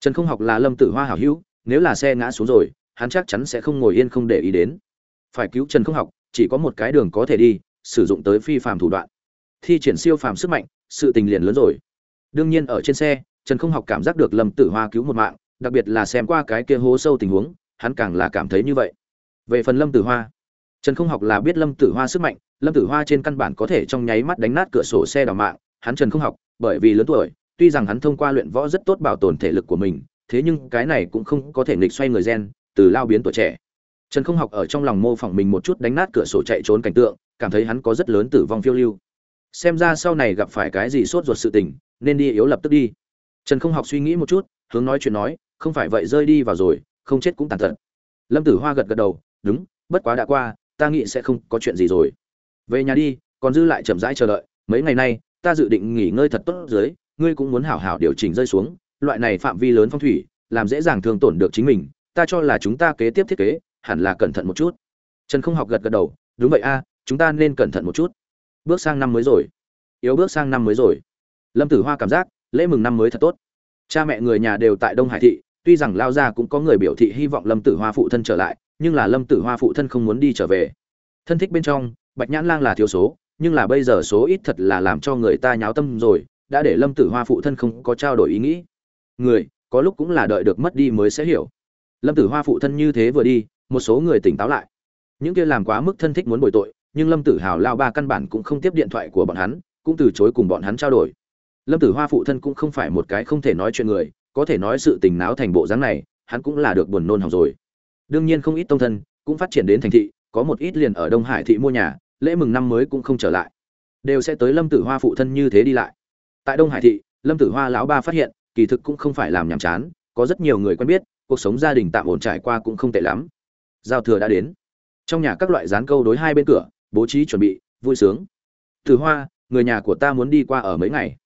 trần không học là lâm tử hoa hảo hữu, nếu là xe ngã xuống rồi, hắn chắc chắn sẽ không ngồi yên không để ý đến. Phải cứu trần không học, chỉ có một cái đường có thể đi, sử dụng tới phi phàm thủ đoạn. Thi triển siêu phàm sức mạnh, sự tình liền lớn rồi. Đương nhiên ở trên xe, trần không học cảm giác được lâm tử hoa cứu một mạng, đặc biệt là xem qua cái kia hố sâu tình huống, hắn càng là cảm thấy như vậy. Về phần lâm tử hoa, trần không học là biết lâm tử hoa sức mạnh, lâm tử hoa trên căn bản có thể trong nháy mắt đánh nát cửa sổ xe đỏ mạng, hắn trần không học, bởi vì lớn tuổi tuy rằng hắn thông qua luyện võ rất tốt bảo tồn thể lực của mình, thế nhưng cái này cũng không có thể nghịch xoay người gen, từ lao biến tuổi trẻ. Trần không học ở trong lòng mô phỏng mình một chút đánh nát cửa sổ chạy trốn cảnh tượng, cảm thấy hắn có rất lớn tử vong phiêu lưu. Xem ra sau này gặp phải cái gì sốt ruột sự tình, nên đi yếu lập tức đi. Trần không học suy nghĩ một chút, hướng nói chuyện nói, không phải vậy, rơi đi vào rồi, không chết cũng tàn tật. Lâm tử hoa gật gật đầu, đúng, bất quá đã qua, ta nghĩ sẽ không có chuyện gì rồi. Về nhà đi, còn dư lại chậm rãi chờ đợi, mấy ngày nay, ta dự định nghỉ ngơi thật tốt dưới ngươi cũng muốn hảo hảo điều chỉnh rơi xuống, loại này phạm vi lớn phong thủy, làm dễ dàng thương tổn được chính mình, ta cho là chúng ta kế tiếp thiết kế, hẳn là cẩn thận một chút. Trần không học gật gật đầu, đúng vậy a, chúng ta nên cẩn thận một chút. Bước sang năm mới rồi. Yếu bước sang năm mới rồi. Lâm tử hoa cảm giác, lễ mừng năm mới thật tốt. Cha mẹ người nhà đều tại đông hải thị, tuy rằng lao gia cũng có người biểu thị hy vọng lâm tử hoa phụ thân trở lại, nhưng là lâm tử hoa phụ thân không muốn đi trở về. Thân thích bên trong, bạch nhãn lang là thiếu số, nhưng là bây giờ số ít thật là làm cho người ta nháo tâm rồi đã để lâm tử hoa phụ thân không có trao đổi ý nghĩ. Người, có lúc cũng là đợi được mất đi mới sẽ hiểu. Lâm tử hoa phụ thân như thế vừa đi, một số người tỉnh táo lại. Những kia làm quá mức thân thích muốn bồi tội, nhưng lâm tử hào lao ba căn bản cũng không tiếp điện thoại của bọn hắn, cũng từ chối cùng bọn hắn trao đổi. Lâm tử hoa phụ thân cũng không phải một cái không thể nói chuyện người, có thể nói sự tình náo thành bộ dáng này, hắn cũng là được buồn nôn hỏng rồi. Đương nhiên không ít tông thân cũng phát triển đến thành thị, có một ít liền ở đông hải thị mua nhà, lễ mừng năm mới cũng không trở lại. Đều sẽ tới lâm tử hoa phụ thân như thế đi lại tại đông hải thị, lâm tử hoa lão ba phát hiện, kỳ thực cũng không phải làm nhàm chán, có rất nhiều người quen biết, cuộc sống gia đình tạm ổn trải qua cũng không tệ lắm. Giao thừa đã đến. Trong nhà các loại dán câu đối hai bên cửa, bố trí chuẩn bị, vui sướng. Tử hoa, người nhà của ta muốn đi qua ở mấy ngày?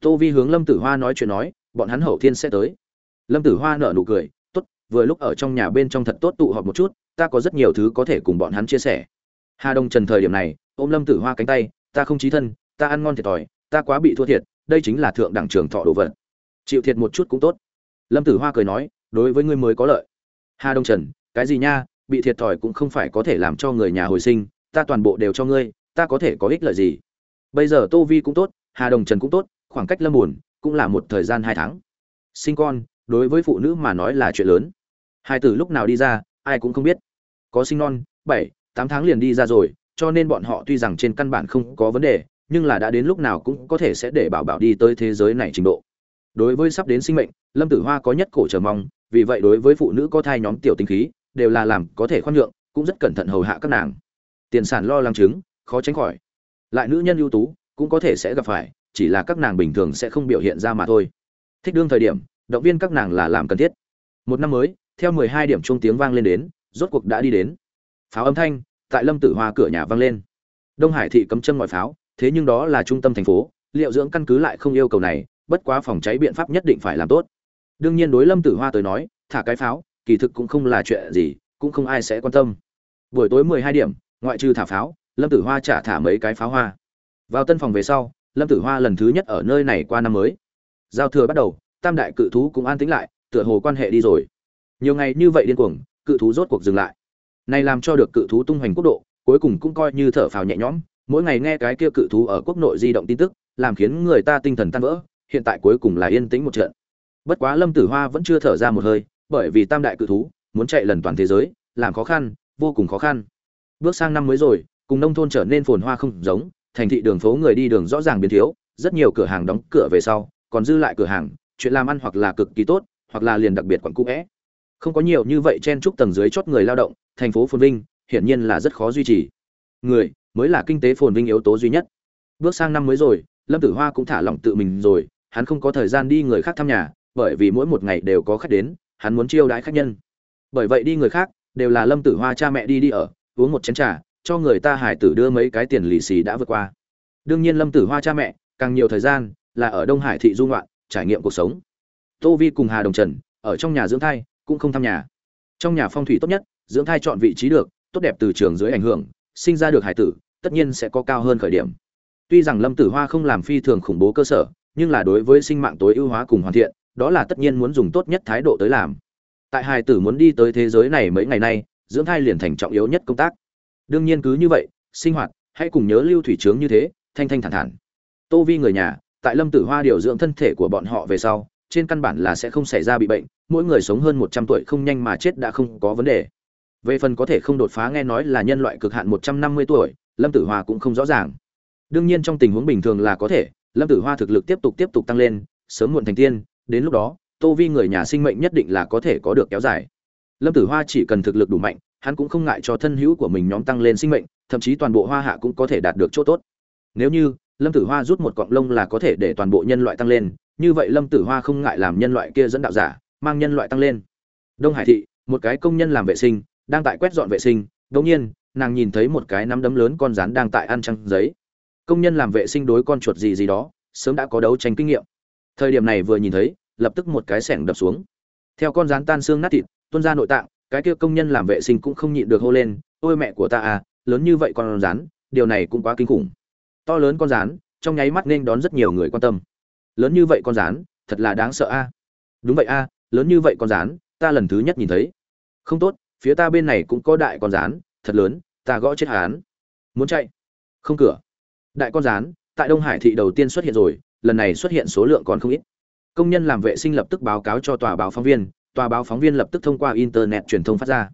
Tô vi hướng lâm tử hoa nói chuyện nói, bọn hắn hậu thiên sẽ tới. Lâm tử hoa nở nụ cười, tốt, vừa lúc ở trong nhà bên trong thật tốt tụ họp một chút, ta có rất nhiều thứ có thể cùng bọn hắn chia sẻ. Hà đông trần thời điểm này, ôm lâm tử hoa cánh tay, ta không trí thân, ta ăn ngon thiệt thòi, ta quá bị thua thiệt đây chính là thượng đẳng trường thọ đồ vật. Chịu thiệt một chút cũng tốt. Lâm tử hoa cười nói, đối với ngươi mới có lợi. Hà đông trần, cái gì nha, bị thiệt thòi cũng không phải có thể làm cho người nhà hồi sinh, ta toàn bộ đều cho ngươi, ta có thể có ích lợi gì? Bây giờ tô vi cũng tốt, hà đồng trần cũng tốt, khoảng cách lâm buồn cũng là một thời gian hai tháng. Sinh con, đối với phụ nữ mà nói là chuyện lớn. Hai tử lúc nào đi ra, ai cũng không biết. Có sinh non, bảy, tám tháng liền đi ra rồi, cho nên bọn họ tuy rằng trên căn bản không có vấn đề nhưng là đã đến lúc nào cũng có thể sẽ để bảo bảo đi tới thế giới này trình độ. Đối với sắp đến sinh mệnh, lâm tử hoa có nhất cổ chờ mong, vì vậy đối với phụ nữ có thai nhóm tiểu tinh khí, đều là làm có thể khoan nhượng, cũng rất cẩn thận hầu hạ các nàng. Tiền sản lo lắng chứng, khó tránh khỏi. Lại nữ nhân ưu tú, cũng có thể sẽ gặp phải, chỉ là các nàng bình thường sẽ không biểu hiện ra mà thôi. Thích đương thời điểm, động viên các nàng là làm cần thiết. Một năm mới, theo mười hai điểm chuông tiếng vang lên đến, rốt cuộc đã đi đến. Pháo âm thanh, tại lâm tử hoa cửa nhà vang lên. Đông hải thị cấm chân ngoại pháo thế nhưng đó là trung tâm thành phố, liệu dưỡng căn cứ lại không yêu cầu này, bất quá phòng cháy biện pháp nhất định phải làm tốt. Đương nhiên đối lâm tử hoa tới nói, thả cái pháo, kỳ thực cũng không là chuyện gì, cũng không ai sẽ quan tâm. Buổi tối mười hai điểm, ngoại trừ thả pháo, lâm tử hoa trả thả mấy cái pháo hoa. Vào tân phòng về sau, lâm tử hoa lần thứ nhất ở nơi này qua năm mới. Giao thừa bắt đầu, tam đại cự thú cũng an tĩnh lại, tựa hồ quan hệ đi rồi. Nhiều ngày như vậy điên cuồng, cự thú rốt cuộc dừng lại. Này làm cho được cự thú tung hoành quốc độ, cuối cùng cũng coi như thở phào nhẹ nhõm mỗi ngày nghe cái kia cự thú ở quốc nội di động tin tức, làm khiến người ta tinh thần tan vỡ, hiện tại cuối cùng là yên tĩnh một trận. Bất quá lâm tử hoa vẫn chưa thở ra một hơi, bởi vì tam đại cự thú, muốn chạy lần toàn thế giới, làm khó khăn, vô cùng khó khăn. Bước sang năm mới rồi, cùng nông thôn trở nên phồn hoa không giống, thành thị đường phố người đi đường rõ ràng biến thiếu, rất nhiều cửa hàng đóng cửa về sau, còn dư lại cửa hàng, chuyện làm ăn hoặc là cực kỳ tốt, hoặc là liền đặc biệt quặn cũ vẽ. Không có nhiều như vậy chen trúc tầng dưới chót người lao động, thành phố phồn vinh, hiển nhiên là rất khó duy trì. Người mới là kinh tế phồn vinh yếu tố duy nhất. Bước sang năm mới rồi, lâm tử hoa cũng thả lỏng tự mình rồi, hắn không có thời gian đi người khác thăm nhà, bởi vì mỗi một ngày đều có khách đến, hắn muốn chiêu đãi khách nhân. Bởi vậy đi người khác, đều là lâm tử hoa cha mẹ đi đi ở, uống một chén trà, cho người ta hải tử đưa mấy cái tiền lì xì đã vượt qua. Đương nhiên lâm tử hoa cha mẹ, càng nhiều thời gian, là ở đông hải thị du ngoạn, trải nghiệm cuộc sống. Tô vi cùng hà đồng trần, ở trong nhà dưỡng thai, cũng không thăm nhà. Trong nhà phong thủy tốt nhất, dưỡng thai chọn vị trí được, tốt đẹp từ trường dưới ảnh hưởng, sinh ra được hải tử tất nhiên sẽ có cao hơn khởi điểm. Tuy rằng lâm tử hoa không làm phi thường khủng bố cơ sở, nhưng là đối với sinh mạng tối ưu hóa cùng hoàn thiện, đó là tất nhiên muốn dùng tốt nhất thái độ tới làm. Tại hài tử muốn đi tới thế giới này mấy ngày nay, dưỡng thai liền thành trọng yếu nhất công tác. Đương nhiên cứ như vậy, sinh hoạt, hãy cùng nhớ lưu thủy trướng như thế, thanh thanh thản thản. Tô vi người nhà, tại lâm tử hoa điều dưỡng thân thể của bọn họ về sau, trên căn bản là sẽ không xảy ra bị bệnh, mỗi người sống hơn một trăm tuổi không nhanh mà chết đã không có vấn đề. Về phần có thể không đột phá nghe nói là nhân loại cực hạn một trăm năm mươi tuổi lâm tử hoa cũng không rõ ràng. Đương nhiên trong tình huống bình thường là có thể, lâm tử hoa thực lực tiếp tục tiếp tục tăng lên, sớm muộn thành tiên, đến lúc đó, tô vi người nhà sinh mệnh nhất định là có thể có được kéo dài. Lâm tử hoa chỉ cần thực lực đủ mạnh, hắn cũng không ngại cho thân hữu của mình nhóm tăng lên sinh mệnh, thậm chí toàn bộ hoa hạ cũng có thể đạt được chỗ tốt. Nếu như lâm tử hoa rút một cọng lông là có thể để toàn bộ nhân loại tăng lên, như vậy lâm tử hoa không ngại làm nhân loại kia dẫn đạo giả, mang nhân loại tăng lên. Đông hải thị, một cái công nhân làm vệ sinh, đang tại quét dọn vệ sinh đ ỗ n g nhiên nàng nhìn thấy một cái nắm đấm lớn con rán đang tại ăn trăng giấy. Công nhân làm vệ sinh đối con chuột gì gì đó, sớm đã có đấu tranh kinh nghiệm. Thời điểm này vừa nhìn thấy, lập tức một cái sẻng đập xuống. Theo con rán tan xương nát thịt, tuôn ra nội tạng, cái kia công nhân làm vệ sinh cũng không nhịn được hô lên, ôi mẹ của ta à lớn như vậy con rán điều này cũng quá kinh khủng. To lớn con rán trong nháy mắt nên đón rất nhiều người quan tâm. Lớn như vậy con rán thật là đáng sợ a. Đúng vậy a, lớn như vậy con rán ta lần thứ nhất nhìn thấy. Không tốt, phía ta bên này cũng có đại con rán thật lớn, ta gõ chết hắn. muốn chạy? Không cửa. Đại con rán, tại đông hải thị đầu tiên xuất hiện rồi, lần này xuất hiện số lượng còn không ít. Công nhân làm vệ sinh lập tức báo cáo cho tòa báo phóng viên, tòa báo phóng viên lập tức thông qua internet truyền thông phát ra.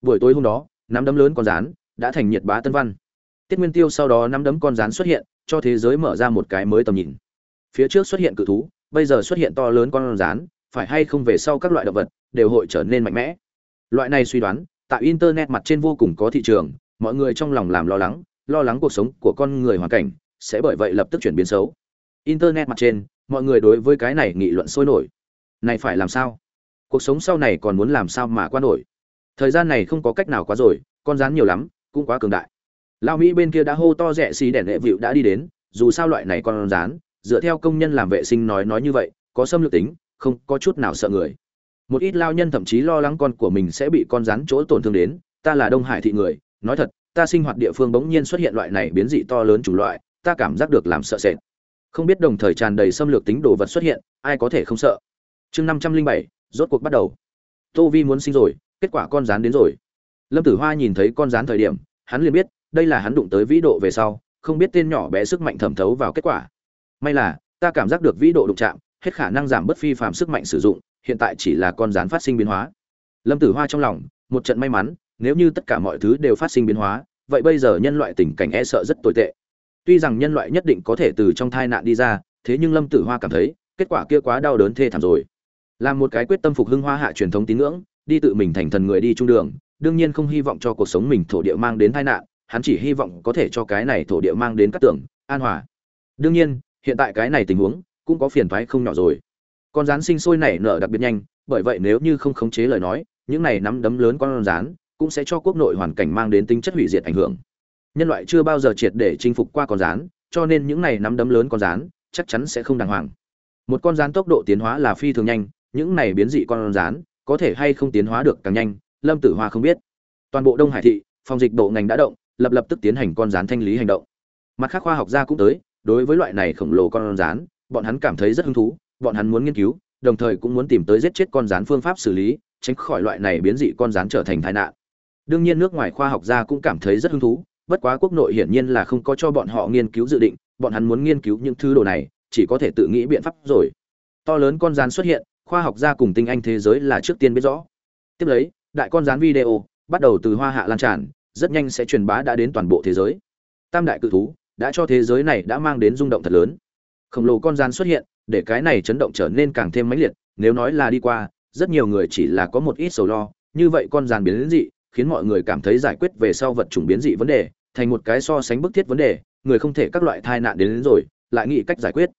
Buổi tối hôm đó, nắm đấm lớn con rán đã thành nhiệt bá tân văn. Tiết nguyên tiêu sau đó nắm đấm con rán xuất hiện, cho thế giới mở ra một cái mới tầm nhìn. Phía trước xuất hiện cự thú, bây giờ xuất hiện to lớn con rán, phải hay không về sau các loại động vật đều hội trở nên mạnh mẽ. Loại này suy đoán tại internet mặt trên vô cùng có thị trường, mọi người trong lòng làm lo lắng lo lắng cuộc sống của con người hoàn cảnh sẽ bởi vậy lập tức chuyển biến xấu. Internet mặt trên, mọi người đối với cái này nghị luận sôi nổi. Này phải làm sao? Cuộc sống sau này còn muốn làm sao mà qua nổi? Thời gian này không có cách nào quá rồi, con rán nhiều lắm, cũng quá cường đại. Lao mỹ bên kia đã hô to rẻ xì đèn lệ vịu đã đi đến, dù sao loại này con rán, dựa theo công nhân làm vệ sinh nói nói như vậy, có xâm lược tính, không có chút nào sợ người một ít lao nhân thậm chí lo lắng con của mình sẽ bị con rắn chỗ tổn thương đến, ta là đông hải thị người, nói thật, ta sinh hoạt địa phương bỗng nhiên xuất hiện loại này biến dị to lớn chủng loại, ta cảm giác được làm sợ sệt. Không biết đồng thời tràn đầy xâm lược tính đồ vật xuất hiện, ai có thể không sợ? Chương năm trăm linh bảy, rốt cuộc bắt đầu. Tô vi muốn sinh rồi, kết quả con rán đến rồi. Lâm tử hoa nhìn thấy con rán thời điểm, hắn liền biết, đây là hắn đụng tới vĩ độ về sau, không biết tên nhỏ bé sức mạnh thẩm thấu vào kết quả. May là, ta cảm giác được vĩ độ đụng chạm, hết khả năng giảm bớt phi phạm sức mạnh sử dụng hiện tại chỉ là con rán phát sinh biến hóa. Lâm tử hoa trong lòng, một trận may mắn, nếu như tất cả mọi thứ đều phát sinh biến hóa, vậy bây giờ nhân loại tình cảnh e sợ rất tồi tệ. Tuy rằng nhân loại nhất định có thể từ trong thai nạn đi ra, thế nhưng lâm tử hoa cảm thấy, kết quả kia quá đau đớn thê thảm rồi. Làm một cái quyết tâm phục hưng hoa hạ truyền thống tín ngưỡng, đi tự mình thành thần người đi trung đường, đương nhiên không hy vọng cho cuộc sống mình thổ địa mang đến tai nạn, hắn chỉ hy vọng có thể cho cái này thổ địa mang đến các tưởng, an hòa. Đương nhiên, hiện tại cái này tình huống cũng có phiền toái không nhỏ rồi con rắn sinh sôi nảy nở đặc biệt nhanh, bởi vậy nếu như không khống chế lời nói, những này nắm đấm lớn con rắn cũng sẽ cho quốc nội hoàn cảnh mang đến tính chất hủy diệt ảnh hưởng. Nhân loại chưa bao giờ triệt để chinh phục qua con rắn cho nên những này nắm đấm lớn con rắn chắc chắn sẽ không đàng hoàng. Một con rắn tốc độ tiến hóa là phi thường nhanh, những này biến dị con rắn có thể hay không tiến hóa được càng nhanh, lâm tử hoa không biết. Toàn bộ đông hải thị, phòng dịch bộ ngành đã động, lập lập tức tiến hành con rắn thanh lý hành động. Mặt khác khoa học gia cũng tới, đối với loại này khổng lồ con rắn bọn hắn cảm thấy rất hứng thú bọn hắn muốn nghiên cứu, đồng thời cũng muốn tìm tới giết chết con rắn phương pháp xử lý, tránh khỏi loại này biến dị con rắn trở thành tai nạn. Đương nhiên nước ngoài khoa học gia cũng cảm thấy rất hứng thú, bất quá quốc nội hiển nhiên là không có cho bọn họ nghiên cứu dự định, bọn hắn muốn nghiên cứu những thứ đồ này, chỉ có thể tự nghĩ biện pháp rồi. To lớn con rắn xuất hiện, khoa học gia cùng tinh anh thế giới là trước tiên biết rõ. Tiếp lấy, đại con rắn video, bắt đầu từ hoa hạ lan tràn, rất nhanh sẽ truyền bá đã đến toàn bộ thế giới. Tam đại cự thú, đã cho thế giới này đã mang đến rung động thật lớn. Khổng lồ con rắn xuất hiện để cái này chấn động trở nên càng thêm mãnh liệt nếu nói là đi qua rất nhiều người chỉ là có một ít sầu lo như vậy con giàn biến dị khiến mọi người cảm thấy giải quyết về sau vật chủng biến dị vấn đề thành một cái so sánh bức thiết vấn đề người không thể các loại tai nạn đến, đến rồi lại nghĩ cách giải quyết.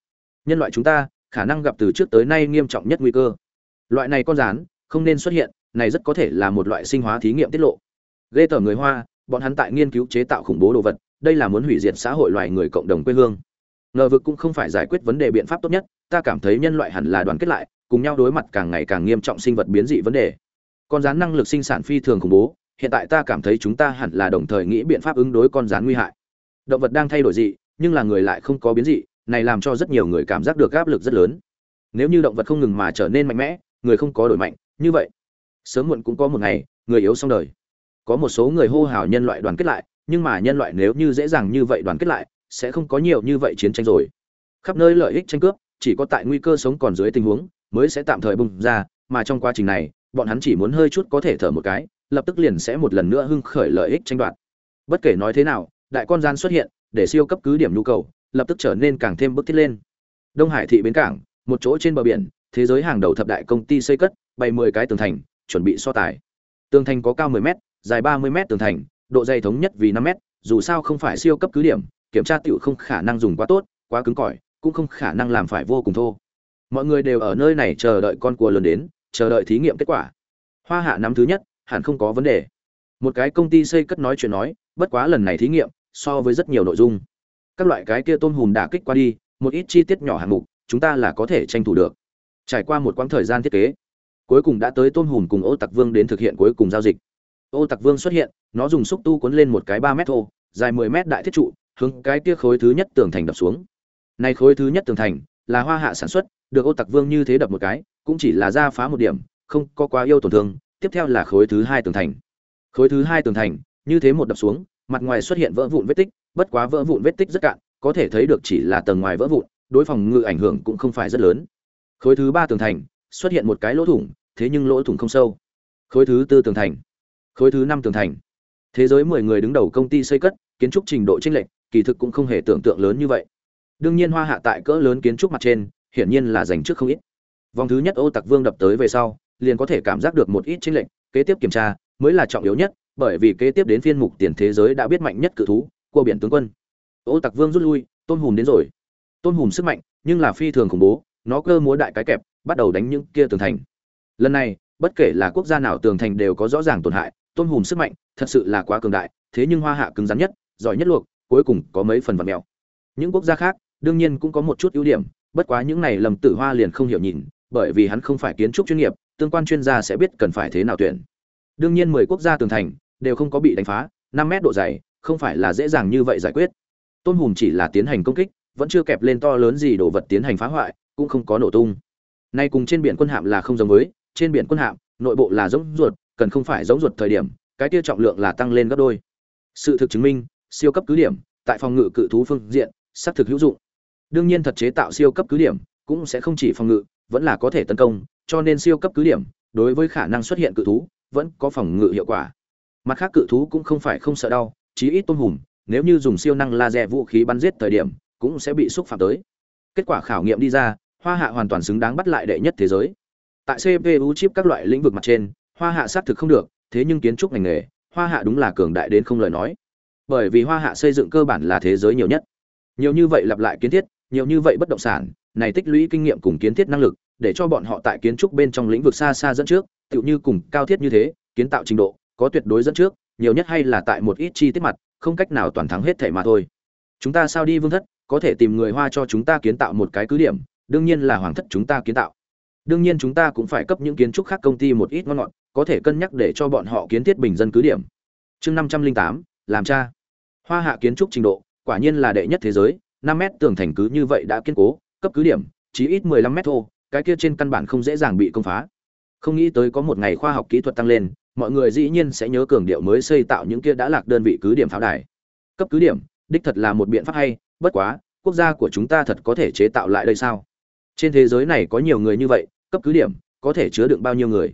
Nhân loại chúng ta khả năng gặp từ trước tới nay nghiêm trọng nhất nguy cơ. Loại này con rán không nên xuất hiện này rất có thể là một loại sinh hóa thí nghiệm tiết lộ. Ghê tởm người hoa bọn hắn tại nghiên cứu chế tạo khủng bố đồ vật đây là muốn hủy diệt xã hội loài người cộng đồng quê hương ngờ vực cũng không phải giải quyết vấn đề biện pháp tốt nhất, ta cảm thấy nhân loại hẳn là đoàn kết lại, cùng nhau đối mặt càng ngày càng nghiêm trọng sinh vật biến dị vấn đề. Con rắn năng lực sinh sản phi thường khủng bố, hiện tại ta cảm thấy chúng ta hẳn là đồng thời nghĩ biện pháp ứng đối con rắn nguy hại. Động vật đang thay đổi dị, nhưng là người lại không có biến dị, này làm cho rất nhiều người cảm giác được áp lực rất lớn. Nếu như động vật không ngừng mà trở nên mạnh mẽ, người không có đổi mạnh, như vậy, sớm muộn cũng có một ngày, người yếu xong đời. Có một số người hô hào nhân loại đoàn kết lại, nhưng mà nhân loại nếu như dễ dàng như vậy đoàn kết lại sẽ không có nhiều như vậy chiến tranh rồi. Khắp nơi lợi ích tranh cướp, chỉ có tại nguy cơ sống còn dưới tình huống, mới sẽ tạm thời bung ra, mà trong quá trình này, bọn hắn chỉ muốn hơi chút có thể thở một cái, lập tức liền sẽ một lần nữa hưng khởi lợi ích tranh đoạt. Bất kể nói thế nào, đại con gian xuất hiện, để siêu cấp cứ điểm nhu cầu, lập tức trở nên càng thêm bức thiết lên. Đông hải thị bến cảng, một chỗ trên bờ biển, thế giới hàng đầu thập đại công ty xây cất, bày mười cái tường thành, chuẩn bị so tài. Tường thành có cao 10 m dài 30 m tường thành, độ dày thống nhất vì 5 m dù sao không phải siêu cấp cứ điểm kiểm tra tiểu không khả năng dùng quá tốt, quá cứng cỏi, cũng không khả năng làm phải vô cùng thô. Mọi người đều ở nơi này chờ đợi con cua lớn đến, chờ đợi thí nghiệm kết quả. Hoa hạ nắm thứ nhất, hẳn không có vấn đề. Một cái công ty xây cất nói chuyện nói, bất quá lần này thí nghiệm, so với rất nhiều nội dung. Các loại cái kia tôm hùm đã kích qua đi, một ít chi tiết nhỏ hạng mục, chúng ta là có thể tranh thủ được. Trải qua một quãng thời gian thiết kế, cuối cùng đã tới tôm hùm cùng ô tặc vương đến thực hiện cuối cùng giao dịch. Ô tặc vương xuất hiện, nó dùng xúc tu cuốn lên một cái ba mét thô, dài mười mét đại thiết trụ hướng cái kia khối thứ nhất tường thành đập xuống. Này khối thứ nhất tường thành là hoa hạ sản xuất, được ô tặc vương như thế đập một cái, cũng chỉ là ra phá một điểm, không có quá yêu tổn thương, tiếp theo là khối thứ hai tường thành. Khối thứ hai tường thành, như thế một đập xuống, mặt ngoài xuất hiện vỡ vụn vết tích, bất quá vỡ vụn vết tích rất cạn, có thể thấy được chỉ là tầng ngoài vỡ vụn, đối phòng ngự ảnh hưởng cũng không phải rất lớn. Khối thứ ba tường thành, xuất hiện một cái lỗ thủng, thế nhưng lỗ thủng không sâu. Khối thứ tư tường thành, khối thứ năm tường thành. Thế giới mười người đứng đầu công ty xây cất, kiến trúc trình độ chênh lệch kỳ thực cũng không hề tưởng tượng lớn như vậy. Đương nhiên hoa hạ tại cỡ lớn kiến trúc mặt trên, hiển nhiên là dành trước không ít. Vòng thứ nhất ô tặc vương đập tới về sau, liền có thể cảm giác được một ít chênh lệch, kế tiếp kiểm tra mới là trọng yếu nhất, bởi vì kế tiếp đến phiên mục tiền thế giới đã biết mạnh nhất cự thú, của biển tướng quân. Ô tặc vương rút lui tôn hùm đến rồi. Tôn hùm sức mạnh, nhưng là phi thường khủng bố, nó cơ múa đại cái kẹp, bắt đầu đánh những kia tường thành. Lần này, bất kể là quốc gia nào tường thành đều có rõ ràng tổn hại tôn hùm sức mạnh thật sự là quá cường đại, thế nhưng hoa hạ cứng rắn nhất, giỏi nhất luộc cuối cùng có mấy phần vật mèo những quốc gia khác, đương nhiên cũng có một chút ưu điểm, bất quá những này lầm tử hoa liền không hiểu nhìn, bởi vì hắn không phải kiến trúc chuyên nghiệp, tương quan chuyên gia sẽ biết cần phải thế nào tuyển. Đương nhiên mười quốc gia tường thành đều không có bị đánh phá, năm mét độ dày, không phải là dễ dàng như vậy giải quyết. Tôn hùm chỉ là tiến hành công kích, vẫn chưa kẹp lên to lớn gì đồ vật tiến hành phá hoại, cũng không có nổ tung. Nay cùng trên biển quân hạm là không giống với, trên biển quân hạm, nội bộ là giống ruột, cần không phải giống ruột thời điểm, cái kia trọng lượng là tăng lên gấp đôi. Sự thực chứng minh siêu cấp cứ điểm, tại phòng ngự cự thú phương diện, xác thực hữu dụng. Đương nhiên thật chế tạo siêu cấp cứ điểm cũng sẽ không chỉ phòng ngự, vẫn là có thể tấn công, cho nên siêu cấp cứ điểm đối với khả năng xuất hiện cự thú vẫn có phòng ngự hiệu quả. Mặt khác cự thú cũng không phải không sợ đau, chí ít tôn hùm, nếu như dùng siêu năng laser vũ khí bắn giết thời điểm cũng sẽ bị xúc phạm tới. Kết quả khảo nghiệm đi ra, hoa hạ hoàn toàn xứng đáng bắt lại đệ nhất thế giới. Tại cpu chip các loại lĩnh vực mặt trên, hoa hạ xác thực không được, thế nhưng kiến trúc ngành nghề, hoa hạ đúng là cường đại đến không lời nói bởi vì hoa hạ xây dựng cơ bản là thế giới nhiều nhất. Nhiều như vậy lặp lại kiến thiết, nhiều như vậy bất động sản, này tích lũy kinh nghiệm cùng kiến thiết năng lực, để cho bọn họ tại kiến trúc bên trong lĩnh vực xa xa dẫn trước, tựu như cùng cao thiết như thế, kiến tạo trình độ, có tuyệt đối dẫn trước, nhiều nhất hay là tại một ít chi tiết mặt, không cách nào toàn thắng hết thể mà thôi. Chúng ta sao đi vương thất, có thể tìm người hoa cho chúng ta kiến tạo một cái cứ điểm, đương nhiên là hoàng thất chúng ta kiến tạo. Đương nhiên chúng ta cũng phải cấp những kiến trúc khác công ty một ít ngon ngọt, có thể cân nhắc để cho bọn họ kiến thiết bình dân cứ điểm. Chương năm trăm linh tám, làm cha hoa hạ kiến trúc trình độ, quả nhiên là đệ nhất thế giới, năm mét tường thành cứ như vậy đã kiên cố, cấp cứ điểm, chí ít mười lăm mét thô, cái kia trên căn bản không dễ dàng bị công phá. Không nghĩ tới có một ngày khoa học kỹ thuật tăng lên, mọi người dĩ nhiên sẽ nhớ cường điệu mới xây tạo những kia đã lạc đơn vị cứ điểm pháo đài. Cấp cứ điểm, đích thật là một biện pháp hay, bất quá, quốc gia của chúng ta thật có thể chế tạo lại đây sao? Trên thế giới này có nhiều người như vậy, cấp cứ điểm, có thể chứa đựng bao nhiêu người?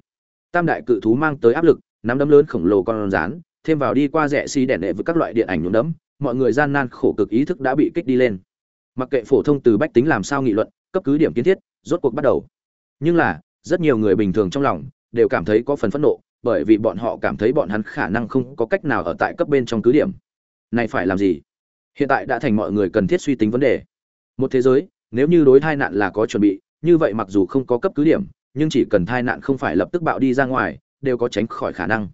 Tam đại cự thú mang tới áp lực, nắm đấm lớn khổng lồ con rán thêm vào đi qua rẻ xi si đèn đệ với các loại điện ảnh nhuộm đấm mọi người gian nan khổ cực ý thức đã bị kích đi lên. Mặc kệ phổ thông từ bách tính làm sao nghị luận, cấp cứ điểm kiến thiết, rốt cuộc bắt đầu. Nhưng là, rất nhiều người bình thường trong lòng đều cảm thấy có phần phẫn nộ, bởi vì bọn họ cảm thấy bọn hắn khả năng không có cách nào ở tại cấp bên trong cứ điểm. Này phải làm gì? Hiện tại đã thành mọi người cần thiết suy tính vấn đề. Một thế giới, nếu như đối tai nạn là có chuẩn bị, như vậy mặc dù không có cấp cứ điểm, nhưng chỉ cần tai nạn không phải lập tức bạo đi ra ngoài, đều có tránh khỏi khả năng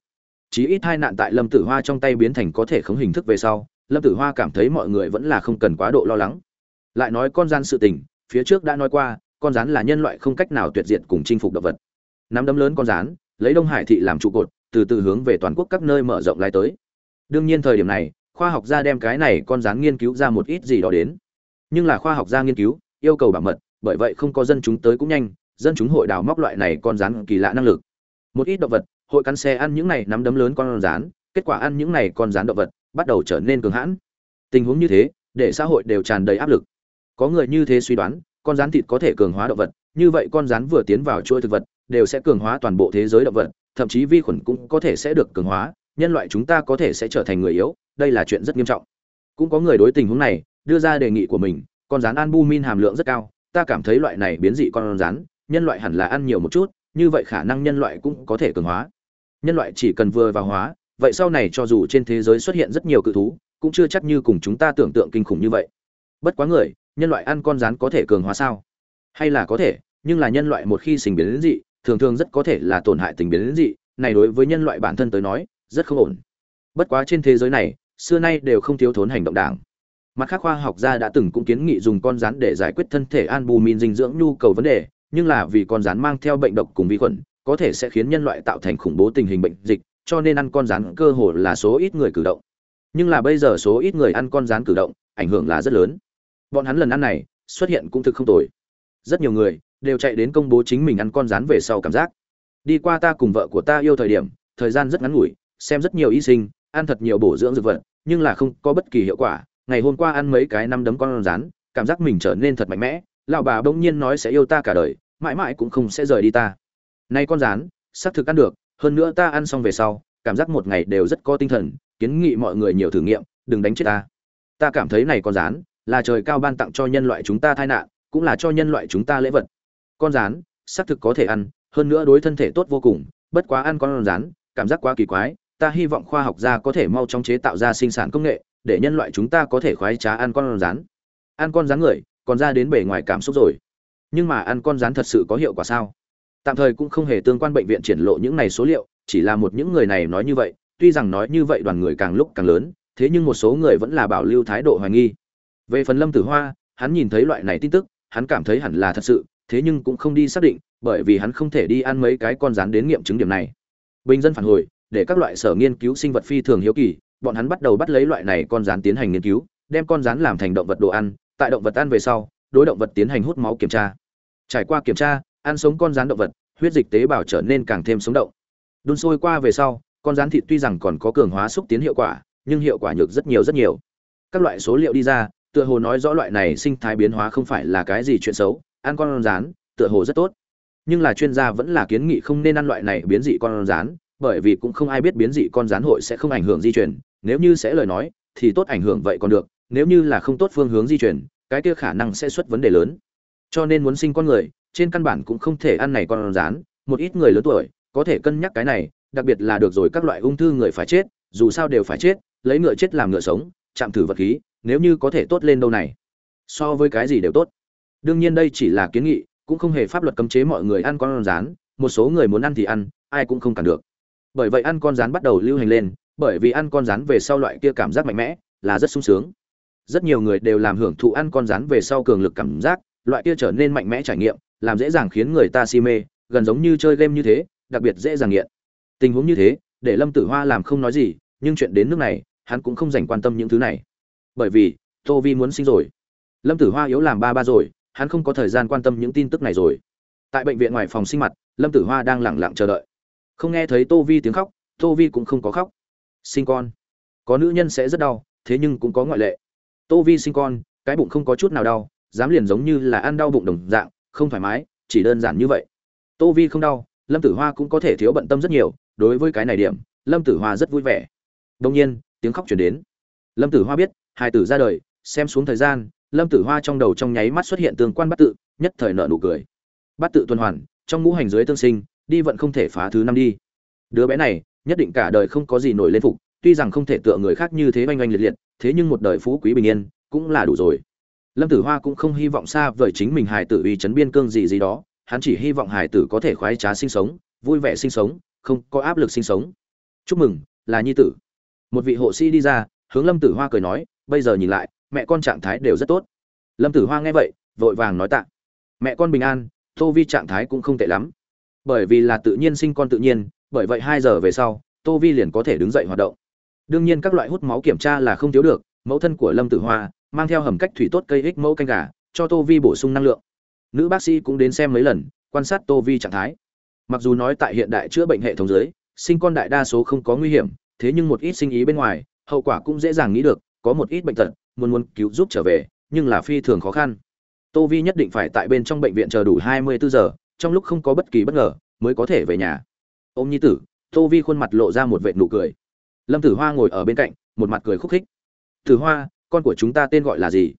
chí ít hai nạn tại lâm tử hoa trong tay biến thành có thể khống hình thức về sau, lâm tử hoa cảm thấy mọi người vẫn là không cần quá độ lo lắng. Lại nói con gian sự tình, phía trước đã nói qua, con rắn là nhân loại không cách nào tuyệt diệt cùng chinh phục động vật. Nắm đấm lớn con rắn lấy đông hải thị làm trụ cột, từ từ hướng về toàn quốc các nơi mở rộng lại tới. Đương nhiên thời điểm này, khoa học gia đem cái này con rắn nghiên cứu ra một ít gì đó đến. Nhưng là khoa học gia nghiên cứu, yêu cầu bảo mật, bởi vậy không có dân chúng tới cũng nhanh, dân chúng hội đào móc loại này con rắn kỳ lạ năng lực. Một ít động vật hội cắn xe ăn những này nắm đấm lớn con rắn kết quả ăn những này con rắn động vật, bắt đầu trở nên cường hãn. Tình huống như thế, để xã hội đều tràn đầy áp lực. Có người như thế suy đoán, con rắn thịt có thể cường hóa động vật, như vậy con rắn vừa tiến vào chuỗi thực vật, đều sẽ cường hóa toàn bộ thế giới động vật, thậm chí vi khuẩn cũng có thể sẽ được cường hóa, nhân loại chúng ta có thể sẽ trở thành người yếu, đây là chuyện rất nghiêm trọng. Cũng có người đối tình huống này, đưa ra đề nghị của mình, con rắn albumin hàm lượng rất cao, ta cảm thấy loại này biến dị con rắn nhân loại hẳn là ăn nhiều một chút, như vậy khả năng nhân loại cũng có thể cường hóa nhân loại chỉ cần vừa vào hóa, vậy sau này cho dù trên thế giới xuất hiện rất nhiều cự thú, cũng chưa chắc như cùng chúng ta tưởng tượng kinh khủng như vậy. Bất quá người, nhân loại ăn con rắn có thể cường hóa sao? Hay là có thể, nhưng là nhân loại một khi sinh biến dị, thường thường rất có thể là tổn hại tình biến dị, này đối với nhân loại bản thân tới nói, rất không ổn. Bất quá trên thế giới này, xưa nay đều không thiếu thốn hành động đảng. Mặt khác khoa học gia đã từng cũng kiến nghị dùng con rắn để giải quyết thân thể albumin dinh dưỡng nhu cầu vấn đề, nhưng là vì con rắn mang theo bệnh độc cùng vi khuẩn có thể sẽ khiến nhân loại tạo thành khủng bố tình hình bệnh dịch, cho nên ăn con rắn cơ hồ là số ít người cử động. Nhưng là bây giờ số ít người ăn con rắn cử động, ảnh hưởng là rất lớn. Bọn hắn lần ăn này, xuất hiện cũng thực không tồi. Rất nhiều người đều chạy đến công bố chính mình ăn con rắn về sau cảm giác. Đi qua ta cùng vợ của ta yêu thời điểm, thời gian rất ngắn ngủi, xem rất nhiều y sinh, ăn thật nhiều bổ dưỡng dược vật, nhưng là không có bất kỳ hiệu quả. Ngày hôm qua ăn mấy cái năm đấm con rắn, cảm giác mình trở nên thật mạnh mẽ. Lão bà bỗng nhiên nói sẽ yêu ta cả đời, mãi mãi cũng không sẽ rời đi ta nay con rán, xác thực ăn được hơn nữa ta ăn xong về sau cảm giác một ngày đều rất có tinh thần kiến nghị mọi người nhiều thử nghiệm đừng đánh chết ta. Ta cảm thấy này con rán, là trời cao ban tặng cho nhân loại chúng ta tai nạn cũng là cho nhân loại chúng ta lễ vật. Con rán, xác thực có thể ăn hơn nữa đối thân thể tốt vô cùng bất quá ăn con rán, cảm giác quá kỳ quái ta hy vọng khoa học gia có thể mau chóng chế tạo ra sinh sản công nghệ để nhân loại chúng ta có thể khoái trá ăn con rán. ăn con rắn người còn ra đến bề ngoài cảm xúc rồi. Nhưng mà ăn con rắn thật sự có hiệu quả sao? Tạm thời cũng không hề tương quan bệnh viện triển lộ những này số liệu, chỉ là một những người này nói như vậy, tuy rằng nói như vậy đoàn người càng lúc càng lớn, thế nhưng một số người vẫn là bảo lưu thái độ hoài nghi. Về phần lâm tử hoa, hắn nhìn thấy loại này tin tức, hắn cảm thấy hẳn là thật sự, thế nhưng cũng không đi xác định, bởi vì hắn không thể đi ăn mấy cái con rắn đến nghiệm chứng điểm này. Bình dân phản hồi, để các loại sở nghiên cứu sinh vật phi thường hiếu kỳ, bọn hắn bắt đầu bắt lấy loại này con rắn tiến hành nghiên cứu, đem con rắn làm thành động vật đồ ăn, tại động vật ăn về sau, đối động vật tiến hành hút máu kiểm tra. Trải qua kiểm tra ăn sống con rắn động vật, huyết dịch tế bào trở nên càng thêm sống động. Đun sôi qua về sau, con rắn thịt tuy rằng còn có cường hóa xúc tiến hiệu quả, nhưng hiệu quả nhược rất nhiều rất nhiều. Các loại số liệu đi ra, tựa hồ nói rõ loại này sinh thái biến hóa không phải là cái gì chuyện xấu, ăn con rán, tựa hồ rất tốt. Nhưng là chuyên gia vẫn là kiến nghị không nên ăn loại này biến dị con rán, bởi vì cũng không ai biết biến dị con rán hội sẽ không ảnh hưởng di chuyển nếu như sẽ lời nói, thì tốt ảnh hưởng vậy còn được, nếu như là không tốt phương hướng di chuyển cái kia khả năng sẽ xuất vấn đề lớn. Cho nên muốn sinh con người trên căn bản cũng không thể ăn này con rán, một ít người lớn tuổi có thể cân nhắc cái này, đặc biệt là được rồi các loại ung thư người phải chết, dù sao đều phải chết, lấy ngựa chết làm ngựa sống, chạm thử vật khí, nếu như có thể tốt lên đâu này. So với cái gì đều tốt. Đương nhiên đây chỉ là kiến nghị, cũng không hề pháp luật cấm chế mọi người ăn con rán, một số người muốn ăn thì ăn, ai cũng không cản được. Bởi vậy ăn con rán bắt đầu lưu hành lên, bởi vì ăn con rán về sau loại kia cảm giác mạnh mẽ là rất sung sướng. Rất nhiều người đều làm hưởng thụ ăn con rán về sau cường lực cảm giác, loại kia trở nên mạnh mẽ trải nghiệm làm dễ dàng khiến người ta si mê, gần giống như chơi game như thế, đặc biệt dễ dàng nghiện. Tình huống như thế, để lâm tử hoa làm không nói gì, nhưng chuyện đến nước này, hắn cũng không dành quan tâm những thứ này. Bởi vì, tô vi muốn sinh rồi. Lâm tử hoa yếu làm ba ba rồi, hắn không có thời gian quan tâm những tin tức này rồi. Tại bệnh viện ngoài phòng sinh mặt, lâm tử hoa đang lẳng lặng chờ đợi. Không nghe thấy tô vi tiếng khóc, tô vi cũng không có khóc. Sinh con. Có nữ nhân sẽ rất đau, thế nhưng cũng có ngoại lệ. Tô vi sinh con, cái bụng không có chút nào đau, dám liền giống như là ăn đau bụng đồng dạng không thoải mái, chỉ đơn giản như vậy. Tô vi không đau, lâm tử hoa cũng có thể thiếu bận tâm rất nhiều, đối với cái này điểm, lâm tử hoa rất vui vẻ. Đông nhiên, tiếng khóc chuyển đến. Lâm tử hoa biết, hai tử ra đời, xem xuống thời gian, lâm tử hoa trong đầu trong nháy mắt xuất hiện tương quan bắt tự, nhất thời nợ nụ cười. Bắt tự tuần hoàn, trong ngũ hành dưới tương sinh, đi vận không thể phá thứ năm đi. Đứa bé này, nhất định cả đời không có gì nổi lên phục, tuy rằng không thể tựa người khác như thế oanh oanh liệt liệt, thế nhưng một đời phú quý bình yên, cũng là đủ rồi lâm tử hoa cũng không hy vọng xa vời chính mình hài tử uy chấn biên cương gì gì đó, hắn chỉ hy vọng hài tử có thể khoái trá sinh sống, vui vẻ sinh sống, không có áp lực sinh sống. Chúc mừng, là nhi tử. Một vị hộ sĩ đi ra, hướng lâm tử hoa cười nói, bây giờ nhìn lại, mẹ con trạng thái đều rất tốt. Lâm tử hoa nghe vậy, vội vàng nói tạ. Mẹ con bình an, tô vi trạng thái cũng không tệ lắm. Bởi vì là tự nhiên sinh con tự nhiên, bởi vậy hai giờ về sau, tô vi liền có thể đứng dậy hoạt động. Đương nhiên các loại hút máu kiểm tra là không thiếu được mẫu thân của lâm tử hoa, mang theo hầm cách thủy tốt cây ích mẫu canh gà, cho tô vi bổ sung năng lượng. Nữ bác sĩ cũng đến xem mấy lần, quan sát tô vi trạng thái. Mặc dù nói tại hiện đại chữa bệnh hệ thống giới sinh con đại đa số không có nguy hiểm, thế nhưng một ít sinh ý bên ngoài, hậu quả cũng dễ dàng nghĩ được, có một ít bệnh tật, muốn muốn cứu giúp trở về, nhưng là phi thường khó khăn. Tô vi nhất định phải tại bên trong bệnh viện chờ đủ hai mươi bốn giờ, trong lúc không có bất kỳ bất ngờ, mới có thể về nhà. Ôm nhi tử, tô vi khuôn mặt lộ ra một vệ nụ cười. Lâm tử hoa ngồi ở bên cạnh, một mặt cười khúc khích tử hoa, con của chúng ta tên gọi là gì?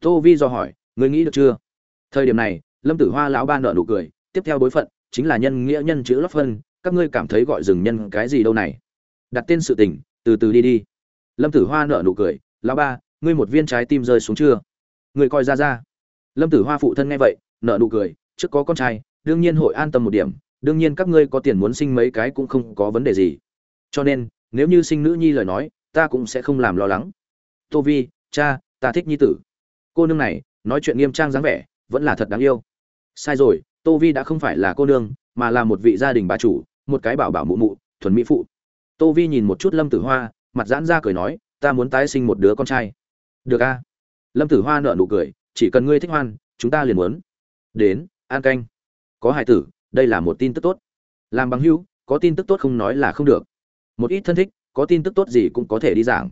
Tô vi do hỏi, Ngươi nghĩ được chưa? Thời điểm này, lâm tử hoa lão ba nở nụ cười, tiếp theo bối phận, chính là nhân nghĩa nhân chữ lót phân, các ngươi cảm thấy gọi rừng nhân cái gì đâu này? Đặt tên sự tình, từ từ đi đi. Lâm tử hoa nở nụ cười, lão ba, ngươi một viên trái tim rơi xuống chưa? Ngươi coi ra ra. Lâm tử hoa phụ thân nghe vậy, nở nụ cười, trước có con trai, đương nhiên hội an tâm một điểm, đương nhiên các ngươi có tiền muốn sinh mấy cái cũng không có vấn đề gì. Cho nên, nếu như sinh nữ nhi lời nói, ta cũng sẽ không làm lo lắng tô vi, cha, ta thích nhi tử. Cô nương này, nói chuyện nghiêm trang dáng vẻ, vẫn là thật đáng yêu. Sai rồi, tô vi đã không phải là cô nương, mà là một vị gia đình bà chủ, một cái bảo bảo mụ mụ, thuần mỹ phụ. Tô vi nhìn một chút lâm tử hoa, mặt giãn ra cười nói, ta muốn tái sinh một đứa con trai. Được a. Lâm tử hoa nợ nụ cười, chỉ cần ngươi thích hoan, chúng ta liền muốn. Đến, an canh. Có hài tử, đây là một tin tức tốt. Làm bằng hữu, có tin tức tốt không nói là không được. Một ít thân thích, có tin tức tốt gì cũng có thể đi giảng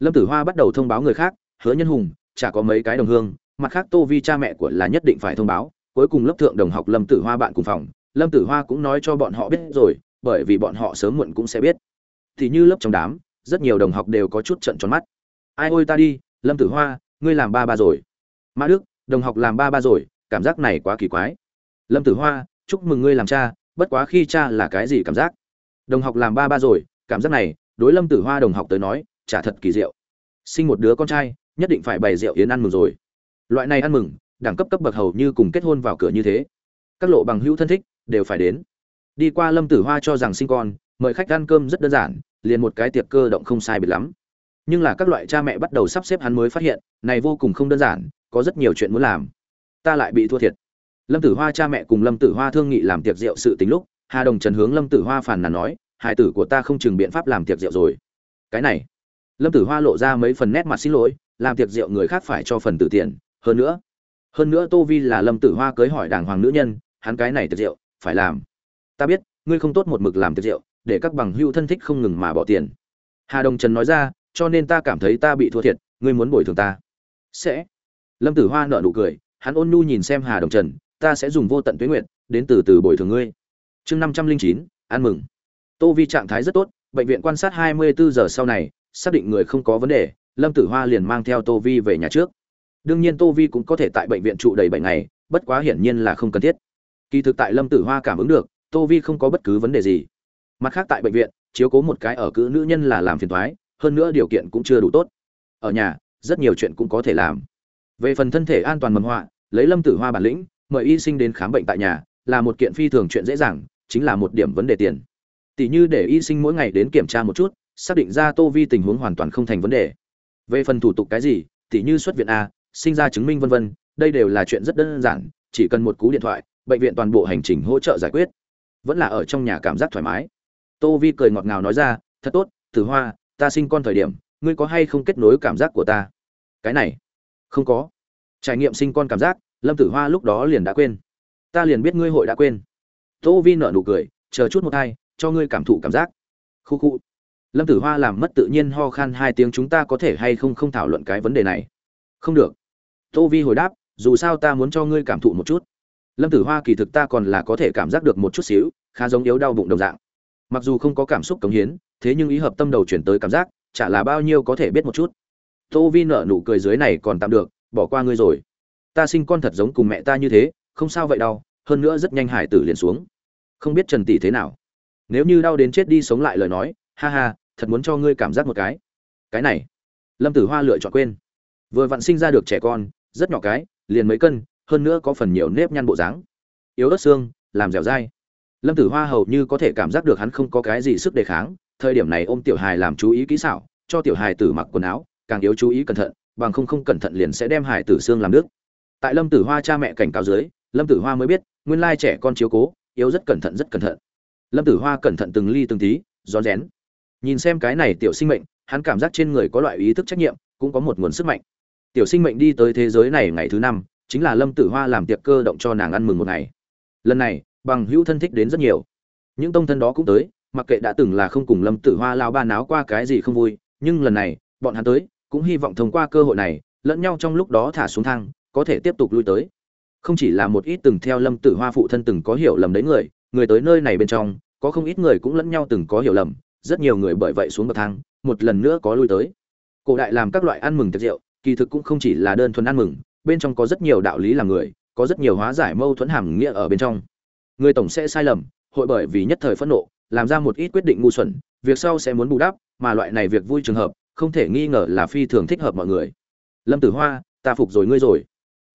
lâm tử hoa bắt đầu thông báo người khác, hứa nhân hùng, chả có mấy cái đồng hương, mặt khác tô vi cha mẹ của là nhất định phải thông báo, cuối cùng lớp thượng đồng học lâm tử hoa bạn cùng phòng. Lâm tử hoa cũng nói cho bọn họ biết rồi, bởi vì bọn họ sớm muộn cũng sẽ biết. Thì như lớp trong đám, rất nhiều đồng học đều có chút trận tròn mắt. Ai ôi ta đi, lâm tử hoa, ngươi làm ba ba rồi. Mã đức, đồng học làm ba ba rồi, cảm giác này quá kỳ quái. Lâm tử hoa, chúc mừng ngươi làm cha, bất quá khi cha là cái gì cảm giác? Đồng học làm ba ba rồi, cảm giác này, đối lâm tử hoa đồng học tới nói chả thật kỳ diệu. Sinh một đứa con trai, nhất định phải bày rượu yến ăn mừng rồi. Loại này ăn mừng, đẳng cấp cấp bậc hầu như cùng kết hôn vào cửa như thế. Các lộ bằng hữu thân thích, đều phải đến. Đi qua lâm tử hoa cho rằng sinh con, mời khách ăn cơm rất đơn giản, liền một cái tiệc cơ động không sai biệt lắm. Nhưng là các loại cha mẹ bắt đầu sắp xếp hắn mới phát hiện, này vô cùng không đơn giản, có rất nhiều chuyện muốn làm. Ta lại bị thua thiệt. Lâm tử hoa cha mẹ cùng lâm tử hoa thương nghị làm tiệc rượu sự tính lúc, hà đồng trần hướng lâm tử hoa phàn nàn nói, hải tử của ta không chừng biện pháp làm tiệc rượu rồi. Cái này lâm tử hoa lộ ra mấy phần nét mặt xin lỗi, làm tiệc rượu người khác phải cho phần tử tiền. Hơn nữa hơn nữa tô vi là lâm tử hoa cưới hỏi đàng hoàng nữ nhân, hắn cái này tiệc rượu, phải làm. Ta biết, ngươi không tốt một mực làm tiệc rượu, để các bằng hữu thân thích không ngừng mà bỏ tiền. Hà đồng trần nói ra, cho nên ta cảm thấy ta bị thua thiệt, ngươi muốn bồi thường ta. Sẽ. Lâm tử hoa nợ nụ cười, hắn ôn nhu nhìn xem hà đồng trần, ta sẽ dùng vô tận tuyến nguyện đến từ từ bồi thường ngươi. Chương năm trăm linh chín, ăn mừng. Tô vi trạng thái rất tốt, bệnh viện quan sát hai mươi bốn giờ sau này xác định người không có vấn đề, lâm tử hoa liền mang theo tô vi về nhà trước. Đương nhiên tô vi cũng có thể tại bệnh viện trụ đầy bảy ngày, bất quá hiển nhiên là không cần thiết. Kỳ thực tại lâm tử hoa cảm ứng được, tô vi không có bất cứ vấn đề gì. Mặt khác tại bệnh viện, chiếu cố một cái ở cữ nữ nhân là làm phiền thoái hơn nữa điều kiện cũng chưa đủ tốt. Ở nhà, rất nhiều chuyện cũng có thể làm. Về phần thân thể an toàn mầm họa, lấy lâm tử hoa bản lĩnh, mời y sinh đến khám bệnh tại nhà, là một kiện phi thường chuyện dễ dàng, chính là một điểm vấn đề tiền. Tỷ như để y sinh mỗi ngày đến kiểm tra một chút xác định ra tô vi tình huống hoàn toàn không thành vấn đề. Về phần thủ tục cái gì tỷ như xuất viện a, sinh ra chứng minh vân vân, đây đều là chuyện rất đơn giản, chỉ cần một cú điện thoại, bệnh viện toàn bộ hành trình hỗ trợ giải quyết. Vẫn là ở trong nhà cảm giác thoải mái. Tô vi cười ngọt ngào nói ra, thật tốt, tử hoa, ta sinh con thời điểm, ngươi có hay không kết nối cảm giác của ta? Cái này, không có. Trải nghiệm sinh con cảm giác, lâm tử hoa lúc đó liền đã quên. Ta liền biết ngươi hội đã quên. Tô vi nở nụ cười, chờ chút một hai, cho ngươi cảm thụ cảm giác. Khu khu lâm tử hoa làm mất tự nhiên ho khan hai tiếng chúng ta có thể hay không không thảo luận cái vấn đề này? Không được. Tô vi hồi đáp, dù sao ta muốn cho ngươi cảm thụ một chút. Lâm tử hoa kỳ thực ta còn là có thể cảm giác được một chút xíu, khá giống yếu đau bụng đồng dạng. Mặc dù không có cảm xúc cống hiến, thế nhưng ý hợp tâm đầu chuyển tới cảm giác, chả là bao nhiêu có thể biết một chút. Tô vi nở nụ cười dưới này còn tạm được, bỏ qua ngươi rồi. Ta sinh con thật giống cùng mẹ ta như thế, không sao vậy đau hơn nữa rất nhanh hải tử liền xuống. Không biết trần tỷ thế nào. Nếu như đau đến chết đi sống lại lời nói, ha ha thật muốn cho ngươi cảm giác một cái. Cái này, lâm tử hoa lựa chọn quên. Vừa vặn sinh ra được trẻ con, rất nhỏ cái, liền mấy cân, hơn nữa có phần nhiều nếp nhăn bộ dáng. Yếu ớt xương, làm dẻo dai. Lâm tử hoa hầu như có thể cảm giác được hắn không có cái gì sức đề kháng, thời điểm này ôm tiểu hài làm chú ý kỹ xảo, cho tiểu hài tử mặc quần áo, càng yếu chú ý cẩn thận, bằng không không cẩn thận liền sẽ đem hài tử xương làm nước tại lâm tử hoa cha mẹ cảnh cáo dưới, lâm tử hoa mới biết, nguyên lai trẻ con chiếu cố, yếu rất cẩn thận rất cẩn thận. Lâm tử hoa cẩn thận từng ly từng tí, rón rén nhìn xem cái này tiểu sinh mệnh, hắn cảm giác trên người có loại ý thức trách nhiệm, cũng có một nguồn sức mạnh. Tiểu sinh mệnh đi tới thế giới này ngày thứ năm, chính là lâm tử hoa làm tiệc cơ động cho nàng ăn mừng một ngày. Lần này, bằng hữu thân thích đến rất nhiều. Những tông thân đó cũng tới, mặc kệ đã từng là không cùng lâm tử hoa lao ba náo qua cái gì không vui, nhưng lần này, bọn hắn tới, cũng hy vọng thông qua cơ hội này, lẫn nhau trong lúc đó thả xuống thang, có thể tiếp tục lui tới. Không chỉ là một ít từng theo lâm tử hoa phụ thân từng có hiểu lầm đấy người người tới nơi này bên trong, có không ít người cũng lẫn nhau từng có hiểu lầm rất nhiều người bởi vậy xuống bậc thang, một lần nữa có lui tới. Cổ đại làm các loại ăn mừng tiệc rượu, kỳ thực cũng không chỉ là đơn thuần ăn mừng, bên trong có rất nhiều đạo lý làm người, có rất nhiều hóa giải mâu thuẫn hàm nghĩa ở bên trong. Người tổng sẽ sai lầm, hội bởi vì nhất thời phẫn nộ, làm ra một ít quyết định ngu xuẩn, việc sau sẽ muốn bù đắp, mà loại này việc vui trường hợp, không thể nghi ngờ là phi thường thích hợp mọi người. Lâm tử hoa, ta phục rồi ngươi rồi.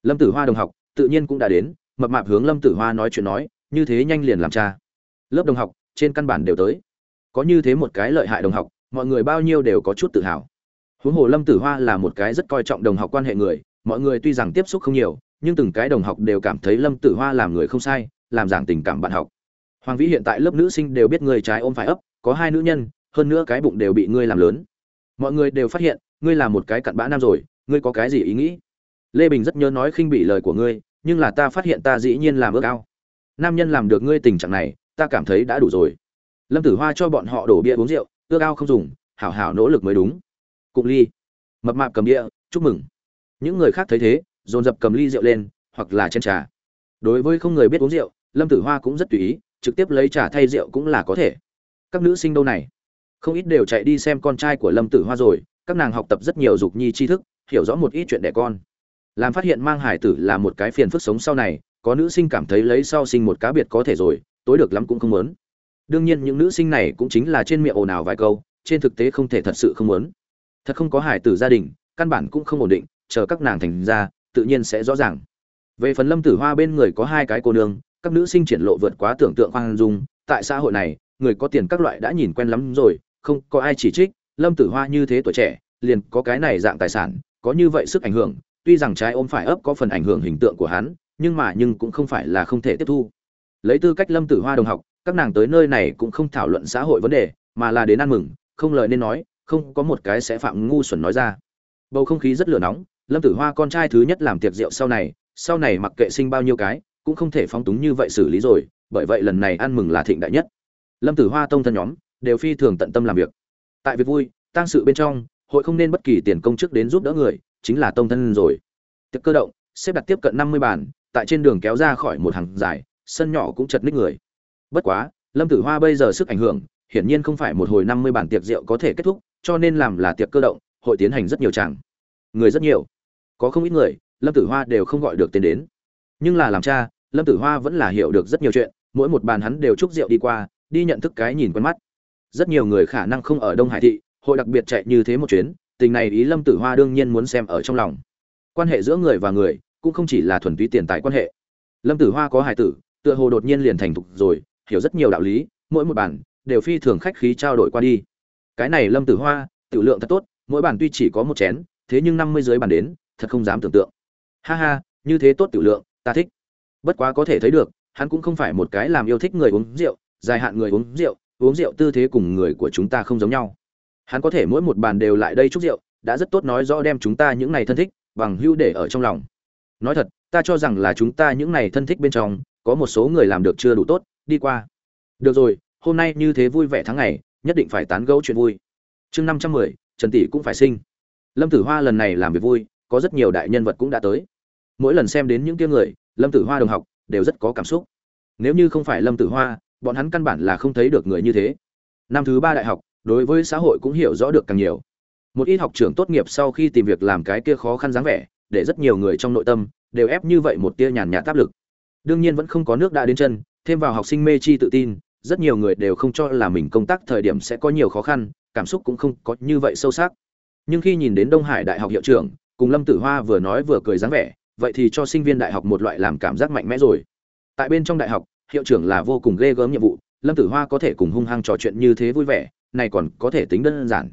Lâm tử hoa đồng học, tự nhiên cũng đã đến, mập mạp hướng lâm tử hoa nói chuyện nói, như thế nhanh liền làm cha. Lớp đồng học, trên căn bản đều tới có như thế một cái lợi hại đồng học, mọi người bao nhiêu đều có chút tự hào. Huống hồ lâm tử hoa là một cái rất coi trọng đồng học quan hệ người, mọi người tuy rằng tiếp xúc không nhiều, nhưng từng cái đồng học đều cảm thấy lâm tử hoa làm người không sai, làm giảng tình cảm bạn học. Hoàng vĩ hiện tại lớp nữ sinh đều biết người trái ôm phải ấp, có hai nữ nhân, hơn nữa cái bụng đều bị ngươi làm lớn. Mọi người đều phát hiện, ngươi là một cái cặn bã nam rồi, ngươi có cái gì ý nghĩ? Lê bình rất nhớ nói khinh bị lời của ngươi, nhưng là ta phát hiện ta dĩ nhiên làm ước ao. Nam nhân làm được ngươi tình trạng này, ta cảm thấy đã đủ rồi lâm tử hoa cho bọn họ đổ bia uống rượu, ước ao không dùng, hảo hảo nỗ lực mới đúng. Cụng ly. Mập mạp cầm bia, chúc mừng. Những người khác thấy thế, dồn dập cầm ly rượu lên, hoặc là chén trà. Đối với không người biết uống rượu, lâm tử hoa cũng rất tùy ý, trực tiếp lấy trà thay rượu cũng là có thể. Các nữ sinh đâu này? Không ít đều chạy đi xem con trai của lâm tử hoa rồi, các nàng học tập rất nhiều dục nhi tri thức, hiểu rõ một ít chuyện đẻ con. Làm phát hiện mang hải tử là một cái phiền phức sống sau này, có nữ sinh cảm thấy lấy sau sinh một cá biệt có thể rồi, tối được lắm cũng không muốn đương nhiên những nữ sinh này cũng chính là trên miệng ồn ào vài câu, trên thực tế không thể thật sự không muốn. Thật không có hải tử gia đình, căn bản cũng không ổn định, chờ các nàng thành ra, tự nhiên sẽ rõ ràng. Về phần lâm tử hoa bên người có hai cái cô nương, các nữ sinh triển lộ vượt quá tưởng tượng khoan dung, tại xã hội này, người có tiền các loại đã nhìn quen lắm rồi, không có ai chỉ trích, lâm tử hoa như thế tuổi trẻ, liền có cái này dạng tài sản, có như vậy sức ảnh hưởng, tuy rằng trái ôm phải ấp có phần ảnh hưởng hình tượng của hắn, nhưng mà nhưng cũng không phải là không thể tiếp thu. Lấy tư cách lâm tử hoa đồng học các nàng tới nơi này cũng không thảo luận xã hội vấn đề, mà là đến ăn mừng, không lời nên nói, không có một cái sẽ phạm ngu xuẩn nói ra. Bầu không khí rất lửa nóng, lâm tử hoa con trai thứ nhất làm tiệc rượu sau này sau này mặc kệ sinh bao nhiêu cái, cũng không thể phóng túng như vậy xử lý rồi, bởi vậy lần này ăn mừng là thịnh đại nhất. Lâm tử hoa tông thân nhóm, đều phi thường tận tâm làm việc. Tại việc vui tăng sự bên trong, hội không nên bất kỳ tiền công chức đến giúp đỡ người, chính là tông thân rồi. Tiệc cơ động, xếp đặt tiếp cận năm mươi bàn, tại trên đường kéo ra khỏi một hàng dài, sân nhỏ cũng chật ních người bất quá, lâm tử hoa bây giờ sức ảnh hưởng, hiển nhiên không phải một hồi năm mươi bản tiệc rượu có thể kết thúc, cho nên làm là tiệc cơ động, hội tiến hành rất nhiều chàng người rất nhiều. Có không ít người, lâm tử hoa đều không gọi được tên đến. Nhưng là làm cha, lâm tử hoa vẫn là hiểu được rất nhiều chuyện, mỗi một bàn hắn đều chúc rượu đi qua, đi nhận thức cái nhìn quen mắt. Rất nhiều người khả năng không ở đông hải thị, hội đặc biệt chạy như thế một chuyến, tình này ý lâm tử hoa đương nhiên muốn xem ở trong lòng. Quan hệ giữa người và người, cũng không chỉ là thuần túy tiền tài quan hệ. Lâm tử hoa có hài tử, tựa hồ đột nhiên liền thành thục rồi hiểu rất nhiều đạo lý, mỗi một bản đều phi thường khách khí trao đổi qua đi. Cái này lâm tử hoa, tiểu lượng thật tốt, mỗi bản tuy chỉ có một chén, thế nhưng năm mươi dưới bàn đến, thật không dám tưởng tượng. Ha ha, như thế tốt tiểu lượng, ta thích. Bất quá có thể thấy được, hắn cũng không phải một cái làm yêu thích người uống rượu, dài hạn người uống rượu uống rượu tư thế cùng người của chúng ta không giống nhau. Hắn có thể mỗi một bàn đều lại đây chúc rượu, đã rất tốt nói rõ đem chúng ta những này thân thích, bằng hưu để ở trong lòng. Nói thật, ta cho rằng là chúng ta những này thân thích bên trong, có một số người làm được chưa đủ tốt đi qua. Được rồi, hôm nay như thế vui vẻ tháng ngày, nhất định phải tán gẫu chuyện vui. Chương năm trăm mười, trần tỷ cũng phải sinh. Lâm tử hoa lần này làm việc vui, có rất nhiều đại nhân vật cũng đã tới. Mỗi lần xem đến những tiếng người, lâm tử hoa đồng học, đều rất có cảm xúc. Nếu như không phải lâm tử hoa, bọn hắn căn bản là không thấy được người như thế. Năm thứ ba đại học, đối với xã hội cũng hiểu rõ được càng nhiều. Một ít học trưởng tốt nghiệp sau khi tìm việc làm cái kia khó khăn dáng vẻ, để rất nhiều người trong nội tâm, đều ép như vậy một tia nhàn nhạt áp lực. Đương nhiên vẫn không có nước đã đến chân thêm vào học sinh mê chi tự tin, rất nhiều người đều không cho là mình công tác thời điểm sẽ có nhiều khó khăn, cảm xúc cũng không có như vậy sâu sắc. Nhưng khi nhìn đến đông hải đại học hiệu trưởng, cùng lâm tử hoa vừa nói vừa cười dáng vẻ, vậy thì cho sinh viên đại học một loại làm cảm giác mạnh mẽ rồi. Tại bên trong đại học, hiệu trưởng là vô cùng ghê gớm nhiệm vụ, lâm tử hoa có thể cùng hung hăng trò chuyện như thế vui vẻ, này còn có thể tính đơn giản.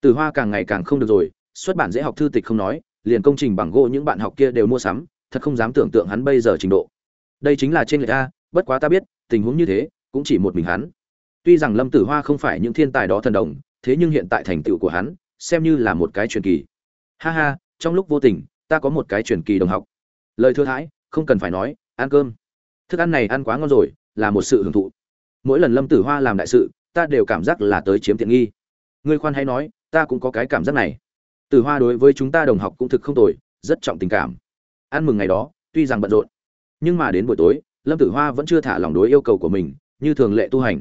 Tử hoa càng ngày càng không được rồi, xuất bản dễ học thư tịch không nói, liền công trình bằng gỗ những bạn học kia đều mua sắm, thật không dám tưởng tượng hắn bây giờ trình độ. Đây chính là trên lệch a bất quá ta biết, tình huống như thế, cũng chỉ một mình hắn. Tuy rằng lâm tử hoa không phải những thiên tài đó thần đồng, thế nhưng hiện tại thành tựu của hắn, xem như là một cái truyền kỳ. Ha ha, trong lúc vô tình, ta có một cái truyền kỳ đồng học. Lời thừa thãi, không cần phải nói, ăn cơm. Thức ăn này ăn quá ngon rồi, là một sự hưởng thụ. Mỗi lần lâm tử hoa làm đại sự, ta đều cảm giác là tới chiếm tiện nghi. Ngươi khoan hay nói, ta cũng có cái cảm giác này. Tử hoa đối với chúng ta đồng học cũng thực không tồi, rất trọng tình cảm. Ăn mừng ngày đó, tuy rằng bận rộn, nhưng mà đến buổi tối lâm tử hoa vẫn chưa thả lòng đối yêu cầu của mình, như thường lệ tu hành.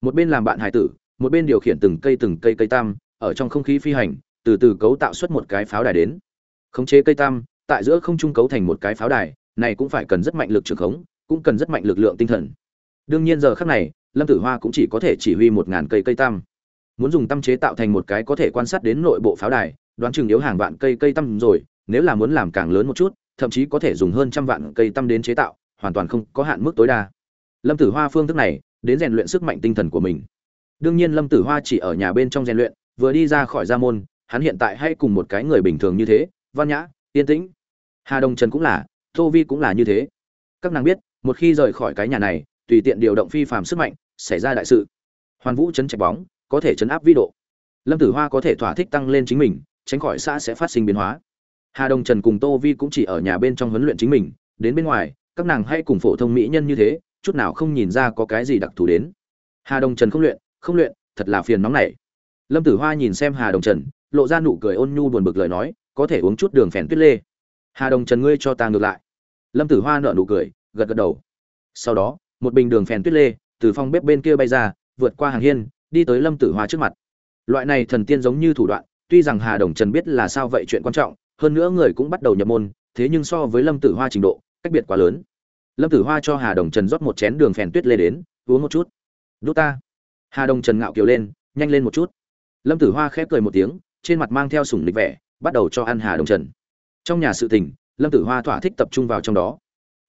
Một bên làm bạn hải tử, một bên điều khiển từng cây từng cây cây tam, ở trong không khí phi hành, từ từ cấu tạo xuất một cái pháo đài đến. Khống chế cây tam, tại giữa không trung cấu thành một cái pháo đài, này cũng phải cần rất mạnh lực trường khống, cũng cần rất mạnh lực lượng tinh thần. Đương nhiên giờ khắc này, lâm tử hoa cũng chỉ có thể chỉ huy một ngàn cây cây tam. Muốn dùng tâm chế tạo thành một cái có thể quan sát đến nội bộ pháo đài, đoán chừng yếu hàng vạn cây cây tam rồi, nếu là muốn làm càng lớn một chút, thậm chí có thể dùng hơn trăm vạn cây tam đến chế tạo hoàn toàn không có hạn mức tối đa. Lâm tử hoa phương thức này, đến rèn luyện sức mạnh tinh thần của mình. Đương nhiên lâm tử hoa chỉ ở nhà bên trong rèn luyện, vừa đi ra khỏi gia môn, hắn hiện tại hay cùng một cái người bình thường như thế, văn nhã, yên tĩnh. Hà đông trần cũng là, tô vi cũng là như thế. Các nàng biết, một khi rời khỏi cái nhà này, tùy tiện điều động phi phàm sức mạnh, xảy ra đại sự. Hoàn vũ chấn chạy bóng, có thể chấn áp vi độ. Lâm tử hoa có thể thỏa thích tăng lên chính mình, tránh khỏi xã sẽ phát sinh biến hóa. Hà đông trần cùng tô vi cũng chỉ ở nhà bên trong huấn luyện chính mình, đến bên ngoài các nàng hay cùng phổ thông mỹ nhân như thế, chút nào không nhìn ra có cái gì đặc thù đến. Hà Đồng trần không luyện không luyện, thật là phiền nóng này lâm tử hoa nhìn xem hà Đồng trần, lộ ra nụ cười ôn nhu buồn bực lời nói, có thể uống chút đường phèn tuyết lê. Hà Đồng trần ngươi cho ta ngược lại. Lâm tử hoa nở nụ cười, gật gật đầu. Sau đó, một bình đường phèn tuyết lê từ phòng bếp bên kia bay ra, vượt qua hàng hiên, đi tới lâm tử hoa trước mặt. Loại này thần tiên giống như thủ đoạn, tuy rằng hà đồng trần biết là sao vậy chuyện quan trọng, hơn nữa người cũng bắt đầu nhập môn, thế nhưng so với lâm tử hoa trình độ, cách biệt quá lớn lâm tử hoa cho hà đồng trần rót một chén đường phèn tuyết lê đến, uống một chút. Đút ta. Hà đồng trần ngạo kiều lên, nhanh lên một chút. Lâm tử hoa khép cười một tiếng, trên mặt mang theo sủng lịch vẻ, bắt đầu cho ăn hà đồng trần. Trong nhà sự tình, lâm tử hoa thỏa thích tập trung vào trong đó.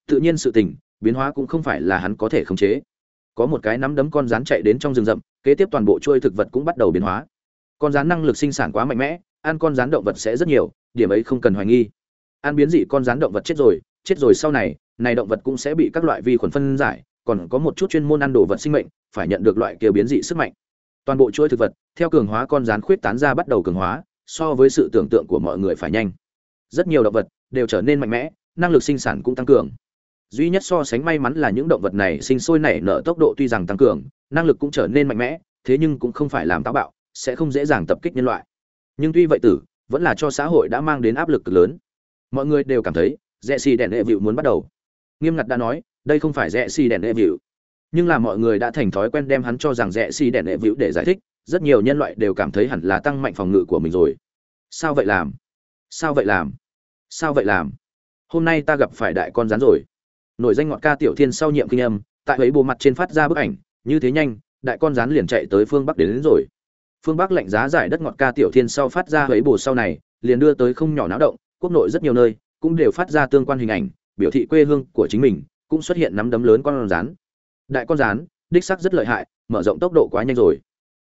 Tự nhiên sự tình, biến hóa cũng không phải là hắn có thể khống chế. Có một cái nắm đấm con rán chạy đến trong rừng rậm, kế tiếp toàn bộ chuôi thực vật cũng bắt đầu biến hóa. Con rán năng lực sinh sản quá mạnh mẽ, ăn con rán động vật sẽ rất nhiều, điểm ấy không cần hoài nghi. Ăn biến dị con rán động vật chết rồi chết rồi sau này này động vật cũng sẽ bị các loại vi khuẩn phân giải, còn có một chút chuyên môn ăn đồ vật sinh mệnh, phải nhận được loại kia biến dị sức mạnh. Toàn bộ chuỗi thực vật, theo cường hóa con rán khuyết tán ra bắt đầu cường hóa, so với sự tưởng tượng của mọi người phải nhanh. Rất nhiều động vật đều trở nên mạnh mẽ, năng lực sinh sản cũng tăng cường. Duy nhất so sánh may mắn là những động vật này sinh sôi nảy nở tốc độ tuy rằng tăng cường, năng lực cũng trở nên mạnh mẽ, thế nhưng cũng không phải làm táo bạo, sẽ không dễ dàng tập kích nhân loại. Nhưng tuy vậy tử, vẫn là cho xã hội đã mang đến áp lực cực lớn. Mọi người đều cảm thấy rẽ xì đèn hệ vịu muốn bắt đầu nghiêm ngặt đã nói đây không phải rẽ xì đèn đệ vịu. Nhưng là mọi người đã thành thói quen đem hắn cho rằng rẽ xì đèn đệ vịu để giải thích rất nhiều nhân loại đều cảm thấy hẳn là tăng mạnh phòng ngự của mình rồi. Sao vậy làm? Sao vậy làm? Sao vậy làm? Hôm nay ta gặp phải đại con rắn rồi. Nổi danh ngọn ca tiểu thiên sau nhiệm kinh âm tại ấy bộ mặt trên phát ra bức ảnh như thế nhanh đại con rắn liền chạy tới phương bắc đến, đến rồi. Phương bắc lạnh giá giải đất ngọn ca tiểu thiên sau phát ra ấy bồ sau này liền đưa tới không nhỏ náo động quốc nội rất nhiều nơi cũng đều phát ra tương quan hình ảnh biểu thị quê hương của chính mình, cũng xuất hiện nắm đấm lớn con rắn đại con rắn đích sắc rất lợi hại, mở rộng tốc độ quá nhanh rồi.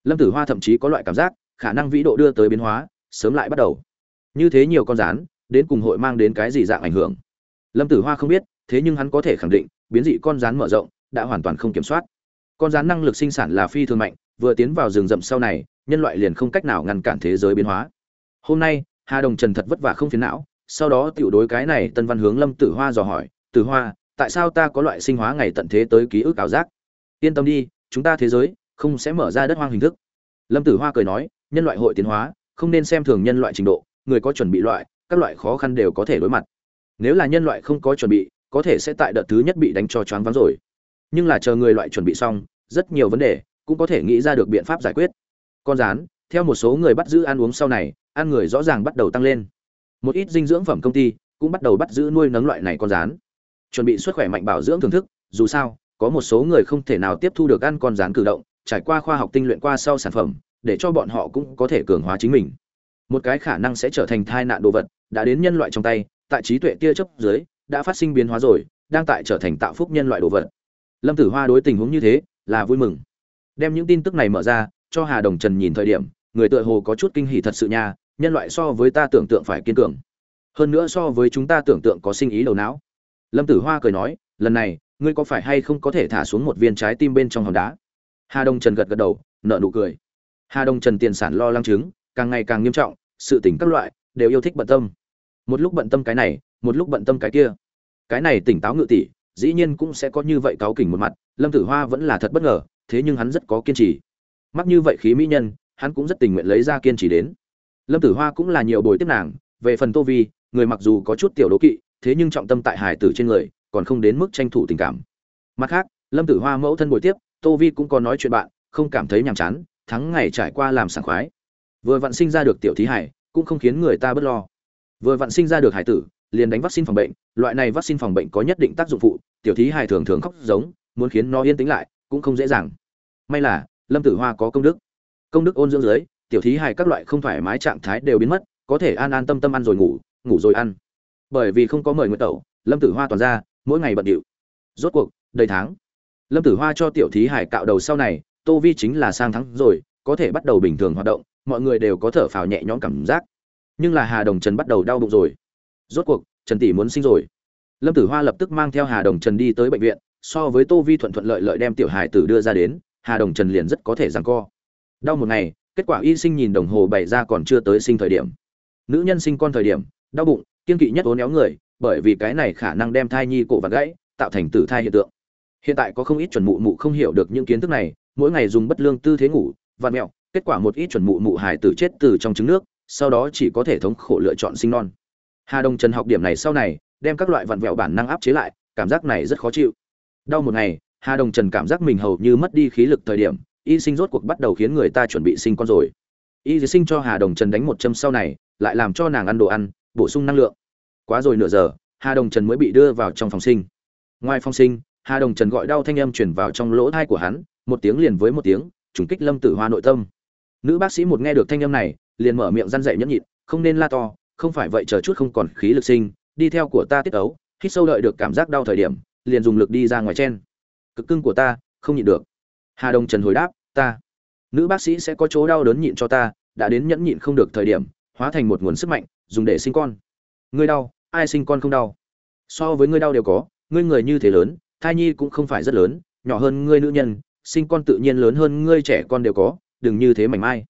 Lâm tử hoa thậm chí có loại cảm giác, khả năng vĩ độ đưa tới biến hóa, sớm lại bắt đầu. Như thế nhiều con rắn đến cùng hội mang đến cái gì dạng ảnh hưởng? Lâm tử hoa không biết, thế nhưng hắn có thể khẳng định, biến dị con rắn mở rộng, đã hoàn toàn không kiểm soát. Con rắn năng lực sinh sản là phi thường mạnh, vừa tiến vào rừng rậm sau này, nhân loại liền không cách nào ngăn cản thế giới biến hóa. Hôm nay, hà đồng trần thật vất vả không phiền não sau đó tiểu đối cái này tân văn hướng lâm tử hoa dò hỏi, tử hoa, tại sao ta có loại sinh hóa ngày tận thế tới ký ức ảo giác? Yên tâm đi, chúng ta thế giới không sẽ mở ra đất hoang hình thức. Lâm tử hoa cười nói, nhân loại hội tiến hóa, không nên xem thường nhân loại trình độ, người có chuẩn bị loại, các loại khó khăn đều có thể đối mặt. Nếu là nhân loại không có chuẩn bị, có thể sẽ tại đợt thứ nhất bị đánh cho choáng váng rồi. Nhưng là chờ người loại chuẩn bị xong, rất nhiều vấn đề cũng có thể nghĩ ra được biện pháp giải quyết. Con rán, theo một số người bắt giữ ăn uống sau này, ăn người rõ ràng bắt đầu tăng lên một ít dinh dưỡng phẩm công ty cũng bắt đầu bắt giữ nuôi nấng loại này con rán. Chuẩn bị xuất khỏe mạnh bảo dưỡng thưởng thức, dù sao, có một số người không thể nào tiếp thu được ăn con rán cử động, trải qua khoa học tinh luyện qua sau sản phẩm, để cho bọn họ cũng có thể cường hóa chính mình. Một cái khả năng sẽ trở thành thai nạn đồ vật đã đến nhân loại trong tay, tại trí tuệ tia chấp dưới, đã phát sinh biến hóa rồi, đang tại trở thành tạo phúc nhân loại đồ vật. Lâm tử hoa đối tình huống như thế, là vui mừng. Đem những tin tức này mở ra, cho hà đồng trần nhìn thời điểm, người tựa hồ có chút kinh hỉ thật sự nha nhân loại so với ta tưởng tượng phải kiên cường. Hơn nữa so với chúng ta tưởng tượng có sinh ý đầu não. Lâm tử hoa cười nói, lần này, ngươi có phải hay không có thể thả xuống một viên trái tim bên trong hòn đá? Hà Đông trần gật gật đầu nợ nụ cười. Hà Đông trần tiền sản lo lắng chứng, càng ngày càng nghiêm trọng, sự tỉnh các loại đều yêu thích bận tâm. Một lúc bận tâm cái này, một lúc bận tâm cái kia. Cái này tỉnh táo ngự tỷ, dĩ nhiên cũng sẽ có như vậy cáo kỉnh một mặt, lâm tử hoa vẫn là thật bất ngờ, thế nhưng hắn rất có kiên trì. Mắc như vậy khí mỹ nhân, hắn cũng rất tình nguyện lấy ra kiên trì đến lâm tử hoa cũng là nhiều bồi tiếp nàng, về phần tô vi, người mặc dù có chút tiểu đố kỵ, thế nhưng trọng tâm tại hải tử trên người, còn không đến mức tranh thủ tình cảm. Mặt khác, lâm tử hoa mẫu thân bồi tiếp, tô vi cũng có nói chuyện bạn, không cảm thấy nhàm chán, thắng ngày trải qua làm sảng khoái. Vừa vặn sinh ra được tiểu thí hải, cũng không khiến người ta bớt lo. Vừa vặn sinh ra được hải tử, liền đánh vaccine phòng bệnh, loại này vaccine phòng bệnh có nhất định tác dụng phụ, tiểu thí hải thường thường khóc giống, muốn khiến nó yên tĩnh lại, cũng không dễ dàng. May là, lâm tử hoa có công đức. Công đức ôn dưỡng dưới tiểu thí hải các loại không thoải mái trạng thái đều biến mất, có thể an an tâm tâm ăn rồi ngủ ngủ rồi ăn. Bởi vì không có mời nguyện tẩu, lâm tử hoa toàn ra, mỗi ngày bận điệu. Rốt cuộc, đầy tháng. Lâm tử hoa cho tiểu thí hải cạo đầu sau này, tô vi chính là sang thắng rồi, có thể bắt đầu bình thường hoạt động, mọi người đều có thở phào nhẹ nhõm cảm giác. Nhưng là hà đồng trần bắt đầu đau bụng rồi. Rốt cuộc, trần tỷ muốn sinh rồi. Lâm tử hoa lập tức mang theo hà đồng trần đi tới bệnh viện, so với tô vi thuận thuận lợi lợi đem tiểu hải tử đưa ra đến, hà đồng trần liền rất có thể rằng co. Đau một ngày kết quả y sinh nhìn đồng hồ bày ra còn chưa tới sinh thời điểm. Nữ nhân sinh con thời điểm, đau bụng, kiên kỵ nhất ố néo người, bởi vì cái này khả năng đem thai nhi cổ và gãy, tạo thành tử thai hiện tượng. Hiện tại có không ít chuẩn mụ mụ không hiểu được những kiến thức này, mỗi ngày dùng bất lương tư thế ngủ, vặn mẹo, kết quả một ít chuẩn mụ mụ hải tử chết từ trong trứng nước, sau đó chỉ có thể thống khổ lựa chọn sinh non. Hà đông trần học điểm này sau này, đem các loại vặn vẹo bản năng áp chế lại, cảm giác này rất khó chịu. Đau một ngày, hà đông trần cảm giác mình hầu như mất đi khí lực thời điểm y sinh rốt cuộc bắt đầu khiến người ta chuẩn bị sinh con rồi. Y sinh cho hà đồng trần đánh một châm sau này, lại làm cho nàng ăn đồ ăn, bổ sung năng lượng. Quá rồi nửa giờ, hà đồng trần mới bị đưa vào trong phòng sinh. Ngoài phòng sinh, hà đồng trần gọi đau thanh âm chuyển vào trong lỗ thai của hắn, một tiếng liền với một tiếng, trùng kích lâm tử hoa nội tâm. Nữ bác sĩ một nghe được thanh âm này, liền mở miệng răn dậy nhẫn nhịn, không nên la to, không phải vậy chờ chút không còn khí lực sinh, đi theo của ta tiết ấu, hít sâu đợi được cảm giác đau thời điểm, liền dùng lực đi ra ngoài chen. Cực cưng của ta, không nhịn được. Hà đồng trần hồi đáp ta, nữ bác sĩ sẽ có chỗ đau đớn nhịn cho ta, đã đến nhẫn nhịn không được thời điểm, hóa thành một nguồn sức mạnh, dùng để sinh con. Ngươi đau, ai sinh con không đau? So với ngươi đau đều có, ngươi người như thế lớn, thai nhi cũng không phải rất lớn, nhỏ hơn ngươi nữ nhân, sinh con tự nhiên lớn hơn ngươi trẻ con đều có, đừng như thế mảnh mai.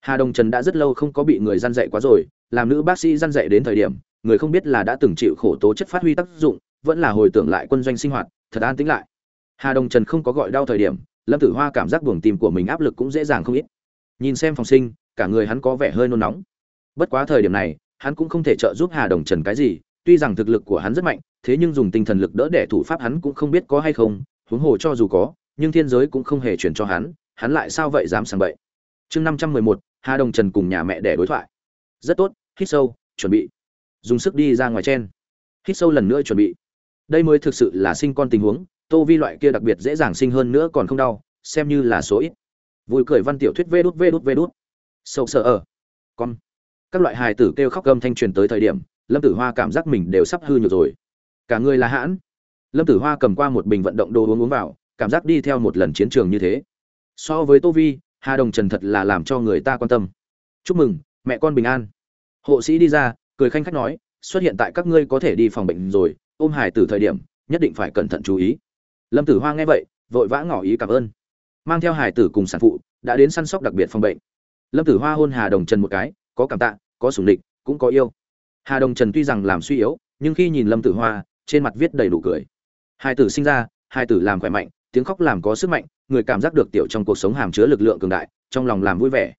Hà đồng trần đã rất lâu không có bị người gian dạy quá rồi, làm nữ bác sĩ gian dạy đến thời điểm, người không biết là đã từng chịu khổ tố chất phát huy tác dụng, vẫn là hồi tưởng lại quân doanh sinh hoạt, thật an tĩnh lại. Hà đồng trần không có gọi đau thời điểm lâm tử hoa cảm giác buồng tim của mình áp lực cũng dễ dàng không ít. Nhìn xem phòng sinh, cả người hắn có vẻ hơi nôn nóng. Bất quá thời điểm này, hắn cũng không thể trợ giúp hà đồng trần cái gì, tuy rằng thực lực của hắn rất mạnh, thế nhưng dùng tinh thần lực đỡ để thủ pháp hắn cũng không biết có hay không, huống hồ cho dù có, nhưng thiên giới cũng không hề chuyển cho hắn hắn lại sao vậy dám sàng bậy. Chương năm trăm mười một, hà đồng trần cùng nhà mẹ để đối thoại. Rất tốt, hít sâu, chuẩn bị. Dùng sức đi ra ngoài chen. Hít sâu lần nữa chuẩn bị. Đây mới thực sự là sinh con tình huống tô vi loại kia đặc biệt dễ dàng sinh hơn nữa còn không đau, xem như là số ít. Vui cười văn tiểu thuyết vê đút vê đút vê đút. Sâu sợ ở. Con. Các loại hài tử kêu khóc gầm thanh truyền tới thời điểm, lâm tử hoa cảm giác mình đều sắp hư nhược rồi. Cả người là hãn. Lâm tử hoa cầm qua một bình vận động đồ uống uống vào, cảm giác đi theo một lần chiến trường như thế. So với tô vi, hà đồng trần thật là làm cho người ta quan tâm. Chúc mừng, mẹ con bình an. Hộ sĩ đi ra, cười khanh khách nói, xuất hiện tại các ngươi có thể đi phòng bệnh rồi, ôm hải tử thời điểm, nhất định phải cẩn thận chú ý lâm tử hoa nghe vậy, vội vã ngỏ ý cảm ơn. Mang theo hải tử cùng sản phụ, đã đến săn sóc đặc biệt phòng bệnh. Lâm tử hoa hôn hà đồng trần một cái, có cảm tạ, có sủng địch cũng có yêu. Hà đồng trần tuy rằng làm suy yếu, nhưng khi nhìn lâm tử hoa, trên mặt viết đầy đủ cười. Hai tử sinh ra hai tử làm khỏe mạnh, tiếng khóc làm có sức mạnh, người cảm giác được tiểu trong cuộc sống hàm chứa lực lượng cường đại, trong lòng làm vui vẻ.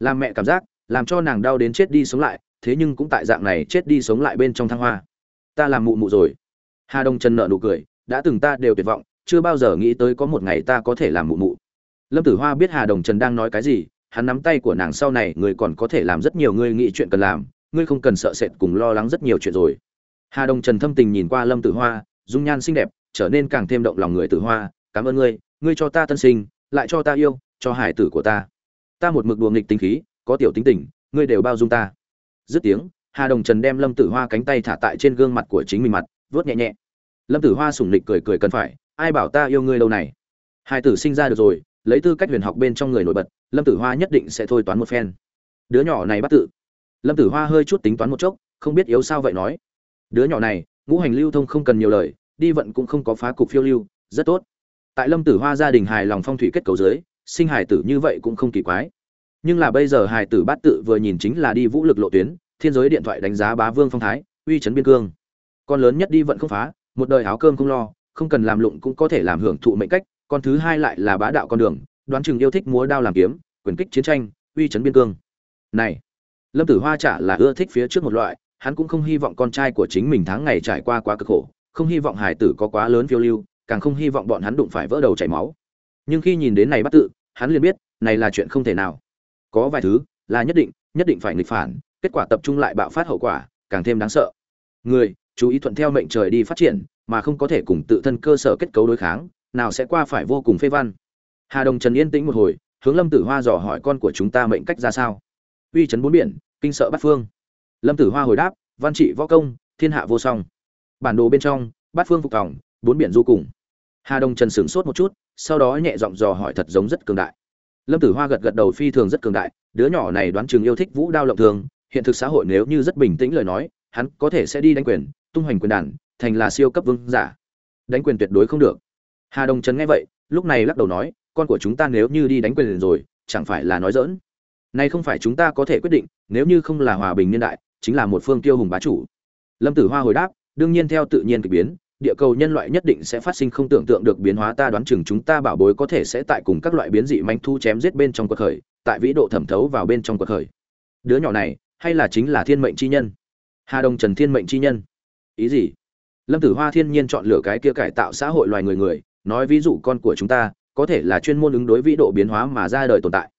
Làm mẹ cảm giác, làm cho nàng đau đến chết đi sống lại, thế nhưng cũng tại dạng này chết đi sống lại bên trong thăng hoa. Ta làm mụ mụ rồi. Hà đông trần nợ nụ cười, đã từng ta đều tuyệt vọng chưa bao giờ nghĩ tới có một ngày ta có thể làm mụ mụ. Lâm tử hoa biết hà đồng trần đang nói cái gì, hắn nắm tay của nàng sau này, người còn có thể làm rất nhiều, người nghĩ chuyện cần làm ngươi không cần sợ sệt cùng lo lắng rất nhiều chuyện rồi. Hà đồng trần thâm tình nhìn qua lâm tử hoa, dung nhan xinh đẹp, trở nên càng thêm động lòng người tử hoa, cảm ơn ngươi ngươi cho ta tân sinh, lại cho ta yêu, cho hải tử của ta. Ta một mực đùa nghịch tính khí, có tiểu tính tình, ngươi đều bao dung ta. Dứt tiếng, hà đồng trần đem lâm tử hoa cánh tay thả tại trên gương mặt của chính mình mặt vớt nhẹ nhẹ. Lâm tử hoa sủng lịch cười cười cần phải ai bảo ta yêu ngươi lâu này? Hai tử sinh ra được rồi, lấy tư cách huyền học bên trong người nổi bật, lâm tử hoa nhất định sẽ thôi toán một phen. Đứa nhỏ này bắt tự. Lâm tử hoa hơi chút tính toán một chốc, không biết yếu sao vậy nói. Đứa nhỏ này, ngũ hành lưu thông không cần nhiều lời, đi vận cũng không có phá cục phiêu lưu, rất tốt. Tại lâm tử hoa gia đình hài lòng phong thủy kết cấu dưới, sinh hài tử như vậy cũng không kỳ quái. Nhưng là bây giờ hài tử bát tự vừa nhìn chính là đi vũ lực lộ tuyến, thiên giới điện thoại đánh giá bá vương phong thái, uy chấn biên cương. Con lớn nhất đi vận không phá, một đời áo cơm không lo không cần làm lụng cũng có thể làm hưởng thụ mệnh cách, con thứ hai lại là bá đạo con đường, đoán chừng yêu thích múa đao làm kiếm, quyền kích chiến tranh, uy chấn biên cương. Này, lâm tử hoa chả là ưa thích phía trước một loại, hắn cũng không hy vọng con trai của chính mình tháng ngày trải qua quá cực khổ, không hy vọng hải tử có quá lớn phiêu lưu, càng không hy vọng bọn hắn đụng phải vỡ đầu chảy máu. Nhưng khi nhìn đến này bắt tự, hắn liền biết, này là chuyện không thể nào. Có vài thứ là nhất định nhất định phải nghịch phản, kết quả tập trung lại bạo phát hậu quả, càng thêm đáng sợ. Người chú ý thuận theo mệnh trời đi phát triển, mà không có thể cùng tự thân cơ sở kết cấu đối kháng, nào sẽ qua phải vô cùng phê văn. Hà đồng trần yên tĩnh một hồi, hướng lâm tử hoa dò hỏi con của chúng ta mệnh cách ra sao. Uy chấn bốn biển, kinh sợ bát phương. Lâm tử hoa hồi đáp, văn trị võ công, thiên hạ vô song. Bản đồ bên trong, bát phương phục tòng, bốn biển du cùng. Hà đồng trần sửng sốt một chút, sau đó nhẹ giọng dò hỏi thật giống rất cường đại. Lâm tử hoa gật gật đầu phi thường rất cường đại, đứa nhỏ này đoán chừng yêu thích vũ đao lộng thường, hiện thực xã hội nếu như rất bình tĩnh lời nói hắn có thể sẽ đi đánh quyền, tung hoành quyền đàn, thành là siêu cấp vương giả. Đánh quyền tuyệt đối không được. Hà đồng Trấn nghe vậy, lúc này lắc đầu nói, con của chúng ta nếu như đi đánh quyền rồi, chẳng phải là nói dỡn nay không phải chúng ta có thể quyết định, nếu như không là hòa bình niên đại, chính là một phương tiêu hùng bá chủ. Lâm tử hoa hồi đáp, đương nhiên theo tự nhiên k ỳ biến, địa cầu nhân loại nhất định sẽ phát sinh không tưởng tượng được biến hóa, ta đoán chừng chúng ta bảo bối có thể sẽ tại cùng các loại biến dị manh thu chém giết bên trong cuộc khởi, tại vĩ độ thẩm thấu vào bên trong cuộc khởi. Đứa nhỏ này, hay là chính là thiên mệnh chi nhân? Hà đồng trần thiên mệnh chi nhân. Ý gì? Lâm tử hoa thiên nhiên chọn lựa cái kia cải tạo xã hội loài người người, nói ví dụ con của chúng ta, có thể là chuyên môn ứng đối vĩ độ biến hóa mà ra đời tồn tại.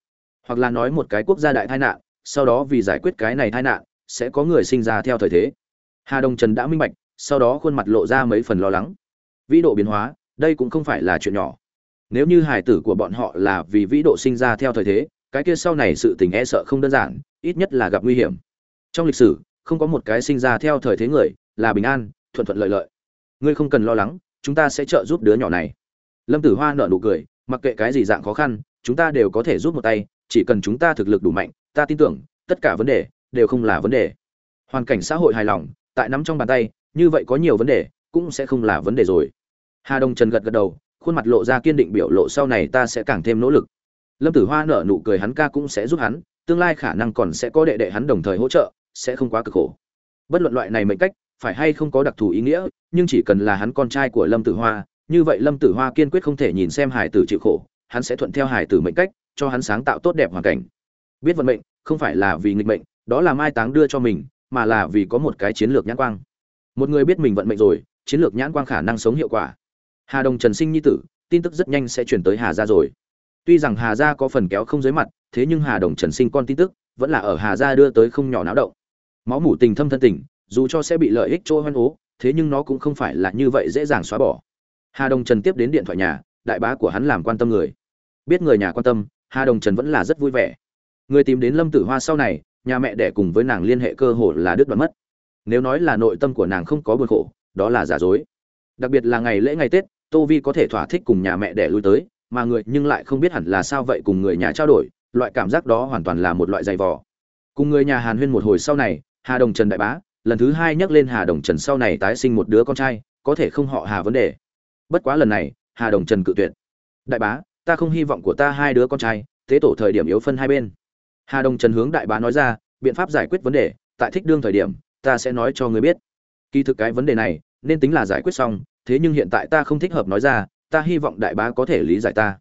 Hoặc là nói một cái quốc gia đại tai nạn, sau đó vì giải quyết cái này tai nạn, sẽ có người sinh ra theo thời thế. Hà đồng trần đã minh bạch, sau đó khuôn mặt lộ ra mấy phần lo lắng. Vĩ độ biến hóa, đây cũng không phải là chuyện nhỏ. Nếu như hài tử của bọn họ là vì vĩ độ sinh ra theo thời thế, cái kia sau này sự tình e sợ không đơn giản, ít nhất là gặp nguy hiểm. Trong lịch sử không có một cái sinh ra theo thời thế người, là bình an, thuận thuận lợi lợi. Ngươi không cần lo lắng, chúng ta sẽ trợ giúp đứa nhỏ này. Lâm tử hoa nở nụ cười, mặc kệ cái gì dạng khó khăn, chúng ta đều có thể giúp một tay, chỉ cần chúng ta thực lực đủ mạnh, ta tin tưởng, tất cả vấn đề đều không là vấn đề. Hoàn cảnh xã hội hài lòng, tại nắm trong bàn tay, như vậy có nhiều vấn đề, cũng sẽ không là vấn đề rồi. Hà đông trần gật gật đầu, khuôn mặt lộ ra kiên định biểu lộ sau này ta sẽ càng thêm nỗ lực. Lâm tử hoa nở nụ cười hắn ca cũng sẽ giúp hắn, tương lai khả năng còn sẽ có đệ đệ hắn đồng thời hỗ trợ sẽ không quá cực khổ. Bất luận loại này mệnh cách, phải hay không có đặc thù ý nghĩa, nhưng chỉ cần là hắn con trai của lâm tử hoa, như vậy lâm tử hoa kiên quyết không thể nhìn xem hải tử chịu khổ, hắn sẽ thuận theo hải tử mệnh cách, cho hắn sáng tạo tốt đẹp hoàn cảnh. Biết vận mệnh, không phải là vì nghịch mệnh, đó là mai táng đưa cho mình, mà là vì có một cái chiến lược nhãn quang. Một người biết mình vận mệnh rồi, chiến lược nhãn quang khả năng sống hiệu quả. Hà đồng trần sinh nhi tử, tin tức rất nhanh sẽ chuyển tới hà gia rồi. Tuy rằng hà gia có phần kéo không dưới mặt, thế nhưng hà đồng trần sinh con tin tức, vẫn là ở hà gia đưa tới không nhỏ náo động máu mủ tình thâm thân tình, dù cho sẽ bị lợi ích trôi hoan ố thế nhưng nó cũng không phải là như vậy dễ dàng xóa bỏ. Hà đồng trần tiếp đến điện thoại nhà, đại bá của hắn làm quan tâm người. Biết người nhà quan tâm, hà đồng trần vẫn là rất vui vẻ. Người tìm đến lâm tử hoa sau này, nhà mẹ đẻ cùng với nàng liên hệ cơ hội là đứt đoạn mất. Nếu nói là nội tâm của nàng không có buồn khổ, đó là giả dối. Đặc biệt là ngày lễ ngày tết, tô vi có thể thỏa thích cùng nhà mẹ đẻ lui tới, mà người nhưng lại không biết hẳn là sao vậy cùng người nhà trao đổi, loại cảm giác đó hoàn toàn là một loại dày vò. Cùng người nhà hàn huyên một hồi sau này hà đồng trần đại bá, lần thứ hai nhắc lên hà đồng trần sau này tái sinh một đứa con trai, có thể không họ hà vấn đề. Bất quá lần này, hà đồng trần cự tuyệt. Đại bá, ta không hy vọng của ta hai đứa con trai tế tổ thời điểm yếu phân hai bên. Hà đồng trần hướng đại bá nói ra, biện pháp giải quyết vấn đề, tại thích đương thời điểm, ta sẽ nói cho người biết. Kỳ thực cái vấn đề này, nên tính là giải quyết xong, thế nhưng hiện tại ta không thích hợp nói ra, ta hy vọng đại bá có thể lý giải ta.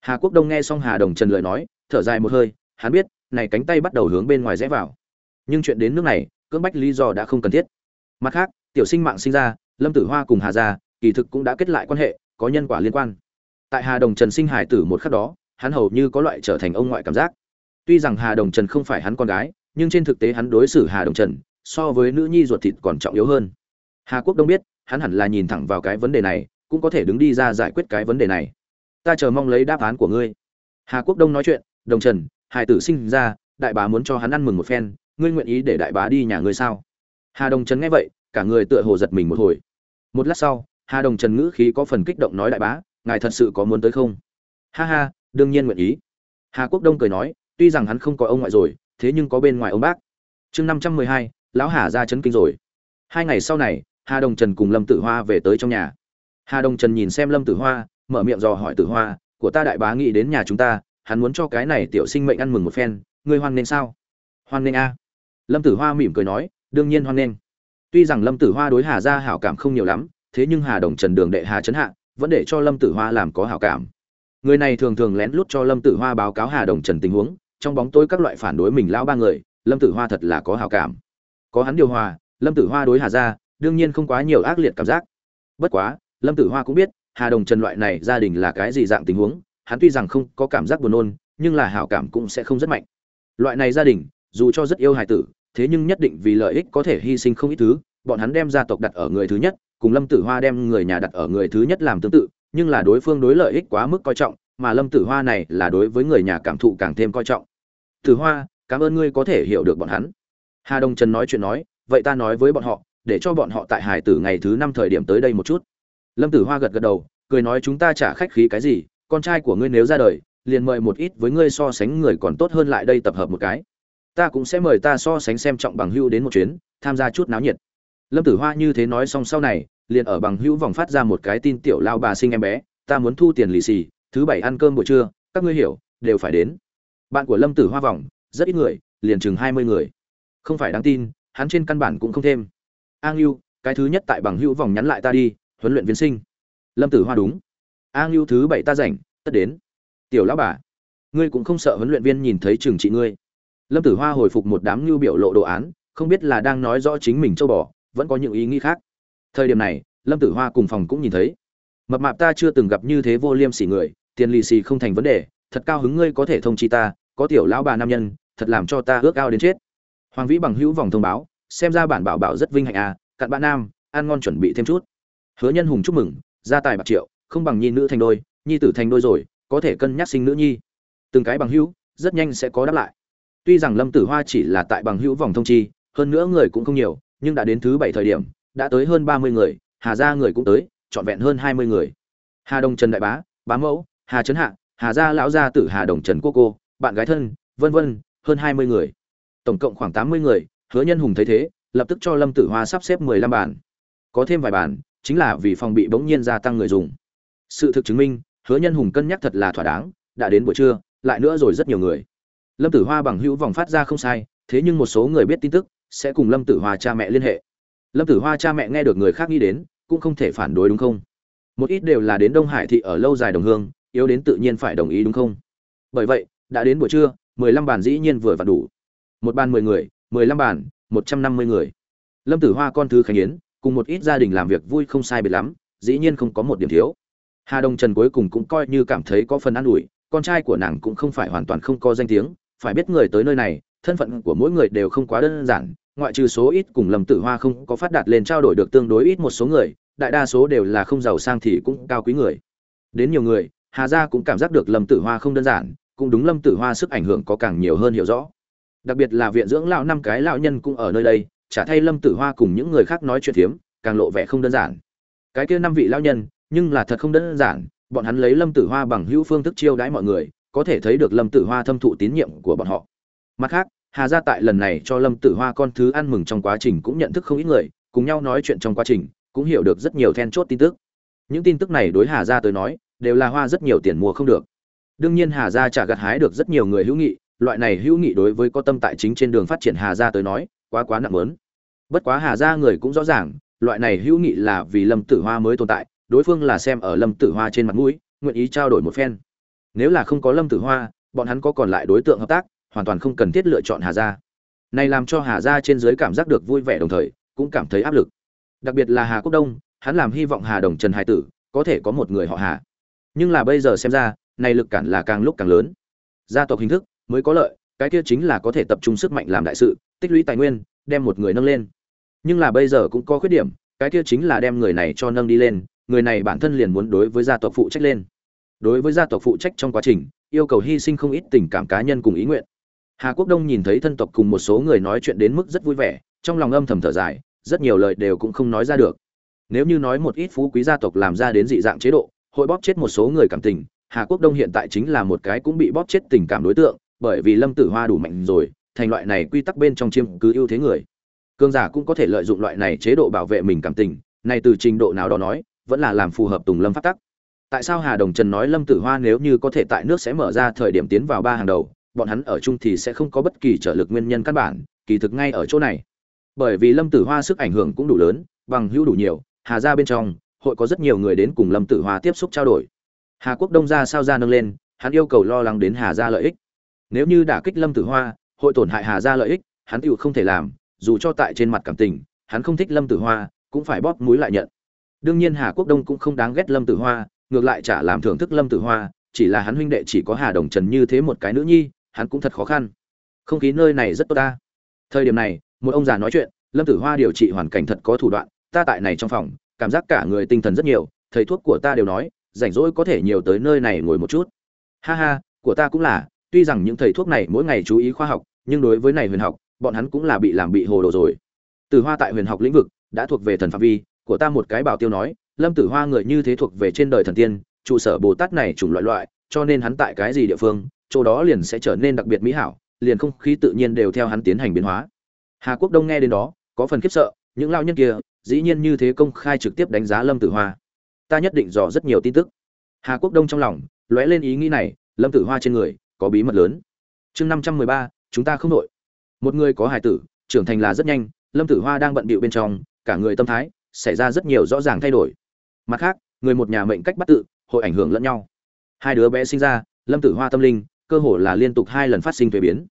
Hà quốc đông nghe xong hà đồng trần lời nói, thở dài một hơi, hắn biết, này cánh tay bắt đầu hướng bên ngoài rẽ vào nhưng chuyện đến nước này, cưỡng bách lý do đã không cần thiết. Mặt khác, tiểu sinh mạng sinh ra, lâm tử hoa cùng hà gia, kỳ thực cũng đã kết lại quan hệ, có nhân quả liên quan. Tại hà đồng trần sinh hải tử một khắc đó, hắn hầu như có loại trở thành ông ngoại cảm giác. Tuy rằng hà đồng trần không phải hắn con gái, nhưng trên thực tế hắn đối xử hà đồng trần, so với nữ nhi ruột thịt còn trọng yếu hơn. Hà quốc đông biết, hắn hẳn là nhìn thẳng vào cái vấn đề này, cũng có thể đứng đi ra giải quyết cái vấn đề này. Ta chờ mong lấy đáp án của ngươi. Hà quốc đông nói chuyện, đồng trần hải tử sinh ra, đại bá muốn cho hắn ăn mừng một phen ngươi nguyện ý để đại bá đi nhà ngươi sao? Hà đồng trần nghe vậy, cả người tựa hồ giật mình một hồi. Một lát sau, hà đồng trần ngữ khí có phần kích động nói đại bá, ngài thật sự có muốn tới không? Ha ha, đương nhiên nguyện ý. Hà quốc đông cười nói, tuy rằng hắn không có ông ngoại rồi, thế nhưng có bên ngoài ông bác. Chương năm trăm mười hai, lão hà ra chấn kinh rồi. Hai ngày sau này, hà đồng trần cùng lâm tử hoa về tới trong nhà. Hà đồng trần nhìn xem lâm tử hoa, mở miệng dò hỏi tử hoa, của ta đại bá nghĩ đến nhà chúng ta, hắn muốn cho cái này tiểu sinh mệnh ăn mừng một phen, ngươi hoan nên sao? Hoan nên a lâm tử hoa mỉm cười nói, đương nhiên hoan nghênh. tuy rằng lâm tử hoa đối hà ra hảo cảm không nhiều lắm, thế nhưng hà đồng trần đường đệ hà trấn hạ vẫn để cho lâm tử hoa làm có hảo cảm. Người này thường thường lén lút cho lâm tử hoa báo cáo hà đồng trần tình huống, trong bóng tối các loại phản đối mình lão ba người, lâm tử hoa thật là có hảo cảm. Có hắn điều hòa, lâm tử hoa đối hà ra đương nhiên không quá nhiều ác liệt cảm giác. Bất quá, lâm tử hoa cũng biết, hà đồng trần loại này gia đình là cái gì dạng tình huống, hắn tuy rằng không có cảm giác buồn nôn, nhưng là hảo cảm cũng sẽ không rất mạnh. Loại này gia đình, dù cho rất yêu hài tử thế nhưng nhất định vì lợi ích có thể hy sinh không ít thứ, bọn hắn đem gia tộc đặt ở người thứ nhất, cùng lâm tử hoa đem người nhà đặt ở người thứ nhất làm tương tự, nhưng là đối phương đối lợi ích quá mức coi trọng, mà lâm tử hoa này là đối với người nhà cảm thụ càng thêm coi trọng. Tử hoa, cảm ơn ngươi có thể hiểu được bọn hắn. Hà đông trần nói chuyện nói, vậy ta nói với bọn họ, để cho bọn họ tại hải tử ngày thứ năm thời điểm tới đây một chút. Lâm tử hoa gật gật đầu, cười nói chúng ta trả khách khí cái gì, con trai của ngươi nếu ra đời, liền mời một ít với ngươi so sánh người còn tốt hơn lại đây tập hợp một cái ta cũng sẽ mời ta so sánh xem trọng bằng hữu đến một chuyến, tham gia chút náo nhiệt. Lâm tử hoa như thế nói xong sau này, liền ở bằng hữu vòng phát ra một cái tin tiểu lao bà sinh em bé, ta muốn thu tiền lì xì, thứ bảy ăn cơm buổi trưa, các ngươi hiểu, đều phải đến. Bạn của lâm tử hoa vòng, rất ít người, liền chừng hai mươi người. Không phải đáng tin, hắn trên căn bản cũng không thêm. A ngưu cái thứ nhất tại bằng hữu vòng nhắn lại ta đi, huấn luyện viên sinh. Lâm tử hoa đúng. A ngưu thứ bảy ta rảnh, tất đến. Tiểu lão bà, ngươi cũng không sợ huấn luyện viên nhìn thấy trường trị ngươi? Lâm tử hoa hồi phục một đám ngưu biểu lộ đồ án, không biết là đang nói rõ chính mình châu bò, vẫn có những ý nghĩ khác. Thời điểm này, lâm tử hoa cùng phòng cũng nhìn thấy. Mập mạp ta chưa từng gặp như thế vô liêm sỉ người, tiền lì xì không thành vấn đề, thật cao hứng ngươi có thể thông chi ta, có tiểu lão bà nam nhân, thật làm cho ta ước ao đến chết. Hoàng vĩ bằng hữu vòng thông báo, xem ra bản bảo bảo rất vinh hạnh à cặn bạn nam, ăn ngon chuẩn bị thêm chút. Hứa nhân hùng chúc mừng gia tài bạc triệu, không bằng nhi nữ thành đôi, nhi tử thành đôi rồi, có thể cân nhắc sinh nữ nhi. Từng cái bằng hữu, rất nhanh sẽ có đáp lại tuy rằng lâm tử hoa chỉ là tại bằng hữu vòng thông chi, hơn nữa người cũng không nhiều, nhưng đã đến thứ bảy thời điểm, đã tới hơn ba mươi người, hà gia người cũng tới, trọn vẹn hơn hai mươi người. Hà đông trần đại bá bá mẫu, hà trấn hạ, hà gia lão gia tử hà đồng trần cô cô, bạn gái thân, vân vân, hơn hai mươi người. Tổng cộng khoảng tám mươi người, hứa nhân hùng thấy thế, lập tức cho lâm tử hoa sắp xếp mười lăm bàn. Có thêm vài bàn, chính là vì phòng bị bỗng nhiên gia tăng người dùng. Sự thực chứng minh, hứa nhân hùng cân nhắc thật là thỏa đáng, đã đến buổi trưa, lại nữa rồi rất nhiều người lâm tử hoa bằng hữu vòng phát ra không sai, thế nhưng một số người biết tin tức, sẽ cùng lâm tử hoa cha mẹ liên hệ. Lâm tử hoa cha mẹ nghe được người khác nghĩ đến, cũng không thể phản đối đúng không? Một ít đều là đến đông hải thị ở lâu dài đồng hương, yếu đến tự nhiên phải đồng ý đúng không? Bởi vậy, đã đến buổi trưa, mười lăm bàn dĩ nhiên vừa vặn đủ. Một bàn mười người, mười lăm bàn, một trăm năm mươi người. Lâm tử hoa con thứ khánh yến, cùng một ít gia đình làm việc vui không sai biệt lắm, dĩ nhiên không có một điểm thiếu. Hà đông trần cuối cùng cũng coi như cảm thấy có phần an ủi, con trai của nàng cũng không phải hoàn toàn không có danh tiếng phải biết người tới nơi này, thân phận của mỗi người đều không quá đơn giản, ngoại trừ số ít cùng lâm tử hoa không có phát đạt lên trao đổi được tương đối ít một số người, đại đa số đều là không giàu sang thì cũng cao quý người. Đến nhiều người, hà gia cũng cảm giác được lâm tử hoa không đơn giản, cũng đúng lâm tử hoa sức ảnh hưởng có càng nhiều hơn hiểu rõ. Đặc biệt là viện dưỡng lão năm cái lão nhân cũng ở nơi đây trả thay lâm tử hoa cùng những người khác nói chuyện thiếm càng lộ vẻ không đơn giản. Cái kia năm vị lão nhân, nhưng là thật không đơn giản, bọn hắn lấy lâm tử hoa bằng hữu phương thức chiêu đãi mọi người có thể thấy được lâm tử hoa thâm thụ tín nhiệm của bọn họ. Mặt khác, hà gia tại lần này cho lâm tử hoa con thứ ăn mừng trong quá trình cũng nhận thức không ít người, cùng nhau nói chuyện trong quá trình, cũng hiểu được rất nhiều then chốt tin tức. Những tin tức này đối hà gia tới nói, đều là hoa rất nhiều tiền mua không được. Đương nhiên hà gia trả gặt hái được rất nhiều người hữu nghị, loại này hữu nghị đối với có tâm tại chính trên đường phát triển hà gia tới nói, quá quá nặng lớn. Bất quá hà gia người cũng rõ ràng, loại này hữu nghị là vì lâm tử hoa mới tồn tại, đối phương là xem ở lâm tử hoa trên mặt mũi, nguyện ý trao đổi một phen nếu là không có lâm tử hoa, bọn hắn có còn lại đối tượng hợp tác, hoàn toàn không cần thiết lựa chọn hà gia. Này làm cho hà gia trên dưới cảm giác được vui vẻ đồng thời, cũng cảm thấy áp lực. Đặc biệt là hà quốc đông, hắn làm hy vọng hà đồng trần hải tử có thể có một người họ hà. Nhưng là bây giờ xem ra, này lực cản là càng lúc càng lớn. Gia tộc hình thức mới có lợi, cái kia chính là có thể tập trung sức mạnh làm đại sự, tích lũy tài nguyên, đem một người nâng lên. Nhưng là bây giờ cũng có khuyết điểm, cái kia chính là đem người này cho nâng đi lên, người này bản thân liền muốn đối với gia tộc phụ trách lên đối với gia tộc phụ trách trong quá trình, yêu cầu hy sinh không ít tình cảm cá nhân cùng ý nguyện. Hà quốc đông nhìn thấy thân tộc cùng một số người nói chuyện đến mức rất vui vẻ, trong lòng âm thầm thở dài, rất nhiều lời đều cũng không nói ra được. Nếu như nói một ít phú quý gia tộc làm ra đến dị dạng chế độ, hội bóp chết một số người cảm tình, hà quốc đông hiện tại chính là một cái cũng bị bóp chết tình cảm đối tượng, bởi vì lâm tử hoa đủ mạnh rồi, thành loại này quy tắc bên trong chiêm cứ ưu thế người. Cương giả cũng có thể lợi dụng loại này chế độ bảo vệ mình cảm tình, này từ trình độ nào đó nói, vẫn là làm phù hợp tùng lâm phát tắc tại sao hà đồng trần nói lâm tử hoa nếu như có thể tại nước sẽ mở ra thời điểm tiến vào ba hàng đầu, bọn hắn ở chung thì sẽ không có bất kỳ trợ lực nguyên nhân căn bản, kỳ thực ngay ở chỗ này. Bởi vì lâm tử hoa sức ảnh hưởng cũng đủ lớn, bằng hữu đủ nhiều, hà ra bên trong, hội có rất nhiều người đến cùng lâm tử hoa tiếp xúc trao đổi. Hà quốc đông ra sao ra nâng lên, hắn yêu cầu lo lắng đến hà gia lợi ích. Nếu như đả kích lâm tử hoa, hội tổn hại hà gia lợi ích, hắn tựu không thể làm, dù cho tại trên mặt cảm tình, hắn không thích lâm tử hoa, cũng phải bóp mũi lại nhận. Đương nhiên hà quốc đông cũng không đáng ghét lâm tử hoa ngược lại chả làm thưởng thức lâm tử hoa, chỉ là hắn huynh đệ chỉ có hà đồng trần như thế một cái nữ nhi, hắn cũng thật khó khăn. Không khí nơi này rất tốt ta. Thời điểm này, một ông già nói chuyện, lâm tử hoa điều trị hoàn cảnh thật có thủ đoạn, ta tại này trong phòng, cảm giác cả người tinh thần rất nhiều, thầy thuốc của ta đều nói, rảnh rỗi có thể nhiều tới nơi này ngồi một chút. Ha ha, của ta cũng là, tuy rằng những thầy thuốc này mỗi ngày chú ý khoa học, nhưng đối với này huyền học, bọn hắn cũng là bị làm bị hồ đồ rồi. Tử hoa tại huyền học lĩnh vực, đã thuộc về thần phạm vi, của ta một cái bảo tiêu nói lâm tử hoa người như thế thuộc về trên đời thần tiên, trụ sở bồ tát này chủng loại loại, cho nên hắn tại cái gì địa phương, chỗ đó liền sẽ trở nên đặc biệt mỹ hảo, liền không khí tự nhiên đều theo hắn tiến hành biến hóa. Hà quốc đông nghe đến đó, có phần khiếp sợ, những lao nhân kia, dĩ nhiên như thế công khai trực tiếp đánh giá lâm tử hoa. Ta nhất định dò rất nhiều tin tức. Hà quốc đông trong lòng, lóe lên ý nghĩ này, lâm tử hoa trên người, có bí mật lớn. Chương năm trăm mười ba, chúng ta không đội. Một người có hài tử, trưởng thành là rất nhanh, lâm tử hoa đang bận bịu bên trong, cả người tâm thái, xảy ra rất nhiều rõ ràng thay đổi mặt khác, người một nhà mệnh cách bắt tự, hội ảnh hưởng lẫn nhau. Hai đứa bé sinh ra, lâm tử hoa tâm linh, cơ hồ là liên tục hai lần phát sinh thuế biến.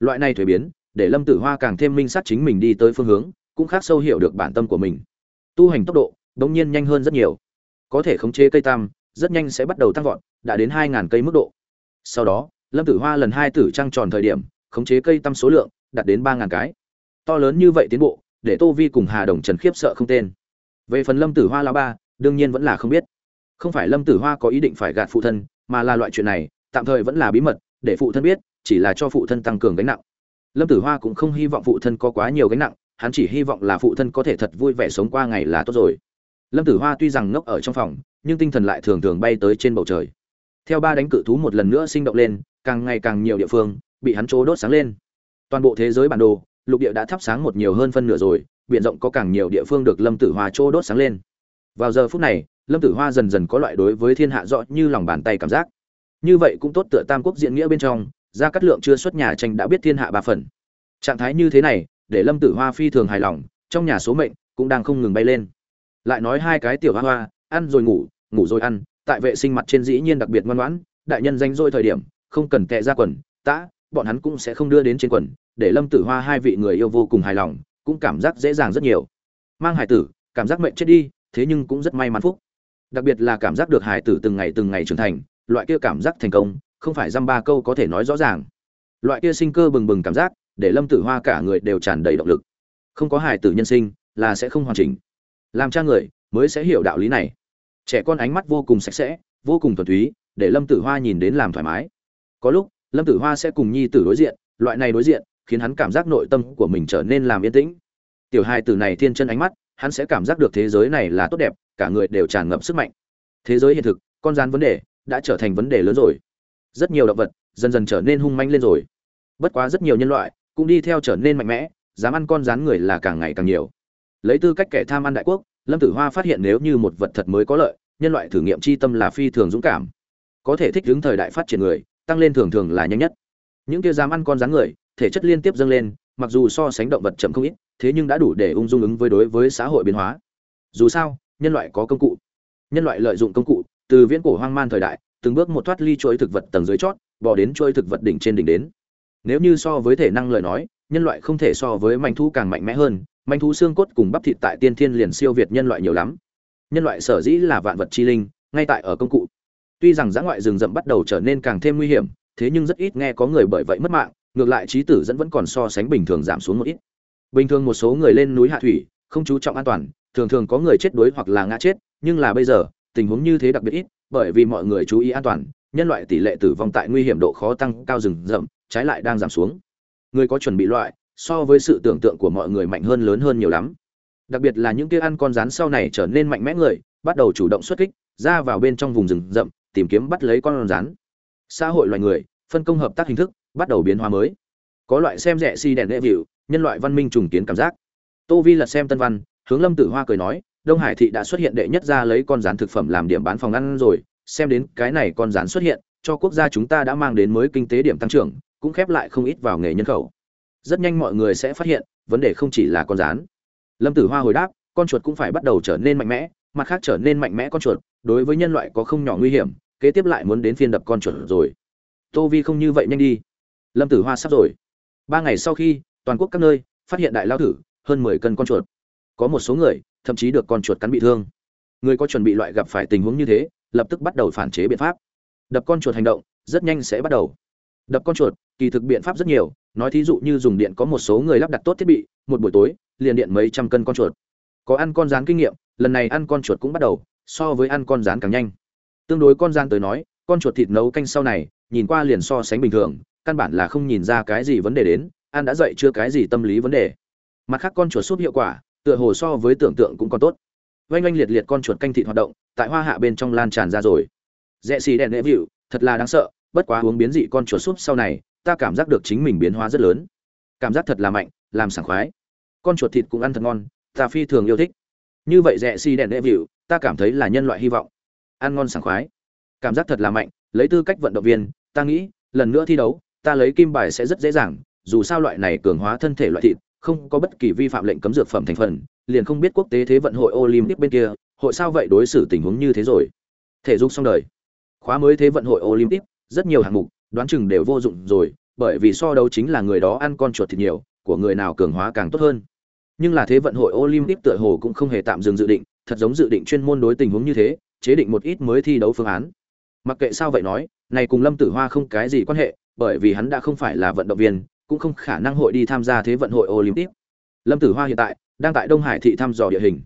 Loại này thuế biến, để lâm tử hoa càng thêm minh sát chính mình đi tới phương hướng, cũng khác sâu hiểu được bản tâm của mình. Tu hành tốc độ đ ỗ n g nhiên nhanh hơn rất nhiều. Có thể khống chế cây tam, rất nhanh sẽ bắt đầu tăng vọt, đã đến hai ngàn cây mức độ. Sau đó, lâm tử hoa lần hai tử trăng tròn thời điểm, khống chế cây tăm số lượng, đạt đến ba ngàn cái. To lớn như vậy tiến bộ, để tô vi cùng hà đồng trần khiếp sợ không tên. Về phần lâm tử hoa la ba đương nhiên vẫn là không biết. Không phải lâm tử hoa có ý định phải gạt phụ thân, mà là loại chuyện này, tạm thời vẫn là bí mật, để phụ thân biết, chỉ là cho phụ thân tăng cường gánh nặng. Lâm tử hoa cũng không hy vọng phụ thân có quá nhiều gánh nặng, hắn chỉ hy vọng là phụ thân có thể thật vui vẻ sống qua ngày là tốt rồi. Lâm tử hoa tuy rằng ngốc ở trong phòng, nhưng tinh thần lại thường thường bay tới trên bầu trời. Theo ba đánh cự thú một lần nữa sinh động lên, càng ngày càng nhiều địa phương bị hắn chỗ đốt sáng lên. Toàn bộ thế giới bản đồ, lục địa đã thắp sáng một nhiều hơn phân nửa rồi, biển rộng có càng nhiều địa phương được lâm tử hoa chỗ đốt sáng lên vào giờ phút này, lâm tử hoa dần dần có loại đối với thiên hạ rõ như lòng bàn tay cảm giác. Như vậy cũng tốt tựa tam quốc diễn nghĩa bên trong, gia cát lượng chưa xuất nhà tranh đã biết thiên hạ ba phần. Trạng thái như thế này, để lâm tử hoa phi thường hài lòng, trong nhà số mệnh cũng đang không ngừng bay lên. Lại nói hai cái tiểu hoa hoa, ăn rồi ngủ ngủ rồi ăn, tại vệ sinh mặt trên dĩ nhiên đặc biệt ngoan ngoãn, đại nhân danh dôi thời điểm, không cần tệ ra quần, tã, bọn hắn cũng sẽ không đưa đến trên quần, để lâm tử hoa hai vị người yêu vô cùng hài lòng, cũng cảm giác dễ dàng rất nhiều. Mang hải tử, cảm giác mệnh chết đi thế nhưng cũng rất may mắn phúc. Đặc biệt là cảm giác được hải tử từng ngày từng ngày trưởng thành, loại kia cảm giác thành công, không phải dăm ba câu có thể nói rõ ràng. Loại kia sinh cơ bừng bừng cảm giác, để lâm tử hoa cả người đều tràn đầy động lực. Không có hải tử nhân sinh, là sẽ không hoàn chỉnh. Làm cha người, mới sẽ hiểu đạo lý này. Trẻ con ánh mắt vô cùng sạch sẽ, vô cùng thuần túy, để lâm tử hoa nhìn đến làm thoải mái. Có lúc, lâm tử hoa sẽ cùng nhi tử đối diện, loại này đối diện, khiến hắn cảm giác nội tâm của mình trở nên làm yên tĩnh. Tiểu hai tử này thiên chân ánh mắt hắn sẽ cảm giác được thế giới này là tốt đẹp, cả người đều tràn ngập sức mạnh. Thế giới hiện thực, con rán vấn đề đã trở thành vấn đề lớn rồi. Rất nhiều động vật dần dần trở nên hung manh lên rồi. Bất quá rất nhiều nhân loại cũng đi theo trở nên mạnh mẽ, dám ăn con rán người là càng ngày càng nhiều. Lấy tư cách kẻ tham ăn đại quốc, lâm tử hoa phát hiện nếu như một vật thật mới có lợi, nhân loại thử nghiệm chi tâm là phi thường dũng cảm. Có thể thích ứng thời đại phát triển người, tăng lên thường thường là nhanh nhất. Những kia dám ăn con rán người, thể chất liên tiếp dâng lên, mặc dù so sánh động vật chậm không ít thế nhưng đã đủ để ung dung ứng với đối với xã hội biến hóa. Dù sao, nhân loại có công cụ. Nhân loại lợi dụng công cụ, từ viễn cổ hoang man thời đại, từng bước một thoát ly chuỗi thực vật tầng dưới chót, bỏ đến chuỗi thực vật đỉnh trên đỉnh đến. Nếu như so với thể năng lời nói, nhân loại không thể so với manh thú càng mạnh mẽ hơn, manh thú xương cốt cùng bắp thịt tại tiên thiên liền siêu việt nhân loại nhiều lắm. Nhân loại sở dĩ là vạn vật chi linh, ngay tại ở công cụ. Tuy rằng giã ngoại rừng rậm bắt đầu trở nên càng thêm nguy hiểm, thế nhưng rất ít nghe có người bởi vậy mất mạng, ngược lại trí tử dẫn vẫn còn so sánh bình thường giảm xuống một ít bình thường một số người lên núi hạ thủy, không chú trọng an toàn, thường thường có người chết đuối hoặc là ngã chết, nhưng là bây giờ, tình huống như thế đặc biệt ít, bởi vì mọi người chú ý an toàn, nhân loại tỷ lệ tử vong tại nguy hiểm độ khó tăng cao rừng rậm, trái lại đang giảm xuống. Người có chuẩn bị loại, so với sự tưởng tượng của mọi người mạnh hơn lớn hơn nhiều lắm. Đặc biệt là những kia ăn con rắn sau này trở nên mạnh mẽ người, bắt đầu chủ động xuất kích, ra vào bên trong vùng rừng rậm, tìm kiếm bắt lấy con rắn. Xã hội loài người, phân công hợp tác hình thức, bắt đầu biến hóa mới. Có loại xem rẻ si đèn lệ vịu nhân loại văn minh trùng kiến cảm giác. Tô vi lật xem tân văn, hướng lâm tử hoa cười nói, đông hải thị đã xuất hiện đệ nhất ra lấy con rắn thực phẩm làm điểm bán phòng ăn rồi, xem đến cái này con rắn xuất hiện, cho quốc gia chúng ta đã mang đến mới kinh tế điểm tăng trưởng, cũng khép lại không ít vào nghề nhân khẩu. Rất nhanh mọi người sẽ phát hiện, vấn đề không chỉ là con rán lâm tử hoa hồi đáp, con chuột cũng phải bắt đầu trở nên mạnh mẽ, mặt khác trở nên mạnh mẽ con chuột, đối với nhân loại có không nhỏ nguy hiểm, kế tiếp lại muốn đến phiên đập con chuột rồi. Tô vi không như vậy nhanh đi. Lâm tử hoa sắp rồi. Ba ngày sau khi toàn quốc các nơi, phát hiện đại lao thử, hơn mười cân con chuột. Có một số người, thậm chí được con chuột cắn bị thương. Người có chuẩn bị loại gặp phải tình huống như thế, lập tức bắt đầu phản chế biện pháp. Đập con chuột hành động, rất nhanh sẽ bắt đầu. Đập con chuột, kỳ thực biện pháp rất nhiều, nói thí dụ như dùng điện có một số người lắp đặt tốt thiết bị, một buổi tối, liền điện mấy trăm cân con chuột. Có ăn con rán kinh nghiệm, lần này ăn con chuột cũng bắt đầu, so với ăn con rán càng nhanh. Tương đối con rán tới nói, con chuột thịt nấu canh sau này, nhìn qua liền so sánh bình thường, căn bản là không nhìn ra cái gì vấn đề đến An đã dậy chưa cái gì tâm lý vấn đề. Mặt khác con chuột súp hiệu quả, tựa hồ so với tưởng tượng cũng còn tốt. Oanh oanh liệt liệt con chuột canh thịt hoạt động, tại hoa hạ bên trong lan tràn ra rồi. Rẽ xì đèn lễ vịu, thật là đáng sợ, bất quá uống biến dị con chuột súp sau này, ta cảm giác được chính mình biến hóa rất lớn. Cảm giác thật là mạnh, làm sảng khoái. Con chuột thịt cũng ăn thật ngon, ta phi thường yêu thích. Như vậy rẽ xì đèn lễ vịu, ta cảm thấy là nhân loại hy vọng. Ăn ngon sảng khoái. Cảm giác thật là mạnh, lấy tư cách vận động viên, ta nghĩ, lần nữa thi đấu, ta lấy kim bài sẽ rất dễ dàng dù sao loại này cường hóa thân thể loại thịt, không có bất kỳ vi phạm lệnh cấm dược phẩm thành phần, liền không biết quốc tế thế vận hội olympic bên kia, hội sao vậy đối xử tình huống như thế rồi. Thể dục xong đời. Khóa mới thế vận hội olympic, rất nhiều hạng mục, đoán chừng đều vô dụng rồi, bởi vì so đấu chính là người đó ăn con chuột thịt nhiều, của người nào cường hóa càng tốt hơn. Nhưng là thế vận hội olympic tựa hồ cũng không hề tạm dừng dự định, thật giống dự định chuyên môn đối tình huống như thế, chế định một ít mới thi đấu phương án. Mặc kệ sao vậy nói, này cùng lâm tử hoa không cái gì quan hệ, bởi vì hắn đã không phải là vận động viên cũng không khả năng hội đi tham gia thế vận hội olympic. Lâm tử hoa hiện tại đang tại đông hải thị thăm dò địa hình.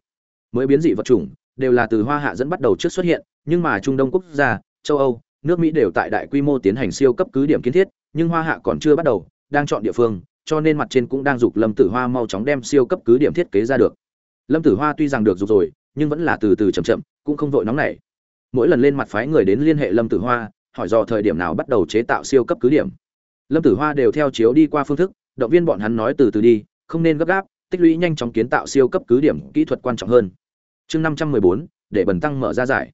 Mới biến dị vật chủng đều là từ hoa hạ dẫn bắt đầu trước xuất hiện, nhưng mà trung đông quốc gia, châu âu, nước mỹ đều tại đại quy mô tiến hành siêu cấp cứ điểm kiến thiết, nhưng hoa hạ còn chưa bắt đầu, đang chọn địa phương, cho nên mặt trên cũng đang dục lâm tử hoa mau chóng đem siêu cấp cứ điểm thiết kế ra được. Lâm tử hoa tuy rằng được dục rồi, nhưng vẫn là từ từ chậm chậm, cũng không vội nóng nảy. Mỗi lần lên mặt phái người đến liên hệ lâm tử hoa, hỏi dò thời điểm nào bắt đầu chế tạo siêu cấp cứ điểm lâm tử hoa đều theo chiếu đi qua phương thức, động viên bọn hắn nói từ từ đi, không nên gấp gáp, tích lũy nhanh chóng kiến tạo siêu cấp cứ điểm kỹ thuật quan trọng hơn. Chương năm trăm mười bốn, để bần tăng mở ra giải.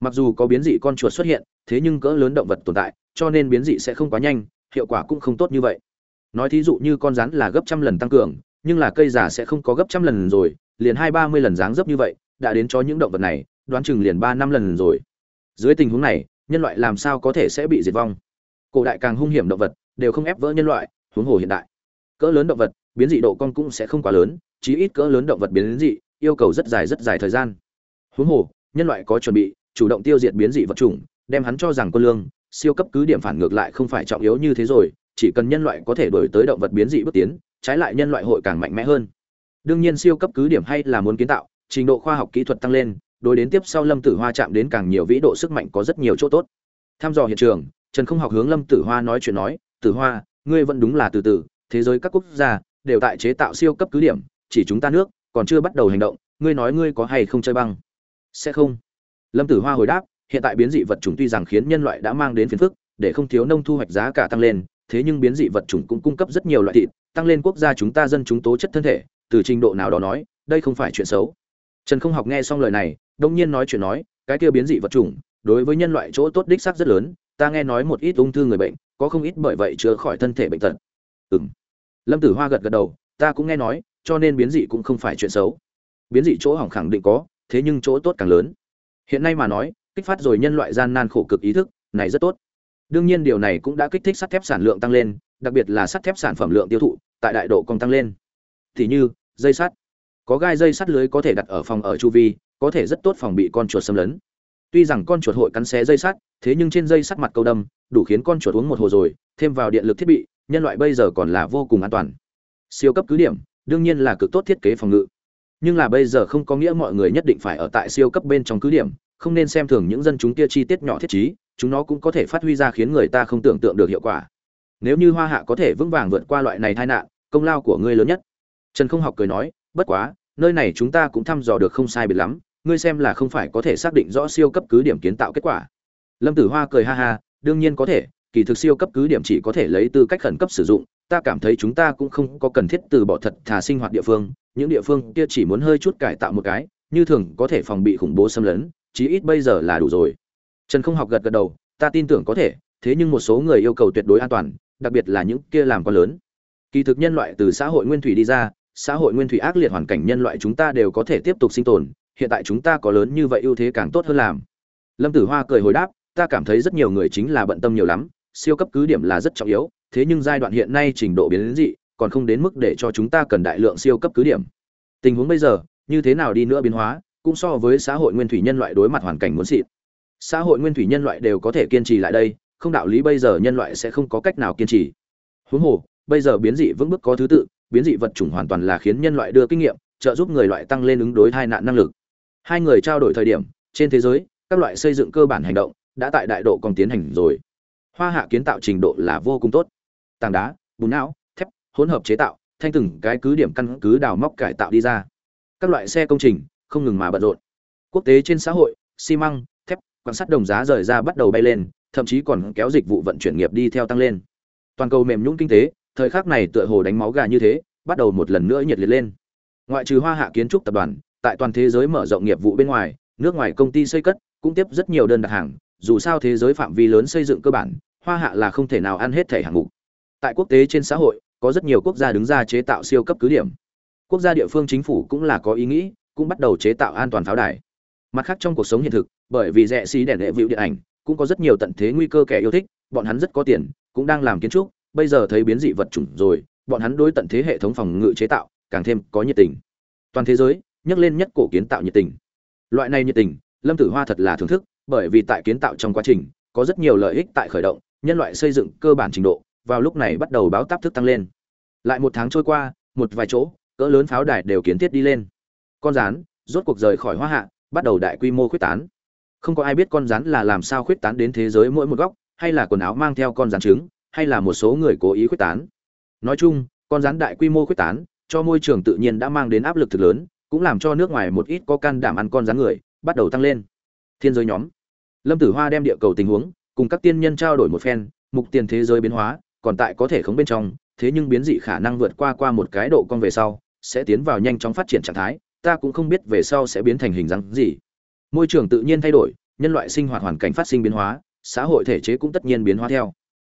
Mặc dù có biến dị con chuột xuất hiện, thế nhưng cỡ lớn động vật tồn tại, cho nên biến dị sẽ không quá nhanh, hiệu quả cũng không tốt như vậy. Nói thí dụ như con rắn là gấp trăm lần tăng cường, nhưng là cây giả sẽ không có gấp trăm lần rồi, liền hai ba mươi lần dáng dấp như vậy, đã đến cho những động vật này, đoán chừng liền ba năm lần rồi. Dưới tình huống này, nhân loại làm sao có thể sẽ bị diệt vong? Cổ đại càng hung hiểm động vật đều không ép vỡ nhân loại, huống hồ hiện đại. Cỡ lớn động vật, biến dị độ con cũng sẽ không quá lớn, chí ít cỡ lớn động vật biến dị, yêu cầu rất dài rất dài thời gian. Huống hồ, nhân loại có chuẩn bị, chủ động tiêu diệt biến dị vật chủng, đem hắn cho rằng quân lương, siêu cấp cứ điểm phản ngược lại không phải trọng yếu như thế rồi, chỉ cần nhân loại có thể đổi tới động vật biến dị bước tiến, trái lại nhân loại hội càng mạnh mẽ hơn. Đương nhiên siêu cấp cứ điểm hay là muốn kiến tạo, trình độ khoa học kỹ thuật tăng lên, đối đến tiếp sau lâm tử hoa chạm đến càng nhiều vĩ độ sức mạnh có rất nhiều chỗ tốt. Tham dò hiện trường, trần không học hướng lâm tử hoa nói chuyện nói tử hoa, ngươi vẫn đúng là từ từ, thế giới các quốc gia đều tại chế tạo siêu cấp cứ điểm, chỉ chúng ta nước còn chưa bắt đầu hành động, ngươi nói ngươi có hay không chơi băng? Sẽ không. Lâm tử hoa hồi đáp, hiện tại biến dị vật chủng tuy rằng khiến nhân loại đã mang đến phiền phức, để không thiếu nông thu hoạch giá cả tăng lên, thế nhưng biến dị vật chủng cũng cung cấp rất nhiều loại thịt, tăng lên quốc gia chúng ta dân chúng tố chất thân thể, từ trình độ nào đó nói, đây không phải chuyện xấu. Trần không học nghe xong lời này, đông nhiên nói chuyện nói, cái kia biến dị vật chủng, đối với nhân loại chỗ tốt đích xác rất lớn, ta nghe nói một ít ung thư người bệnh có không ít bởi vậy chữa khỏi thân thể bệnh tật. Ừm. Lâm tử hoa gật gật đầu, ta cũng nghe nói, cho nên biến dị cũng không phải chuyện xấu. Biến dị chỗ hỏng khẳng định có, thế nhưng chỗ tốt càng lớn. Hiện nay mà nói, kích phát rồi nhân loại gian nan khổ cực ý thức, này rất tốt. Đương nhiên điều này cũng đã kích thích sắt thép sản lượng tăng lên, đặc biệt là sắt thép sản phẩm lượng tiêu thụ, tại đại độ còn tăng lên. Thì như, dây sắt. Có gai dây sắt lưới có thể đặt ở phòng ở chu vi, có thể rất tốt phòng bị con chuột xâm lấn tuy rằng con chuột hội cắn xé dây sắt, thế nhưng trên dây sắt mặt câu đâm, đủ khiến con chuột uống một hồ rồi, thêm vào điện lực thiết bị, nhân loại bây giờ còn là vô cùng an toàn. Siêu cấp cứ điểm, đương nhiên là cực tốt thiết kế phòng ngự. Nhưng là bây giờ không có nghĩa mọi người nhất định phải ở tại siêu cấp bên trong cứ điểm, không nên xem thường những dân chúng kia chi tiết nhỏ thiết trí, chúng nó cũng có thể phát huy ra khiến người ta không tưởng tượng được hiệu quả. Nếu như hoa hạ có thể vững vàng vượt qua loại này tai nạn, công lao của ngươi lớn nhất. Trần không học cười nói, bất quá, nơi này chúng ta cũng thăm dò được không sai biệt lắm ngươi xem là không phải có thể xác định rõ siêu cấp cứ điểm kiến tạo kết quả. Lâm tử hoa cười ha ha, đương nhiên có thể, kỳ thực siêu cấp cứ điểm chỉ có thể lấy tư cách khẩn cấp sử dụng, ta cảm thấy chúng ta cũng không có cần thiết từ bỏ thật thà sinh hoạt địa phương, những địa phương kia chỉ muốn hơi chút cải tạo một cái, như thường có thể phòng bị khủng bố xâm lấn, chí ít bây giờ là đủ rồi. Trần không học gật gật đầu, ta tin tưởng có thể, thế nhưng một số người yêu cầu tuyệt đối an toàn, đặc biệt là những kia làm quá lớn. Kỳ thực nhân loại từ xã hội nguyên thủy đi ra, xã hội nguyên thủy ác liệt hoàn cảnh nhân loại chúng ta đều có thể tiếp tục sinh tồn hiện tại chúng ta có lớn như vậy ưu thế càng tốt hơn làm. Lâm tử hoa cười hồi đáp, ta cảm thấy rất nhiều người chính là bận tâm nhiều lắm, siêu cấp cứ điểm là rất trọng yếu, thế nhưng giai đoạn hiện nay trình độ biến đến dị, còn không đến mức để cho chúng ta cần đại lượng siêu cấp cứ điểm. Tình huống bây giờ, như thế nào đi nữa biến hóa, cũng so với xã hội nguyên thủy nhân loại đối mặt hoàn cảnh muốn xịn. Xã hội nguyên thủy nhân loại đều có thể kiên trì lại đây, không đạo lý bây giờ nhân loại sẽ không có cách nào kiên trì. Huống hồ, bây giờ biến dị vững bước có thứ tự, biến dị vật chủng hoàn toàn là khiến nhân loại đưa kinh nghiệm, trợ giúp người loại tăng lên ứng đối tai nạn năng lực hai người trao đổi thời điểm, trên thế giới, các loại xây dựng cơ bản hành động đã tại đại độ còn tiến hành rồi. Hoa hạ kiến tạo trình độ là vô cùng tốt. Tảng đá, bùn não, thép, hỗn hợp chế tạo, thanh từng cái cứ điểm căn cứ đào móc cải tạo đi ra. Các loại xe công trình, không ngừng mà bận rộn. Quốc tế trên xã hội, xi măng, thép, quan sát đồng giá rời ra bắt đầu bay lên, thậm chí còn kéo dịch vụ vận chuyển nghiệp đi theo tăng lên. Toàn cầu mềm nhũng kinh tế, thời khắc này tựa hồ đánh máu gà như thế, bắt đầu một lần nữa nhiệt liệt lên. Ngoại trừ hoa hạ kiến trúc tập đoàn tại toàn thế giới mở rộng nghiệp vụ bên ngoài, nước ngoài công ty xây cất cũng tiếp rất nhiều đơn đặt hàng, dù sao thế giới phạm vi lớn xây dựng cơ bản, hoa hạ là không thể nào ăn hết thể hàng ngũ. tại quốc tế trên xã hội, có rất nhiều quốc gia đứng ra chế tạo siêu cấp cứ điểm. Quốc gia địa phương chính phủ cũng là có ý nghĩ, cũng bắt đầu chế tạo an toàn pháo đài. Mặt khác trong cuộc sống hiện thực, bởi vì rẻ xí đèn lệ vịu điện ảnh, cũng có rất nhiều tận thế nguy cơ kẻ yêu thích, bọn hắn rất có tiền, cũng đang làm kiến trúc, bây giờ thấy biến dị vật chủng rồi, bọn hắn đối tận thế hệ thống phòng ngự chế tạo càng thêm có nhiệt tình. Toàn thế giới nhắc lên nhất cổ kiến tạo nhiệt tình. Loại này nhiệt tình, lâm tử hoa thật là thưởng thức, bởi vì tại kiến tạo trong quá trình, có rất nhiều lợi ích tại khởi động, nhân loại xây dựng cơ bản trình độ, vào lúc này bắt đầu báo táp thức tăng lên. Lại một tháng trôi qua, một vài chỗ, cỡ lớn pháo đài đều kiến thiết đi lên. Con rán, rốt cuộc rời khỏi hoa hạ, bắt đầu đại quy mô khuyết tán. Không có ai biết con rắn là làm sao khuyết tán đến thế giới mỗi một góc, hay là quần áo mang theo con rắn trứng, hay là một số người cố ý khuyết tán. Nói chung, con rắn đại quy mô khuyết tán, cho môi trường tự nhiên đã mang đến áp lực thực lớn cũng làm cho nước ngoài một ít có can đảm ăn con rắn người, bắt đầu tăng lên. Thiên giới nhóm. Lâm tử hoa đem địa cầu tình huống, cùng các tiên nhân trao đổi một phen, mục tiền thế giới biến hóa, còn tại có thể khống bên trong, thế nhưng biến dị khả năng vượt qua qua một cái độ con về sau, sẽ tiến vào nhanh chóng phát triển trạng thái, ta cũng không biết về sau sẽ biến thành hình dáng gì. Môi trường tự nhiên thay đổi, nhân loại sinh hoạt hoàn cảnh phát sinh biến hóa, xã hội thể chế cũng tất nhiên biến hóa theo.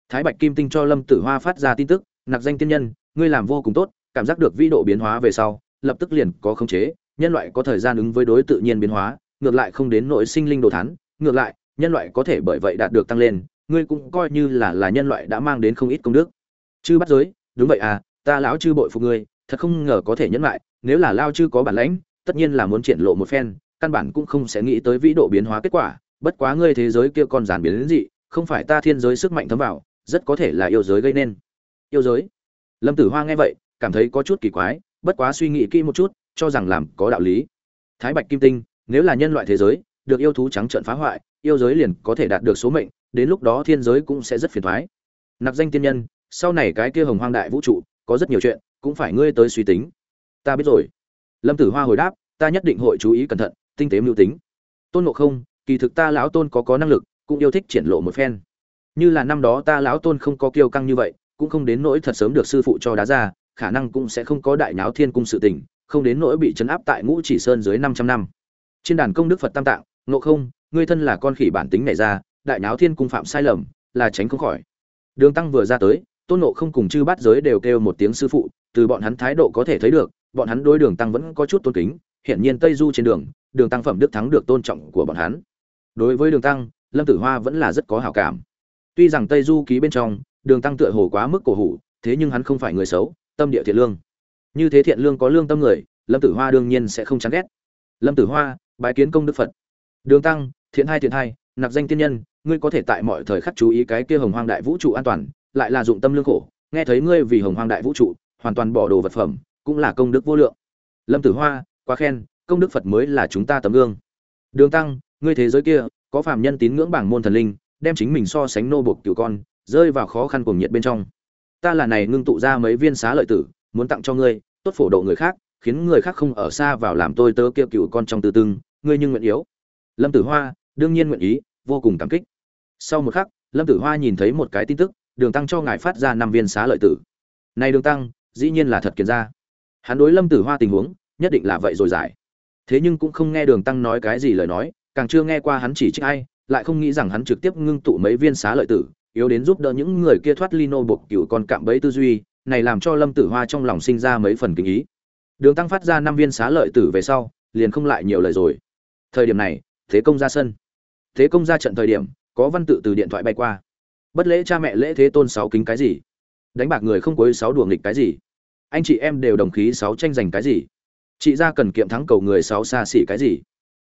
Thái bạch kim tinh cho lâm tử hoa phát ra tin tức, nặc danh tiên nhân, ngươi làm vô cùng tốt, cảm giác được vĩ độ biến hóa về sau lập tức liền có khống chế, nhân loại có thời gian ứng với đối tự nhiên biến hóa, ngược lại không đến nội sinh linh đồ thán, ngược lại, nhân loại có thể bởi vậy đạt được tăng lên, ngươi cũng coi như là là nhân loại đã mang đến không ít công đức. Chư bắt giới, đúng vậy à ta lão chư bội phục ngươi, thật không ngờ có thể nhẫn lại, nếu là lao chư có bản lãnh, tất nhiên là muốn triển lộ một phen, căn bản cũng không sẽ nghĩ tới vĩ độ biến hóa kết quả, bất quá ngươi thế giới kia con giản biến đến dị không phải ta thiên giới sức mạnh thấm vào, rất có thể là yêu giới gây nên. Yêu giới? Lâm tử hoa nghe vậy, cảm thấy có chút kỳ quái bất quá suy nghĩ kỹ một chút, cho rằng làm có đạo lý. Thái bạch kim tinh, nếu là nhân loại thế giới, được yêu thú trắng trợn phá hoại, yêu giới liền có thể đạt được số mệnh, đến lúc đó thiên giới cũng sẽ rất phiền thoái. Nặc danh tiên nhân, sau này cái kia hồng hoang đại vũ trụ, có rất nhiều chuyện, cũng phải ngươi tới suy tính. Ta biết rồi. Lâm tử hoa hồi đáp, ta nhất định hội chú ý cẩn thận, tinh tế mưu tính. Tôn ngộ không, kỳ thực ta lão tôn có có năng lực, cũng yêu thích triển lộ một phen. Như là năm đó ta lão tôn không có kiêu căng như vậy, cũng không đến nỗi thật sớm được sư phụ cho đá ra khả năng cũng sẽ không có đại náo thiên cung sự tình, không đến nỗi bị chấn áp tại ngũ chỉ sơn dưới 500 năm. Trên đàn công đức phật tam tạng, ngộ không, ngươi thân là con khỉ bản tính này ra, đại náo thiên cung phạm sai lầm, là tránh không khỏi. Đường tăng vừa ra tới, tôn nộ không cùng chư bát giới đều kêu một tiếng sư phụ, từ bọn hắn thái độ có thể thấy được, bọn hắn đối đường tăng vẫn có chút tôn kính, hiển nhiên tây du trên đường đường tăng phẩm đức thắng được tôn trọng của bọn hắn. Đối với đường tăng, lâm tử hoa vẫn là rất có hảo cảm. Tuy rằng tây du ký bên trong, đường tăng tựa hồ quá mức cổ hủ, thế nhưng hắn không phải người xấu tâm địa thiện lương. Như thế thiện lương có lương tâm người, lâm tử hoa đương nhiên sẽ không chán ghét. Lâm tử hoa, bái kiến công đức phật. Đường tăng, thiện hai thiện hai, nạp danh tiên nhân, ngươi có thể tại mọi thời khắc chú ý cái kia hồng hoang đại vũ trụ an toàn, lại là dụng tâm lương khổ. Nghe thấy ngươi vì hồng hoang đại vũ trụ, hoàn toàn bỏ đồ vật phẩm, cũng là công đức vô lượng. Lâm tử hoa, quá khen, công đức phật mới là chúng ta tấm gương. Đường tăng, ngươi thế giới kia, có phàm nhân tín ngưỡng bảng môn thần linh, đem chính mình so sánh nô buộc cửu con, rơi vào khó khăn cuồng nhiệt bên trong ta là này ngưng tụ ra mấy viên xá lợi tử, muốn tặng cho ngươi, tốt phổ độ người khác, khiến người khác không ở xa vào làm tôi tớ kia cựu con trong tư tưng, ngươi nhưng nguyện yếu. Lâm tử hoa, đương nhiên nguyện ý, vô cùng cảm kích. Sau một khắc, lâm tử hoa nhìn thấy một cái tin tức, đường tăng cho ngài phát ra năm viên xá lợi tử. Này đường tăng, dĩ nhiên là thật kiến ra hắn đối lâm tử hoa tình huống, nhất định là vậy rồi giải. Thế nhưng cũng không nghe đường tăng nói cái gì lời nói, càng chưa nghe qua hắn chỉ trích ai, lại không nghĩ rằng hắn trực tiếp ngưng tụ mấy viên xá lợi tử yếu đến giúp đỡ những người kia thoát ly nô buộc cựu con cạm bẫy tư duy, này làm cho lâm tử hoa trong lòng sinh ra mấy phần kinh ý. Đường tăng phát ra năm viên xá lợi tử về sau, liền không lại nhiều lời rồi. Thời điểm này, thế công ra sân. Thế công ra trận thời điểm, có văn tự từ điện thoại bay qua. Bất lễ cha mẹ lễ thế tôn sáu kính cái gì? Đánh bạc người không cuối sáu đùa nghịch cái gì? Anh chị em đều đồng khí sáu tranh giành cái gì? Chị ra cần kiệm thắng cầu người sáu xa xỉ cái gì?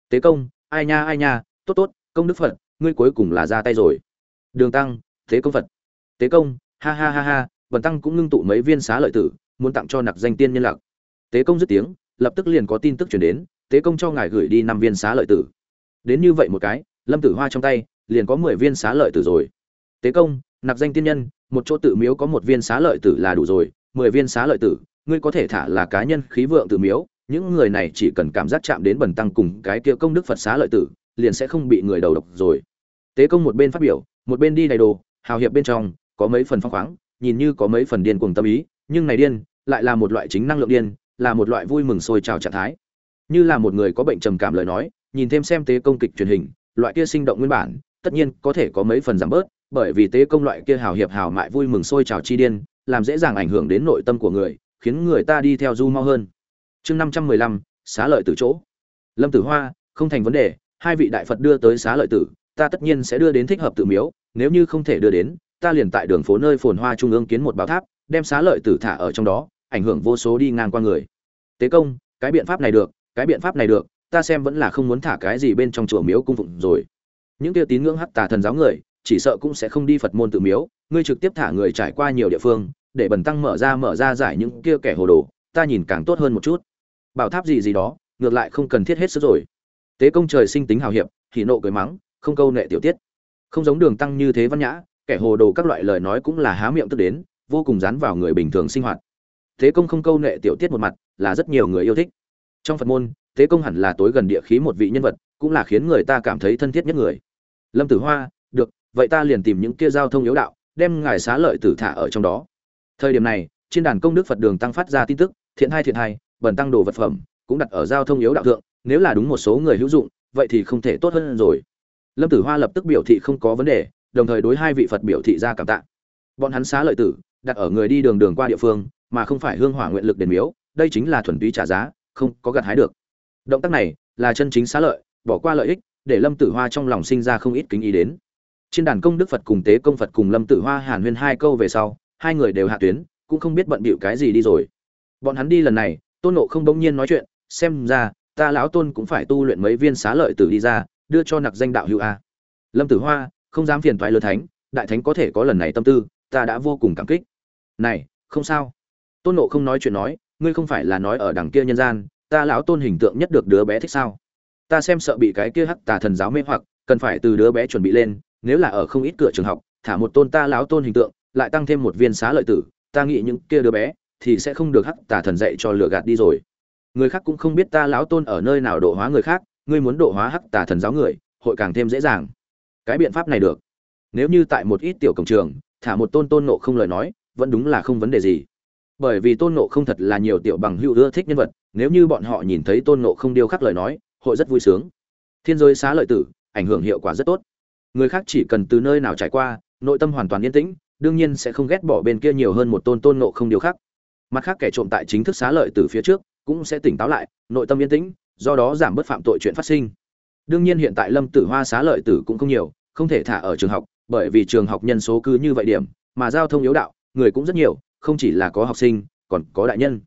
Tế công, ai nha ai nha, tốt tốt, công đức phật, ngươi cuối cùng là ra tay rồi. Đường tăng thế công phật. Tế công, ha ha ha ha, bần tăng cũng ngưng tụ mấy viên xá lợi tử, muốn tặng cho nặc danh tiên nhân lạc. Tế công dứt tiếng, lập tức liền có tin tức chuyển đến, tế công cho ngài gửi đi năm viên xá lợi tử. Đến như vậy một cái, lâm tử hoa trong tay, liền có mười viên xá lợi tử rồi. Tế công, nặc danh tiên nhân, một chỗ tự miếu có một viên xá lợi tử là đủ rồi, mười viên xá lợi tử, ngươi có thể thả là cá nhân khí vượng tự miếu, những người này chỉ cần cảm giác chạm đến bần tăng cùng cái kia công đức phật xá lợi tử, liền sẽ không bị người đầu độc rồi. Tế công một bên phát biểu, một bên đi đầy đồ hào hiệp bên trong, có mấy phần phong khoáng, nhìn như có mấy phần điên cuồng tâm ý, nhưng này điên, lại là một loại chính năng lượng điên, là một loại vui mừng sôi trào trạng thái. Như là một người có bệnh trầm cảm lời nói, nhìn thêm xem tế công kịch truyền hình, loại kia sinh động nguyên bản, tất nhiên có thể có mấy phần giảm bớt, bởi vì tế công loại kia hào hiệp hào mại vui mừng sôi trào chi điên, làm dễ dàng ảnh hưởng đến nội tâm của người, khiến người ta đi theo du mau hơn. Chương năm trăm mười lăm, xá lợi từ chỗ. Lâm tử hoa, không thành vấn đề, hai vị đại phật đưa tới xá lợi tử ta tất nhiên sẽ đưa đến thích hợp tự miếu, nếu như không thể đưa đến, ta liền tại đường phố nơi phồn hoa trung ương kiến một bảo tháp, đem xá lợi tử thả ở trong đó, ảnh hưởng vô số đi ngang qua người. Tế công, cái biện pháp này được, cái biện pháp này được, ta xem vẫn là không muốn thả cái gì bên trong chùa miếu cung phụng rồi. Những kia tín ngưỡng hắc tà thần giáo người, chỉ sợ cũng sẽ không đi phật môn tự miếu, ngươi trực tiếp thả người trải qua nhiều địa phương, để bần tăng mở ra mở ra giải những kia kẻ hồ đồ, ta nhìn càng tốt hơn một chút. Bảo tháp gì gì đó, ngược lại không cần thiết hết sức rồi. Tế công trời sinh tính hào hiệp thì nộ cười mắng không câu nệ tiểu tiết. Không giống đường tăng như thế văn nhã, kẻ hồ đồ các loại lời nói cũng là há miệng tức đến, vô cùng dán vào người bình thường sinh hoạt. Thế công không câu nệ tiểu tiết một mặt là rất nhiều người yêu thích. Trong phật môn, thế công hẳn là tối gần địa khí một vị nhân vật, cũng là khiến người ta cảm thấy thân thiết nhất người. Lâm tử hoa, được, vậy ta liền tìm những kia giao thông yếu đạo, đem ngài xá lợi tử thả ở trong đó. Thời điểm này, trên đàn công đức phật đường tăng phát ra tin tức, thiện hai thiện hai, bẩn tăng đồ vật phẩm, cũng đặt ở giao thông yếu đạo thượng, nếu là đúng một số người hữu dụng, vậy thì không thể tốt hơn rồi lâm tử hoa lập tức biểu thị không có vấn đề, đồng thời đối hai vị phật biểu thị ra cảm tạ. Bọn hắn xá lợi tử, đặt ở người đi đường đường qua địa phương, mà không phải hương hỏa nguyện lực đền miếu, đây chính là thuần túy trả giá, không có gặt hái được. Động tác này là chân chính xá lợi, bỏ qua lợi ích, để lâm tử hoa trong lòng sinh ra không ít kính ý đến. Trên đàn công đức phật cùng tế công phật cùng lâm tử hoa hàn huyên hai câu về sau, hai người đều hạ tuyến, cũng không biết bận bịu cái gì đi rồi. Bọn hắn đi lần này, tôn nộ không bỗng nhiên nói chuyện, xem ra, ta lão tôn cũng phải tu luyện mấy viên xá lợi tử đi ra đưa cho nặc danh đạo hữu a. Lâm tử hoa, không dám phiền toái lơ thánh, đại thánh có thể có lần này tâm tư, ta đã vô cùng cảm kích. Này, không sao. Tôn nộ không nói chuyện nói, ngươi không phải là nói ở đằng kia nhân gian, ta lão tôn hình tượng nhất được đứa bé thích sao? Ta xem sợ bị cái kia hắc tà thần giáo mê hoặc, cần phải từ đứa bé chuẩn bị lên, nếu là ở không ít cửa trường học, thả một tôn ta lão tôn hình tượng, lại tăng thêm một viên xá lợi tử, ta nghĩ những kia đứa bé thì sẽ không được hắc tà thần dạy cho lừa gạt đi rồi. Người khác cũng không biết ta lão tôn ở nơi nào độ hóa người khác ngươi muốn độ hóa hắc tà thần giáo người, hội càng thêm dễ dàng. Cái biện pháp này được. Nếu như tại một ít tiểu cổng trường, thả một tôn tôn nộ không lời nói, vẫn đúng là không vấn đề gì. Bởi vì tôn nộ không thật là nhiều tiểu bằng hữu ưa thích nhân vật, nếu như bọn họ nhìn thấy tôn nộ không điêu khắc lời nói, hội rất vui sướng. Thiên giới xá lợi tử, ảnh hưởng hiệu quả rất tốt. Người khác chỉ cần từ nơi nào trải qua, nội tâm hoàn toàn yên tĩnh, đương nhiên sẽ không ghét bỏ bên kia nhiều hơn một tôn tôn nộ không điêu khắc. Mặt khác kẻ trộm tại chính thức xá lợi từ phía trước, cũng sẽ tỉnh táo lại, nội tâm yên tĩnh do đó giảm bớt phạm tội chuyện phát sinh. Đương nhiên hiện tại lâm tử hoa xá lợi tử cũng không nhiều, không thể thả ở trường học, bởi vì trường học nhân số cứ như vậy điểm, mà giao thông yếu đạo, người cũng rất nhiều, không chỉ là có học sinh, còn có đại nhân.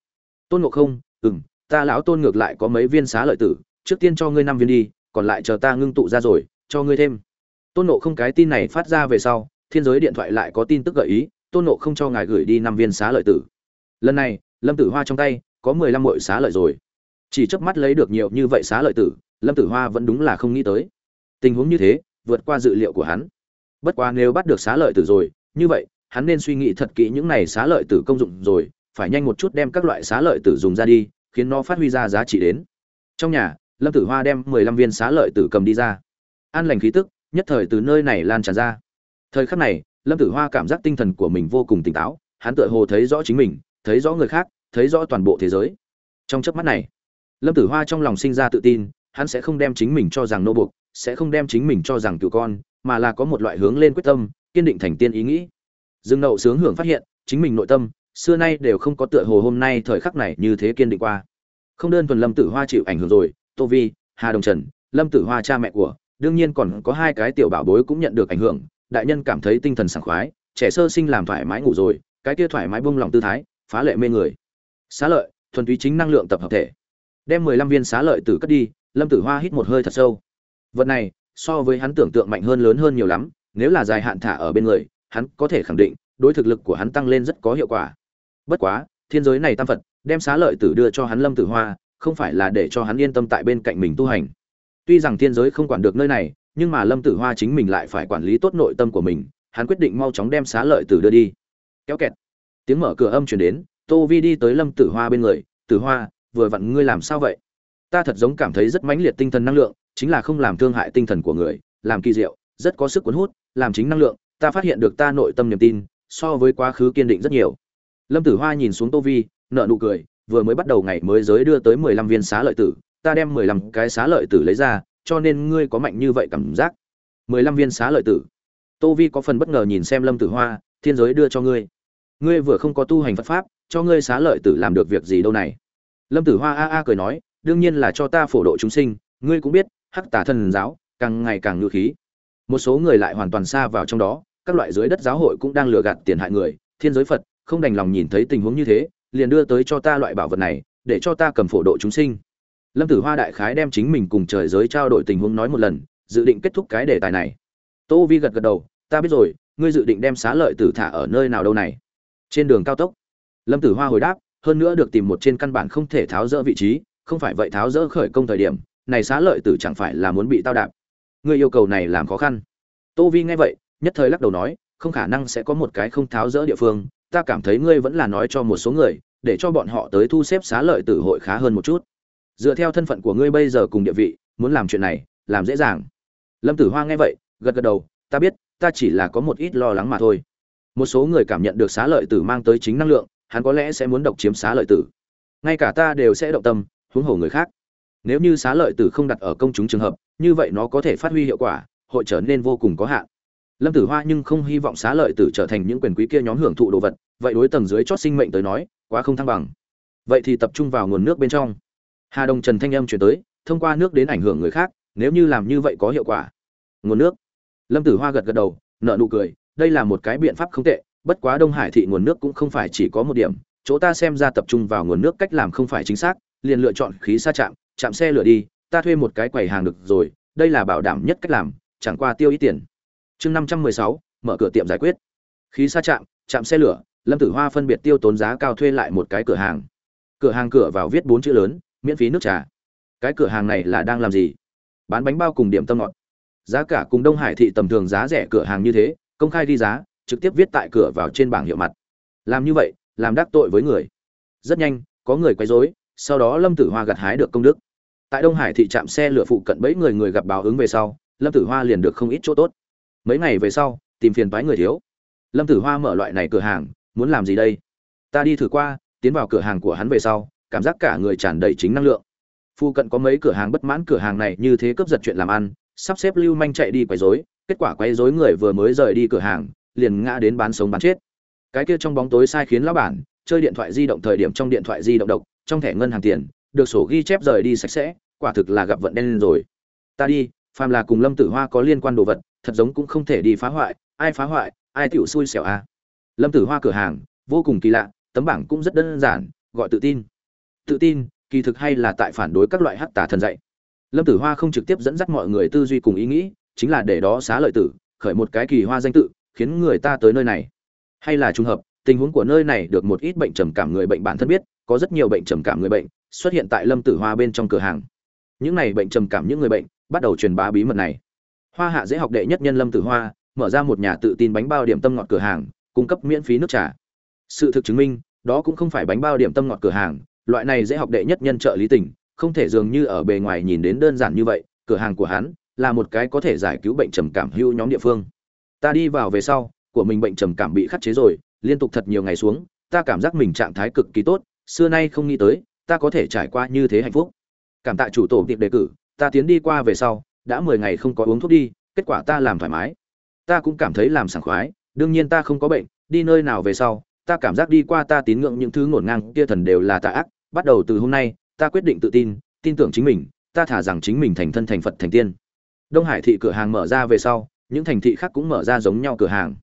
Tôn ngộ không ừ m ta lão tôn ngược lại có mấy viên xá lợi tử, trước tiên cho ngươi năm viên đi, còn lại chờ ta ngưng tụ ra rồi, cho ngươi thêm. Tôn nộ không cái tin này phát ra về sau, thiên giới điện thoại lại có tin tức gợi ý, tôn nộ không cho ngài gửi đi năm viên xá lợi tử. Lần này, lâm tử hoa trong tay có mười lăm mội xá lợi rồi chỉ chớp mắt lấy được nhiều như vậy xá lợi tử, lâm tử hoa vẫn đúng là không nghĩ tới. Tình huống như thế, vượt qua dự liệu của hắn. Bất quá nếu bắt được xá lợi tử rồi, như vậy, hắn nên suy nghĩ thật kỹ những này xá lợi tử công dụng rồi, phải nhanh một chút đem các loại xá lợi tử dùng ra đi, khiến nó phát huy ra giá trị đến. Trong nhà, lâm tử hoa đem mười lăm viên xá lợi tử cầm đi ra. An lành khí tức, nhất thời từ nơi này lan tràn ra. Thời khắc này, lâm tử hoa cảm giác tinh thần của mình vô cùng tỉnh táo, hắn tựa hồ thấy rõ chính mình, thấy rõ người khác, thấy rõ toàn bộ thế giới. Trong chớp mắt này lâm tử hoa trong lòng sinh ra tự tin, hắn sẽ không đem chính mình cho rằng nô buộc, sẽ không đem chính mình cho rằng cựu con, mà là có một loại hướng lên quyết tâm, kiên định thành tiên ý nghĩ. Dương nậu sướng hưởng phát hiện, chính mình nội tâm, xưa nay đều không có tựa hồ hôm nay thời khắc này như thế kiên định qua. Không đơn thuần lâm tử hoa chịu ảnh hưởng rồi, tô vi, hà đồng trần, lâm tử hoa cha mẹ của, đương nhiên còn có hai cái tiểu bảo bối cũng nhận được ảnh hưởng, đại nhân cảm thấy tinh thần sảng khoái, trẻ sơ sinh làm thoải mái ngủ rồi, cái kia thoải mái bông lòng tư thái, phá lệ mê người. Xá lợi, thuần túy chính năng lượng tập hợp thể đem mười lăm viên xá lợi tử cất đi, lâm tử hoa hít một hơi thật sâu. Vật này, so với hắn tưởng tượng mạnh hơn lớn hơn nhiều lắm, nếu là dài hạn thả ở bên người, hắn có thể khẳng định, đối thực lực của hắn tăng lên rất có hiệu quả. Bất quá, thiên giới này tam phật, đem xá lợi tử đưa cho hắn lâm tử hoa, không phải là để cho hắn yên tâm tại bên cạnh mình tu hành. Tuy rằng thiên giới không quản được nơi này, nhưng mà lâm tử hoa chính mình lại phải quản lý tốt nội tâm của mình, hắn quyết định mau chóng đem xá lợi tử đưa đi. Kéo kẹt. Tiếng mở cửa âm chuyển đến, tô vi đi tới lâm tử hoa bên người. Tử hoa vừa vặn ngươi làm sao vậy? Ta thật giống cảm thấy rất mãnh liệt tinh thần năng lượng, chính là không làm thương hại tinh thần của người, làm kỳ diệu, rất có sức cuốn hút, làm chính năng lượng, ta phát hiện được ta nội tâm niềm tin, so với quá khứ kiên định rất nhiều. Lâm tử hoa nhìn xuống tô vi nợ nụ cười, vừa mới bắt đầu ngày mới giới đưa tới mười lăm viên xá lợi tử, ta đem mười lăm cái xá lợi tử lấy ra, cho nên ngươi có mạnh như vậy cảm giác. mười lăm viên xá lợi tử. Tô vi có phần bất ngờ nhìn xem lâm tử hoa, thiên giới đưa cho ngươi. Ngươi vừa không có tu hành phật pháp, cho ngươi xá lợi tử làm được việc gì đâu này? Lâm tử hoa a a cười nói, đương nhiên là cho ta phổ độ chúng sinh, ngươi cũng biết, hắc tả thần giáo, càng ngày càng ngự khí. Một số người lại hoàn toàn xa vào trong đó, các loại dưới đất giáo hội cũng đang lừa gạt tiền hại người, thiên giới phật, không đành lòng nhìn thấy tình huống như thế, liền đưa tới cho ta loại bảo vật này, để cho ta cầm phổ độ chúng sinh. Lâm tử hoa đại khái đem chính mình cùng trời giới trao đổi tình huống nói một lần, dự định kết thúc cái đề tài này. Tô vi gật gật đầu, ta biết rồi, ngươi dự định đem xá lợi tử thả ở nơi nào đâu này? Trên đường cao tốc. Lâm tử hoa hồi đáp hơn nữa được tìm một trên căn bản không thể tháo rỡ vị trí, không phải vậy tháo rỡ khởi công thời điểm, này xá lợi tử chẳng phải là muốn bị tao đạp. Ngươi yêu cầu này làm khó khăn. Tô vi nghe vậy, nhất thời lắc đầu nói, không khả năng sẽ có một cái không tháo rỡ địa phương, ta cảm thấy ngươi vẫn là nói cho một số người, để cho bọn họ tới thu xếp xá lợi tử hội khá hơn một chút. Dựa theo thân phận của ngươi bây giờ cùng địa vị, muốn làm chuyện này, làm dễ dàng. Lâm tử hoa nghe vậy, gật gật đầu, ta biết, ta chỉ là có một ít lo lắng mà thôi. Một số người cảm nhận được xá lợi tử mang tới chính năng lượng hắn có lẽ sẽ muốn độc chiếm xá lợi tử. Ngay cả ta đều sẽ động tâm, huống hồ người khác. Nếu như xá lợi tử không đặt ở công chúng trường hợp, như vậy nó có thể phát huy hiệu quả, hội trở nên vô cùng có hạn. Lâm tử hoa nhưng không hy vọng xá lợi tử trở thành những quyền quý kia nhóm hưởng thụ đồ vật, vậy đối tầng dưới chót sinh mệnh tới nói, quá không thăng bằng. Vậy thì tập trung vào nguồn nước bên trong. Hà đồng trần thanh âm chuyển tới, thông qua nước đến ảnh hưởng người khác, nếu như làm như vậy có hiệu quả. Nguồn nước. Lâm tử hoa gật gật đầu nợ nụ cười, đây là một cái biện pháp không tệ bất quá đông hải thị nguồn nước cũng không phải chỉ có một điểm, chỗ ta xem ra tập trung vào nguồn nước cách làm không phải chính xác, liền lựa chọn khí xa chạm chạm xe lửa đi, ta thuê một cái quầy hàng được rồi, đây là bảo đảm nhất cách làm, chẳng qua tiêu ít tiền. Chương năm trăm mười sáu, mở cửa tiệm giải quyết. Khí xa chạm chạm xe lửa, lâm tử hoa phân biệt tiêu tốn giá cao thuê lại một cái cửa hàng. Cửa hàng cửa vào viết bốn chữ lớn, miễn phí nước trà. Cái cửa hàng này là đang làm gì? Bán bánh bao cùng điểm tâm ngọt. Giá cả cùng đông hải thị tầm thường giá rẻ cửa hàng như thế, công khai đi giá trực tiếp viết tại cửa vào trên bảng hiệu mặt. Làm như vậy, làm đắc tội với người. Rất nhanh, có người quấy rối, sau đó lâm tử hoa gặt hái được công đức. Tại đông hải thị trạm xe lửa phụ cận bẫy người người gặp báo ứng về sau, lâm tử hoa liền được không ít chỗ tốt. Mấy ngày về sau, tìm phiền toái người thiếu. Lâm tử hoa mở loại này cửa hàng, muốn làm gì đây? Ta đi thử qua, tiến vào cửa hàng của hắn về sau, cảm giác cả người tràn đầy chính năng lượng. Phụ cận có mấy cửa hàng bất mãn cửa hàng này như thế cướp giật chuyện làm ăn, sắp xếp lưu manh chạy đi quấy rối, kết quả quấy rối người vừa mới rời đi cửa hàng liền ngã đến bán sống bán chết. Cái kia trong bóng tối sai khiến lão bản, chơi điện thoại di động thời điểm trong điện thoại di động độc, trong thẻ ngân hàng tiền, được sổ ghi chép rời đi sạch sẽ, quả thực là gặp vận đen lên rồi. Ta đi, phàm là cùng lâm tử hoa có liên quan đồ vật, thật giống cũng không thể đi phá hoại, ai phá hoại, ai tiểu xui xẻo a à. lâm tử hoa cửa hàng, vô cùng kỳ lạ, tấm bảng cũng rất đơn giản, gọi tự tin. Tự tin, kỳ thực hay là tại phản đối các loại hắc tà thần dạy. Lâm tử hoa không trực tiếp dẫn dắt mọi người tư duy cùng ý nghĩ, chính là để đó xá lợi tử, khởi một cái kỳ hoa danh tự khiến người ta tới nơi này. Hay là trùng hợp tình huống của nơi này được một ít bệnh trầm cảm người bệnh bản thân biết có rất nhiều bệnh trầm cảm người bệnh xuất hiện tại lâm tử hoa bên trong cửa hàng. Những này bệnh trầm cảm những người bệnh bắt đầu truyền bá bí mật này. Hoa hạ dễ học đệ nhất nhân lâm tử hoa mở ra một nhà tự tin bánh bao điểm tâm ngọt cửa hàng cung cấp miễn phí nước trà. Sự thực chứng minh đó cũng không phải bánh bao điểm tâm ngọt cửa hàng loại này dễ học đệ nhất nhân trợ lý tỉnh, không thể dường như ở bề ngoài nhìn đến đơn giản như vậy cửa hàng của hắn là một cái có thể giải cứu bệnh trầm cảm hưu nhóm địa phương ta đi vào về sau, của mình bệnh trầm cảm bị khắc chế rồi, liên tục thật nhiều ngày xuống, ta cảm giác mình trạng thái cực kỳ tốt, xưa nay không nghĩ tới, ta có thể trải qua như thế hạnh phúc. Cảm tạ chủ tổ tiệp đề cử, ta tiến đi qua về sau, đã mười ngày không có uống thuốc đi, kết quả ta làm thoải mái. Ta cũng cảm thấy làm sảng khoái, đương nhiên ta không có bệnh, đi nơi nào về sau, ta cảm giác đi qua ta tín ngưỡng những thứ ngổn ngang kia thần đều là tà ác, bắt đầu từ hôm nay, ta quyết định tự tin tin tưởng chính mình, ta thả rằng chính mình thành thân thành phật thành tiên. Đông hải thị cửa hàng mở ra về sau những thành thị khác cũng mở ra giống nhau cửa hàng.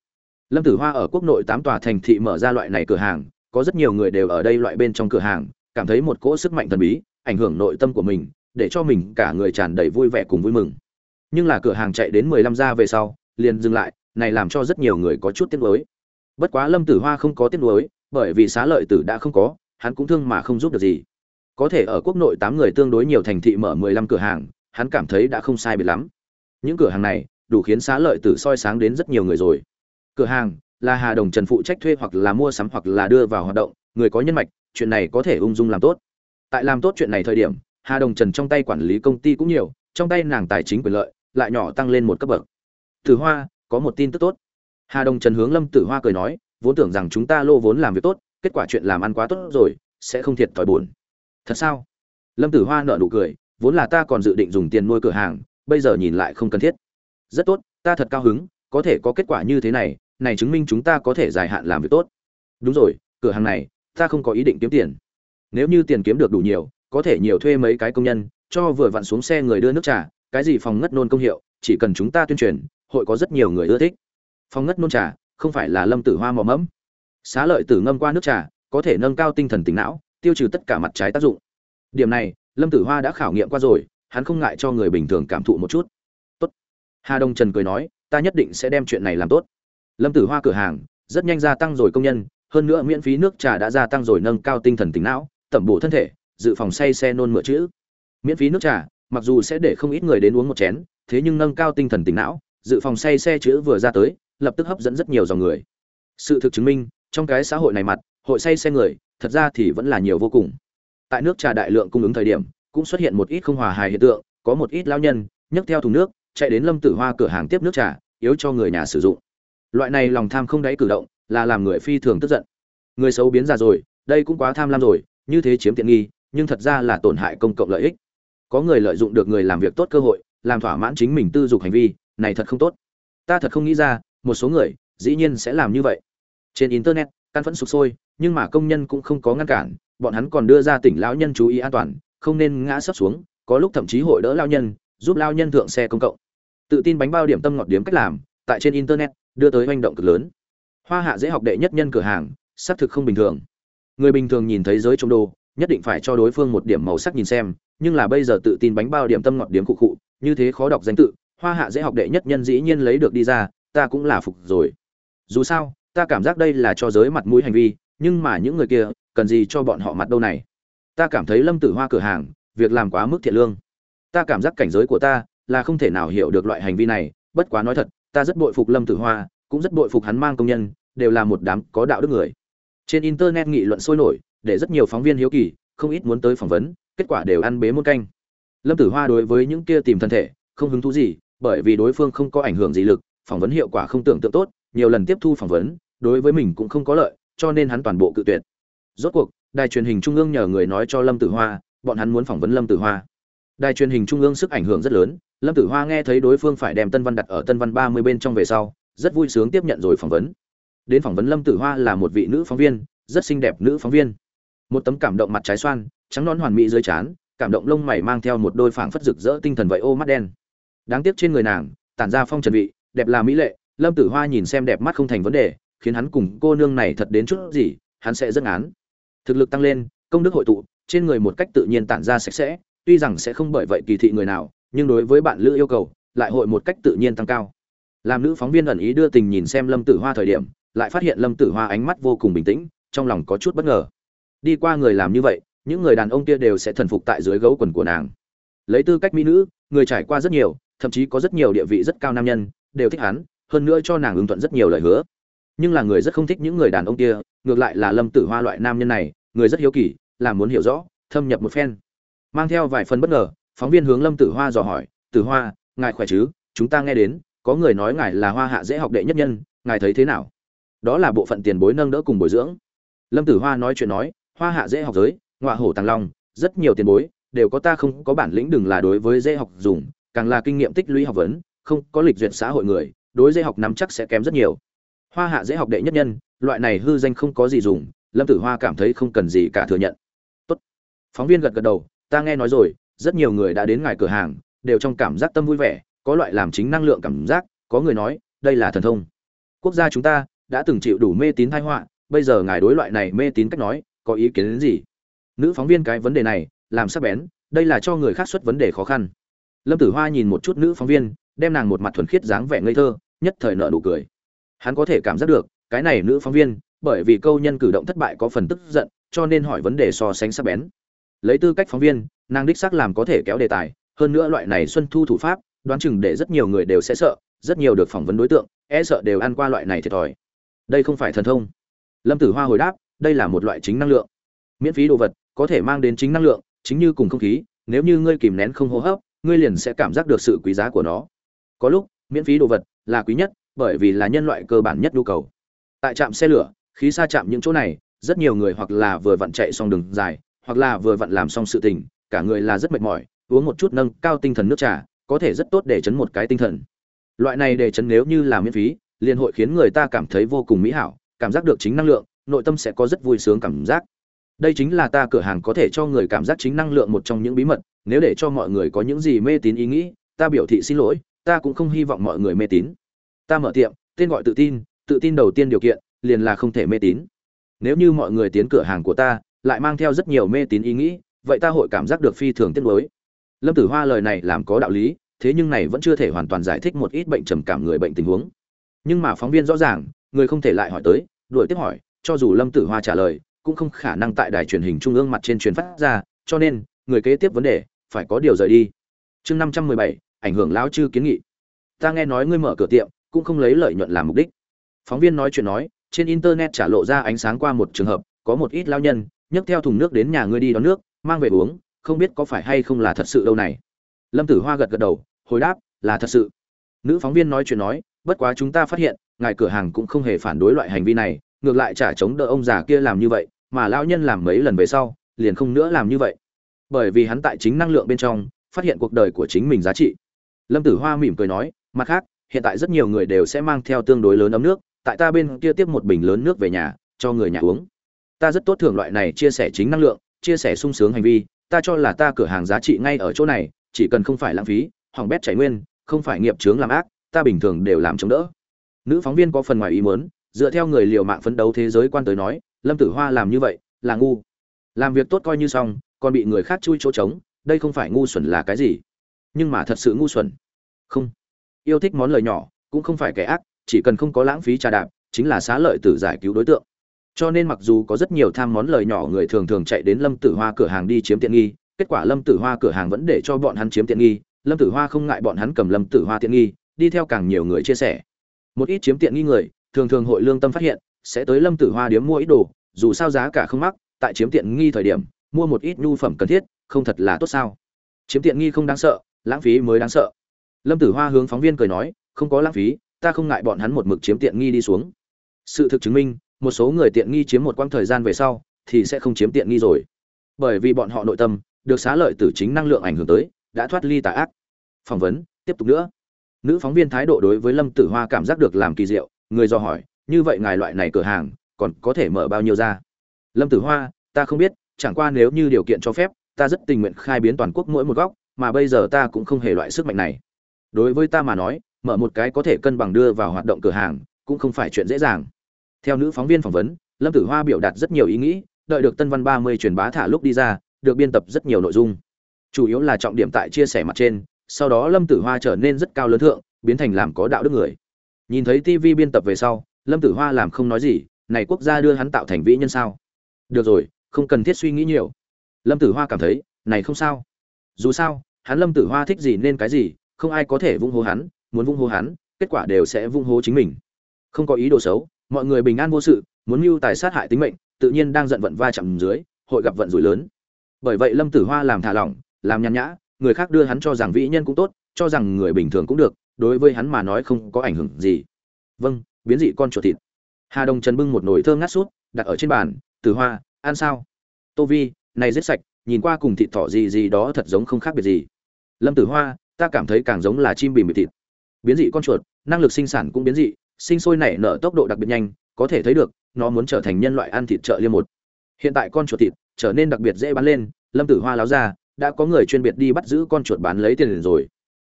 Lâm tử hoa ở quốc nội tám tòa thành thị mở ra loại này cửa hàng, có rất nhiều người đều ở đây loại bên trong cửa hàng, cảm thấy một cỗ sức mạnh thần bí, ảnh hưởng nội tâm của mình, để cho mình cả người tràn đầy vui vẻ cùng vui mừng. Nhưng là cửa hàng chạy đến mười lăm ra về sau, liền dừng lại, này làm cho rất nhiều người có chút tiếc nuối. Bất quá lâm tử hoa không có tiếc nuối, bởi vì xá lợi tử đã không có, hắn cũng thương mà không giúp được gì. Có thể ở quốc nội tám người tương đối nhiều thành thị mở mười lăm cửa hàng, hắn cảm thấy đã không sai biệt lắm. Những cửa hàng này đủ khiến xá lợi tử soi sáng đến rất nhiều người rồi. Cửa hàng là hà đồng trần phụ trách thuê hoặc là mua sắm hoặc là đưa vào hoạt động, người có nhân mạch, chuyện này có thể ung dung làm tốt. Tại làm tốt chuyện này thời điểm, hà đồng trần trong tay quản lý công ty cũng nhiều, trong tay nàng tài chính quyền lợi lại nhỏ tăng lên một cấp bậc. Tử hoa, có một tin tức tốt. Hà đồng trần hướng lâm tử hoa cười nói, vốn tưởng rằng chúng ta lô vốn làm việc tốt, kết quả chuyện làm ăn quá tốt rồi, sẽ không thiệt thòi buồn. Thật sao? Lâm tử hoa nợ nụ cười, vốn là ta còn dự định dùng tiền nuôi cửa hàng, bây giờ nhìn lại không cần thiết rất tốt, ta thật cao hứng, có thể có kết quả như thế này này chứng minh chúng ta có thể dài hạn làm việc tốt. Đúng rồi, cửa hàng này, ta không có ý định kiếm tiền. Nếu như tiền kiếm được đủ nhiều, có thể nhiều thuê mấy cái công nhân, cho vừa vặn xuống xe người đưa nước trà, cái gì phòng ngất nôn công hiệu, chỉ cần chúng ta tuyên truyền, hội có rất nhiều người ưa thích. Phòng ngất nôn trà, không phải là lâm tử hoa mò mẫm. Xá lợi tử ngâm qua nước trà, có thể nâng cao tinh thần tỉnh não, tiêu trừ tất cả mặt trái tác dụng. Điểm này, lâm tử hoa đã khảo nghiệm qua rồi, hắn không ngại cho người bình thường cảm thụ một chút hà đông trần cười nói, ta nhất định sẽ đem chuyện này làm tốt. Lâm tử hoa cửa hàng, rất nhanh gia tăng rồi công nhân, hơn nữa miễn phí nước trà đã gia tăng rồi nâng cao tinh thần tỉnh não, tẩm bổ thân thể, dự phòng say xe nôn mửa chữ. Miễn phí nước trà, mặc dù sẽ để không ít người đến uống một chén, thế nhưng nâng cao tinh thần tỉnh não, dự phòng say xe chữ vừa ra tới, lập tức hấp dẫn rất nhiều dòng người. Sự thực chứng minh, trong cái xã hội này mặt, hội say xe người, thật ra thì vẫn là nhiều vô cùng. Tại nước trà đại lượng cung ứng thời điểm, cũng xuất hiện một ít không hòa hài hiện tượng, có một ít lao nhân, nhấc theo thùng nước chạy đến lâm tử hoa cửa hàng tiếp nước trà, yếu cho người nhà sử dụng. Loại này lòng tham không đáy cử động là làm người phi thường tức giận. Người xấu biến ra rồi, đây cũng quá tham lam rồi, như thế chiếm tiện nghi, nhưng thật ra là tổn hại công cộng lợi ích. Có người lợi dụng được người làm việc tốt cơ hội, làm thỏa mãn chính mình tư dục hành vi, này thật không tốt. Ta thật không nghĩ ra, một số người, dĩ nhiên sẽ làm như vậy. Trên internet, căn phẫn sụp sôi, nhưng mà công nhân cũng không có ngăn cản, bọn hắn còn đưa ra tỉnh lão nhân chú ý an toàn, không nên ngã sấp xuống, có lúc thậm chí hội đỡ lao nhân, giúp lao nhân thượng xe công cộng tự tin bánh bao điểm tâm ngọt điểm cách làm, tại trên internet, đưa tới hành động cực lớn. Hoa hạ dễ học đệ nhất nhân cửa hàng, xác thực không bình thường. Người bình thường nhìn thấy giới trong đồ, nhất định phải cho đối phương một điểm màu sắc nhìn xem, nhưng là bây giờ tự tin bánh bao điểm tâm ngọt điểm cụ cụ, như thế khó đọc danh tự, hoa hạ dễ học đệ nhất nhân dĩ nhiên lấy được đi ra, ta cũng là phục rồi. Dù sao, ta cảm giác đây là cho giới mặt mũi hành vi, nhưng mà những người kia, cần gì cho bọn họ mặt đâu này? Ta cảm thấy lâm tử hoa cửa hàng, việc làm quá mức thiện lương. Ta cảm giác cảnh giới của ta là không thể nào hiểu được loại hành vi này, bất quá nói thật, ta rất bội phục lâm tử hoa, cũng rất bội phục hắn mang công nhân, đều là một đám có đạo đức người. Trên internet nghị luận sôi nổi, để rất nhiều phóng viên hiếu kỳ, không ít muốn tới phỏng vấn, kết quả đều ăn bế muôn canh. Lâm tử hoa đối với những kia tìm thân thể, không hứng thú gì, bởi vì đối phương không có ảnh hưởng gì lực, phỏng vấn hiệu quả không tưởng tượng tốt, nhiều lần tiếp thu phỏng vấn, đối với mình cũng không có lợi, cho nên hắn toàn bộ cự tuyệt. Rốt cuộc, đài truyền hình trung ương nhờ người nói cho lâm tử hoa, bọn hắn muốn phỏng vấn lâm tử hoa. Đài truyền hình trung ương sức ảnh hưởng rất lớn lâm tử hoa nghe thấy đối phương phải đem tân văn đặt ở tân văn ba mươi bên trong về sau, rất vui sướng tiếp nhận rồi phỏng vấn. Đến phỏng vấn lâm tử hoa là một vị nữ phóng viên, rất xinh đẹp nữ phóng viên. Một tấm cảm động mặt trái xoan, trắng nõn hoàn mỹ dưới trán, cảm động lông mày mang theo một đôi phảng phất rực rỡ tinh thần vậy ô mắt đen. Đáng tiếc trên người nàng, tản ra phong trần vị, đẹp là mỹ lệ, lâm tử hoa nhìn xem đẹp mắt không thành vấn đề, khiến hắn cùng cô nương này thật đến chút gì, hắn sẽ rất án thực lực tăng lên, công đức hội tụ, trên người một cách tự nhiên tản ra sạch sẽ, tuy rằng sẽ không bởi vậy kỳ thị người nào nhưng đối với bạn lữ yêu cầu, lại hội một cách tự nhiên tăng cao. Làm nữ phóng viên ẩn ý đưa tình nhìn xem lâm tử hoa thời điểm, lại phát hiện lâm tử hoa ánh mắt vô cùng bình tĩnh, trong lòng có chút bất ngờ. Đi qua người làm như vậy, những người đàn ông kia đều sẽ thần phục tại dưới gấu quần của nàng. Lấy tư cách mỹ nữ, người trải qua rất nhiều, thậm chí có rất nhiều địa vị rất cao nam nhân, đều thích hắn, hơn nữa cho nàng ứng thuận rất nhiều lời hứa. Nhưng là người rất không thích những người đàn ông kia, ngược lại là lâm tử hoa loại nam nhân này, người rất hiếu kỳ, là muốn hiểu rõ, thâm nhập một phen. Mang theo vài phần bất ngờ phóng viên hướng lâm tử hoa dò hỏi, tử hoa, ngài khỏe chứ? Chúng ta nghe đến, có người nói ngài là hoa hạ dễ học đệ nhất nhân, ngài thấy thế nào? Đó là bộ phận tiền bối nâng đỡ cùng bồi dưỡng. Lâm tử hoa nói chuyện nói, hoa hạ dễ học giới, ngọa hổ tàng long, rất nhiều tiền bối, đều có ta không có bản lĩnh đừng là đối với dễ học dùng, càng là kinh nghiệm tích lũy học vấn, không có lịch duyệt xã hội người, đối dễ học nắm chắc sẽ kém rất nhiều. Hoa hạ dễ học đệ nhất nhân, loại này hư danh không có gì dùng, lâm tử hoa cảm thấy không cần gì cả thừa nhận. Tốt. phóng viên gật gật đầu, ta nghe nói rồi rất nhiều người đã đến ngài cửa hàng, đều trong cảm giác tâm vui vẻ, có loại làm chính năng lượng cảm giác, có người nói, đây là thần thông. Quốc gia chúng ta đã từng chịu đủ mê tín thái họa, bây giờ ngài đối loại này mê tín cách nói, có ý kiến đến gì? Nữ phóng viên cái vấn đề này, làm sắc bén, đây là cho người khác xuất vấn đề khó khăn. Lâm tử hoa nhìn một chút nữ phóng viên, đem nàng một mặt thuần khiết dáng vẻ ngây thơ, nhất thời nợ nụ cười. Hắn có thể cảm giác được, cái này nữ phóng viên, bởi vì câu nhân cử động thất bại có phần tức giận, cho nên hỏi vấn đề so sánh sắc bén. Lấy tư cách phóng viên nàng đích xác làm có thể kéo đề tài, hơn nữa loại này xuân thu thủ pháp, đoán chừng để rất nhiều người đều sẽ sợ, rất nhiều được phỏng vấn đối tượng e sợ đều ăn qua loại này thiệt thòi. Đây không phải thần thông. Lâm tử hoa hồi đáp, đây là một loại chính năng lượng. Miễn phí đồ vật, có thể mang đến chính năng lượng, chính như cùng không khí, nếu như ngươi kìm nén không hô hấp, ngươi liền sẽ cảm giác được sự quý giá của nó. Có lúc, miễn phí đồ vật là quý nhất, bởi vì là nhân loại cơ bản nhất nhu cầu. Tại trạm xe lửa, khí xa chạm những chỗ này, rất nhiều người hoặc là vừa vặn chạy xong đường dài, hoặc là vừa vặn làm xong sự tình cả người là rất mệt mỏi, uống một chút nâng cao tinh thần nước trà, có thể rất tốt để chấn một cái tinh thần. Loại này để chấn nếu như là miễn phí, liền hội khiến người ta cảm thấy vô cùng mỹ hảo, cảm giác được chính năng lượng, nội tâm sẽ có rất vui sướng cảm giác. Đây chính là ta cửa hàng có thể cho người cảm giác chính năng lượng một trong những bí mật, nếu để cho mọi người có những gì mê tín ý nghĩ, ta biểu thị xin lỗi, ta cũng không hy vọng mọi người mê tín. Ta mở tiệm, tên gọi tự tin tự tin đầu tiên điều kiện, liền là không thể mê tín. Nếu như mọi người tiến cửa hàng của ta, lại mang theo rất nhiều mê tín ý nghĩ vậy ta hội cảm giác được phi thường tiếc nuối. Lâm tử hoa lời này làm có đạo lý, thế nhưng này vẫn chưa thể hoàn toàn giải thích một ít bệnh trầm cảm người bệnh tình huống. Nhưng mà phóng viên rõ ràng, người không thể lại hỏi tới, đuổi tiếp hỏi, cho dù lâm tử hoa trả lời, cũng không khả năng tại đài truyền hình trung ương mặt trên truyền phát ra, cho nên, người kế tiếp vấn đề, phải có điều rời đi. Chương năm trăm mười bảy, ảnh hưởng lão chư kiến nghị. Ta nghe nói ngươi mở cửa tiệm, cũng không lấy lợi nhuận làm mục đích. Phóng viên nói chuyện nói, trên internet trả lộ ra ánh sáng qua một trường hợp, có một ít lao nhân, nhấc theo thùng nước đến nhà ngươi đi đón nước mang về uống, không biết có phải hay không là thật sự đâu này. Lâm tử hoa gật gật đầu, hồi đáp, là thật sự. Nữ phóng viên nói chuyện nói, bất quá chúng ta phát hiện, ngài cửa hàng cũng không hề phản đối loại hành vi này, ngược lại trả chống đỡ ông già kia làm như vậy, mà lão nhân làm mấy lần về sau, liền không nữa làm như vậy. Bởi vì hắn tại chính năng lượng bên trong, phát hiện cuộc đời của chính mình giá trị. Lâm tử hoa mỉm cười nói, mặt khác, hiện tại rất nhiều người đều sẽ mang theo tương đối lớn ấm nước, tại ta bên kia tiếp một bình lớn nước về nhà, cho người nhà uống. Ta rất tốt thưởng loại này chia sẻ chính năng lượng chia sẻ sung sướng hành vi, ta cho là ta cửa hàng giá trị ngay ở chỗ này, chỉ cần không phải lãng phí, hỏng bét chảy nguyên, không phải nghiệp chướng làm ác, ta bình thường đều làm chống đỡ. Nữ phóng viên có phần ngoài ý muốn, dựa theo người liều mạng phấn đấu thế giới quan tới nói, lâm tử hoa làm như vậy, là ngu. Làm việc tốt coi như xong, còn bị người khác chui chỗ trống, đây không phải ngu xuẩn là cái gì? Nhưng mà thật sự ngu xuẩn. Không. Yêu thích món lời nhỏ, cũng không phải kẻ ác, chỉ cần không có lãng phí trà đạp, chính là xá lợi tử giải cứu đối tượng cho nên mặc dù có rất nhiều tham món lời nhỏ người thường thường chạy đến lâm tử hoa cửa hàng đi chiếm tiện nghi, kết quả lâm tử hoa cửa hàng vẫn để cho bọn hắn chiếm tiện nghi, lâm tử hoa không ngại bọn hắn cầm lâm tử hoa tiện nghi, đi theo càng nhiều người chia sẻ. Một ít chiếm tiện nghi người, thường thường hội lương tâm phát hiện, sẽ tới lâm tử hoa điếm mua ít đồ, dù sao giá cả không mắc, tại chiếm tiện nghi thời điểm, mua một ít nhu phẩm cần thiết, không thật là tốt sao. Chiếm tiện nghi không đáng sợ, lãng phí mới đáng sợ. Lâm tử hoa hướng phóng viên cười nói, không có lãng phí, ta không ngại bọn hắn một mực chiếm tiện nghi đi xuống. Sự thực chứng minh một số người tiện nghi chiếm một quãng thời gian về sau, thì sẽ không chiếm tiện nghi rồi. Bởi vì bọn họ nội tâm, được xá lợi từ chính năng lượng ảnh hưởng tới, đã thoát ly tà ác. Phỏng vấn, tiếp tục nữa. Nữ phóng viên thái độ đối với lâm tử hoa cảm giác được làm kỳ diệu, người do hỏi, như vậy ngài loại này cửa hàng, còn có thể mở bao nhiêu ra? Lâm tử hoa, ta không biết, chẳng qua nếu như điều kiện cho phép, ta rất tình nguyện khai biến toàn quốc mỗi một góc, mà bây giờ ta cũng không hề loại sức mạnh này. Đối với ta mà nói, mở một cái có thể cân bằng đưa vào hoạt động cửa hàng, cũng không phải chuyện dễ dàng theo nữ phóng viên phỏng vấn, lâm tử hoa biểu đạt rất nhiều ý nghĩ, đợi được tân văn ba mươi truyền bá thả lúc đi ra, được biên tập rất nhiều nội dung. Chủ yếu là trọng điểm tại chia sẻ mặt trên, sau đó lâm tử hoa trở nên rất cao lớn thượng, biến thành làm có đạo đức người. Nhìn thấy tv biên tập về sau, lâm tử hoa làm không nói gì, này quốc gia đưa hắn tạo thành vĩ nhân sao? Được rồi, không cần thiết suy nghĩ nhiều. Lâm tử hoa cảm thấy, này không sao. Dù sao, hắn lâm tử hoa thích gì nên cái gì, không ai có thể vung hô hắn, muốn vung hô hắn, kết quả đều sẽ vung hô chính mình. Không có ý đồ xấu mọi người bình an vô sự, muốn mưu tài sát hại tính mệnh, tự nhiên đang giận vận va chạm dưới, hội gặp vận rủi lớn. Bởi vậy lâm tử hoa làm thả lỏng, làm nhàn nhã, người khác đưa hắn cho rằng vĩ nhân cũng tốt, cho rằng người bình thường cũng được, đối với hắn mà nói không có ảnh hưởng gì. Vâng biến dị con chuột thịt. Hà đồng trần bưng một nồi thơm ngát sút đặt ở trên bàn, tử hoa, ăn sao? Tô vi, này rất sạch, nhìn qua cùng thịt thỏ gì gì đó thật giống không khác biệt gì. Lâm tử hoa, ta cảm thấy càng giống là chim bìm bị thịt. Biến dị con chuột, năng lực sinh sản cũng biến dị sinh sôi nảy nở tốc độ đặc biệt nhanh, có thể thấy được, nó muốn trở thành nhân loại ăn thịt chợ liêm một. Hiện tại con chuột thịt trở nên đặc biệt dễ bán lên, lâm tử hoa láo ra, đã có người chuyên biệt đi bắt giữ con chuột bán lấy tiền liền rồi.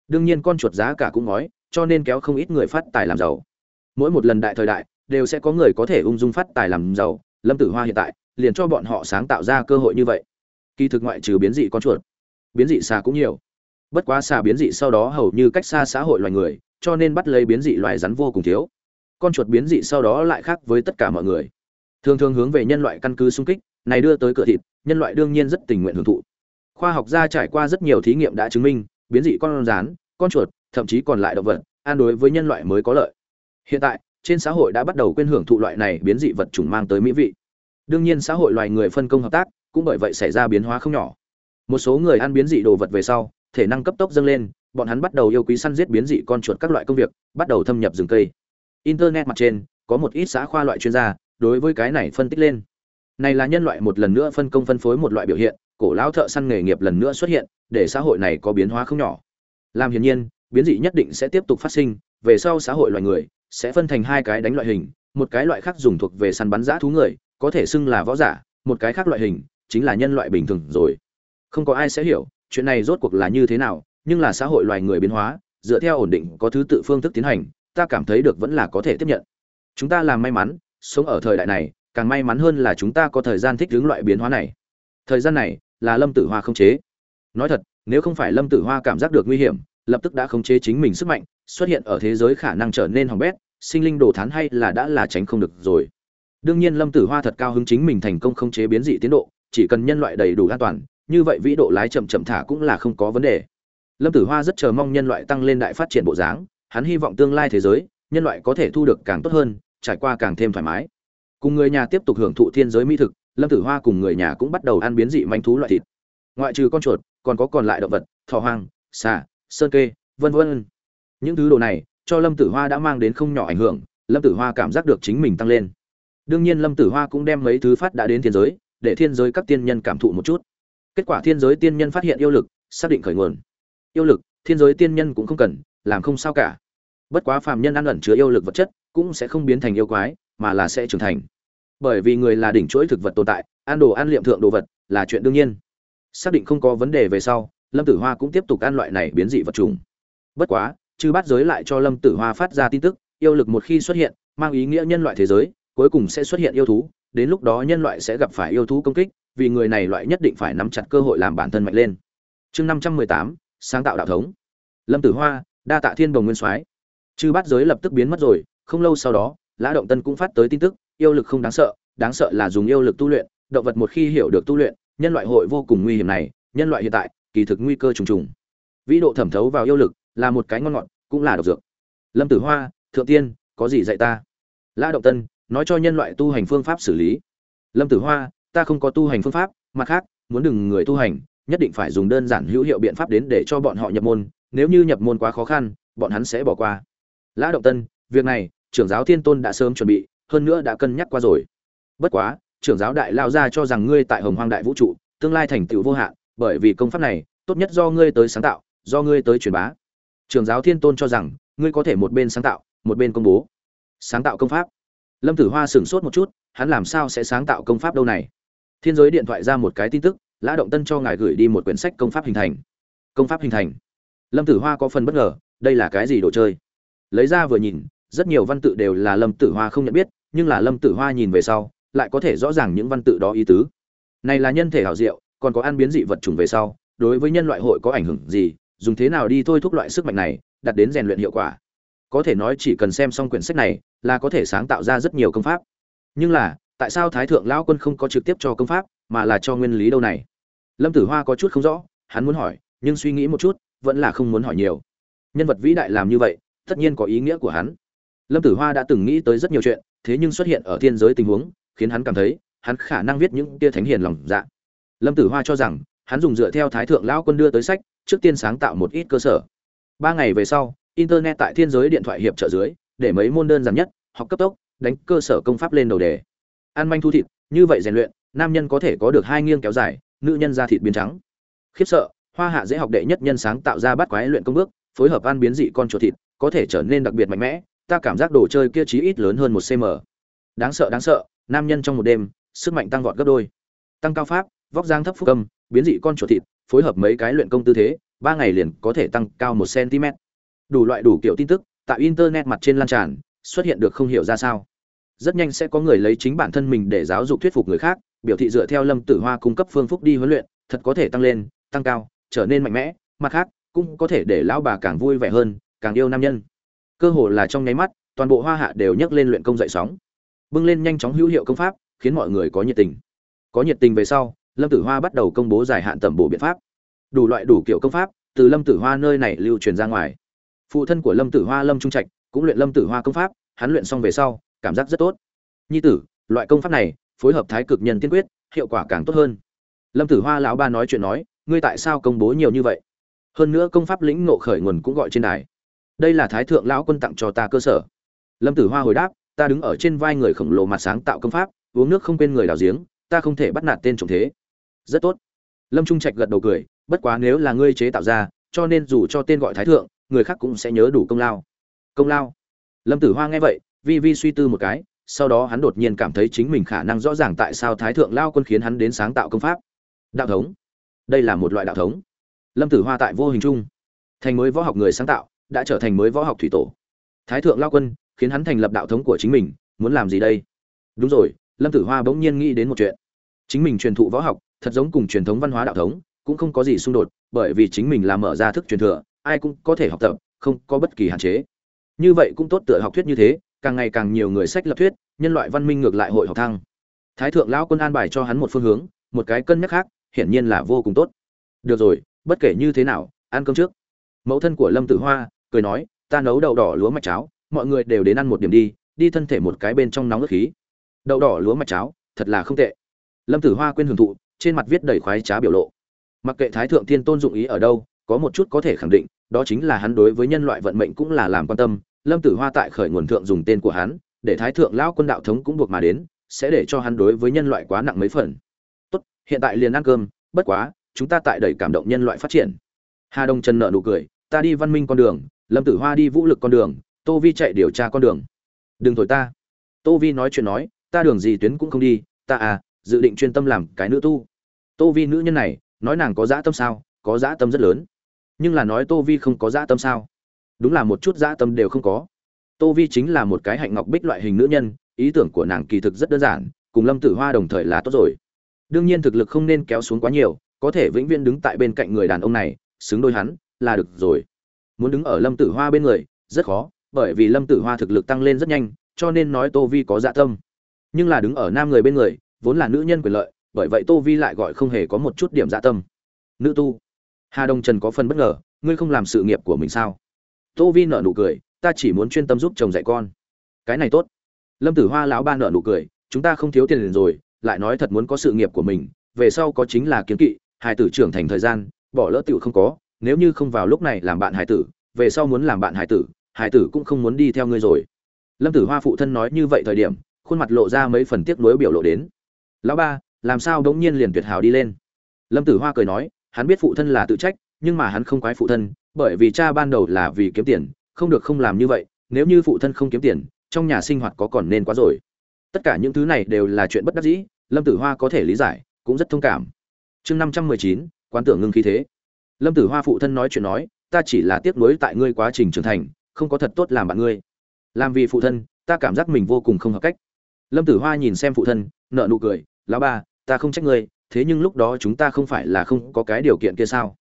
Đương nhiên con chuột giá cả cũng nói cho nên kéo không ít người phát tài làm giàu. Mỗi một lần đại thời đại, đều sẽ có người có thể ung dung phát tài làm giàu, lâm tử hoa hiện tại, liền cho bọn họ sáng tạo ra cơ hội như vậy. Kỳ thực ngoại trừ biến dị con chuột, biến dị xà cũng nhiều bất quá xà biến dị sau đó hầu như cách xa xã hội loài người, cho nên bắt lấy biến dị loài rắn vô cùng thiếu. Con chuột biến dị sau đó lại khác với tất cả mọi người. Thường thường hướng về nhân loại căn cứ xung kích, này đưa tới cửa thịt, nhân loại đương nhiên rất tình nguyện hưởng thụ. Khoa học gia trải qua rất nhiều thí nghiệm đã chứng minh, biến dị con rắn, con chuột, thậm chí còn lại động vật an đối với nhân loại mới có lợi. Hiện tại, trên xã hội đã bắt đầu quên hưởng thụ loại này biến dị vật chủng mang tới mỹ vị. Đương nhiên xã hội loài người phân công hợp tác, cũng bởi vậy xảy ra biến hóa không nhỏ. Một số người ăn biến dị đồ vật về sau thể năng cấp tốc dâng lên, bọn hắn bắt đầu yêu quý săn giết biến dị con chuột các loại công việc, bắt đầu thâm nhập rừng cây. Internet mặt trên, có một ít xã khoa loại chuyên gia, đối với cái này phân tích lên. Này là nhân loại một lần nữa phân công phân phối một loại biểu hiện, cổ lão thợ săn nghề nghiệp lần nữa xuất hiện, để xã hội này có biến hóa không nhỏ. Làm hiển nhiên, biến dị nhất định sẽ tiếp tục phát sinh, về sau xã hội loài người sẽ phân thành hai cái đánh loại hình, một cái loại khác dùng thuộc về săn bắn giã thú người, có thể xưng là võ giả, một cái khác loại hình, chính là nhân loại bình thường rồi. Không có ai sẽ hiểu chuyện này rốt cuộc là như thế nào, nhưng là xã hội loài người biến hóa, dựa theo ổn định có thứ tự phương thức tiến hành, ta cảm thấy được vẫn là có thể tiếp nhận. Chúng ta làm may mắn, sống ở thời đại này, càng may mắn hơn là chúng ta có thời gian thích ứng loại biến hóa này. Thời gian này là lâm tử hoa không chế. Nói thật, nếu không phải lâm tử hoa cảm giác được nguy hiểm, lập tức đã khống chế chính mình sức mạnh, xuất hiện ở thế giới khả năng trở nên hỏng bét, sinh linh đồ thán hay là đã là tránh không được rồi. Đương nhiên lâm tử hoa thật cao hứng chính mình thành công khống chế biến dị tiến độ, chỉ cần nhân loại đầy đủ an toàn như vậy vĩ độ lái chậm chậm thả cũng là không có vấn đề. Lâm tử hoa rất chờ mong nhân loại tăng lên đại phát triển bộ dáng, hắn hy vọng tương lai thế giới, nhân loại có thể thu được càng tốt hơn, trải qua càng thêm thoải mái. Cùng người nhà tiếp tục hưởng thụ thiên giới mỹ thực, lâm tử hoa cùng người nhà cũng bắt đầu ăn biến dị manh thú loại thịt. Ngoại trừ con chuột, còn có còn lại động vật, thỏ hoang, xà, sơn kê, vân vân. Những thứ đồ này, cho lâm tử hoa đã mang đến không nhỏ ảnh hưởng, lâm tử hoa cảm giác được chính mình tăng lên. Đương nhiên lâm tử hoa cũng đem mấy thứ phát đã đến thiên giới, để thiên giới các tiên nhân cảm thụ một chút kết quả thiên giới tiên nhân phát hiện yêu lực, xác định khởi nguồn. Yêu lực, thiên giới tiên nhân cũng không cần, làm không sao cả. Bất quá phàm nhân ăn ẩn chứa yêu lực vật chất, cũng sẽ không biến thành yêu quái, mà là sẽ trưởng thành. Bởi vì người là đỉnh chuỗi thực vật tồn tại, ăn đồ ăn liệm thượng đồ vật, là chuyện đương nhiên. Xác định không có vấn đề về sau, lâm tử hoa cũng tiếp tục ăn loại này biến dị vật trùng bất quá, chư bát giới lại cho lâm tử hoa phát ra tin tức, yêu lực một khi xuất hiện, mang ý nghĩa nhân loại thế giới, cuối cùng sẽ xuất hiện yêu thú, đến lúc đó nhân loại sẽ gặp phải yêu thú công kích vì người này loại nhất định phải nắm chặt cơ hội làm bản thân mạnh lên. Chương năm trăm mười tám, sáng tạo đạo thống. Lâm tử hoa, đa tạ thiên đồng nguyên soái. Chư bát giới lập tức biến mất rồi, không lâu sau đó, lã động tân cũng phát tới tin tức, yêu lực không đáng sợ đáng sợ là dùng yêu lực tu luyện, động vật một khi hiểu được tu luyện, nhân loại hội vô cùng nguy hiểm này, nhân loại hiện tại, kỳ thực nguy cơ trùng trùng. Vĩ độ thẩm thấu vào yêu lực, là một cái ngon ngọt, cũng là độc dược. Lâm tử hoa, thượng tiên, có gì dạy ta? Lã động tân, nói cho nhân loại tu hành phương pháp xử lý. Lâm tử hoa ta không có tu hành phương pháp, mặt khác, muốn đừng người tu hành, nhất định phải dùng đơn giản hữu hiệu biện pháp đến để cho bọn họ nhập môn, nếu như nhập môn quá khó khăn, bọn hắn sẽ bỏ qua. Lã động tân, việc này, trưởng giáo thiên tôn đã sớm chuẩn bị, hơn nữa đã cân nhắc qua rồi. Bất quá, trưởng giáo đại lao ra cho rằng ngươi tại hồng hoang đại vũ trụ, tương lai thành tựu vô hạn, bởi vì công pháp này, tốt nhất do ngươi tới sáng tạo, do ngươi tới truyền bá. Trưởng giáo thiên tôn cho rằng, ngươi có thể một bên sáng tạo, một bên công bố. Sáng tạo công pháp. Lâm tử hoa sửng sốt một chút, hắn làm sao sẽ sáng tạo công pháp đâu này? Thiên giới điện thoại ra một cái tin tức, lã động tân cho ngài gửi đi một quyển sách công pháp hình thành. Công pháp hình thành. Lâm tử hoa có phần bất ngờ, đây là cái gì đồ chơi? Lấy ra vừa nhìn, rất nhiều văn tự đều là lâm tử hoa không nhận biết, nhưng là lâm tử hoa nhìn về sau, lại có thể rõ ràng những văn tự đó ý tứ. Này là nhân thể hảo diệu, còn có ăn biến dị vật chủng về sau, đối với nhân loại hội có ảnh hưởng gì, dùng thế nào đi thôi thúc loại sức mạnh này đặt đến rèn luyện hiệu quả. Có thể nói chỉ cần xem xong quyển sách này, là có thể sáng tạo ra rất nhiều công pháp. Nhưng là tại sao thái thượng lão quân không có trực tiếp cho công pháp, mà là cho nguyên lý đâu này? Lâm tử hoa có chút không rõ, hắn muốn hỏi, nhưng suy nghĩ một chút, vẫn là không muốn hỏi nhiều. Nhân vật vĩ đại làm như vậy, tất nhiên có ý nghĩa của hắn. Lâm tử hoa đã từng nghĩ tới rất nhiều chuyện, thế nhưng xuất hiện ở thiên giới tình huống, khiến hắn cảm thấy, hắn khả năng viết những tia thánh hiền lòng dạ. Lâm tử hoa cho rằng, hắn dùng dựa theo thái thượng lão quân đưa tới sách, trước tiên sáng tạo một ít cơ sở. Ba ngày về sau, internet tại thiên giới điện thoại hiệp trợ dưới, để mấy môn đơn giản nhất, học cấp tốc, đánh cơ sở công pháp lên đầu đề ăn manh thu thịt, như vậy rèn luyện, nam nhân có thể có được hai nghiêng kéo dài, nữ nhân ra thịt biến trắng. Khiếp sợ, hoa hạ dễ học đệ nhất nhân sáng tạo ra bắt quái luyện công bước, phối hợp ăn biến dị con chuột thịt, có thể trở nên đặc biệt mạnh mẽ, ta cảm giác đồ chơi kia chí ít lớn hơn một cm đáng sợ đáng sợ, nam nhân trong một đêm, sức mạnh tăng vọt gấp đôi. Tăng cao pháp, vóc dáng thấp phúc âm, biến dị con chuột thịt, phối hợp mấy cái luyện công tư thế, ba ngày liền có thể tăng cao một cm đủ loại đủ kiểu tin tức, tại internet mặt trên lan tràn, xuất hiện được không hiểu ra sao rất nhanh sẽ có người lấy chính bản thân mình để giáo dục thuyết phục người khác, biểu thị dựa theo lâm tử hoa cung cấp phương phúc đi huấn luyện, thật có thể tăng lên, tăng cao, trở nên mạnh mẽ, mặt khác, cũng có thể để lão bà càng vui vẻ hơn, càng yêu nam nhân. Cơ hồ là trong nháy mắt, toàn bộ hoa hạ đều nhấc lên luyện công dậy sóng. Bưng lên nhanh chóng hữu hiệu công pháp, khiến mọi người có nhiệt tình. Có nhiệt tình về sau, lâm tử hoa bắt đầu công bố dài hạn tầm bổ biện pháp. Đủ loại đủ kiểu công pháp, từ lâm tử hoa nơi này lưu truyền ra ngoài. Phụ thân của lâm tử hoa lâm trung trạch cũng luyện lâm tử hoa công pháp, hắn luyện xong về sau cảm giác rất tốt. Nhi tử, loại công pháp này, phối hợp thái cực nhân tiên quyết, hiệu quả càng tốt hơn. Lâm tử hoa lão ba nói chuyện nói, ngươi tại sao công bố nhiều như vậy? Hơn nữa công pháp lĩnh ngộ khởi nguồn cũng gọi trên đài. Đây là thái thượng lão quân tặng cho ta cơ sở. Lâm tử hoa hồi đáp, ta đứng ở trên vai người khổng lồ mặt sáng tạo công pháp, uống nước không quên người đào giếng, ta không thể bắt nạt tên trộm thế. Rất tốt. Lâm trung trạch gật đầu cười, bất quá nếu là ngươi chế tạo ra, cho nên dù cho tên gọi thái thượng, người khác cũng sẽ nhớ đủ công lao. Công lao. Lâm tử hoa nghe vậy vi vi suy tư một cái, sau đó hắn đột nhiên cảm thấy chính mình khả năng rõ ràng tại sao thái thượng lao quân khiến hắn đến sáng tạo công pháp. Đạo thống. Đây là một loại đạo thống. Lâm tử hoa tại vô hình chung thành mới võ học người sáng tạo, đã trở thành mới võ học thủy tổ. Thái thượng lao quân khiến hắn thành lập đạo thống của chính mình, muốn làm gì đây? Đúng rồi, lâm tử hoa bỗng nhiên nghĩ đến một chuyện. Chính mình truyền thụ võ học, thật giống cùng truyền thống văn hóa đạo thống, cũng không có gì xung đột, bởi vì chính mình là mở ra thức truyền thừa, ai cũng có thể học tập, không có bất kỳ hạn chế. Như vậy cũng tốt tựa học thuyết như thế càng ngày càng nhiều người sách lập thuyết, nhân loại văn minh ngược lại hội học thăng. Thái thượng lão quân an bài cho hắn một phương hướng, một cái cân nhắc khác, hiển nhiên là vô cùng tốt. Được rồi, bất kể như thế nào, ăn cơm trước. Mẫu thân của lâm tử hoa cười nói, ta nấu đậu đỏ lúa mạch cháo, mọi người đều đến ăn một điểm đi đi thân thể một cái bên trong nóng ức khí. Đậu đỏ lúa mạch cháo, thật là không tệ. Lâm tử hoa quên hưởng thụ, trên mặt viết đầy khoái trá biểu lộ. Mặc kệ thái thượng thiên tôn dụng ý ở đâu, có một chút có thể khẳng định, đó chính là hắn đối với nhân loại vận mệnh cũng là làm quan tâm lâm tử hoa tại khởi nguồn thượng dùng tên của hắn, để thái thượng lão quân đạo thống cũng buộc mà đến, sẽ để cho hắn đối với nhân loại quá nặng mấy phần. Tốt, hiện tại liền ăn cơm, bất quá, chúng ta tại đẩy cảm động nhân loại phát triển. Hà đông trần nợ nụ cười, ta đi văn minh con đường, lâm tử hoa đi vũ lực con đường, tô vi chạy điều tra con đường. Đừng thổi ta. Tô vi nói chuyện nói, ta đường gì tuyến cũng không đi, ta à dự định chuyên tâm làm cái nữ tu. Tô vi nữ nhân này, nói nàng có dã tâm sao, có dã tâm rất lớn. Nhưng là nói tô vi không có dã tâm sao đúng là một chút dã tâm đều không có. Tô vi chính là một cái hạnh ngọc bích loại hình nữ nhân, ý tưởng của nàng kỳ thực rất đơn giản, cùng lâm tử hoa đồng thời là tốt rồi. Đương nhiên thực lực không nên kéo xuống quá nhiều, có thể vĩnh viễn đứng tại bên cạnh người đàn ông này, xứng đôi hắn, là được rồi. Muốn đứng ở lâm tử hoa bên người, rất khó, bởi vì lâm tử hoa thực lực tăng lên rất nhanh, cho nên nói tô vi có dạ tâm. Nhưng là đứng ở nam người bên người, vốn là nữ nhân quyền lợi, bởi vậy tô vi lại gọi không hề có một chút điểm dạ tâm. Nữ tu, hà đông trần có phần bất ngờ, ngươi không làm sự nghiệp của mình sao? Tô vi nợ nụ cười, ta chỉ muốn chuyên tâm giúp chồng dạy con. Cái này tốt. Lâm tử hoa lão ba nợ nụ cười, chúng ta không thiếu tiền liền rồi, lại nói thật muốn có sự nghiệp của mình, về sau có chính là kiến kỵ Hải tử trưởng thành thời gian, bỏ lỡ tiểu không có, nếu như không vào lúc này làm bạn hải tử, về sau muốn làm bạn hải tử hải tử cũng không muốn đi theo ngươi rồi. Lâm tử hoa phụ thân nói như vậy thời điểm, khuôn mặt lộ ra mấy phần tiếc nuối biểu lộ đến. Lão ba, làm sao đống nhiên liền tuyệt hào đi lên? Lâm tử hoa cười nói, hắn biết phụ thân là tự trách, nhưng mà hắn không quái phụ thân bởi vì cha ban đầu là vì kiếm tiền, không được không làm như vậy, nếu như phụ thân không kiếm tiền, trong nhà sinh hoạt có còn nên quá rồi. Tất cả những thứ này đều là chuyện bất đắc dĩ, lâm tử hoa có thể lý giải, cũng rất thông cảm. Chương năm trăm mười chín, quán tưởng ngưng khí thế. Lâm tử hoa phụ thân nói chuyện nói, ta chỉ là tiếc nuối tại ngươi quá trình trưởng thành, không có thật tốt làm bạn ngươi. Làm vì phụ thân, ta cảm giác mình vô cùng không hợp cách. Lâm tử hoa nhìn xem phụ thân nợ nụ cười, lão ba, ta không trách ngươi, thế nhưng lúc đó chúng ta không phải là không có cái điều kiện kia sao?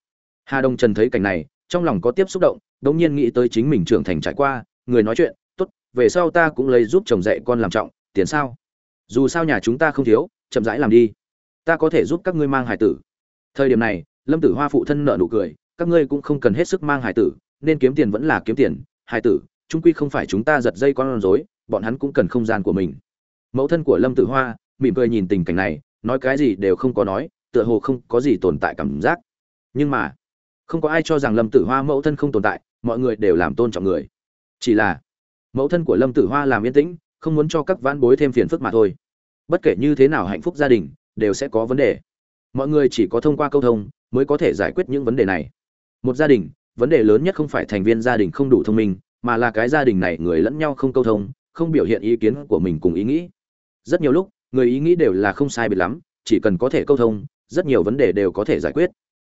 Hà đông trần thấy cảnh này trong lòng có tiếp xúc động, đống nhiên nghĩ tới chính mình trưởng thành trải qua, người nói chuyện, tốt, về sau ta cũng lấy giúp chồng dạy con làm trọng, tiền sao? Dù sao nhà chúng ta không thiếu, chậm rãi làm đi. Ta có thể giúp các ngươi mang hải tử. Thời điểm này, lâm tử hoa phụ thân nợ nụ cười, các ngươi cũng không cần hết sức mang hải tử, nên kiếm tiền vẫn là kiếm tiền, hải tử, trung quy không phải chúng ta giật dây con rối, bọn hắn cũng cần không gian của mình. Mẫu thân của lâm tử hoa mỉm cười nhìn tình cảnh này, nói cái gì đều không có nói, tựa hồ không có gì tồn tại cảm giác. Nhưng mà không có ai cho rằng lâm tử hoa mẫu thân không tồn tại, mọi người đều làm tôn trọng người. Chỉ là, mẫu thân của lâm tử hoa làm yên tĩnh, không muốn cho các vãn bối thêm phiền phức mà thôi. Bất kể như thế nào hạnh phúc gia đình, đều sẽ có vấn đề. Mọi người chỉ có thông qua câu thông, mới có thể giải quyết những vấn đề này. Một gia đình, vấn đề lớn nhất không phải thành viên gia đình không đủ thông minh, mà là cái gia đình này người lẫn nhau không câu thông, không biểu hiện ý kiến của mình cùng ý nghĩ. Rất nhiều lúc, người ý nghĩ đều là không sai biệt lắm, chỉ cần có thể câu thông, rất nhiều vấn đề đều có thể giải quyết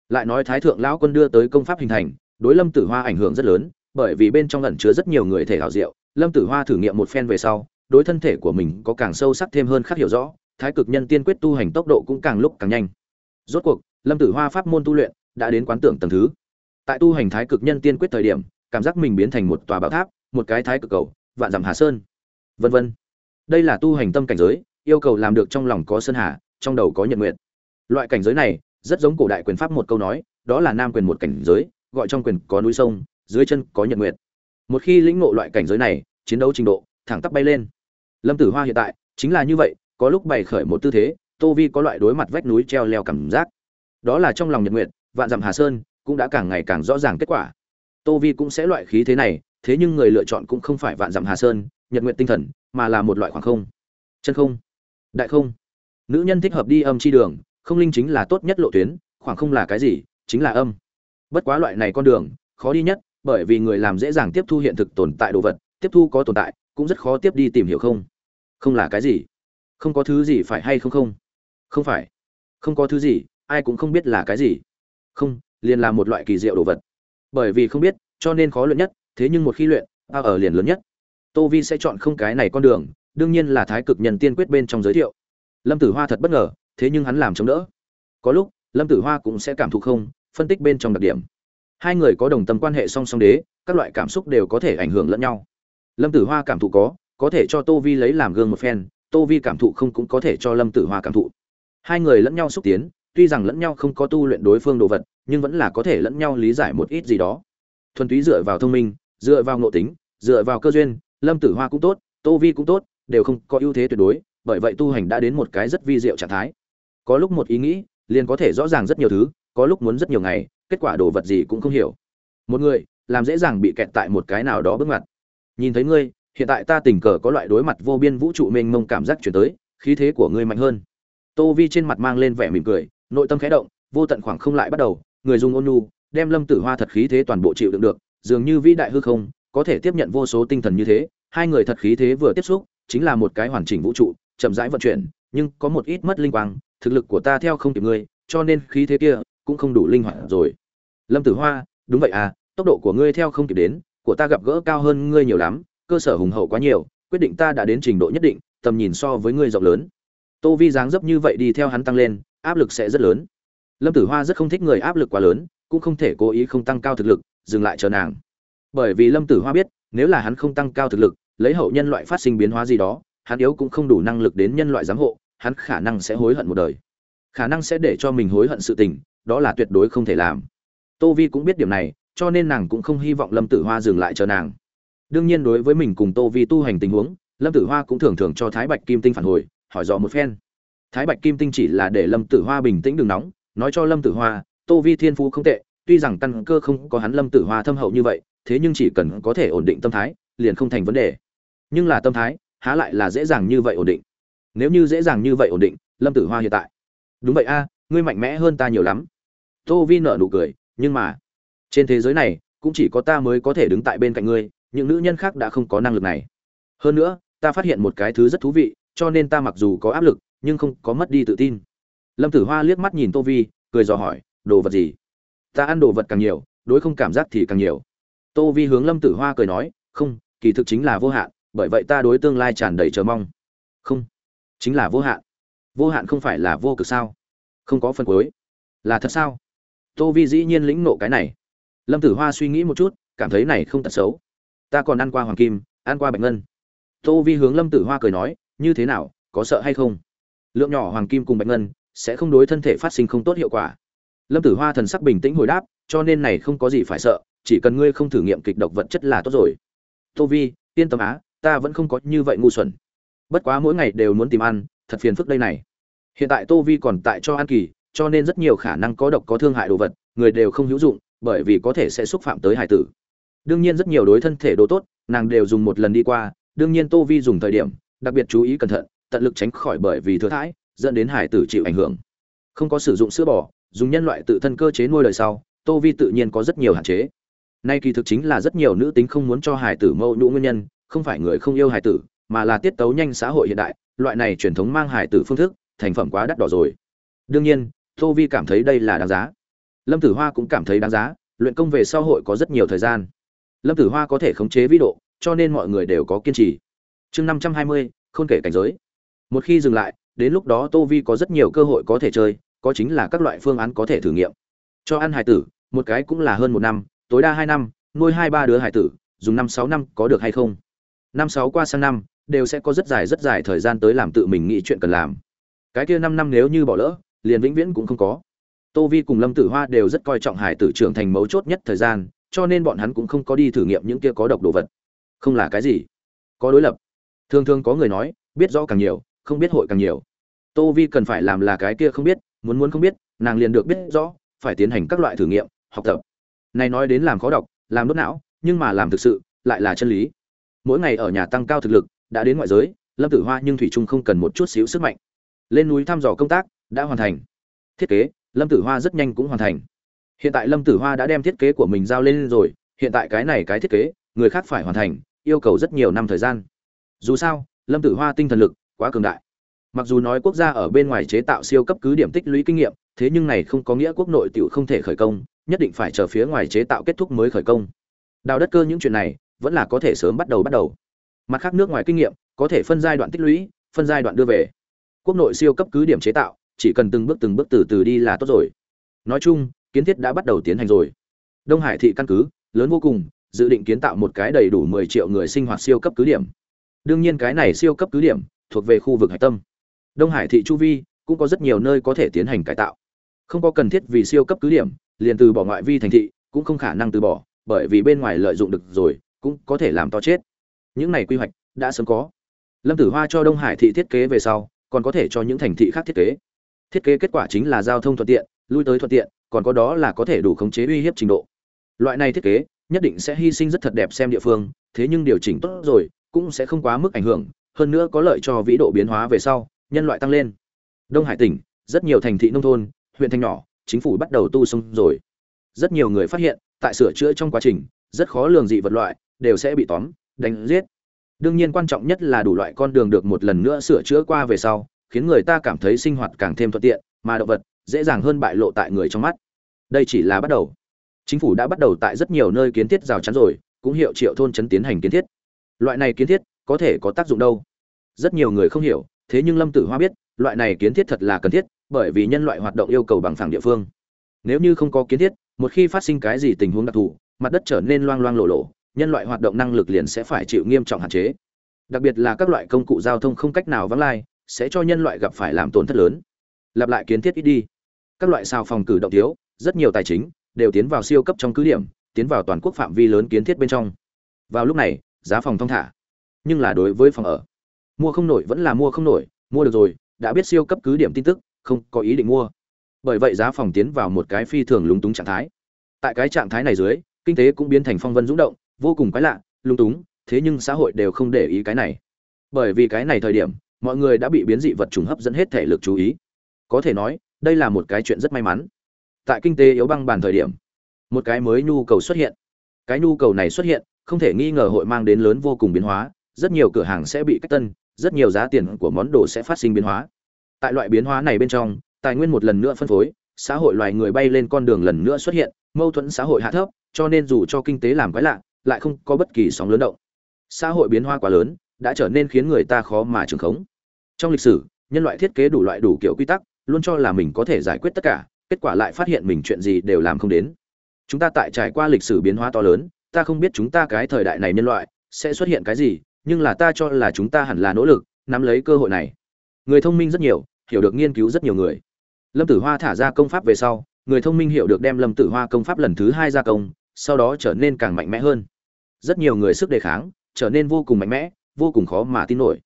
lại nói thái thượng lão quân đưa tới công pháp hình thành, đối lâm tử hoa ảnh hưởng rất lớn, bởi vì bên trong ẩn chứa rất nhiều người thể hảo diệu. Lâm tử hoa thử nghiệm một phen về sau, đối thân thể của mình có càng sâu sắc thêm hơn khác hiểu rõ, thái cực nhân tiên quyết tu hành tốc độ cũng càng lúc càng nhanh. Rốt cuộc, lâm tử hoa pháp môn tu luyện đã đến quán tưởng tầng thứ. Tại tu hành thái cực nhân tiên quyết thời điểm, cảm giác mình biến thành một tòa bảo tháp, một cái thái cực cầu, vạn dặm hà sơn. Vân vân. Đây là tu hành tâm cảnh giới, yêu cầu làm được trong lòng có sơn hà, trong đầu có nhật nguyện loại cảnh giới này rất giống cổ đại quyền pháp một câu nói, đó là nam quyền một cảnh giới, gọi trong quyền có núi sông, dưới chân có nhật nguyệt. Một khi lĩnh ngộ loại cảnh giới này, chiến đấu trình độ, thẳng tắp bay lên. Lâm tử hoa hiện tại, chính là như vậy, có lúc bày khởi một tư thế, tô vi có loại đối mặt vách núi treo leo cảm giác. Đó là trong lòng nhật nguyệt, vạn dặm hà sơn, cũng đã càng ngày càng rõ ràng kết quả. Tô vi cũng sẽ loại khí thế này, thế nhưng người lựa chọn cũng không phải vạn dặm hà sơn, nhật nguyện tinh thần, mà là một loại khoảng không. Chân không. Đại không. Nữ nhân thích hợp đi âm chi đường không linh chính là tốt nhất lộ tuyến, khoảng không là cái gì, chính là âm. Bất quá loại này con đường, khó đi nhất, bởi vì người làm dễ dàng tiếp thu hiện thực tồn tại đồ vật, tiếp thu có tồn tại, cũng rất khó tiếp đi tìm hiểu không. Không là cái gì. Không có thứ gì phải hay không không? Không phải. Không có thứ gì, ai cũng không biết là cái gì. Không, liền là một loại kỳ diệu đồ vật. Bởi vì không biết, cho nên khó luyện nhất, thế nhưng một khi luyện, ta ở liền lớn nhất. Tô vi sẽ chọn không cái này con đường, đương nhiên là thái cực nhân tiên quyết bên trong giới thiệu. Lâm tử hoa thật bất ngờ thế nhưng hắn làm chống đỡ. Có lúc, lâm tử hoa cũng sẽ cảm thụ không, phân tích bên trong đặc điểm. Hai người có đồng tâm quan hệ song song đế, các loại cảm xúc đều có thể ảnh hưởng lẫn nhau. Lâm tử hoa cảm thụ có có thể cho tô vi lấy làm gương một phen, tô vi cảm thụ không cũng có thể cho lâm tử hoa cảm thụ. Hai người lẫn nhau xúc tiến, tuy rằng lẫn nhau không có tu luyện đối phương đồ vật, nhưng vẫn là có thể lẫn nhau lý giải một ít gì đó. Thuần túy dựa vào thông minh, dựa vào ngộ tính, dựa vào cơ duyên, lâm tử hoa cũng tốt, tô vi cũng tốt, đều không có ưu thế tuyệt đối, bởi vậy tu hành đã đến một cái rất vi diệu trạng thái có lúc một ý nghĩ, liền có thể rõ ràng rất nhiều thứ, có lúc muốn rất nhiều ngày, kết quả đồ vật gì cũng không hiểu. Một người, làm dễ dàng bị kẹt tại một cái nào đó bước ngoặt. Nhìn thấy ngươi, hiện tại ta tình cờ có loại đối mặt vô biên vũ trụ mênh mông cảm giác chuyển tới, khí thế của ngươi mạnh hơn. Tô vi trên mặt mang lên vẻ mỉm cười, nội tâm khẽ động, vô tận khoảng không lại bắt đầu, người dùng ôn nhu, đem lâm tử hoa thật khí thế toàn bộ chịu đựng được, dường như vĩ đại hư không, có thể tiếp nhận vô số tinh thần như thế, hai người thật khí thế vừa tiếp xúc, chính là một cái hoàn chỉnh vũ trụ, chậm rãi vận chuyển, nhưng có một ít mất linh quang thực lực của ta theo không kịp ngươi, cho nên khí thế kia cũng không đủ linh hoạt rồi. Lâm tử hoa, đúng vậy à tốc độ của ngươi theo không kịp đến, của ta gặp gỡ cao hơn ngươi nhiều lắm, cơ sở hùng hậu quá nhiều, quyết định ta đã đến trình độ nhất định, tầm nhìn so với ngươi rộng lớn. Tô vi dáng dấp như vậy đi theo hắn tăng lên, áp lực sẽ rất lớn. Lâm tử hoa rất không thích người áp lực quá lớn, cũng không thể cố ý không tăng cao thực lực, dừng lại chờ nàng. Bởi vì lâm tử hoa biết, nếu là hắn không tăng cao thực lực, lấy hậu nhân loại phát sinh biến hóa gì đó, hắn yếu cũng không đủ năng lực đến nhân loại giám hộ hắn khả năng sẽ hối hận một đời. Khả năng sẽ để cho mình hối hận sự tình, đó là tuyệt đối không thể làm. Tô vi cũng biết điểm này, cho nên nàng cũng không hy vọng lâm tử hoa dừng lại chờ nàng. Đương nhiên đối với mình cùng tô vi tu hành tình huống, lâm tử hoa cũng thường thường cho thái bạch kim tinh phản hồi, hỏi dò một phen. Thái bạch kim tinh chỉ là để lâm tử hoa bình tĩnh đừng nóng, nói cho lâm tử hoa, tô vi thiên phú không tệ, tuy rằng căn cơ không có hắn lâm tử hoa thâm hậu như vậy, thế nhưng chỉ cần có thể ổn định tâm thái, liền không thành vấn đề. Nhưng là tâm thái, há lại là dễ dàng như vậy ổn định nếu như dễ dàng như vậy ổn định, lâm tử hoa hiện tại. Đúng vậy a, ngươi mạnh mẽ hơn ta nhiều lắm. Tô vi nở nụ cười, nhưng mà, trên thế giới này, cũng chỉ có ta mới có thể đứng tại bên cạnh ngươi, những nữ nhân khác đã không có năng lực này. Hơn nữa, ta phát hiện một cái thứ rất thú vị, cho nên ta mặc dù có áp lực, nhưng không có mất đi tự tin. Lâm tử hoa liếc mắt nhìn tô vi, cười dò hỏi, đồ vật gì? Ta ăn đồ vật càng nhiều, đối không cảm giác thì càng nhiều. Tô vi hướng lâm tử hoa cười nói, không, kỳ thực chính là vô hạn, bởi vậy ta đối tương lai tràn đầy chờ mong. Không chính là vô hạn. Vô hạn không phải là vô cực sao? Không có phần cuối. Là thật sao? Tô vi dĩ nhiên lĩnh nộ cái này. Lâm tử hoa suy nghĩ một chút, cảm thấy này không tật xấu. Ta còn ăn qua hoàng kim, ăn qua bạch ngân. Tô vi hướng lâm tử hoa cười nói, như thế nào, có sợ hay không? Lượng nhỏ hoàng kim cùng bạch ngân, sẽ không đối thân thể phát sinh không tốt hiệu quả. Lâm tử hoa thần sắc bình tĩnh hồi đáp, cho nên này không có gì phải sợ, chỉ cần ngươi không thử nghiệm kịch độc vật chất là tốt rồi. Tô vi, yên tâm á, ta vẫn không có như vậy ngu xuẩn bất quá mỗi ngày đều muốn tìm ăn, thật phiền phức đây này. Hiện tại tô vi còn tại cho ăn kỳ, cho nên rất nhiều khả năng có độc có thương hại đồ vật, người đều không hữu dụng, bởi vì có thể sẽ xúc phạm tới hải tử. Đương nhiên rất nhiều đối thân thể đồ tốt, nàng đều dùng một lần đi qua, đương nhiên tô vi dùng thời điểm, đặc biệt chú ý cẩn thận, tận lực tránh khỏi bởi vì thừa thãi, dẫn đến hải tử chịu ảnh hưởng. Không có sử dụng sữa bò, dùng nhân loại tự thân cơ chế nuôi đời sau, tô vi tự nhiên có rất nhiều hạn chế. Nay kỳ thực chính là rất nhiều nữ tính không muốn cho hải tử mâu nhũ nguyên nhân, không phải người không yêu hải tử mà là tiết tấu nhanh xã hội hiện đại, loại này truyền thống mang hải tử phương thức, thành phẩm quá đắt đỏ rồi. Đương nhiên, tô vi cảm thấy đây là đáng giá. Lâm tử hoa cũng cảm thấy đáng giá, luyện công về sau hội có rất nhiều thời gian. Lâm tử hoa có thể khống chế vĩ độ, cho nên mọi người đều có kiên trì. Chương năm trăm hai mươi không kể cảnh giới. Một khi dừng lại, đến lúc đó tô vi có rất nhiều cơ hội có thể chơi, có chính là các loại phương án có thể thử nghiệm. Cho ăn hải tử, một cái cũng là hơn một năm, tối đa hai năm, nuôi hai ba đứa hải tử, dùng năm sáu năm có được hay không? Năm sáu qua sang năm đều sẽ có rất dài rất dài thời gian tới làm tự mình nghĩ chuyện cần làm. Cái kia năm năm nếu như bỏ lỡ, liền vĩnh viễn cũng không có. Tô vi cùng lâm tử hoa đều rất coi trọng hải tử trưởng thành mấu chốt nhất thời gian, cho nên bọn hắn cũng không có đi thử nghiệm những kia có độc đồ vật. Không là cái gì. Có đối lập. Thường thường có người nói, biết rõ càng nhiều, không biết hội càng nhiều. Tô vi cần phải làm là cái kia không biết, muốn muốn không biết, nàng liền được biết rõ, phải tiến hành các loại thử nghiệm, học tập. Này nói đến làm khó đọc, làm đốt não, nhưng mà làm thực sự, lại là chân lý. Mỗi ngày ở nhà tăng cao thực lực đã đến ngoại giới, lâm tử hoa nhưng thủy trung không cần một chút xíu sức mạnh. Lên núi thăm dò công tác, đã hoàn thành. Thiết kế, lâm tử hoa rất nhanh cũng hoàn thành. Hiện tại lâm tử hoa đã đem thiết kế của mình giao lên rồi, hiện tại cái này cái thiết kế, người khác phải hoàn thành, yêu cầu rất nhiều năm thời gian. Dù sao, lâm tử hoa tinh thần lực quá cường đại. Mặc dù nói quốc gia ở bên ngoài chế tạo siêu cấp cứ điểm tích lũy kinh nghiệm, thế nhưng này không có nghĩa quốc nội tiểu không thể khởi công, nhất định phải chờ phía ngoài chế tạo kết thúc mới khởi công. Đào đất cơ những chuyện này, vẫn là có thể sớm bắt đầu bắt đầu mặt khác nước ngoài kinh nghiệm, có thể phân giai đoạn tích lũy, phân giai đoạn đưa về. Quốc nội siêu cấp cứ điểm chế tạo, chỉ cần từng bước từng bước từ từ đi là tốt rồi. Nói chung, kiến thiết đã bắt đầu tiến hành rồi. Đông hải thị căn cứ, lớn vô cùng, dự định kiến tạo một cái đầy đủ 10 triệu người sinh hoạt siêu cấp cứ điểm. Đương nhiên cái này siêu cấp cứ điểm, thuộc về khu vực hải tâm. Đông hải thị chu vi, cũng có rất nhiều nơi có thể tiến hành cải tạo. Không có cần thiết vì siêu cấp cứ điểm, liền từ bỏ ngoại vi thành thị, cũng không khả năng từ bỏ, bởi vì bên ngoài lợi dụng được rồi, cũng có thể làm to chết những này quy hoạch đã sớm có. Lâm tử hoa cho đông hải thị thiết kế về sau, còn có thể cho những thành thị khác thiết kế. Thiết kế kết quả chính là giao thông thuận tiện, lui tới thuận tiện, còn có đó là có thể đủ khống chế uy hiếp trình độ. Loại này thiết kế nhất định sẽ hy sinh rất thật đẹp xem địa phương, thế nhưng điều chỉnh tốt rồi cũng sẽ không quá mức ảnh hưởng, hơn nữa có lợi cho vĩ độ biến hóa về sau, nhân loại tăng lên. Đông hải tỉnh, rất nhiều thành thị nông thôn, huyện thành nhỏ, chính phủ bắt đầu tu sông rồi. Rất nhiều người phát hiện, tại sửa chữa trong quá trình, rất khó lường dị vật loại, đều sẽ bị tóm đánh giết. Đương nhiên quan trọng nhất là đủ loại con đường được một lần nữa sửa chữa qua về sau, khiến người ta cảm thấy sinh hoạt càng thêm thuận tiện, mà động vật dễ dàng hơn bại lộ tại người trong mắt. Đây chỉ là bắt đầu. Chính phủ đã bắt đầu tại rất nhiều nơi kiến thiết rào chắn rồi, cũng hiệu triệu thôn chấn tiến hành kiến thiết. Loại này kiến thiết có thể có tác dụng đâu? Rất nhiều người không hiểu, thế nhưng lâm tử hoa biết, loại này kiến thiết thật là cần thiết, bởi vì nhân loại hoạt động yêu cầu bằng phẳng địa phương. Nếu như không có kiến thiết, một khi phát sinh cái gì tình huống đặc thù, mặt đất trở nên loang loang lộ lộ nhân loại hoạt động năng lực liền sẽ phải chịu nghiêm trọng hạn chế. Đặc biệt là các loại công cụ giao thông không cách nào vắng lai, sẽ cho nhân loại gặp phải làm tổn thất lớn. Lặp lại kiến thiết ít đi. Các loại sao phòng cử động thiếu, rất nhiều tài chính đều tiến vào siêu cấp trong cứ điểm, tiến vào toàn quốc phạm vi lớn kiến thiết bên trong. Vào lúc này, giá phòng thong thả. Nhưng là đối với phòng ở. Mua không nổi vẫn là mua không nổi, mua được rồi, đã biết siêu cấp cứ điểm tin tức, không có ý định mua. Bởi vậy giá phòng tiến vào một cái phi thường lúng túng trạng thái. Tại cái trạng thái này dưới, kinh tế cũng biến thành phong vân dũng động vô cùng quái lạ, lung túng, thế nhưng xã hội đều không để ý cái này. Bởi vì cái này thời điểm, mọi người đã bị biến dị vật trùng hấp dẫn hết thể lực chú ý. Có thể nói, đây là một cái chuyện rất may mắn. Tại kinh tế yếu băng bàn thời điểm, một cái mới nhu cầu xuất hiện. Cái nhu cầu này xuất hiện, không thể nghi ngờ hội mang đến lớn vô cùng biến hóa, rất nhiều cửa hàng sẽ bị cách tân, rất nhiều giá tiền của món đồ sẽ phát sinh biến hóa. Tại loại biến hóa này bên trong, tài nguyên một lần nữa phân phối, xã hội loài người bay lên con đường lần nữa xuất hiện, mâu thuẫn xã hội hạ thấp, cho nên dù cho kinh tế làm quái lạ lại không có bất kỳ sóng lớn động. Xã hội biến hóa quá lớn, đã trở nên khiến người ta khó mà trường khống. Trong lịch sử, nhân loại thiết kế đủ loại đủ kiểu quy tắc, luôn cho là mình có thể giải quyết tất cả, kết quả lại phát hiện mình chuyện gì đều làm không đến. Chúng ta tại trải qua lịch sử biến hóa to lớn, ta không biết chúng ta cái thời đại này nhân loại sẽ xuất hiện cái gì, nhưng là ta cho là chúng ta hẳn là nỗ lực, nắm lấy cơ hội này. Người thông minh rất nhiều, hiểu được nghiên cứu rất nhiều người. Lâm tử hoa thả ra công pháp về sau, người thông minh hiểu được đem lâm tử hoa công pháp lần thứ hai ra công, sau đó trở nên càng mạnh mẽ hơn rất nhiều người sức đề kháng, trở nên vô cùng mạnh mẽ, vô cùng khó mà tin nổi.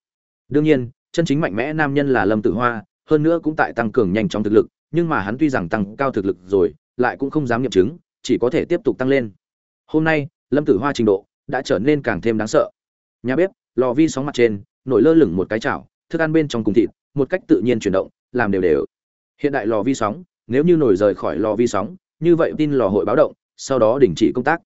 Đương nhiên, chân chính mạnh mẽ nam nhân là lâm tử hoa, hơn nữa cũng tại tăng cường nhanh chóng thực lực, nhưng mà hắn tuy rằng tăng cao thực lực rồi, lại cũng không dám nghiệm chứng, chỉ có thể tiếp tục tăng lên. Hôm nay, lâm tử hoa trình độ đã trở nên càng thêm đáng sợ. Nhà bếp, lò vi sóng mặt trên, nổi lơ lửng một cái chảo, thức ăn bên trong cùng thịt, một cách tự nhiên chuyển động, làm đều đều. Hiện đại lò vi sóng, nếu như nổi rời khỏi lò vi sóng, như vậy tin lò hội báo động, sau đó đình chỉ công tác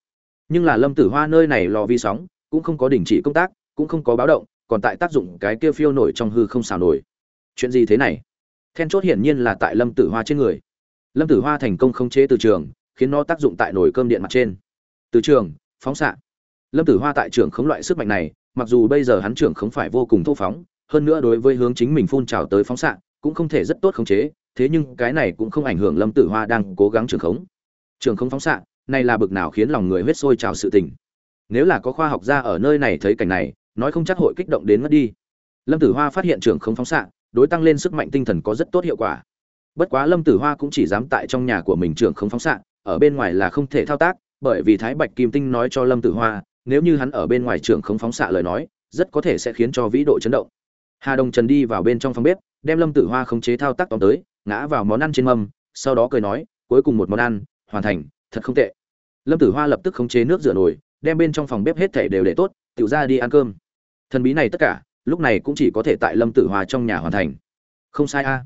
nhưng là lâm tử hoa nơi này lò vi sóng, cũng không có đình chỉ công tác, cũng không có báo động, còn tại tác dụng cái kia phiêu nổi trong hư không xào nổi. Chuyện gì thế này? Then chốt hiển nhiên là tại lâm tử hoa trên người. Lâm tử hoa thành công khống chế từ trường, khiến nó tác dụng tại nồi cơm điện mặt trên. Từ trường, phóng xạ. Lâm tử hoa tại trường khống loại sức mạnh này, mặc dù bây giờ hắn trưởng không phải vô cùng thô phóng, hơn nữa đối với hướng chính mình phun trào tới phóng xạ, cũng không thể rất tốt khống chế, thế nhưng cái này cũng không ảnh hưởng lâm tử hoa đang cố gắng trưởng khống. Trường khống phóng xạ này là bực nào khiến lòng người huyết sôi trào sự tình. Nếu là có khoa học gia ở nơi này thấy cảnh này, nói không chắc hội kích động đến mất đi. Lâm tử hoa phát hiện trưởng không phóng xạ, đối tăng lên sức mạnh tinh thần có rất tốt hiệu quả. Bất quá lâm tử hoa cũng chỉ dám tại trong nhà của mình trưởng không phóng xạ, ở bên ngoài là không thể thao tác, bởi vì thái bạch kim tinh nói cho lâm tử hoa, nếu như hắn ở bên ngoài trưởng không phóng xạ lời nói, rất có thể sẽ khiến cho vĩ độ chấn động. Hà đồng trần đi vào bên trong phòng bếp, đem lâm tử hoa khống chế thao tác tóm tới, ngã vào món ăn trên mâm, sau đó cười nói, cuối cùng một món ăn, hoàn thành thật không tệ. Lâm tử hoa lập tức khống chế nước rửa nồi, đem bên trong phòng bếp hết thảy đều để tốt tự ra đi ăn cơm. Thần bí này tất cả, lúc này cũng chỉ có thể tại lâm tử hoa trong nhà hoàn thành. Không sai a.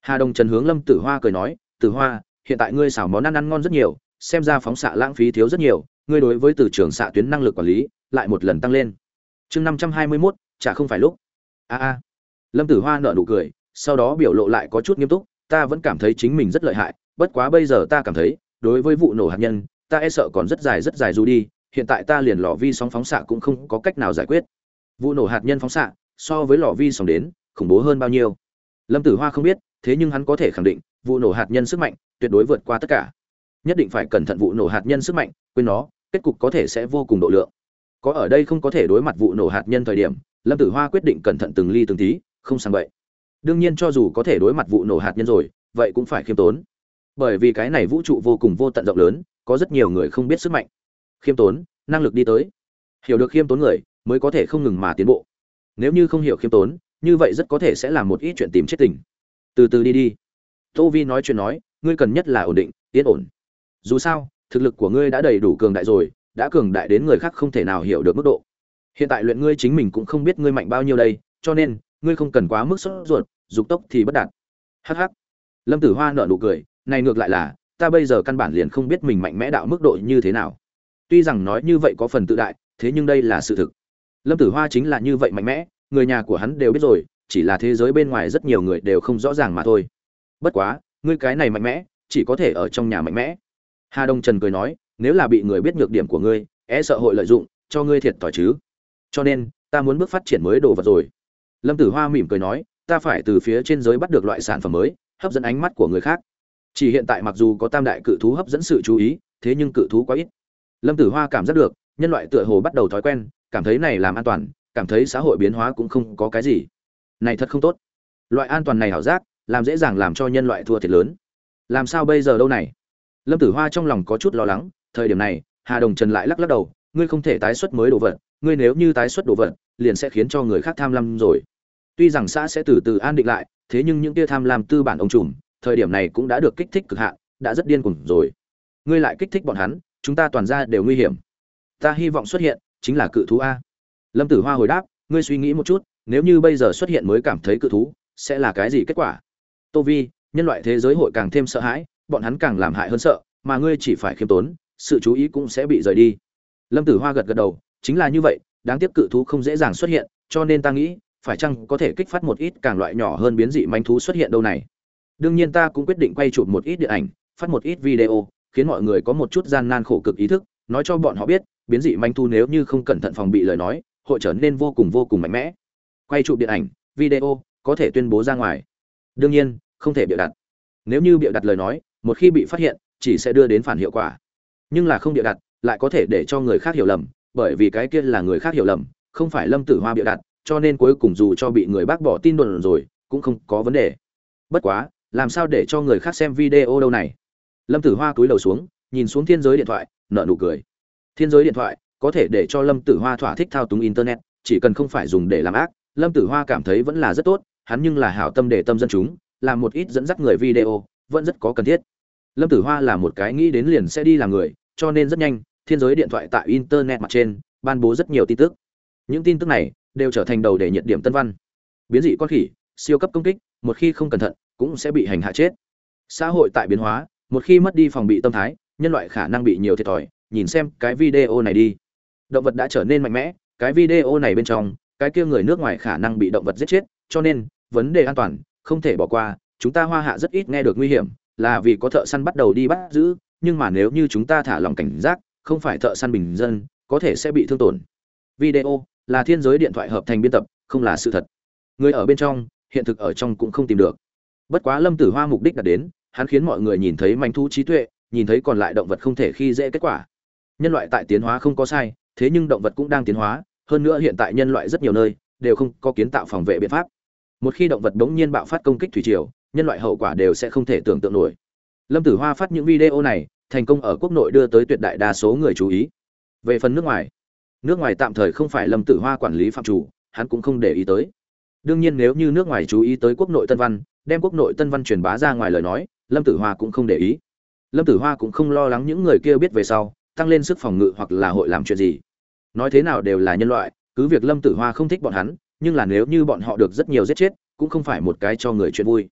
Hà đồng trần hướng lâm tử hoa cười nói, tử hoa, hiện tại ngươi xảo món ăn ăn ngon rất nhiều, xem ra phóng xạ lãng phí thiếu rất nhiều, ngươi đối với từ trường xạ tuyến năng lực quản lý, lại một lần tăng lên. Chương năm trăm hai mươi mốt, chả không phải lúc. A a. Lâm tử hoa nợ nụ cười, sau đó biểu lộ lại có chút nghiêm túc, ta vẫn cảm thấy chính mình rất lợi hại, bất quá bây giờ ta cảm thấy đối với vụ nổ hạt nhân, ta e sợ còn rất dài rất dài dù đi, hiện tại ta liền lò vi sóng phóng xạ cũng không có cách nào giải quyết. Vụ nổ hạt nhân phóng xạ, so với lò vi sóng đến, khủng bố hơn bao nhiêu. Lâm tử hoa không biết, thế nhưng hắn có thể khẳng định, vụ nổ hạt nhân sức mạnh tuyệt đối vượt qua tất cả. Nhất định phải cẩn thận vụ nổ hạt nhân sức mạnh, quên nó, kết cục có thể sẽ vô cùng độ lượng. Có ở đây không có thể đối mặt vụ nổ hạt nhân thời điểm, lâm tử hoa quyết định cẩn thận từng ly từng tí, không sang vậy đương nhiên cho dù có thể đối mặt vụ nổ hạt nhân rồi, vậy cũng phải khiêm tốn bởi vì cái này vũ trụ vô cùng vô tận rộng lớn, có rất nhiều người không biết sức mạnh. Khiêm tốn, năng lực đi tới. Hiểu được khiêm tốn người mới có thể không ngừng mà tiến bộ. Nếu như không hiểu khiêm tốn, như vậy rất có thể sẽ là một ít chuyện tìm chết tình. Từ từ đi đi. Tô vi nói chuyện nói, ngươi cần nhất là ổn định, yên ổn. Dù sao, thực lực của ngươi đã đầy đủ cường đại rồi, đã cường đại đến người khác không thể nào hiểu được mức độ. Hiện tại luyện ngươi chính mình cũng không biết ngươi mạnh bao nhiêu đây, cho nên, ngươi không cần quá mức sốt ruột, dục tốc thì bất đạt. Hh lâm tử hoa nợ nụ cười này ngược lại là, ta bây giờ căn bản liền không biết mình mạnh mẽ đạo mức độ như thế nào. Tuy rằng nói như vậy có phần tự đại, thế nhưng đây là sự thực. Lâm tử hoa chính là như vậy mạnh mẽ, người nhà của hắn đều biết rồi, chỉ là thế giới bên ngoài rất nhiều người đều không rõ ràng mà thôi. Bất quá, ngươi cái này mạnh mẽ, chỉ có thể ở trong nhà mạnh mẽ. Hà đông trần cười nói, nếu là bị người biết nhược điểm của ngươi é sợ hội lợi dụng, cho ngươi thiệt thòi chứ. Cho nên, ta muốn bước phát triển mới đồ vật rồi. Lâm tử hoa mỉm cười nói, ta phải từ phía trên giới bắt được loại sản phẩm mới, hấp dẫn ánh mắt của người khác chỉ hiện tại mặc dù có tam đại cự thú hấp dẫn sự chú ý, thế nhưng cự thú quá ít. Lâm tử hoa cảm giác được, nhân loại tựa hồ bắt đầu thói quen, cảm thấy này làm an toàn, cảm thấy xã hội biến hóa cũng không có cái gì. Này thật không tốt. Loại an toàn này hảo giác, làm dễ dàng làm cho nhân loại thua thiệt lớn. Làm sao bây giờ đâu này? Lâm tử hoa trong lòng có chút lo lắng, thời điểm này, hà đồng trần lại lắc lắc đầu, ngươi không thể tái xuất mới đồ vật, ngươi nếu như tái xuất đồ vật, liền sẽ khiến cho người khác tham lam rồi. Tuy rằng xã sẽ từ từ an định lại, thế nhưng những tia tham lam tư bản ông trùm thời điểm này cũng đã được kích thích cực hạn, đã rất điên cuồng rồi. Ngươi lại kích thích bọn hắn, chúng ta toàn ra đều nguy hiểm. Ta hy vọng xuất hiện chính là cự thú a. Lâm tử hoa hồi đáp, ngươi suy nghĩ một chút, nếu như bây giờ xuất hiện mới cảm thấy cự thú, sẽ là cái gì kết quả? Tô vi, nhân loại thế giới hội càng thêm sợ hãi, bọn hắn càng làm hại hơn sợ, mà ngươi chỉ phải khiêm tốn, sự chú ý cũng sẽ bị rời đi. Lâm tử hoa gật gật đầu, chính là như vậy, đáng tiếc cự thú không dễ dàng xuất hiện, cho nên ta nghĩ, phải chăng có thể kích phát một ít càng loại nhỏ hơn biến dị manh thú xuất hiện đâu này? Đương nhiên ta cũng quyết định quay chụp một ít điện ảnh, phát một ít video, khiến mọi người có một chút gian nan khổ cực ý thức, nói cho bọn họ biết, biến dị manh thu nếu như không cẩn thận phòng bị lời nói, hội trở nên vô cùng vô cùng mạnh mẽ. Quay chụp điện ảnh, video, có thể tuyên bố ra ngoài. Đương nhiên, không thể bịa đặt. Nếu như bịa đặt lời nói, một khi bị phát hiện, chỉ sẽ đưa đến phản hiệu quả. Nhưng là không bịa đặt, lại có thể để cho người khác hiểu lầm, bởi vì cái kia là người khác hiểu lầm, không phải lâm tử hoa bịa đặt, cho nên cuối cùng dù cho bị người bác bỏ tin đồn rồi, cũng không có vấn đề. Bất quá làm sao để cho người khác xem video đâu này? Lâm tử hoa cúi đầu xuống, nhìn xuống thiên giới điện thoại nợ nụ cười. Thiên giới điện thoại, có thể để cho lâm tử hoa thỏa thích thao túng internet, chỉ cần không phải dùng để làm ác, lâm tử hoa cảm thấy vẫn là rất tốt, hắn nhưng là hảo tâm để tâm dân chúng, làm một ít dẫn dắt người video, vẫn rất có cần thiết. Lâm tử hoa là một cái nghĩ đến liền sẽ đi làm người, cho nên rất nhanh, thiên giới điện thoại tại internet mặt trên, ban bố rất nhiều tin tức. Những tin tức này, đều trở thành đầu để nhiệt điểm tân văn. Biến dị con khỉ, siêu cấp công kích, một khi không cẩn thận cũng sẽ bị hành hạ chết. Xã hội tại biến hóa, một khi mất đi phòng bị tâm thái, nhân loại khả năng bị nhiều thiệt thòi, nhìn xem cái video này đi. Động vật đã trở nên mạnh mẽ, cái video này bên trong, cái kia người nước ngoài khả năng bị động vật giết chết, cho nên, vấn đề an toàn, không thể bỏ qua, chúng ta hoa hạ rất ít nghe được nguy hiểm, là vì có thợ săn bắt đầu đi bắt giữ, nhưng mà nếu như chúng ta thả lòng cảnh giác, không phải thợ săn bình dân, có thể sẽ bị thương tổn. Video, là thiên giới điện thoại hợp thành biên tập, không là sự thật. Người ở bên trong, hiện thực ở trong cũng không tìm được bất quá lâm tử hoa mục đích đạt đến, hắn khiến mọi người nhìn thấy manh thú trí tuệ, nhìn thấy còn lại động vật không thể khi dễ kết quả. Nhân loại tại tiến hóa không có sai, thế nhưng động vật cũng đang tiến hóa, hơn nữa hiện tại nhân loại rất nhiều nơi đều không có kiến tạo phòng vệ biện pháp. Một khi động vật đống nhiên bạo phát công kích thủy triều, nhân loại hậu quả đều sẽ không thể tưởng tượng nổi. Lâm tử hoa phát những video này, thành công ở quốc nội đưa tới tuyệt đại đa số người chú ý. Về phần nước ngoài nước ngoài tạm thời không phải lâm tử hoa quản lý phạm chủ, hắn cũng không để ý tới. Đương nhiên nếu như nước ngoài chú ý tới quốc nội tân văn đem quốc nội tân văn truyền bá ra ngoài lời nói, lâm tử hoa cũng không để ý. Lâm tử hoa cũng không lo lắng những người kia biết về sau, tăng lên sức phòng ngự hoặc là hội làm chuyện gì. Nói thế nào đều là nhân loại, cứ việc lâm tử hoa không thích bọn hắn, nhưng là nếu như bọn họ được rất nhiều giết chết, cũng không phải một cái cho người chuyện vui.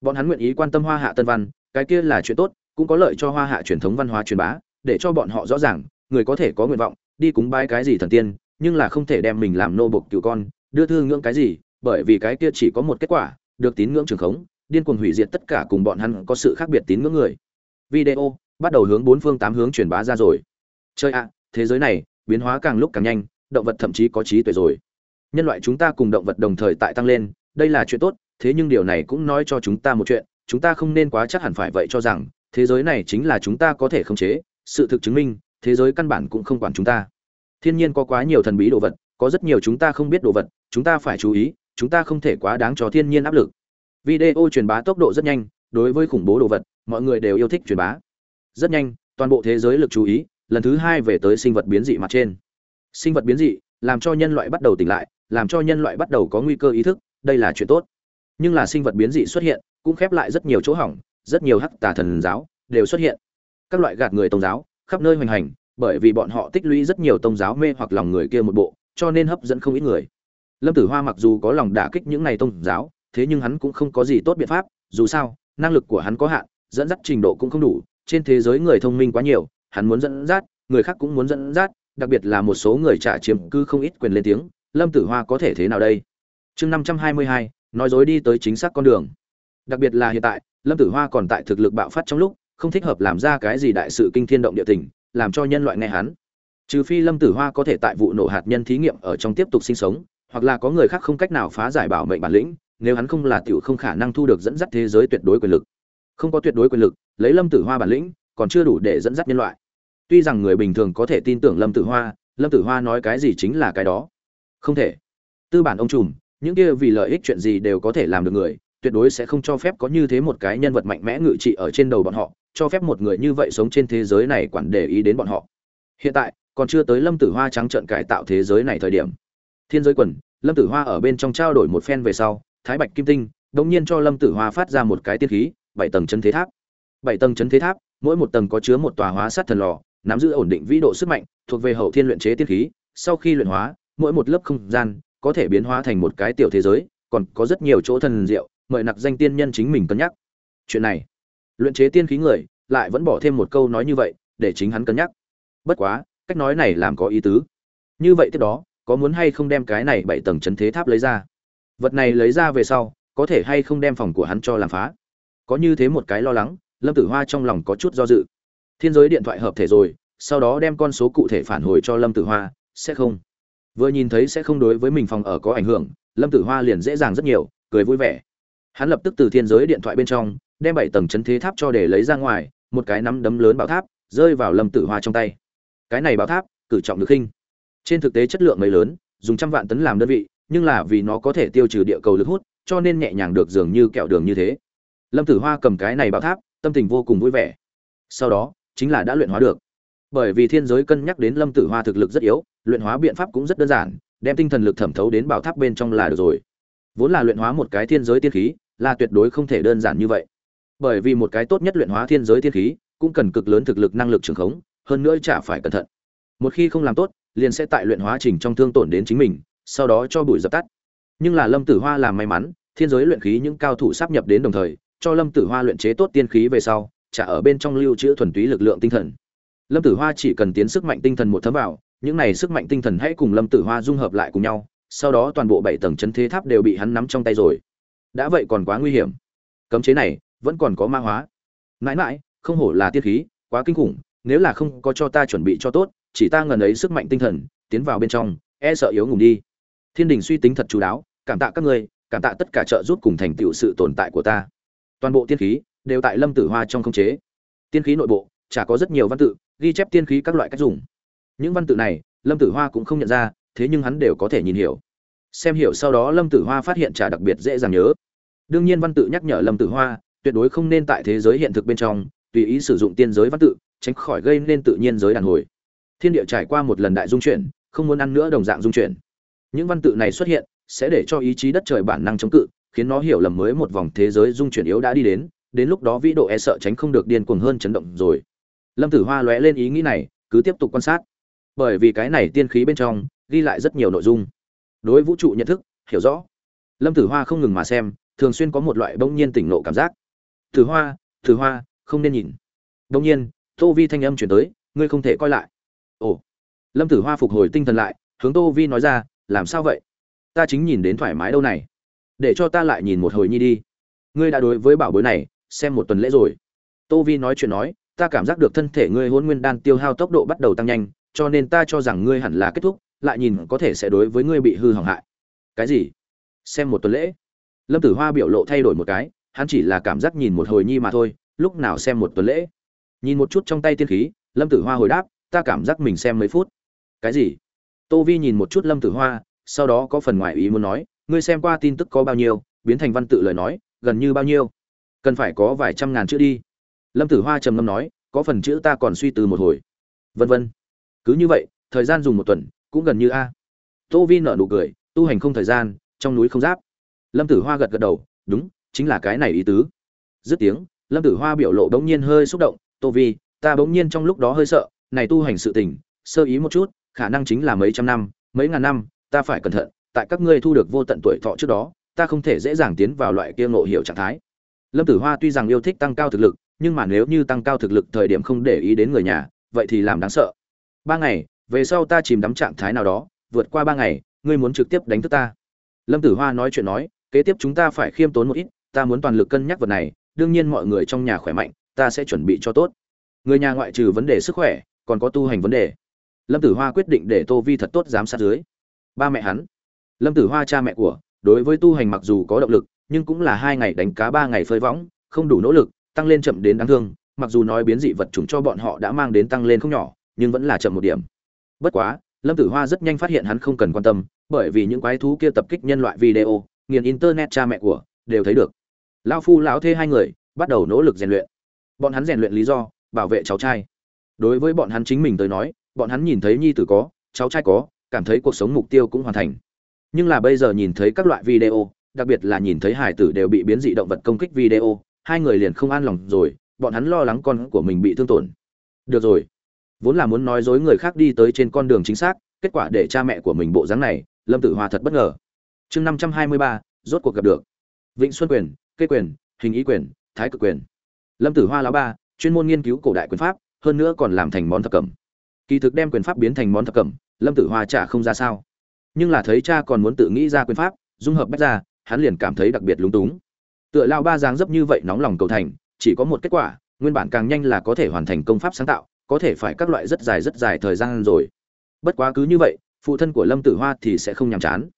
Bọn hắn nguyện ý quan tâm hoa hạ tân văn, cái kia là chuyện tốt, cũng có lợi cho hoa hạ truyền thống văn hóa truyền bá, để cho bọn họ rõ ràng, người có thể có nguyện vọng, đi cúng bái cái gì thần tiên, nhưng là không thể đem mình làm nô bộc cựu con, đưa thư ngưỡng cái gì, bởi vì cái kia chỉ có một kết quả được tín ngưỡng trường khống, điên cuồng hủy diệt tất cả cùng bọn hắn có sự khác biệt tín ngưỡng người. Video, bắt đầu hướng bốn phương tám hướng truyền bá ra rồi. Chơi ạ, thế giới này, biến hóa càng lúc càng nhanh, động vật thậm chí có trí tuệ rồi. Nhân loại chúng ta cùng động vật đồng thời tại tăng lên, đây là chuyện tốt, thế nhưng điều này cũng nói cho chúng ta một chuyện, chúng ta không nên quá chắc hẳn phải vậy cho rằng, thế giới này chính là chúng ta có thể khống chế, sự thực chứng minh, thế giới căn bản cũng không quản chúng ta. Thiên nhiên có quá nhiều thần bí đồ vật, có rất nhiều chúng ta không biết đồ vật, chúng ta phải chú ý chúng ta không thể quá đáng cho thiên nhiên áp lực. Video truyền bá tốc độ rất nhanh, đối với khủng bố đồ vật, mọi người đều yêu thích truyền bá. Rất nhanh, toàn bộ thế giới lực chú ý, lần thứ hai về tới sinh vật biến dị mặt trên. Sinh vật biến dị, làm cho nhân loại bắt đầu tỉnh lại, làm cho nhân loại bắt đầu có nguy cơ ý thức, đây là chuyện tốt. Nhưng là sinh vật biến dị xuất hiện, cũng khép lại rất nhiều chỗ hỏng, rất nhiều hắc tà thần giáo đều xuất hiện. Các loại gạt người tôn giáo, khắp nơi hoành hành, bởi vì bọn họ tích lũy rất nhiều tôn giáo mê hoặc lòng người kia một bộ, cho nên hấp dẫn không ít người lâm tử hoa mặc dù có lòng đả kích những này tôn giáo, thế nhưng hắn cũng không có gì tốt biện pháp, dù sao, năng lực của hắn có hạn, dẫn dắt trình độ cũng không đủ, trên thế giới người thông minh quá nhiều, hắn muốn dẫn dắt, người khác cũng muốn dẫn dắt, đặc biệt là một số người trả chiếm cư không ít quyền lên tiếng, lâm tử hoa có thể thế nào đây? Chương năm trăm hai mươi hai, nói dối đi tới chính xác con đường. Đặc biệt là hiện tại, lâm tử hoa còn tại thực lực bạo phát trong lúc, không thích hợp làm ra cái gì đại sự kinh thiên động địa tình, làm cho nhân loại nghe hắn. Trừ phi lâm tử hoa có thể tại vụ nổ hạt nhân thí nghiệm ở trong tiếp tục sinh sống hoặc là có người khác không cách nào phá giải bảo mệnh bản lĩnh, nếu hắn không là tiểu không khả năng thu được dẫn dắt thế giới tuyệt đối quyền lực. Không có tuyệt đối quyền lực, lấy lâm tử hoa bản lĩnh, còn chưa đủ để dẫn dắt nhân loại. Tuy rằng người bình thường có thể tin tưởng lâm tử hoa, lâm tử hoa nói cái gì chính là cái đó. Không thể. Tư bản ông trùm, những kia vì lợi ích chuyện gì đều có thể làm được người, tuyệt đối sẽ không cho phép có như thế một cái nhân vật mạnh mẽ ngự trị ở trên đầu bọn họ, cho phép một người như vậy sống trên thế giới này quản để ý đến bọn họ. Hiện tại, còn chưa tới lâm tử hoa trắng trợn cải tạo thế giới này thời điểm thiên giới quần, lâm tử hoa ở bên trong trao đổi một phen về sau, thái bạch kim tinh, đống nhiên cho lâm tử hoa phát ra một cái tiên khí, bảy tầng chân thế tháp. Bảy tầng chân thế tháp, mỗi một tầng có chứa một tòa hóa sát thần lò, nắm giữ ổn định vĩ độ sức mạnh, thuộc về hậu thiên luyện chế tiên khí. Sau khi luyện hóa, mỗi một lớp không gian có thể biến hóa thành một cái tiểu thế giới, còn có rất nhiều chỗ thần diệu, mời nặc danh tiên nhân chính mình cân nhắc. Chuyện này, luyện chế tiên khí người lại vẫn bỏ thêm một câu nói như vậy, để chính hắn cân nhắc. Bất quá, cách nói này làm có ý tứ. Như vậy tiếp đó có muốn hay không đem cái này bảy tầng chấn thế tháp lấy ra? Vật này lấy ra về sau, có thể hay không đem phòng của hắn cho làm phá? Có như thế một cái lo lắng, lâm tử hoa trong lòng có chút do dự. Thiên giới điện thoại hợp thể rồi, sau đó đem con số cụ thể phản hồi cho lâm tử hoa, sẽ không? Vừa nhìn thấy sẽ không đối với mình phòng ở có ảnh hưởng, lâm tử hoa liền dễ dàng rất nhiều, cười vui vẻ. Hắn lập tức từ thiên giới điện thoại bên trong, đem bảy tầng chấn thế tháp cho để lấy ra ngoài, một cái nắm đấm lớn bảo tháp, rơi vào lâm tử hoa trong tay. Cái này bảo tháp, cử trọng được khinh trên thực tế chất lượng mấy lớn, dùng trăm vạn tấn làm đơn vị, nhưng là vì nó có thể tiêu trừ địa cầu lực hút, cho nên nhẹ nhàng được dường như kẹo đường như thế. Lâm tử hoa cầm cái này bảo tháp, tâm tình vô cùng vui vẻ. Sau đó, chính là đã luyện hóa được. Bởi vì thiên giới cân nhắc đến lâm tử hoa thực lực rất yếu, luyện hóa biện pháp cũng rất đơn giản, đem tinh thần lực thẩm thấu đến bảo tháp bên trong là được rồi. Vốn là luyện hóa một cái thiên giới tiên khí, là tuyệt đối không thể đơn giản như vậy. Bởi vì một cái tốt nhất luyện hóa thiên giới tiên khí, cũng cần cực lớn thực lực năng lực trường khống, hơn nữa chả phải cẩn thận. Một khi không làm tốt liền sẽ tại luyện hóa trình trong thương tổn đến chính mình, sau đó cho bụi dập tắt. Nhưng là lâm tử hoa làm may mắn, thiên giới luyện khí những cao thủ sắp nhập đến đồng thời, cho lâm tử hoa luyện chế tốt tiên khí về sau trả ở bên trong lưu trữ thuần túy lực lượng tinh thần. Lâm tử hoa chỉ cần tiến sức mạnh tinh thần một thấm vào, những này sức mạnh tinh thần hãy cùng lâm tử hoa dung hợp lại cùng nhau, sau đó toàn bộ bảy tầng chân thế tháp đều bị hắn nắm trong tay rồi. Đã vậy còn quá nguy hiểm. Cấm chế này vẫn còn có ma hóa. Mãi mãi, không hổ là tiên khí, quá kinh khủng, nếu là không có cho ta chuẩn bị cho tốt chỉ ta ngần ấy sức mạnh tinh thần, tiến vào bên trong e sợ yếu ngủ đi. Thiên đình suy tính thật chú đáo, cảm tạ các ngươi, cảm tạ tất cả trợ giúp cùng thành tựu sự tồn tại của ta. Toàn bộ tiên khí đều tại lâm tử hoa trong khống chế. Tiên khí nội bộ, chả có rất nhiều văn tự, ghi chép tiên khí các loại cách dùng. Những văn tự này, lâm tử hoa cũng không nhận ra, thế nhưng hắn đều có thể nhìn hiểu. Xem hiểu sau đó lâm tử hoa phát hiện chả đặc biệt dễ dàng nhớ. Đương nhiên văn tự nhắc nhở lâm tử hoa, tuyệt đối không nên tại thế giới hiện thực bên trong, tùy ý sử dụng tiên giới văn tự, tránh khỏi gây nên tự nhiên giới đàn hồi thiên địa trải qua một lần đại dung chuyển, không muốn ăn nữa đồng dạng dung chuyển. Những văn tự này xuất hiện, sẽ để cho ý chí đất trời bản năng chống cự, khiến nó hiểu lầm mới một vòng thế giới dung chuyển yếu đã đi đến đến lúc đó vĩ độ e sợ tránh không được điên cuồng hơn chấn động rồi. Lâm tử hoa lóe lên ý nghĩ này, cứ tiếp tục quan sát. Bởi vì cái này tiên khí bên trong, ghi lại rất nhiều nội dung. Đối vũ trụ nhận thức, hiểu rõ. Lâm tử hoa không ngừng mà xem, thường xuyên có một loại bỗng nhiên tỉnh nộ cảm giác. Tử hoa tử hoa, không nên nhìn. Bỗng nhiên, tô vi thanh âm chuyển tới, ngươi không thể coi lại ồ. Lâm tử hoa phục hồi tinh thần lại, hướng tô vi nói ra, làm sao vậy? Ta chính nhìn đến thoải mái đâu này. Để cho ta lại nhìn một hồi nhi đi. Ngươi đã đối với bảo bối này, xem một tuần lễ rồi. Tô vi nói chuyện nói, ta cảm giác được thân thể ngươi hôn nguyên đan tiêu hao tốc độ bắt đầu tăng nhanh, cho nên ta cho rằng ngươi hẳn là kết thúc, lại nhìn có thể sẽ đối với ngươi bị hư hỏng hại. Cái gì? Xem một tuần lễ? Lâm tử hoa biểu lộ thay đổi một cái, hắn chỉ là cảm giác nhìn một hồi nhi mà thôi, lúc nào xem một tuần lễ? Nhìn một chút trong tay tiên khí, lâm tử hoa hồi đáp ta cảm giác mình xem mấy phút. Cái gì? Tô vi nhìn một chút lâm tử hoa, sau đó có phần ngoại ý muốn nói, ngươi xem qua tin tức có bao nhiêu, biến thành văn tự lời nói, gần như bao nhiêu? Cần phải có vài trăm ngàn chữ đi. Lâm tử hoa trầm ngâm nói, có phần chữ ta còn suy từ một hồi. Vân vân. Cứ như vậy, thời gian dùng một tuần, cũng gần như a. Tô vi nở nụ cười, tu hành không thời gian, trong núi không giáp. Lâm tử hoa gật gật đầu, đúng, chính là cái này ý tứ. Dứt tiếng, lâm tử hoa biểu lộ bỗng nhiên hơi xúc động, tô vi, ta bỗng nhiên trong lúc đó hơi sợ này tu hành sự tình, sơ ý một chút, khả năng chính là mấy trăm năm, mấy ngàn năm, ta phải cẩn thận, tại các ngươi thu được vô tận tuổi thọ trước đó, ta không thể dễ dàng tiến vào loại kia ngộ hiểu trạng thái. Lâm tử hoa tuy rằng yêu thích tăng cao thực lực, nhưng mà nếu như tăng cao thực lực thời điểm không để ý đến người nhà, vậy thì làm đáng sợ. Ba ngày, về sau ta chìm đắm trạng thái nào đó, vượt qua ba ngày, ngươi muốn trực tiếp đánh thức ta. Lâm tử hoa nói chuyện nói, kế tiếp chúng ta phải khiêm tốn một ít, ta muốn toàn lực cân nhắc vật này, đương nhiên mọi người trong nhà khỏe mạnh, ta sẽ chuẩn bị cho tốt. Người nhà ngoại trừ vấn đề sức khỏe còn có tu hành vấn đề. Lâm tử hoa quyết định để tô vi thật tốt giám sát dưới. Ba mẹ hắn. Lâm tử hoa cha mẹ của, đối với tu hành mặc dù có động lực, nhưng cũng là hai ngày đánh cá ba ngày phơi võng, không đủ nỗ lực, tăng lên chậm đến đáng thương. Mặc dù nói biến dị vật chủng cho bọn họ đã mang đến tăng lên không nhỏ, nhưng vẫn là chậm một điểm. Bất quá, lâm tử hoa rất nhanh phát hiện hắn không cần quan tâm, bởi vì những quái thú kia tập kích nhân loại video, nghiền internet cha mẹ của, đều thấy được. Lao phu lão thê hai người, bắt đầu nỗ lực rèn luyện. Bọn hắn rèn luyện lý do, bảo vệ cháu trai đối với bọn hắn chính mình tới nói, bọn hắn nhìn thấy nhi tử có, cháu trai có, cảm thấy cuộc sống mục tiêu cũng hoàn thành. Nhưng là bây giờ nhìn thấy các loại video, đặc biệt là nhìn thấy hải tử đều bị biến dị động vật công kích video, hai người liền không an lòng rồi, bọn hắn lo lắng con của mình bị thương tổn. Được rồi. Vốn là muốn nói dối người khác đi tới trên con đường chính xác, kết quả để cha mẹ của mình bộ dáng này, lâm tử hoa thật bất ngờ. Chương năm trăm hai mươi ba, rốt cuộc gặp được. Vịnh xuân quyền cây quyền, hình ý quyền, thái cực quyền. Lâm tử hoa lão ba, chuyên môn nghiên cứu cổ đại quyền pháp hơn nữa còn làm thành món thập cẩm. Kỳ thực đem quyền pháp biến thành món thập cẩm, lâm tử hoa chả không ra sao. Nhưng là thấy cha còn muốn tự nghĩ ra quyền pháp, dung hợp bách ra, hắn liền cảm thấy đặc biệt lúng túng. Tựa lao ba dáng dấp như vậy nóng lòng cầu thành, chỉ có một kết quả, nguyên bản càng nhanh là có thể hoàn thành công pháp sáng tạo, có thể phải các loại rất dài rất dài thời gian rồi. Bất quá cứ như vậy, phụ thân của lâm tử hoa thì sẽ không nhàm chán.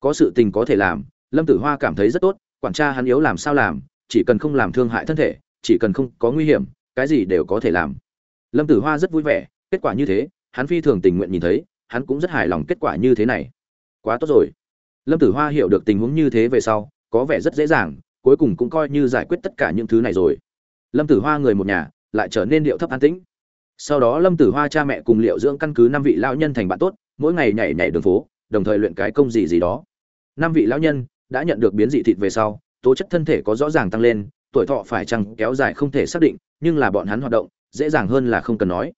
Có sự tình có thể làm, lâm tử hoa cảm thấy rất tốt, quản tra hắn yếu làm sao làm, chỉ cần không làm thương hại thân thể, chỉ cần không có nguy hiểm, cái gì đều có thể làm lâm tử hoa rất vui vẻ, kết quả như thế, hắn phi thường tình nguyện nhìn thấy, hắn cũng rất hài lòng kết quả như thế này. Quá tốt rồi. Lâm tử hoa hiểu được tình huống như thế về sau, có vẻ rất dễ dàng, cuối cùng cũng coi như giải quyết tất cả những thứ này rồi. Lâm tử hoa người một nhà, lại trở nên điệu thấp an tĩnh. Sau đó lâm tử hoa cha mẹ cùng liệu dưỡng căn cứ năm vị lão nhân thành bạn tốt, mỗi ngày nhảy nhảy đường phố, đồng thời luyện cái công gì gì đó. Năm vị lão nhân đã nhận được biến dị thịt về sau, tố chất thân thể có rõ ràng tăng lên, tuổi thọ phải chăng kéo dài không thể xác định, nhưng là bọn hắn hoạt động dễ dàng hơn là không cần nói.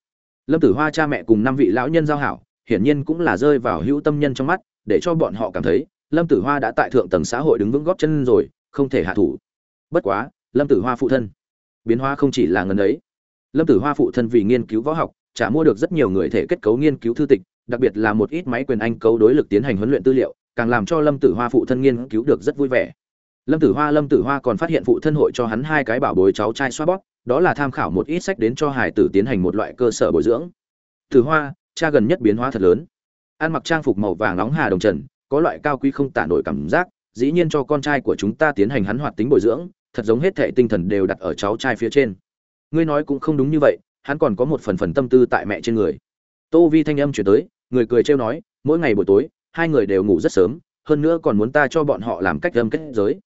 Lâm tử hoa cha mẹ cùng năm vị lão nhân giao hảo, hiển nhiên cũng là rơi vào hữu tâm nhân trong mắt, để cho bọn họ cảm thấy, lâm tử hoa đã tại thượng tầng xã hội đứng vững góp chân rồi, không thể hạ thủ. Bất quá, lâm tử hoa phụ thân, biến hóa không chỉ là ngần ấy. Lâm tử hoa phụ thân vì nghiên cứu võ học trả mua được rất nhiều người thể kết cấu nghiên cứu thư tịch, đặc biệt là một ít máy quyền anh cấu đối lực tiến hành huấn luyện tư liệu, càng làm cho lâm tử hoa phụ thân nghiên cứu được rất vui vẻ. Lâm tử hoa, lâm tử hoa còn phát hiện phụ thân hội cho hắn hai cái bảo bối cháu trai xoa bóp đó là tham khảo một ít sách đến cho hải tử tiến hành một loại cơ sở bồi dưỡng. Tử hoa, cha gần nhất biến hóa thật lớn. Ăn mặc trang phục màu vàng nóng hà đồng trần, có loại cao quý không tả nổi cảm giác, dĩ nhiên cho con trai của chúng ta tiến hành hắn hoạt tính bồi dưỡng, thật giống hết thệ tinh thần đều đặt ở cháu trai phía trên. Ngươi nói cũng không đúng như vậy, hắn còn có một phần phần tâm tư tại mẹ trên người. Tô vi thanh âm chuyển tới, người cười trêu nói, mỗi ngày buổi tối, hai người đều ngủ rất sớm, hơn nữa còn muốn ta cho bọn họ làm cách âm kết giới.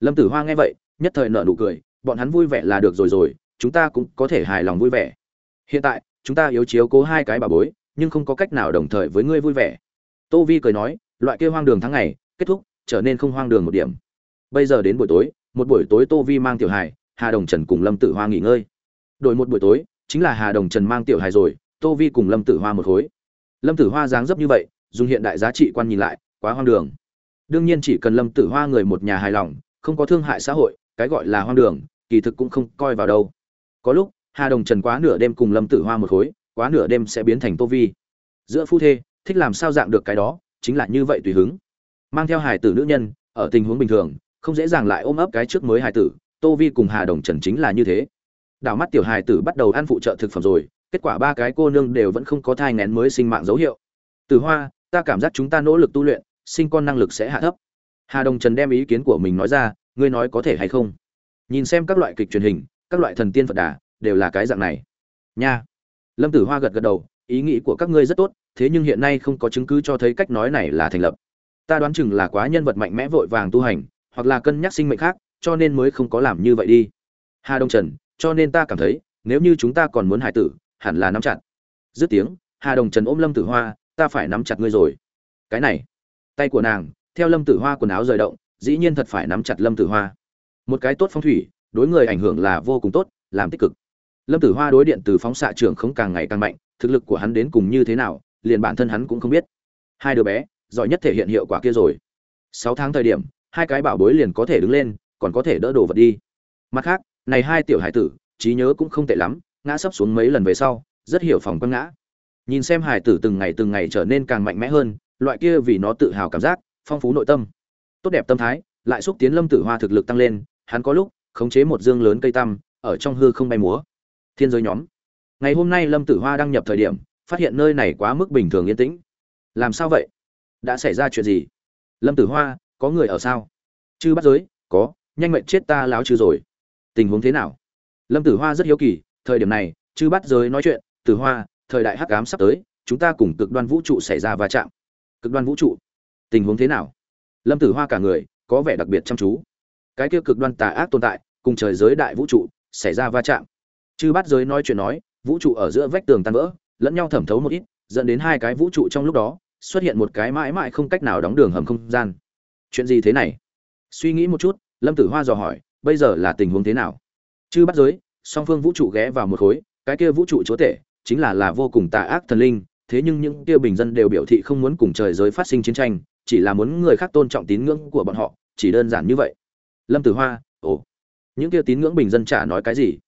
Lâm tử hoa nghe vậy, nhất thời nợ nụ cười bọn hắn vui vẻ là được rồi rồi, chúng ta cũng có thể hài lòng vui vẻ. Hiện tại, chúng ta yếu chiếu cố hai cái bà bối, nhưng không có cách nào đồng thời với ngươi vui vẻ. Tô vi cười nói, loại kia hoang đường tháng ngày, kết thúc, trở nên không hoang đường một điểm. Bây giờ đến buổi tối, một buổi tối tô vi mang tiểu hài hà đồng trần cùng lâm tử hoa nghỉ ngơi. Đổi một buổi tối, chính là hà đồng trần mang tiểu hài rồi, tô vi cùng lâm tử hoa một khối. Lâm tử hoa dáng dấp như vậy, dùng hiện đại giá trị quan nhìn lại, quá hoang đường. Đương nhiên chỉ cần lâm tử hoa người một nhà hài lòng, không có thương hại xã hội, cái gọi là hoang đường kỳ thực cũng không coi vào đâu. Có lúc, hà đồng trần quá nửa đêm cùng lâm tử hoa một khối, quá nửa đêm sẽ biến thành tô vi. Giữa phu thê, thích làm sao dạng được cái đó, chính là như vậy tùy hứng. Mang theo hài tử nữ nhân, ở tình huống bình thường, không dễ dàng lại ôm ấp cái trước mới hài tử, tô vi cùng hà đồng trần chính là như thế. Đảo mắt tiểu hài tử bắt đầu ăn phụ trợ thực phẩm rồi, kết quả ba cái cô nương đều vẫn không có thai ngén mới sinh mạng dấu hiệu. Từ hoa, ta cảm giác chúng ta nỗ lực tu luyện, sinh con năng lực sẽ hạ thấp. Hà đồng trần đem ý kiến của mình nói ra, ngươi nói có thể hay không? Nhìn xem các loại kịch truyền hình, các loại thần tiên phật đà, đều là cái dạng này. Nha. Lâm tử hoa gật gật đầu, ý nghĩ của các ngươi rất tốt, thế nhưng hiện nay không có chứng cứ cho thấy cách nói này là thành lập. Ta đoán chừng là quá nhân vật mạnh mẽ vội vàng tu hành, hoặc là cân nhắc sinh mệnh khác, cho nên mới không có làm như vậy đi. Hà đông trần, cho nên ta cảm thấy, nếu như chúng ta còn muốn hải tử, hẳn là nắm chặt. Dứt tiếng, hà đồng trần ôm lâm tử hoa, ta phải nắm chặt ngươi rồi. Cái này. Tay của nàng, theo lâm tử hoa quần áo rời động, dĩ nhiên thật phải nắm chặt lâm tử hoa một cái tốt phong thủy, đối người ảnh hưởng là vô cùng tốt, làm tích cực. Lâm tử hoa đối điện từ phóng xạ trưởng không càng ngày càng mạnh, thực lực của hắn đến cùng như thế nào, liền bản thân hắn cũng không biết. Hai đứa bé, giỏi nhất thể hiện hiệu quả kia rồi. Sáu tháng thời điểm, hai cái bảo bối liền có thể đứng lên, còn có thể đỡ đồ vật đi. Mặt khác, này hai tiểu hải tử, trí nhớ cũng không tệ lắm, ngã sấp xuống mấy lần về sau, rất hiểu phòng quăng ngã. Nhìn xem hải tử từng ngày từng ngày trở nên càng mạnh mẽ hơn, loại kia vì nó tự hào cảm giác, phong phú nội tâm. Tốt đẹp tâm thái, lại xúc tiến lâm tử hoa thực lực tăng lên hắn có lúc khống chế một dương lớn cây tăm, ở trong hư không bay múa. Thiên giới nhóm. Ngày hôm nay lâm tử hoa đăng nhập thời điểm, phát hiện nơi này quá mức bình thường yên tĩnh. Làm sao vậy? Đã xảy ra chuyện gì? Lâm tử hoa, có người ở sao? Chư bắt giới, có, nhanh mệnh chết ta láo chư rồi. Tình huống thế nào? Lâm tử hoa rất hiếu kỳ, thời điểm này, chư bắt giới nói chuyện, tử hoa, thời đại hắc ám sắp tới, chúng ta cùng cực đoan vũ trụ xảy ra va chạm. Cực đoan vũ trụ? Tình huống thế nào? Lâm tử hoa cả người, có vẻ đặc biệt chăm chú cái kia cực đoan tà ác tồn tại, cùng trời giới đại vũ trụ xảy ra va chạm. Chư bắt giới nói chuyện nói, vũ trụ ở giữa vách tường tan vỡ, lẫn nhau thẩm thấu một ít, dẫn đến hai cái vũ trụ trong lúc đó xuất hiện một cái mãi mãi không cách nào đóng đường hầm không gian. Chuyện gì thế này? Suy nghĩ một chút, lâm tử hoa dò hỏi, bây giờ là tình huống thế nào? Chư bắt giới, song phương vũ trụ ghé vào một khối, cái kia vũ trụ chúa tể chính là là vô cùng tà ác thần linh, thế nhưng những kia bình dân đều biểu thị không muốn cùng trời giới phát sinh chiến tranh, chỉ là muốn người khác tôn trọng tín ngưỡng của bọn họ, chỉ đơn giản như vậy lâm tử hoa, ồ, những kia tín ngưỡng bình dân chả nói cái gì.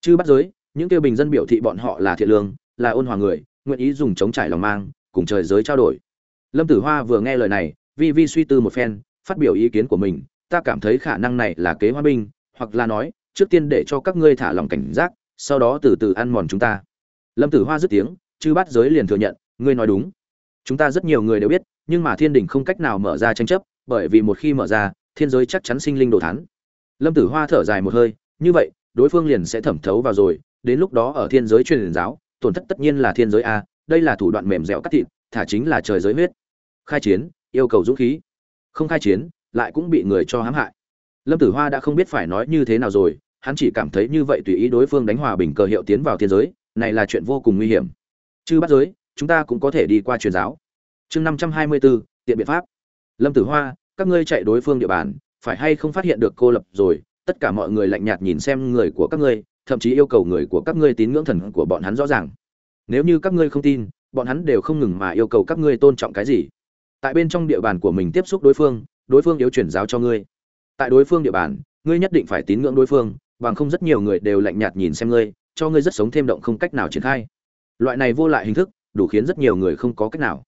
Chứ bắt giới, những kia bình dân biểu thị bọn họ là thiện lương, là ôn hòa người, nguyện ý dùng chống trải lòng mang, cùng trời giới trao đổi. Lâm tử hoa vừa nghe lời này, vi vi suy tư một phen, phát biểu ý kiến của mình, ta cảm thấy khả năng này là kế hoa binh, hoặc là nói, trước tiên để cho các ngươi thả lòng cảnh giác, sau đó từ từ ăn mòn chúng ta. Lâm tử hoa dứt tiếng, chư bắt giới liền thừa nhận, ngươi nói đúng. Chúng ta rất nhiều người đều biết, nhưng mà thiên đình không cách nào mở ra tranh chấp, bởi vì một khi mở ra thiên giới chắc chắn sinh linh đồ thán. lâm tử hoa thở dài một hơi, như vậy, đối phương liền sẽ thẩm thấu vào rồi, đến lúc đó ở thiên giới truyền giáo, tổn thất tất nhiên là thiên giới a, đây là thủ đoạn mềm dẻo cắt thịt, thả chính là trời giới huyết. Khai chiến, yêu cầu dũng khí. Không khai chiến, lại cũng bị người cho hãm hại. Lâm tử hoa đã không biết phải nói như thế nào rồi, hắn chỉ cảm thấy như vậy tùy ý đối phương đánh hòa bình cờ hiệu tiến vào thiên giới, này là chuyện vô cùng nguy hiểm. Chứ bắt giới, chúng ta cũng có thể đi qua truyền giáo. Chương năm trăm hai mươi bốn, tiện biện pháp. Lâm tử hoa các ngươi chạy đối phương địa bàn, phải hay không phát hiện được cô lập rồi, tất cả mọi người lạnh nhạt nhìn xem người của các ngươi, thậm chí yêu cầu người của các ngươi tín ngưỡng thần của bọn hắn rõ ràng. Nếu như các ngươi không tin, bọn hắn đều không ngừng mà yêu cầu các ngươi tôn trọng cái gì. Tại bên trong địa bàn của mình tiếp xúc đối phương đối phương yếu chuyển giáo cho ngươi. Tại đối phương địa bàn, ngươi nhất định phải tín ngưỡng đối phương, bằng không rất nhiều người đều lạnh nhạt nhìn xem ngươi, cho ngươi rất sống thêm động không cách nào triển khai. Loại này vô lại hình thức, đủ khiến rất nhiều người không có cách nào.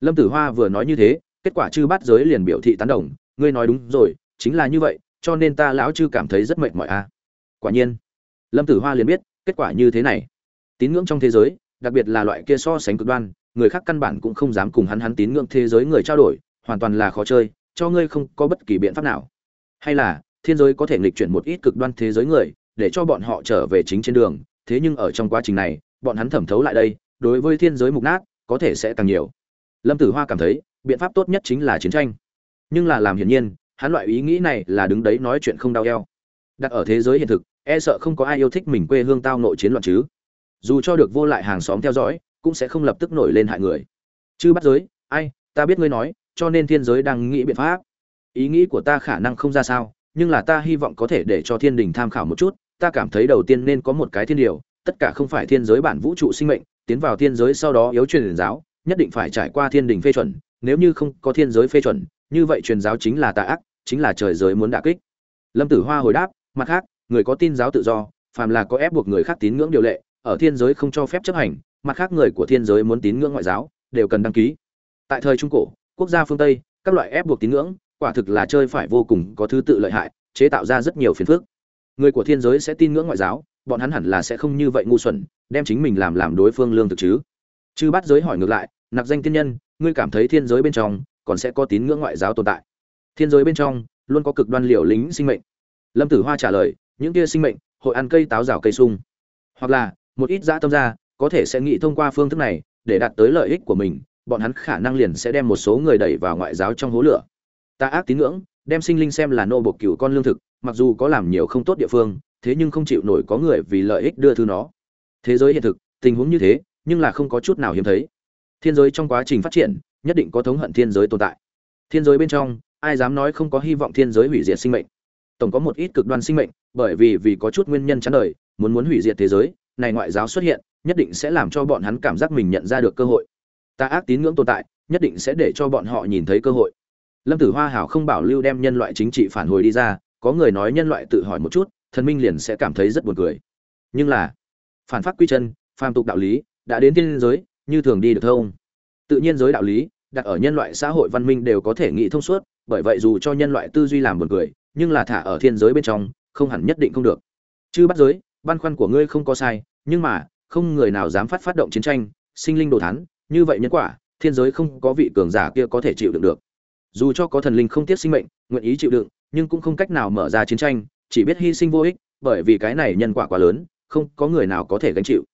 Lâm tử hoa vừa nói như thế kết quả chư bát giới liền biểu thị tán đồng, ngươi nói đúng rồi, chính là như vậy, cho nên ta lão chư cảm thấy rất mệt mỏi a à. quả nhiên, lâm tử hoa liền biết, kết quả như thế này. Tín ngưỡng trong thế giới, đặc biệt là loại kia so sánh cực đoan, người khác căn bản cũng không dám cùng hắn hắn tín ngưỡng thế giới người trao đổi, hoàn toàn là khó chơi, cho ngươi không có bất kỳ biện pháp nào. Hay là, thiên giới có thể nghịch chuyển một ít cực đoan thế giới người, để cho bọn họ trở về chính trên đường, thế nhưng ở trong quá trình này, bọn hắn thẩm thấu lại đây, đối với thiên giới mục nát, có thể sẽ càng nhiều. Lâm tử hoa cảm thấy biện pháp tốt nhất chính là chiến tranh. Nhưng là làm hiển nhiên, hắn loại ý nghĩ này là đứng đấy nói chuyện không đau eo. Đặt ở thế giới hiện thực e sợ không có ai yêu thích mình quê hương tao nội chiến loạn chứ. Dù cho được vô lại hàng xóm theo dõi, cũng sẽ không lập tức nổi lên hại người. Chứ bắt giới, ai, ta biết ngươi nói, cho nên thiên giới đang nghĩ biện pháp. Ý nghĩ của ta khả năng không ra sao, nhưng là ta hy vọng có thể để cho thiên đình tham khảo một chút, ta cảm thấy đầu tiên nên có một cái thiên điều, tất cả không phải thiên giới bản vũ trụ sinh mệnh, tiến vào thiên giới sau đó yếu truyền giáo, nhất định phải trải qua thiên đình phê chuẩn nếu như không có thiên giới phê chuẩn, như vậy truyền giáo chính là tà ác, chính là trời giới muốn đả kích. Lâm tử hoa hồi đáp, mặt khác, người có tin giáo tự do, phàm là có ép buộc người khác tín ngưỡng điều lệ, ở thiên giới không cho phép chấp hành, mặt khác người của thiên giới muốn tín ngưỡng ngoại giáo, đều cần đăng ký. Tại thời trung cổ, quốc gia phương tây, các loại ép buộc tín ngưỡng, quả thực là chơi phải vô cùng, có thứ tự lợi hại, chế tạo ra rất nhiều phiền phức. Người của thiên giới sẽ tin ngưỡng ngoại giáo, bọn hắn hẳn là sẽ không như vậy ngu xuẩn, đem chính mình làm làm đối phương lương thực chứ. Chư bát giới hỏi ngược lại, nạp danh tiên nhân ngươi cảm thấy thiên giới bên trong còn sẽ có tín ngưỡng ngoại giáo tồn tại. Thiên giới bên trong luôn có cực đoan liều lính sinh mệnh. Lâm tử hoa trả lời, những kia sinh mệnh, hội ăn cây táo rào cây sung. Hoặc là, một ít dã tâm ra, có thể sẽ nghĩ thông qua phương thức này, để đạt tới lợi ích của mình, bọn hắn khả năng liền sẽ đem một số người đẩy vào ngoại giáo trong hố lửa. Ta ác tín ngưỡng, đem sinh linh xem là nô bộc cựu con lương thực, mặc dù có làm nhiều không tốt địa phương, thế nhưng không chịu nổi có người vì lợi ích đưa thư nó. Thế giới hiện thực, tình huống như thế, nhưng là không có chút nào hiếm thấy thiên giới trong quá trình phát triển, nhất định có thống hận thiên giới tồn tại. Thiên giới bên trong, ai dám nói không có hy vọng thiên giới hủy diệt sinh mệnh? Tổng có một ít cực đoan sinh mệnh, bởi vì vì có chút nguyên nhân chán đời, muốn muốn hủy diệt thế giới, này ngoại giáo xuất hiện, nhất định sẽ làm cho bọn hắn cảm giác mình nhận ra được cơ hội. Ta ác tín ngưỡng tồn tại, nhất định sẽ để cho bọn họ nhìn thấy cơ hội. Lâm tử hoa hảo không bảo lưu đem nhân loại chính trị phản hồi đi ra, có người nói nhân loại tự hỏi một chút, thần minh liền sẽ cảm thấy rất buồn cười. Nhưng là, phản phát quy chân, phàm tục đạo lý, đã đến thiên giới như thường đi được thông. Tự nhiên giới đạo lý, đặt ở nhân loại xã hội văn minh đều có thể nghĩ thông suốt, bởi vậy dù cho nhân loại tư duy làm buồn cười, nhưng là thả ở thiên giới bên trong, không hẳn nhất định không được. Chứ bắt giới, băn khoăn của ngươi không có sai, nhưng mà, không người nào dám phát phát động chiến tranh, sinh linh đồ thán, như vậy nhân quả, thiên giới không có vị cường giả kia có thể chịu đựng được. Dù cho có thần linh không tiếc sinh mệnh, nguyện ý chịu đựng, nhưng cũng không cách nào mở ra chiến tranh, chỉ biết hy sinh vô ích, bởi vì cái này nhân quả quá lớn, không có người nào có thể gánh chịu.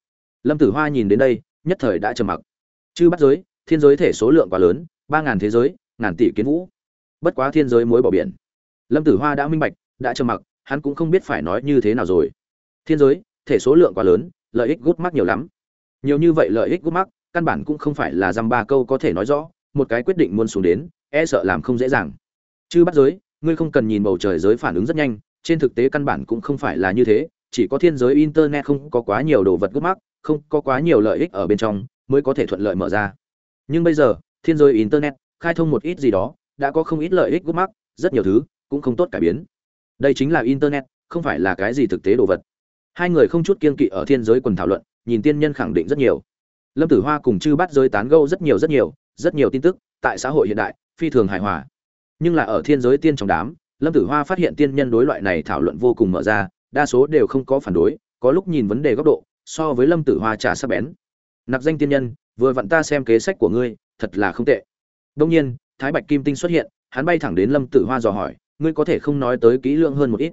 Lâm tử hoa nhìn đến đây nhất thời đã trầm mặc. Chư bắt giới, thiên giới thể số lượng quá lớn, ba ngàn thế giới, ngàn tỷ kiến vũ. Bất quá thiên giới mối bỏ biển. Lâm tử hoa đã minh bạch, đã trầm mặc, hắn cũng không biết phải nói như thế nào rồi. Thiên giới, thể số lượng quá lớn, lợi ích gút mắc nhiều lắm. Nhiều như vậy lợi ích gút mắc, căn bản cũng không phải là dăm ba câu có thể nói rõ, một cái quyết định muốn xuống đến e sợ làm không dễ dàng. Chư bắt giới, ngươi không cần nhìn bầu trời giới phản ứng rất nhanh, trên thực tế căn bản cũng không phải là như thế, chỉ có thiên giới internet không có quá nhiều đồ vật gút mắc không có quá nhiều lợi ích ở bên trong, mới có thể thuận lợi mở ra. Nhưng bây giờ, thiên giới internet, khai thông một ít gì đó, đã có không ít lợi ích gút mắc, rất nhiều thứ cũng không tốt cải biến. Đây chính là internet, không phải là cái gì thực tế đồ vật. Hai người không chút kiên kỵ ở thiên giới quần thảo luận, nhìn tiên nhân khẳng định rất nhiều. Lâm tử hoa cùng chư bắt giới tán gẫu rất nhiều rất nhiều rất nhiều tin tức, tại xã hội hiện đại, phi thường hài hòa. Nhưng là ở thiên giới tiên trong đám, lâm tử hoa phát hiện tiên nhân đối loại này thảo luận vô cùng mở ra, đa số đều không có phản đối, có lúc nhìn vấn đề góc độ so với lâm tử hoa trả sắp bén. Nạp danh tiên nhân, vừa vặn ta xem kế sách của ngươi, thật là không tệ. Đông nhiên, thái bạch kim tinh xuất hiện, hắn bay thẳng đến lâm tử hoa dò hỏi, ngươi có thể không nói tới kỹ lưỡng hơn một ít?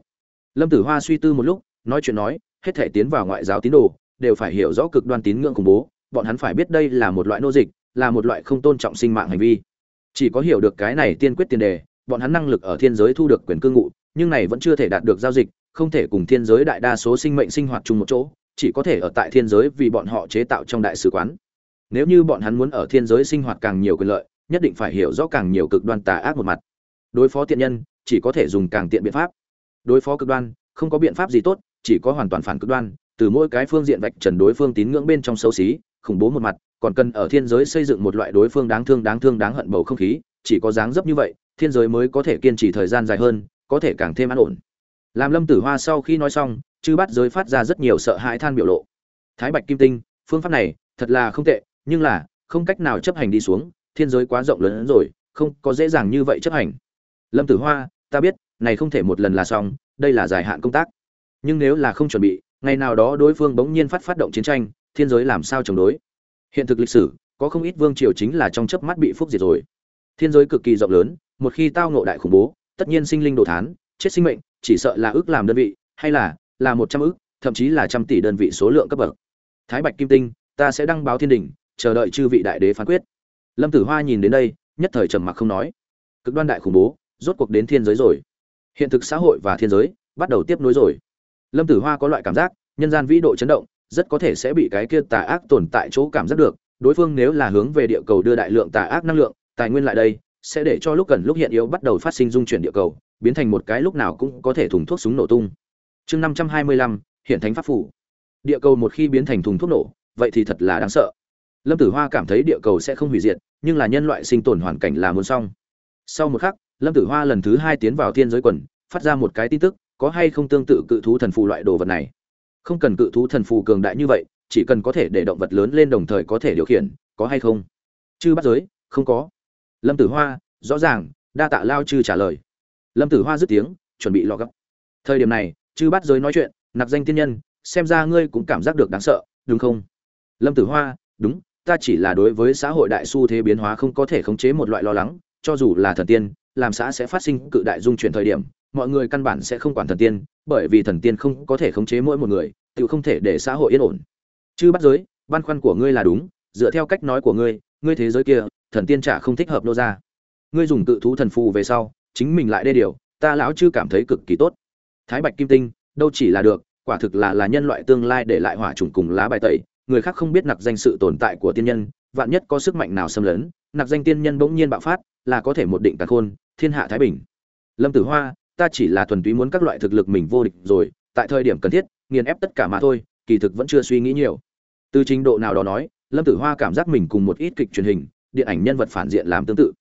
Lâm tử hoa suy tư một lúc, nói chuyện nói, hết thể tiến vào ngoại giáo tín đồ, đều phải hiểu rõ cực đoan tín ngưỡng khủng bố, bọn hắn phải biết đây là một loại nô dịch, là một loại không tôn trọng sinh mạng hành vi. Chỉ có hiểu được cái này tiên quyết tiền đề, bọn hắn năng lực ở thiên giới thu được quyền cư ngụ, nhưng này vẫn chưa thể đạt được giao dịch, không thể cùng thiên giới đại đa số sinh mệnh sinh hoạt chung một chỗ chỉ có thể ở tại thiên giới vì bọn họ chế tạo trong đại sứ quán. Nếu như bọn hắn muốn ở thiên giới sinh hoạt càng nhiều quyền lợi, nhất định phải hiểu rõ càng nhiều cực đoan tà ác một mặt. Đối phó tiện nhân, chỉ có thể dùng càng tiện biện pháp. Đối phó cực đoan, không có biện pháp gì tốt, chỉ có hoàn toàn phản cực đoan, từ mỗi cái phương diện vạch trần đối phương tín ngưỡng bên trong xấu xí, khủng bố một mặt, còn cần ở thiên giới xây dựng một loại đối phương đáng thương đáng thương đáng hận bầu không khí, chỉ có dáng dấp như vậy, thiên giới mới có thể kiên trì thời gian dài hơn, có thể càng thêm an ổn. Làm lâm tử hoa sau khi nói xong chư bắt giới phát ra rất nhiều sợ hãi than biểu lộ. Thái bạch kim tinh, phương pháp này thật là không tệ, nhưng là, không cách nào chấp hành đi xuống, thiên giới quá rộng lớn hơn rồi, không có dễ dàng như vậy chấp hành. Lâm tử hoa, ta biết, này không thể một lần là xong, đây là dài hạn công tác. Nhưng nếu là không chuẩn bị, ngày nào đó đối phương bỗng nhiên phát phát động chiến tranh, thiên giới làm sao chống đối? Hiện thực lịch sử, có không ít vương triều chính là trong chớp mắt bị phúc diệt rồi. Thiên giới cực kỳ rộng lớn, một khi tao ngộ đại khủng bố, tất nhiên sinh linh đồ thán, chết sinh mệnh, chỉ sợ là ước làm đơn vị, hay là là một trăm ức, thậm chí là trăm tỷ đơn vị số lượng cấp bậc. Thái bạch kim tinh ta sẽ đăng báo thiên đình chờ đợi chư vị đại đế phán quyết. Lâm tử hoa nhìn đến đây nhất thời trầm mặc không nói. Cực đoan đại khủng bố rốt cuộc đến thiên giới rồi. Hiện thực xã hội và thiên giới bắt đầu tiếp nối rồi. Lâm tử hoa có loại cảm giác nhân gian vĩ độ chấn động rất có thể sẽ bị cái kia tà ác tồn tại chỗ cảm giác được. Đối phương nếu là hướng về địa cầu đưa đại lượng tà ác năng lượng tài nguyên lại đây sẽ để cho lúc gần lúc hiện yếu bắt đầu phát sinh dung chuyển địa cầu biến thành một cái lúc nào cũng có thể thùng thuốc súng nổ tung chương năm trăm hai mươi lăm hiện thánh pháp phủ. Địa cầu một khi biến thành thùng thuốc nổ, vậy thì thật là đáng sợ. Lâm tử hoa cảm thấy địa cầu sẽ không hủy diệt, nhưng là nhân loại sinh tồn hoàn cảnh là muốn xong. Sau một khắc, lâm tử hoa lần thứ hai tiến vào thiên giới quần, phát ra một cái tin tức, có hay không tương tự cự thú thần phù loại đồ vật này? Không cần cự thú thần phù cường đại như vậy, chỉ cần có thể để động vật lớn lên đồng thời có thể điều khiển, có hay không? Chư bắt giới, không có. Lâm tử hoa, rõ ràng, đa tạ lao chư trả lời. Lâm tử hoa dứt tiếng, chuẩn bị lo gấp. Thời điểm này chư bắt giới nói chuyện, nặc danh tiên nhân, xem ra ngươi cũng cảm giác được đáng sợ, đúng không? Lâm tử hoa, đúng, ta chỉ là đối với xã hội đại xu thế biến hóa không có thể khống chế một loại lo lắng, cho dù là thần tiên, làm xã sẽ phát sinh cự đại dung chuyển thời điểm, mọi người căn bản sẽ không quản thần tiên, bởi vì thần tiên không có thể khống chế mỗi một người, tự không thể để xã hội yên ổn. Chư bắt giới, băn khoăn của ngươi là đúng, dựa theo cách nói của ngươi ngươi thế giới kia, thần tiên chả không thích hợp nô ra. Ngươi dùng tự thú thần phù về sau, chính mình lại đê điều, ta lão chư cảm thấy cực kỳ tốt thái bạch kim tinh, đâu chỉ là được, quả thực là là nhân loại tương lai để lại hỏa trùng cùng lá bài tẩy. Người khác không biết nặc danh sự tồn tại của tiên nhân, vạn nhất có sức mạnh nào xâm lấn, nặc danh tiên nhân bỗng nhiên bạo phát, là có thể một định tàn khôn, thiên hạ thái bình. Lâm tử hoa, ta chỉ là thuần túy muốn các loại thực lực mình vô địch rồi, tại thời điểm cần thiết, nghiền ép tất cả mà thôi, kỳ thực vẫn chưa suy nghĩ nhiều. Từ trình độ nào đó nói, lâm tử hoa cảm giác mình cùng một ít kịch truyền hình, điện ảnh nhân vật phản diện làm tương tự.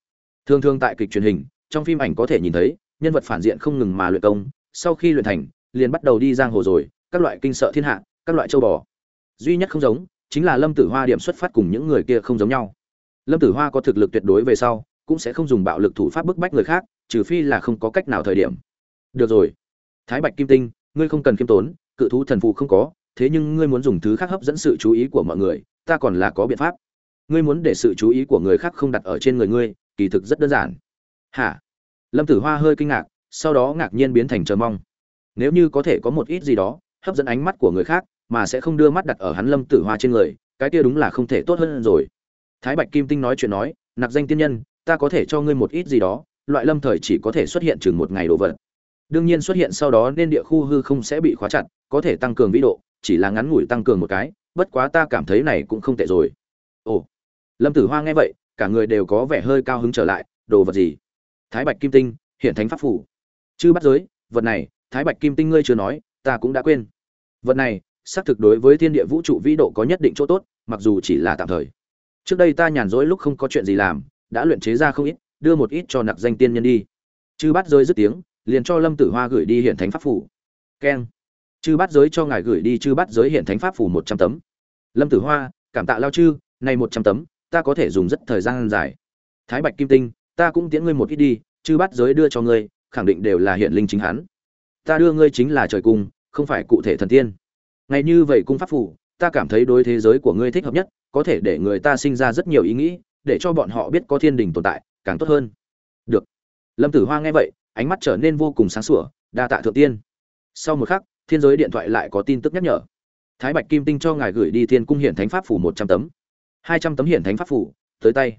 Thường thường tại kịch truyền hình, trong phim ảnh có thể nhìn thấy, nhân vật phản diện không ngừng mà luyện công sau khi luyện thành, liền bắt đầu đi giang hồ rồi, các loại kinh sợ thiên hạ, các loại châu bò. Duy nhất không giống, chính là lâm tử hoa điểm xuất phát cùng những người kia không giống nhau. Lâm tử hoa có thực lực tuyệt đối về sau, cũng sẽ không dùng bạo lực thủ pháp bức bách người khác, trừ phi là không có cách nào thời điểm. Được rồi. Thái bạch kim tinh, ngươi không cần khiêm tốn, cự thú thần phù không có, thế nhưng ngươi muốn dùng thứ khác hấp dẫn sự chú ý của mọi người, ta còn là có biện pháp. Ngươi muốn để sự chú ý của người khác không đặt ở trên người ngươi, kỳ thực rất đơn giản. Hả? Lâm tử hoa hơi kinh ngạc sau đó ngạc nhiên biến thành chờ mong. Nếu như có thể có một ít gì đó, hấp dẫn ánh mắt của người khác, mà sẽ không đưa mắt đặt ở hắn lâm tử hoa trên người, cái kia đúng là không thể tốt hơn rồi. Thái bạch kim tinh nói chuyện nói, nạp danh tiên nhân, ta có thể cho ngươi một ít gì đó, loại lâm thời chỉ có thể xuất hiện chừng một ngày đồ vật. Đương nhiên xuất hiện sau đó nên địa khu hư không sẽ bị khóa chặt, có thể tăng cường vĩ độ, chỉ là ngắn ngủi tăng cường một cái, bất quá ta cảm thấy này cũng không tệ rồi. Ồ. Lâm tử hoa nghe vậy, cả người đều có vẻ hơi cao hứng trở lại, đồ vật gì? Thái bạch kim tinh hiện thánh pháp phủ chư bắt giới, vật này, thái bạch kim tinh ngươi chưa nói, ta cũng đã quên. Vật này, xác thực đối với thiên địa vũ trụ vĩ độ có nhất định chỗ tốt, mặc dù chỉ là tạm thời. Trước đây ta nhàn rỗi lúc không có chuyện gì làm, đã luyện chế ra không ít, đưa một ít cho nặc danh tiên nhân đi. Chư bắt giới dứt tiếng, liền cho lâm tử hoa gửi đi hiện thánh pháp phủ keng. Chư bắt giới cho ngài gửi đi chư bắt giới hiện thánh pháp phủ một trăm tấm. Lâm tử hoa, cảm tạ lao chư này một trăm tấm, ta có thể dùng rất thời gian dài. Thái bạch kim tinh, ta cũng tiễn ngươi một ít đi, chư bắt giới đưa cho ngươi khẳng định đều là hiện linh chính hắn. Ta đưa ngươi chính là trời cung, không phải cụ thể thần tiên. Ngay như vậy cung pháp phủ, ta cảm thấy đối thế giới của ngươi thích hợp nhất, có thể để người ta sinh ra rất nhiều ý nghĩ, để cho bọn họ biết có thiên đình tồn tại, càng tốt hơn. Được. Lâm tử hoa nghe vậy, ánh mắt trở nên vô cùng sáng sủa, đa tạ thượng tiên. Sau một khắc, thiên giới điện thoại lại có tin tức nhắc nhở. Thái bạch kim tinh cho ngài gửi đi thiên cung hiển thánh pháp phủ một trăm tấm. hai trăm tấm hiển thánh pháp phủ, tới tay.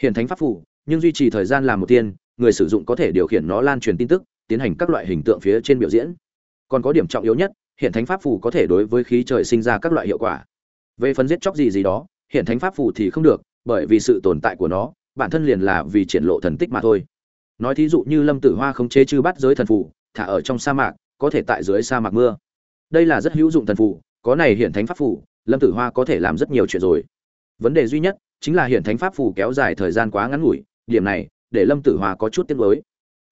Hiển thánh pháp phủ, nhưng duy trì thời gian làm một tiên người sử dụng có thể điều khiển nó lan truyền tin tức tiến hành các loại hình tượng phía trên biểu diễn. Còn có điểm trọng yếu nhất hiện thánh pháp phù có thể đối với khí trời sinh ra các loại hiệu quả. Về phần giết chóc gì gì đó hiện thánh pháp phù thì không được bởi vì sự tồn tại của nó bản thân liền là vì triển lộ thần tích mà thôi. Nói thí dụ như lâm tử hoa không chế chư bắt giới thần phù, thả ở trong sa mạc có thể tại dưới sa mạc mưa. Đây là rất hữu dụng thần phù, có này hiện thánh pháp phù, lâm tử hoa có thể làm rất nhiều chuyện rồi. Vấn đề duy nhất chính là hiện thánh pháp phù kéo dài thời gian quá ngắn ngủi điểm này để lâm tử hoa có chút tiếc nuối.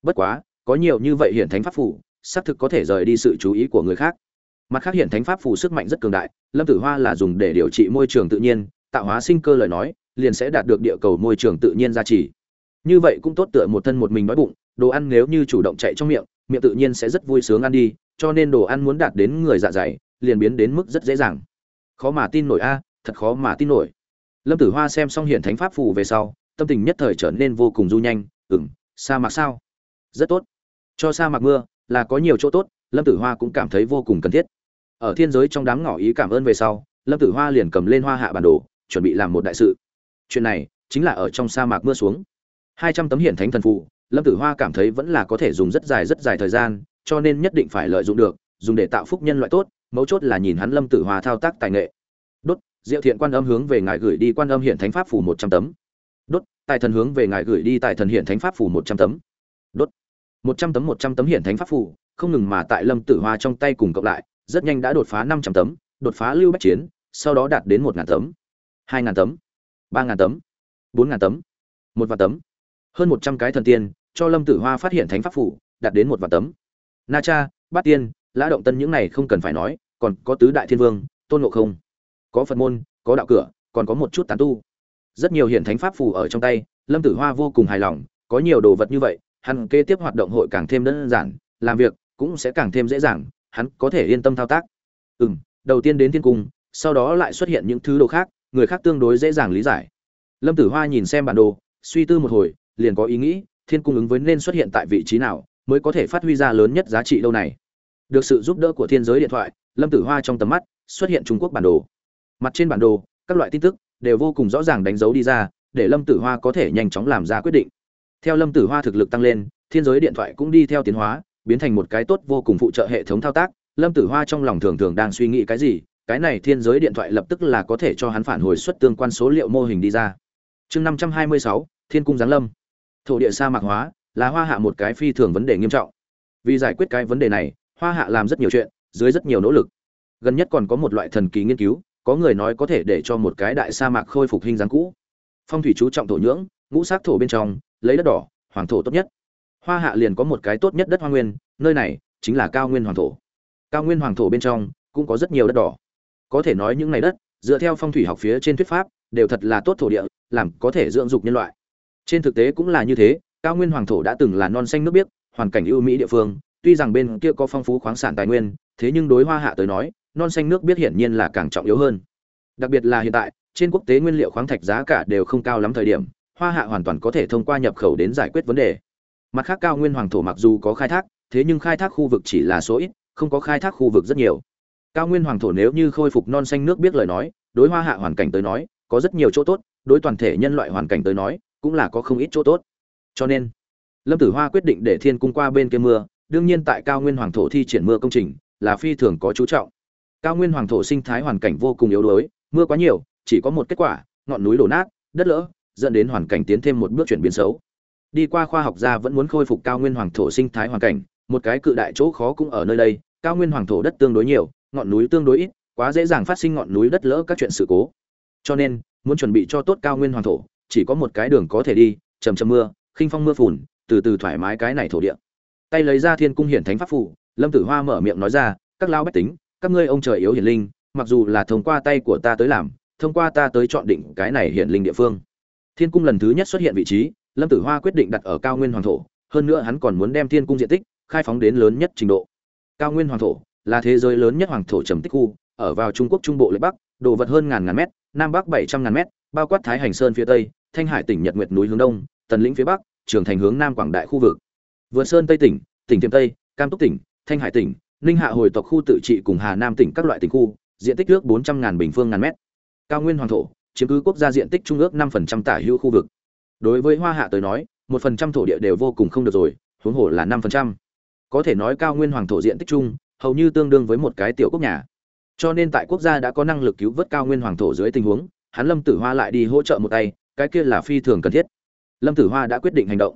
Bất quá, có nhiều như vậy hiện thánh pháp phủ xác thực có thể rời đi sự chú ý của người khác. Mặt khác hiện thánh pháp phủ sức mạnh rất cường đại, lâm tử hoa là dùng để điều trị môi trường tự nhiên, tạo hóa sinh cơ lời nói, liền sẽ đạt được địa cầu môi trường tự nhiên gia trì. Như vậy cũng tốt tựa một thân một mình đói bụng, đồ ăn nếu như chủ động chạy trong miệng miệng tự nhiên sẽ rất vui sướng ăn đi, cho nên đồ ăn muốn đạt đến người dạ dày, liền biến đến mức rất dễ dàng. Khó mà tin nổi a, thật khó mà tin nổi. Lâm tử hoa xem xong hiện thánh pháp phù về sau tâm tình nhất thời trở nên vô cùng du nhanh ừng sa mạc sao? Rất tốt. Cho sa mạc mưa, là có nhiều chỗ tốt. Lâm tử hoa cũng cảm thấy vô cùng cần thiết. Ở thiên giới trong đám ngỏ ý cảm ơn về sau, lâm tử hoa liền cầm lên hoa hạ bản đồ, chuẩn bị làm một đại sự. Chuyện này chính là ở trong sa mạc mưa xuống. Hai trăm tấm hiển thánh thần phụ, lâm tử hoa cảm thấy vẫn là có thể dùng rất dài rất dài thời gian, cho nên nhất định phải lợi dụng được, dùng để tạo phúc nhân loại tốt, mấu chốt là nhìn hắn lâm tử hoa thao tác tài nghệ. Đốt, diệu thiện quan âm hướng về ngài gửi đi quan âm hiển thánh pháp phủ một trăm tấm đốt, tài thần hướng về ngài gửi đi tài thần hiện thánh pháp phủ một trăm tấm. Đốt, một trăm tấm, một trăm tấm hiện thánh pháp phủ không ngừng mà tại lâm tử hoa trong tay cùng cộng lại, rất nhanh đã đột phá năm trăm tấm, đột phá lưu bách chiến, sau đó đạt đến một ngàn tấm, hai ngàn tấm, ba ngàn tấm, bốn ngàn tấm, một vạn tấm. Hơn một trăm cái thần tiên cho lâm tử hoa phát hiện thánh pháp phủ đạt đến một vạn tấm. Na cha, bát tiên, lã động tân những này không cần phải nói, còn có tứ đại thiên vương, tôn ngộ không. Có phật môn, có đạo cửa, còn có một chút tán tu rất nhiều hiện thánh pháp phù ở trong tay, lâm tử hoa vô cùng hài lòng, có nhiều đồ vật như vậy, hắn kế tiếp hoạt động hội càng thêm đơn giản, làm việc cũng sẽ càng thêm dễ dàng, hắn có thể yên tâm thao tác. Ừ m đầu tiên đến thiên cung, sau đó lại xuất hiện những thứ đồ khác, người khác tương đối dễ dàng lý giải. Lâm tử hoa nhìn xem bản đồ, suy tư một hồi, liền có ý nghĩ, thiên cung ứng với nên xuất hiện tại vị trí nào, mới có thể phát huy ra lớn nhất giá trị lâu này. Được sự giúp đỡ của thiên giới điện thoại, lâm tử hoa trong tầm mắt, xuất hiện trung quốc bản đồ. Mặt trên bản đồ, các loại tin tức đều vô cùng rõ ràng đánh dấu đi ra, để lâm tử hoa có thể nhanh chóng làm ra quyết định. Theo lâm tử hoa thực lực tăng lên, thiên giới điện thoại cũng đi theo tiến hóa, biến thành một cái tốt vô cùng phụ trợ hệ thống thao tác. Lâm tử hoa trong lòng thường thường đang suy nghĩ cái gì, cái này thiên giới điện thoại lập tức là có thể cho hắn phản hồi xuất tương quan số liệu mô hình đi ra. Chương năm trăm hai mươi sáu, thiên cung giáng lâm. Thổ địa sa mạc hóa, là hoa hạ một cái phi thường vấn đề nghiêm trọng. Vì giải quyết cái vấn đề này, hoa hạ làm rất nhiều chuyện, dưới rất nhiều nỗ lực. Gần nhất còn có một loại thần kỳ nghiên cứu có người nói có thể để cho một cái đại sa mạc khôi phục hình dáng cũ. Phong thủy chú trọng thổ nhưỡng, ngũ sắc thổ bên trong, lấy đất đỏ, hoàng thổ tốt nhất. Hoa hạ liền có một cái tốt nhất đất hoa nguyên, nơi này chính là cao nguyên hoàng thổ. Cao nguyên hoàng thổ bên trong cũng có rất nhiều đất đỏ. Có thể nói những ngày đất, dựa theo phong thủy học phía trên thuyết pháp, đều thật là tốt thổ địa, làm có thể dưỡng dục nhân loại. Trên thực tế cũng là như thế, cao nguyên hoàng thổ đã từng là non xanh nước biếc, hoàn cảnh ưu mỹ địa phương, tuy rằng bên kia có phong phú khoáng sản tài nguyên, thế nhưng đối hoa hạ tới nói non xanh nước biết hiển nhiên là càng trọng yếu hơn. Đặc biệt là hiện tại, trên quốc tế nguyên liệu khoáng thạch giá cả đều không cao lắm thời điểm, hoa hạ hoàn toàn có thể thông qua nhập khẩu đến giải quyết vấn đề. Mặt khác cao nguyên hoàng thổ mặc dù có khai thác, thế nhưng khai thác khu vực chỉ là số ít, không có khai thác khu vực rất nhiều. Cao nguyên hoàng thổ nếu như khôi phục non xanh nước biết lời nói, đối hoa hạ hoàn cảnh tới nói, có rất nhiều chỗ tốt, đối toàn thể nhân loại hoàn cảnh tới nói, cũng là có không ít chỗ tốt. Cho nên, lâm tử hoa quyết định để thiên cung qua bên kia mưa, đương nhiên tại cao nguyên hoàng thổ thi triển mưa công trình, là phi thường có chú trọng cao nguyên hoàng thổ sinh thái hoàn cảnh vô cùng yếu đuối, mưa quá nhiều, chỉ có một kết quả, ngọn núi đổ nát, đất lỡ, dẫn đến hoàn cảnh tiến thêm một bước chuyển biến xấu. Đi qua khoa học gia vẫn muốn khôi phục cao nguyên hoàng thổ sinh thái hoàn cảnh, một cái cự đại chỗ khó cũng ở nơi đây, cao nguyên hoàng thổ đất tương đối nhiều, ngọn núi tương đối ít, quá dễ dàng phát sinh ngọn núi đất lỡ các chuyện sự cố. Cho nên, muốn chuẩn bị cho tốt cao nguyên hoàng thổ, chỉ có một cái đường có thể đi chầm chầm mưa, khinh phong mưa phùn, từ từ thoải mái cái này thổ địa. Tay lấy ra thiên cung hiển thánh pháp phủ lâm tử hoa mở miệng nói ra, các lao bách tính các ngươi ông trời yếu hiển linh, mặc dù là thông qua tay của ta tới làm, thông qua ta tới chọn định cái này hiển linh địa phương. Thiên cung lần thứ nhất xuất hiện vị trí, lâm tử hoa quyết định đặt ở cao nguyên hoàng thổ, hơn nữa hắn còn muốn đem thiên cung diện tích khai phóng đến lớn nhất trình độ. Cao nguyên hoàng thổ là thế giới lớn nhất hoàng thổ trầm tích khu, ở vào trung quốc trung bộ lệ bắc, đồ vật hơn ngàn ngàn mét, nam bắc bảy trăm ngàn mét, bao quát thái hành sơn phía tây, thanh hải tỉnh nhật nguyệt núi hướng đông, tần lĩnh phía bắc, trường thành hướng nam quảng đại khu vực. Vượt sơn tây tỉnh tỉnh tiềm tây, cam túc tỉnh, thanh hải tỉnh ninh hạ hồi tộc khu tự trị cùng hà nam tỉnh các loại tỉnh khu, diện tích ước bốn trăm ngàn bình phương ngàn mét. Cao nguyên hoàng thổ, chiếm cứ quốc gia diện tích trung ước năm phần trăm tả hữu khu vực. Đối với hoa hạ tới nói, một phần trăm thổ địa đều vô cùng không được rồi, huống hồ là năm phần trăm. Có thể nói cao nguyên hoàng thổ diện tích chung, hầu như tương đương với một cái tiểu quốc nhà. Cho nên tại quốc gia đã có năng lực cứu vớt cao nguyên hoàng thổ dưới tình huống, hắn lâm tử hoa lại đi hỗ trợ một tay, cái kia là phi thường cần thiết. Lâm tử hoa đã quyết định hành động.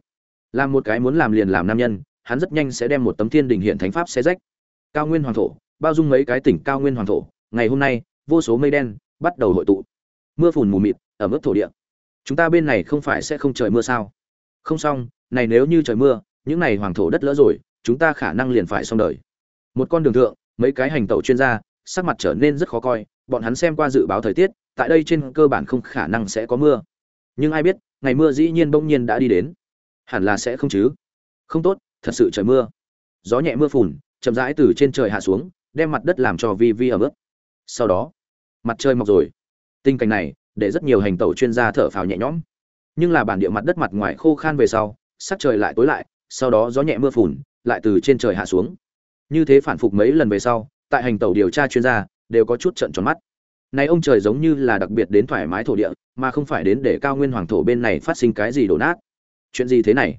Làm một cái muốn làm liền làm nam nhân, hắn rất nhanh sẽ đem một tấm thiên đình hiện thánh pháp xé rách cao nguyên hoàng thổ, bao dung mấy cái tỉnh cao nguyên hoàng thổ, ngày hôm nay, vô số mây đen bắt đầu hội tụ. Mưa phùn mù mịt, ở mức thổ địa. Chúng ta bên này không phải sẽ không trời mưa sao? Không xong, này nếu như trời mưa, những này hoàng thổ đất lỡ rồi, chúng ta khả năng liền phải xong đời. Một con đường thượng, mấy cái hành tẩu chuyên gia, sắc mặt trở nên rất khó coi, bọn hắn xem qua dự báo thời tiết, tại đây trên cơ bản không khả năng sẽ có mưa. Nhưng ai biết, ngày mưa dĩ nhiên bỗng nhiên đã đi đến. Hẳn là sẽ không chứ. Không tốt, thật sự trời mưa. Gió nhẹ mưa phùn chậm rãi từ trên trời hạ xuống, đem mặt đất làm cho vi vi ở mức sau đó, mặt trời mọc rồi. Tình cảnh này để rất nhiều hành tẩu chuyên gia thở phào nhẹ nhõm. Nhưng là bản địa mặt đất mặt ngoài khô khan về sau, sắc trời lại tối lại, sau đó gió nhẹ mưa phùn, lại từ trên trời hạ xuống. Như thế phản phục mấy lần về sau, tại hành tẩu điều tra chuyên gia đều có chút trận tròn mắt. Này ông trời giống như là đặc biệt đến thoải mái thổ địa, mà không phải đến để cao nguyên hoàng thổ bên này phát sinh cái gì đổ nát. Chuyện gì thế này?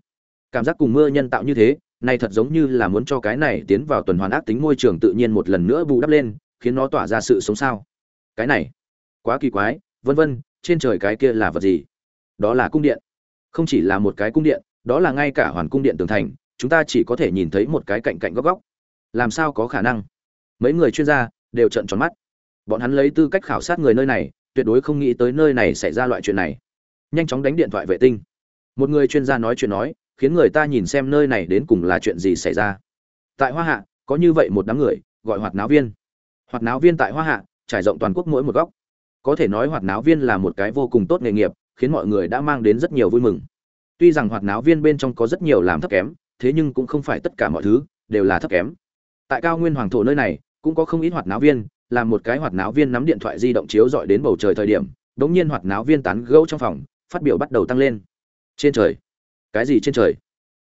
Cảm giác cùng mưa nhân tạo như thế này thật giống như là muốn cho cái này tiến vào tuần hoàn ác tính môi trường tự nhiên một lần nữa bù đắp lên, khiến nó tỏa ra sự sống sao. Cái này, quá kỳ quái, vân vân, trên trời cái kia là vật gì? Đó là cung điện. Không chỉ là một cái cung điện, đó là ngay cả hoàn cung điện tường thành, chúng ta chỉ có thể nhìn thấy một cái cạnh cạnh góc góc. Làm sao có khả năng? Mấy người chuyên gia đều trợn tròn mắt. Bọn hắn lấy tư cách khảo sát người nơi này, tuyệt đối không nghĩ tới nơi này xảy ra loại chuyện này. Nhanh chóng đánh điện thoại vệ tinh. Một người chuyên gia nói chuyện nói khiến người ta nhìn xem nơi này đến cùng là chuyện gì xảy ra. Tại hoa hạ, có như vậy một đám người, gọi hoạt náo viên. Hoạt náo viên tại hoa hạ, trải rộng toàn quốc mỗi một góc. Có thể nói hoạt náo viên là một cái vô cùng tốt nghề nghiệp, khiến mọi người đã mang đến rất nhiều vui mừng. Tuy rằng hoạt náo viên bên trong có rất nhiều làm thấp kém, thế nhưng cũng không phải tất cả mọi thứ đều là thấp kém. Tại cao nguyên hoàng thổ nơi này, cũng có không ít hoạt náo viên làm một cái hoạt náo viên nắm điện thoại di động chiếu dọi đến bầu trời thời điểm, đống nhiên hoạt náo viên tán gẫu trong phòng, phát biểu bắt đầu tăng lên. Trên trời cái gì trên trời?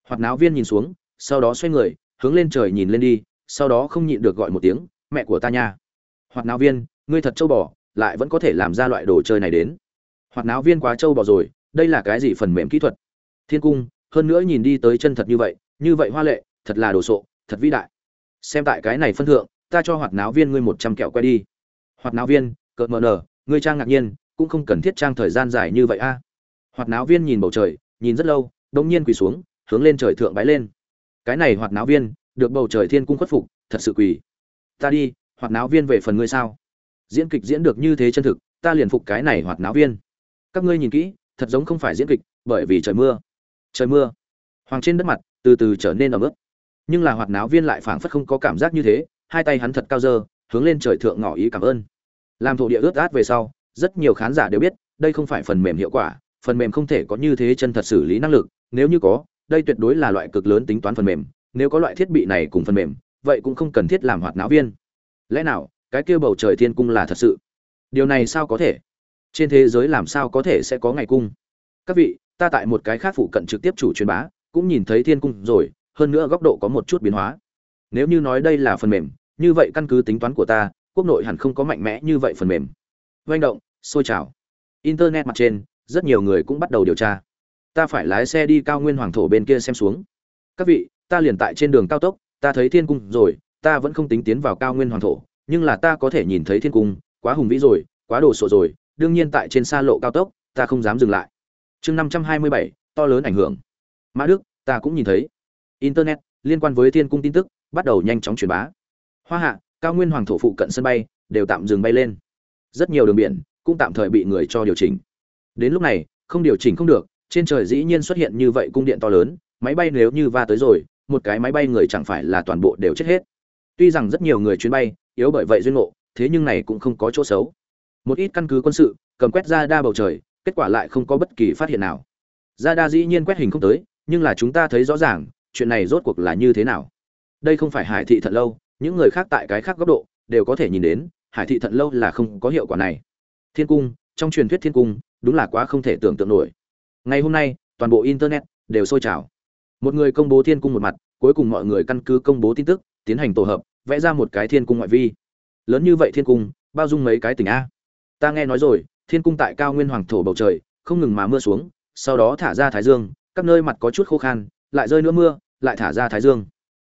Hoạt náo viên nhìn xuống, sau đó xoay người, hướng lên trời nhìn lên đi, sau đó không nhịn được gọi một tiếng, mẹ của ta nha. Hoạt náo viên, ngươi thật châu bò, lại vẫn có thể làm ra loại đồ chơi này đến. Hoạt náo viên quá châu bò rồi, đây là cái gì phần mềm kỹ thuật? Thiên cung, hơn nữa nhìn đi tới chân thật như vậy như vậy hoa lệ, thật là đồ sộ, thật vĩ đại. Xem tại cái này phân thượng, ta cho hoạt náo viên ngươi một trăm kẹo quay đi. Hoạt náo viên, cợt mờ nở, ngươi trang ngạc nhiên, cũng không cần thiết trang thời gian dài như vậy a. Hoạt náo viên nhìn bầu trời, nhìn rất lâu đông nhiên quỳ xuống, hướng lên trời thượng bái lên. Cái này hoạt náo viên, được bầu trời thiên cung khuất phục, thật sự quỳ. Ta đi, hoạt náo viên về phần ngươi sao? Diễn kịch diễn được như thế chân thực, ta liền phục cái này hoạt náo viên. Các ngươi nhìn kỹ, thật giống không phải diễn kịch, bởi vì trời mưa. Trời mưa. Hoàng trên đất mặt, từ từ trở nên ẩm ướt. Nhưng là hoạt náo viên lại phảng phất không có cảm giác như thế, hai tay hắn thật cao dơ, hướng lên trời thượng ngỏ ý cảm ơn. Làm thổ địa ướt át về sau, rất nhiều khán giả đều biết, đây không phải phần mềm hiệu quả phần mềm không thể có như thế chân thật xử lý năng lực, nếu như có, đây tuyệt đối là loại cực lớn tính toán phần mềm, nếu có loại thiết bị này cùng phần mềm, vậy cũng không cần thiết làm hoạt náo viên. Lẽ nào, cái kia bầu trời thiên cung là thật sự? Điều này sao có thể? Trên thế giới làm sao có thể sẽ có ngày cung? Các vị, ta tại một cái khác phụ cận trực tiếp chủ truyền bá, cũng nhìn thấy thiên cung rồi, hơn nữa góc độ có một chút biến hóa. Nếu như nói đây là phần mềm, như vậy căn cứ tính toán của ta, quốc nội hẳn không có mạnh mẽ như vậy phần mềm. Manh động sôi trào. Internet mặt trên rất nhiều người cũng bắt đầu điều tra. Ta phải lái xe đi cao nguyên hoàng thổ bên kia xem xuống. Các vị, ta liền tại trên đường cao tốc, ta thấy thiên cung rồi, ta vẫn không tính tiến vào cao nguyên hoàng thổ, nhưng là ta có thể nhìn thấy thiên cung, quá hùng vĩ rồi, quá đồ sộ rồi, đương nhiên tại trên xa lộ cao tốc, ta không dám dừng lại. Chương năm trăm hai mươi bảy, to lớn ảnh hưởng. Mã đức, ta cũng nhìn thấy. Internet, liên quan với thiên cung tin tức, bắt đầu nhanh chóng truyền bá. Hoa hạ, cao nguyên hoàng thổ phụ cận sân bay, đều tạm dừng bay lên. Rất nhiều đường biển, cũng tạm thời bị người cho điều chỉnh đến lúc này, không điều chỉnh không được, trên trời dĩ nhiên xuất hiện như vậy cung điện to lớn, máy bay nếu như va tới rồi, một cái máy bay người chẳng phải là toàn bộ đều chết hết. Tuy rằng rất nhiều người chuyến bay, yếu bởi vậy duyên ngộ, thế nhưng này cũng không có chỗ xấu. Một ít căn cứ quân sự, cầm quét ra đa bầu trời, kết quả lại không có bất kỳ phát hiện nào. Ra đa dĩ nhiên quét hình không tới, nhưng là chúng ta thấy rõ ràng, chuyện này rốt cuộc là như thế nào. Đây không phải hải thị thận lâu, những người khác tại cái khác góc độ, đều có thể nhìn đến, hải thị thận lâu là không có hiệu quả này. Thiên cung, trong truyền thuyết thiên cung đúng là quá không thể tưởng tượng nổi. Ngày hôm nay, toàn bộ internet đều sôi trào. Một người công bố thiên cung một mặt, cuối cùng mọi người căn cứ công bố tin tức, tiến hành tổ hợp, vẽ ra một cái thiên cung ngoại vi. Lớn như vậy thiên cung, bao dung mấy cái tỉnh a? Ta nghe nói rồi, thiên cung tại cao nguyên hoàng thổ bầu trời, không ngừng mà mưa xuống, sau đó thả ra thái dương, các nơi mặt có chút khô khan, lại rơi nữa mưa, lại thả ra thái dương.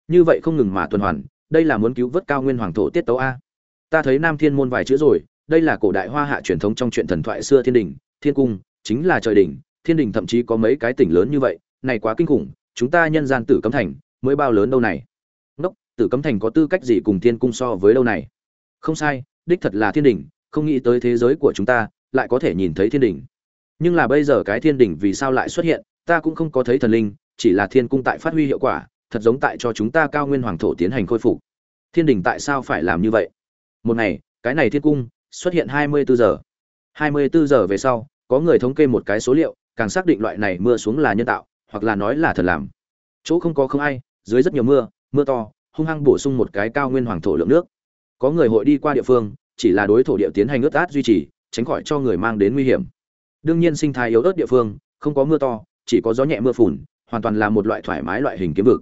Như vậy không ngừng mà tuần hoàn, đây là muốn cứu vớt cao nguyên hoàng thổ tiết tấu a. Ta thấy nam thiên môn vài chữ rồi, đây là cổ đại hoa hạ truyền thống trong chuyện thần thoại xưa thiên đình thiên cung, chính là trời đỉnh, thiên đình thậm chí có mấy cái tỉnh lớn như vậy, này quá kinh khủng, chúng ta nhân gian tử cấm thành, mới bao lớn đâu này? Ngốc, tử cấm thành có tư cách gì cùng thiên cung so với đâu này? Không sai, đích thật là thiên đình không nghĩ tới thế giới của chúng ta, lại có thể nhìn thấy thiên đình nhưng là bây giờ cái thiên đình vì sao lại xuất hiện, ta cũng không có thấy thần linh, chỉ là thiên cung tại phát huy hiệu quả, thật giống tại cho chúng ta cao nguyên hoàng thổ tiến hành khôi phục. Thiên đình tại sao phải làm như vậy? Một ngày, cái này thiên cung xuất hiện hai mươi bốn giờ. Hai mươi bốn giờ về sau có người thống kê một cái số liệu, càng xác định loại này mưa xuống là nhân tạo, hoặc là nói là thật làm. Chỗ không có không ai, dưới rất nhiều mưa mưa to, hung hăng bổ sung một cái cao nguyên hoàng thổ lượng nước. Có người hội đi qua địa phương, chỉ là đối thổ địa tiến hành ướt át duy trì, tránh khỏi cho người mang đến nguy hiểm. Đương nhiên sinh thái yếu ớt địa phương, không có mưa to, chỉ có gió nhẹ mưa phùn, hoàn toàn là một loại thoải mái loại hình kiếm vực.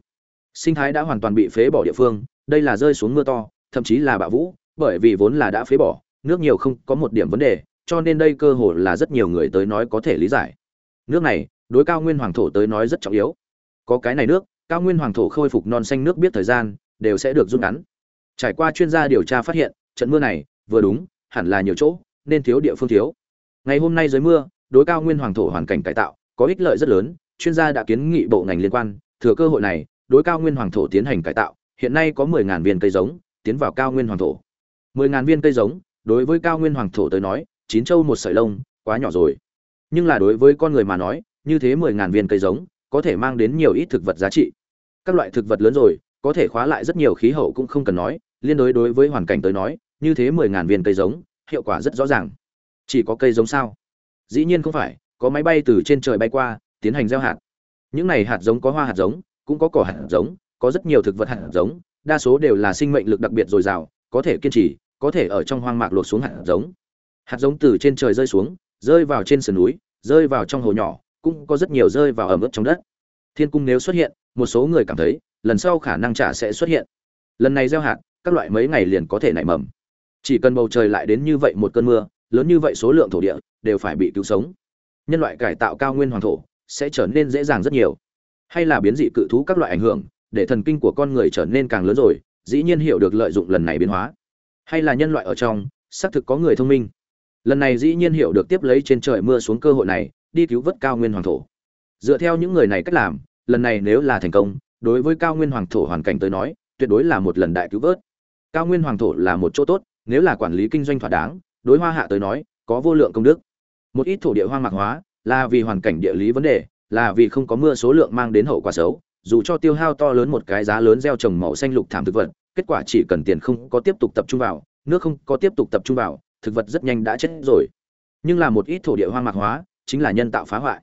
Sinh thái đã hoàn toàn bị phế bỏ địa phương, đây là rơi xuống mưa to, thậm chí là bạo vũ, bởi vì vốn là đã phế bỏ, nước nhiều không có một điểm vấn đề cho nên đây cơ hội là rất nhiều người tới nói có thể lý giải. Nước này, đối cao nguyên hoàng thổ tới nói rất trọng yếu. Có cái này nước, cao nguyên hoàng thổ khôi phục non xanh nước biết thời gian, đều sẽ được rút ngắn. Trải qua chuyên gia điều tra phát hiện, trận mưa này, vừa đúng, hẳn là nhiều chỗ, nên thiếu địa phương thiếu. Ngày hôm nay dưới mưa, đối cao nguyên hoàng thổ hoàn cảnh cải tạo, có ích lợi rất lớn, chuyên gia đã kiến nghị bộ ngành liên quan, thừa cơ hội này, đối cao nguyên hoàng thổ tiến hành cải tạo, hiện nay có 10.000 viên cây giống, tiến vào cao nguyên hoàng thổ. 10.000 viên cây giống, đối với cao nguyên hoàng thổ tới nói chín châu một sợi lông, quá nhỏ rồi. Nhưng là đối với con người mà nói, như thế mười ngàn viên cây giống, có thể mang đến nhiều ít thực vật giá trị. Các loại thực vật lớn rồi, có thể khóa lại rất nhiều khí hậu cũng không cần nói, liên đối đối với hoàn cảnh tới nói, như thế mười ngàn viên cây giống, hiệu quả rất rõ ràng. Chỉ có cây giống sao? Dĩ nhiên không phải, có máy bay từ trên trời bay qua, tiến hành gieo hạt. Những này hạt giống có hoa hạt giống, cũng có cỏ hạt giống, có rất nhiều thực vật hạt giống, đa số đều là sinh mệnh lực đặc biệt dồi dào, có thể kiên trì, có thể ở trong hoang mạc lột xuống hạt giống hạt giống từ trên trời rơi xuống, rơi vào trên sườn núi, rơi vào trong hồ nhỏ, cũng có rất nhiều rơi vào ẩm ướt trong đất. Thiên cung nếu xuất hiện, một số người cảm thấy, lần sau khả năng trả sẽ xuất hiện. Lần này gieo hạt, các loại mấy ngày liền có thể nảy mầm. Chỉ cần bầu trời lại đến như vậy một cơn mưa, lớn như vậy số lượng thổ địa, đều phải bị cứu sống. Nhân loại cải tạo cao nguyên hoàng thổ, sẽ trở nên dễ dàng rất nhiều. Hay là biến dị cự thú các loại ảnh hưởng, để thần kinh của con người trở nên càng lớn rồi, dĩ nhiên hiểu được lợi dụng lần này biến hóa. Hay là nhân loại ở trong, xác thực có người thông minh lần này dĩ nhiên hiểu được tiếp lấy trên trời mưa xuống cơ hội này, đi cứu vớt cao nguyên hoàng thổ. Dựa theo những người này cách làm, lần này nếu là thành công, đối với cao nguyên hoàng thổ hoàn cảnh tới nói, tuyệt đối là một lần đại cứu vớt. Cao nguyên hoàng thổ là một chỗ tốt, nếu là quản lý kinh doanh thỏa đáng, đối hoa hạ tới nói, có vô lượng công đức. Một ít thổ địa hoang mạc hóa, là vì hoàn cảnh địa lý vấn đề, là vì không có mưa số lượng mang đến hậu quả xấu, dù cho tiêu hao to lớn một cái giá lớn gieo trồng màu xanh lục thảm thực vật, kết quả chỉ cần tiền không có tiếp tục tập trung vào, nước không có tiếp tục tập trung vào thực vật rất nhanh đã chết rồi. Nhưng là một ít thổ địa hoang mạc hóa, chính là nhân tạo phá hoại.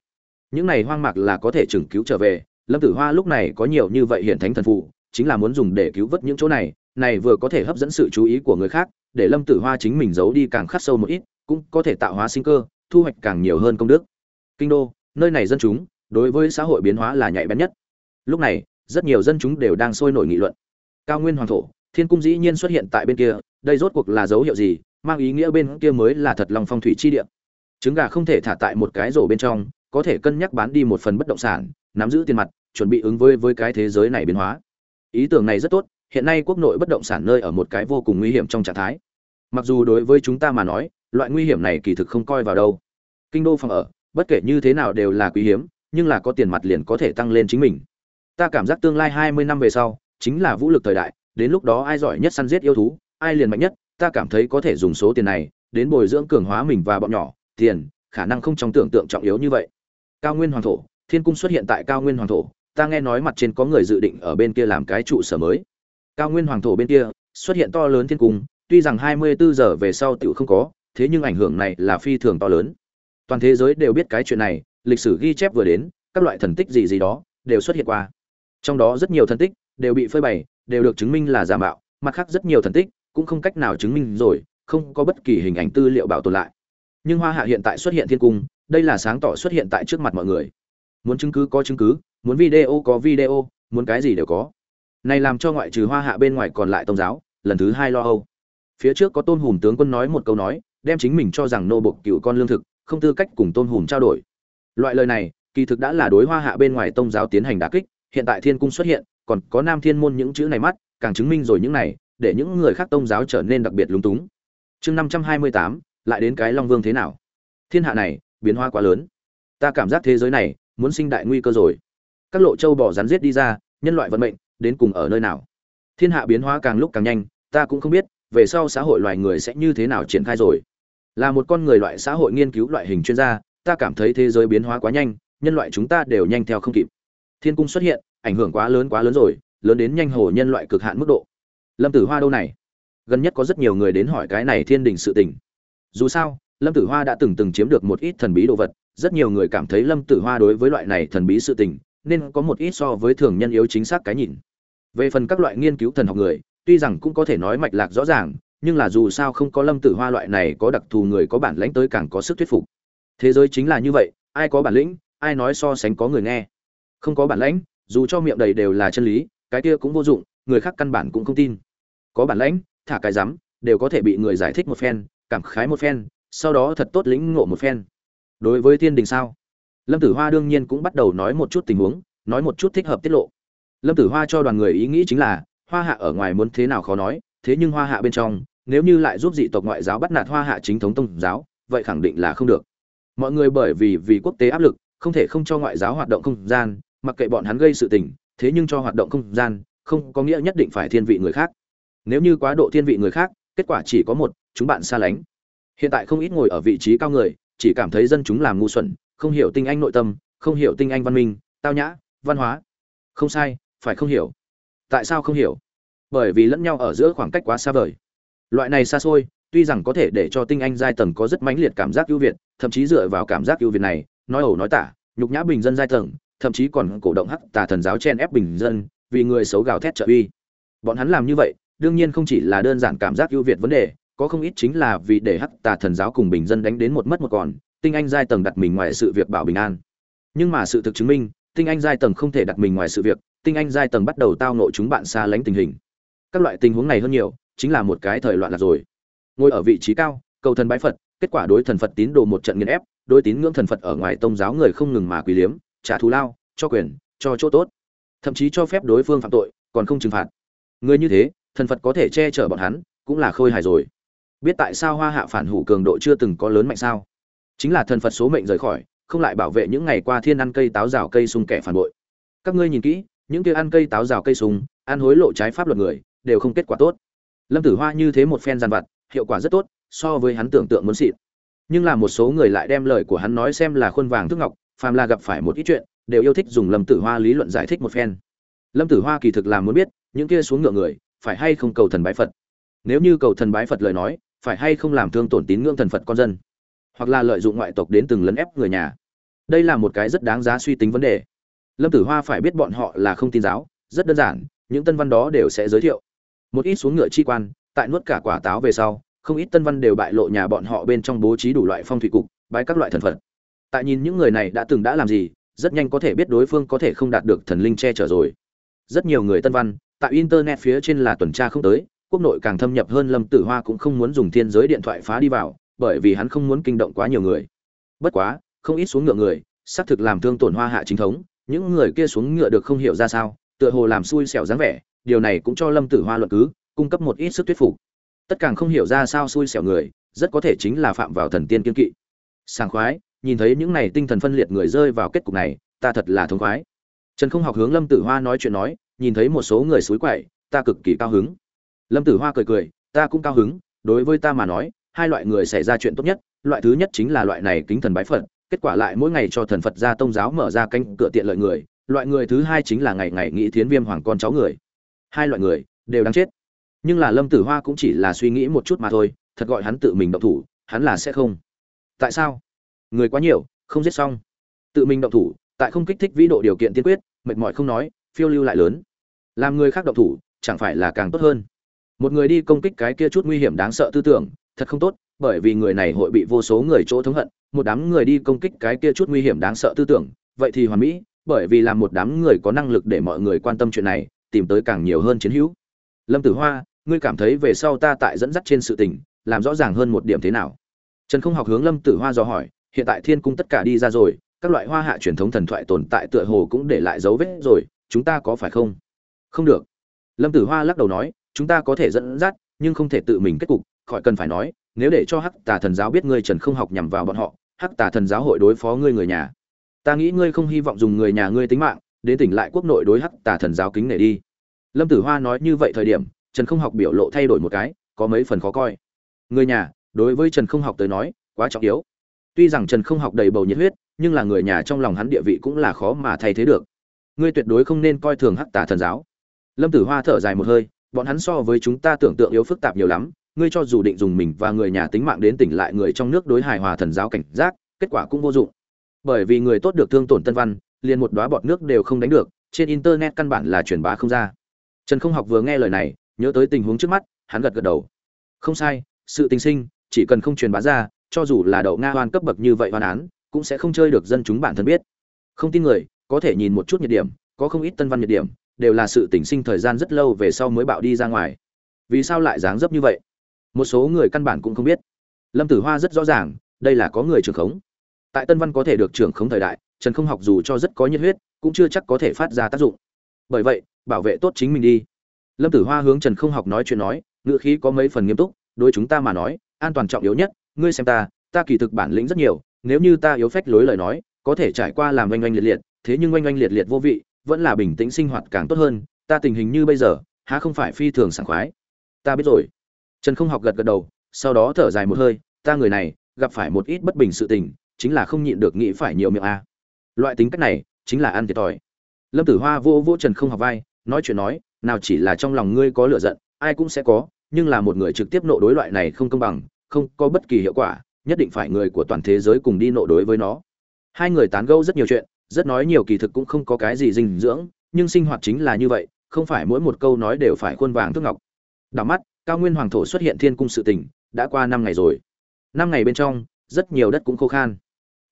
Những này hoang mạc là có thể chừng cứu trở về. Lâm tử hoa lúc này có nhiều như vậy hiện thánh thần phụ chính là muốn dùng để cứu vớt những chỗ này này vừa có thể hấp dẫn sự chú ý của người khác, để lâm tử hoa chính mình giấu đi càng khắc sâu một ít, cũng có thể tạo hóa sinh cơ, thu hoạch càng nhiều hơn công đức. Kinh đô, nơi này dân chúng, đối với xã hội biến hóa là nhạy bén nhất. Lúc này, rất nhiều dân chúng đều đang sôi nổi nghị luận. Cao nguyên hoàng thổ, thiên cung dĩ nhiên xuất hiện tại bên kia, đây rốt cuộc là dấu hiệu gì? Mang ý nghĩa bên kia mới là thật lòng phong thủy chi địa. Trứng gà không thể thả tại một cái rổ bên trong, có thể cân nhắc bán đi một phần bất động sản, nắm giữ tiền mặt, chuẩn bị ứng với với cái thế giới này biến hóa. Ý tưởng này rất tốt, hiện nay quốc nội bất động sản nơi ở một cái vô cùng nguy hiểm trong trạng thái. Mặc dù đối với chúng ta mà nói, loại nguy hiểm này kỳ thực không coi vào đâu. Kinh đô phòng ở, bất kể như thế nào đều là quý hiếm, nhưng là có tiền mặt liền có thể tăng lên chính mình. Ta cảm giác tương lai hai mươi năm về sau, chính là vũ lực thời đại, đến lúc đó ai giỏi nhất săn giết yêu thú, ai liền mạnh nhất ta cảm thấy có thể dùng số tiền này đến bồi dưỡng cường hóa mình và bọn nhỏ. Tiền, khả năng không trong tưởng tượng trọng yếu như vậy. Cao nguyên hoàng thổ, thiên cung xuất hiện tại cao nguyên hoàng thổ, ta nghe nói mặt trên có người dự định ở bên kia làm cái trụ sở mới. Cao nguyên hoàng thổ bên kia, xuất hiện to lớn thiên cung, tuy rằng 24 giờ về sau tiểu không có, thế nhưng ảnh hưởng này là phi thường to lớn. Toàn thế giới đều biết cái chuyện này, lịch sử ghi chép vừa đến, các loại thần tích gì gì đó đều xuất hiện qua. Trong đó rất nhiều thần tích đều bị phơi bày, đều được chứng minh là giả mạo, mặt khác rất nhiều thần tích cũng không cách nào chứng minh rồi, không có bất kỳ hình ảnh tư liệu bảo tồn lại. Nhưng hoa hạ hiện tại xuất hiện thiên cung, đây là sáng tỏ xuất hiện tại trước mặt mọi người. Muốn chứng cứ có chứng cứ, muốn video có video, muốn cái gì đều có. Này làm cho ngoại trừ hoa hạ bên ngoài còn lại tôn giáo, lần thứ hai lo âu. Phía trước có tôn hùm tướng quân nói một câu nói, đem chính mình cho rằng nô bộc cựu con lương thực, không tư cách cùng tôn hùm trao đổi. Loại lời này, kỳ thực đã là đối hoa hạ bên ngoài tôn giáo tiến hành đả kích, hiện tại thiên cung xuất hiện, còn có nam thiên môn những chữ này mắt, càng chứng minh rồi những này để những người khác tôn giáo trở nên đặc biệt lúng túng. Chương năm trăm hai mươi tám, lại đến cái long vương thế nào? Thiên hạ này, biến hóa quá lớn. Ta cảm giác thế giới này, muốn sinh đại nguy cơ rồi. Các lộ châu bỏ rắn giết đi ra, nhân loại vận mệnh, đến cùng ở nơi nào? Thiên hạ biến hóa càng lúc càng nhanh, ta cũng không biết, về sau xã hội loài người sẽ như thế nào triển khai rồi. Là một con người loại xã hội nghiên cứu loại hình chuyên gia, ta cảm thấy thế giới biến hóa quá nhanh, nhân loại chúng ta đều nhanh theo không kịp. Thiên cung xuất hiện, ảnh hưởng quá lớn quá lớn rồi, lớn đến nhanh hồ nhân loại cực hạn mức độ lâm tử hoa đâu này? Gần nhất có rất nhiều người đến hỏi cái này thiên đình sự tình. Dù sao, lâm tử hoa đã từng từng chiếm được một ít thần bí đồ vật, rất nhiều người cảm thấy lâm tử hoa đối với loại này thần bí sự tình, nên có một ít so với thường nhân yếu chính xác cái nhìn. Về phần các loại nghiên cứu thần học người, tuy rằng cũng có thể nói mạch lạc rõ ràng, nhưng là dù sao không có lâm tử hoa loại này có đặc thù người có bản lãnh tới càng có sức thuyết phục. Thế giới chính là như vậy, ai có bản lĩnh, ai nói so sánh có người nghe. Không có bản lãnh, dù cho miệng đầy đều là chân lý, cái kia cũng vô dụng, người khác căn bản cũng không tin có bản lãnh, thả cái rắm, đều có thể bị người giải thích một phen, cảm khái một phen, sau đó thật tốt lĩnh ngộ một phen. Đối với thiên đình sao? Lâm tử hoa đương nhiên cũng bắt đầu nói một chút tình huống, nói một chút thích hợp tiết lộ. Lâm tử hoa cho đoàn người ý nghĩ chính là, hoa hạ ở ngoài muốn thế nào khó nói, thế nhưng hoa hạ bên trong, nếu như lại giúp dị tộc ngoại giáo bắt nạt hoa hạ chính thống tôn giáo, vậy khẳng định là không được. Mọi người bởi vì vì quốc tế áp lực, không thể không cho ngoại giáo hoạt động không gian, mặc kệ bọn hắn gây sự tình, thế nhưng cho hoạt động không gian, không có nghĩa nhất định phải thiên vị người khác nếu như quá độ thiên vị người khác, kết quả chỉ có một, chúng bạn xa lánh. Hiện tại không ít ngồi ở vị trí cao người, chỉ cảm thấy dân chúng làm ngu xuẩn, không hiểu tinh anh nội tâm, không hiểu tinh anh văn minh, tao nhã, văn hóa. Không sai, phải không hiểu. Tại sao không hiểu? Bởi vì lẫn nhau ở giữa khoảng cách quá xa vời. Loại này xa xôi, tuy rằng có thể để cho tinh anh giai tầng có rất mãnh liệt cảm giác ưu việt, thậm chí dựa vào cảm giác ưu việt này, nói ẩu nói tả, nhục nhã bình dân giai tầng, thậm chí còn cổ động hắc tà thần giáo chen ép bình dân, vì người xấu gào thét trợ uy. Bọn hắn làm như vậy đương nhiên không chỉ là đơn giản cảm giác ưu việt vấn đề, có không ít chính là vì để hắc tà thần giáo cùng bình dân đánh đến một mất một còn, tinh anh giai tầng đặt mình ngoài sự việc bảo bình an. Nhưng mà sự thực chứng minh, tinh anh giai tầng không thể đặt mình ngoài sự việc, tinh anh giai tầng bắt đầu tao nội chúng bạn xa lánh tình hình. Các loại tình huống này hơn nhiều, chính là một cái thời loạn lạc rồi. Ngồi ở vị trí cao, cầu thần bái phật, kết quả đối thần phật tín đồ một trận nghiền ép, đối tín ngưỡng thần phật ở ngoài tôn giáo người không ngừng mà quỳ liếm, trả thù lao, cho quyền, cho chỗ tốt. Thậm chí cho phép đối phương phạm tội, còn không trừng phạt. Người như thế thần phật có thể che chở bọn hắn, cũng là khôi hài rồi. Biết tại sao hoa hạ phản hủ cường độ chưa từng có lớn mạnh sao? Chính là thần phật số mệnh rời khỏi, không lại bảo vệ những ngày qua thiên ăn cây táo rào cây sung kẻ phản bội. Các ngươi nhìn kỹ, những kia ăn cây táo rào cây sung, ăn hối lộ trái pháp luật người, đều không kết quả tốt. Lâm tử hoa như thế một phen gian vặt, hiệu quả rất tốt, so với hắn tưởng tượng muốn xịn. Nhưng là một số người lại đem lời của hắn nói xem là khuôn vàng thức ngọc, phàm là gặp phải một ít chuyện, đều yêu thích dùng lâm tử hoa lý luận giải thích một phen. Lâm tử hoa kỳ thực là muốn biết, những kia xuống ngựa người phải hay không cầu thần bái phật? Nếu như cầu thần bái phật lời nói, phải hay không làm thương tổn tín ngưỡng thần phật con dân? Hoặc là lợi dụng ngoại tộc đến từng lấn ép người nhà? Đây là một cái rất đáng giá suy tính vấn đề. Lâm tử hoa phải biết bọn họ là không tin giáo, rất đơn giản, những tân văn đó đều sẽ giới thiệu. Một ít xuống ngựa chi quan, tại nuốt cả quả táo về sau, không ít tân văn đều bại lộ nhà bọn họ bên trong bố trí đủ loại phong thủy cục, bái các loại thần phật. Tại nhìn những người này đã từng đã làm gì, rất nhanh có thể biết đối phương có thể không đạt được thần linh che chở rồi. Rất nhiều người tân văn tại internet phía trên là tuần tra không tới, quốc nội càng thâm nhập hơn lâm tử hoa cũng không muốn dùng thiên giới điện thoại phá đi vào, bởi vì hắn không muốn kinh động quá nhiều người. Bất quá, không ít xuống ngựa người, xác thực làm thương tổn hoa hạ chính thống, những người kia xuống ngựa được không hiểu ra sao, tựa hồ làm xui xẻo dáng vẻ, điều này cũng cho lâm tử hoa luận cứ, cung cấp một ít sức thuyết phục. Tất cả không hiểu ra sao xui xẻo người, rất có thể chính là phạm vào thần tiên kiên kỵ. Sảng khoái, nhìn thấy những này tinh thần phân liệt người rơi vào kết cục này, ta thật là thống khoái. Trần không học hướng lâm tử hoa nói chuyện nói nhìn thấy một số người suối quậy, ta cực kỳ cao hứng. Lâm tử hoa cười cười, ta cũng cao hứng, đối với ta mà nói, hai loại người xảy ra chuyện tốt nhất, loại thứ nhất chính là loại này kính thần bái phật, kết quả lại mỗi ngày cho thần phật ra tông giáo mở ra cánh cửa tiện lợi người, loại người thứ hai chính là ngày ngày nghĩ thiến viêm hoàng con cháu người. Hai loại người đều đáng chết. Nhưng là lâm tử hoa cũng chỉ là suy nghĩ một chút mà thôi, thật gọi hắn tự mình động thủ, hắn là sẽ không. Tại sao? Người quá nhiều, không giết xong. Tự mình động thủ, tại không kích thích vĩ độ điều kiện tiên quyết, mệt mỏi không nói, phiêu lưu lại lớn làm người khác động thủ, chẳng phải là càng tốt hơn. Một người đi công kích cái kia chút nguy hiểm đáng sợ tư tưởng, thật không tốt, bởi vì người này hội bị vô số người chỗ thống hận. Một đám người đi công kích cái kia chút nguy hiểm đáng sợ tư tưởng, vậy thì hoàn mỹ, bởi vì là một đám người có năng lực để mọi người quan tâm chuyện này, tìm tới càng nhiều hơn chiến hữu. Lâm tử hoa, ngươi cảm thấy về sau ta tại dẫn dắt trên sự tình, làm rõ ràng hơn một điểm thế nào? Trần không học hướng lâm tử hoa dò hỏi, hiện tại thiên cung tất cả đi ra rồi, các loại hoa hạ truyền thống thần thoại tồn tại tựa hồ cũng để lại dấu vết rồi, chúng ta có phải không? Không được. Lâm tử hoa lắc đầu nói, chúng ta có thể dẫn dắt, nhưng không thể tự mình kết cục, khỏi cần phải nói, nếu để cho hắc tà thần giáo biết ngươi trần không học nhằm vào bọn họ, hắc tà thần giáo hội đối phó ngươi người nhà. Ta nghĩ ngươi không hy vọng dùng người nhà ngươi tính mạng, đến tỉnh lại quốc nội đối hắc tà thần giáo kính nể đi. Lâm tử hoa nói như vậy thời điểm, trần không học biểu lộ thay đổi một cái, có mấy phần khó coi. Người nhà, đối với trần không học tới nói, quá trọng yếu. Tuy rằng trần không học đầy bầu nhiệt huyết, nhưng là người nhà trong lòng hắn địa vị cũng là khó mà thay thế được. Ngươi tuyệt đối không nên coi thường hắc tà thần giáo lâm tử hoa thở dài một hơi, bọn hắn so với chúng ta tưởng tượng yếu phức tạp nhiều lắm, ngươi cho dù định dùng mình và người nhà tính mạng đến tỉnh lại người trong nước đối hài hòa thần giáo cảnh giác, kết quả cũng vô dụng. Bởi vì người tốt được thương tổn tân văn, liền một đóa bọt nước đều không đánh được, trên internet căn bản là truyền bá không ra. Trần không học vừa nghe lời này, nhớ tới tình huống trước mắt, hắn gật gật đầu. Không sai, sự tình sinh, chỉ cần không truyền bá ra, cho dù là đậu nga hoan cấp bậc như vậy hoàn án, cũng sẽ không chơi được dân chúng bản thân biết. Không tin người, có thể nhìn một chút nhiệt điểm, có không ít tân văn nhiệt điểm đều là sự tỉnh sinh thời gian rất lâu về sau mới bạo đi ra ngoài. Vì sao lại dáng dấp như vậy? Một số người căn bản cũng không biết. Lâm tử hoa rất rõ ràng, đây là có người trưởng khống. Tại tân văn có thể được trưởng khống thời đại, trần không học dù cho rất có nhiệt huyết, cũng chưa chắc có thể phát ra tác dụng. Bởi vậy, bảo vệ tốt chính mình đi. Lâm tử hoa hướng trần không học nói chuyện nói, ngữ khí có mấy phần nghiêm túc, đối chúng ta mà nói, an toàn trọng yếu nhất, ngươi xem ta ta kỳ thực bản lĩnh rất nhiều, nếu như ta yếu phách lối lời nói, có thể trải qua làm oanh oanh liệt liệt, thế nhưng oanh oanh liệt liệt vô vị vẫn là bình tĩnh sinh hoạt càng tốt hơn, ta tình hình như bây giờ, há không phải phi thường sảng khoái. Ta biết rồi. Trần không học gật gật đầu, sau đó thở dài một hơi, ta người này, gặp phải một ít bất bình sự tình, chính là không nhịn được nghĩ phải nhiều miệng a. Loại tính cách này, chính là ăn thiệt thòi. Lâm tử hoa vô vô trần không học vai, nói chuyện nói, nào chỉ là trong lòng ngươi có lựa giận, ai cũng sẽ có, nhưng là một người trực tiếp nộ đối loại này không công bằng, không có bất kỳ hiệu quả, nhất định phải người của toàn thế giới cùng đi nộ đối với nó. Hai người tán gẫu rất nhiều chuyện rất nói nhiều kỳ thực cũng không có cái gì dinh dưỡng, nhưng sinh hoạt chính là như vậy, không phải mỗi một câu nói đều phải khuôn vàng thước ngọc. Đảo mắt, cao nguyên hoàng thổ xuất hiện thiên cung sự tình, đã qua năm ngày rồi. Năm ngày bên trong, rất nhiều đất cũng khô khan.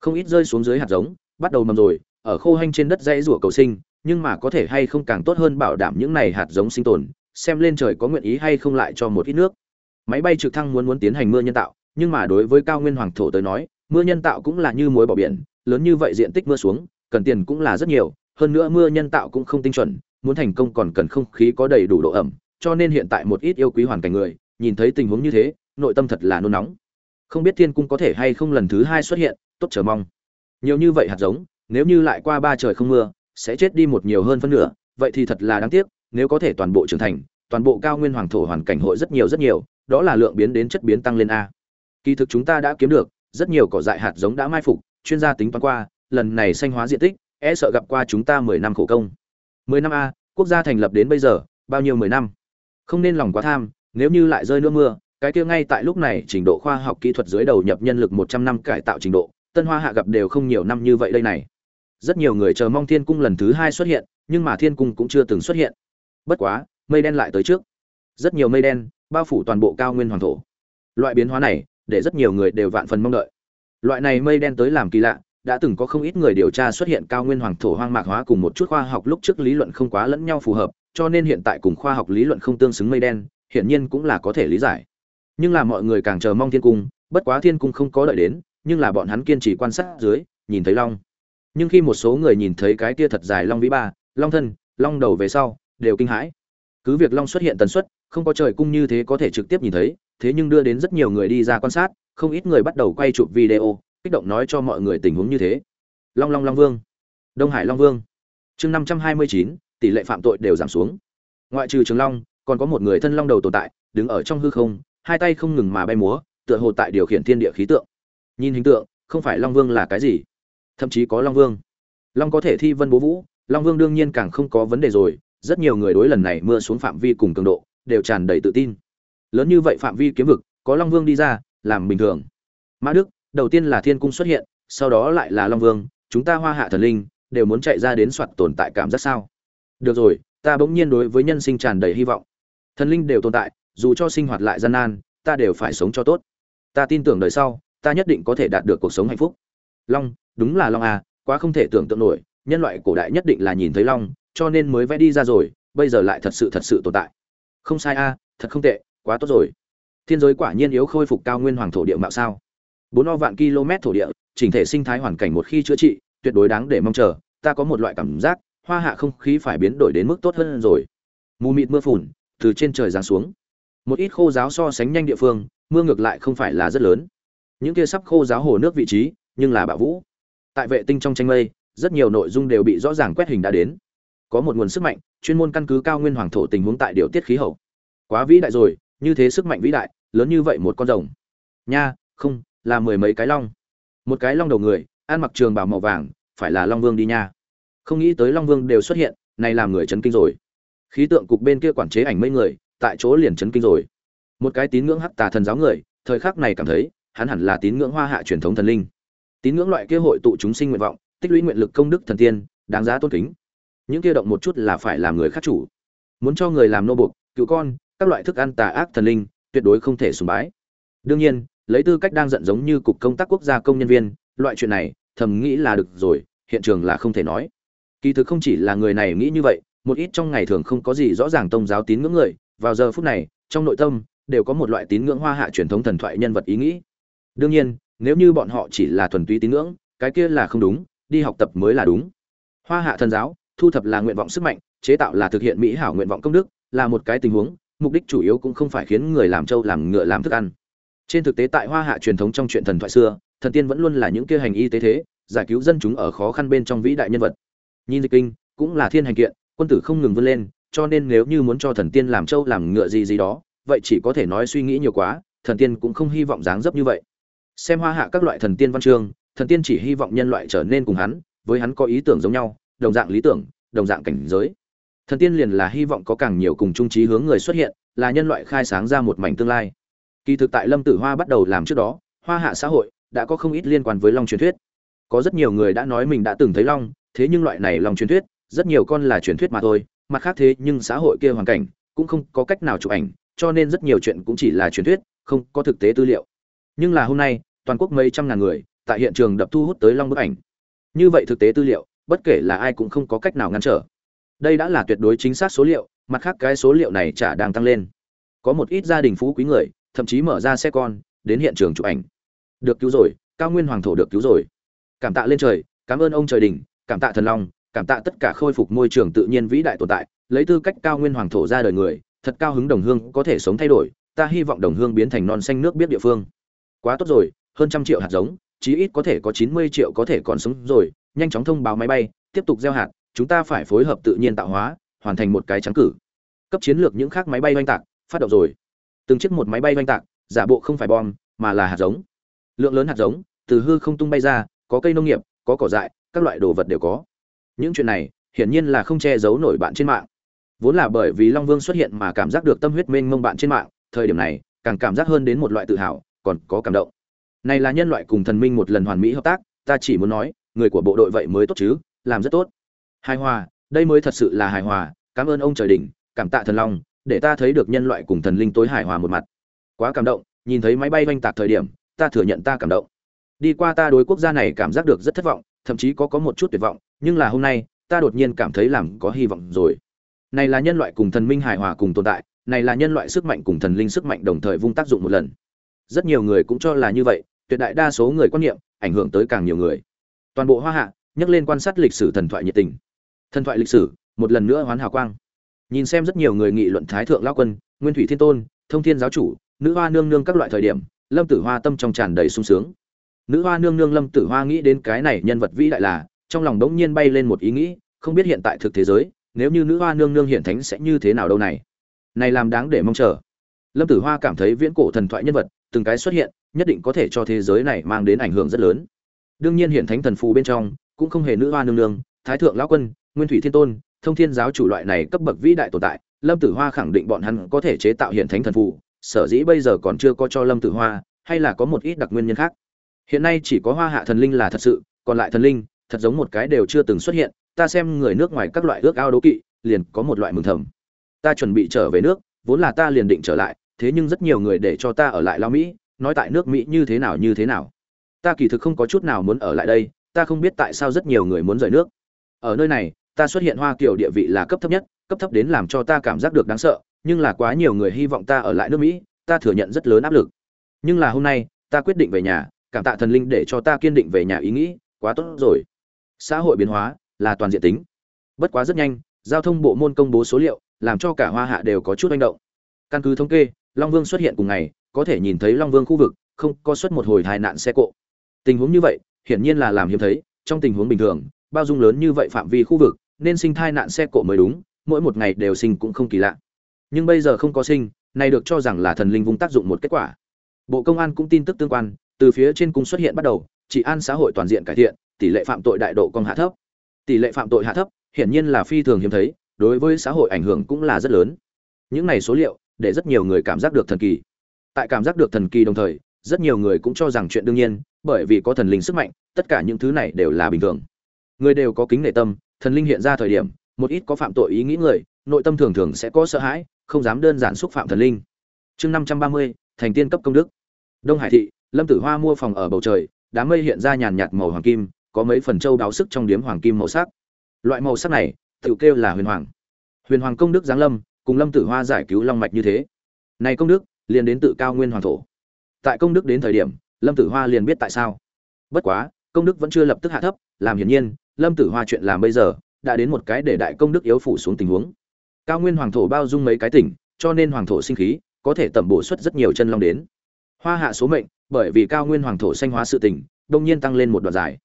Không ít rơi xuống dưới hạt giống, bắt đầu mầm rồi, ở khô hanh trên đất dãy rủa cầu sinh, nhưng mà có thể hay không càng tốt hơn bảo đảm những này hạt giống sinh tồn, xem lên trời có nguyện ý hay không lại cho một ít nước. Máy bay trực thăng muốn muốn tiến hành mưa nhân tạo, nhưng mà đối với cao nguyên hoàng thổ tới nói, mưa nhân tạo cũng là như muối bỏ biển, lớn như vậy diện tích mưa xuống cần tiền cũng là rất nhiều, hơn nữa mưa nhân tạo cũng không tinh chuẩn, muốn thành công còn cần không khí có đầy đủ độ ẩm, cho nên hiện tại một ít yêu quý hoàn cảnh người, nhìn thấy tình huống như thế, nội tâm thật là nôn nóng. Không biết thiên cung có thể hay không lần thứ hai xuất hiện, tốt chờ mong. Nhiều như vậy hạt giống, nếu như lại qua ba trời không mưa, sẽ chết đi một nhiều hơn phân nửa, vậy thì thật là đáng tiếc, nếu có thể toàn bộ trưởng thành, toàn bộ cao nguyên hoàng thổ hoàn cảnh hội rất nhiều rất nhiều, đó là lượng biến đến chất biến tăng lên a. Kỳ thực chúng ta đã kiếm được, rất nhiều cỏ dại hạt giống đã mai phục, chuyên gia tính toán qua lần này xanh hóa diện tích e sợ gặp qua chúng ta mười năm khổ công. Mười năm a, quốc gia thành lập đến bây giờ, bao nhiêu mười năm? Không nên lòng quá tham, nếu như lại rơi nước mưa, cái kia ngay tại lúc này trình độ khoa học kỹ thuật dưới đầu nhập nhân lực một trăm năm cải tạo trình độ, tân hoa hạ gặp đều không nhiều năm như vậy đây này. Rất nhiều người chờ mong thiên cung lần thứ hai xuất hiện, nhưng mà thiên cung cũng chưa từng xuất hiện. Bất quá, mây đen lại tới trước. Rất nhiều mây đen, bao phủ toàn bộ cao nguyên hoàng thổ. Loại biến hóa này, để rất nhiều người đều vạn phần mong đợi. Loại này mây đen tới làm kỳ lạ đã từng có không ít người điều tra xuất hiện cao nguyên hoàng thổ hoang mạc hóa cùng một chút khoa học lúc trước lý luận không quá lẫn nhau phù hợp, cho nên hiện tại cùng khoa học lý luận không tương xứng mây đen, hiển nhiên cũng là có thể lý giải. Nhưng là mọi người càng chờ mong thiên cung, bất quá thiên cung không có đợi đến, nhưng là bọn hắn kiên trì quan sát dưới, nhìn thấy long. Nhưng khi một số người nhìn thấy cái kia thật dài long vĩ ba, long thân, long đầu về sau, đều kinh hãi. Cứ việc long xuất hiện tần suất, không có trời cung như thế có thể trực tiếp nhìn thấy, thế nhưng đưa đến rất nhiều người đi ra quan sát, không ít người bắt đầu quay chụp video kích động nói cho mọi người tình huống như thế. Long long long vương. Đông hải long vương. Chương năm trăm hai mươi chín, tỷ lệ phạm tội đều giảm xuống. Ngoại trừ trường long, còn có một người thân long đầu tồn tại, đứng ở trong hư không, hai tay không ngừng mà bay múa, tựa hồ tại điều khiển thiên địa khí tượng. Nhìn hình tượng, không phải long vương là cái gì? Thậm chí có long vương. Long có thể thi vân bố vũ, long vương đương nhiên càng không có vấn đề rồi, rất nhiều người đối lần này mưa xuống phạm vi cùng cường độ, đều tràn đầy tự tin. Lớn như vậy phạm vi kiếm vực, có long vương đi ra, làm bình thường. Mã đức đầu tiên là thiên cung xuất hiện sau đó lại là long vương chúng ta hoa hạ thần linh đều muốn chạy ra đến soạt tồn tại cảm giác sao? Được rồi ta bỗng nhiên đối với nhân sinh tràn đầy hy vọng. Thần linh đều tồn tại dù cho sinh hoạt lại gian nan ta đều phải sống cho tốt. Ta tin tưởng đời sau ta nhất định có thể đạt được cuộc sống hạnh phúc. Long đúng là long à quá không thể tưởng tượng nổi nhân loại cổ đại nhất định là nhìn thấy long cho nên mới vẽ đi ra rồi bây giờ lại thật sự thật sự tồn tại. Không sai a à, thật không tệ quá tốt rồi. Thiên giới quả nhiên yếu khôi phục cao nguyên hoàng thổ địa mạo sao? Bốn o vạn km thổ địa, chỉnh thể sinh thái hoàn cảnh một khi chữa trị, tuyệt đối đáng để mong chờ. Ta có một loại cảm giác, hoa hạ không khí phải biến đổi đến mức tốt hơn rồi. Mù mịt mưa phùn, từ trên trời giáng xuống. Một ít khô giáo so sánh nhanh địa phương, mưa ngược lại không phải là rất lớn. Những kia sắp khô giáo hồ nước vị trí, nhưng là bạo vũ. Tại vệ tinh trong tranh mây, rất nhiều nội dung đều bị rõ ràng quét hình đã đến. Có một nguồn sức mạnh, chuyên môn căn cứ cao nguyên hoàng thổ tình huống tại điều tiết khí hậu. Quá vĩ đại rồi, như thế sức mạnh vĩ đại, lớn như vậy một con rồng. Nha, không là mười mấy cái long. Một cái long đầu người, ăn mặc trường bào màu vàng, phải là long vương đi nha. Không nghĩ tới long vương đều xuất hiện, này làm người chấn kinh rồi. Khí tượng cục bên kia quản chế ảnh mấy người, tại chỗ liền chấn kinh rồi. Một cái tín ngưỡng hắc tà thần giáo người, thời khắc này cảm thấy, hắn hẳn là tín ngưỡng hoa hạ truyền thống thần linh. Tín ngưỡng loại kia hội tụ chúng sinh nguyện vọng, tích lũy nguyện lực công đức thần tiên, đáng giá tôn kính. Những kia động một chút là phải làm người khác chủ. Muốn cho người làm nô buộc cứu con, các loại thức ăn tà ác thần linh, tuyệt đối không thể sùng bái. Đương nhiên lấy tư cách đang giận giống như cục công tác quốc gia công nhân viên, loại chuyện này, thầm nghĩ là được rồi, hiện trường là không thể nói. Kỳ thực không chỉ là người này nghĩ như vậy, một ít trong ngày thường không có gì rõ ràng tôn giáo tín ngưỡng người, vào giờ phút này, trong nội tâm, đều có một loại tín ngưỡng hoa hạ truyền thống thần thoại nhân vật ý nghĩ. Đương nhiên, nếu như bọn họ chỉ là thuần túy tín ngưỡng, cái kia là không đúng, đi học tập mới là đúng. Hoa hạ thần giáo, thu thập là nguyện vọng sức mạnh, chế tạo là thực hiện mỹ hảo nguyện vọng công đức, là một cái tình huống, mục đích chủ yếu cũng không phải khiến người làm trâu làm ngựa làm thức ăn trên thực tế tại hoa hạ truyền thống trong chuyện thần thoại xưa, thần tiên vẫn luôn là những kia hành y tế thế, giải cứu dân chúng ở khó khăn bên trong vĩ đại nhân vật. Nhìn dịch kinh, cũng là thiên hành kiện, quân tử không ngừng vươn lên, cho nên nếu như muốn cho thần tiên làm trâu làm ngựa gì gì đó, vậy chỉ có thể nói suy nghĩ nhiều quá, thần tiên cũng không hy vọng dáng dấp như vậy. Xem hoa hạ các loại thần tiên văn chương, thần tiên chỉ hy vọng nhân loại trở nên cùng hắn, với hắn có ý tưởng giống nhau, đồng dạng lý tưởng, đồng dạng cảnh giới. Thần tiên liền là hy vọng có càng nhiều cùng chung trí hướng người xuất hiện, là nhân loại khai sáng ra một mảnh tương lai kỳ thực tại lâm tử hoa bắt đầu làm trước đó, hoa hạ xã hội đã có không ít liên quan với long truyền thuyết. Có rất nhiều người đã nói mình đã từng thấy long, thế nhưng loại này long truyền thuyết, rất nhiều con là truyền thuyết mà thôi, mặt khác thế nhưng xã hội kia hoàn cảnh cũng không có cách nào chụp ảnh, cho nên rất nhiều chuyện cũng chỉ là truyền thuyết, không có thực tế tư liệu. Nhưng là hôm nay, toàn quốc mấy trăm ngàn người tại hiện trường đập thu hút tới long bức ảnh. Như vậy thực tế tư liệu, bất kể là ai cũng không có cách nào ngăn trở. Đây đã là tuyệt đối chính xác số liệu, mặt khác cái số liệu này chả đang tăng lên. Có một ít gia đình phú quý người thậm chí mở ra xe con, đến hiện trường chụp ảnh. Được cứu rồi, cao nguyên hoàng thổ được cứu rồi. Cảm tạ lên trời, cảm ơn ông trời đình cảm tạ thần long, cảm tạ tất cả khôi phục môi trường tự nhiên vĩ đại tồn tại, lấy tư cách cao nguyên hoàng thổ ra đời người, thật cao hứng đồng hương có thể sống thay đổi, ta hy vọng đồng hương biến thành non xanh nước biết địa phương. Quá tốt rồi, hơn trăm triệu hạt giống, chí ít có thể có chín mươi triệu có thể còn sống rồi, nhanh chóng thông báo máy bay, tiếp tục gieo hạt, chúng ta phải phối hợp tự nhiên tạo hóa, hoàn thành một cái trắng cử. Cấp chiến lược những khác máy bay oanh tạc, phát động rồi từng chiếc một máy bay oanh tạc, giả bộ không phải bom, mà là hạt giống. Lượng lớn hạt giống, từ hư không tung bay ra, có cây nông nghiệp, có cỏ dại, các loại đồ vật đều có. Những chuyện này, hiển nhiên là không che giấu nổi bạn trên mạng. Vốn là bởi vì long vương xuất hiện mà cảm giác được tâm huyết mênh mông bạn trên mạng, thời điểm này, càng cảm giác hơn đến một loại tự hào, còn có cảm động. Này là nhân loại cùng thần minh một lần hoàn mỹ hợp tác, ta chỉ muốn nói, người của bộ đội vậy mới tốt chứ, làm rất tốt. Hài hòa, đây mới thật sự là hài hòa, cảm ơn ông trời đỉnh, cảm tạ thần long để ta thấy được nhân loại cùng thần linh tối hài hòa một mặt. Quá cảm động, nhìn thấy máy bay oanh tạc thời điểm, ta thừa nhận ta cảm động. Đi qua ta đối quốc gia này cảm giác được rất thất vọng, thậm chí có có một chút tuyệt vọng, nhưng là hôm nay, ta đột nhiên cảm thấy làm có hy vọng rồi. Này là nhân loại cùng thần minh hài hòa cùng tồn tại, này là nhân loại sức mạnh cùng thần linh sức mạnh đồng thời vung tác dụng một lần. Rất nhiều người cũng cho là như vậy, tuyệt đại đa số người quan niệm, ảnh hưởng tới càng nhiều người. Toàn bộ hoa hạ nhắc lên quan sát lịch sử thần thoại nhiệt tình. Thần thoại lịch sử, một lần nữa hoán hào quang nhìn xem rất nhiều người nghị luận thái thượng lao quân, nguyên thủy thiên tôn, thông thiên giáo chủ, nữ hoa nương nương các loại thời điểm, lâm tử hoa tâm trong tràn đầy sung sướng. Nữ hoa nương nương lâm tử hoa nghĩ đến cái này nhân vật vĩ đại là, trong lòng đống nhiên bay lên một ý nghĩ, không biết hiện tại thực thế giới, nếu như nữ hoa nương nương hiện thánh sẽ như thế nào đâu này? Này làm đáng để mong chờ. Lâm tử hoa cảm thấy viễn cổ thần thoại nhân vật, từng cái xuất hiện, nhất định có thể cho thế giới này mang đến ảnh hưởng rất lớn. Đương nhiên hiện thánh thần phù bên trong, cũng không hề nữ hoa nương nương, thái thượng lão quân, nguyên thủy thiên tôn thông thiên giáo chủ loại này cấp bậc vĩ đại tồn tại, lâm tử hoa khẳng định bọn hắn có thể chế tạo hiện thánh thần phù, sở dĩ bây giờ còn chưa có cho lâm tử hoa, hay là có một ít đặc nguyên nhân khác. Hiện nay chỉ có hoa hạ thần linh là thật sự, còn lại thần linh, thật giống một cái đều chưa từng xuất hiện, ta xem người nước ngoài các loại ước ao đố kỵ, liền có một loại mừng thầm. Ta chuẩn bị trở về nước, vốn là ta liền định trở lại, thế nhưng rất nhiều người để cho ta ở lại lao mỹ, nói tại nước mỹ như thế nào như thế nào. Ta kỳ thực không có chút nào muốn ở lại đây, ta không biết tại sao rất nhiều người muốn rời nước. Ở nơi này ta xuất hiện hoa kiểu địa vị là cấp thấp nhất, cấp thấp đến làm cho ta cảm giác được đáng sợ, nhưng là quá nhiều người hy vọng ta ở lại nước mỹ, ta thừa nhận rất lớn áp lực. Nhưng là hôm nay, ta quyết định về nhà, cảm tạ thần linh để cho ta kiên định về nhà ý nghĩ, quá tốt rồi. Xã hội biến hóa là toàn diện tính. Bất quá rất nhanh, giao thông bộ môn công bố số liệu, làm cho cả hoa hạ đều có chút manh động. Căn cứ thống kê, long vương xuất hiện cùng ngày, có thể nhìn thấy long vương khu vực, không có xuất một hồi tai nạn xe cộ. Tình huống như vậy, hiển nhiên là làm hiếm thấy, trong tình huống bình thường, bao dung lớn như vậy phạm vi khu vực nên sinh thai nạn xe cộ mới đúng, mỗi một ngày đều sinh cũng không kỳ lạ. Nhưng bây giờ không có sinh, này được cho rằng là thần linh vung tác dụng một kết quả. Bộ công an cũng tin tức tương quan, từ phía trên cung xuất hiện bắt đầu, trị an xã hội toàn diện cải thiện, tỷ lệ phạm tội đại độ còn hạ thấp. Tỷ lệ phạm tội hạ thấp, hiển nhiên là phi thường hiếm thấy, đối với xã hội ảnh hưởng cũng là rất lớn. Những này số liệu, để rất nhiều người cảm giác được thần kỳ. Tại cảm giác được thần kỳ đồng thời, rất nhiều người cũng cho rằng chuyện đương nhiên, bởi vì có thần linh sức mạnh, tất cả những thứ này đều là bình thường. Người đều có kính nể tâm thần linh hiện ra thời điểm, một ít có phạm tội ý nghĩ người, nội tâm thường thường sẽ có sợ hãi, không dám đơn giản xúc phạm thần linh. Chương năm trăm ba mươi, thành tiên cấp công đức. Đông hải thị, lâm tử hoa mua phòng ở bầu trời, đám mây hiện ra nhàn nhạt màu hoàng kim, có mấy phần châu đáo sức trong điếm hoàng kim màu sắc. Loại màu sắc này, tự kêu là huyền hoàng. Huyền hoàng công đức giáng lâm, cùng lâm tử hoa giải cứu long mạch như thế. Này công đức, liền đến tự cao nguyên hoàng thổ. Tại công đức đến thời điểm, lâm tử hoa liền biết tại sao. Bất quá, công đức vẫn chưa lập tức hạ thấp, làm hiển nhiên lâm tử hoa chuyện làm bây giờ, đã đến một cái để đại công đức yếu phủ xuống tình huống. Cao nguyên hoàng thổ bao dung mấy cái tỉnh, cho nên hoàng thổ sinh khí, có thể tẩm bổ xuất rất nhiều chân long đến. Hoa hạ số mệnh, bởi vì cao nguyên hoàng thổ sanh hóa sự tình, đông nhiên tăng lên một đoạn dài.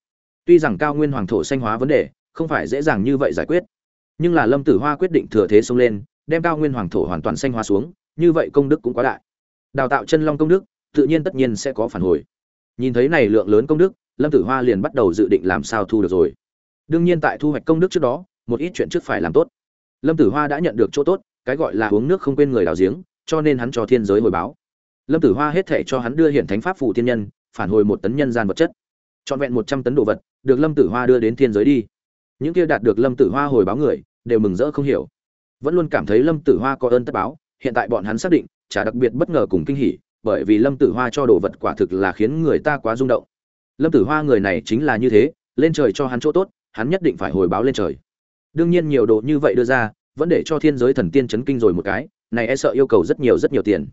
Tuy rằng cao nguyên hoàng thổ sanh hóa vấn đề, không phải dễ dàng như vậy giải quyết. Nhưng là lâm tử hoa quyết định thừa thế xông lên, đem cao nguyên hoàng thổ hoàn toàn sanh hóa xuống, như vậy công đức cũng quá đại. Đào tạo chân long công đức, tự nhiên tất nhiên sẽ có phản hồi. Nhìn thấy này lượng lớn công đức, lâm tử hoa liền bắt đầu dự định làm sao thu được rồi đương nhiên tại thu hoạch công đức trước đó, một ít chuyện trước phải làm tốt. Lâm tử hoa đã nhận được chỗ tốt, cái gọi là uống nước không quên người đào giếng, cho nên hắn cho thiên giới hồi báo. Lâm tử hoa hết thể cho hắn đưa hiện thánh pháp phù thiên nhân, phản hồi một tấn nhân gian vật chất. Trọn vẹn một trăm tấn đồ vật, được lâm tử hoa đưa đến thiên giới đi. Những kia đạt được lâm tử hoa hồi báo người, đều mừng rỡ không hiểu. Vẫn luôn cảm thấy lâm tử hoa có ơn tất báo, hiện tại bọn hắn xác định, chả đặc biệt bất ngờ cùng kinh hỉ, bởi vì lâm tử hoa cho đồ vật quả thực là khiến người ta quá rung động. Lâm tử hoa người này chính là như thế, lên trời cho hắn chỗ tốt hắn nhất định phải hồi báo lên trời. Đương nhiên nhiều đồ như vậy đưa ra, vẫn để cho thiên giới thần tiên chấn kinh rồi một cái, này e sợ yêu cầu rất nhiều rất nhiều tiền.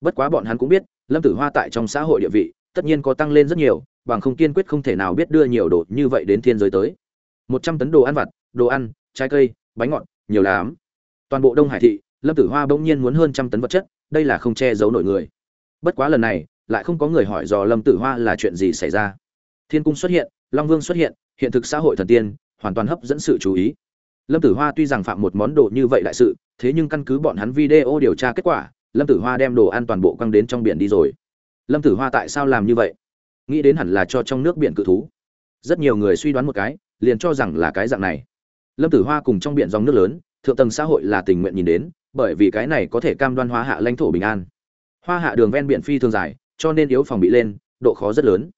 Bất quá bọn hắn cũng biết, lâm tử hoa tại trong xã hội địa vị, tất nhiên có tăng lên rất nhiều, bằng không kiên quyết không thể nào biết đưa nhiều đồ như vậy đến thiên giới tới. Một trăm tấn đồ ăn vặt, đồ ăn, trái cây, bánh ngọt, nhiều lắm. Toàn bộ đông hải thị, lâm tử hoa bỗng nhiên muốn hơn trăm tấn vật chất, đây là không che giấu nổi người. Bất quá lần này, lại không có người hỏi dò lâm tử hoa là chuyện gì xảy ra. Thiên cung xuất hiện, long vương xuất hiện hiện thực xã hội thần tiên, hoàn toàn hấp dẫn sự chú ý. Lâm tử hoa tuy rằng phạm một món đồ như vậy đại sự, thế nhưng căn cứ bọn hắn video điều tra kết quả, lâm tử hoa đem đồ ăn toàn bộ quăng đến trong biển đi rồi. Lâm tử hoa tại sao làm như vậy? Nghĩ đến hẳn là cho trong nước biển cự thú. Rất nhiều người suy đoán một cái, liền cho rằng là cái dạng này. Lâm tử hoa cùng trong biển dòng nước lớn, thượng tầng xã hội là tình nguyện nhìn đến, bởi vì cái này có thể cam đoan hóa hạ lãnh thổ bình an. Hoa hạ đường ven biển phi thường dài, cho nên yếu phòng bị lên, độ khó rất lớn.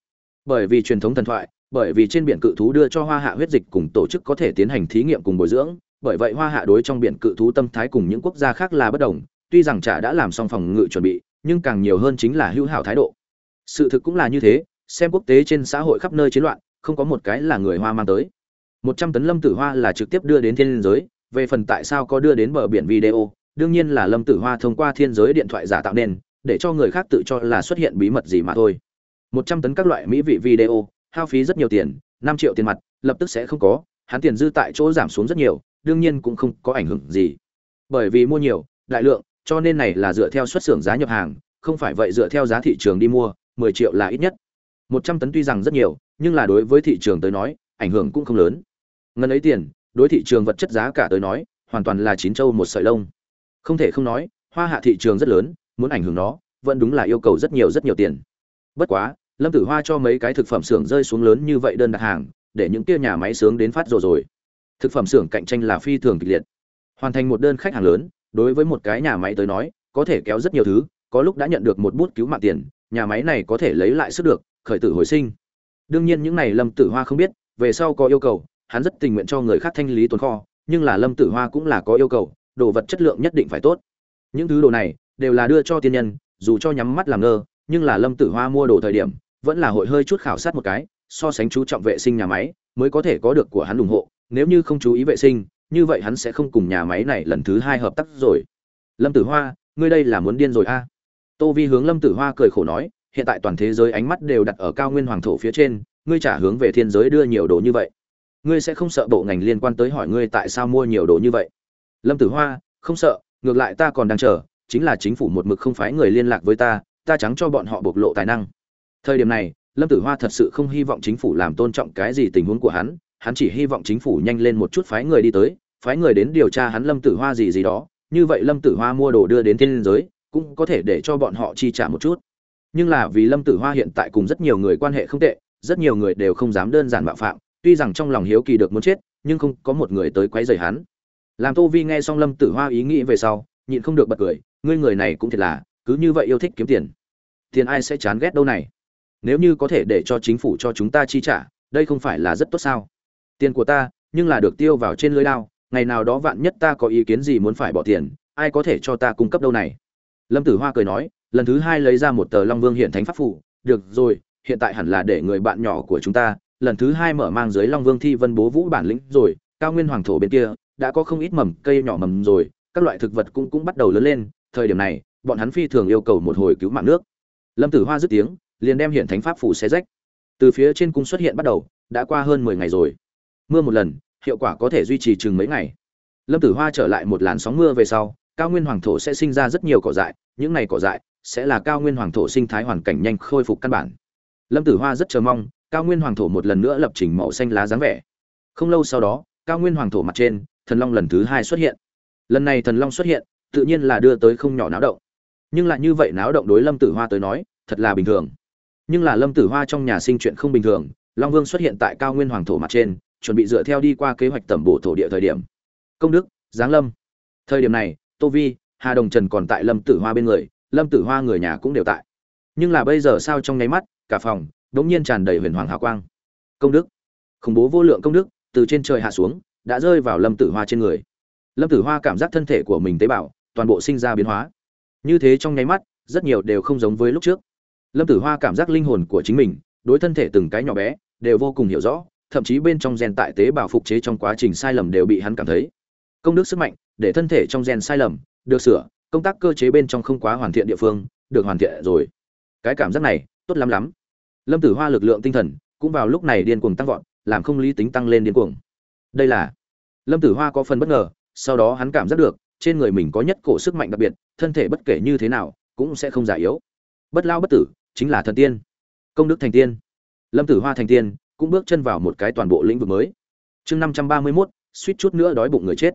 Bởi vì truyền thống thần thoại bởi vì trên biển cự thú đưa cho hoa hạ huyết dịch cùng tổ chức có thể tiến hành thí nghiệm cùng bồi dưỡng, bởi vậy hoa hạ đối trong biển cự thú tâm thái cùng những quốc gia khác là bất đồng, tuy rằng chả đã làm xong phòng ngự chuẩn bị, nhưng càng nhiều hơn chính là hữu hảo thái độ. Sự thực cũng là như thế, xem quốc tế trên xã hội khắp nơi chiến loạn, không có một cái là người hoa mang tới. Một trăm tấn lâm tử hoa là trực tiếp đưa đến thiên giới, về phần tại sao có đưa đến bờ biển video, đương nhiên là lâm tử hoa thông qua thiên giới điện thoại giả tạo nên, để cho người khác tự cho là xuất hiện bí mật gì mà thôi. Một trăm tấn các loại mỹ vị video hao phí rất nhiều tiền, năm triệu tiền mặt, lập tức sẽ không có, hắn tiền dư tại chỗ giảm xuống rất nhiều, đương nhiên cũng không có ảnh hưởng gì. Bởi vì mua nhiều, đại lượng, cho nên này là dựa theo xuất xưởng giá nhập hàng, không phải vậy dựa theo giá thị trường đi mua, mười triệu là ít nhất. Một trăm tấn tuy rằng rất nhiều, nhưng là đối với thị trường tới nói, ảnh hưởng cũng không lớn. Ngân ấy tiền, đối thị trường vật chất giá cả tới nói, hoàn toàn là chín châu một sợi lông. Không thể không nói, hoa hạ thị trường rất lớn, muốn ảnh hưởng nó, vẫn đúng là yêu cầu rất nhiều rất nhiều tiền. Bất quá lâm tử hoa cho mấy cái thực phẩm xưởng rơi xuống lớn như vậy đơn đặt hàng, để những kia nhà máy sướng đến phát rồi rồi. Thực phẩm xưởng cạnh tranh là phi thường kịch liệt. Hoàn thành một đơn khách hàng lớn, đối với một cái nhà máy tới nói, có thể kéo rất nhiều thứ, có lúc đã nhận được một bút cứu mạng tiền, nhà máy này có thể lấy lại sức được, khởi tử hồi sinh. Đương nhiên những này lâm tử hoa không biết, về sau có yêu cầu, hắn rất tình nguyện cho người khác thanh lý tồn kho, nhưng là lâm tử hoa cũng là có yêu cầu, đồ vật chất lượng nhất định phải tốt. Những thứ đồ này, đều là đưa cho tiên nhân, dù cho nhắm mắt làm ngơ, nhưng là lâm tử hoa mua đồ thời điểm vẫn là hội hơi chút khảo sát một cái, so sánh chú trọng vệ sinh nhà máy, mới có thể có được của hắn ủng hộ, nếu như không chú ý vệ sinh, như vậy hắn sẽ không cùng nhà máy này lần thứ hai hợp tác rồi. Lâm tử hoa, ngươi đây là muốn điên rồi a? À? tô vi hướng lâm tử hoa cười khổ nói, hiện tại toàn thế giới ánh mắt đều đặt ở cao nguyên hoàng thổ phía trên, ngươi trả hướng về thiên giới đưa nhiều đồ như vậy. Ngươi sẽ không sợ bộ ngành liên quan tới hỏi ngươi tại sao mua nhiều đồ như vậy. Lâm tử hoa, không sợ, ngược lại ta còn đang chờ, chính là chính phủ một mực không phái người liên lạc với ta ta trắng cho bọn họ bộc lộ tài năng thời điểm này, lâm tử hoa thật sự không hy vọng chính phủ làm tôn trọng cái gì tình huống của hắn hắn chỉ hy vọng chính phủ nhanh lên một chút phái người đi tới, phái người đến điều tra hắn lâm tử hoa gì gì đó, như vậy lâm tử hoa mua đồ đưa đến thiên giới, cũng có thể để cho bọn họ chi trả một chút. Nhưng là vì lâm tử hoa hiện tại cùng rất nhiều người quan hệ không tệ, rất nhiều người đều không dám đơn giản bạo phạm, tuy rằng trong lòng hiếu kỳ được muốn chết, nhưng không có một người tới quấy rầy hắn. Làm tô vi nghe xong lâm tử hoa ý nghĩ về sau, nhịn không được bật cười, ngươi người này cũng thiệt là, cứ như vậy yêu thích kiếm tiền tiền ai sẽ chán ghét đâu này? Nếu như có thể để cho chính phủ cho chúng ta chi trả, đây không phải là rất tốt sao? Tiền của ta, nhưng là được tiêu vào trên lưới lao ngày nào đó vạn nhất ta có ý kiến gì muốn phải bỏ tiền, ai có thể cho ta cung cấp đâu này? Lâm tử hoa cười nói, lần thứ hai lấy ra một tờ long vương hiện thánh pháp phủ, được rồi, hiện tại hẳn là để người bạn nhỏ của chúng ta, lần thứ hai mở mang dưới long vương thi vân bố vũ bản lĩnh rồi, cao nguyên hoàng thổ bên kia, đã có không ít mầm cây nhỏ mầm rồi, các loại thực vật cũng cũng bắt đầu lớn lên, thời điểm này, bọn hắn phi thường yêu cầu một hồi cứu mạng nước. Lâm tử hoa dứt tiếng liền đem hiện thánh pháp phủ xé rách. Từ phía trên cung xuất hiện bắt đầu, đã qua hơn mười ngày rồi. Mưa một lần, hiệu quả có thể duy trì chừng mấy ngày. Lâm tử hoa trở lại một làn sóng mưa về sau, cao nguyên hoàng thổ sẽ sinh ra rất nhiều cỏ dại, những này cỏ dại sẽ là cao nguyên hoàng thổ sinh thái hoàn cảnh nhanh khôi phục căn bản. Lâm tử hoa rất chờ mong, cao nguyên hoàng thổ một lần nữa lập trình màu xanh lá dáng vẻ. Không lâu sau đó, cao nguyên hoàng thổ mặt trên, thần long lần thứ hai xuất hiện. Lần này thần long xuất hiện, tự nhiên là đưa tới không nhỏ náo động. Nhưng lại như vậy náo động đối lâm tử hoa tới nói, thật là bình thường nhưng là lâm tử hoa trong nhà sinh chuyện không bình thường, long vương xuất hiện tại cao nguyên hoàng thổ mặt trên, chuẩn bị dựa theo đi qua kế hoạch tẩm bổ thổ địa thời điểm. Công đức, giáng lâm. Thời điểm này, tô vi, hà đồng trần còn tại lâm tử hoa bên người, lâm tử hoa người nhà cũng đều tại. Nhưng là bây giờ sao trong nháy mắt, cả phòng đ ỗ n g nhiên tràn đầy huyền hoàng hào quang. Công đức. Khủng bố vô lượng công đức, từ trên trời hạ xuống, đã rơi vào lâm tử hoa trên người. Lâm tử hoa cảm giác thân thể của mình tế bào, toàn bộ sinh ra biến hóa. Như thế trong nháy mắt, rất nhiều đều không giống với lúc trước lâm tử hoa cảm giác linh hồn của chính mình, đối thân thể từng cái nhỏ bé, đều vô cùng hiểu rõ, thậm chí bên trong gen tại tế bào phục chế trong quá trình sai lầm đều bị hắn cảm thấy. Công đức sức mạnh, để thân thể trong gen sai lầm, được sửa, công tác cơ chế bên trong không quá hoàn thiện địa phương, được hoàn thiện rồi. Cái cảm giác này, tốt lắm lắm. Lâm tử hoa lực lượng tinh thần, cũng vào lúc này điên cuồng tăng vọt, làm không lý tính tăng lên điên cuồng. Đây là, lâm tử hoa có phần bất ngờ, sau đó hắn cảm giác được, trên người mình có nhất cổ sức mạnh đặc biệt, thân thể bất kể như thế nào, cũng sẽ không già yếu. Bất lao bất tử chính là thần tiên. Công đức thành tiên. Lâm tử hoa thành tiên, cũng bước chân vào một cái toàn bộ lĩnh vực mới. Chương năm trăm ba mươi mốt, suýt chút nữa đói bụng người chết.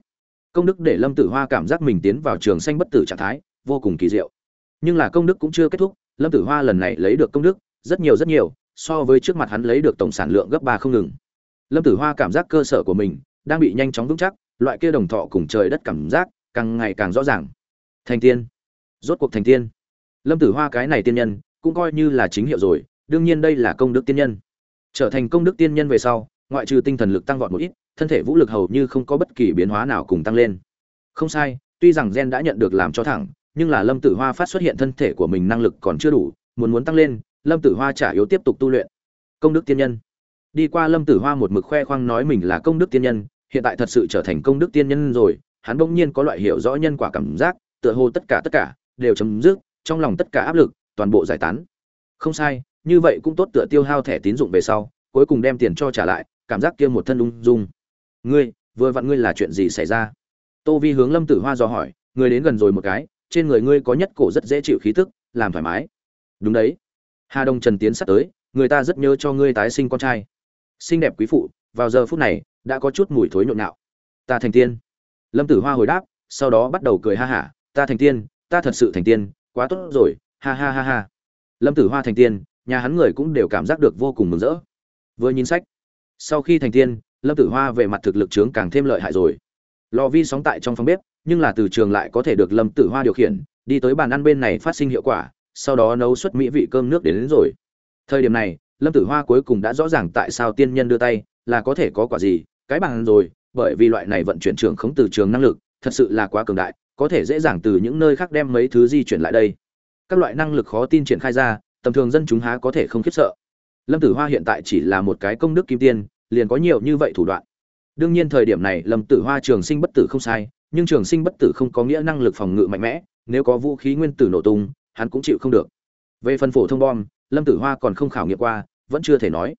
Công đức để lâm tử hoa cảm giác mình tiến vào trường xanh bất tử trạng thái, vô cùng kỳ diệu. Nhưng là công đức cũng chưa kết thúc, lâm tử hoa lần này lấy được công đức, rất nhiều rất nhiều, so với trước mặt hắn lấy được tổng sản lượng gấp ba không ngừng. Lâm tử hoa cảm giác cơ sở của mình đang bị nhanh chóng vững chắc, loại kia đồng thọ cùng trời đất cảm giác càng ngày càng rõ ràng. Thành tiên. Rốt cuộc thành tiên. Lâm tử hoa cái này tiên nhân cũng coi như là chính hiệu rồi, đương nhiên đây là công đức tiên nhân. Trở thành công đức tiên nhân về sau, ngoại trừ tinh thần lực tăng vọt một ít, thân thể vũ lực hầu như không có bất kỳ biến hóa nào cùng tăng lên. Không sai, tuy rằng gen đã nhận được làm cho thẳng, nhưng là lâm tử hoa phát xuất hiện thân thể của mình năng lực còn chưa đủ, muốn muốn tăng lên, lâm tử hoa trả yếu tiếp tục tu luyện. Công đức tiên nhân. Đi qua lâm tử hoa một mực khoe khoang nói mình là công đức tiên nhân, hiện tại thật sự trở thành công đức tiên nhân rồi, hắn bỗng nhiên có loại hiểu rõ nhân quả cảm giác, tựa hồ tất cả tất cả, đều chấm dứt, trong lòng tất cả áp lực toàn bộ giải tán. Không sai, như vậy cũng tốt tựa tiêu hao thẻ tín dụng về sau, cuối cùng đem tiền cho trả lại, cảm giác kia một thân ung dung. Ngươi, vừa vặn ngươi là chuyện gì xảy ra? Tô vi hướng lâm tử hoa dò hỏi, người đến gần rồi một cái, trên người ngươi có nhất cổ rất dễ chịu khí tức, làm thoải mái. Đúng đấy. Hà đông trần tiến sắp tới, người ta rất nhớ cho ngươi tái sinh con trai. Xinh đẹp quý phụ, vào giờ phút này, đã có chút mùi thối nhộn nhạo. Ta thành tiên. Lâm tử hoa hồi đáp, sau đó bắt đầu cười ha hả, ta thành tiên, ta thật sự thành tiên, quá tốt rồi ha ha ha ha. Lâm tử hoa thành tiên nhà hắn người cũng đều cảm giác được vô cùng mừng rỡ. Vừa nhìn sách sau khi thành tiên lâm tử hoa về mặt thực lực trướng càng thêm lợi hại rồi. Lò vi sóng tại trong phòng bếp nhưng là từ trường lại có thể được lâm tử hoa điều khiển đi tới bàn ăn bên này phát sinh hiệu quả sau đó nấu xuất mỹ vị cơm nước đến, đến rồi. Thời điểm này lâm tử hoa cuối cùng đã rõ ràng tại sao tiên nhân đưa tay là có thể có quả gì cái bàn rồi bởi vì loại này vận chuyển trường khống từ trường năng lực thật sự là quá cường đại có thể dễ dàng từ những nơi khác đem mấy thứ di chuyển lại đây các loại năng lực khó tin triển khai ra, tầm thường dân chúng há có thể không khiếp sợ. Lâm tử hoa hiện tại chỉ là một cái công đức kim tiên, liền có nhiều như vậy thủ đoạn. Đương nhiên thời điểm này lâm tử hoa trường sinh bất tử không sai, nhưng trường sinh bất tử không có nghĩa năng lực phòng ngự mạnh mẽ, nếu có vũ khí nguyên tử nổ tung, hắn cũng chịu không được. Về phần phổ thông bom, lâm tử hoa còn không khảo nghiệm qua, vẫn chưa thể nói.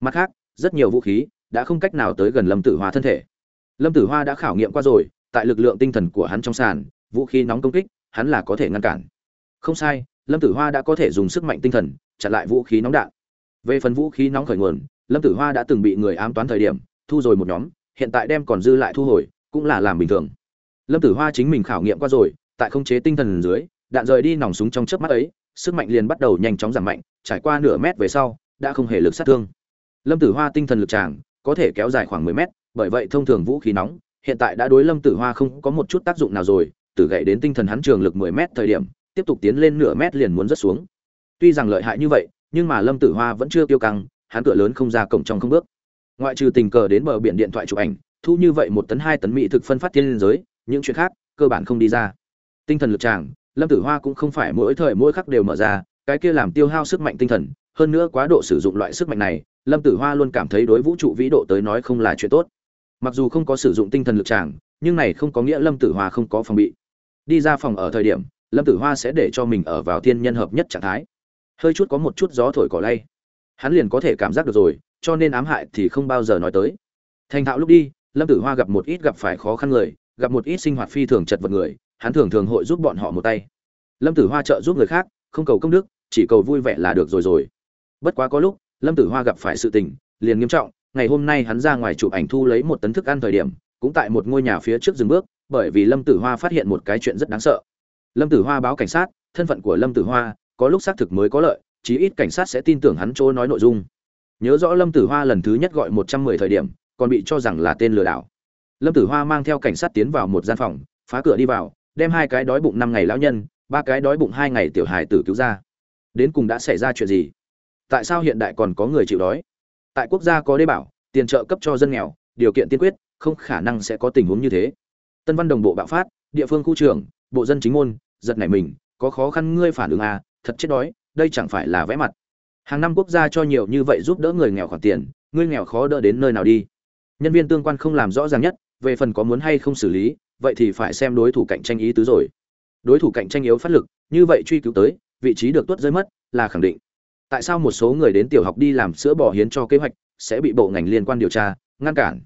Mặt khác, rất nhiều vũ khí đã không cách nào tới gần lâm tử hoa thân thể. Lâm tử hoa đã khảo nghiệm qua rồi, tại lực lượng tinh thần của hắn trong sàn, vũ khí nóng công kích, hắn là có thể ngăn cản không sai, lâm tử hoa đã có thể dùng sức mạnh tinh thần, chặn lại vũ khí nóng đạn. Về phần vũ khí nóng khởi nguồn, lâm tử hoa đã từng bị người ám toán thời điểm, thu rồi một nhóm, hiện tại đem còn dư lại thu hồi, cũng là làm bình thường. Lâm tử hoa chính mình khảo nghiệm qua rồi, tại không chế tinh thần dưới, đạn rời đi nòng súng trong chớp mắt ấy, sức mạnh liền bắt đầu nhanh chóng giảm mạnh, trải qua nửa mét về sau, đã không hề lực sát thương. Lâm tử hoa tinh thần lực tràng, có thể kéo dài khoảng mười mét, bởi vậy thông thường vũ khí nóng, hiện tại đã đối lâm tử hoa không có một chút tác dụng nào rồi, từ gậy đến tinh thần hắn trường lực mười mét thời điểm tiếp tục tiến lên nửa mét liền muốn rớt xuống. Tuy rằng lợi hại như vậy, nhưng mà lâm tử hoa vẫn chưa tiêu căng, hắn cửa lớn không ra cổng trong không bước. Ngoại trừ tình cờ đến bờ biển điện thoại chụp ảnh, thu như vậy một tấn, hai tấn mỹ thực phân phát thiên liên giới, những chuyện khác, cơ bản không đi ra. Tinh thần lực tràng, lâm tử hoa cũng không phải mỗi thời mỗi khắc đều mở ra, cái kia làm tiêu hao sức mạnh tinh thần, hơn nữa quá độ sử dụng loại sức mạnh này, lâm tử hoa luôn cảm thấy đối vũ trụ vĩ độ tới nói không là chuyện tốt. Mặc dù không có sử dụng tinh thần lực tràng, nhưng này không có nghĩa lâm tử hoa không có phòng bị. Đi ra phòng ở thời điểm lâm tử hoa sẽ để cho mình ở vào thiên nhân hợp nhất trạng thái. Hơi chút có một chút gió thổi cỏ lay. Hắn liền có thể cảm giác được rồi, cho nên ám hại thì không bao giờ nói tới. Thành thạo lúc đi, lâm tử hoa gặp một ít gặp phải khó khăn người, gặp một ít sinh hoạt phi thường chật vật người, hắn thường thường hội giúp bọn họ một tay. Lâm tử hoa trợ giúp người khác, không cầu công đức, chỉ cầu vui vẻ là được rồi rồi. Bất quá có lúc, lâm tử hoa gặp phải sự tình, liền nghiêm trọng, ngày hôm nay hắn ra ngoài chụp ảnh thu lấy một tấn thức ăn thời điểm, cũng tại một ngôi nhà phía trước dừng bước, bởi vì lâm tử hoa phát hiện một cái chuyện rất đáng sợ lâm tử hoa báo cảnh sát, thân phận của lâm tử hoa có lúc xác thực mới có lợi, chí ít cảnh sát sẽ tin tưởng hắn chỗ nói nội dung. Nhớ rõ lâm tử hoa lần thứ nhất gọi một trăm mười thời điểm, còn bị cho rằng là tên lừa đảo. Lâm tử hoa mang theo cảnh sát tiến vào một gian phòng, phá cửa đi vào, đem hai cái đói bụng năm ngày lão nhân, ba cái đói bụng hai ngày tiểu hài tử cứu ra. Đến cùng đã xảy ra chuyện gì? Tại sao hiện đại còn có người chịu đói? Tại quốc gia có đê bảo, tiền trợ cấp cho dân nghèo, điều kiện tiên quyết, không khả năng sẽ có tình huống như thế. Tân văn đồng bộ bạo phát, địa phương khu trưởng bộ dân chính môn giật nảy mình, có khó khăn ngươi phản ứng à thật chết đói, đây chẳng phải là vẽ mặt. Hàng năm quốc gia cho nhiều như vậy giúp đỡ người nghèo khoản tiền, ngươi nghèo khó đỡ đến nơi nào đi? Nhân viên tương quan không làm rõ ràng nhất, về phần có muốn hay không xử lý, vậy thì phải xem đối thủ cạnh tranh ý tứ rồi. Đối thủ cạnh tranh yếu phát lực, như vậy truy cứu tới, vị trí được tuốt rơi mất, là khẳng định. Tại sao một số người đến tiểu học đi làm sữa bò hiến cho kế hoạch, sẽ bị bộ ngành liên quan điều tra, ngăn cản?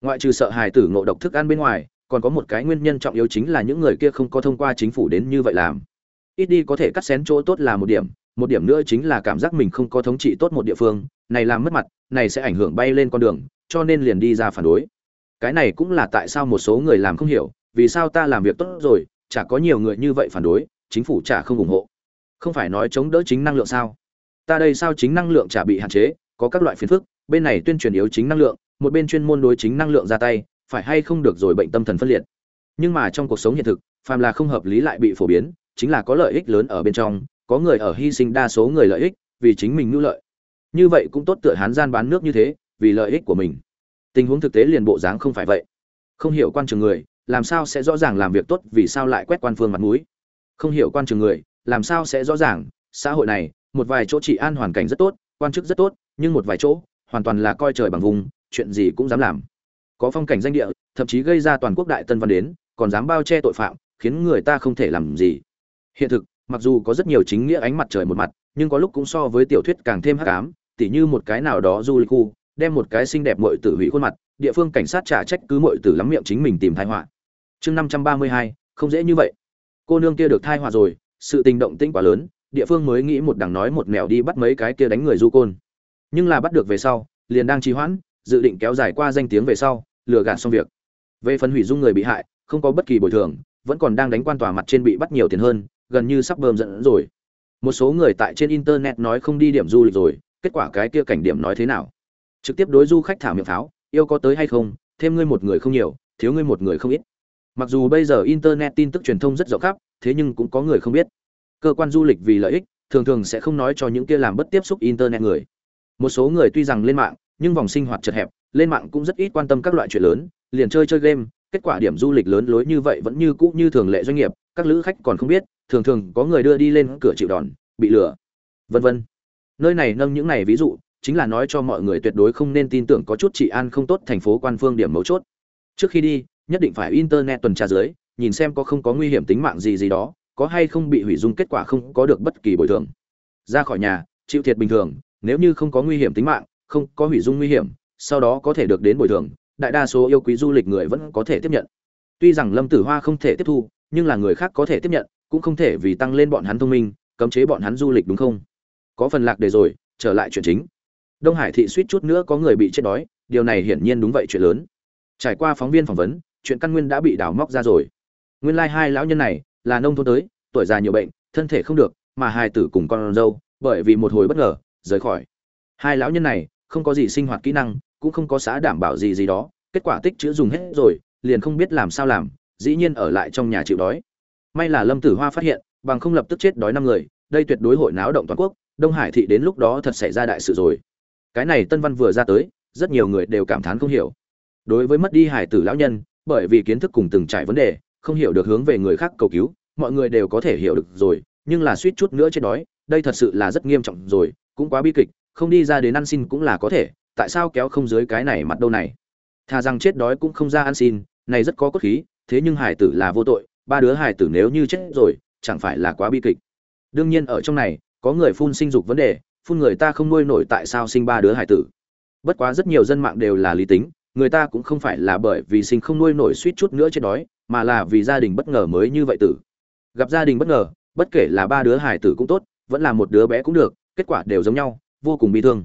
Ngoại trừ sợ hài tử ngộ độc thức ăn bên ngoài còn có một cái nguyên nhân trọng yếu chính là những người kia không có thông qua chính phủ đến như vậy làm. Ít đi có thể cắt xén chỗ tốt là một điểm một điểm nữa chính là cảm giác mình không có thống trị tốt một địa phương, này làm mất mặt, này sẽ ảnh hưởng bay lên con đường, cho nên liền đi ra phản đối. Cái này cũng là tại sao một số người làm không hiểu, vì sao ta làm việc tốt rồi, chả có nhiều người như vậy phản đối, chính phủ chả không ủng hộ. Không phải nói chống đỡ chính năng lượng sao? Ta đây sao chính năng lượng chả bị hạn chế, có các loại phiền phức, bên này tuyên truyền yếu chính năng lượng, một bên chuyên môn đối chính năng lượng ra tay phải hay không được rồi bệnh tâm thần phân liệt. Nhưng mà trong cuộc sống hiện thực, phàm là không hợp lý lại bị phổ biến, chính là có lợi ích lớn ở bên trong, có người ở hy sinh đa số người lợi ích, vì chính mình nhu lợi. Như vậy cũng tốt tựa hán gian bán nước như thế, vì lợi ích của mình. Tình huống thực tế liền bộ dáng không phải vậy. Không hiểu quan trường người, làm sao sẽ rõ ràng làm việc tốt vì sao lại quét quan phương mặt mũi? Không hiểu quan trường người, làm sao sẽ rõ ràng, xã hội này, một vài chỗ trị an hoàn cảnh rất tốt, quan chức rất tốt, nhưng một vài chỗ, hoàn toàn là coi trời bằng vùng, chuyện gì cũng dám làm có phong cảnh danh địa, thậm chí gây ra toàn quốc đại tân văn đến, còn dám bao che tội phạm, khiến người ta không thể làm gì. Hiện thực, mặc dù có rất nhiều chính nghĩa ánh mặt trời một mặt, nhưng có lúc cũng so với tiểu thuyết càng thêm hắc ám, tỉ như một cái nào đó du lịch khu, đem một cái xinh đẹp muội tử hủy khuôn mặt, địa phương cảnh sát trả trách cứ muội tử lắm miệng chính mình tìm tai họa. Chương năm trăm ba mươi hai, không dễ như vậy. Cô nương kia được thai họa rồi, sự tình động tĩnh quá lớn, địa phương mới nghĩ một đằng nói một mèo đi bắt mấy cái kia đánh người du côn. Nhưng là bắt được về sau, liền đang trì hoãn, dự định kéo dài qua danh tiếng về sau lừa gạt xong việc. Về phần hủy dung người bị hại, không có bất kỳ bồi thường, vẫn còn đang đánh quan tòa mặt trên bị bắt nhiều tiền hơn, gần như sắp bơm dẫn rồi. Một số người tại trên internet nói không đi điểm du lịch rồi, kết quả cái kia cảnh điểm nói thế nào? Trực tiếp đối du khách thả miệng pháo, yêu có tới hay không? Thêm ngươi một người không nhiều, thiếu ngươi một người không ít. Mặc dù bây giờ internet tin tức truyền thông rất rộng khắp, thế nhưng cũng có người không biết. Cơ quan du lịch vì lợi ích, thường thường sẽ không nói cho những kia làm bất tiếp xúc internet người. Một số người tuy rằng lên mạng, nhưng vòng sinh hoạt chật hẹp lên mạng cũng rất ít quan tâm các loại chuyện lớn, liền chơi chơi game, kết quả điểm du lịch lớn lối như vậy vẫn như cũ như thường lệ doanh nghiệp, các lữ khách còn không biết, thường thường có người đưa đi lên cửa chịu đòn, bị lừa, vân vân. Nơi này nâng những này ví dụ, chính là nói cho mọi người tuyệt đối không nên tin tưởng có chút trị an không tốt thành phố quan phương điểm mấu chốt. Trước khi đi, nhất định phải internet tuần tra dưới, nhìn xem có không có nguy hiểm tính mạng gì gì đó, có hay không bị hủy dung kết quả không có được bất kỳ bồi thường. Ra khỏi nhà, chịu thiệt bình thường, nếu như không có nguy hiểm tính mạng, không có hủy dung nguy hiểm sau đó có thể được đến bồi thường, đại đa số yêu quý du lịch người vẫn có thể tiếp nhận. Tuy rằng lâm tử hoa không thể tiếp thu, nhưng là người khác có thể tiếp nhận, cũng không thể vì tăng lên bọn hắn thông minh, cấm chế bọn hắn du lịch đúng không? Có phần lạc đề rồi, trở lại chuyện chính. Đông hải thị suýt chút nữa có người bị chết đói, điều này hiển nhiên đúng vậy chuyện lớn. Trải qua phóng viên phỏng vấn, chuyện căn nguyên đã bị đào móc ra rồi. Nguyên lai hai lão nhân này là nông thôn tới, tuổi già nhiều bệnh, thân thể không được, mà hai tử cùng con dâu, bởi vì một hồi bất ngờ, rời khỏi. Hai lão nhân này không có gì sinh hoạt kỹ năng cũng không có xã đảm bảo gì gì đó, kết quả tích chữ dùng hết rồi, liền không biết làm sao làm, dĩ nhiên ở lại trong nhà chịu đói. May là lâm tử hoa phát hiện, bằng không lập tức chết đói năm người, đây tuyệt đối hội náo động toàn quốc, đông hải thị đến lúc đó thật xảy ra đại sự rồi. Cái này tân văn vừa ra tới, rất nhiều người đều cảm thán không hiểu. Đối với mất đi hải tử lão nhân, bởi vì kiến thức cùng từng trải vấn đề, không hiểu được hướng về người khác cầu cứu, mọi người đều có thể hiểu được rồi, nhưng là suýt chút nữa chết đói, đây thật sự là rất nghiêm trọng rồi, cũng quá bi kịch, không đi ra đến ăn xin cũng là có thể tại sao kéo không dưới cái này mặt đâu này? Thà rằng chết đói cũng không ra ăn xin, này rất có cốt khí, thế nhưng hải tử là vô tội, ba đứa hải tử nếu như chết rồi, chẳng phải là quá bi kịch. Đương nhiên ở trong này, có người phun sinh dục vấn đề, phun người ta không nuôi nổi tại sao sinh ba đứa hải tử. Bất quá rất nhiều dân mạng đều là lý tính, người ta cũng không phải là bởi vì sinh không nuôi nổi suýt chút nữa chết đói, mà là vì gia đình bất ngờ mới như vậy tử. Gặp gia đình bất ngờ, bất kể là ba đứa hải tử cũng tốt, vẫn là một đứa bé cũng được, kết quả đều giống nhau, vô cùng bi thương.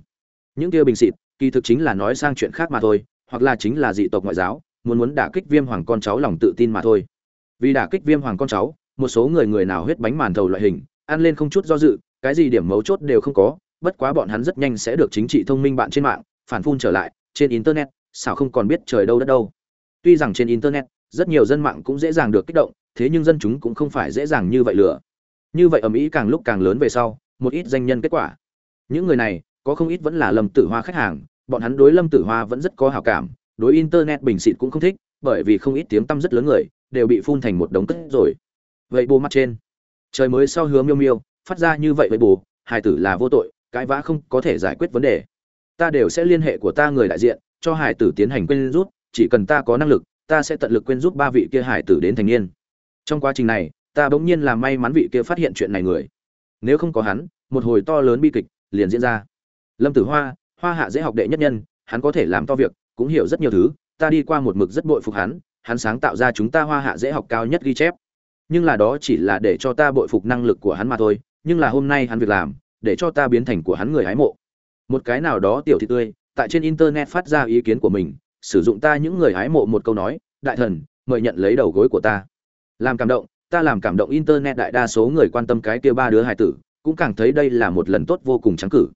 Những kia bình xịt kỳ thực chính là nói sang chuyện khác mà thôi, hoặc là chính là dị tộc ngoại giáo, muốn muốn đả kích viêm hoàng con cháu lòng tự tin mà thôi. Vì đả kích viêm hoàng con cháu, một số người người nào huyết bánh màn thầu loại hình, ăn lên không chút do dự, cái gì điểm mấu chốt đều không có, bất quá bọn hắn rất nhanh sẽ được chính trị thông minh bạn trên mạng, phản phun trở lại, trên internet sao không còn biết trời đâu đất đâu. Tuy rằng trên internet, rất nhiều dân mạng cũng dễ dàng được kích động, thế nhưng dân chúng cũng không phải dễ dàng như vậy lựa. như vậy ầm ĩ càng lúc càng lớn về sau, một ít danh nhân kết quả. Những người này có không ít vẫn là lâm tử hoa khách hàng, bọn hắn đối lâm tử hoa vẫn rất có hảo cảm, đối internet bình xịt cũng không thích, bởi vì không ít tiếng tăm rất lớn người đều bị phun thành một đống cất rồi. Vậy bồ mặt trên, trời mới sau hứa miêu miêu, phát ra như vậy với bồ, hài tử là vô tội cãi vã không có thể giải quyết vấn đề. Ta đều sẽ liên hệ của ta người đại diện, cho hải tử tiến hành quên rút, chỉ cần ta có năng lực, ta sẽ tận lực quên rút ba vị kia hải tử đến thành niên. Trong quá trình này, ta bỗng nhiên làm may mắn vị kia phát hiện chuyện này người. Nếu không có hắn, một hồi to lớn bi kịch liền diễn ra lâm tử hoa hoa hạ dễ học đệ nhất nhân, hắn có thể làm to việc, cũng hiểu rất nhiều thứ, ta đi qua một mực rất bội phục hắn hắn sáng tạo ra chúng ta hoa hạ dễ học cao nhất ghi chép. Nhưng là đó chỉ là để cho ta bội phục năng lực của hắn mà thôi, nhưng là hôm nay hắn việc làm, để cho ta biến thành của hắn người hái mộ. Một cái nào đó tiểu thị tươi, tại trên internet phát ra ý kiến của mình, sử dụng ta những người hái mộ một câu nói, đại thần, mời nhận lấy đầu gối của ta. Làm cảm động, ta làm cảm động internet đại đa số người quan tâm cái kia ba đứa hài tử, cũng càng thấy đây là một lần tốt vô cùng trắng cử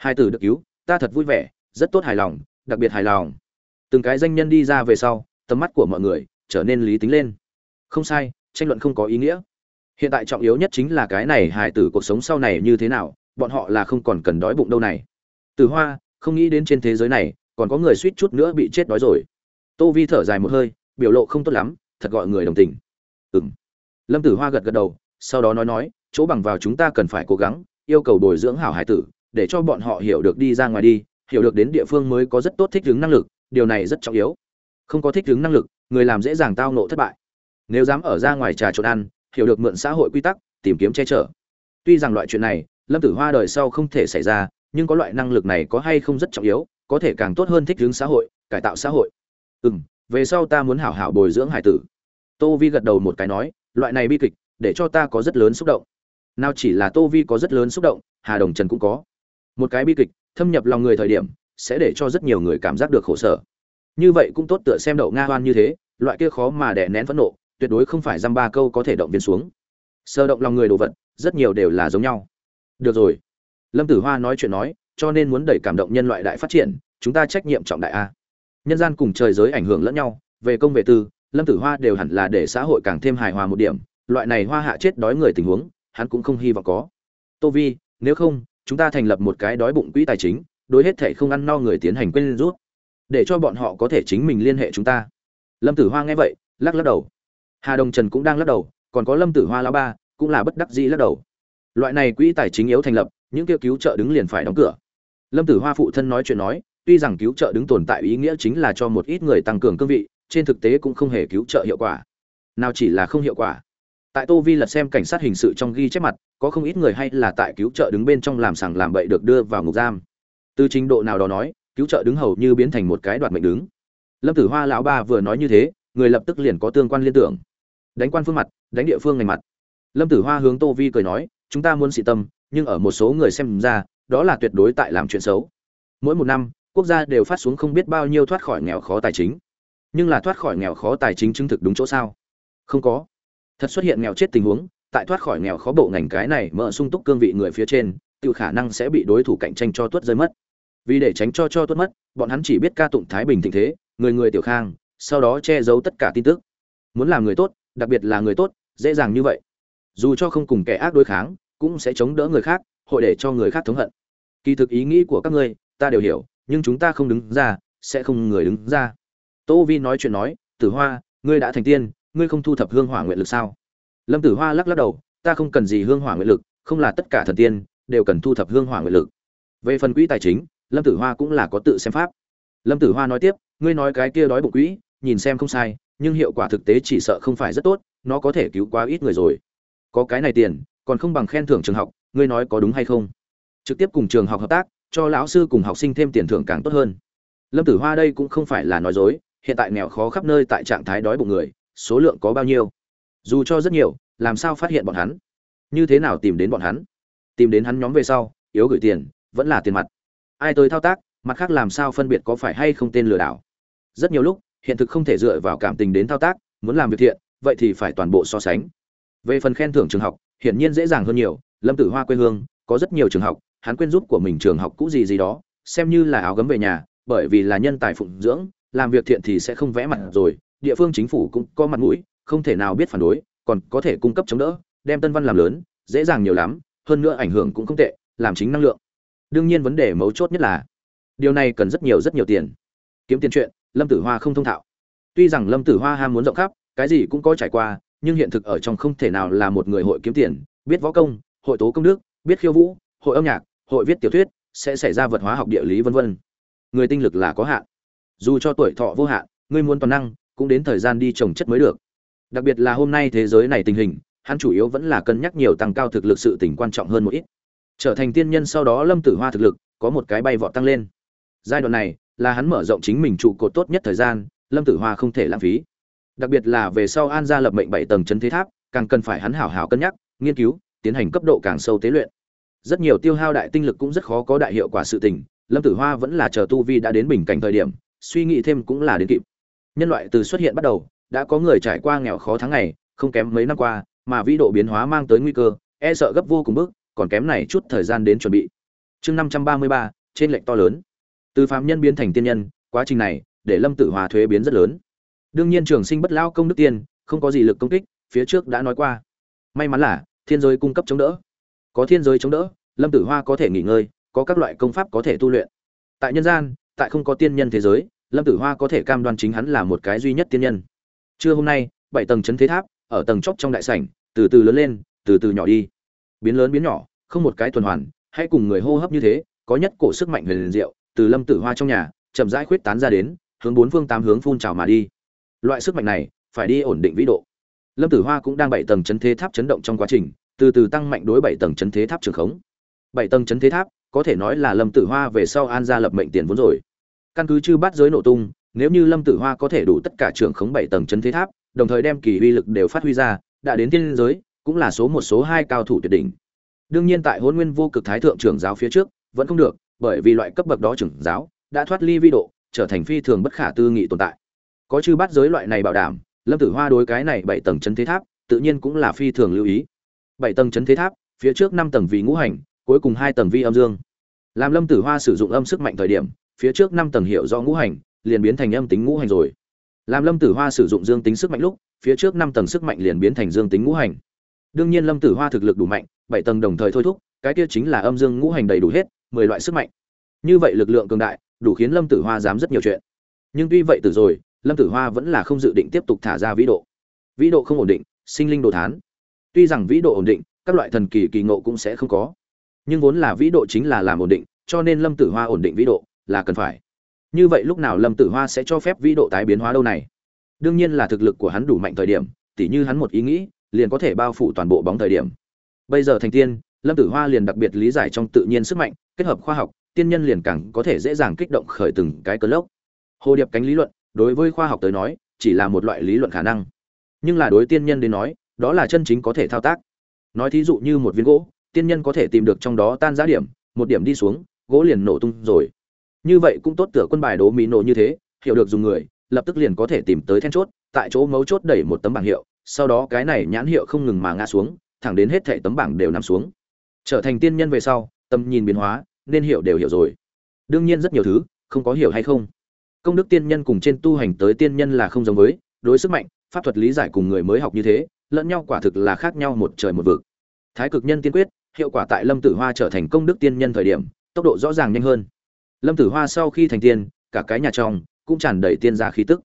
hai tử được cứu, ta thật vui vẻ, rất tốt hài lòng, đặc biệt hài lòng. Từng cái danh nhân đi ra về sau, tầm mắt của mọi người trở nên lý tính lên. Không sai, tranh luận không có ý nghĩa. Hiện tại trọng yếu nhất chính là cái này hài tử cuộc sống sau này như thế nào, bọn họ là không còn cần đói bụng đâu này. Từ hoa, không nghĩ đến trên thế giới này, còn có người suýt chút nữa bị chết đói rồi. Tô vi thở dài một hơi, biểu lộ không tốt lắm, thật gọi người đồng tình. Ừng lâm tử hoa gật gật đầu, sau đó nói nói, chỗ bằng vào chúng ta cần phải cố gắng, yêu cầu bồi dưỡng hảo hải tử để cho bọn họ hiểu được đi ra ngoài đi, hiểu được đến địa phương mới có rất tốt thích ứng năng lực, điều này rất trọng yếu. Không có thích ứng năng lực, người làm dễ dàng tao nộ thất bại. Nếu dám ở ra ngoài trà trộn ăn, hiểu được mượn xã hội quy tắc, tìm kiếm che chở. Tuy rằng loại chuyện này, lâm tử hoa đời sau không thể xảy ra, nhưng có loại năng lực này có hay không rất trọng yếu, có thể càng tốt hơn thích ứng xã hội, cải tạo xã hội. Ừ m về sau ta muốn hảo hảo bồi dưỡng hải tử. Tô vi gật đầu một cái nói, loại này bi kịch, để cho ta có rất lớn xúc động. Nào chỉ là tô vi có rất lớn xúc động, hà đồng trần cũng có một cái bi kịch, thâm nhập lòng người thời điểm, sẽ để cho rất nhiều người cảm giác được khổ sở. Như vậy cũng tốt tựa xem đậu nga hoan như thế, loại kia khó mà đè nén phẫn nộ, tuyệt đối không phải dăm ba câu có thể động viên xuống. Sơ động lòng người đồ vật, rất nhiều đều là giống nhau. Được rồi. Lâm tử hoa nói chuyện nói, cho nên muốn đẩy cảm động nhân loại đại phát triển, chúng ta trách nhiệm trọng đại a. Nhân gian cùng trời giới ảnh hưởng lẫn nhau, về công về tư, lâm tử hoa đều hẳn là để xã hội càng thêm hài hòa một điểm, loại này hoa hạ chết đói người tình huống, hắn cũng không hy vọng có. Tô vi, nếu không chúng ta thành lập một cái đói bụng quỹ tài chính, đối hết thể không ăn no người tiến hành quên rút, để cho bọn họ có thể chính mình liên hệ chúng ta. Lâm tử hoa nghe vậy, lắc lắc đầu. Hà đồng trần cũng đang lắc đầu, còn có lâm tử hoa lão ba cũng là bất đắc dĩ lắc đầu. Loại này quỹ tài chính yếu thành lập, những kêu cứu trợ đứng liền phải đóng cửa. Lâm tử hoa phụ thân nói chuyện nói, tuy rằng cứu trợ đứng tồn tại ý nghĩa chính là cho một ít người tăng cường cương vị, trên thực tế cũng không hề cứu trợ hiệu quả. Nào chỉ là không hiệu quả tại tô vi lật xem cảnh sát hình sự trong ghi chép mặt, có không ít người hay là tại cứu trợ đứng bên trong làm sàng làm bậy được đưa vào ngục giam. Từ trình độ nào đó nói, cứu trợ đứng hầu như biến thành một cái đoạt mệnh đứng. Lâm tử hoa lão ba vừa nói như thế, người lập tức liền có tương quan liên tưởng. Đánh quan phương mặt, đánh địa phương ngành mặt. Lâm tử hoa hướng tô vi cười nói, chúng ta muốn xị tâm, nhưng ở một số người xem ra, đó là tuyệt đối tại làm chuyện xấu. Mỗi một năm, quốc gia đều phát xuống không biết bao nhiêu thoát khỏi nghèo khó tài chính. Nhưng là thoát khỏi nghèo khó tài chính chứng thực đúng chỗ sao? Không có thật xuất hiện nghèo chết tình huống, tại thoát khỏi nghèo khó bộ ngành cái này mở sung túc cương vị người phía trên tự khả năng sẽ bị đối thủ cạnh tranh cho tuất rơi mất. Vì để tránh cho cho tuất mất, bọn hắn chỉ biết ca tụng thái bình tình thế, người người tiểu khang, sau đó che giấu tất cả tin tức. Muốn làm người tốt, đặc biệt là người tốt, dễ dàng như vậy. Dù cho không cùng kẻ ác đối kháng, cũng sẽ chống đỡ người khác, hội để cho người khác thống hận. Kỳ thực ý nghĩ của các ngươi, ta đều hiểu, nhưng chúng ta không đứng ra, sẽ không người đứng ra. Tô vi nói chuyện nói, tử hoa, ngươi đã thành tiên ngươi không thu thập hương hỏa nguyện lực sao? Lâm tử hoa lắc lắc đầu, ta không cần gì hương hỏa nguyện lực, không là tất cả thần tiên đều cần thu thập hương hỏa nguyện lực. Về phần quỹ tài chính, lâm tử hoa cũng là có tự xem pháp. Lâm tử hoa nói tiếp, ngươi nói cái kia đói bụng quỹ, nhìn xem không sai, nhưng hiệu quả thực tế chỉ sợ không phải rất tốt, nó có thể cứu quá ít người rồi. Có cái này tiền, còn không bằng khen thưởng trường học, ngươi nói có đúng hay không? Trực tiếp cùng trường học hợp tác, cho lão sư cùng học sinh thêm tiền thưởng càng tốt hơn. Lâm tử hoa đây cũng không phải là nói dối, hiện tại nghèo khó khắp nơi tại trạng thái đói bụng người số lượng có bao nhiêu? Dù cho rất nhiều, làm sao phát hiện bọn hắn? Như thế nào tìm đến bọn hắn? Tìm đến hắn nhóm về sau, yếu gửi tiền, vẫn là tiền mặt. Ai tới thao tác, mặt khác làm sao phân biệt có phải hay không tên lừa đảo? Rất nhiều lúc, hiện thực không thể dựa vào cảm tình đến thao tác, muốn làm việc thiện, vậy thì phải toàn bộ so sánh. Về phần khen thưởng trường học, hiển nhiên dễ dàng hơn nhiều, lâm tử hoa quê hương, có rất nhiều trường học, hắn quên giúp của mình trường học cũ gì gì đó, xem như là áo gấm về nhà, bởi vì là nhân tài phụng dưỡng, làm việc thiện thì sẽ không vẽ mặt rồi địa phương chính phủ cũng có mặt mũi, không thể nào biết phản đối, còn có thể cung cấp chống đỡ, đem tân văn làm lớn, dễ dàng nhiều lắm, hơn nữa ảnh hưởng cũng không tệ, làm chính năng lượng. Đương nhiên vấn đề mấu chốt nhất là, điều này cần rất nhiều rất nhiều tiền. Kiếm tiền chuyện, lâm tử hoa không thông thạo. Tuy rằng lâm tử hoa ham muốn rộng khắp, cái gì cũng có trải qua, nhưng hiện thực ở trong không thể nào là một người hội kiếm tiền, biết võ công, hội tố công đức, biết khiêu vũ, hội âm nhạc, hội viết tiểu thuyết, sẽ xảy ra vật hóa học địa lý vân vân. Người tinh lực là có hạn. Dù cho tuổi thọ vô hạn, người muốn toàn năng cũng đến thời gian đi trồng chất mới được. Đặc biệt là hôm nay thế giới này tình hình, hắn chủ yếu vẫn là cân nhắc nhiều tăng cao thực lực sự tỉnh quan trọng hơn một ít. Trở thành tiên nhân sau đó lâm tử hoa thực lực, có một cái bay vọt tăng lên. Giai đoạn này, là hắn mở rộng chính mình trụ cột tốt nhất thời gian, lâm tử hoa không thể lãng phí. Đặc biệt là về sau an gia lập mệnh bảy tầng chấn thế tháp, càng cần phải hắn hảo hảo cân nhắc, nghiên cứu, tiến hành cấp độ càng sâu tế luyện. Rất nhiều tiêu hao đại tinh lực cũng rất khó có đại hiệu quả sự tình, lâm tử hoa vẫn là chờ tu vi đã đến bình cảnh thời điểm, suy nghĩ thêm cũng là đến kịp nhân loại từ xuất hiện bắt đầu, đã có người trải qua nghèo khó tháng ngày, không kém mấy năm qua, mà vĩ độ biến hóa mang tới nguy cơ e sợ gấp vô cùng bước còn kém này chút thời gian đến chuẩn bị. Chương năm trăm ba mươi ba, trên lệnh to lớn. Từ phạm nhân biến thành tiên nhân, quá trình này, để lâm tử hòa thuế biến rất lớn. Đương nhiên trường sinh bất lao công đức tiên, không có gì lực công kích, phía trước đã nói qua. May mắn là, thiên giới cung cấp chống đỡ. Có thiên giới chống đỡ, lâm tử hoa có thể nghỉ ngơi, có các loại công pháp có thể tu luyện. Tại nhân gian, tại không có tiên nhân thế giới lâm tử hoa có thể cam đoan chính hắn là một cái duy nhất tiên nhân. Trưa hôm nay, bảy tầng chấn thế tháp, ở tầng chóp trong đại sảnh, từ từ lớn lên, từ từ nhỏ đi. Biến lớn biến nhỏ, không một cái tuần hoàn, hãy cùng người hô hấp như thế, có nhất cổ sức mạnh huyền diệu, từ lâm tử hoa trong nhà, chậm rãi khuyết tán ra đến, hướng bốn phương tám hướng phun trào mà đi. Loại sức mạnh này, phải đi ổn định vĩ độ. Lâm tử hoa cũng đang bảy tầng chấn thế tháp chấn động trong quá trình, từ từ tăng mạnh đối bảy tầng chấn thế tháp trường khống. Bảy tầng chấn thế tháp, có thể nói là lâm tử hoa về sau an gia lập mệnh tiền vốn rồi căn cứ chư bắt giới nổ tung, nếu như lâm tử hoa có thể đủ tất cả trường khống bảy tầng chân thế tháp, đồng thời đem kỳ uy lực đều phát huy ra, đã đến thiên giới, cũng là số một, số hai cao thủ tuyệt đỉnh. Đương nhiên tại hôn nguyên vô cực thái thượng trưởng giáo phía trước, vẫn không được, bởi vì loại cấp bậc đó trưởng giáo, đã thoát ly vi độ, trở thành phi thường bất khả tư nghị tồn tại. Có chư bắt giới loại này bảo đảm, lâm tử hoa đối cái này bảy tầng chân thế tháp, tự nhiên cũng là phi thường lưu ý. Bảy tầng chấn thế tháp, phía trước năm tầng vì ngũ hành, cuối cùng hai tầng vi âm dương. Làm lâm tử hoa sử dụng âm sức mạnh thời điểm phía trước năm tầng hiệu do ngũ hành, liền biến thành âm tính ngũ hành rồi. Làm lâm tử hoa sử dụng dương tính sức mạnh lúc, phía trước năm tầng sức mạnh liền biến thành dương tính ngũ hành. Đương nhiên lâm tử hoa thực lực đủ mạnh, bảy tầng đồng thời thôi thúc, cái kia chính là âm dương ngũ hành đầy đủ hết, mười loại sức mạnh. Như vậy lực lượng cường đại, đủ khiến lâm tử hoa dám rất nhiều chuyện. Nhưng tuy vậy từ rồi, lâm tử hoa vẫn là không dự định tiếp tục thả ra vĩ độ. Vĩ độ không ổn định, sinh linh đồ thán. Tuy rằng vĩ độ ổn định, các loại thần kỳ kỳ ngộ cũng sẽ không có. Nhưng vốn là vĩ độ chính là làm ổn định, cho nên lâm tử hoa ổn định vĩ độ là cần phải. Như vậy lúc nào lâm tử hoa sẽ cho phép vĩ độ tái biến hóa đâu này? Đương nhiên là thực lực của hắn đủ mạnh thời điểm, tỉ như hắn một ý nghĩ, liền có thể bao phủ toàn bộ bóng thời điểm. Bây giờ thành tiên, lâm tử hoa liền đặc biệt lý giải trong tự nhiên sức mạnh, kết hợp khoa học, tiên nhân liền càng có thể dễ dàng kích động khởi từng cái cơn lốc. Hồ điệp cánh lý luận, đối với khoa học tới nói, chỉ là một loại lý luận khả năng. Nhưng là đối tiên nhân đến nói, đó là chân chính có thể thao tác. Nói thí dụ như một viên gỗ, tiên nhân có thể tìm được trong đó tan giá điểm, một điểm đi xuống, gỗ liền nổ tung rồi như vậy cũng tốt tựa quân bài đố mỹ nổ như thế, hiểu được dùng người, lập tức liền có thể tìm tới then chốt, tại chỗ mấu chốt đẩy một tấm bảng hiệu, sau đó cái này nhãn hiệu không ngừng mà ngã xuống, thẳng đến hết thệ tấm bảng đều nằm xuống. Trở thành tiên nhân về sau, tầm nhìn biến hóa, nên hiểu đều hiểu rồi. Đương nhiên rất nhiều thứ, không có hiểu hay không. Công đức tiên nhân cùng trên tu hành tới tiên nhân là không giống với, đối sức mạnh, pháp thuật lý giải cùng người mới học như thế, lẫn nhau quả thực là khác nhau một trời một vực. Thái cực nhân tiên quyết, hiệu quả tại lâm tử hoa trở thành công đức tiên nhân thời điểm, tốc độ rõ ràng nhanh hơn lâm tử hoa sau khi thành tiên, cả cái nhà trong cũng tràn đầy tiên gia khí tức.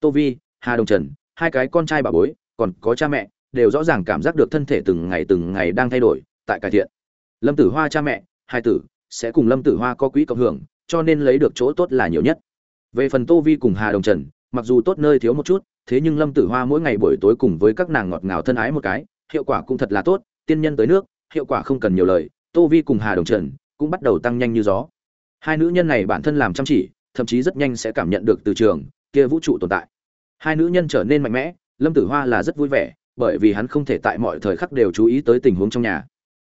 Tô vi, hà đồng trần, hai cái con trai bà bối, còn có cha mẹ, đều rõ ràng cảm giác được thân thể từng ngày từng ngày đang thay đổi, tại cải thiện. Lâm tử hoa cha mẹ, hai tử, sẽ cùng lâm tử hoa có quỹ cộng hưởng, cho nên lấy được chỗ tốt là nhiều nhất. Về phần tô vi cùng hà đồng trần, mặc dù tốt nơi thiếu một chút, thế nhưng lâm tử hoa mỗi ngày buổi tối cùng với các nàng ngọt ngào thân ái một cái, hiệu quả cũng thật là tốt, tiên nhân tới nước, hiệu quả không cần nhiều lời. Tô vi cùng hà đồng trần cũng bắt đầu tăng nhanh như gió hai nữ nhân này bản thân làm chăm chỉ, thậm chí rất nhanh sẽ cảm nhận được từ trường kia vũ trụ tồn tại. Hai nữ nhân trở nên mạnh mẽ, lâm tử hoa là rất vui vẻ, bởi vì hắn không thể tại mọi thời khắc đều chú ý tới tình huống trong nhà.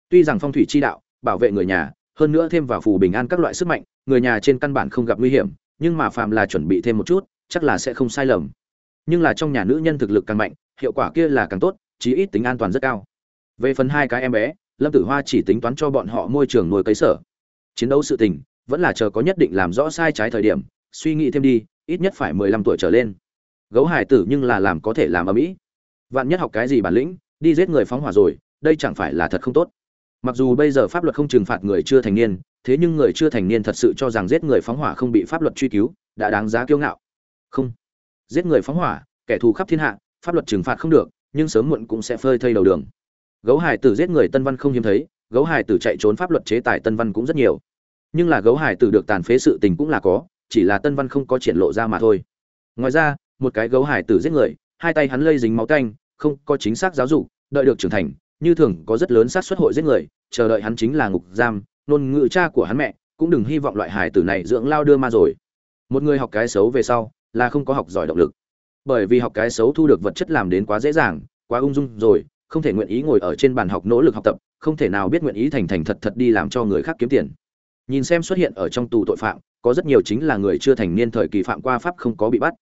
Tuy rằng phong thủy chi đạo, bảo vệ người nhà, hơn nữa thêm vào phù bình an các loại sức mạnh, người nhà trên căn bản không gặp nguy hiểm, nhưng mà phàm là chuẩn bị thêm một chút, chắc là sẽ không sai lầm. Nhưng là trong nhà nữ nhân thực lực càng mạnh, hiệu quả kia là càng tốt, chí ít tính an toàn rất cao. Về phần hai cái em bé, lâm tử hoa chỉ tính toán cho bọn họ môi trường nuôi cấy sở. Chiến đấu sự tình vẫn là chờ có nhất định làm rõ sai trái thời điểm, suy nghĩ thêm đi, ít nhất phải mười lăm tuổi trở lên. Gấu hải tử nhưng là làm có thể làm ở mỹ. Vạn nhất học cái gì bản lĩnh, đi giết người phóng hỏa rồi, đây chẳng phải là thật không tốt. Mặc dù bây giờ pháp luật không trừng phạt người chưa thành niên, thế nhưng người chưa thành niên thật sự cho rằng giết người phóng hỏa không bị pháp luật truy cứu, đã đáng giá kiêu ngạo. Không. Giết người phóng hỏa, kẻ thù khắp thiên hạ, pháp luật trừng phạt không được, nhưng sớm muộn cũng sẽ phơi thây đầu đường. Gấu hải tử giết người tân văn không hiếm thấy, gấu hải tử chạy trốn pháp luật chế tài tân văn cũng rất nhiều nhưng là gấu hải tử được tàn phế sự tình cũng là có, chỉ là tân văn không có triển lộ ra mà thôi. Ngoài ra, một cái gấu hải tử giết người, hai tay hắn lây dính máu tanh, không có chính xác giáo dục, đợi được trưởng thành, như thường có rất lớn xác suất hội giết người, chờ đợi hắn chính là ngục giam nôn ngự cha của hắn mẹ, cũng đừng hy vọng loại hải tử này dưỡng lao đưa ma rồi. Một người học cái xấu về sau, là không có học giỏi động lực. Bởi vì học cái xấu thu được vật chất làm đến quá dễ dàng, quá ung dung rồi, không thể nguyện ý ngồi ở trên bàn học nỗ lực học tập, không thể nào biết nguyện ý thành thành thật thật đi làm cho người khác kiếm tiền nhìn xem xuất hiện ở trong tù tội phạm, có rất nhiều chính là người chưa thành niên thời kỳ phạm qua pháp không có bị bắt.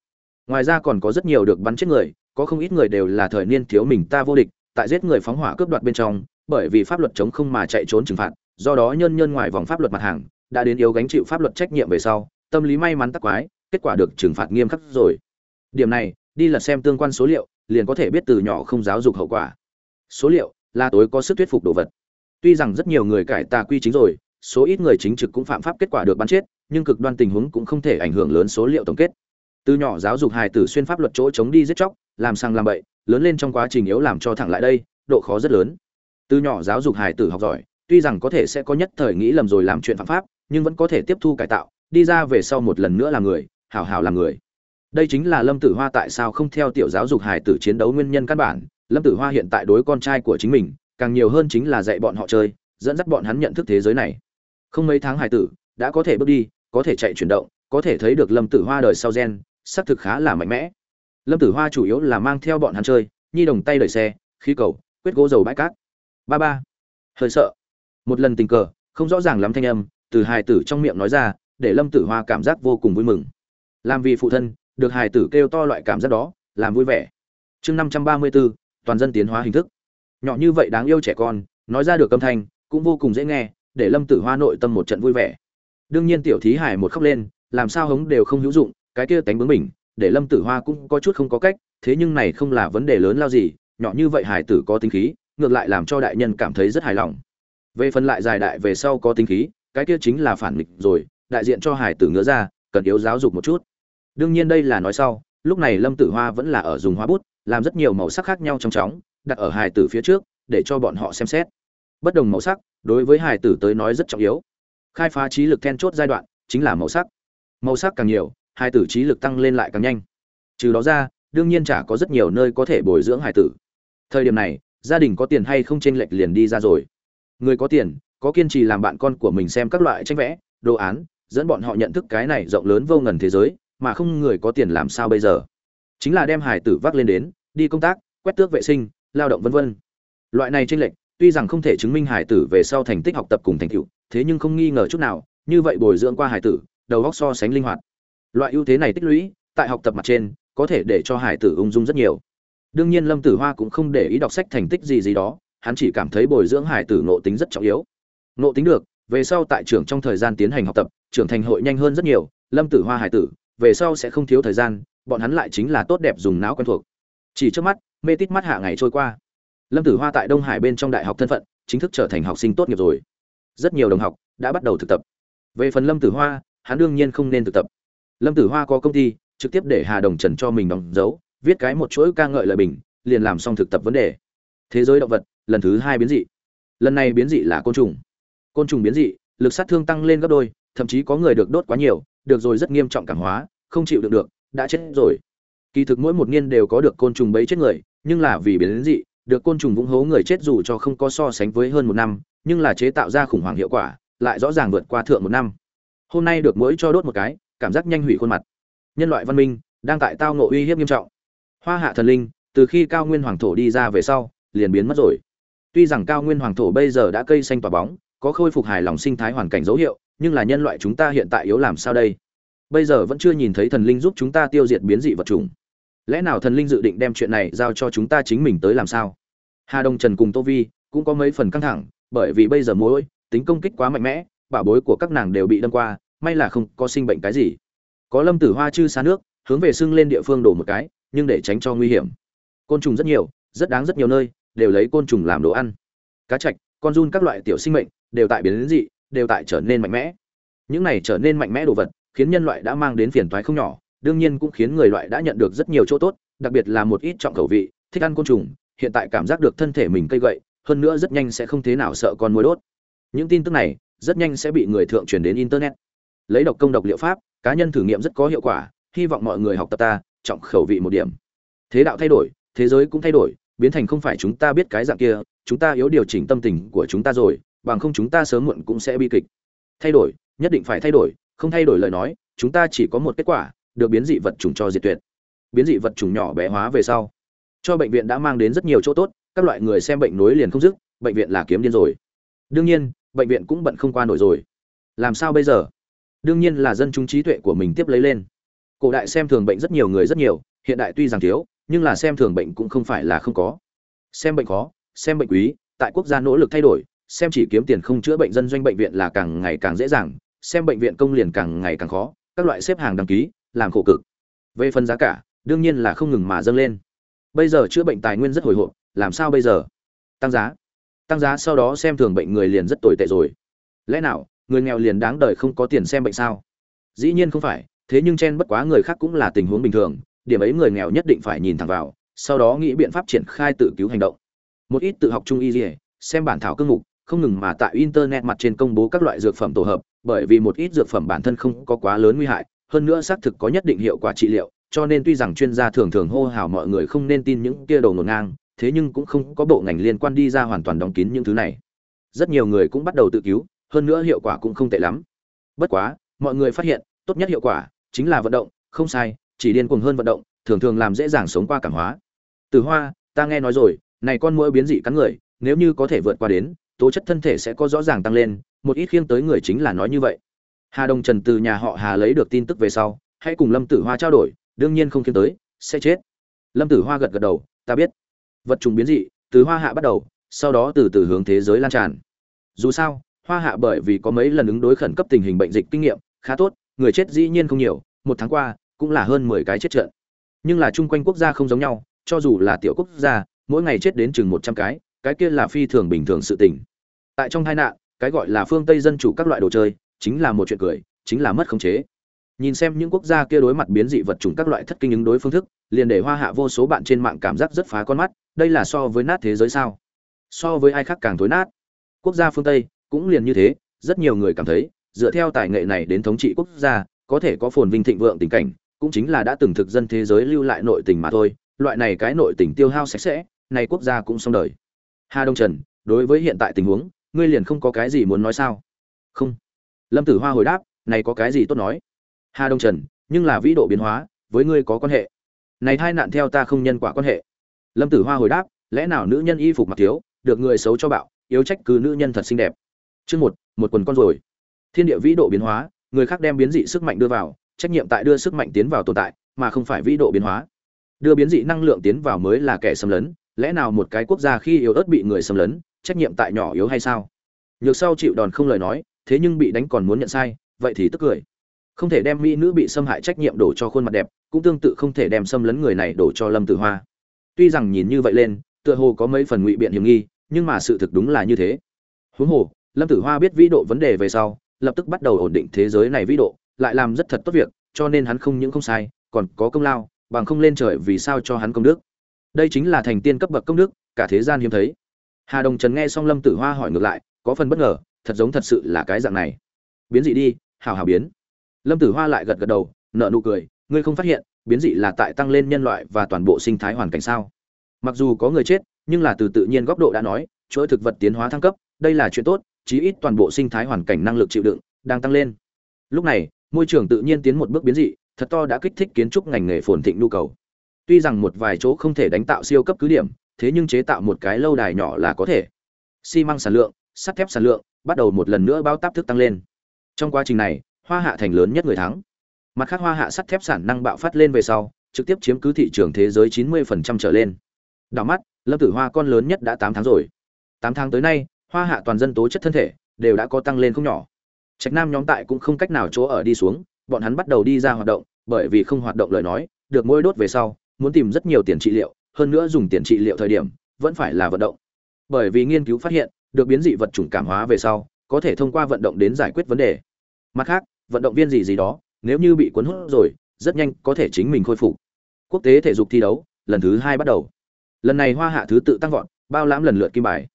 Ngoài ra còn có rất nhiều được bắn chết người, có không ít người đều là thời niên thiếu mình ta vô địch, tại giết người phóng hỏa cướp đoạt bên trong, bởi vì pháp luật chống không mà chạy trốn trừng phạt, do đó nhân nhân ngoài vòng pháp luật mặt hàng, đã đến yếu gánh chịu pháp luật trách nhiệm về sau, tâm lý may mắn tắc quái, kết quả được trừng phạt nghiêm khắc rồi. Điểm này, đi lật xem tương quan số liệu, liền có thể biết từ nhỏ không giáo dục hậu quả. Số liệu là tối có sức thuyết phục đồ vật. Tuy rằng rất nhiều người cải tà quy chính rồi số ít người chính trực cũng phạm pháp kết quả được bắn chết, nhưng cực đoan tình huống cũng không thể ảnh hưởng lớn số liệu tổng kết. Từ nhỏ giáo dục hài tử xuyên pháp luật chỗ chống đi giết chóc, làm sang làm bậy, lớn lên trong quá trình yếu làm cho thẳng lại đây, độ khó rất lớn. Từ nhỏ giáo dục hài tử học giỏi, tuy rằng có thể sẽ có nhất thời nghĩ lầm rồi làm chuyện phạm pháp, nhưng vẫn có thể tiếp thu cải tạo, đi ra về sau một lần nữa là người, hảo hảo làm người. Đây chính là lâm tử hoa tại sao không theo tiểu giáo dục hài tử chiến đấu nguyên nhân căn bản. Lâm tử hoa hiện tại đối con trai của chính mình, càng nhiều hơn chính là dạy bọn họ chơi, dẫn dắt bọn hắn nhận thức thế giới này không mấy tháng Hải tử, đã có thể bước đi, có thể chạy chuyển động, có thể thấy được lâm tử hoa đời sau gen, xác thực khá là mạnh mẽ. Lâm tử hoa chủ yếu là mang theo bọn hắn chơi, nhi đồng tay đẩy xe, khí cầu, quyết gỗ dầu bãi cát. Ba ba. Hơi sợ. Một lần tình cờ, không rõ ràng lắm thanh âm, từ hài tử trong miệng nói ra, để lâm tử hoa cảm giác vô cùng vui mừng. Làm vì phụ thân, được hài tử kêu to loại cảm giác đó, làm vui vẻ. Chương năm trăm ba mươi bốn, toàn dân tiến hóa hình thức. Nhỏ như vậy đáng yêu trẻ con, nói ra được âm thanh, cũng vô cùng dễ nghe để lâm tử hoa nội tâm một trận vui vẻ. Đương nhiên tiểu thí hải một khóc lên, làm sao hống đều không hữu dụng, cái kia tánh bướng mình để lâm tử hoa cũng có chút không có cách, thế nhưng này không là vấn đề lớn lao gì, nhỏ như vậy hải tử có tính khí, ngược lại làm cho đại nhân cảm thấy rất hài lòng. Về phần lại dài đại về sau có tính khí, cái kia chính là phản nghịch rồi, đại diện cho hải tử ngứa ra, cần yếu giáo dục một chút. Đương nhiên đây là nói sau, lúc này lâm tử hoa vẫn là ở dùng hoa bút, làm rất nhiều màu sắc khác nhau trong chóng, đặt ở hải tử phía trước, để cho bọn họ xem xét bất đồng màu sắc, đối với hải tử tới nói rất trọng yếu. Khai phá trí lực then chốt giai đoạn chính là màu sắc. Màu sắc càng nhiều hải tử trí lực tăng lên lại càng nhanh. Trừ đó ra, đương nhiên chả có rất nhiều nơi có thể bồi dưỡng hải tử. Thời điểm này, gia đình có tiền hay không chênh lệch liền đi ra rồi. Người có tiền, có kiên trì làm bạn con của mình xem các loại tranh vẽ, đồ án, dẫn bọn họ nhận thức cái này rộng lớn vô ngần thế giới, mà không người có tiền làm sao bây giờ. Chính là đem hải tử vác lên đến, đi công tác, quét tước vệ sinh, lao động vân vân. Loại này tranh lệch tuy rằng không thể chứng minh hải tử về sau thành tích học tập cùng thành tựu, thế nhưng không nghi ngờ chút nào, như vậy bồi dưỡng qua hải tử, đầu óc so sánh linh hoạt. Loại ưu thế này tích lũy, tại học tập mặt trên, có thể để cho hải tử ung dung rất nhiều. Đương nhiên lâm tử hoa cũng không để ý đọc sách thành tích gì gì đó, hắn chỉ cảm thấy bồi dưỡng hải tử nộ tính rất trọng yếu. Nộ tính được, về sau tại trường trong thời gian tiến hành học tập, trưởng thành hội nhanh hơn rất nhiều, lâm tử hoa hải tử, về sau sẽ không thiếu thời gian, bọn hắn lại chính là tốt đẹp dùng não quen thuộc. Chỉ trước mắt, mê tít mắt hạ ngày trôi qua lâm tử hoa tại đông hải bên trong đại học thân phận, chính thức trở thành học sinh tốt nghiệp rồi. Rất nhiều đồng học đã bắt đầu thực tập. Về phần lâm tử hoa, hắn đương nhiên không nên thực tập. Lâm tử hoa có công ty, trực tiếp để hà đồng trần cho mình đóng dấu, viết cái một chuỗi ca ngợi lời bình, liền làm xong thực tập vấn đề. Thế giới động vật, lần thứ hai biến dị. Lần này biến dị là côn trùng. Côn trùng biến dị, lực sát thương tăng lên gấp đôi, thậm chí có người được đốt quá nhiều, được rồi rất nghiêm trọng cảm hóa, không chịu được được, đã chết rồi. Kỳ thực mỗi một niên đều có được côn trùng bấy chết người, nhưng là vì biến dị được côn trùng vũng hố người chết dù cho không có so sánh với hơn một năm, nhưng là chế tạo ra khủng hoảng hiệu quả, lại rõ ràng vượt qua thượng một năm. Hôm nay được mỗi cho đốt một cái, cảm giác nhanh hủy khuôn mặt. Nhân loại văn minh đang tại tao ngộ uy hiếp nghiêm trọng. Hoa hạ thần linh, từ khi cao nguyên hoàng thổ đi ra về sau, liền biến mất rồi. Tuy rằng cao nguyên hoàng thổ bây giờ đã cây xanh tỏa bóng, có khôi phục hài lòng sinh thái hoàn cảnh dấu hiệu, nhưng là nhân loại chúng ta hiện tại yếu làm sao đây? Bây giờ vẫn chưa nhìn thấy thần linh giúp chúng ta tiêu diệt biến dị vật chủng lẽ nào thần linh dự định đem chuyện này giao cho chúng ta chính mình tới làm sao? Hà đông trần cùng tô vi cũng có mấy phần căng thẳng, bởi vì bây giờ mỗi tính công kích quá mạnh mẽ, bảo bối của các nàng đều bị đâm qua, may là không có sinh bệnh cái gì. Có lâm tử hoa chư xa nước, hướng về sưng lên địa phương đổ một cái, nhưng để tránh cho nguy hiểm. Côn trùng rất nhiều, rất đáng rất nhiều nơi, đều lấy côn trùng làm đồ ăn. Cá trạch con run các loại tiểu sinh mệnh, đều tại biến dị, đều tại trở nên mạnh mẽ. Những này trở nên mạnh mẽ đồ vật, khiến nhân loại đã mang đến phiền toái không nhỏ đương nhiên cũng khiến người loại đã nhận được rất nhiều chỗ tốt, đặc biệt là một ít trọng khẩu vị, thích ăn côn trùng, hiện tại cảm giác được thân thể mình cây gậy, hơn nữa rất nhanh sẽ không thế nào sợ con mối đốt. Những tin tức này rất nhanh sẽ bị người thượng truyền đến internet. Lấy độc công độc liệu pháp, cá nhân thử nghiệm rất có hiệu quả, hy vọng mọi người học tập ta, trọng khẩu vị một điểm. Thế đạo thay đổi, thế giới cũng thay đổi, biến thành không phải chúng ta biết cái dạng kia, chúng ta yếu điều chỉnh tâm tình của chúng ta rồi, bằng không chúng ta sớm muộn cũng sẽ bi kịch. Thay đổi, nhất định phải thay đổi, không thay đổi lời nói, chúng ta chỉ có một kết quả được biến dị vật chủng cho diệt tuyệt. Biến dị vật chủng nhỏ bé hóa về sau, cho bệnh viện đã mang đến rất nhiều chỗ tốt, các loại người xem bệnh nối liền không dứt, bệnh viện là kiếm điên rồi. Đương nhiên, bệnh viện cũng bận không qua nổi rồi. Làm sao bây giờ? Đương nhiên là dân chúng trí tuệ của mình tiếp lấy lên. Cổ đại xem thường bệnh rất nhiều người rất nhiều, hiện đại tuy rằng thiếu, nhưng là xem thường bệnh cũng không phải là không có. Xem bệnh khó, xem bệnh quý, tại quốc gia nỗ lực thay đổi, xem chỉ kiếm tiền không chữa bệnh dân doanh bệnh viện là càng ngày càng dễ dàng, xem bệnh viện công liền càng ngày càng khó, các loại xếp hàng đăng ký làm khổ cực. Về phần giá cả, đương nhiên là không ngừng mà dâng lên. Bây giờ chữa bệnh tài nguyên rất hồi hộp, làm sao bây giờ? Tăng giá. Tăng giá sau đó xem thường bệnh người liền rất tồi tệ rồi. Lẽ nào, người nghèo liền đáng đời không có tiền xem bệnh sao? Dĩ nhiên không phải, thế nhưng chen bất quá người khác cũng là tình huống bình thường, điểm ấy người nghèo nhất định phải nhìn thẳng vào, sau đó nghĩ biện pháp triển khai tự cứu hành động. Một ít tự học trung y dỉa xem bản thảo cương mục, không ngừng mà tại internet mặt trên công bố các loại dược phẩm tổ hợp, bởi vì một ít dược phẩm bản thân không có quá lớn nguy hại hơn nữa xác thực có nhất định hiệu quả trị liệu, cho nên tuy rằng chuyên gia thường thường hô hào mọi người không nên tin những kia đầu ngổn ngang, thế nhưng cũng không có bộ ngành liên quan đi ra hoàn toàn đóng kín những thứ này. Rất nhiều người cũng bắt đầu tự cứu, hơn nữa hiệu quả cũng không tệ lắm. Bất quá, mọi người phát hiện, tốt nhất hiệu quả chính là vận động, không sai, chỉ điên cuồng hơn vận động, thường thường làm dễ dàng sống qua cảm hóa. Từ hoa, ta nghe nói rồi, này con mũi biến dị cắn người, nếu như có thể vượt qua đến, tố chất thân thể sẽ có rõ ràng tăng lên, một ít khiêng tới người chính là nói như vậy hà đông trần từ nhà họ hà lấy được tin tức về sau, hãy cùng lâm tử hoa trao đổi, đương nhiên không khiêng tới, sẽ chết. Lâm tử hoa gật gật đầu, ta biết. Vật trùng biến dị, từ hoa hạ bắt đầu, sau đó từ từ hướng thế giới lan tràn. Dù sao, hoa hạ bởi vì có mấy lần ứng đối khẩn cấp tình hình bệnh dịch kinh nghiệm, khá tốt, người chết dĩ nhiên không nhiều, một tháng qua, cũng là hơn mười cái chết trận. Nhưng là chung quanh quốc gia không giống nhau, cho dù là tiểu quốc gia, mỗi ngày chết đến chừng một trăm cái cái kia là phi thường bình thường sự tình. Tại trong tai nạn, cái gọi là phương tây dân chủ các loại đồ chơi chính là một chuyện cười, chính là mất khống chế. Nhìn xem những quốc gia kia đối mặt biến dị vật chủng các loại thất kinh ứng đối phương thức, liền để hoa hạ vô số bạn trên mạng cảm giác rất phá con mắt, đây là so với nát thế giới sao? So với ai khác càng tối nát. Quốc gia phương tây cũng liền như thế, rất nhiều người cảm thấy, dựa theo tài nghệ này đến thống trị quốc gia, có thể có phồn vinh thịnh vượng tình cảnh, cũng chính là đã từng thực dân thế giới lưu lại nội tình mà thôi, loại này cái nội tình tiêu hao sạch sẽ, này quốc gia cũng xong đời. Hà đông trần, đối với hiện tại tình huống, ngươi liền không có cái gì muốn nói sao? Không lâm tử hoa hồi đáp, này có cái gì tốt nói? Hà đông trần, nhưng là vĩ độ biến hóa, với ngươi có quan hệ. Này hai nạn theo ta không nhân quả quan hệ. Lâm tử hoa hồi đáp, lẽ nào nữ nhân y phục mặc thiếu, được người xấu cho bạo, yếu trách cứ nữ nhân thật xinh đẹp? Chương một một quần con rồi. Thiên địa vĩ độ biến hóa, người khác đem biến dị sức mạnh đưa vào, trách nhiệm tại đưa sức mạnh tiến vào tồn tại, mà không phải vĩ độ biến hóa. Đưa biến dị năng lượng tiến vào mới là kẻ xâm lấn, lẽ nào một cái quốc gia khi yếu ớt bị người xâm lấn, trách nhiệm tại nhỏ yếu hay sao? Nhược sau chịu đòn không lời nói thế nhưng bị đánh còn muốn nhận sai, vậy thì tức cười. Không thể đem mỹ nữ bị xâm hại trách nhiệm đổ cho khuôn mặt đẹp, cũng tương tự không thể đem xâm lấn người này đổ cho lâm tử hoa. Tuy rằng nhìn như vậy lên, tựa hồ có mấy phần ngụy biện hiểm nghi, nhưng mà sự thực đúng là như thế. Huống hồ, lâm tử hoa biết vĩ độ vấn đề về sau, lập tức bắt đầu ổn định thế giới này vĩ độ, lại làm rất thật tốt việc, cho nên hắn không những không sai, còn có công lao, bằng không lên trời vì sao cho hắn công đức. Đây chính là thành tiên cấp bậc công đức, cả thế gian hiếm thấy. Hà đồng trần nghe xong lâm tử hoa hỏi ngược lại có phần bất ngờ, thật giống thật sự là cái dạng này. Biến dị đi, hào hào biến. Lâm tử hoa lại gật gật đầu nợ nụ cười, ngươi không phát hiện, biến dị là tại tăng lên nhân loại và toàn bộ sinh thái hoàn cảnh sao? Mặc dù có người chết, nhưng là từ tự nhiên góc độ đã nói, chuỗi thực vật tiến hóa thăng cấp, đây là chuyện tốt, chí ít toàn bộ sinh thái hoàn cảnh năng lực chịu đựng, đang tăng lên. Lúc này, môi trường tự nhiên tiến một bước biến dị, thật to đã kích thích kiến trúc ngành nghề phồn thịnh nhu cầu. Tuy rằng một vài chỗ không thể đánh tạo siêu cấp cứ điểm, thế nhưng chế tạo một cái lâu đài nhỏ là có thể. Xi măng sản lượng sắt thép sản lượng bắt đầu một lần nữa bao táp thức tăng lên. Trong quá trình này, hoa hạ thành lớn nhất người thắng. Mặt khác, hoa hạ sắt thép sản năng bạo phát lên về sau, trực tiếp chiếm cứ thị trường thế giới 90% trở lên. Đảo mắt, lâm tử hoa con lớn nhất đã tám tháng rồi. Tám tháng tới nay, hoa hạ toàn dân tố chất thân thể đều đã có tăng lên không nhỏ. Trạch nam nhóm tại cũng không cách nào chỗ ở đi xuống, bọn hắn bắt đầu đi ra hoạt động, bởi vì không hoạt động lời nói, được mỗi đốt về sau, muốn tìm rất nhiều tiền trị liệu, hơn nữa dùng tiền trị liệu thời điểm, vẫn phải là vận động. Bởi vì nghiên cứu phát hiện được biến dị vật chủng cảm hóa về sau, có thể thông qua vận động đến giải quyết vấn đề. Mặt khác, vận động viên gì gì đó, nếu như bị cuốn hút rồi, rất nhanh có thể chính mình khôi phục. Quốc tế thể dục thi đấu, lần thứ hai bắt đầu. Lần này hoa hạ thứ tự tăng vọt, bao lãm lần lượt kim bài.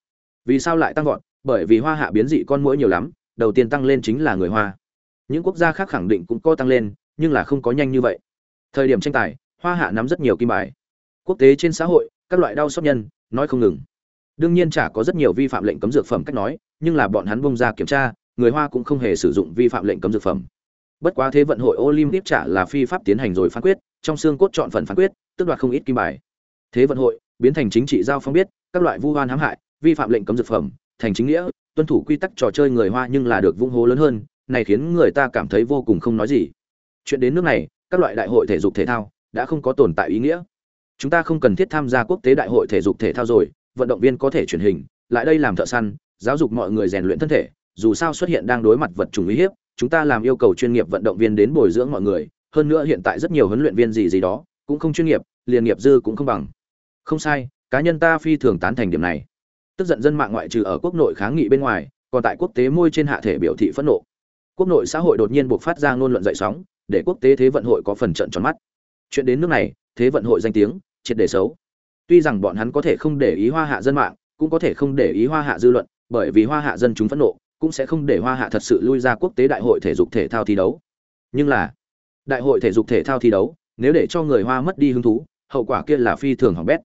Vì sao lại tăng vọt? Bởi vì hoa hạ biến dị con mũi nhiều lắm, đầu tiên tăng lên chính là người hoa. Những quốc gia khác khẳng định cũng có tăng lên, nhưng là không có nhanh như vậy. Thời điểm tranh tài, hoa hạ nắm rất nhiều kim bài. Quốc tế trên xã hội, các loại đau xót nhân, nói không ngừng đương nhiên chả có rất nhiều vi phạm lệnh cấm dược phẩm cách nói, nhưng là bọn hắn bông ra kiểm tra, người hoa cũng không hề sử dụng vi phạm lệnh cấm dược phẩm. Bất quá thế vận hội olympic trả là phi pháp tiến hành rồi phán quyết, trong xương cốt chọn phần phán quyết tức đoạt không ít kim bài. Thế vận hội, biến thành chính trị giao phong biết, các loại vu oan hãm hại, vi phạm lệnh cấm dược phẩm, thành chính nghĩa, tuân thủ quy tắc trò chơi người hoa nhưng là được vung hố lớn hơn, này khiến người ta cảm thấy vô cùng không nói gì. Chuyện đến nước này, các loại đại hội thể dục thể thao, đã không có tồn tại ý nghĩa. Chúng ta không cần thiết tham gia quốc tế đại hội thể dục thể thao rồi vận động viên có thể truyền hình, lại đây làm thợ săn, giáo dục mọi người rèn luyện thân thể, dù sao xuất hiện đang đối mặt vật chủng uy hiếp, chúng ta làm yêu cầu chuyên nghiệp vận động viên đến bồi dưỡng mọi người, hơn nữa hiện tại rất nhiều huấn luyện viên gì gì đó, cũng không chuyên nghiệp, liền nghiệp dư cũng không bằng. Không sai, cá nhân ta phi thường tán thành điểm này. Tức giận dân mạng ngoại trừ ở quốc nội kháng nghị bên ngoài, còn tại quốc tế môi trên hạ thể biểu thị phẫn nộ. Quốc nội xã hội đột nhiên buộc phát ra ngôn luận dậy sóng, để quốc tế thế vận hội có phần trận tròn mắt. Chuyện đến nước này, thế vận hội danh tiếng, triệt để xấu tuy rằng bọn hắn có thể không để ý hoa hạ dân mạng, cũng có thể không để ý hoa hạ dư luận, bởi vì hoa hạ dân chúng phẫn nộ, cũng sẽ không để hoa hạ thật sự lui ra quốc tế đại hội thể dục thể thao thi đấu. Nhưng là, đại hội thể dục thể thao thi đấu, nếu để cho người hoa mất đi hứng thú, hậu quả kia là phi thường hỏng bét.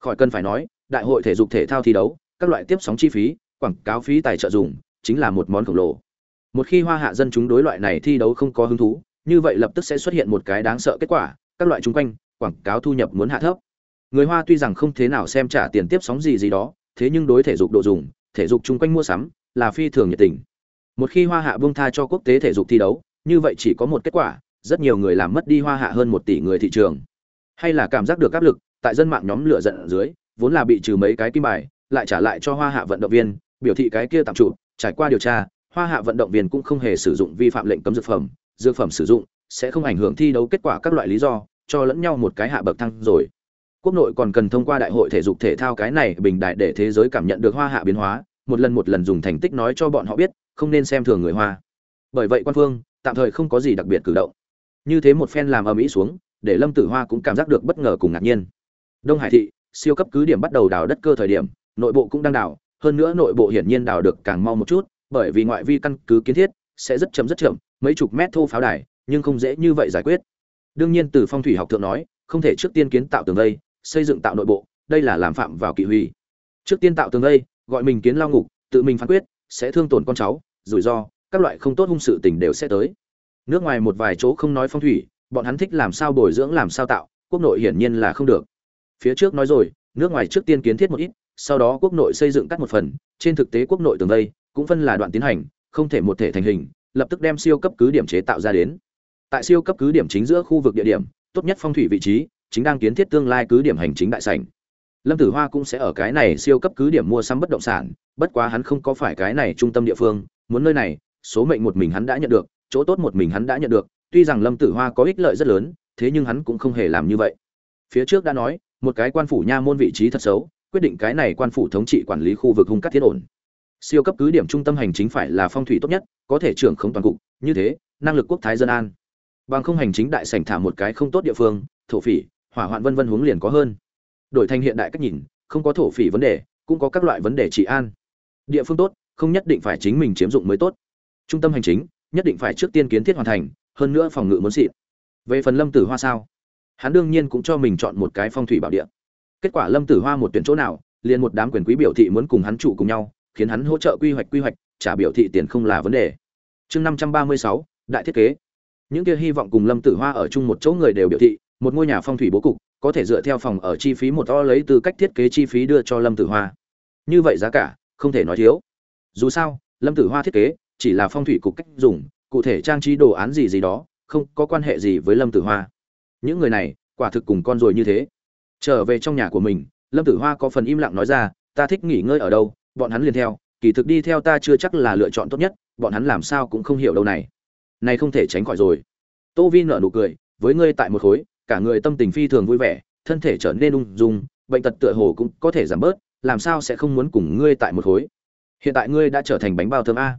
Khỏi cần phải nói, đại hội thể dục thể thao thi đấu, các loại tiếp sóng chi phí, quảng cáo phí tài trợ dùng, chính là một món khổng lồ. Một khi hoa hạ dân chúng đối loại này thi đấu không có hứng thú, như vậy lập tức sẽ xuất hiện một cái đáng sợ kết quả, các loại chung quanh, quảng cáo thu nhập muốn hạ thấp người hoa tuy rằng không thế nào xem trả tiền tiếp sóng gì gì đó, thế nhưng đối thể dục độ dùng, thể dục chung quanh mua sắm, là phi thường nhiệt tình. Một khi hoa hạ buông tha cho quốc tế thể dục thi đấu, như vậy chỉ có một kết quả, rất nhiều người làm mất đi hoa hạ hơn một tỷ người thị trường. Hay là cảm giác được áp lực, tại dân mạng nhóm lửa giận ở dưới, vốn là bị trừ mấy cái kim bài, lại trả lại cho hoa hạ vận động viên, biểu thị cái kia tạm trụ trải qua điều tra, hoa hạ vận động viên cũng không hề sử dụng vi phạm lệnh cấm dược phẩm dược phẩm sử dụng sẽ không ảnh hưởng thi đấu kết quả các loại lý do, cho lẫn nhau một cái hạ bậc thăng rồi quốc nội còn cần thông qua đại hội thể dục thể thao cái này bình đại để thế giới cảm nhận được hoa hạ biến hóa, một lần một lần dùng thành tích nói cho bọn họ biết, không nên xem thường người hoa. Bởi vậy quan phương, tạm thời không có gì đặc biệt cử động. Như thế một phen làm ở mỹ xuống, để lâm tử hoa cũng cảm giác được bất ngờ cùng ngạc nhiên. Đông hải thị, siêu cấp cứ điểm bắt đầu đào đất cơ thời điểm, nội bộ cũng đang đào, hơn nữa nội bộ hiển nhiên đào được càng mau một chút, bởi vì ngoại vi căn cứ kiến thiết sẽ rất chậm rất chậm, mấy chục mét thô pháo đài, nhưng không dễ như vậy giải quyết. Đương nhiên từ phong thủy học thượng nói, không thể trước tiên kiến tạo tường vây xây dựng tạo nội bộ đây là làm phạm vào kỵ huy. Trước tiên tạo tường đây, gọi mình kiến lao ngục tự mình phán quyết sẽ thương tổn con cháu rủi ro các loại không tốt hung sự tình đều sẽ tới. Nước ngoài một vài chỗ không nói phong thủy bọn hắn thích làm sao bồi dưỡng làm sao tạo quốc nội hiển nhiên là không được. Phía trước nói rồi nước ngoài trước tiên kiến thiết một ít sau đó quốc nội xây dựng cắt một phần trên thực tế quốc nội tường đây cũng phân là đoạn tiến hành không thể một thể thành hình lập tức đem siêu cấp cứ điểm chế tạo ra đến. Tại siêu cấp cứ điểm chính giữa khu vực địa điểm tốt nhất phong thủy vị trí chính đang kiến thiết tương lai cứ điểm hành chính đại sảnh. Lâm tử hoa cũng sẽ ở cái này siêu cấp cứ điểm mua sắm bất động sản, bất quá hắn không có phải cái này trung tâm địa phương, muốn nơi này, số mệnh một mình hắn đã nhận được, chỗ tốt một mình hắn đã nhận được, tuy rằng lâm tử hoa có ích lợi rất lớn, thế nhưng hắn cũng không hề làm như vậy. Phía trước đã nói, một cái quan phủ nha môn vị trí thật xấu, quyết định cái này quan phủ thống trị quản lý khu vực hung cát thiết ổn. Siêu cấp cứ điểm trung tâm hành chính phải là phong thủy tốt nhất, có thể trưởng không toàn cục, như thế, năng lực quốc thái dân an. Bằng không hành chính đại sảnh thả một cái không tốt địa phương, thổ phỉ hỏa hoạn vân vân huống liền có hơn. Đổi thành hiện đại cách nhìn, không có thổ phỉ vấn đề, cũng có các loại vấn đề trị an. Địa phương tốt, không nhất định phải chính mình chiếm dụng mới tốt. Trung tâm hành chính, nhất định phải trước tiên kiến thiết hoàn thành, hơn nữa phòng ngự muốn xịn. Về phần lâm tử hoa sao? Hắn đương nhiên cũng cho mình chọn một cái phong thủy bảo địa. Kết quả lâm tử hoa một tuyển chỗ nào, liền một đám quyền quý biểu thị muốn cùng hắn trụ cùng nhau, khiến hắn hỗ trợ quy hoạch quy hoạch, trả biểu thị tiền không là vấn đề. Chương năm trăm ba mươi sáu, đại thiết kế. Những kia hy vọng cùng lâm tử hoa ở chung một chỗ người đều biểu thị một ngôi nhà phong thủy bố cục, có thể dựa theo phòng ở chi phí một to lấy từ cách thiết kế chi phí đưa cho lâm tử hoa. Như vậy giá cả, không thể nói thiếu. Dù sao, lâm tử hoa thiết kế, chỉ là phong thủy cục cách dùng, cụ thể trang trí đồ án gì gì đó, không có quan hệ gì với lâm tử hoa. Những người này, quả thực cùng con rồi như thế. Trở về trong nhà của mình, lâm tử hoa có phần im lặng nói ra, ta thích nghỉ ngơi ở đâu, bọn hắn liền theo, kỳ thực đi theo ta chưa chắc là lựa chọn tốt nhất, bọn hắn làm sao cũng không hiểu đâu này. Này không thể tránh khỏi rồi. Tô vi nở nụ cười, với ngươi tại một khối cả người tâm tình phi thường vui vẻ, thân thể trở nên ung dung, bệnh tật tựa hồ cũng có thể giảm bớt, làm sao sẽ không muốn cùng ngươi tại một khối. Hiện tại ngươi đã trở thành bánh bao thơm a.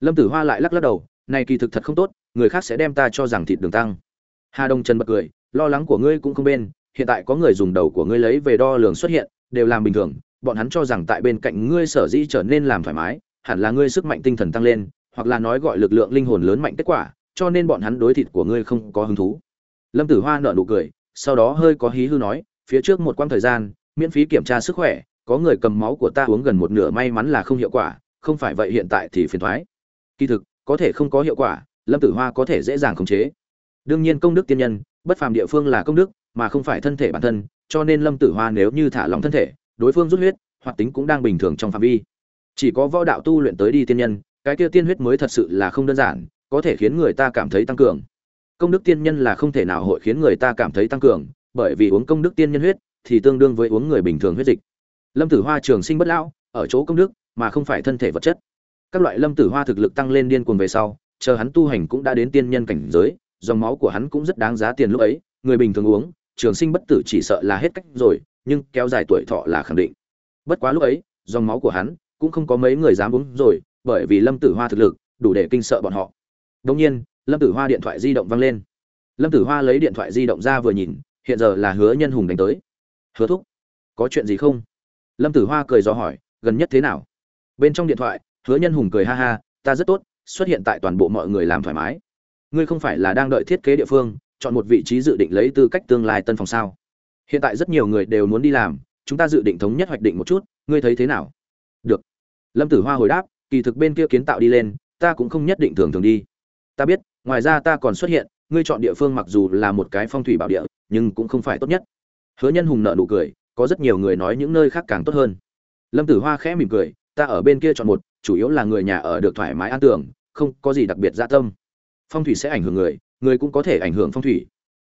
Lâm tử hoa lại lắc lắc đầu, này kỳ thực thật không tốt, người khác sẽ đem ta cho rằng thịt đường tăng. Hà đông trần bật cười, lo lắng của ngươi cũng không bên, hiện tại có người dùng đầu của ngươi lấy về đo lường xuất hiện, đều làm bình thường, bọn hắn cho rằng tại bên cạnh ngươi sở dĩ trở nên làm thoải mái, hẳn là ngươi sức mạnh tinh thần tăng lên, hoặc là nói gọi lực lượng linh hồn lớn mạnh kết quả, cho nên bọn hắn đối thịt của ngươi không có hứng thú lâm tử hoa nợ nụ cười, sau đó hơi có hí hư nói, phía trước một quãng thời gian, miễn phí kiểm tra sức khỏe, có người cầm máu của ta uống gần một nửa may mắn là không hiệu quả, không phải vậy hiện tại thì phiền thoái. Kỳ thực, có thể không có hiệu quả, lâm tử hoa có thể dễ dàng khống chế. Đương nhiên công đức tiên nhân, bất phàm địa phương là công đức, mà không phải thân thể bản thân, cho nên lâm tử hoa nếu như thả lòng thân thể, đối phương rút huyết, hoạt tính cũng đang bình thường trong phạm vi. Chỉ có võ đạo tu luyện tới đi tiên nhân, cái kia tiên huyết mới thật sự là không đơn giản, có thể khiến người ta cảm thấy tăng cường công đức tiên nhân là không thể nào hội khiến người ta cảm thấy tăng cường, bởi vì uống công đức tiên nhân huyết thì tương đương với uống người bình thường huyết dịch. Lâm tử hoa trường sinh bất lão, ở chỗ công đức mà không phải thân thể vật chất. Các loại lâm tử hoa thực lực tăng lên điên cuồng về sau, chờ hắn tu hành cũng đã đến tiên nhân cảnh giới, dòng máu của hắn cũng rất đáng giá tiền lúc ấy, người bình thường uống, trường sinh bất tử chỉ sợ là hết cách rồi, nhưng kéo dài tuổi thọ là khẳng định. Bất quá lúc ấy, dòng máu của hắn cũng không có mấy người dám uống rồi, bởi vì lâm tử hoa thực lực đủ để kinh sợ bọn họ. Đông nhiên lâm tử hoa điện thoại di động văng lên. Lâm tử hoa lấy điện thoại di động ra vừa nhìn, hiện giờ là hứa nhân hùng đánh tới. Hứa thúc, có chuyện gì không? Lâm tử hoa cười dò hỏi, gần nhất thế nào? Bên trong điện thoại, hứa nhân hùng cười ha ha, ta rất tốt, xuất hiện tại toàn bộ mọi người làm thoải mái. Ngươi không phải là đang đợi thiết kế địa phương, chọn một vị trí dự định lấy tư cách tương lai tân phòng sao? Hiện tại rất nhiều người đều muốn đi làm, chúng ta dự định thống nhất hoạch định một chút, ngươi thấy thế nào? Được. Lâm tử hoa hồi đáp, kỳ thực bên kia kiến tạo đi lên, ta cũng không nhất định thường thường đi. Ta biết ngoài ra ta còn xuất hiện, ngươi chọn địa phương mặc dù là một cái phong thủy bảo địa, nhưng cũng không phải tốt nhất. Hứa nhân hùng nợ nụ cười, có rất nhiều người nói những nơi khác càng tốt hơn. Lâm tử hoa khẽ mỉm cười, ta ở bên kia chọn một, chủ yếu là người nhà ở được thoải mái an tưởng không có gì đặc biệt dạ tâm. Phong thủy sẽ ảnh hưởng người người cũng có thể ảnh hưởng phong thủy.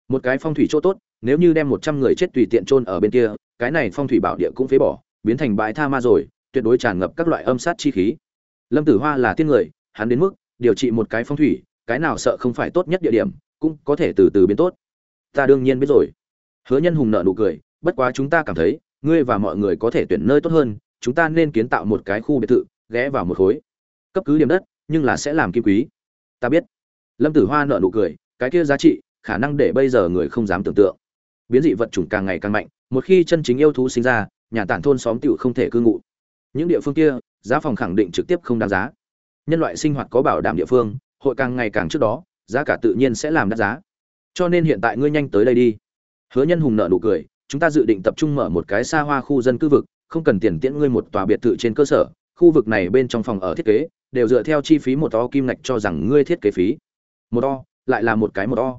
Một cái phong thủy chỗ tốt, nếu như đem một trăm người chết tùy tiện chôn ở bên kia, cái này phong thủy bảo địa cũng phế bỏ, biến thành bãi tha ma rồi, tuyệt đối tràn ngập các loại âm sát chi khí. Lâm tử hoa là tiên người, hắn đến mức điều trị một cái phong thủy cái nào sợ không phải tốt nhất địa điểm, cũng có thể từ từ biến tốt. Ta đương nhiên biết rồi. Hứa nhân hùng nợ nụ cười, bất quá chúng ta cảm thấy, ngươi và mọi người có thể tuyển nơi tốt hơn, chúng ta nên kiến tạo một cái khu biệt thự, ghé vào một khối. Cấp cứ điểm đất, nhưng là sẽ làm kim quý. Ta biết. Lâm tử hoa nợ nụ cười, cái kia giá trị, khả năng để bây giờ người không dám tưởng tượng. Biến dị vật chủng càng ngày càng mạnh, một khi chân chính yêu thú sinh ra, nhà tản thôn xóm tựu không thể cư ngụ. Những địa phương kia, giá phòng khẳng định trực tiếp không đáng giá. Nhân loại sinh hoạt có bảo đảm địa phương hội càng ngày càng trước đó, giá cả tự nhiên sẽ làm đắt giá. Cho nên hiện tại ngươi nhanh tới đây đi. Hứa nhân hùng nợ nụ cười, chúng ta dự định tập trung mở một cái xa hoa khu dân cư vực, không cần tiền tiễn ngươi một tòa biệt thự trên cơ sở, khu vực này bên trong phòng ở thiết kế, đều dựa theo chi phí một to kim ngạch cho rằng ngươi thiết kế phí. Một to lại là một cái một to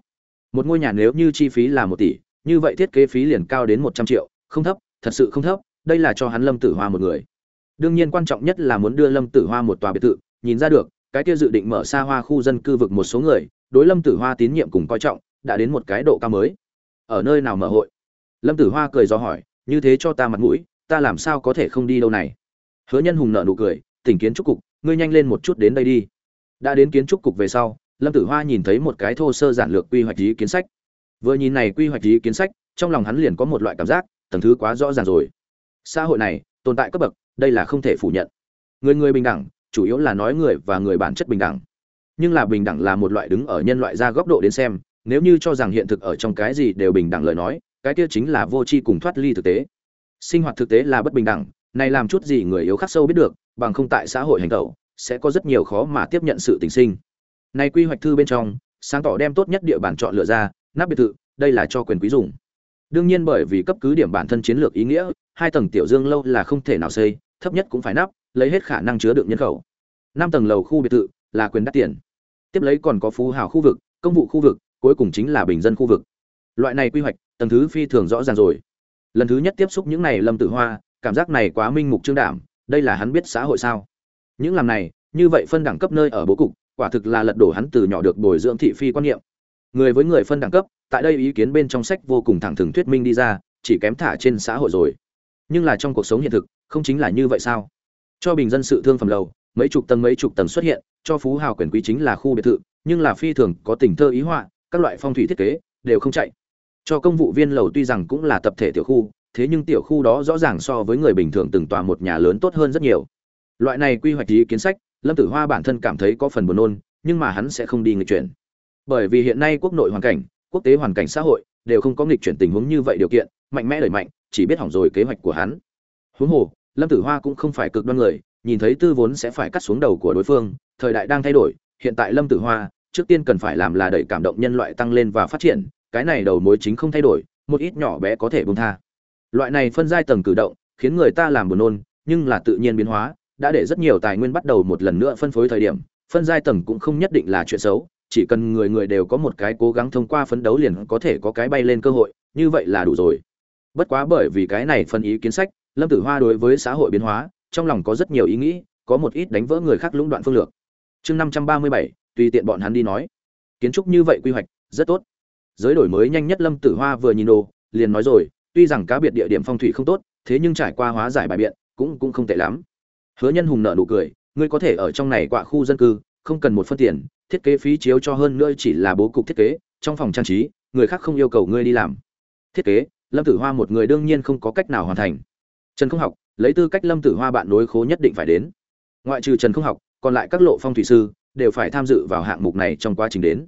một ngôi nhà nếu như chi phí là một tỷ, như vậy thiết kế phí liền cao đến một trăm triệu, không thấp, thật sự không thấp, đây là cho hắn lâm tử hoa một người. Đương nhiên quan trọng nhất là muốn đưa lâm tử hoa một tòa biệt thự, nhìn ra được cái kia dự định mở xa hoa khu dân cư vực một số người, đối lâm tử hoa tín nhiệm cùng coi trọng, đã đến một cái độ cao mới. Ở nơi nào mở hội? Lâm tử hoa cười do hỏi, như thế cho ta mặt mũi, ta làm sao có thể không đi đâu này? Hứa nhân hùng nợ nụ cười, tỉnh kiến trúc cục, ngươi nhanh lên một chút đến đây đi. Đã đến kiến trúc cục về sau, lâm tử hoa nhìn thấy một cái thô sơ giản lược quy hoạch ý kiến sách. Vừa nhìn này quy hoạch ý kiến sách, trong lòng hắn liền có một loại cảm giác, tầng thứ quá rõ ràng rồi. Xã hội này, tồn tại cấp bậc, đây là không thể phủ nhận. Người người bình đẳng chủ yếu là nói người và người bản chất bình đẳng. Nhưng là bình đẳng là một loại đứng ở nhân loại ra góc độ đến xem, nếu như cho rằng hiện thực ở trong cái gì đều bình đẳng lời nói, cái kia chính là vô tri cùng thoát ly thực tế. Sinh hoạt thực tế là bất bình đẳng, này làm chút gì người yếu khắc sâu biết được, bằng không tại xã hội hành tẩu, sẽ có rất nhiều khó mà tiếp nhận sự tình sinh. Này quy hoạch thư bên trong, sáng tỏ đem tốt nhất địa bàn chọn lựa ra, nắp biệt thự, đây là cho quyền quý dùng. Đương nhiên bởi vì cấp cứ điểm bản thân chiến lược ý nghĩa, hai tầng tiểu dương lâu là không thể nào xây, thấp nhất cũng phải nắp lấy hết khả năng chứa đựng nhân khẩu. Năm tầng lầu khu biệt thự là quyền đắt tiền. Tiếp lấy còn có phú hào khu vực, công vụ khu vực, cuối cùng chính là bình dân khu vực. Loại này quy hoạch, tầng thứ phi thường rõ ràng rồi. Lần thứ nhất tiếp xúc những này lâm tử hoa, cảm giác này quá minh mục trương đảm, đây là hắn biết xã hội sao? Những làm này, như vậy phân đẳng cấp nơi ở bố cục, quả thực là lật đổ hắn từ nhỏ được bồi dưỡng thị phi quan niệm. Người với người phân đẳng cấp, tại đây ý kiến bên trong sách vô cùng thẳng thừng thuyết minh đi ra, chỉ kém thả trên xã hội rồi. Nhưng là trong cuộc sống hiện thực, không chính là như vậy sao? Cho bình dân sự thương phẩm lầu, mấy chục tầng mấy chục tầng xuất hiện, cho phú hào quyền quý chính là khu biệt thự, nhưng là phi thường có tình thơ ý họa, các loại phong thủy thiết kế đều không chạy. Cho công vụ viên lầu tuy rằng cũng là tập thể tiểu khu, thế nhưng tiểu khu đó rõ ràng so với người bình thường từng tòa một nhà lớn tốt hơn rất nhiều. Loại này quy hoạch ý kiến sách, lâm tử hoa bản thân cảm thấy có phần buồn nôn, nhưng mà hắn sẽ không đi nghịch chuyển. Bởi vì hiện nay quốc nội hoàn cảnh, quốc tế hoàn cảnh xã hội đều không có nghịch chuyển tình huống như vậy điều kiện, mạnh mẽ đẩy mạnh, chỉ biết hỏng rồi kế hoạch của hắn. Huống hồ lâm tử hoa cũng không phải cực đoan người, nhìn thấy tư vốn sẽ phải cắt xuống đầu của đối phương, thời đại đang thay đổi, hiện tại lâm tử hoa, trước tiên cần phải làm là đẩy cảm động nhân loại tăng lên và phát triển, cái này đầu mối chính không thay đổi, một ít nhỏ bé có thể bông tha. Loại này phân giai tầng cử động, khiến người ta làm buồn nôn, nhưng là tự nhiên biến hóa, đã để rất nhiều tài nguyên bắt đầu một lần nữa phân phối thời điểm, phân giai tầng cũng không nhất định là chuyện xấu, chỉ cần người người đều có một cái cố gắng thông qua phấn đấu liền có thể có cái bay lên cơ hội, như vậy là đủ rồi. Bất quá bởi vì cái này phân ý kiến sách lâm tử hoa đối với xã hội biến hóa, trong lòng có rất nhiều ý nghĩ, có một ít đánh vỡ người khác lũng đoạn phương lược. Chương năm trăm ba mươi bảy, tùy tiện bọn hắn đi nói. Kiến trúc như vậy quy hoạch, rất tốt. Giới đổi mới nhanh nhất lâm tử hoa vừa nhìn đồ, liền nói rồi, tuy rằng cá biệt địa điểm phong thủy không tốt, thế nhưng trải qua hóa giải bài biện, cũng cũng không tệ lắm. Hứa nhân hùng nợ nụ cười, ngươi có thể ở trong này quạ khu dân cư, không cần một phân tiền, thiết kế phí chiếu cho hơn nữa chỉ là bố cục thiết kế, trong phòng trang trí, người khác không yêu cầu ngươi đi làm. Thiết kế, lâm tử hoa một người đương nhiên không có cách nào hoàn thành trần không học, lấy tư cách lâm tử hoa bạn đối khố nhất định phải đến. Ngoại trừ trần không học, còn lại các lộ phong thủy sư đều phải tham dự vào hạng mục này trong quá trình đến.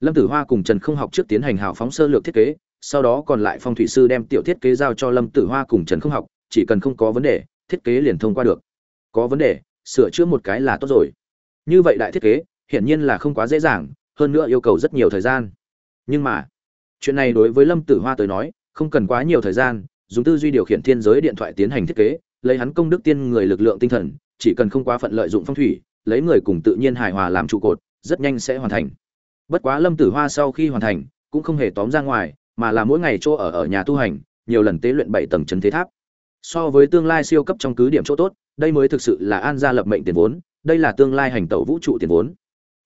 Lâm tử hoa cùng trần không học trước tiến hành hào phóng sơ lược thiết kế, sau đó còn lại phong thủy sư đem tiểu thiết kế giao cho lâm tử hoa cùng trần không học, chỉ cần không có vấn đề, thiết kế liền thông qua được. Có vấn đề, sửa chữa một cái là tốt rồi. Như vậy đại thiết kế, hiển nhiên là không quá dễ dàng, hơn nữa yêu cầu rất nhiều thời gian. Nhưng mà, chuyện này đối với lâm tử hoa tới nói, không cần quá nhiều thời gian dùng tư duy điều khiển thiên giới điện thoại tiến hành thiết kế, lấy hắn công đức tiên người lực lượng tinh thần, chỉ cần không quá phận lợi dụng phong thủy, lấy người cùng tự nhiên hài hòa làm trụ cột, rất nhanh sẽ hoàn thành. Bất quá lâm tử hoa sau khi hoàn thành, cũng không hề tóm ra ngoài, mà là mỗi ngày chỗ ở ở nhà tu hành, nhiều lần tế luyện bảy tầng trấn thế tháp. So với tương lai siêu cấp trong cứ điểm chỗ tốt, đây mới thực sự là an gia lập mệnh tiền vốn, đây là tương lai hành tẩu vũ trụ tiền vốn.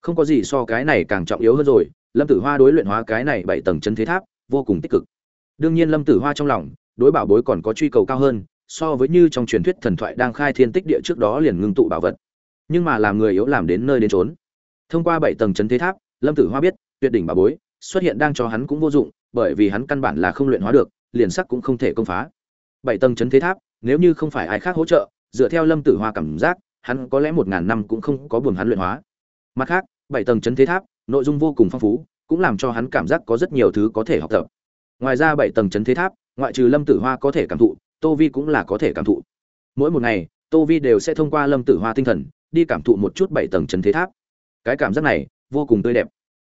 Không có gì so cái này càng trọng yếu hơn rồi, lâm tử hoa đối luyện hóa cái này bảy tầng chân thế tháp vô cùng tích cực. Đương nhiên lâm tử hoa trong lòng đối bảo bối còn có truy cầu cao hơn, so với như trong truyền thuyết thần thoại đang khai thiên tích địa trước đó liền ngưng tụ bảo vật. Nhưng mà làm người yếu làm đến nơi đến trốn thông qua bảy tầng chấn thế tháp, lâm tử hoa biết, tuyệt đỉnh bảo bối xuất hiện đang cho hắn cũng vô dụng, bởi vì hắn căn bản là không luyện hóa được, liền sắc cũng không thể công phá. Bảy tầng chấn thế tháp, nếu như không phải ai khác hỗ trợ, dựa theo lâm tử hoa cảm giác, hắn có lẽ một ngàn năm cũng không có buồn hắn luyện hóa. Mặt khác, bảy tầng chấn thế tháp, nội dung vô cùng phong phú, cũng làm cho hắn cảm giác có rất nhiều thứ có thể học tập. Ngoài ra bảy tầng chấn thế tháp ngoại trừ lâm tử hoa có thể cảm thụ, tô vi cũng là có thể cảm thụ. Mỗi một ngày, tô vi đều sẽ thông qua lâm tử hoa tinh thần, đi cảm thụ một chút bảy tầng chấn thế tháp. Cái cảm giác này, vô cùng tươi đẹp.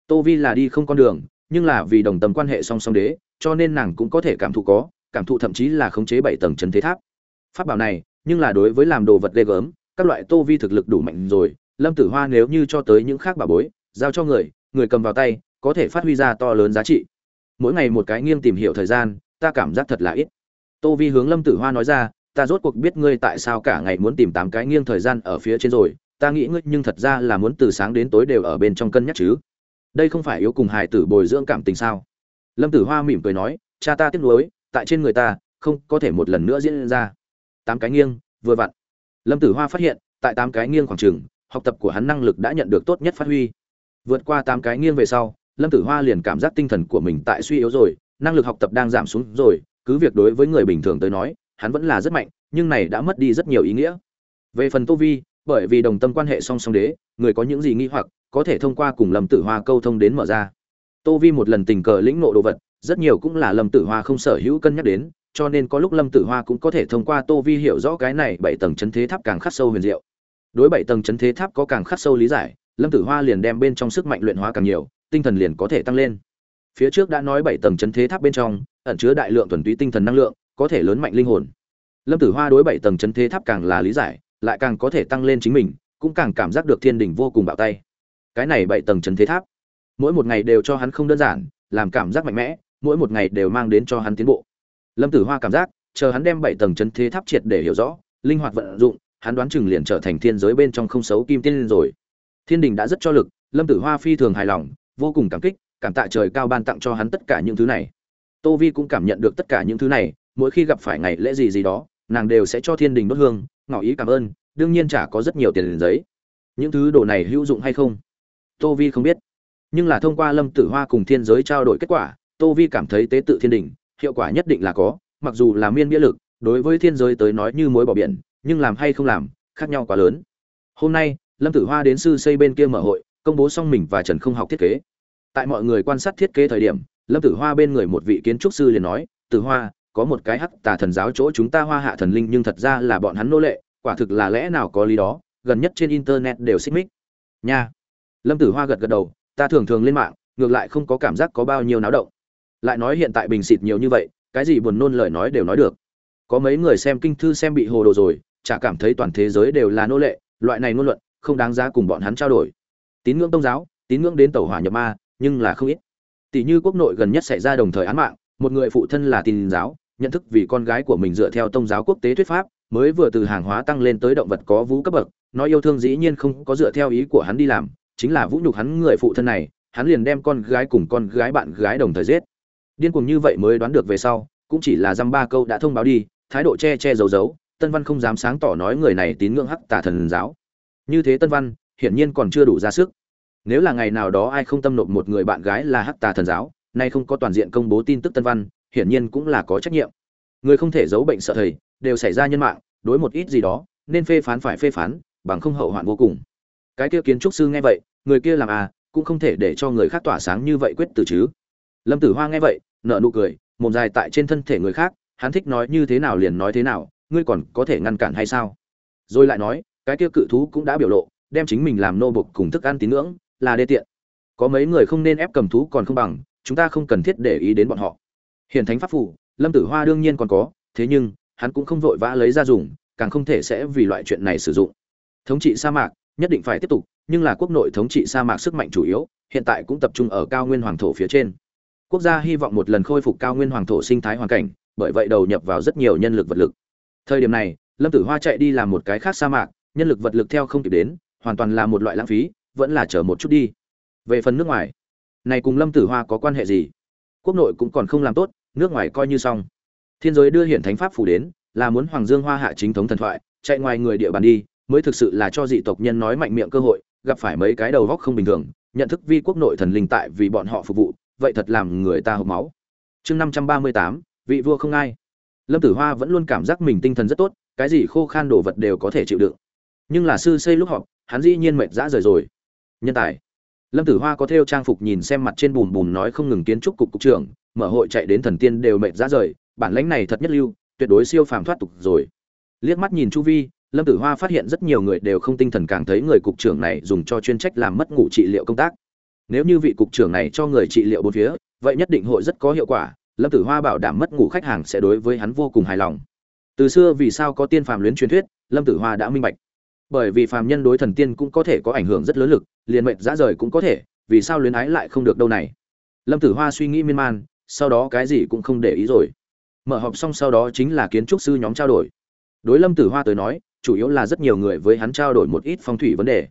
Tô vi là đi không con đường, nhưng là vì đồng tầm quan hệ song song đế, cho nên nàng cũng có thể cảm thụ có, cảm thụ thậm chí là khống chế bảy tầng chấn thế tháp. Pháp bảo này, nhưng là đối với làm đồ vật ghê gớm, các loại tô vi thực lực đủ mạnh rồi, lâm tử hoa nếu như cho tới những khác bảo bối, giao cho người người cầm vào tay, có thể phát huy ra to lớn giá trị. Mỗi ngày một cái nghiêng tìm hiểu thời gian ta cảm giác thật là ít. Tô vi hướng lâm tử hoa nói ra, ta rốt cuộc biết ngươi tại sao cả ngày muốn tìm tám cái nghiêng thời gian ở phía trên rồi, ta nghĩ ngươi nhưng thật ra là muốn từ sáng đến tối đều ở bên trong cân nhắc chứ. Đây không phải yếu cùng hài tử bồi dưỡng cảm tình sao? Lâm tử hoa mỉm cười nói, cha ta tiếc nuối, tại trên người ta, không có thể một lần nữa diễn ra. Tám cái nghiêng, vừa vặn. Lâm tử hoa phát hiện, tại tám cái nghiêng khoảng trường học tập của hắn năng lực đã nhận được tốt nhất phát huy. Vượt qua tám cái nghiêng về sau, lâm tử hoa liền cảm giác tinh thần của mình tại suy yếu rồi năng lực học tập đang giảm xuống rồi, cứ việc đối với người bình thường tới nói, hắn vẫn là rất mạnh, nhưng này đã mất đi rất nhiều ý nghĩa. Về phần tô vi, bởi vì đồng tâm quan hệ song song đế, người có những gì nghi hoặc, có thể thông qua cùng lâm tử hoa câu thông đến mở ra. Tô vi một lần tình cờ lĩnh ngộ đồ vật, rất nhiều cũng là lâm tử hoa không sở hữu cân nhắc đến, cho nên có lúc lâm tử hoa cũng có thể thông qua tô vi hiểu rõ cái này bảy tầng chấn thế tháp càng khắc sâu huyền diệu. Đối bảy tầng chấn thế tháp có càng khắc sâu lý giải, lâm tử hoa liền đem bên trong sức mạnh luyện hóa càng nhiều, tinh thần liền có thể tăng lên phía trước đã nói bảy tầng chấn thế tháp bên trong, ẩn chứa đại lượng thuần túy tinh thần năng lượng, có thể lớn mạnh linh hồn. Lâm tử hoa đối bảy tầng chấn thế tháp càng là lý giải, lại càng có thể tăng lên chính mình, cũng càng cảm giác được thiên đình vô cùng bạo tay. Cái này bảy tầng chấn thế tháp, mỗi một ngày đều cho hắn không đơn giản, làm cảm giác mạnh mẽ, mỗi một ngày đều mang đến cho hắn tiến bộ. Lâm tử hoa cảm giác, chờ hắn đem bảy tầng chấn thế tháp triệt để hiểu rõ, linh hoạt vận dụng, hắn đoán chừng liền trở thành thiên giới bên trong không xấu kim tiên rồi. Thiên đình đã rất cho lực, lâm tử hoa phi thường hài lòng, vô cùng cảm kích cảm tạ trời cao ban tặng cho hắn tất cả những thứ này. Tô vi cũng cảm nhận được tất cả những thứ này, mỗi khi gặp phải ngày lễ gì gì đó, nàng đều sẽ cho thiên đình đốt hương, ngỏ ý cảm ơn, đương nhiên chả có rất nhiều tiền giấy. Những thứ đồ này hữu dụng hay không? Tô vi không biết. Nhưng là thông qua lâm tử hoa cùng thiên giới trao đổi kết quả, tô vi cảm thấy tế tự thiên đình, hiệu quả nhất định là có, mặc dù là miên nghĩa lực, đối với thiên giới tới nói như mối bỏ biển, nhưng làm hay không làm, khác nhau quá lớn. Hôm nay, lâm tử hoa đến sư xây bên kia mở hội, công bố xong mình và trần không học thiết kế tại mọi người quan sát thiết kế thời điểm, lâm tử hoa bên người một vị kiến trúc sư liền nói, tử hoa, có một cái hắc tà thần giáo chỗ chúng ta hoa hạ thần linh nhưng thật ra là bọn hắn nô lệ, quả thực là lẽ nào có lý đó, gần nhất trên internet đều xích mích. Nha. Lâm tử hoa gật gật đầu, ta thường thường lên mạng, ngược lại không có cảm giác có bao nhiêu náo động. Lại nói hiện tại bình xịt nhiều như vậy, cái gì buồn nôn lời nói đều nói được. Có mấy người xem kinh thư xem bị hồ đồ rồi, chả cảm thấy toàn thế giới đều là nô lệ, loại này ngôn luận, không đáng giá cùng bọn hắn trao đổi. Tín ngưỡng tôn giáo, tín ngưỡng đến tàu hỏa nhập ma nhưng là không ít. Tỷ như quốc nội gần nhất xảy ra đồng thời án mạng, một người phụ thân là tin giáo, nhận thức vì con gái của mình dựa theo tôn giáo quốc tế thuyết pháp, mới vừa từ hàng hóa tăng lên tới động vật có vũ cấp bậc, nói yêu thương dĩ nhiên không có dựa theo ý của hắn đi làm, chính là vũ nhục hắn người phụ thân này, hắn liền đem con gái cùng con gái bạn gái đồng thời giết. Điên cuồng như vậy mới đoán được về sau, cũng chỉ là dăm ba câu đã thông báo đi, thái độ che che giấu giấu, tân văn không dám sáng tỏ nói người này tín ngưỡng hắc tà thần giáo. Như thế tân văn, hiển nhiên còn chưa đủ ra sức nếu là ngày nào đó ai không tâm nộp một người bạn gái là hắc tà thần giáo, nay không có toàn diện công bố tin tức tân văn, hiển nhiên cũng là có trách nhiệm. Người không thể giấu bệnh sợ thầy, đều xảy ra nhân mạng, đối một ít gì đó, nên phê phán phải phê phán, bằng không hậu hoạn vô cùng. Cái kia kiến trúc sư nghe vậy, người kia làm à cũng không thể để cho người khác tỏa sáng như vậy quyết từ chứ. Lâm tử hoa nghe vậy nợ nụ cười, mồm dài tại trên thân thể người khác, hắn thích nói như thế nào liền nói thế nào, ngươi còn có thể ngăn cản hay sao? Rồi lại nói, cái kia cự thú cũng đã biểu lộ, đem chính mình làm nô bộc cùng thức ăn tín ngưỡng là đê tiện. Có mấy người không nên ép cầm thú còn không bằng, chúng ta không cần thiết để ý đến bọn họ. Hiền thánh pháp phủ, lâm tử hoa đương nhiên còn có, thế nhưng, hắn cũng không vội vã lấy ra dùng, càng không thể sẽ vì loại chuyện này sử dụng. Thống trị sa mạc, nhất định phải tiếp tục, nhưng là quốc nội thống trị sa mạc sức mạnh chủ yếu, hiện tại cũng tập trung ở cao nguyên hoàng thổ phía trên. Quốc gia hy vọng một lần khôi phục cao nguyên hoàng thổ sinh thái hoàn cảnh, bởi vậy đầu nhập vào rất nhiều nhân lực vật lực. Thời điểm này, lâm tử hoa chạy đi làm một cái khác sa mạc, nhân lực vật lực theo không kịp đến, hoàn toàn là một loại lãng phí vẫn là chờ một chút đi. Về phần nước ngoài, này cùng lâm tử hoa có quan hệ gì? Quốc nội cũng còn không làm tốt, nước ngoài coi như xong. Thiên giới đưa hiển thánh pháp phủ đến, là muốn hoàng dương hoa hạ chính thống thần thoại, chạy ngoài người địa bàn đi, mới thực sự là cho dị tộc nhân nói mạnh miệng cơ hội, gặp phải mấy cái đầu góc không bình thường, nhận thức vi quốc nội thần linh tại vì bọn họ phục vụ, vậy thật làm người ta hộc máu. Chương năm trăm ba mươi tám, vị vua không ai. Lâm tử hoa vẫn luôn cảm giác mình tinh thần rất tốt, cái gì khô khan đồ vật đều có thể chịu đựng. Nhưng là sư xây lúc họp, hắn dĩ nhiên mệt dã rời rồi nhân tài. Lâm tử hoa có theo trang phục nhìn xem mặt trên bùn bùn nói không ngừng kiến trúc cục cục trưởng, mở hội chạy đến thần tiên đều mệt ra rời, bản lãnh này thật nhất lưu, tuyệt đối siêu phàm thoát tục rồi. Liếc mắt nhìn chu vi, lâm tử hoa phát hiện rất nhiều người đều không tinh thần càng thấy người cục trưởng này dùng cho chuyên trách làm mất ngủ trị liệu công tác. Nếu như vị cục trưởng này cho người trị liệu bốn phía, vậy nhất định hội rất có hiệu quả, lâm tử hoa bảo đảm mất ngủ khách hàng sẽ đối với hắn vô cùng hài lòng. Từ xưa vì sao có tiên phàm luyến truyền thuyết, lâm tử hoa đã minh bạch bởi vì phàm nhân đối thần tiên cũng có thể có ảnh hưởng rất lớn lực, liền mệnh dã rời cũng có thể, vì sao luyến ái lại không được đâu này? Lâm tử hoa suy nghĩ miên man, sau đó cái gì cũng không để ý rồi. Mở họp xong sau đó chính là kiến trúc sư nhóm trao đổi. Đối lâm tử hoa tới nói, chủ yếu là rất nhiều người với hắn trao đổi một ít phong thủy vấn đề.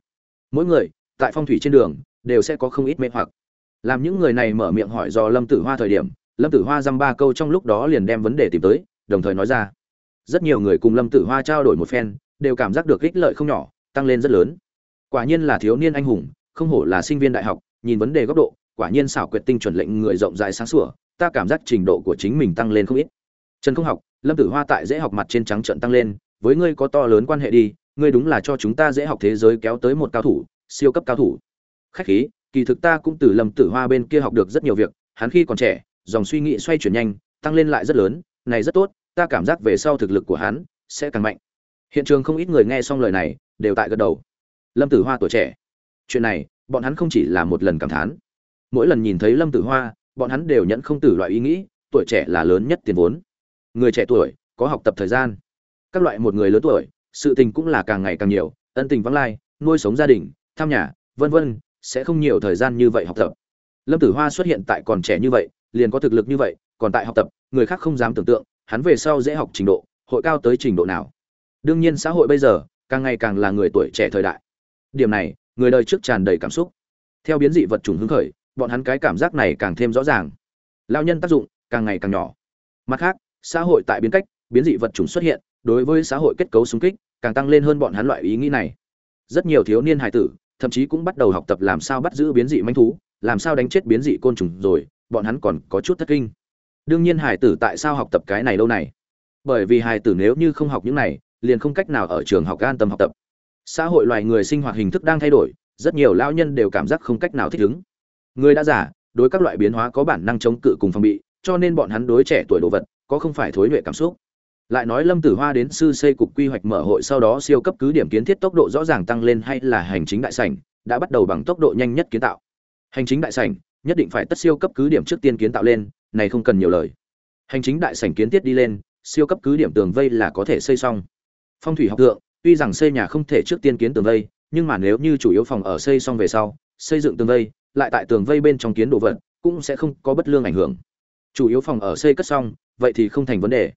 Mỗi người, tại phong thủy trên đường, đều sẽ có không ít mê hoặc. Làm những người này mở miệng hỏi do lâm tử hoa thời điểm, lâm tử hoa dăm ba câu trong lúc đó liền đem vấn đề tìm tới, đồng thời nói ra. Rất nhiều người cùng lâm tử hoa trao đổi một phen đều cảm giác được ích lợi không nhỏ, tăng lên rất lớn. Quả nhiên là thiếu niên anh hùng, không hổ là sinh viên đại học, nhìn vấn đề góc độ, quả nhiên xảo quyệt tinh chuẩn lệnh người rộng rãi sáng sủa, ta cảm giác trình độ của chính mình tăng lên không ít. Trần không học, lâm tử hoa tại dễ học mặt trên trắng trận tăng lên, với ngươi có to lớn quan hệ đi, ngươi đúng là cho chúng ta dễ học thế giới kéo tới một cao thủ, siêu cấp cao thủ. Khách khí, kỳ thực ta cũng từ lâm tử hoa bên kia học được rất nhiều việc, hắn khi còn trẻ, dòng suy nghĩ xoay chuyển nhanh, tăng lên lại rất lớn, này rất tốt, ta cảm giác về sau thực lực của hắn sẽ càng mạnh hiện trường không ít người nghe xong lời này, đều tại gật đầu. Lâm tử hoa tuổi trẻ. Chuyện này, bọn hắn không chỉ là một lần cảm thán. Mỗi lần nhìn thấy lâm tử hoa, bọn hắn đều nhận không tử loại ý nghĩ, tuổi trẻ là lớn nhất tiền vốn. Người trẻ tuổi, có học tập thời gian. Các loại một người lớn tuổi, sự tình cũng là càng ngày càng nhiều, ân tình vắng lai, nuôi sống gia đình, thăm nhà, vân vân, sẽ không nhiều thời gian như vậy học tập. Lâm tử hoa xuất hiện tại còn trẻ như vậy, liền có thực lực như vậy, còn tại học tập, người khác không dám tưởng tượng, hắn về sau dễ học trình độ, hội cao tới trình độ nào đương nhiên xã hội bây giờ càng ngày càng là người tuổi trẻ thời đại. Điểm này, người đời trước tràn đầy cảm xúc. Theo biến dị vật chủng hứng khởi, bọn hắn cái cảm giác này càng thêm rõ ràng. Lao nhân tác dụng càng ngày càng nhỏ. Mặt khác, xã hội tại biến cách, biến dị vật chủng xuất hiện, đối với xã hội kết cấu xung kích, càng tăng lên hơn bọn hắn loại ý nghĩ này. Rất nhiều thiếu niên hài tử, thậm chí cũng bắt đầu học tập làm sao bắt giữ biến dị manh thú, làm sao đánh chết biến dị côn trùng rồi, bọn hắn còn có chút thất kinh. Đương nhiên hài tử tại sao học tập cái này lâu này? Bởi vì hài tử nếu như không học những này liền không cách nào ở trường học an tâm học tập. Xã hội loài người sinh hoạt hình thức đang thay đổi, rất nhiều lao nhân đều cảm giác không cách nào thích ứng. Người đã giả đối các loại biến hóa có bản năng chống cự cùng phòng bị, cho nên bọn hắn đối trẻ tuổi đồ vật, có không phải thối nhuệ cảm xúc. Lại nói lâm tử hoa đến sư xây cục quy hoạch mở hội sau đó siêu cấp cứ điểm kiến thiết tốc độ rõ ràng tăng lên hay là hành chính đại sảnh, đã bắt đầu bằng tốc độ nhanh nhất kiến tạo. Hành chính đại sảnh, nhất định phải tất siêu cấp cứ điểm trước tiên kiến tạo lên, này không cần nhiều lời. Hành chính đại sảnh kiến thiết đi lên, siêu cấp cứ điểm tường vây là có thể xây xong phong thủy học thượng, tuy rằng xây nhà không thể trước tiên kiến tường vây, nhưng mà nếu như chủ yếu phòng ở xây xong về sau, xây dựng tường vây, lại tại tường vây bên trong kiến đồ vật, cũng sẽ không có bất lương ảnh hưởng. Chủ yếu phòng ở xây cất xong, vậy thì không thành vấn đề.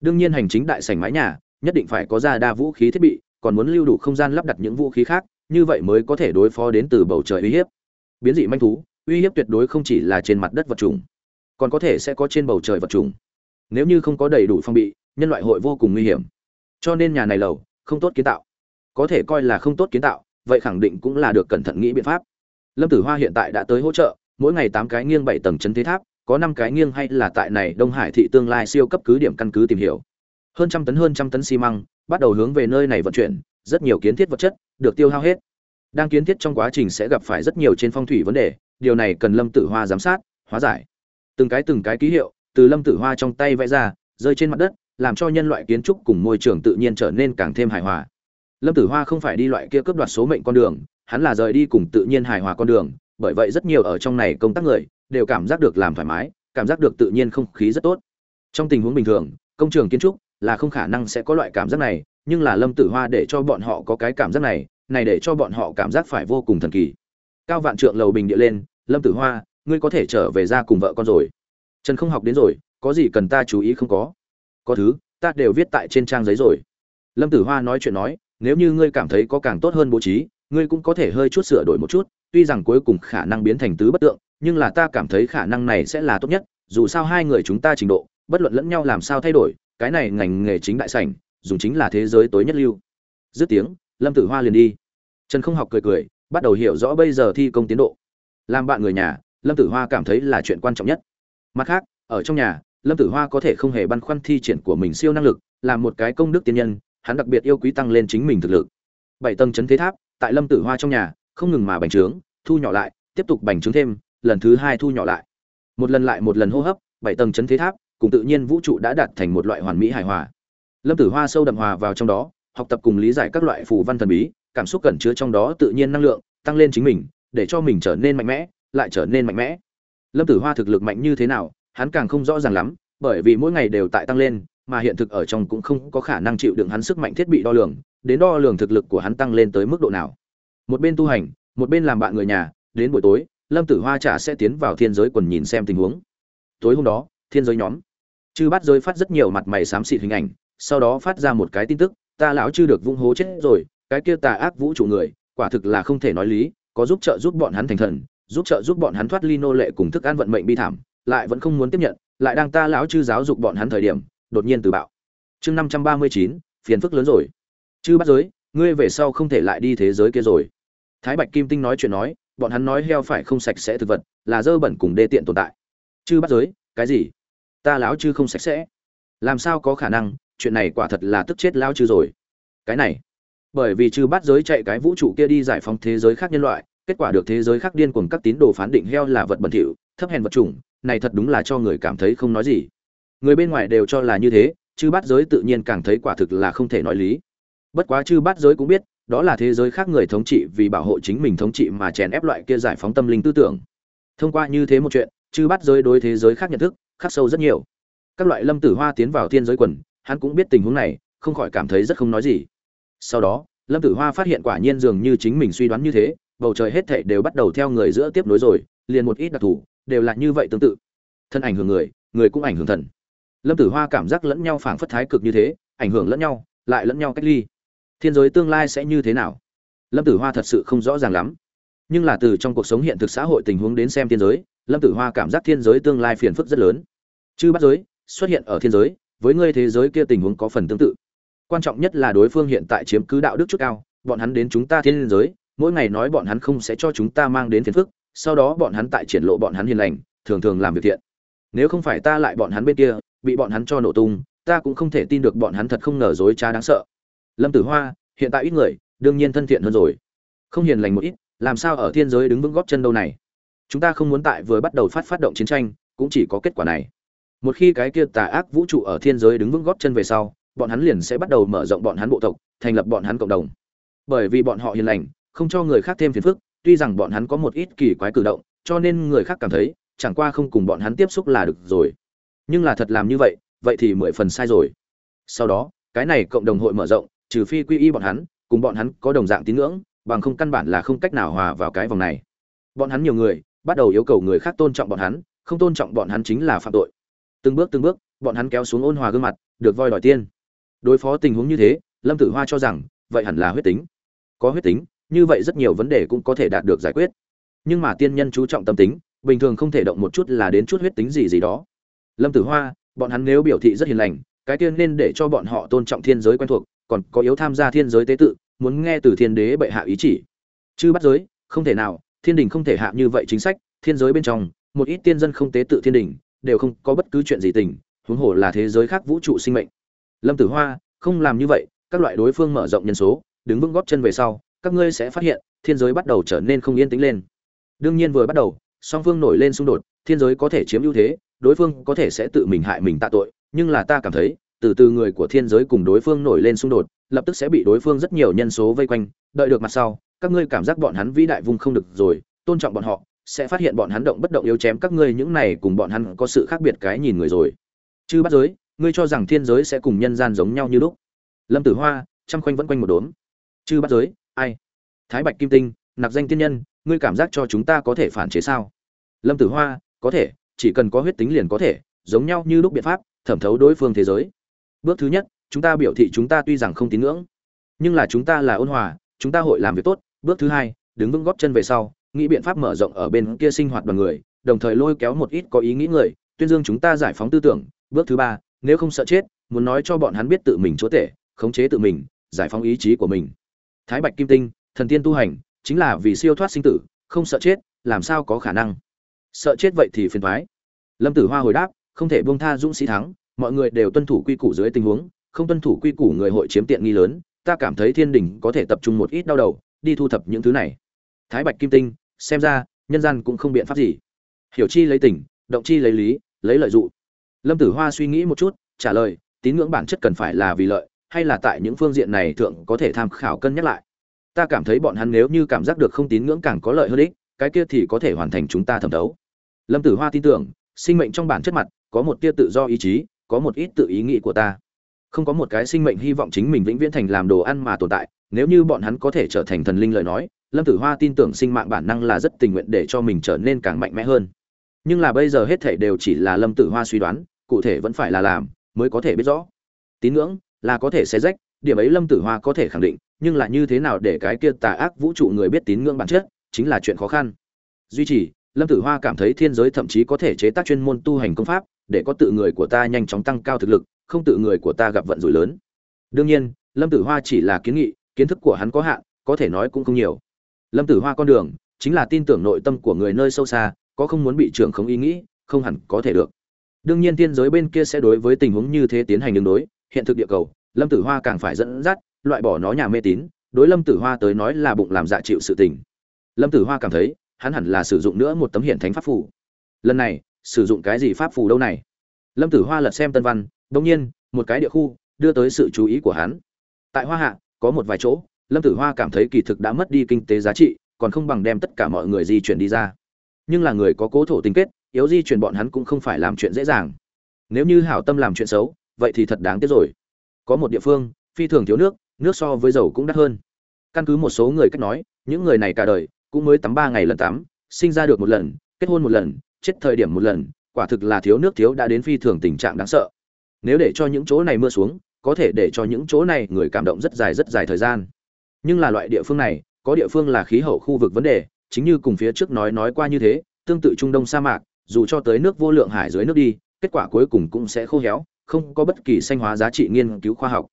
Đương nhiên hành chính đại sảnh mái nhà, nhất định phải có ra đa vũ khí thiết bị, còn muốn lưu đủ không gian lắp đặt những vũ khí khác, như vậy mới có thể đối phó đến từ bầu trời uy hiếp. Biến dị manh thú, uy hiếp tuyệt đối không chỉ là trên mặt đất vật chủng, còn có thể sẽ có trên bầu trời vật chủng. Nếu như không có đầy đủ phong bị, nhân loại hội vô cùng nguy hiểm cho nên nhà này lầu, không tốt kiến tạo. Có thể coi là không tốt kiến tạo, vậy khẳng định cũng là được cẩn thận nghĩ biện pháp. Lâm tử hoa hiện tại đã tới hỗ trợ, mỗi ngày tám cái nghiêng bảy tầng chấn thế tháp, có năm cái nghiêng hay là tại này đông hải thị tương lai siêu cấp cứ điểm căn cứ tìm hiểu. Hơn trăm tấn hơn trăm tấn xi măng, bắt đầu hướng về nơi này vận chuyển, rất nhiều kiến thiết vật chất được tiêu hao hết. Đang kiến thiết trong quá trình sẽ gặp phải rất nhiều trên phong thủy vấn đề, điều này cần lâm tử hoa giám sát, hóa giải. Từng cái từng cái ký hiệu từ lâm tử hoa trong tay vẽ ra, rơi trên mặt đất làm cho nhân loại kiến trúc cùng môi trường tự nhiên trở nên càng thêm hài hòa. Lâm tử hoa không phải đi loại kia cướp đoạt số mệnh con đường, hắn là rời đi cùng tự nhiên hài hòa con đường, bởi vậy rất nhiều ở trong này công tác người đều cảm giác được làm thoải mái, cảm giác được tự nhiên không khí rất tốt. Trong tình huống bình thường, công trường kiến trúc là không khả năng sẽ có loại cảm giác này, nhưng là lâm tử hoa để cho bọn họ có cái cảm giác này này để cho bọn họ cảm giác phải vô cùng thần kỳ. Cao vạn trượng lầu bình địa lên, lâm tử hoa, ngươi có thể trở về ra cùng vợ con rồi. Trần không học đến rồi, có gì cần ta chú ý không có? Có thứ, ta đều viết tại trên trang giấy rồi. Lâm tử hoa nói chuyện nói, nếu như ngươi cảm thấy có càng tốt hơn bố trí, ngươi cũng có thể hơi chút sửa đổi một chút, tuy rằng cuối cùng khả năng biến thành tứ bất tượng, nhưng là ta cảm thấy khả năng này sẽ là tốt nhất, dù sao hai người chúng ta trình độ, bất luận lẫn nhau làm sao thay đổi, cái này ngành nghề chính đại sảnh, dùng chính là thế giới tối nhất lưu. Dứt tiếng, lâm tử hoa liền đi. Trần không học cười cười, bắt đầu hiểu rõ bây giờ thi công tiến độ. Làm bạn người nhà, lâm tử hoa cảm thấy là chuyện quan trọng nhất. Mặt khác, ở trong nhà lâm tử hoa có thể không hề băn khoăn thi triển của mình siêu năng lực làm một cái công đức tiên nhân, hắn đặc biệt yêu quý tăng lên chính mình thực lực. Bảy tầng chấn thế tháp, tại lâm tử hoa trong nhà, không ngừng mà bành trướng, thu nhỏ lại, tiếp tục bành trướng thêm, lần thứ hai thu nhỏ lại. Một lần lại một lần hô hấp, bảy tầng chấn thế tháp, cùng tự nhiên vũ trụ đã đạt thành một loại hoàn mỹ hài hòa. Lâm tử hoa sâu đậm hòa vào trong đó, học tập cùng lý giải các loại phù văn thần bí, cảm xúc cẩn chứa trong đó tự nhiên năng lượng, tăng lên chính mình, để cho mình trở nên mạnh mẽ, lại trở nên mạnh mẽ. Lâm tử hoa thực lực mạnh như thế nào hắn càng không rõ ràng lắm, bởi vì mỗi ngày đều tại tăng lên, mà hiện thực ở trong cũng không có khả năng chịu đựng hắn sức mạnh thiết bị đo lường, đến đo lường thực lực của hắn tăng lên tới mức độ nào. Một bên tu hành, một bên làm bạn người nhà, đến buổi tối, lâm tử hoa trả sẽ tiến vào thiên giới quần nhìn xem tình huống. Tối hôm đó, thiên giới nhóm. Chư bắt giới phát rất nhiều mặt mày xám xịt hình ảnh, sau đó phát ra một cái tin tức, ta lão chư được vung hố chết rồi, cái kia tà ác vũ trụ người, quả thực là không thể nói lý, có giúp trợ giúp bọn hắn thành thần, giúp trợ giúp bọn hắn thoát ly nô lệ cùng thức ăn vận mệnh bi thảm lại vẫn không muốn tiếp nhận, lại đang ta lão chư giáo dục bọn hắn thời điểm, đột nhiên từ bạo. Chương năm trăm ba mươi chín, phiền phức lớn rồi. Chư bắt giới, ngươi về sau không thể lại đi thế giới kia rồi. Thái bạch kim tinh nói chuyện nói, bọn hắn nói heo phải không sạch sẽ thực vật, là dơ bẩn cùng đê tiện tồn tại. Chư bắt giới, cái gì? Ta lão chư không sạch sẽ. Làm sao có khả năng, chuyện này quả thật là tức chết lão chư rồi. Cái này, bởi vì chư bắt giới chạy cái vũ trụ kia đi giải phóng thế giới khác nhân loại, kết quả được thế giới khác điên cuồng các tín đồ phán định heo là vật bẩn thỉu thấp hèn vật chủng, này thật đúng là cho người cảm thấy không nói gì. Người bên ngoài đều cho là như thế, chư bát giới tự nhiên càng thấy quả thực là không thể nói lý. Bất quá chư bát giới cũng biết, đó là thế giới khác người thống trị vì bảo hộ chính mình thống trị mà chèn ép loại kia giải phóng tâm linh tư tưởng. Thông qua như thế một chuyện, chư bát giới đối thế giới khác nhận thức, khắc sâu rất nhiều. Các loại lâm tử hoa tiến vào thiên giới quần, hắn cũng biết tình huống này, không khỏi cảm thấy rất không nói gì. Sau đó, lâm tử hoa phát hiện quả nhiên dường như chính mình suy đoán như thế, bầu trời hết thảy đều bắt đầu theo người giữa tiếp nối rồi, liền một ít đặc thù đều là như vậy tương tự. Thân ảnh hưởng người người cũng ảnh hưởng thần. Lâm tử hoa cảm giác lẫn nhau phảng phất thái cực như thế, ảnh hưởng lẫn nhau, lại lẫn nhau cách ly. Thiên giới tương lai sẽ như thế nào? Lâm tử hoa thật sự không rõ ràng lắm. Nhưng là từ trong cuộc sống hiện thực xã hội tình huống đến xem thiên giới, lâm tử hoa cảm giác thiên giới tương lai phiền phức rất lớn. Chứ bắt giới xuất hiện ở thiên giới, với ngươi thế giới kia tình huống có phần tương tự. Quan trọng nhất là đối phương hiện tại chiếm cứ đạo đức chút cao, bọn hắn đến chúng ta thiên giới, mỗi ngày nói bọn hắn không sẽ cho chúng ta mang đến phiền phức sau đó bọn hắn tại triển lộ bọn hắn hiền lành, thường thường làm việc thiện. Nếu không phải ta lại bọn hắn bên kia, bị bọn hắn cho nổ tung, ta cũng không thể tin được bọn hắn thật không ngờ dối trá đáng sợ. Lâm tử hoa, hiện tại ít người, đương nhiên thân thiện hơn rồi. Không hiền lành một ít, làm sao ở thiên giới đứng vững góp chân đâu này? Chúng ta không muốn tại vừa bắt đầu phát phát động chiến tranh, cũng chỉ có kết quả này. Một khi cái kia tà ác vũ trụ ở thiên giới đứng vững góp chân về sau, bọn hắn liền sẽ bắt đầu mở rộng bọn hắn bộ tộc, thành lập bọn hắn cộng đồng. Bởi vì bọn họ hiền lành, không cho người khác thêm phiền phức tuy rằng bọn hắn có một ít kỳ quái cử động, cho nên người khác cảm thấy, chẳng qua không cùng bọn hắn tiếp xúc là được rồi. Nhưng là thật làm như vậy vậy thì mười phần sai rồi. Sau đó, cái này cộng đồng hội mở rộng, trừ phi quy y bọn hắn, cùng bọn hắn có đồng dạng tín ngưỡng, bằng không căn bản là không cách nào hòa vào cái vòng này. Bọn hắn nhiều người, bắt đầu yêu cầu người khác tôn trọng bọn hắn, không tôn trọng bọn hắn chính là phạm tội. Từng bước từng bước, bọn hắn kéo xuống ôn hòa gương mặt, được voi đòi tiên. Đối phó tình huống như thế, lâm tử hoa cho rằng, vậy hẳn là huyết tính. Có huyết tính như vậy rất nhiều vấn đề cũng có thể đạt được giải quyết. Nhưng mà tiên nhân chú trọng tâm tính, bình thường không thể động một chút là đến chút huyết tính gì gì đó. Lâm tử hoa, bọn hắn nếu biểu thị rất hiền lành, cái tiên nên để cho bọn họ tôn trọng thiên giới quen thuộc, còn có yếu tham gia thiên giới tế tự, muốn nghe từ thiên đế bệ hạ ý chỉ. Chứ bắt giới, không thể nào, thiên đình không thể hạ như vậy chính sách, thiên giới bên trong, một ít tiên dân không tế tự thiên đình, đều không có bất cứ chuyện gì tình, huống hồ là thế giới khác vũ trụ sinh mệnh. Lâm tử hoa, không làm như vậy, các loại đối phương mở rộng nhân số, đứng vững góp chân về sau các ngươi sẽ phát hiện, thiên giới bắt đầu trở nên không yên tĩnh lên. Đương nhiên vừa bắt đầu, song phương nổi lên xung đột, thiên giới có thể chiếm ưu thế, đối phương có thể sẽ tự mình hại mình tạ tội, nhưng là ta cảm thấy, từ từ người của thiên giới cùng đối phương nổi lên xung đột, lập tức sẽ bị đối phương rất nhiều nhân số vây quanh, đợi được mặt sau, các ngươi cảm giác bọn hắn vĩ đại vùng không được rồi, tôn trọng bọn họ, sẽ phát hiện bọn hắn động bất động yếu chém các ngươi những này cùng bọn hắn có sự khác biệt cái nhìn người rồi. Chứ bắt giới, ngươi cho rằng thiên giới sẽ cùng nhân gian giống nhau như lúc. Lâm tử hoa chăm khoanh vẫn quanh một đốm. Chư bắt giới ai? Thái bạch kim tinh, nạp danh tiên nhân, ngươi cảm giác cho chúng ta có thể phản chế sao? Lâm tử hoa, có thể, chỉ cần có huyết tính liền có thể, giống nhau như lúc biện pháp, thẩm thấu đối phương thế giới. Bước thứ nhất, chúng ta biểu thị chúng ta tuy rằng không tín ngưỡng, nhưng là chúng ta là ôn hòa, chúng ta hội làm việc tốt. Bước thứ hai, đứng vững góp chân về sau, nghĩ biện pháp mở rộng ở bên kia sinh hoạt đoàn người, đồng thời lôi kéo một ít có ý nghĩ người, tuyên dương chúng ta giải phóng tư tưởng. Bước thứ ba, nếu không sợ chết, muốn nói cho bọn hắn biết tự mình chúa tể, khống chế tự mình, giải phóng ý chí của mình thái bạch kim tinh, thần tiên tu hành, chính là vì siêu thoát sinh tử, không sợ chết, làm sao có khả năng? Sợ chết vậy thì phiền thoái lâm tử hoa hồi đáp, không thể buông tha dũng sĩ thắng, mọi người đều tuân thủ quy củ dưới tình huống, không tuân thủ quy củ người hội chiếm tiện nghi lớn, ta cảm thấy thiên đình có thể tập trung một ít đau đầu, đi thu thập những thứ này. Thái bạch kim tinh, xem ra, nhân gian cũng không biện pháp gì. Hiểu chi lấy tình, động chi lấy lý, lấy lợi dụng lâm tử hoa suy nghĩ một chút, trả lời, tín ngưỡng bản chất cần phải là vì lợi hay là tại những phương diện này thượng có thể tham khảo cân nhắc lại? Ta cảm thấy bọn hắn nếu như cảm giác được không tín ngưỡng càng có lợi hơn ích cái kia thì có thể hoàn thành chúng ta thẩm thấu. Lâm tử hoa tin tưởng, sinh mệnh trong bản chất mặt, có một tia tự do ý chí, có một ít tự ý nghĩ của ta. Không có một cái sinh mệnh hy vọng chính mình vĩnh viễn thành làm đồ ăn mà tồn tại, nếu như bọn hắn có thể trở thành thần linh lời nói, lâm tử hoa tin tưởng sinh mạng bản năng là rất tình nguyện để cho mình trở nên càng mạnh mẽ hơn. Nhưng là bây giờ hết thể đều chỉ là lâm tử hoa suy đoán, cụ thể vẫn phải là làm, mới có thể biết rõ. Tín ngưỡng là có thể xé rách, điểm ấy lâm tử hoa có thể khẳng định, nhưng là như thế nào để cái kia tà ác vũ trụ người biết tín ngưỡng bản chất, chính là chuyện khó khăn. Duy trì, lâm tử hoa cảm thấy thiên giới thậm chí có thể chế tác chuyên môn tu hành công pháp, để có tự người của ta nhanh chóng tăng cao thực lực, không tự người của ta gặp vận rủi lớn. Đương nhiên, lâm tử hoa chỉ là kiến nghị, kiến thức của hắn có hạn, có thể nói cũng không nhiều. Lâm tử hoa con đường, chính là tin tưởng nội tâm của người nơi sâu xa, có không muốn bị trưởng không ý nghĩ, không hẳn có thể được. Đương nhiên thiên giới bên kia sẽ đối với tình huống như thế tiến hành đường đối hiện thực địa cầu, lâm tử hoa càng phải dẫn dắt, loại bỏ nó nhà mê tín, đối lâm tử hoa tới nói là bụng làm dạ chịu sự tình. Lâm tử hoa cảm thấy, hắn hẳn là sử dụng nữa một tấm hiện thánh pháp phù. Lần này, sử dụng cái gì pháp phù đâu này? Lâm tử hoa lật xem tân văn đông nhiên, một cái địa khu, đưa tới sự chú ý của hắn. Tại hoa hạ, có một vài chỗ, lâm tử hoa cảm thấy kỳ thực đã mất đi kinh tế giá trị, còn không bằng đem tất cả mọi người di chuyển đi ra. Nhưng là người có cố thổ tính kết, yếu di chuyển bọn hắn cũng không phải làm chuyện dễ dàng. Nếu như hảo tâm làm chuyện xấu vậy thì thật đáng tiếc rồi. Có một địa phương, phi thường thiếu nước nước so với dầu cũng đắt hơn. Căn cứ một số người cách nói, những người này cả đời cũng mới tắm ba ngày lần tắm, sinh ra được một lần, kết hôn một lần, chết thời điểm một lần, quả thực là thiếu nước thiếu đã đến phi thường tình trạng đáng sợ. Nếu để cho những chỗ này mưa xuống, có thể để cho những chỗ này người cảm động rất dài rất dài thời gian. Nhưng là loại địa phương này, có địa phương là khí hậu khu vực vấn đề, chính như cùng phía trước nói nói qua như thế, tương tự trung đông sa mạc, dù cho tới nước vô lượng hải dưới nước đi, kết quả cuối cùng cũng sẽ khô héo không có bất kỳ sanh hóa giá trị nghiên cứu khoa học.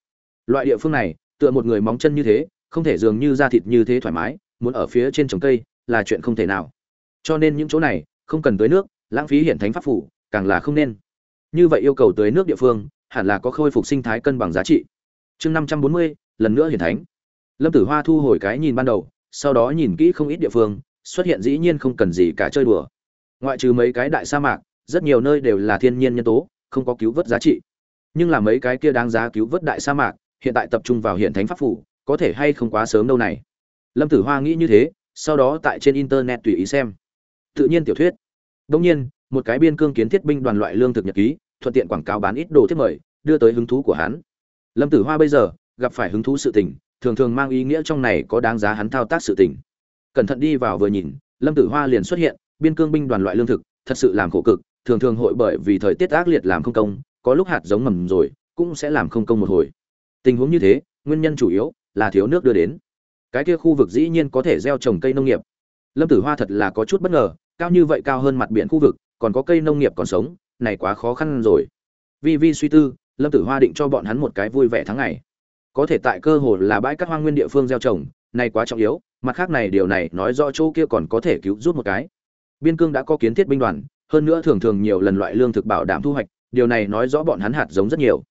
Loại địa phương này, tựa một người móng chân như thế, không thể dường như da thịt như thế thoải mái, muốn ở phía trên trồng cây là chuyện không thể nào. Cho nên những chỗ này, không cần tưới nước, lãng phí hiện thánh pháp phủ, càng là không nên. Như vậy yêu cầu tưới nước địa phương, hẳn là có khôi phục sinh thái cân bằng giá trị. Chương năm trăm bốn mươi, lần nữa hiển thánh. Lâm tử hoa thu hồi cái nhìn ban đầu, sau đó nhìn kỹ không ít địa phương, xuất hiện dĩ nhiên không cần gì cả chơi đùa. Ngoại trừ mấy cái đại sa mạc, rất nhiều nơi đều là thiên nhiên nhân tố không có cứu vớt giá trị. Nhưng là mấy cái kia đáng giá cứu vớt đại sa mạc, hiện tại tập trung vào hiện thánh pháp phủ, có thể hay không quá sớm đâu này? Lâm tử hoa nghĩ như thế, sau đó tại trên internet tùy ý xem. Tự nhiên tiểu thuyết. Đông nhiên, một cái biên cương kiến thiết binh đoàn loại lương thực nhật ký, thuận tiện quảng cáo bán ít đồ thiết mời, đưa tới hứng thú của hắn. Lâm tử hoa bây giờ, gặp phải hứng thú sự tình, thường thường mang ý nghĩa trong này có đáng giá hắn thao tác sự tình. Cẩn thận đi vào vừa nhìn, lâm tử hoa liền xuất hiện, biên cương binh đoàn loại lương thực, thật sự làm khổ cực thường thường hội bởi vì thời tiết ác liệt làm không công, có lúc hạt giống mầm rồi, cũng sẽ làm không công một hồi. Tình huống như thế, nguyên nhân chủ yếu là thiếu nước đưa đến. Cái kia khu vực dĩ nhiên có thể gieo trồng cây nông nghiệp. Lâm tử hoa thật là có chút bất ngờ, cao như vậy cao hơn mặt biển khu vực, còn có cây nông nghiệp còn sống, này quá khó khăn rồi. Vi vi suy tư, lâm tử hoa định cho bọn hắn một cái vui vẻ tháng ngày. Có thể tại cơ hồ là bãi cát hoang nguyên địa phương gieo trồng, này quá trọng yếu, mặt khác này điều này nói rõ chỗ kia còn có thể cứu giúp một cái. Biên cương đã có kiến thiết binh đoàn hơn nữa thường thường nhiều lần loại lương thực bảo đảm thu hoạch, điều này nói rõ bọn hắn hạt giống rất nhiều.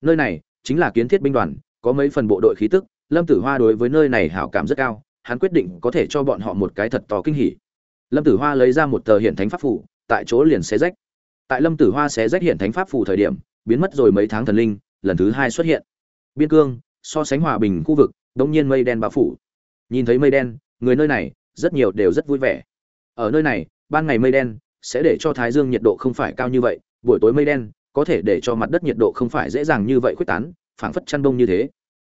Nơi này chính là kiến thiết binh đoàn, có mấy phần bộ đội khí tức, lâm tử hoa đối với nơi này hảo cảm rất cao, hắn quyết định có thể cho bọn họ một cái thật to kinh hỉ. Lâm tử hoa lấy ra một tờ hiển thánh pháp phù, tại chỗ liền xé rách. Tại lâm tử hoa xé rách hiển thánh pháp phù thời điểm, biến mất rồi mấy tháng thần linh, lần thứ hai xuất hiện. Biên cương, so sánh hòa bình khu vực đống nhiên mây đen bao phủ. Nhìn thấy mây đen, người nơi này rất nhiều đều rất vui vẻ. Ở nơi này, ban ngày mây đen sẽ để cho thái dương nhiệt độ không phải cao như vậy, buổi tối mây đen, có thể để cho mặt đất nhiệt độ không phải dễ dàng như vậy khuếch tán, phảng phất chăn đông như thế.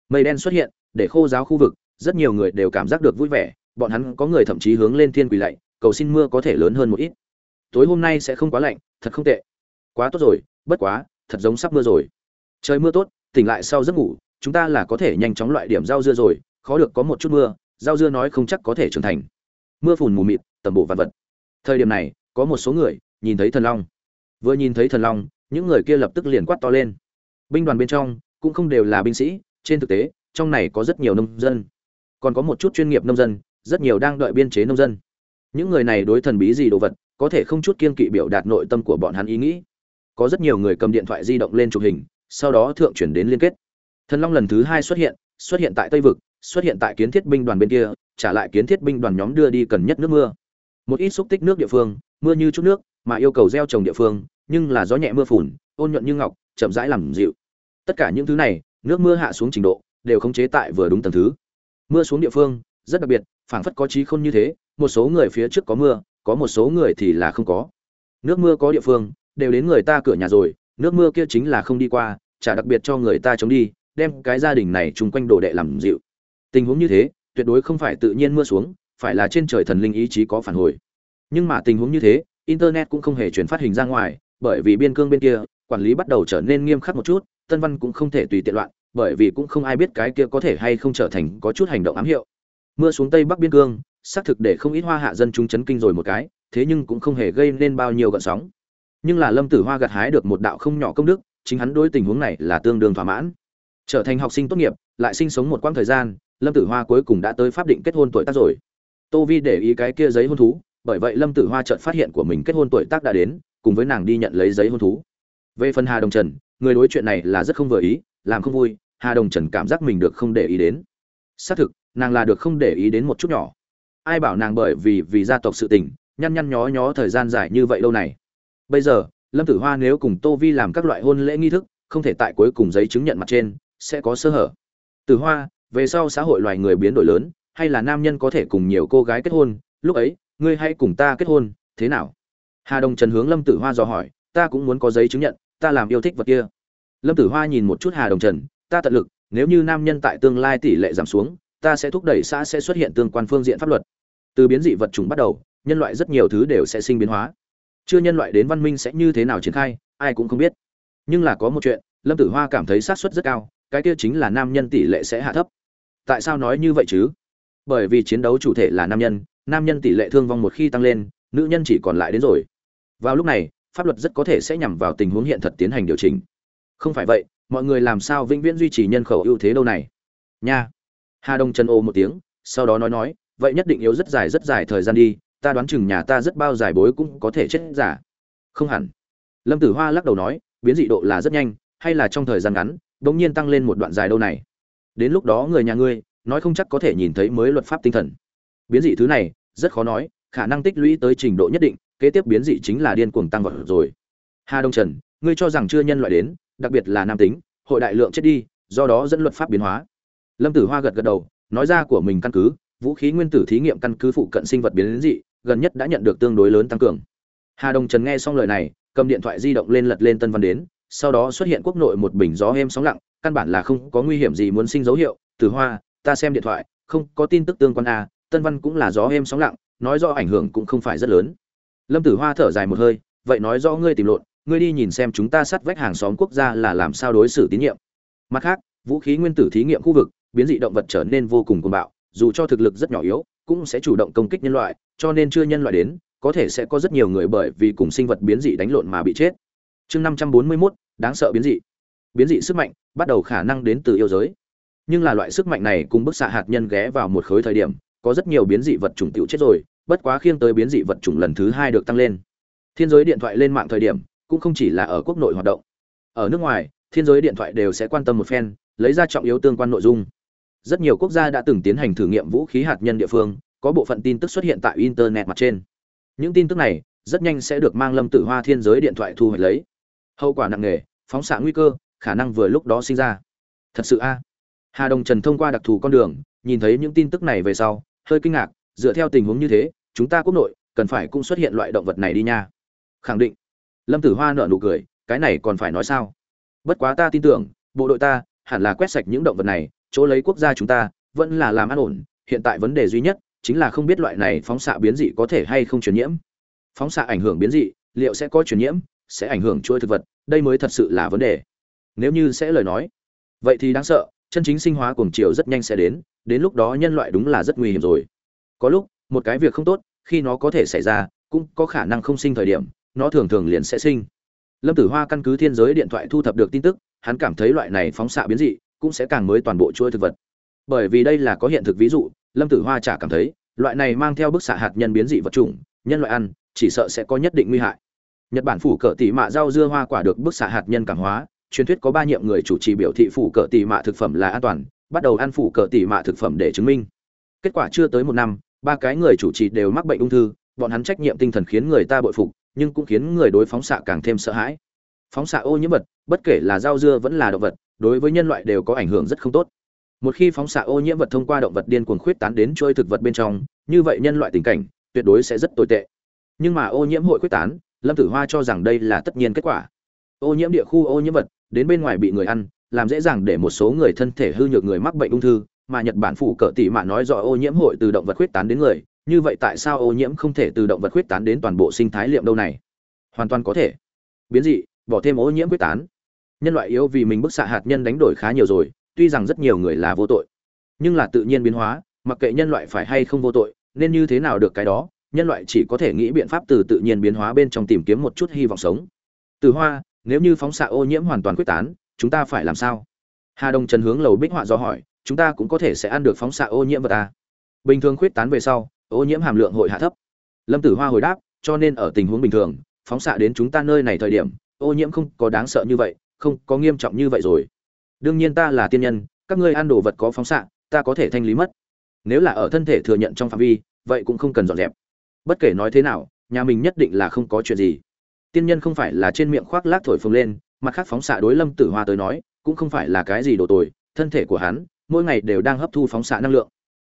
Mây đen xuất hiện, để khô giáo khu vực, rất nhiều người đều cảm giác được vui vẻ, bọn hắn có người thậm chí hướng lên thiên quỳ lạy, cầu xin mưa có thể lớn hơn một ít. Tối hôm nay sẽ không quá lạnh, thật không tệ. Quá tốt rồi, bất quá, thật giống sắp mưa rồi. Trời mưa tốt, tỉnh lại sau giấc ngủ, chúng ta là có thể nhanh chóng loại điểm rau dưa rồi, khó được có một chút mưa, rau dưa nói không chắc có thể trưởng thành. Mưa phùn mù mịt, tầm bộ vật vật. Thời điểm này có một số người nhìn thấy thần long. Vừa nhìn thấy thần long, những người kia lập tức liền quát to lên. Binh đoàn bên trong cũng không đều là binh sĩ, trên thực tế, trong này có rất nhiều nông dân. Còn có một chút chuyên nghiệp nông dân, rất nhiều đang đợi biên chế nông dân. Những người này đối thần bí gì đồ vật, có thể không chút kiên kỵ biểu đạt nội tâm của bọn hắn ý nghĩ. Có rất nhiều người cầm điện thoại di động lên chụp hình, sau đó thượng chuyển đến liên kết. Thần long lần thứ hai xuất hiện xuất hiện tại tây vực, xuất hiện tại kiến thiết binh đoàn bên kia, trả lại kiến thiết binh đoàn nhóm đưa đi cần nhất nước mưa một ít xúc tích nước địa phương, mưa như chút nước, mà yêu cầu gieo trồng địa phương, nhưng là gió nhẹ mưa phùn, ôn nhuận như ngọc, chậm rãi làm dịu. Tất cả những thứ này, nước mưa hạ xuống trình độ, đều khống chế tại vừa đúng tầng thứ. Mưa xuống địa phương, rất đặc biệt, phảng phất có trí khôn như thế, một số người phía trước có mưa, có một số người thì là không có. Nước mưa có địa phương, đều đến người ta cửa nhà rồi, nước mưa kia chính là không đi qua, chả đặc biệt cho người ta chống đi, đem cái gia đình này chung quanh đồ đệ làm dịu. Tình huống như thế, tuyệt đối không phải tự nhiên mưa xuống phải là trên trời thần linh ý chí có phản hồi. Nhưng mà tình huống như thế, internet cũng không hề truyền phát hình ra ngoài, bởi vì biên cương bên kia, quản lý bắt đầu trở nên nghiêm khắc một chút, tân văn cũng không thể tùy tiện loạn, bởi vì cũng không ai biết cái kia có thể hay không trở thành có chút hành động ám hiệu. Mưa xuống tây bắc biên cương, xác thực để không ít hoa hạ dân chúng chấn kinh rồi một cái, thế nhưng cũng không hề gây nên bao nhiêu gợn sóng. Nhưng là lâm tử hoa gặt hái được một đạo không nhỏ công đức, chính hắn đối tình huống này là tương đương thỏa mãn. Trở thành học sinh tốt nghiệp, lại sinh sống một quãng thời gian, lâm tử hoa cuối cùng đã tới pháp định kết hôn tuổi tác rồi tô vi để ý cái kia giấy hôn thú, bởi vậy lâm tử hoa chợt phát hiện của mình kết hôn tuổi tác đã đến, cùng với nàng đi nhận lấy giấy hôn thú. Về phần hà đồng trần, người đối chuyện này là rất không vừa ý, làm không vui, hà đồng trần cảm giác mình được không để ý đến. Xác thực, nàng là được không để ý đến một chút nhỏ. Ai bảo nàng bởi vì vì gia tộc sự tình, nhăn nhăn nhó nhó thời gian dài như vậy lâu này. Bây giờ, lâm tử hoa nếu cùng tô vi làm các loại hôn lễ nghi thức, không thể tại cuối cùng giấy chứng nhận mặt trên, sẽ có sơ hở. Tử hoa, về sau xã hội loài người biến đổi lớn hay là nam nhân có thể cùng nhiều cô gái kết hôn, lúc ấy, ngươi hãy cùng ta kết hôn, thế nào? Hà đồng trần hướng lâm tử hoa dò hỏi, ta cũng muốn có giấy chứng nhận, ta làm yêu thích vật kia. Lâm tử hoa nhìn một chút hà đồng trần, ta tận lực, nếu như nam nhân tại tương lai tỷ lệ giảm xuống, ta sẽ thúc đẩy xã sẽ xuất hiện tương quan phương diện pháp luật. Từ biến dị vật chủng bắt đầu, nhân loại rất nhiều thứ đều sẽ sinh biến hóa. Chưa nhân loại đến văn minh sẽ như thế nào triển khai, ai cũng không biết. Nhưng là có một chuyện, lâm tử hoa cảm thấy xác suất rất cao, cái kia chính là nam nhân tỷ lệ sẽ hạ thấp. Tại sao nói như vậy chứ? Bởi vì chiến đấu chủ thể là nam nhân nam nhân tỷ lệ thương vong một khi tăng lên, nữ nhân chỉ còn lại đến rồi. Vào lúc này, pháp luật rất có thể sẽ nhằm vào tình huống hiện thật tiến hành điều chỉnh. Không phải vậy, mọi người làm sao vĩnh viễn duy trì nhân khẩu ưu thế đâu này? Nha. Hà đông chân ô một tiếng, sau đó nói nói, vậy nhất định yếu rất dài rất dài thời gian đi, ta đoán chừng nhà ta rất bao dài bối cũng có thể chết giả. Không hẳn. Lâm tử hoa lắc đầu nói, biến dị độ là rất nhanh, hay là trong thời gian ngắn bỗng nhiên tăng lên một đoạn dài đâu này? Đến lúc đó người nhà ngươi nói không chắc có thể nhìn thấy mới luật pháp tinh thần. Biến dị thứ này, rất khó nói, khả năng tích lũy tới trình độ nhất định, kế tiếp biến dị chính là điên cuồng tăng vọt rồi. Hà đông trần, ngươi cho rằng chưa nhân loại đến, đặc biệt là nam tính, hội đại lượng chết đi, do đó dẫn luật pháp biến hóa. Lâm tử hoa gật gật đầu, nói ra của mình căn cứ, vũ khí nguyên tử thí nghiệm căn cứ phụ cận sinh vật biến dị, gần nhất đã nhận được tương đối lớn tăng cường. Hà đông trần nghe xong lời này, cầm điện thoại di động lên lật lên tân văn đến, sau đó xuất hiện quốc nội một bình gió êm sóng lặng, căn bản là không có nguy hiểm gì muốn sinh dấu hiệu, Tử hoa ta xem điện thoại, không có tin tức tương quan a tân văn cũng là gió êm sóng lặng, nói do ảnh hưởng cũng không phải rất lớn. Lâm tử hoa thở dài một hơi, vậy nói do ngươi tìm lộn, ngươi đi nhìn xem chúng ta sát vách hàng xóm quốc gia là làm sao đối xử tín nhiệm. Mặt khác, vũ khí nguyên tử thí nghiệm khu vực, biến dị động vật trở nên vô cùng cuồng bạo, dù cho thực lực rất nhỏ yếu, cũng sẽ chủ động công kích nhân loại, cho nên chưa nhân loại đến, có thể sẽ có rất nhiều người bởi vì cùng sinh vật biến dị đánh lộn mà bị chết. Chương năm trăm bốn mươi mốt, đáng sợ biến dị. Biến dị sức mạnh bắt đầu khả năng đến từ yêu giới nhưng là loại sức mạnh này cùng bức xạ hạt nhân ghé vào một khối thời điểm, có rất nhiều biến dị vật chủng tiểu chết rồi, bất quá khiêng tới biến dị vật chủng lần thứ hai được tăng lên. Thiên giới điện thoại lên mạng thời điểm, cũng không chỉ là ở quốc nội hoạt động. Ở nước ngoài, thiên giới điện thoại đều sẽ quan tâm một phen, lấy ra trọng yếu tương quan nội dung. Rất nhiều quốc gia đã từng tiến hành thử nghiệm vũ khí hạt nhân địa phương, có bộ phận tin tức xuất hiện tại internet mặt trên. Những tin tức này, rất nhanh sẽ được mang lâm tử hoa thiên giới điện thoại thu hoạch lấy. Hậu quả nặng nề, phóng xạ nguy cơ, khả năng vừa lúc đó sinh ra. Thật sự a hà đồng trần thông qua đặc thù con đường, nhìn thấy những tin tức này về sau, hơi kinh ngạc, dựa theo tình huống như thế, chúng ta quốc nội, cần phải cũng xuất hiện loại động vật này đi nha. Khẳng định. Lâm tử hoa nở nụ cười, cái này còn phải nói sao? Bất quá ta tin tưởng, bộ đội ta, hẳn là quét sạch những động vật này, chỗ lấy quốc gia chúng ta, vẫn là làm an ổn, hiện tại vấn đề duy nhất, chính là không biết loại này phóng xạ biến dị có thể hay không truyền nhiễm. Phóng xạ ảnh hưởng biến dị, liệu sẽ có truyền nhiễm, sẽ ảnh hưởng chuỗi thực vật, đây mới thật sự là vấn đề. Nếu như sẽ lời nói. Vậy thì đáng sợ chân chính sinh hóa cuồng chiều rất nhanh sẽ đến đến lúc đó nhân loại đúng là rất nguy hiểm rồi. Có lúc, một cái việc không tốt, khi nó có thể xảy ra, cũng có khả năng không sinh thời điểm, nó thường thường liền sẽ sinh. Lâm tử hoa căn cứ thiên giới điện thoại thu thập được tin tức, hắn cảm thấy loại này phóng xạ biến dị, cũng sẽ càng mới toàn bộ chuỗi thực vật. Bởi vì đây là có hiện thực ví dụ, lâm tử hoa chả cảm thấy, loại này mang theo bức xạ hạt nhân biến dị vật chủng, nhân loại ăn, chỉ sợ sẽ có nhất định nguy hại. Nhật bản phủ cỡ tỷ mạ rau dưa hoa quả được bức xạ hạt nhân cảm hóa truyền thuyết có ba nhiệm người chủ trì biểu thị phủ cờ tỷ mạ thực phẩm là an toàn, bắt đầu ăn phủ cờ tỷ mạ thực phẩm để chứng minh. Kết quả chưa tới một năm, ba cái người chủ trì đều mắc bệnh ung thư, bọn hắn trách nhiệm tinh thần khiến người ta bội phục, nhưng cũng khiến người đối phóng xạ càng thêm sợ hãi. Phóng xạ ô nhiễm vật, bất kể là rau dưa vẫn là động vật, đối với nhân loại đều có ảnh hưởng rất không tốt. Một khi phóng xạ ô nhiễm vật thông qua động vật điên cuồng khuyết tán đến trôi thực vật bên trong, như vậy nhân loại tình cảnh tuyệt đối sẽ rất tồi tệ. Nhưng mà ô nhiễm hội khuyết tán, lâm tử hoa cho rằng đây là tất nhiên kết quả ô nhiễm địa khu ô nhiễm vật, đến bên ngoài bị người ăn, làm dễ dàng để một số người thân thể hư nhược người mắc bệnh ung thư, mà nhật bản phụ cỡ tỷ mạ nói rõ ô nhiễm hội từ động vật khuyết tán đến người, như vậy tại sao ô nhiễm không thể từ động vật khuyết tán đến toàn bộ sinh thái liệm đâu này? Hoàn toàn có thể. Biến dị, bỏ thêm ô nhiễm khuyết tán. Nhân loại yếu vì mình bức xạ hạt nhân đánh đổi khá nhiều rồi, tuy rằng rất nhiều người là vô tội, nhưng là tự nhiên biến hóa, mặc kệ nhân loại phải hay không vô tội, nên như thế nào được cái đó, nhân loại chỉ có thể nghĩ biện pháp từ tự nhiên biến hóa bên trong tìm kiếm một chút hy vọng sống. Từ hoa nếu như phóng xạ ô nhiễm hoàn toàn quyết tán, chúng ta phải làm sao? Hà đông trần hướng lầu bích họa do hỏi, chúng ta cũng có thể sẽ ăn được phóng xạ ô nhiễm vật ta. Bình thường khuyết tán về sau, ô nhiễm hàm lượng hội hạ thấp. Lâm tử hoa hồi đáp, cho nên ở tình huống bình thường, phóng xạ đến chúng ta nơi này thời điểm, ô nhiễm không có đáng sợ như vậy, không có nghiêm trọng như vậy rồi. Đương nhiên ta là tiên nhân, các ngươi ăn đồ vật có phóng xạ, ta có thể thanh lý mất. Nếu là ở thân thể thừa nhận trong phạm vi, vậy cũng không cần dọn dẹp. Bất kể nói thế nào, nhà mình nhất định là không có chuyện gì tiên nhân không phải là trên miệng khoác lác thổi phồng lên, mặt khác phóng xạ đối lâm tử hoa tới nói, cũng không phải là cái gì đồ tồi, thân thể của hắn, mỗi ngày đều đang hấp thu phóng xạ năng lượng.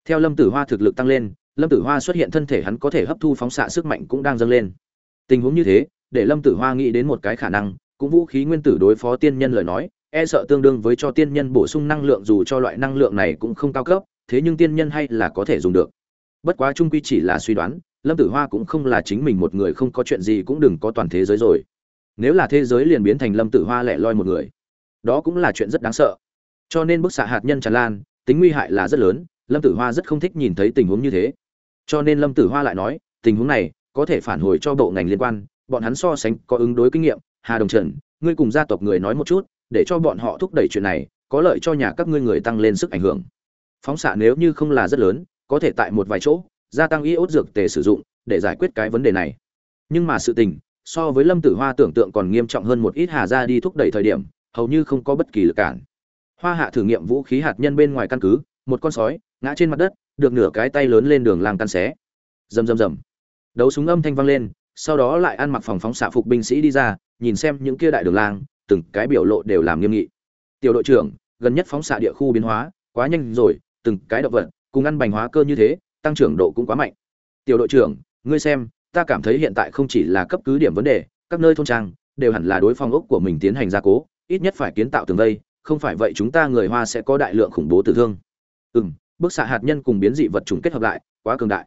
Theo lâm tử hoa thực lực tăng lên, lâm tử hoa xuất hiện thân thể hắn có thể hấp thu phóng xạ sức mạnh cũng đang dâng lên. Tình huống như thế, để lâm tử hoa nghĩ đến một cái khả năng, cũng vũ khí nguyên tử đối phó tiên nhân lời nói e sợ tương đương với cho tiên nhân bổ sung năng lượng dù cho loại năng lượng này cũng không cao cấp, thế nhưng tiên nhân hay là có thể dùng được. Bất quá trung quy chỉ là suy đoán lâm tử hoa cũng không là chính mình một người, không có chuyện gì cũng đừng có toàn thế giới rồi. Nếu là thế giới liền biến thành lâm tử hoa lẻ loi một người, đó cũng là chuyện rất đáng sợ. Cho nên bức xạ hạt nhân tràn lan, tính nguy hại là rất lớn, lâm tử hoa rất không thích nhìn thấy tình huống như thế. Cho nên lâm tử hoa lại nói, tình huống này có thể phản hồi cho bộ ngành liên quan, bọn hắn so sánh có ứng đối kinh nghiệm. Hà đồng trần, ngươi cùng gia tộc người nói một chút, để cho bọn họ thúc đẩy chuyện này, có lợi cho nhà các ngươi người tăng lên sức ảnh hưởng. Phóng xạ nếu như không là rất lớn, có thể tại một vài chỗ gia tăng iốt dược tề sử dụng để giải quyết cái vấn đề này. Nhưng mà sự tình, so với lâm tử hoa tưởng tượng còn nghiêm trọng hơn một ít hà ra đi thúc đẩy thời điểm, hầu như không có bất kỳ lực cản. Hoa hạ thử nghiệm vũ khí hạt nhân bên ngoài căn cứ, một con sói, ngã trên mặt đất, được nửa cái tay lớn lên đường làng căn xé. Rầm rầm rầm. Đấu súng âm thanh vang lên, sau đó lại ăn mặc phòng phóng xạ phục binh sĩ đi ra, nhìn xem những kia đại đường làng từng cái biểu lộ đều làm nghiêm nghị. Tiểu đội trưởng, gần nhất phóng xạ địa khu biến hóa quá nhanh rồi, từng cái động vật cùng ăn bành hóa cơ như thế tăng trưởng độ cũng quá mạnh. Tiểu đội trưởng, ngươi xem, ta cảm thấy hiện tại không chỉ là cấp cứ điểm vấn đề, các nơi thôn trang đều hẳn là đối phong ốc của mình tiến hành gia cố, ít nhất phải kiến tạo tường vây, không phải vậy chúng ta người hoa sẽ có đại lượng khủng bố tử thương. Ừ m bức xạ hạt nhân cùng biến dị vật chủng kết hợp lại, quá cường đại.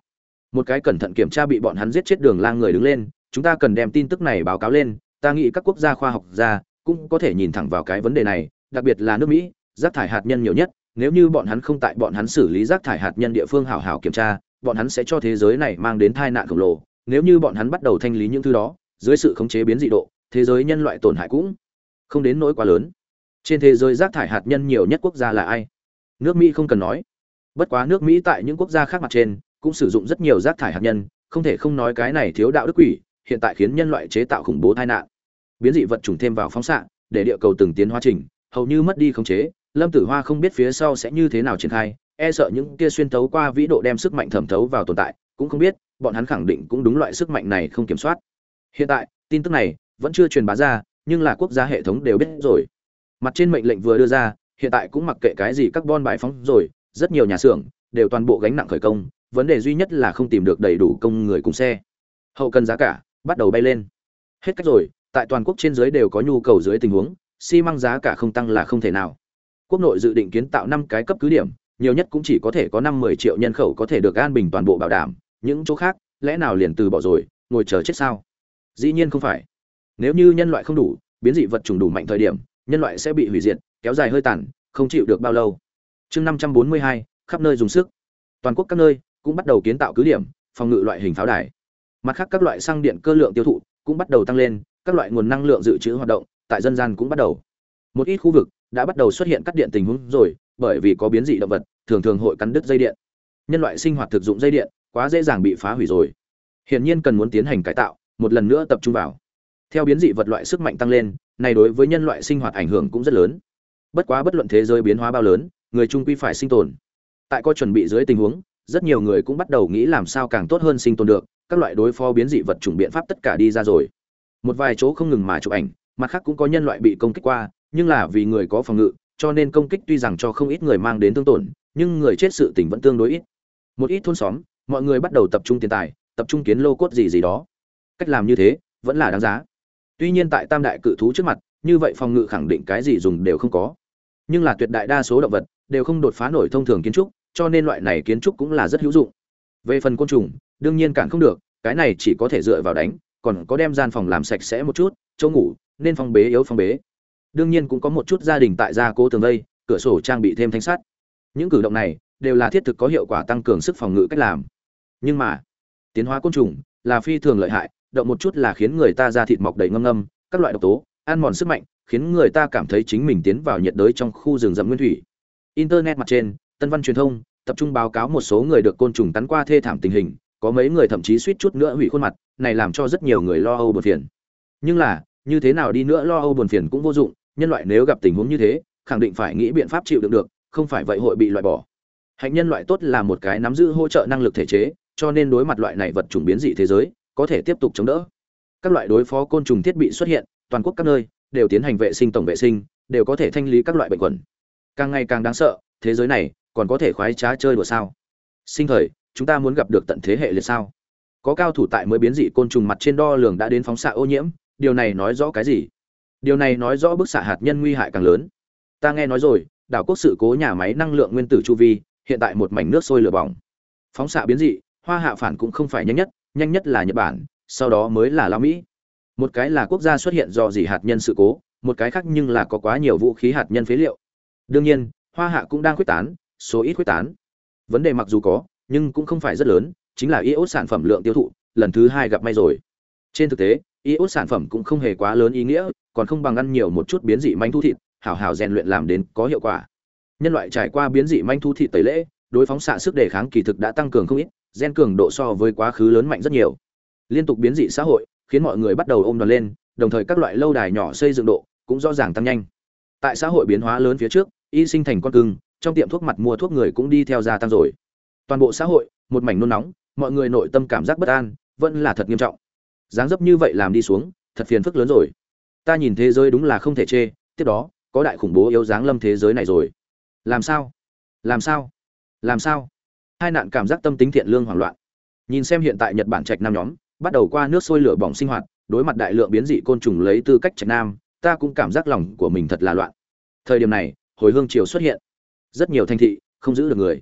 Một cái cẩn thận kiểm tra bị bọn hắn giết chết đường lang người đứng lên, chúng ta cần đem tin tức này báo cáo lên, ta nghĩ các quốc gia khoa học gia cũng có thể nhìn thẳng vào cái vấn đề này, đặc biệt là nước mỹ, rác thải hạt nhân nhiều nhất nếu như bọn hắn không tại bọn hắn xử lý rác thải hạt nhân địa phương hảo hảo kiểm tra, bọn hắn sẽ cho thế giới này mang đến tai nạn khổng lồ. Nếu như bọn hắn bắt đầu thanh lý những thứ đó, dưới sự khống chế biến dị độ, thế giới nhân loại tổn hại cũng không đến nỗi quá lớn. Trên thế giới rác thải hạt nhân nhiều nhất quốc gia là ai? Nước mỹ không cần nói. Bất quá nước mỹ tại những quốc gia khác mặt trên cũng sử dụng rất nhiều rác thải hạt nhân, không thể không nói cái này thiếu đạo đức quỷ, hiện tại khiến nhân loại chế tạo khủng bố tai nạn. Biến dị vật trùng thêm vào phóng xạ, để địa cầu từng tiến hóa trình, hầu như mất đi khống chế lâm tử hoa không biết phía sau sẽ như thế nào triển khai e sợ những kia xuyên thấu qua vĩ độ đem sức mạnh thẩm thấu vào tồn tại, cũng không biết, bọn hắn khẳng định cũng đúng loại sức mạnh này không kiểm soát. Hiện tại, tin tức này vẫn chưa truyền bá ra, nhưng là quốc gia hệ thống đều biết rồi. Mặt trên mệnh lệnh vừa đưa ra, hiện tại cũng mặc kệ cái gì carbon bãi phóng rồi, rất nhiều nhà xưởng đều toàn bộ gánh nặng khởi công, vấn đề duy nhất là không tìm được đầy đủ công người cùng xe. Hậu cần giá cả bắt đầu bay lên. Hết cách rồi, tại toàn quốc trên dưới đều có nhu cầu dưới tình huống, xi măng giá cả không tăng là không thể nào quốc nội dự định kiến tạo năm cái cấp cứ điểm, nhiều nhất cũng chỉ có thể có năm mười triệu nhân khẩu có thể được an bình toàn bộ bảo đảm. Những chỗ khác, lẽ nào liền từ bỏ rồi, ngồi chờ chết sao? Dĩ nhiên không phải. Nếu như nhân loại không đủ, biến dị vật chủng đủ mạnh thời điểm, nhân loại sẽ bị hủy diệt, kéo dài hơi tàn, không chịu được bao lâu. Chương năm trăm bốn mươi hai, khắp nơi dùng sức. Toàn quốc các nơi cũng bắt đầu kiến tạo cứ điểm, phòng ngự loại hình pháo đài. Mặt khác các loại xăng điện cơ lượng tiêu thụ cũng bắt đầu tăng lên, các loại nguồn năng lượng dự trữ hoạt động tại dân gian cũng bắt đầu. Một ít khu vực đã bắt đầu xuất hiện cắt điện tình huống rồi, bởi vì có biến dị động vật, thường thường hội cắn đứt dây điện. Nhân loại sinh hoạt thực dụng dây điện, quá dễ dàng bị phá hủy rồi. Hiển nhiên cần muốn tiến hành cải tạo, một lần nữa tập trung vào. Theo biến dị vật loại sức mạnh tăng lên, này đối với nhân loại sinh hoạt ảnh hưởng cũng rất lớn. Bất quá bất luận thế giới biến hóa bao lớn, người trung quy phải sinh tồn. Tại có chuẩn bị dưới tình huống, rất nhiều người cũng bắt đầu nghĩ làm sao càng tốt hơn sinh tồn được, các loại đối phó biến dị vật chủng biện pháp tất cả đi ra rồi. Một vài chỗ không ngừng mà chụp ảnh, mặt khác cũng có nhân loại bị công kích qua nhưng là vì người có phòng ngự, cho nên công kích tuy rằng cho không ít người mang đến thương tổn, nhưng người chết sự tình vẫn tương đối ít. Một ít thôn xóm, mọi người bắt đầu tập trung tiền tài, tập trung kiến lô cốt gì gì đó. Cách làm như thế, vẫn là đáng giá. Tuy nhiên tại tam đại cự thú trước mặt, như vậy phòng ngự khẳng định cái gì dùng đều không có. Nhưng là tuyệt đại đa số động vật, đều không đột phá nổi thông thường kiến trúc, cho nên loại này kiến trúc cũng là rất hữu dụng. Về phần côn trùng, đương nhiên cản không được, cái này chỉ có thể dựa vào đánh, còn có đem gian phòng làm sạch sẽ một chút, chỗ ngủ, nên phòng bế yếu phòng bế đương nhiên cũng có một chút gia đình tại gia cố tường vây, cửa sổ trang bị thêm thanh sắt. Những cử động này đều là thiết thực có hiệu quả tăng cường sức phòng ngự cách làm. Nhưng mà, tiến hóa côn trùng là phi thường lợi hại, động một chút là khiến người ta ra thịt mọc đầy ngâm ngâm, các loại độc tố, ăn mòn sức mạnh, khiến người ta cảm thấy chính mình tiến vào nhiệt đới trong khu rừng rậm nguyên thủy. Internet mặt trên, tân văn truyền thông tập trung báo cáo một số người được côn trùng tắn qua thê thảm tình hình, có mấy người thậm chí suýt chút nữa hủy khuôn mặt, này làm cho rất nhiều người lo âu buồn phiền. Nhưng là, như thế nào đi nữa lo âu buồn phiền cũng vô dụng nhân loại nếu gặp tình huống như thế, khẳng định phải nghĩ biện pháp chịu đựng được, không phải vậy hội bị loại bỏ. Hạnh nhân loại tốt là một cái nắm giữ hỗ trợ năng lực thể chế, cho nên đối mặt loại này vật chủng biến dị thế giới, có thể tiếp tục chống đỡ. Các loại đối phó côn trùng thiết bị xuất hiện, toàn quốc các nơi, đều tiến hành vệ sinh tổng vệ sinh, đều có thể thanh lý các loại bệnh quẩn. Càng ngày càng đáng sợ, thế giới này, còn có thể khoái trá chơi đùa sao? Sinh thời, chúng ta muốn gặp được tận thế hệ liệt sao? Có cao thủ tại mới biến dị côn trùng mặt trên đo lường đã đến phóng xạ ô nhiễm, điều này nói rõ cái gì? Điều này nói rõ bức xạ hạt nhân nguy hại càng lớn. Ta nghe nói rồi, đảo quốc sự cố nhà máy năng lượng nguyên tử chu vi, hiện tại một mảnh nước sôi lửa bỏng. Phóng xạ biến dị, hoa hạ phản cũng không phải nhanh nhất nhanh nhất là nhật bản, sau đó mới là lao mỹ. Một cái là quốc gia xuất hiện do dỉ hạt nhân sự cố, một cái khác nhưng là có quá nhiều vũ khí hạt nhân phế liệu. Đương nhiên, hoa hạ cũng đang quyết tán, số ít quyết tán. Vấn đề mặc dù có, nhưng cũng không phải rất lớn, chính là iốt sản phẩm lượng tiêu thụ, lần thứ hai gặp may rồi. Trên thực tế iốt sản phẩm cũng không hề quá lớn ý nghĩa, còn không bằng ăn nhiều một chút biến dị manh thu thịt, hảo hảo rèn luyện làm đến có hiệu quả. Nhân loại trải qua biến dị manh thu thịt tẩy lễ, đối phóng xạ sức đề kháng kỳ thực đã tăng cường không ít, gen cường độ so với quá khứ lớn mạnh rất nhiều. Liên tục biến dị xã hội, khiến mọi người bắt đầu ôm đoàn lên, đồng thời các loại lâu đài nhỏ xây dựng độ cũng rõ ràng tăng nhanh. Tại xã hội biến hóa lớn phía trước, y sinh thành con cưng, trong tiệm thuốc mặt mua thuốc người cũng đi theo gia tăng rồi. Toàn bộ xã hội, một mảnh nôn nóng, mọi người nội tâm cảm giác bất an, vẫn là thật nghiêm trọng dáng dấp như vậy làm đi xuống, thật phiền phức lớn rồi. Ta nhìn thế giới đúng là không thể chê, tiếp đó, có đại khủng bố yếu dáng lâm thế giới này rồi. Làm sao? Làm sao? Làm sao? Hai nạn cảm giác tâm tính thiện lương hoảng loạn. Nhìn xem hiện tại nhật bản trạch nam nhóm, bắt đầu qua nước sôi lửa bỏng sinh hoạt, đối mặt đại lượng biến dị côn trùng lấy tư cách trạch nam, ta cũng cảm giác lòng của mình thật là loạn. Thời điểm này, hồi hương triều xuất hiện. Rất nhiều thành thị, không giữ được người.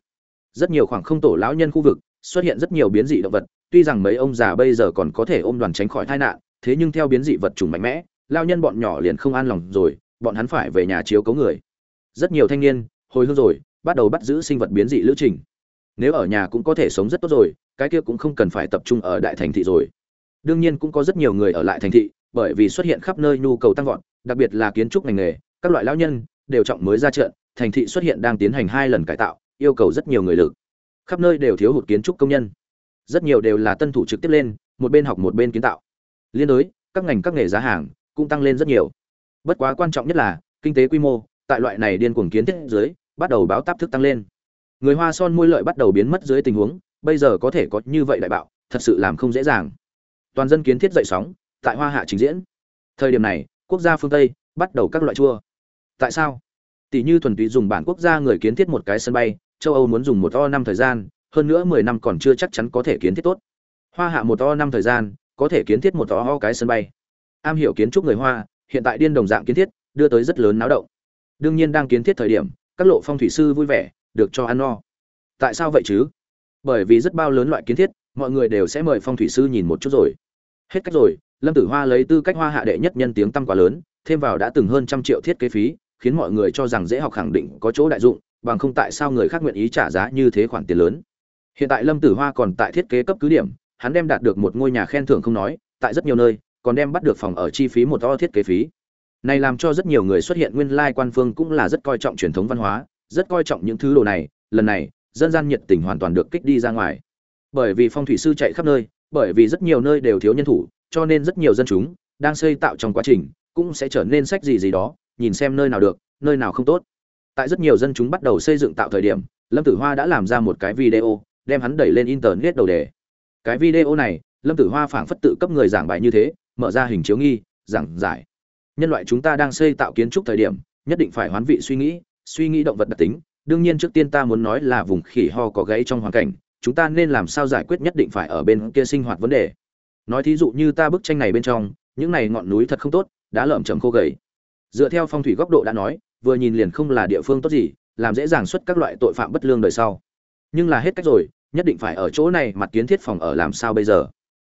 Rất nhiều khoảng không tổ lão nhân khu vực, xuất hiện rất nhiều biến dị động vật tuy rằng mấy ông già bây giờ còn có thể ôm đoàn tránh khỏi tai nạn, thế nhưng theo biến dị vật trùng mạnh mẽ, lao nhân bọn nhỏ liền không an lòng rồi, bọn hắn phải về nhà chiếu cố người. Rất nhiều thanh niên, hồi hương rồi, bắt đầu bắt giữ sinh vật biến dị lữ trình. Nếu ở nhà cũng có thể sống rất tốt rồi, cái kia cũng không cần phải tập trung ở đại thành thị rồi. Đương nhiên cũng có rất nhiều người ở lại thành thị, bởi vì xuất hiện khắp nơi nhu cầu tăng vọt, đặc biệt là kiến trúc ngành nghề, các loại lão nhân đều trọng mới ra trận, thành thị xuất hiện đang tiến hành hai lần cải tạo, yêu cầu rất nhiều người lực. Khắp nơi đều thiếu hụt kiến trúc công nhân rất nhiều đều là tân thủ trực tiếp lên, một bên học một bên kiến tạo. Liên đối, các ngành các nghề giá hàng cũng tăng lên rất nhiều. Bất quá quan trọng nhất là, kinh tế quy mô, tại loại này điên cuồng kiến thiết dưới, bắt đầu báo táp thức tăng lên. Người hoa son môi lợi bắt đầu biến mất dưới tình huống, bây giờ có thể có như vậy đại bạo, thật sự làm không dễ dàng. Toàn dân kiến thiết dậy sóng, tại hoa hạ trình diễn. Thời điểm này, quốc gia phương tây bắt đầu các loại chua. Tại sao? Tỷ như thuần túy dùng bản quốc gia người kiến thiết một cái sân bay, châu âu muốn dùng một o năm thời gian hơn nữa mười năm còn chưa chắc chắn có thể kiến thiết tốt. Hoa hạ một to năm thời gian, có thể kiến thiết một o cái sân bay. Am hiểu kiến trúc người hoa, hiện tại điên đồng dạng kiến thiết, đưa tới rất lớn náo động. Đương nhiên đang kiến thiết thời điểm, các lộ phong thủy sư vui vẻ, được cho ăn no. Tại sao vậy chứ? Bởi vì rất bao lớn loại kiến thiết, mọi người đều sẽ mời phong thủy sư nhìn một chút rồi. Hết cách rồi, lâm tử hoa lấy tư cách hoa hạ đệ nhất nhân tiếng tăm quá lớn, thêm vào đã từng hơn trăm triệu thiết kế phí, khiến mọi người cho rằng dễ học khẳng định có chỗ đại dụng, bằng không tại sao người khác nguyện ý trả giá như thế khoản tiền lớn? Hiện tại lâm tử hoa còn tại thiết kế cấp cứ điểm, hắn đem đạt được một ngôi nhà khen thưởng không nói, tại rất nhiều nơi, còn đem bắt được phòng ở chi phí một to thiết kế phí. Này làm cho rất nhiều người xuất hiện nguyên lai quan phương cũng là rất coi trọng truyền thống văn hóa, rất coi trọng những thứ đồ này, lần này, dân gian nhiệt tình hoàn toàn được kích đi ra ngoài. Bởi vì phong thủy sư chạy khắp nơi, bởi vì rất nhiều nơi đều thiếu nhân thủ, cho nên rất nhiều dân chúng đang xây tạo trong quá trình cũng sẽ trở nên sách gì gì đó, nhìn xem nơi nào được, nơi nào không tốt. Tại rất nhiều dân chúng bắt đầu xây dựng tạo thời điểm, lâm tử hoa đã làm ra một cái video đem hắn đẩy lên internet đầu đề. Cái video này, lâm tử hoa phảng phất tự cấp người giảng bài như thế, mở ra hình chiếu nghi, giảng giải. Nhân loại chúng ta đang xây tạo kiến trúc thời điểm, nhất định phải hoán vị suy nghĩ suy nghĩ động vật đặc tính. Đương nhiên trước tiên ta muốn nói là vùng khỉ ho có gãy trong hoàn cảnh, chúng ta nên làm sao giải quyết nhất định phải ở bên kia sinh hoạt vấn đề. Nói thí dụ như ta bức tranh này bên trong, những này ngọn núi thật không tốt, đã lởm chầm khô gầy. Dựa theo phong thủy góc độ đã nói, vừa nhìn liền không là địa phương tốt gì, làm dễ dàng xuất các loại tội phạm bất lương đời sau nhưng là hết cách rồi, nhất định phải ở chỗ này mặt kiến thiết phòng ở làm sao bây giờ?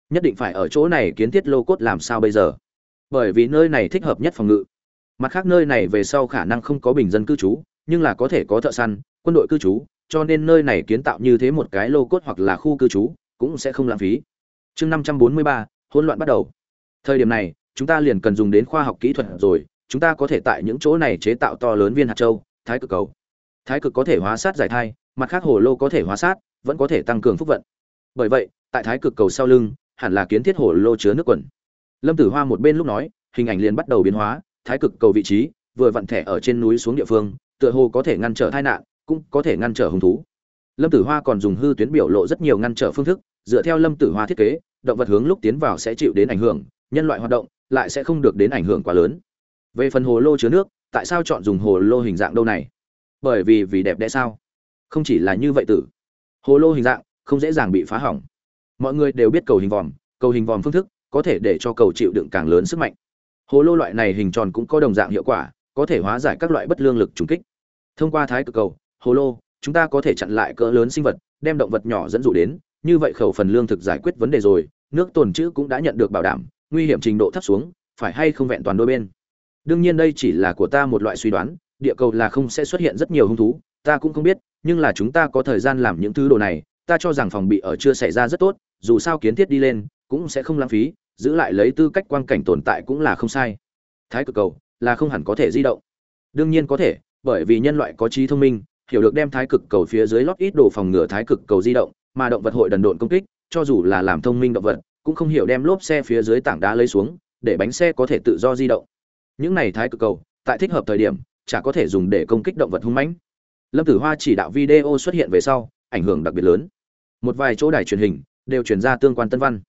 Nhất định phải ở chỗ này kiến thiết lô cốt làm sao bây giờ? Bởi vì nơi này thích hợp nhất phòng ngự. Mặt khác nơi này về sau khả năng không có bình dân cư trú, nhưng là có thể có thợ săn, quân đội cư trú, cho nên nơi này kiến tạo như thế một cái lô cốt hoặc là khu cư trú cũng sẽ không lãng phí. Chương năm trăm bốn mươi ba, hỗn loạn bắt đầu. Thời điểm này, chúng ta liền cần dùng đến khoa học kỹ thuật rồi, chúng ta có thể tại những chỗ này chế tạo to lớn viên hạt châu, thái cực cầu. Thái cực có thể hóa sát giải thai mặt khác hồ lô có thể hóa sát, vẫn có thể tăng cường phúc vận. Bởi vậy, tại thái cực cầu sau lưng, hẳn là kiến thiết hồ lô chứa nước quần. Lâm tử hoa một bên lúc nói, hình ảnh liền bắt đầu biến hóa, thái cực cầu vị trí, vừa vặn thẻ ở trên núi xuống địa phương, tựa hồ có thể ngăn trở tai nạn, cũng có thể ngăn trở hung thú. Lâm tử hoa còn dùng hư tuyến biểu lộ rất nhiều ngăn trở phương thức, dựa theo lâm tử hoa thiết kế, động vật hướng lúc tiến vào sẽ chịu đến ảnh hưởng, nhân loại hoạt động lại sẽ không được đến ảnh hưởng quá lớn. Về phần hồ lô chứa nước, tại sao chọn dùng hồ lô hình dạng đâu này? Bởi vì vì đẹp đẽ sao? Không chỉ là như vậy tử. Hồ lô hình dạng, không dễ dàng bị phá hỏng. Mọi người đều biết cầu hình vòm, cầu hình vòm phương thức, có thể để cho cầu chịu đựng càng lớn sức mạnh. Hồ lô loại này hình tròn cũng có đồng dạng hiệu quả, có thể hóa giải các loại bất lương lực trùng kích. Thông qua thái cực cầu, hồ lô, chúng ta có thể chặn lại cỡ lớn sinh vật, đem động vật nhỏ dẫn dụ đến, như vậy khẩu phần lương thực giải quyết vấn đề rồi, nước tồn trữ cũng đã nhận được bảo đảm, nguy hiểm trình độ thấp xuống, phải hay không vẹn toàn đôi bên. Đương nhiên đây chỉ là của ta một loại suy đoán, địa cầu là không sẽ xuất hiện rất nhiều hung thú ta cũng không biết, nhưng là chúng ta có thời gian làm những thứ đồ này, ta cho rằng phòng bị ở chưa xảy ra rất tốt, dù sao kiến thiết đi lên, cũng sẽ không lãng phí, giữ lại lấy tư cách quang cảnh tồn tại cũng là không sai. Thái cực cầu, là không hẳn có thể di động. Đương nhiên có thể, bởi vì nhân loại có trí thông minh, hiểu được đem thái cực cầu phía dưới lót ít đồ phòng ngừa thái cực cầu di động, mà động vật hội đần độn công kích, cho dù là làm thông minh động vật, cũng không hiểu đem lốp xe phía dưới tảng đá lấy xuống, để bánh xe có thể tự do di động. Những này thái cực cầu, tại thích hợp thời điểm, chả có thể dùng để công kích động vật hung mãnh lâm tử hoa chỉ đạo video xuất hiện về sau, ảnh hưởng đặc biệt lớn. Một vài chỗ đài truyền hình đều truyền ra tương quan tân văn.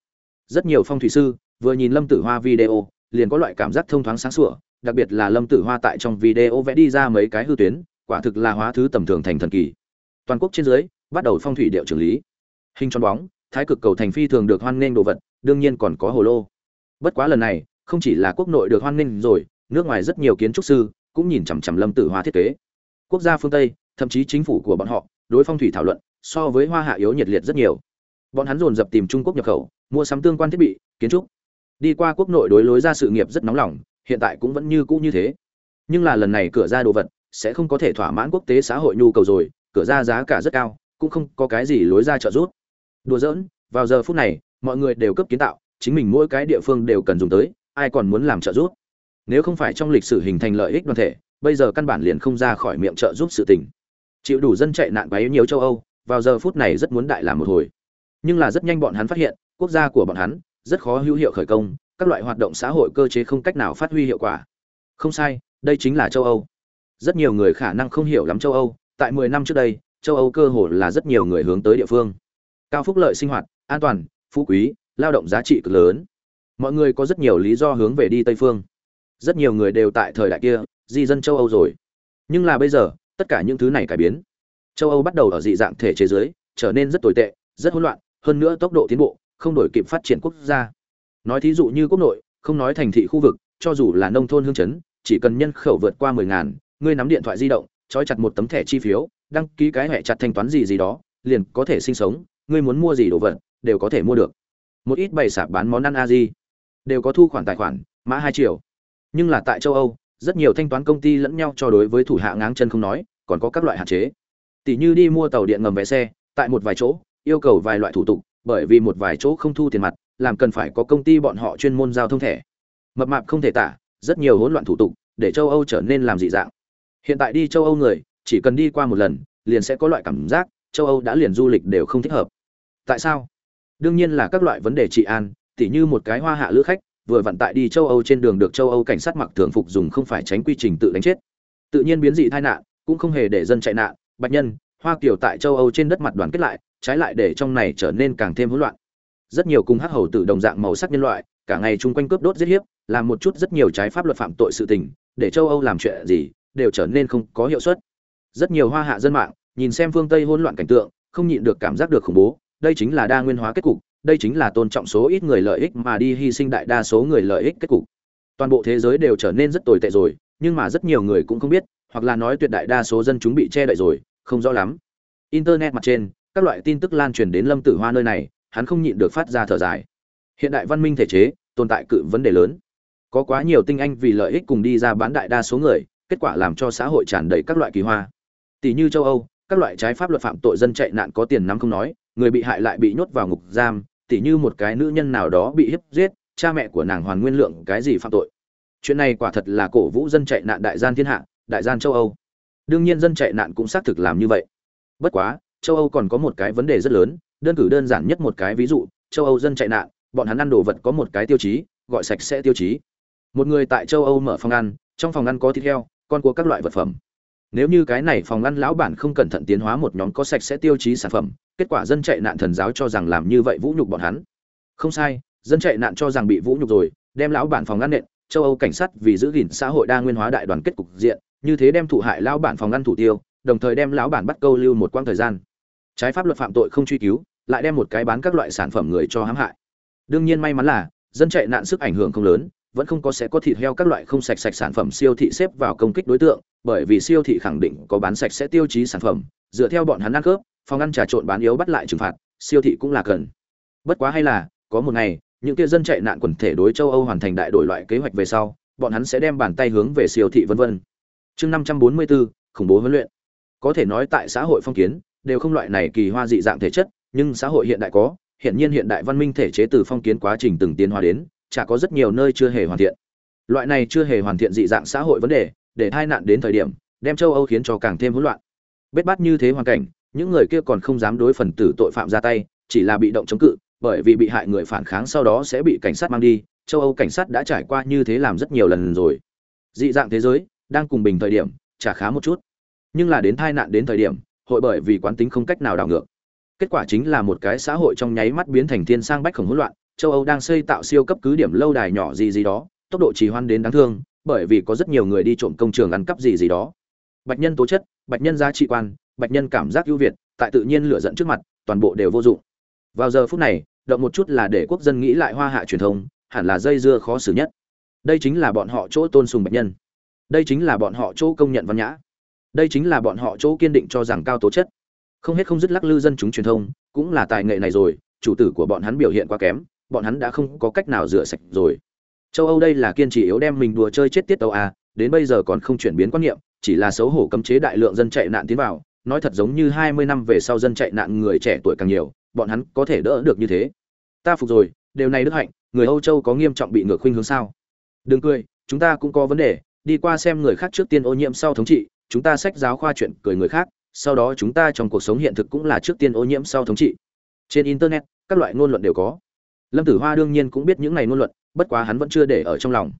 Rất nhiều phong thủy sư vừa nhìn lâm tử hoa video, liền có loại cảm giác thông thoáng sáng sủa, đặc biệt là lâm tử hoa tại trong video vẽ đi ra mấy cái hư tuyến, quả thực là hóa thứ tầm thường thành thần kỳ. Toàn quốc trên dưới, bắt đầu phong thủy điệu trưởng lý. Hình tròn bóng, thái cực cầu thành phi thường được hoan nghênh đồ vật, đương nhiên còn có hồ lô. Bất quá lần này, không chỉ là quốc nội được hoan nghênh rồi, nước ngoài rất nhiều kiến trúc sư cũng nhìn chằm chằm lâm tử hoa thiết kế. Quốc gia phương tây thậm chí chính phủ của bọn họ, đối phong thủy thảo luận, so với hoa hạ yếu nhiệt liệt rất nhiều. Bọn hắn dồn dập tìm trung quốc nhập khẩu, mua sắm tương quan thiết bị, kiến trúc. Đi qua quốc nội đối lối ra sự nghiệp rất nóng lòng, hiện tại cũng vẫn như cũ như thế. Nhưng là lần này cửa ra đồ vật, sẽ không có thể thỏa mãn quốc tế xã hội nhu cầu rồi, cửa ra giá cả rất cao, cũng không có cái gì lối ra trợ giúp. Đùa giỡn, vào giờ phút này, mọi người đều cấp kiến tạo, chính mình mỗi cái địa phương đều cần dùng tới, ai còn muốn làm trợ giúp? Nếu không phải trong lịch sử hình thành lợi ích đoàn thể, bây giờ căn bản liền không ra khỏi miệng trợ giúp sự tình chịu đủ dân chạy nạn bấy nhiều châu âu, vào giờ phút này rất muốn đại làm một hồi. Nhưng là rất nhanh bọn hắn phát hiện, quốc gia của bọn hắn rất khó hữu hiệu khởi công, các loại hoạt động xã hội cơ chế không cách nào phát huy hiệu quả. Không sai, đây chính là châu âu. Rất nhiều người khả năng không hiểu lắm châu âu, tại 10 năm trước đây, châu âu cơ hồ là rất nhiều người hướng tới địa phương. Cao phúc lợi sinh hoạt, an toàn, phú quý, lao động giá trị cực lớn. Mọi người có rất nhiều lý do hướng về đi tây phương. Rất nhiều người đều tại thời đại kia, di dân châu âu rồi. Nhưng là bây giờ tất cả những thứ này cải biến. Châu âu bắt đầu ở dị dạng thể chế giới trở nên rất tồi tệ, rất hỗn loạn, hơn nữa tốc độ tiến bộ, không đổi kịp phát triển quốc gia. Nói thí dụ như quốc nội, không nói thành thị khu vực, cho dù là nông thôn hương chấn, chỉ cần nhân khẩu vượt qua mười ngàn, ngươi nắm điện thoại di động, trói chặt một tấm thẻ chi phiếu, đăng ký cái hệ chặt thanh toán gì gì đó, liền có thể sinh sống, ngươi muốn mua gì đồ vật, đều có thể mua được. Một ít bày sạp bán món ăn a di, đều có thu khoản tài khoản, mã hai triệu. Nhưng là tại châu âu rất nhiều thanh toán công ty lẫn nhau cho đối với thủ hạ ngáng chân không nói, còn có các loại hạn chế. Tỷ như đi mua tàu điện ngầm vé xe, tại một vài chỗ, yêu cầu vài loại thủ tục, bởi vì một vài chỗ không thu tiền mặt, làm cần phải có công ty bọn họ chuyên môn giao thông thẻ. Mập mạp không thể tả, rất nhiều hỗn loạn thủ tục, để châu âu trở nên làm dị dạng. Hiện tại đi châu âu người, chỉ cần đi qua một lần, liền sẽ có loại cảm giác, châu âu đã liền du lịch đều không thích hợp. Tại sao? Đương nhiên là các loại vấn đề trị an, tỉ như một cái hoa hạ lữ khách vừa vận tại đi châu âu trên đường được châu âu cảnh sát mặc thường phục dùng không phải tránh quy trình tự đánh chết. Tự nhiên biến dị tai nạn, cũng không hề để dân chạy nạn. Bạch nhân, hoa kiều tại châu âu trên đất mặt đoàn kết lại, trái lại để trong này trở nên càng thêm hỗn loạn. Rất nhiều cùng hắc hầu tử đồng dạng màu sắc nhân loại, cả ngày chung quanh cướp đốt giết hiếp, làm một chút rất nhiều trái pháp luật phạm tội sự tình, để châu âu làm chuyện gì, đều trở nên không có hiệu suất. Rất nhiều hoa hạ dân mạng, nhìn xem phương tây hỗn loạn cảnh tượng, không nhịn được cảm giác được khủng bố, đây chính là đa nguyên hóa kết cục đây chính là tôn trọng số ít người lợi ích mà đi hy sinh đại đa số người lợi ích kết cục. Toàn bộ thế giới đều trở nên rất tồi tệ rồi, nhưng mà rất nhiều người cũng không biết, hoặc là nói tuyệt đại đa số dân chúng bị che đậy rồi, không rõ lắm. Internet mặt trên, các loại tin tức lan truyền đến lâm tử hoa nơi này, hắn không nhịn được phát ra thở dài. Hiện đại văn minh thể chế, tồn tại cự vấn đề lớn. Có quá nhiều tinh anh vì lợi ích cùng đi ra bán đại đa số người, kết quả làm cho xã hội tràn đầy các loại kỳ hoa. Tỷ như châu âu, các loại trái pháp luật phạm tội dân chạy nạn có tiền nắm không nói người bị hại lại bị nhốt vào ngục giam tỷ như một cái nữ nhân nào đó bị hiếp giết, cha mẹ của nàng hoàn nguyên lượng cái gì phạm tội. Chuyện này quả thật là cổ vũ dân chạy nạn đại gian thiên hạ, đại gian châu âu. Đương nhiên dân chạy nạn cũng xác thực làm như vậy. Bất quá, châu âu còn có một cái vấn đề rất lớn, đơn cử đơn giản nhất một cái ví dụ, châu âu dân chạy nạn, bọn hắn ăn đồ vật có một cái tiêu chí, gọi sạch sẽ tiêu chí. Một người tại châu âu mở phòng ăn, trong phòng ăn có thịt heo, con của các loại vật phẩm nếu như cái này phòng ăn lão bản không cẩn thận tiến hóa một nhóm có sạch sẽ tiêu chí sản phẩm, kết quả dân chạy nạn thần giáo cho rằng làm như vậy vũ nhục bọn hắn. Không sai, dân chạy nạn cho rằng bị vũ nhục rồi, đem lão bản phòng ăn nện, châu âu cảnh sát vì giữ gìn xã hội đa nguyên hóa đại đoàn kết cục diện, như thế đem thụ hại lão bản phòng ăn thủ tiêu, đồng thời đem lão bản bắt câu lưu một quãng thời gian. Trái pháp luật phạm tội không truy cứu, lại đem một cái bán các loại sản phẩm người cho hãm hại. Đương nhiên may mắn là, dân chạy nạn sức ảnh hưởng không lớn vẫn không có sẽ có thịt heo các loại không sạch sạch sản phẩm siêu thị xếp vào công kích đối tượng, bởi vì siêu thị khẳng định có bán sạch sẽ tiêu chí sản phẩm, dựa theo bọn hắn ăn cướp, phòng ăn trà trộn bán yếu bắt lại trừng phạt, siêu thị cũng là cần. Bất quá hay là, có một ngày, những kia dân chạy nạn quần thể đối châu âu hoàn thành đại đổi loại kế hoạch về sau, bọn hắn sẽ đem bàn tay hướng về siêu thị vân vân. Chương năm trăm bốn mươi bốn, khủng bố huấn luyện. Có thể nói tại xã hội phong kiến, đều không loại này kỳ hoa dị dạng thể chất, nhưng xã hội hiện đại có hiện nhiên hiện đại văn minh thể chế từ phong kiến quá trình từng tiến hóa đến chả có rất nhiều nơi chưa hề hoàn thiện. Loại này chưa hề hoàn thiện dị dạng xã hội vấn đề, để tai nạn đến thời điểm, đem châu âu khiến cho càng thêm hỗn loạn. Bết bát như thế hoàn cảnh, những người kia còn không dám đối phần tử tội phạm ra tay, chỉ là bị động chống cự, bởi vì bị hại người phản kháng sau đó sẽ bị cảnh sát mang đi, châu âu cảnh sát đã trải qua như thế làm rất nhiều lần rồi. Dị dạng thế giới, đang cùng bình thời điểm, chả khá một chút. Nhưng là đến tai nạn đến thời điểm, hội bởi vì quán tính không cách nào đảo ngược. Kết quả chính là một cái xã hội trong nháy mắt biến thành thiên sang bách khổng hỗn loạn châu âu đang xây tạo siêu cấp cứ điểm lâu đài nhỏ gì gì đó, tốc độ trì hoãn đến đáng thương, bởi vì có rất nhiều người đi trộm công trường ăn cắp gì gì đó. Bạch nhân tố chất, bạch nhân giá trị quan, bạch nhân cảm giác ưu việt, tại tự nhiên lửa giận trước mặt, toàn bộ đều vô dụng. Vào giờ phút này, động một chút là để quốc dân nghĩ lại hoa hạ truyền thông, hẳn là dây dưa khó xử nhất. Đây chính là bọn họ chỗ tôn sùng bạch nhân. Đây chính là bọn họ chỗ công nhận văn nhã. Đây chính là bọn họ chỗ kiên định cho rằng cao tố chất. Không hết không dứt lắc lư dân chúng truyền thông, cũng là tài nghệ này rồi, chủ tử của bọn hắn biểu hiện quá kém bọn hắn đã không có cách nào rửa sạch rồi. Châu âu đây là kiên trì yếu đem mình đùa chơi chết tiết tàu à? đến bây giờ còn không chuyển biến quan niệm, chỉ là xấu hổ cấm chế đại lượng dân chạy nạn tiến vào, nói thật giống như hai mươi năm về sau dân chạy nạn người trẻ tuổi càng nhiều, bọn hắn có thể đỡ được như thế. Ta phục rồi, điều này đức hạnh, người âu châu có nghiêm trọng bị ngược khuynh hướng sao? Đừng cười, chúng ta cũng có vấn đề, đi qua xem người khác trước tiên ô nhiễm sau thống trị, chúng ta sách giáo khoa chuyện cười người khác, sau đó chúng ta trong cuộc sống hiện thực cũng là trước tiên ô nhiễm sau thống trị. Trên internet, các loại ngôn luận đều có lâm tử hoa đương nhiên cũng biết những này ngôn luận, bất quá hắn vẫn chưa để ở trong lòng.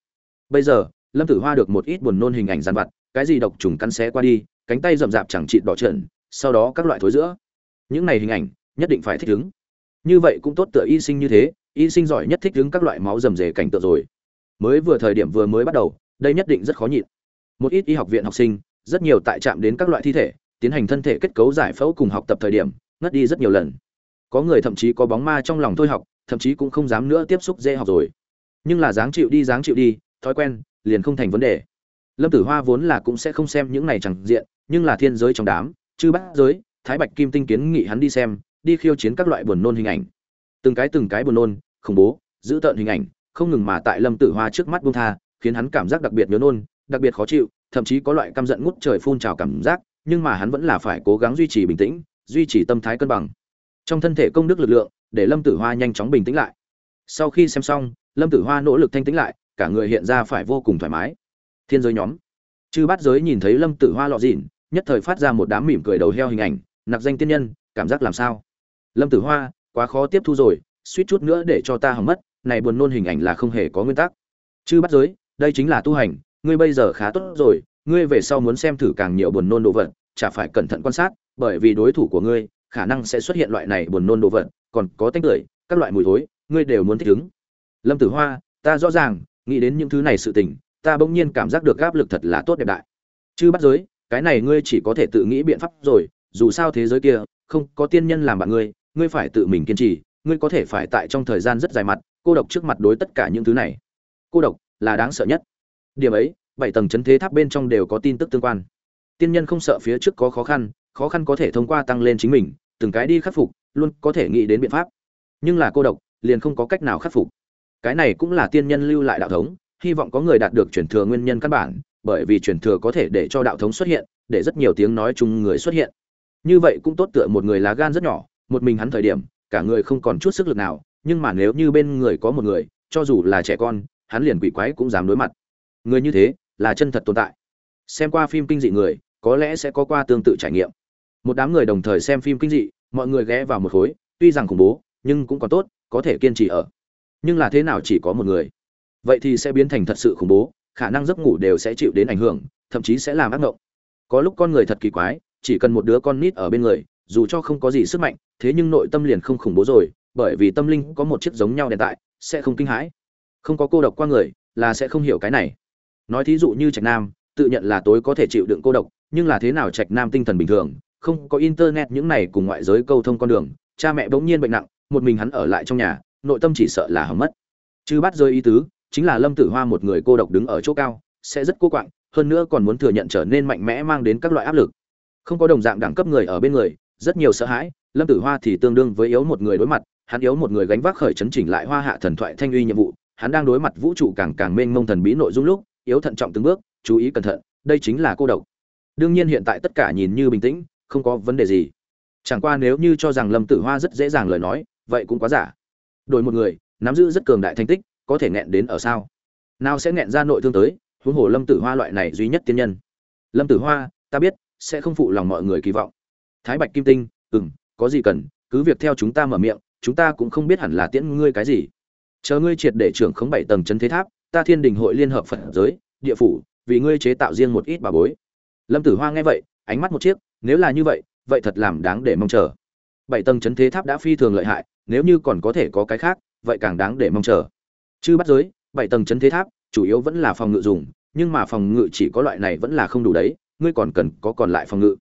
Bây giờ, lâm tử hoa được một ít buồn nôn hình ảnh dàn vặt, cái gì độc trùng cắn xé qua đi, cánh tay rậm rạp chẳng chịt đỏ trợn, sau đó các loại thối giữa. Những này hình ảnh, nhất định phải thích ứng. Như vậy cũng tốt tựa y sinh như thế, y sinh giỏi nhất thích ứng các loại máu rầm rề cảnh tượng rồi. Mới vừa thời điểm vừa mới bắt đầu, đây nhất định rất khó nhịn. Một ít y học viện học sinh, rất nhiều tại trạm đến các loại thi thể, tiến hành thân thể kết cấu giải phẫu cùng học tập thời điểm, ngất đi rất nhiều lần. Có người thậm chí có bóng ma trong lòng thôi học thậm chí cũng không dám nữa tiếp xúc dễ học rồi. Nhưng là dáng chịu đi, dáng chịu đi, thói quen, liền không thành vấn đề. Lâm tử hoa vốn là cũng sẽ không xem những này chẳng diện, nhưng là thiên giới trong đám, chư bát giới, thái bạch kim tinh kiến nghị hắn đi xem, đi khiêu chiến các loại buồn nôn hình ảnh. Từng cái từng cái buồn nôn, khủng bố giữ tợn hình ảnh, không ngừng mà tại lâm tử hoa trước mắt buông tha, khiến hắn cảm giác đặc biệt nhớ nôn, đặc biệt khó chịu, thậm chí có loại căm giận ngút trời phun trào cảm giác, nhưng mà hắn vẫn là phải cố gắng duy trì bình tĩnh, duy trì tâm thái cân bằng. Trong thân thể công đức lực lượng để lâm tử hoa nhanh chóng bình tĩnh lại. Sau khi xem xong, lâm tử hoa nỗ lực thanh tĩnh lại, cả người hiện ra phải vô cùng thoải mái. Thiên giới nhóm. Chư bát giới nhìn thấy lâm tử hoa lọ dịn, nhất thời phát ra một đám mỉm cười đầu heo hình ảnh nặc danh tiên nhân, cảm giác làm sao? Lâm tử hoa, quá khó tiếp thu rồi, suýt chút nữa để cho ta hỏng mất, này buồn nôn hình ảnh là không hề có nguyên tắc. Chư bắt giới, đây chính là tu hành, ngươi bây giờ khá tốt rồi, ngươi về sau muốn xem thử càng nhiều buồn nôn đồ vật, chả phải cẩn thận quan sát, bởi vì đối thủ của ngươi, khả năng sẽ xuất hiện loại này buồn nôn đồ vật còn có tanh tưởi, các loại mùi thối, ngươi đều muốn thích ứng. Lâm tử hoa, ta rõ ràng, nghĩ đến những thứ này sự tình, ta bỗng nhiên cảm giác được áp lực thật là tốt đẹp đại. Chứ bắt giới, cái này ngươi chỉ có thể tự nghĩ biện pháp rồi, dù sao thế giới kia, không có tiên nhân làm bạn ngươi ngươi phải tự mình kiên trì, ngươi có thể phải tại trong thời gian rất dài mặt, cô độc trước mặt đối tất cả những thứ này. Cô độc là đáng sợ nhất. Điểm ấy, bảy tầng chấn thế tháp bên trong đều có tin tức tương quan. Tiên nhân không sợ phía trước có khó khăn khó khăn có thể thông qua tăng lên chính mình, từng cái đi khắc phục luôn có thể nghĩ đến biện pháp. Nhưng là cô độc, liền không có cách nào khắc phục. Cái này cũng là tiên nhân lưu lại đạo thống, hy vọng có người đạt được truyền thừa nguyên nhân căn bản, bởi vì truyền thừa có thể để cho đạo thống xuất hiện, để rất nhiều tiếng nói chung người xuất hiện. Như vậy cũng tốt tựa một người lá gan rất nhỏ, một mình hắn thời điểm, cả người không còn chút sức lực nào, nhưng mà nếu như bên người có một người, cho dù là trẻ con, hắn liền quỷ quái cũng dám đối mặt. Người như thế, là chân thật tồn tại. Xem qua phim kinh dị người, có lẽ sẽ có qua tương tự trải nghiệm. Một đám người đồng thời xem phim kinh dị mọi người ghé vào một khối, tuy rằng khủng bố, nhưng cũng còn tốt, có thể kiên trì ở. Nhưng là thế nào chỉ có một người. Vậy thì sẽ biến thành thật sự khủng bố, khả năng giấc ngủ đều sẽ chịu đến ảnh hưởng, thậm chí sẽ làm ác mộng có lúc con người thật kỳ quái, chỉ cần một đứa con nít ở bên người, dù cho không có gì sức mạnh, thế nhưng nội tâm liền không khủng bố rồi, bởi vì tâm linh có một chiếc giống nhau đèn tại, sẽ không kinh hãi. Không có cô độc qua người, là sẽ không hiểu cái này. Nói thí dụ như trạch nam, tự nhận là tối có thể chịu đựng cô độc, nhưng là thế nào trạch nam tinh thần bình thường không có internet những này cùng ngoại giới câu thông con đường, cha mẹ bỗng nhiên bệnh nặng, một mình hắn ở lại trong nhà, nội tâm chỉ sợ là hỏng mất. Chứ bắt rơi ý tứ, chính là lâm tử hoa một người cô độc đứng ở chỗ cao, sẽ rất cô quạng, hơn nữa còn muốn thừa nhận trở nên mạnh mẽ mang đến các loại áp lực. Không có đồng dạng đẳng cấp người ở bên người, rất nhiều sợ hãi, lâm tử hoa thì tương đương với yếu một người đối mặt, hắn yếu một người gánh vác khởi chấn chỉnh lại hoa hạ thần thoại thanh uy nhiệm vụ, hắn đang đối mặt vũ trụ càng càng mênh mông thần bí nội dung lúc, yếu thận trọng từng bước, chú ý cẩn thận, đây chính là cô độc. Đương nhiên hiện tại tất cả nhìn như bình tĩnh không có vấn đề gì. Chẳng qua nếu như cho rằng lâm tử hoa rất dễ dàng lời nói, vậy cũng quá giả. Đổi một người, nắm giữ rất cường đại thành tích, có thể nghẹn đến ở sao? Nào sẽ nghẹn ra nội thương tới, huống hồ lâm tử hoa loại này duy nhất tiên nhân. Lâm tử hoa, ta biết, sẽ không phụ lòng mọi người kỳ vọng. Thái bạch kim tinh ừ m có gì cần, cứ việc theo chúng ta mở miệng, chúng ta cũng không biết hẳn là tiễn ngươi cái gì. Chờ ngươi triệt để trưởng khống bảy tầng chân thế tháp, ta thiên đình hội liên hợp phật giới, địa phủ, vì ngươi chế tạo riêng một ít bà bối. Lâm tử hoa nghe vậy, ánh mắt một chiếc nếu là như vậy vậy thật làm đáng để mong chờ. Bảy tầng chấn thế tháp đã phi thường lợi hại, nếu như còn có thể có cái khác, vậy càng đáng để mong chờ. Chứ bắt giới, bảy tầng chấn thế tháp, chủ yếu vẫn là phòng ngự dùng, nhưng mà phòng ngự chỉ có loại này vẫn là không đủ đấy, ngươi còn cần có còn lại phòng ngự.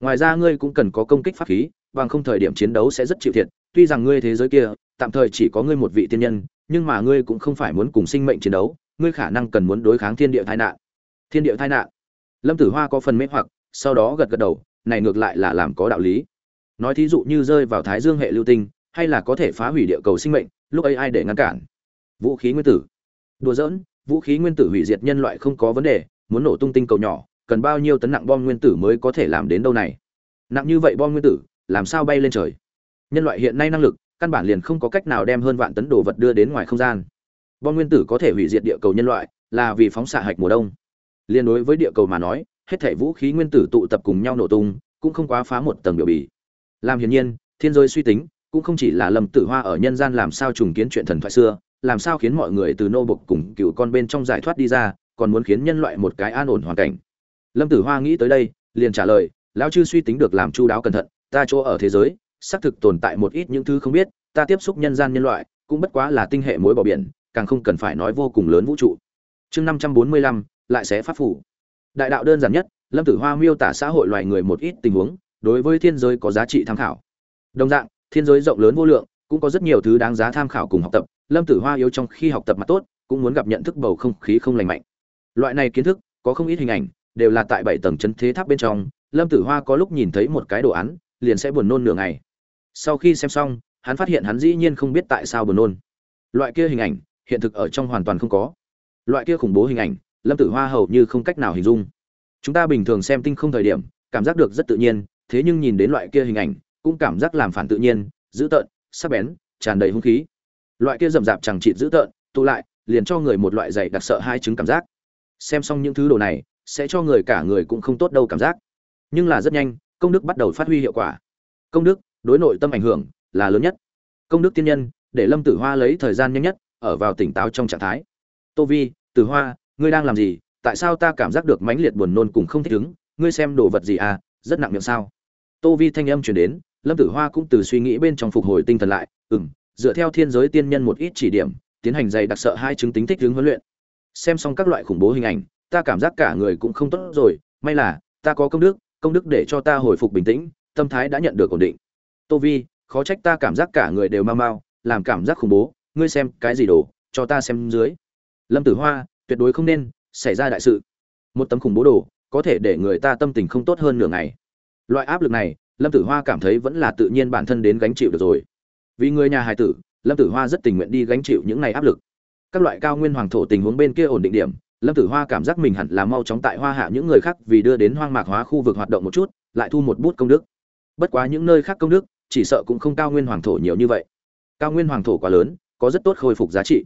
Ngoài ra ngươi cũng cần có công kích pháp khí, bằng không thời điểm chiến đấu sẽ rất chịu thiệt, tuy rằng ngươi thế giới kia, tạm thời chỉ có ngươi một vị tiên nhân, nhưng mà ngươi cũng không phải muốn cùng sinh mệnh chiến đấu, ngươi khả năng cần muốn đối kháng thiên địa tai nạn. Thiên địa tai nạn. Lâm tử hoa có phần mê hoặc, sau đó gật gật đầu này ngược lại là làm có đạo lý. Nói thí dụ như rơi vào thái dương hệ lưu tinh, hay là có thể phá hủy địa cầu sinh mệnh, lúc ấy ai để ngăn cản? Vũ khí nguyên tử. Đùa giỡn, vũ khí nguyên tử hủy diệt nhân loại không có vấn đề, muốn nổ tung tinh cầu nhỏ, cần bao nhiêu tấn nặng bom nguyên tử mới có thể làm đến đâu này? Nặng như vậy bom nguyên tử, làm sao bay lên trời? Nhân loại hiện nay năng lực, căn bản liền không có cách nào đem hơn vạn tấn đồ vật đưa đến ngoài không gian. Bom nguyên tử có thể hủy diệt địa cầu nhân loại, là vì phóng xạ hạch mùa đông. Liên đối với địa cầu mà nói hết thảy vũ khí nguyên tử tụ tập cùng nhau nổ tung, cũng không quá phá một tầng biểu bì. Làm hiển nhiên, thiên giới suy tính, cũng không chỉ là lâm tử hoa ở nhân gian làm sao trùng kiến chuyện thần thoại xưa, làm sao khiến mọi người từ nô bộc cùng cựu con bên trong giải thoát đi ra, còn muốn khiến nhân loại một cái an ổn hoàn cảnh. Lâm tử hoa nghĩ tới đây, liền trả lời, lão chư suy tính được làm chu đáo cẩn thận, ta chỗ ở thế giới, xác thực tồn tại một ít những thứ không biết, ta tiếp xúc nhân gian nhân loại, cũng bất quá là tinh hệ mối bỏ biển, càng không cần phải nói vô cùng lớn vũ trụ. Chương năm trăm bốn mươi lăm, lại sẽ pháp phủ đại đạo đơn giản nhất, lâm tử hoa miêu tả xã hội loài người một ít tình huống, đối với thiên giới có giá trị tham khảo. Đồng dạng, thiên giới rộng lớn vô lượng, cũng có rất nhiều thứ đáng giá tham khảo cùng học tập. Lâm tử hoa yếu trong khi học tập mặt tốt, cũng muốn gặp nhận thức bầu không khí không lành mạnh. Loại này kiến thức, có không ít hình ảnh, đều là tại bảy tầng chân thế tháp bên trong. Lâm tử hoa có lúc nhìn thấy một cái đồ án, liền sẽ buồn nôn nửa ngày. Sau khi xem xong, hắn phát hiện hắn dĩ nhiên không biết tại sao buồn nôn. Loại kia hình ảnh, hiện thực ở trong hoàn toàn không có. Loại kia khủng bố hình ảnh lâm tử hoa hầu như không cách nào hình dung. Chúng ta bình thường xem tinh không thời điểm, cảm giác được rất tự nhiên, thế nhưng nhìn đến loại kia hình ảnh, cũng cảm giác làm phản tự nhiên, dữ tợn, sắc bén, tràn đầy hung khí. Loại kia rậm rạp chẳng chịt dữ tợn, tụ lại, liền cho người một loại dày đặc sợ hai chứng cảm giác. Xem xong những thứ đồ này, sẽ cho người cả người cũng không tốt đâu cảm giác. Nhưng là rất nhanh, công đức bắt đầu phát huy hiệu quả. Công đức, đối nội tâm ảnh hưởng, là lớn nhất. Công đức tiên nhân, để lâm tử hoa lấy thời gian nhanh nhất, ở vào tỉnh táo trong trạng thái. Tô vi, tử hoa ngươi đang làm gì? Tại sao ta cảm giác được mãnh liệt buồn nôn cùng không thích ứng? Ngươi xem đồ vật gì à? Rất nặng miệng sao? Tô vi thanh âm chuyển đến, lâm tử hoa cũng từ suy nghĩ bên trong phục hồi tinh thần lại ừ m dựa theo thiên giới tiên nhân một ít chỉ điểm, tiến hành dày đặc sợ hai chứng tính thích ứng huấn luyện. Xem xong các loại khủng bố hình ảnh, ta cảm giác cả người cũng không tốt rồi, may là, ta có công đức công đức để cho ta hồi phục bình tĩnh, tâm thái đã nhận được ổn định. Tô vi, khó trách ta cảm giác cả người đều mau mau, làm cảm giác khủng bố, ngươi xem cái gì đồ, cho ta xem dưới. Lâm tử hoa tuyệt đối không nên xảy ra đại sự. Một tấm khủng bố đồ có thể để người ta tâm tình không tốt hơn nửa ngày. Loại áp lực này, lâm tử hoa cảm thấy vẫn là tự nhiên bản thân đến gánh chịu được rồi. Vì người nhà hài tử, lâm tử hoa rất tình nguyện đi gánh chịu những ngày áp lực. Các loại cao nguyên hoàng thổ tình huống bên kia ổn định điểm, lâm tử hoa cảm giác mình hẳn là mau chóng tại hoa hạ những người khác vì đưa đến hoang mạc hóa khu vực hoạt động một chút, lại thu một bút công đức. Bất quá những nơi khác công đức, chỉ sợ cũng không cao nguyên hoàng thổ nhiều như vậy. Cao nguyên hoàng thổ quá lớn, có rất tốt khôi phục giá trị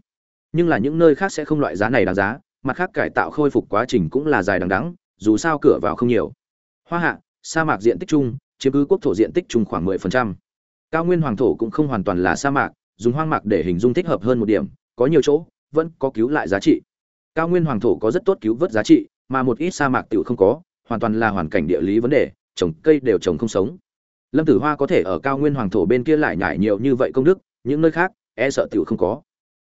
nhưng là những nơi khác sẽ không loại giá này đáng giá, mặt khác cải tạo khôi phục quá trình cũng là dài đằng đắng dù sao cửa vào không nhiều. Hoa hạ, sa mạc diện tích chung, chiếm cứ quốc thổ diện tích chung khoảng 10%. cao nguyên hoàng thổ cũng không hoàn toàn là sa mạc, dùng hoang mạc để hình dung thích hợp hơn một điểm, có nhiều chỗ, vẫn có cứu lại giá trị. Cao nguyên hoàng thổ có rất tốt cứu vớt giá trị, mà một ít sa mạc tiểu không có, hoàn toàn là hoàn cảnh địa lý vấn đề, trồng cây đều trồng không sống. Lâm tử hoa có thể ở cao nguyên hoàng thổ bên kia lại nhải nhiều như vậy công đức, những nơi khác e sợ tiểu không có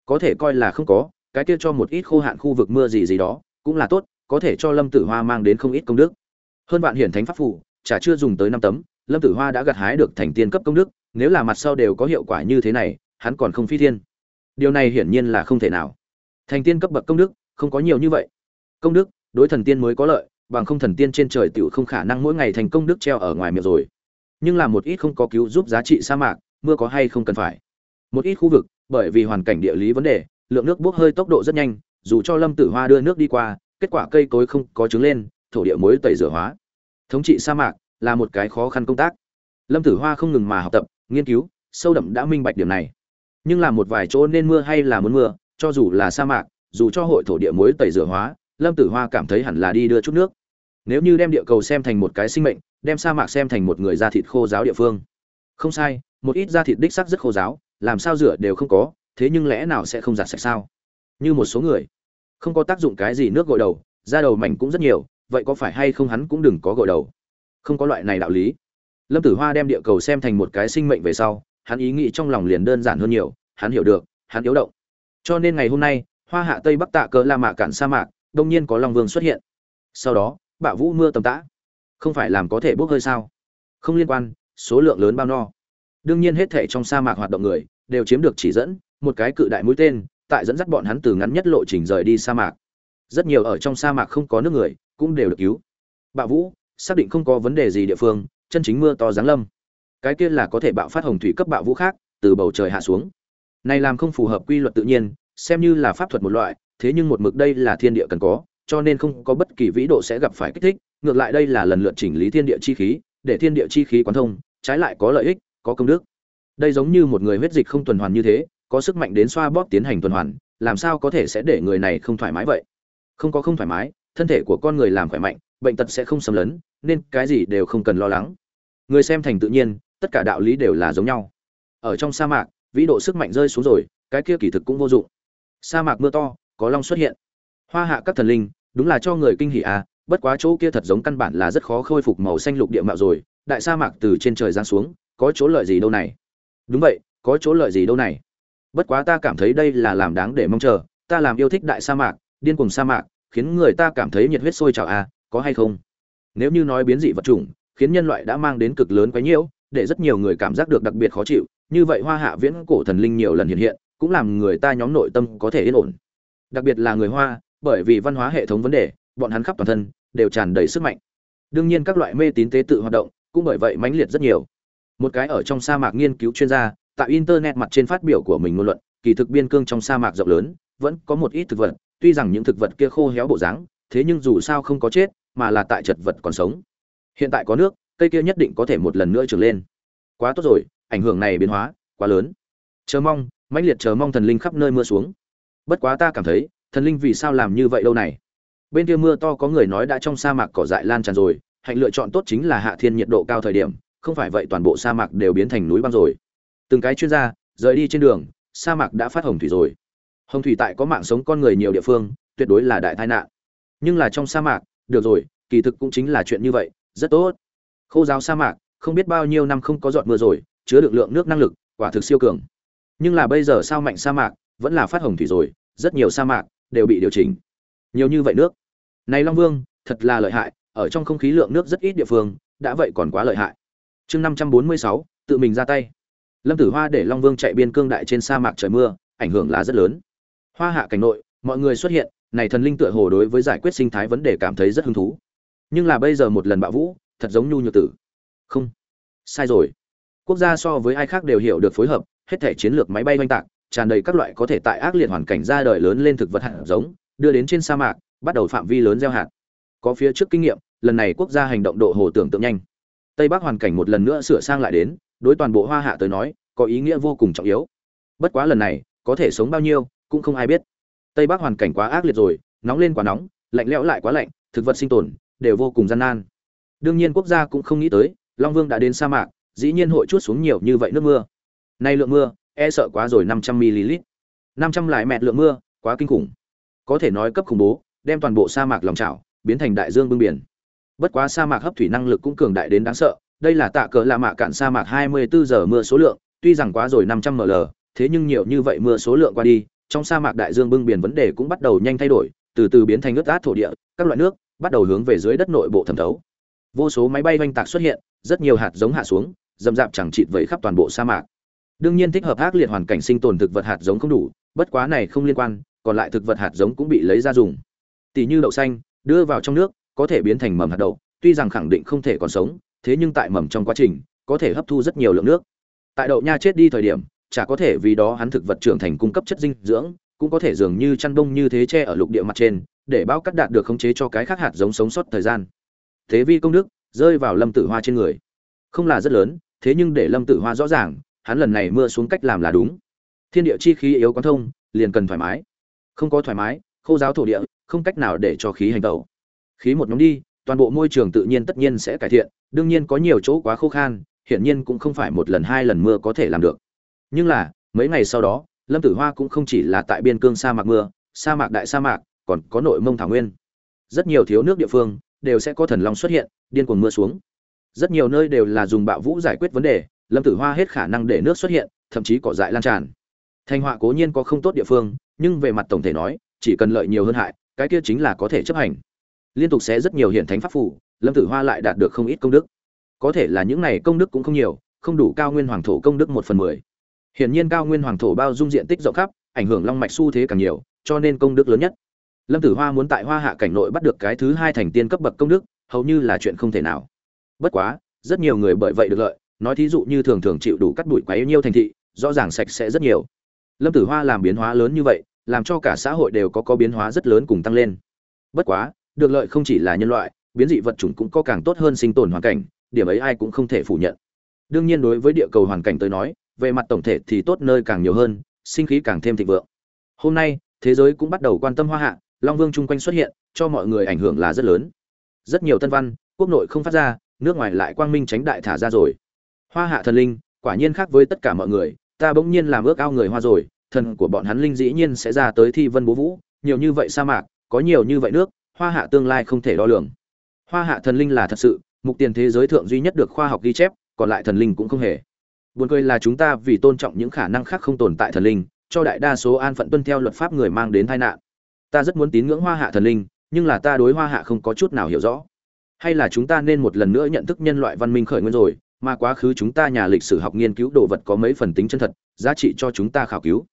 có thể coi là không có, cái kia cho một ít khô hạn khu vực mưa gì gì đó, cũng là tốt, có thể cho lâm tử hoa mang đến không ít công đức. Hơn vạn hiển thánh pháp phủ chả chưa dùng tới năm tấm, lâm tử hoa đã gặt hái được thành tiên cấp công đức, nếu là mặt sau đều có hiệu quả như thế này, hắn còn không phi thiên. Điều này hiển nhiên là không thể nào. Thành tiên cấp bậc công đức, không có nhiều như vậy. Công đức, đối thần tiên mới có lợi, bằng không thần tiên trên trời tiểu không khả năng mỗi ngày thành công đức treo ở ngoài miệng rồi. Nhưng là một ít không có cứu giúp giá trị sa mạc, mưa có hay không cần phải một ít khu vực, bởi vì hoàn cảnh địa lý vấn đề, lượng nước bốc hơi tốc độ rất nhanh, dù cho lâm tử hoa đưa nước đi qua, kết quả cây cối không có trứng lên, thổ địa muối tẩy rửa hóa. Thống trị sa mạc là một cái khó khăn công tác. Lâm tử hoa không ngừng mà học tập, nghiên cứu, sâu đậm đã minh bạch điểm này. Nhưng là một vài chỗ nên mưa hay là muốn mưa, cho dù là sa mạc, dù cho hội thổ địa muối tẩy rửa hóa, lâm tử hoa cảm thấy hẳn là đi đưa chút nước. Nếu như đem địa cầu xem thành một cái sinh mệnh, đem sa mạc xem thành một người da thịt khô giáo địa phương. Không sai, một ít da thịt đích sắc rất khô giáo làm sao rửa đều không có, thế nhưng lẽ nào sẽ không giặt sạch sao? Như một số người. Không có tác dụng cái gì nước gội đầu, da đầu mảnh cũng rất nhiều, vậy có phải hay không hắn cũng đừng có gội đầu? Không có loại này đạo lý. Lâm tử hoa đem địa cầu xem thành một cái sinh mệnh về sau, hắn ý nghĩ trong lòng liền đơn giản hơn nhiều, hắn hiểu được, hắn yếu động. Cho nên ngày hôm nay, hoa hạ tây bắc tạ cờ la mạ cản sa mạc, đông nhiên có long vương xuất hiện. Sau đó bạo vũ mưa tầm tã. Không phải làm có thể bốc hơi sao? Không liên quan, số lượng lớn bao no đương nhiên hết thể trong sa mạc hoạt động người đều chiếm được chỉ dẫn, một cái cự đại mũi tên, tại dẫn dắt bọn hắn từ ngắn nhất lộ trình rời đi sa mạc. Rất nhiều ở trong sa mạc không có nước người, cũng đều được cứu. Bạo vũ, xác định không có vấn đề gì địa phương, chân chính mưa to giáng lâm. Cái kia là có thể bạo phát hồng thủy cấp bạo vũ khác, từ bầu trời hạ xuống. Này làm không phù hợp quy luật tự nhiên, xem như là pháp thuật một loại, thế nhưng một mực đây là thiên địa cần có, cho nên không có bất kỳ vĩ độ sẽ gặp phải kích thích, ngược lại đây là lần lượt chỉnh lý thiên địa chi khí, để thiên địa chi khí quán thông, trái lại có lợi ích có công đức. Đây giống như một người huyết dịch không tuần hoàn như thế, có sức mạnh đến xoa bóp tiến hành tuần hoàn, làm sao có thể sẽ để người này không thoải mái vậy? Không có không thoải mái, thân thể của con người làm khỏe mạnh, bệnh tật sẽ không xâm lấn, nên cái gì đều không cần lo lắng. Người xem thành tự nhiên, tất cả đạo lý đều là giống nhau. Ở trong sa mạc, vĩ độ sức mạnh rơi xuống rồi, cái kia kỳ thực cũng vô dụng. Sa mạc mưa to, có long xuất hiện. Hoa hạ các thần linh, đúng là cho người kinh hỉ à bất quá chỗ kia thật giống căn bản là rất khó khôi phục màu xanh lục địa mạo rồi, đại sa mạc từ trên trời giáng xuống có chỗ lợi gì đâu này? Đúng vậy, có chỗ lợi gì đâu này? Bất quá ta cảm thấy đây là làm đáng để mong chờ, ta làm yêu thích đại sa mạc, điên cùng sa mạc, khiến người ta cảm thấy nhiệt huyết sôi trào à có hay không? Nếu như nói biến dị vật chủng, khiến nhân loại đã mang đến cực lớn quấy nhiễu, để rất nhiều người cảm giác được đặc biệt khó chịu, như vậy hoa hạ viễn cổ thần linh nhiều lần hiện hiện, cũng làm người ta nhóm nội tâm có thể yên ổn. Đặc biệt là người hoa, bởi vì văn hóa hệ thống vấn đề, bọn hắn khắp toàn thân đều tràn đầy sức mạnh. Đương nhiên các loại mê tín tế tự hoạt động cũng bởi vậy mãnh liệt rất nhiều một cái ở trong sa mạc nghiên cứu chuyên gia tại internet mặt trên phát biểu của mình ngôn luận, kỳ thực biên cương trong sa mạc rộng lớn, vẫn có một ít thực vật, tuy rằng những thực vật kia khô héo bộ dáng, thế nhưng dù sao không có chết, mà là tại chật vật còn sống. Hiện tại có nước, cây kia nhất định có thể một lần nữa trưởng lên. Quá tốt rồi, ảnh hưởng này biến hóa, quá lớn. Chờ mong, mãnh liệt chờ mong thần linh khắp nơi mưa xuống. Bất quá ta cảm thấy, thần linh vì sao làm như vậy lâu này? Bên kia mưa to có người nói đã trong sa mạc cỏ dại lan tràn rồi, hạnh lựa chọn tốt chính là hạ thiên nhiệt độ cao thời điểm không phải vậy toàn bộ sa mạc đều biến thành núi băng rồi. Từng cái chuyên gia rời đi trên đường, sa mạc đã phát hồng thủy rồi. Hồng thủy tại có mạng sống con người nhiều địa phương, tuyệt đối là đại tai nạn. Nhưng là trong sa mạc, được rồi, kỳ thực cũng chính là chuyện như vậy, rất tốt. Khô giáo sa mạc, không biết bao nhiêu năm không có giọt mưa rồi, chứa được lượng nước năng lực, quả thực siêu cường. Nhưng là bây giờ sao mạnh sa mạc, vẫn là phát hồng thủy rồi, rất nhiều sa mạc đều bị điều chỉnh. Nhiều như vậy nước. Này long vương, thật là lợi hại, ở trong không khí lượng nước rất ít địa phương, đã vậy còn quá lợi hại chương năm trăm bốn mươi sáu, tự mình ra tay. Lâm tử hoa để long vương chạy biên cương đại trên sa mạc trời mưa, ảnh hưởng là rất lớn. Hoa hạ cảnh nội, mọi người xuất hiện, này thần linh tựa hồ đối với giải quyết sinh thái vấn đề cảm thấy rất hứng thú. Nhưng là bây giờ một lần bạo vũ, thật giống nhu nhược tử. Không. Sai rồi. Quốc gia so với ai khác đều hiểu được phối hợp, hết thể chiến lược máy bay oanh tạc, tràn đầy các loại có thể tại ác liệt hoàn cảnh ra đời lớn lên thực vật hạt giống, đưa đến trên sa mạc, bắt đầu phạm vi lớn gieo hạt. Có phía trước kinh nghiệm, lần này quốc gia hành động độ hồ tưởng tượng nhanh tây bắc hoàn cảnh một lần nữa sửa sang lại đến, đối toàn bộ hoa hạ tới nói, có ý nghĩa vô cùng trọng yếu. Bất quá lần này, có thể sống bao nhiêu, cũng không ai biết. Tây bắc hoàn cảnh quá ác liệt rồi, nóng lên quá nóng, lạnh lẽo lại quá lạnh, thực vật sinh tồn, đều vô cùng gian nan. Đương nhiên quốc gia cũng không nghĩ tới, long vương đã đến sa mạc, dĩ nhiên hội chút xuống nhiều như vậy nước mưa. Nay lượng mưa e sợ quá rồi năm trăm ml. năm trăm lại mẹt lượng mưa, quá kinh khủng. Có thể nói cấp khủng bố, đem toàn bộ sa mạc lòng trào biến thành đại dương bưng biển bất quá sa mạc hấp thủy năng lực cũng cường đại đến đáng sợ, đây là tạ cờ lạ mạ cạn sa mạc 24 giờ mưa số lượng, tuy rằng quá rồi 500 ml, thế nhưng nhiều như vậy mưa số lượng qua đi, trong sa mạc đại dương bưng biển vấn đề cũng bắt đầu nhanh thay đổi, từ từ biến thành ướt át thổ địa, các loại nước bắt đầu hướng về dưới đất nội bộ thẩm thấu. Vô số máy bay oanh tạc xuất hiện, rất nhiều hạt giống hạ xuống, dầm dạp chẳng chịt vẫy khắp toàn bộ sa mạc. Đương nhiên thích hợp ác liệt hoàn cảnh sinh tồn thực vật hạt giống không đủ, bất quá này không liên quan, còn lại thực vật hạt giống cũng bị lấy ra dùng. Tỷ như đậu xanh, đưa vào trong nước có thể biến thành mầm hạt đậu, tuy rằng khẳng định không thể còn sống, thế nhưng tại mầm trong quá trình, có thể hấp thu rất nhiều lượng nước. Tại đậu nha chết đi thời điểm, chả có thể vì đó hắn thực vật trưởng thành cung cấp chất dinh dưỡng, cũng có thể dường như chăn đông như thế che ở lục địa mặt trên, để bao cắt đạt được khống chế cho cái khác hạt giống sống sót thời gian. Thế vi công đức, rơi vào lâm tử hoa trên người. Không là rất lớn, thế nhưng để lâm tử hoa rõ ràng, hắn lần này mưa xuống cách làm là đúng. Thiên địa chi khí yếu quán thông, liền cần thoải mái. Không có thoải mái, khô giáo thổ địa, không cách nào để cho khí hành tẩu khí một nhóm đi, toàn bộ môi trường tự nhiên tất nhiên sẽ cải thiện, đương nhiên có nhiều chỗ quá khô khan, hiển nhiên cũng không phải một lần hai lần mưa có thể làm được. Nhưng là, mấy ngày sau đó, lâm tử hoa cũng không chỉ là tại biên cương sa mạc mưa, sa mạc đại sa mạc, còn có nội mông thảo nguyên. Rất nhiều thiếu nước địa phương đều sẽ có thần long xuất hiện, điên cuồng mưa xuống. Rất nhiều nơi đều là dùng bạo vũ giải quyết vấn đề, lâm tử hoa hết khả năng để nước xuất hiện, thậm chí cỏ dại lan tràn. Thanh họa cố nhiên có không tốt địa phương, nhưng về mặt tổng thể nói, chỉ cần lợi nhiều hơn hại, cái kia chính là có thể chấp hành liên tục sẽ rất nhiều hiện thánh pháp phủ, lâm tử hoa lại đạt được không ít công đức. Có thể là những này công đức cũng không nhiều, không đủ cao nguyên hoàng thổ công đức một phần mười. Hiển nhiên cao nguyên hoàng thổ bao dung diện tích rộng khắp, ảnh hưởng long mạch xu thế càng nhiều, cho nên công đức lớn nhất. Lâm tử hoa muốn tại hoa hạ cảnh nội bắt được cái thứ hai thành tiên cấp bậc công đức, hầu như là chuyện không thể nào. Bất quá, rất nhiều người bởi vậy được lợi, nói thí dụ như thường thường chịu đủ cắt bụi quá yêu nhiêu thành thị, rõ ràng sạch sẽ rất nhiều. Lâm tử hoa làm biến hóa lớn như vậy, làm cho cả xã hội đều có có biến hóa rất lớn cùng tăng lên. Bất quá được lợi không chỉ là nhân loại, biến dị vật chủng cũng có càng tốt hơn sinh tồn hoàn cảnh, điểm ấy ai cũng không thể phủ nhận. Đương nhiên đối với địa cầu hoàn cảnh tới nói, về mặt tổng thể thì tốt nơi càng nhiều hơn, sinh khí càng thêm thịnh vượng. Hôm nay, thế giới cũng bắt đầu quan tâm hoa hạ, long vương chung quanh xuất hiện, cho mọi người ảnh hưởng là rất lớn. Rất nhiều tân văn, quốc nội không phát ra, nước ngoài lại quang minh tránh đại thả ra rồi. Hoa hạ thần linh, quả nhiên khác với tất cả mọi người, ta bỗng nhiên làm ước ao người hoa rồi, thần của bọn hắn linh dĩ nhiên sẽ ra tới thi vân bố vũ, nhiều như vậy sa mạc, có nhiều như vậy nước hoa hạ tương lai không thể đo lường. Hoa hạ thần linh là thật sự, mục tiền thế giới thượng duy nhất được khoa học ghi chép, còn lại thần linh cũng không hề. Buồn cười là chúng ta vì tôn trọng những khả năng khác không tồn tại thần linh, cho đại đa số an phận tuân theo luật pháp người mang đến tai nạn. Ta rất muốn tín ngưỡng hoa hạ thần linh, nhưng là ta đối hoa hạ không có chút nào hiểu rõ. Hay là chúng ta nên một lần nữa nhận thức nhân loại văn minh khởi nguyên rồi, mà quá khứ chúng ta nhà lịch sử học nghiên cứu đồ vật có mấy phần tính chân thật, giá trị cho chúng ta khảo cứu.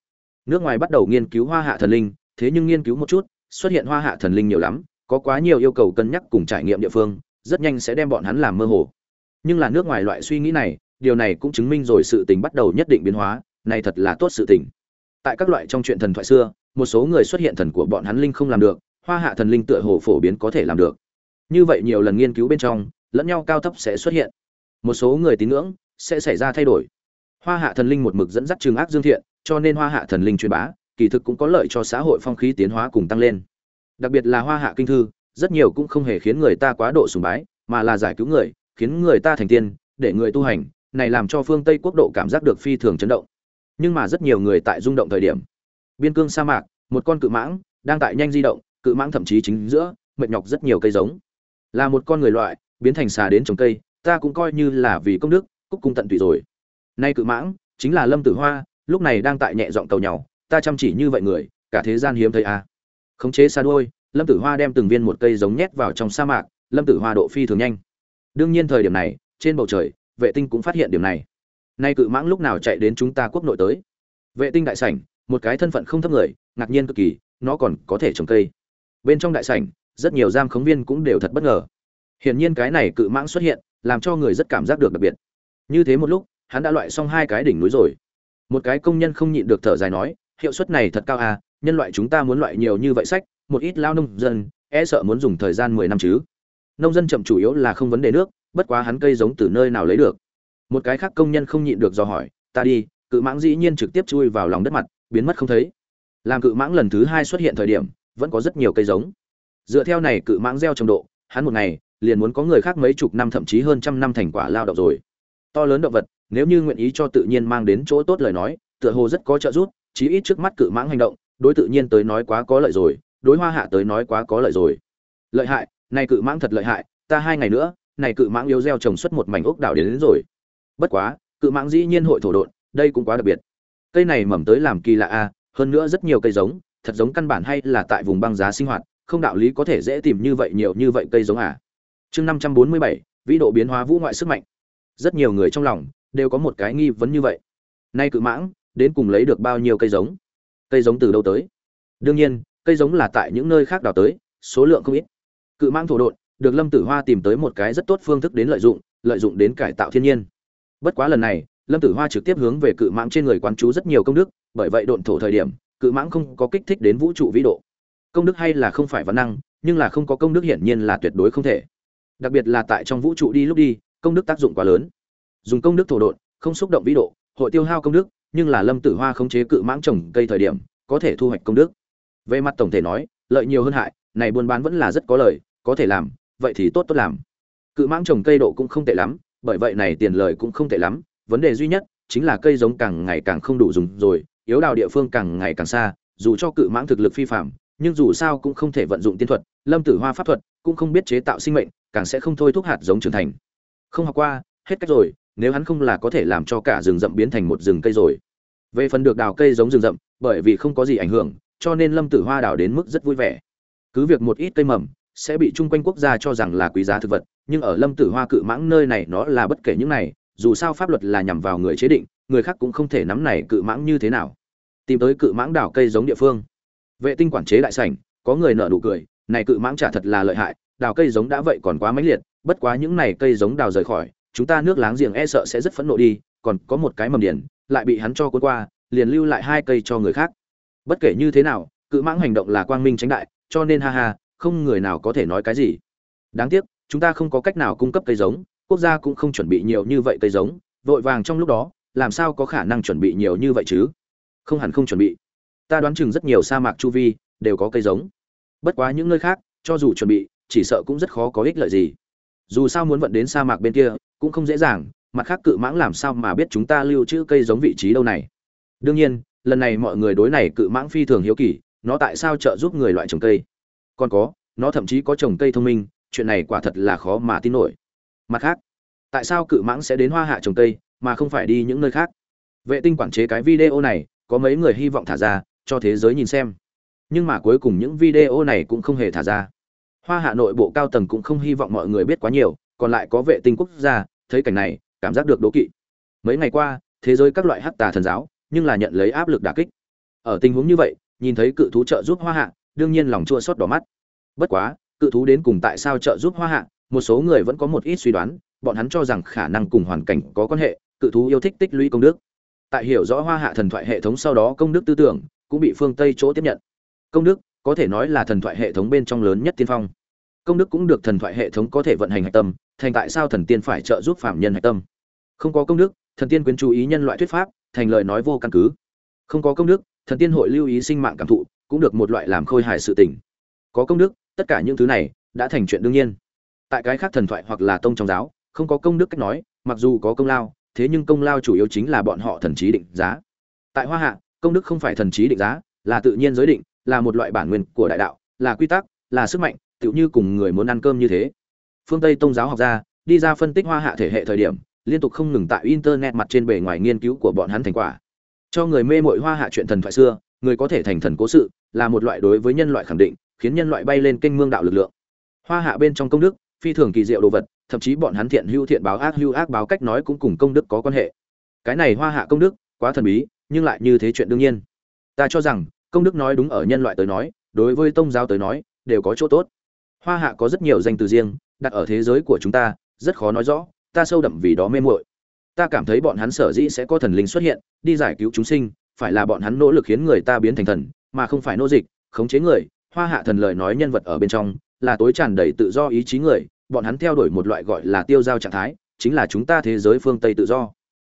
Nước ngoài bắt đầu nghiên cứu hoa hạ thần linh, thế nhưng nghiên cứu một chút, xuất hiện hoa hạ thần linh nhiều lắm có quá nhiều yêu cầu cân nhắc cùng trải nghiệm địa phương, rất nhanh sẽ đem bọn hắn làm mơ hồ. Nhưng là nước ngoài loại suy nghĩ này, điều này cũng chứng minh rồi sự tình bắt đầu nhất định biến hóa, này thật là tốt sự tình. Tại các loại trong chuyện thần thoại xưa, một số người xuất hiện thần của bọn hắn linh không làm được, hoa hạ thần linh tựa hồ phổ biến có thể làm được. Như vậy nhiều lần nghiên cứu bên trong, lẫn nhau cao thấp sẽ xuất hiện. Một số người tín ngưỡng sẽ xảy ra thay đổi. Hoa hạ thần linh một mực dẫn dắt trường ác dương thiện, cho nên hoa hạ thần linh truyền bá, kỳ thực cũng có lợi cho xã hội phong khí tiến hóa cùng tăng lên đặc biệt là hoa hạ kinh thư, rất nhiều cũng không hề khiến người ta quá độ sùng bái, mà là giải cứu người, khiến người ta thành tiên, để người tu hành, này làm cho phương tây quốc độ cảm giác được phi thường chấn động. Nhưng mà rất nhiều người tại rung động thời điểm. Biên cương sa mạc, một con cự mãng, đang tại nhanh di động, cự mãng thậm chí chính giữa, mệt nhọc rất nhiều cây giống. Là một con người loại, biến thành xà đến trồng cây, ta cũng coi như là vì công đức, cúc cung tận tụy rồi. Nay cự mãng, chính là lâm tử hoa, lúc này đang tại nhẹ giọng cầu nhau ta chăm chỉ như vậy người, cả thế gian hiếm thấy a à khống chế xa đuôi, lâm tử hoa đem từng viên một cây giống nhét vào trong sa mạc lâm tử hoa độ phi thường nhanh. Đương nhiên thời điểm này trên bầu trời vệ tinh cũng phát hiện điểm này. Nay cự mãng lúc nào chạy đến chúng ta quốc nội tới? Vệ tinh đại sảnh một cái thân phận không thấp người ngạc nhiên cực kỳ nó còn có thể trồng cây. Bên trong đại sảnh rất nhiều giam khống viên cũng đều thật bất ngờ. Hiển nhiên cái này cự mãng xuất hiện làm cho người rất cảm giác được đặc biệt. Như thế một lúc hắn đã loại xong hai cái đỉnh núi rồi. Một cái công nhân không nhịn được thở dài nói hiệu suất này thật cao à nhân loại chúng ta muốn loại nhiều như vậy sách, một ít lao nông dân e sợ muốn dùng thời gian mười năm chứ. Nông dân chậm chủ yếu là không vấn đề nước, bất quá hắn cây giống từ nơi nào lấy được. Một cái khác công nhân không nhịn được do hỏi, ta đi. Cự mãng dĩ nhiên trực tiếp chui vào lòng đất mặt, biến mất không thấy. Làm cự mãng lần thứ hai xuất hiện thời điểm, vẫn có rất nhiều cây giống. Dựa theo này cự mãng gieo trồng độ, hắn một ngày, liền muốn có người khác mấy chục năm thậm chí hơn trăm năm thành quả lao động rồi. To lớn động vật, nếu như nguyện ý cho tự nhiên mang đến chỗ tốt lời nói, tựa hồ rất có trợ giúp, chí ít trước mắt cự mãng hành động đối tự nhiên tới nói quá có lợi rồi đối hoa hạ tới nói quá có lợi rồi. Lợi hại này cự mãng thật lợi hại ta hai ngày nữa này cự mãng yếu gieo trồng xuất một mảnh ốc đảo đến, đến rồi. Bất quá cự mãng dĩ nhiên hội thổ độn đây cũng quá đặc biệt. Cây này mầm tới làm kỳ lạ a hơn nữa rất nhiều cây giống thật giống căn bản hay là tại vùng băng giá sinh hoạt không đạo lý có thể dễ tìm như vậy nhiều như vậy cây giống à. Chương năm trăm bốn mươi bảy vĩ độ biến hóa vũ ngoại sức mạnh. Rất nhiều người trong lòng đều có một cái nghi vấn như vậy. Nay cự mãng đến cùng lấy được bao nhiêu cây giống? Cây giống từ đâu tới? Đương nhiên, cây giống là tại những nơi khác đào tới, số lượng không ít. Cự mãng thổ độn được lâm tử hoa tìm tới một cái rất tốt phương thức đến lợi dụng lợi dụng đến cải tạo thiên nhiên. Bất quá lần này, lâm tử hoa trực tiếp hướng về cự mãng trên người quán chú rất nhiều công đức, bởi vậy độn thổ thời điểm, cự mãng không có kích thích đến vũ trụ vĩ độ. Công đức hay là không phải văn năng, nhưng là không có công đức hiển nhiên là tuyệt đối không thể. Đặc biệt là tại trong vũ trụ đi lúc đi, công đức tác dụng quá lớn. Dùng công đức thổ độn, không xúc động vĩ độ, hội tiêu hao công đức nhưng là lâm tử hoa khống chế cự mãng trồng cây thời điểm, có thể thu hoạch công đức. Về mặt tổng thể nói, lợi nhiều hơn hại, này buôn bán vẫn là rất có lợi, có thể làm, vậy thì tốt tốt làm. Cự mãng trồng cây độ cũng không tệ lắm, bởi vậy này tiền lời cũng không tệ lắm, vấn đề duy nhất chính là cây giống càng ngày càng không đủ dùng rồi, yếu đào địa phương càng ngày càng xa, dù cho cự mãng thực lực phi phạm nhưng dù sao cũng không thể vận dụng tiên thuật, lâm tử hoa pháp thuật cũng không biết chế tạo sinh mệnh, càng sẽ không thôi thúc hạt giống trưởng thành. Không học qua, hết cách rồi nếu hắn không là có thể làm cho cả rừng rậm biến thành một rừng cây rồi. Về phần được đào cây giống rừng rậm, bởi vì không có gì ảnh hưởng, cho nên lâm tử hoa đào đến mức rất vui vẻ. Cứ việc một ít cây mầm sẽ bị chung quanh quốc gia cho rằng là quý giá thực vật, nhưng ở lâm tử hoa cự mãng nơi này nó là bất kể những này, dù sao pháp luật là nhằm vào người chế định, người khác cũng không thể nắm này cự mãng như thế nào. Tìm tới cự mãng đào cây giống địa phương. Vệ tinh quản chế đại sảnh, có người nợ nụ cười, này cự mãng trả thật là lợi hại, đào cây giống đã vậy còn quá mãnh liệt, bất quá những này cây giống đào rời khỏi chúng ta nước láng giềng e sợ sẽ rất phẫn nộ đi, còn có một cái mầm điển, lại bị hắn cho cuốn qua, liền lưu lại hai cây cho người khác. Bất kể như thế nào, cự mãng hành động là quang minh tránh đại, cho nên ha ha, không người nào có thể nói cái gì. Đáng tiếc, chúng ta không có cách nào cung cấp cây giống, quốc gia cũng không chuẩn bị nhiều như vậy cây giống, vội vàng trong lúc đó, làm sao có khả năng chuẩn bị nhiều như vậy chứ? Không hẳn không chuẩn bị. Ta đoán chừng rất nhiều sa mạc chu vi đều có cây giống. Bất quá những nơi khác, cho dù chuẩn bị, chỉ sợ cũng rất khó có ích lợi gì. Dù sao muốn vận đến sa mạc bên kia cũng không dễ dàng, mặt khác cự mãng làm sao mà biết chúng ta lưu trữ cây giống vị trí đâu này? Đương nhiên, lần này mọi người đối này cự mãng phi thường hiếu kỳ, nó tại sao trợ giúp người loại trồng cây? Còn có, nó thậm chí có trồng cây thông minh, chuyện này quả thật là khó mà tin nổi. Mặt khác, tại sao cự mãng sẽ đến hoa hạ trồng cây, mà không phải đi những nơi khác? Vệ tinh quản chế cái video này, có mấy người hy vọng thả ra, cho thế giới nhìn xem. Nhưng mà cuối cùng những video này cũng không hề thả ra. Hoa hạ nội bộ cao tầng cũng không hy vọng mọi người biết quá nhiều, còn lại có vệ tinh quốc gia thấy cảnh này, cảm giác được đố kỵ. Mấy ngày qua, thế giới các loại hắc tà thần giáo, nhưng là nhận lấy áp lực đả kích. Ở tình huống như vậy, nhìn thấy cự thú trợ giúp hoa hạ, đương nhiên lòng chua xót đỏ mắt. Bất quá, cự thú đến cùng tại sao trợ giúp hoa hạ, một số người vẫn có một ít suy đoán, bọn hắn cho rằng khả năng cùng hoàn cảnh có quan hệ, cự thú yêu thích tích lũy công đức. Tại hiểu rõ hoa hạ thần thoại hệ thống sau đó công đức tư tưởng, cũng bị phương tây chỗ tiếp nhận. Công đức, có thể nói là thần thoại hệ thống bên trong lớn nhất tiên phong. Công đức cũng được thần thoại hệ thống có thể vận hành hạch tâm thành tại sao thần tiên phải trợ giúp phạm nhân hạch tâm? Không có công đức, thần tiên quyến chú ý nhân loại thuyết pháp, thành lời nói vô căn cứ. Không có công đức, thần tiên hội lưu ý sinh mạng cảm thụ, cũng được một loại làm khôi hài sự tình. Có công đức, tất cả những thứ này đã thành chuyện đương nhiên. Tại cái khác thần thoại hoặc là tông trong giáo, không có công đức cách nói, mặc dù có công lao, thế nhưng công lao chủ yếu chính là bọn họ thần trí định giá. Tại hoa hạ, công đức không phải thần trí định giá, là tự nhiên giới định, là một loại bản nguyên của đại đạo, là quy tắc, là sức mạnh, tựu như cùng người muốn ăn cơm như thế phương tây tôn giáo học gia đi ra phân tích hoa hạ thể hệ thời điểm, liên tục không ngừng tại internet mặt trên bề ngoài nghiên cứu của bọn hắn thành quả. Cho người mê mội hoa hạ chuyện thần thoại xưa, người có thể thành thần cố sự, là một loại đối với nhân loại khẳng định, khiến nhân loại bay lên kênh mương đạo lực lượng. Hoa hạ bên trong công đức, phi thường kỳ diệu đồ vật, thậm chí bọn hắn thiện hưu thiện báo ác hưu ác báo cách nói cũng cùng công đức có quan hệ. Cái này hoa hạ công đức, quá thần bí, nhưng lại như thế chuyện đương nhiên. Ta cho rằng, công đức nói đúng ở nhân loại tới nói, đối với tôn giáo tới nói, đều có chỗ tốt. Hoa hạ có rất nhiều danh từ riêng đặt ở thế giới của chúng ta, rất khó nói rõ, ta sâu đậm vì đó mê muội. Ta cảm thấy bọn hắn sở dĩ sẽ có thần linh xuất hiện, đi giải cứu chúng sinh, phải là bọn hắn nỗ lực khiến người ta biến thành thần, mà không phải nô dịch, khống chế người. Hoa hạ thần lời nói nhân vật ở bên trong, là tối tràn đầy tự do ý chí người, bọn hắn theo đuổi một loại gọi là tiêu giao trạng thái, chính là chúng ta thế giới phương tây tự do.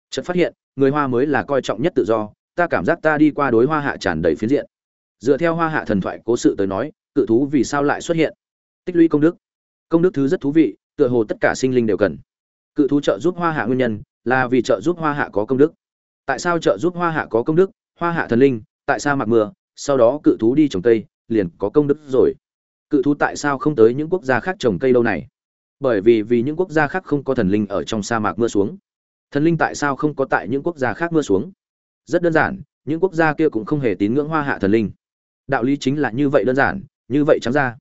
Chợt phát hiện, người hoa mới là coi trọng nhất tự do, ta cảm giác ta đi qua đối hoa hạ tràn đầy phiến diện. Dựa theo hoa hạ thần thoại cố sự tới nói, cự thú vì sao lại xuất hiện? Tích lũy công đức công đức thứ rất thú vị, tựa hồ tất cả sinh linh đều cần. Cự thú trợ giúp hoa hạ nguyên nhân là vì trợ giúp hoa hạ có công đức. Tại sao trợ giúp hoa hạ có công đức? Hoa hạ thần linh, tại sao mặc mưa? Sau đó cự thú đi trồng cây, liền có công đức rồi. Cự thú tại sao không tới những quốc gia khác trồng cây lâu này? Bởi vì vì những quốc gia khác không có thần linh ở trong sa mạc mưa xuống. Thần linh tại sao không có tại những quốc gia khác mưa xuống? Rất đơn giản, những quốc gia kia cũng không hề tín ngưỡng hoa hạ thần linh. Đạo lý chính là như vậy đơn giản, như vậy trắng ra.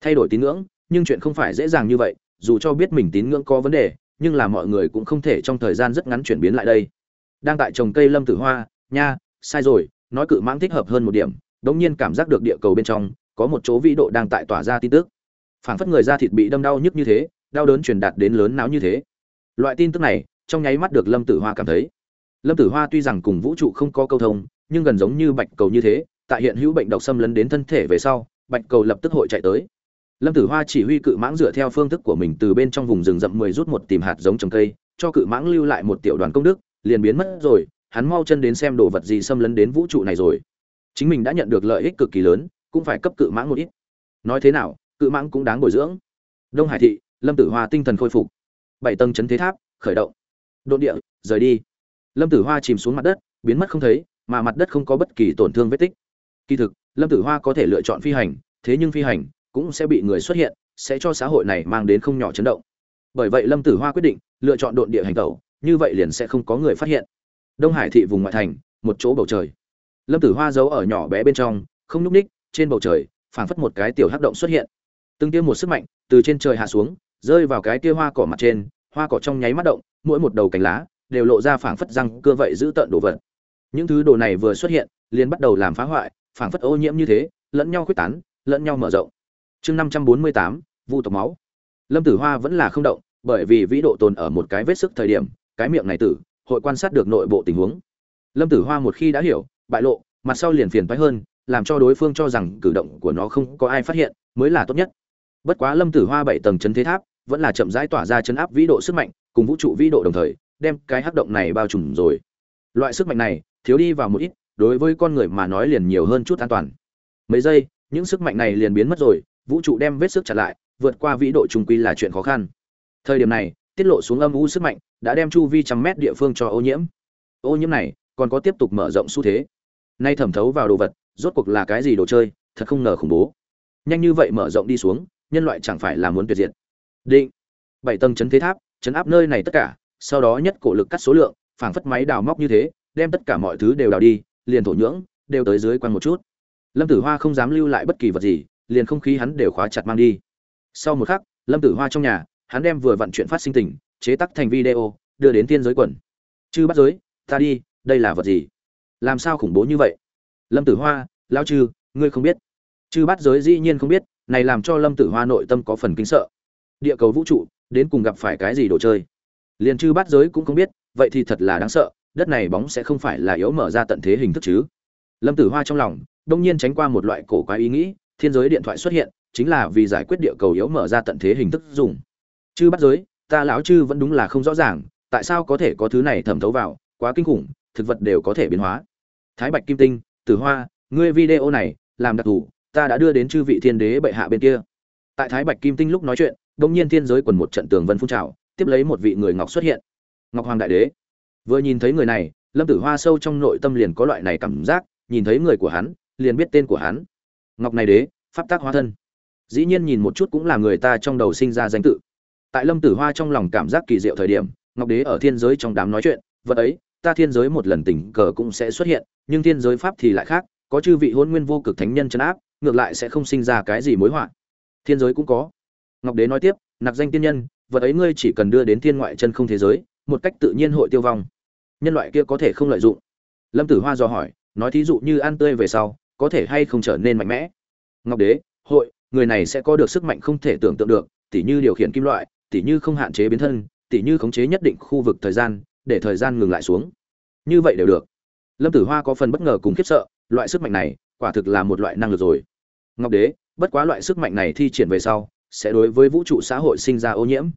Thay đổi tín ngưỡng nhưng chuyện không phải dễ dàng như vậy, dù cho biết mình tín ngưỡng có vấn đề, nhưng là mọi người cũng không thể trong thời gian rất ngắn chuyển biến lại đây. Đang tại trồng cây lâm tử hoa, nha, sai rồi, nói cự mãng thích hợp hơn một điểm, đống nhiên cảm giác được địa cầu bên trong, có một chỗ vĩ độ đang tại tỏa ra tin tức. Phảng phất người da thịt bị đâm đau nhức như thế, đau đớn truyền đạt đến lớn não như thế. Loại tin tức này, trong nháy mắt được lâm tử hoa cảm thấy. Lâm tử hoa tuy rằng cùng vũ trụ không có câu thông, nhưng gần giống như bạch cầu như thế, tại hiện hữu bệnh độc xâm lấn đến thân thể về sau, bạch cầu lập tức hội chạy tới lâm tử hoa chỉ huy cự mãng dựa theo phương thức của mình từ bên trong vùng rừng rậm mười rút một tìm hạt giống trồng cây, cho cự mãng lưu lại một tiểu đoàn công đức, liền biến mất rồi, hắn mau chân đến xem đồ vật gì xâm lấn đến vũ trụ này rồi. Chính mình đã nhận được lợi ích cực kỳ lớn, cũng phải cấp cự mãng một ít. Nói thế nào, cự mãng cũng đáng bồi dưỡng. Đông hải thị, lâm tử hoa tinh thần khôi phục. Bảy tầng chấn thế tháp, khởi động. Đột địa, rời đi. Lâm tử hoa chìm xuống mặt đất, biến mất không thấy, mà mặt đất không có bất kỳ tổn thương vết tích. Kỳ thực, lâm tử hoa có thể lựa chọn phi hành, thế nhưng phi hành cũng sẽ bị người xuất hiện, sẽ cho xã hội này mang đến không nhỏ chấn động. Bởi vậy lâm tử hoa quyết định lựa chọn độn địa hành tẩu, như vậy liền sẽ không có người phát hiện. Đông hải thị vùng ngoại thành, một chỗ bầu trời. Lâm tử hoa giấu ở nhỏ bé bên trong, không nhúc ních trên bầu trời, phảng phất một cái tiểu hắc động xuất hiện. Từng tiêm một sức mạnh từ trên trời hạ xuống, rơi vào cái tia hoa cỏ mặt trên, hoa cỏ trong nháy mắt động, mỗi một đầu cành lá đều lộ ra phảng phất răng cưa vậy giữ tợn đồ vật. Những thứ đồ này vừa xuất hiện, liền bắt đầu làm phá hoại, phảng phất ô nhiễm như thế, lẫn nhau quyết tán, lẫn nhau mở rộng chương năm trăm bốn mươi tám, vu tộc máu. Lâm tử hoa vẫn là không động, bởi vì vĩ độ tồn ở một cái vết sức thời điểm, cái miệng này tử, hội quan sát được nội bộ tình huống. Lâm tử hoa một khi đã hiểu, bại lộ, mặt sau liền phiền phái hơn, làm cho đối phương cho rằng cử động của nó không có ai phát hiện, mới là tốt nhất. Bất quá lâm tử hoa bảy tầng chấn thế tháp, vẫn là chậm rãi tỏa ra chấn áp vĩ độ sức mạnh, cùng vũ trụ vĩ độ đồng thời, đem cái hắc động này bao trùm rồi. Loại sức mạnh này, thiếu đi vào một ít, đối với con người mà nói liền nhiều hơn chút an toàn. Mấy giây, những sức mạnh này liền biến mất rồi vũ trụ đem vết sức chặt lại, vượt qua vĩ độ trung quy là chuyện khó khăn. Thời điểm này, tiết lộ xuống âm u sức mạnh, đã đem chu vi trăm mét địa phương cho ô nhiễm. Ô nhiễm này, còn có tiếp tục mở rộng xu thế. Nay thẩm thấu vào đồ vật, rốt cuộc là cái gì đồ chơi, thật không ngờ khủng bố. Nhanh như vậy mở rộng đi xuống, nhân loại chẳng phải là muốn tuyệt diệt. Định. Bảy tầng chấn thế tháp, chấn áp nơi này tất cả, sau đó nhất cổ lực cắt số lượng, phảng phất máy đào móc như thế, đem tất cả mọi thứ đều đào đi, liền thổ nhưỡng, đều tới dưới quanh một chút. Lâm tử hoa không dám lưu lại bất kỳ vật gì liền không khí hắn đều khóa chặt mang đi. Sau một khắc, lâm tử hoa trong nhà, hắn đem vừa vận chuyện phát sinh tình, chế tác thành video, đưa đến thiên giới quần chư bắt giới, ta đi, đây là vật gì? Làm sao khủng bố như vậy? Lâm tử hoa lao chư, ngươi không biết. Chư bắt giới dĩ nhiên không biết, này làm cho lâm tử hoa nội tâm có phần kính sợ. Địa cầu vũ trụ, đến cùng gặp phải cái gì đồ chơi? Liền chư bắt giới cũng không biết, vậy thì thật là đáng sợ, đất này bóng sẽ không phải là yếu mở ra tận thế hình thức chứ. Lâm tử hoa trong lòng, đông nhiên tránh qua một loại cổ quái ý nghĩ thiên giới điện thoại xuất hiện, chính là vì giải quyết địa cầu yếu mở ra tận thế hình thức dùng. Chư bắt giới, ta lão chư vẫn đúng là không rõ ràng, tại sao có thể có thứ này thẩm thấu vào, quá kinh khủng, thực vật đều có thể biến hóa. Thái bạch kim tinh, tử hoa, ngươi video này, làm đặc thù, ta đã đưa đến chư vị thiên đế bệ hạ bên kia. Tại thái bạch kim tinh lúc nói chuyện đông nhiên thiên giới quần một trận tường vân phun trào, tiếp lấy một vị người ngọc xuất hiện. Ngọc hoàng đại đế. Vừa nhìn thấy người này, lâm tử hoa sâu trong nội tâm liền có loại này cảm giác, nhìn thấy người của hắn, liền biết tên của hắn ngọc này đế, pháp tác hóa thân. Dĩ nhiên nhìn một chút cũng là người ta trong đầu sinh ra danh tự. Tại lâm tử hoa trong lòng cảm giác kỳ diệu thời điểm, ngọc đế ở thiên giới trong đám nói chuyện, vật ấy, ta thiên giới một lần tình cờ cũng sẽ xuất hiện, nhưng thiên giới pháp thì lại khác, có chư vị hôn nguyên vô cực thánh nhân chấn áp, ngược lại sẽ không sinh ra cái gì mối họa. Thiên giới cũng có. Ngọc đế nói tiếp nặc danh tiên nhân, vật ấy ngươi chỉ cần đưa đến thiên ngoại chân không thế giới, một cách tự nhiên hội tiêu vong. Nhân loại kia có thể không lợi dụng. Lâm tử hoa dò hỏi, nói thí dụ như ăn tươi về sau có thể hay không trở nên mạnh mẽ. Ngọc đế, hội, người này sẽ có được sức mạnh không thể tưởng tượng được, tỉ như điều khiển kim loại, tỉ như không hạn chế biến thân, tỉ như khống chế nhất định khu vực thời gian, để thời gian ngừng lại xuống. Như vậy đều được. Lâm tử hoa có phần bất ngờ cùng khiếp sợ, loại sức mạnh này, quả thực là một loại năng lực rồi. Ngọc đế, bất quá loại sức mạnh này thi triển về sau, sẽ đối với vũ trụ xã hội sinh ra ô nhiễm.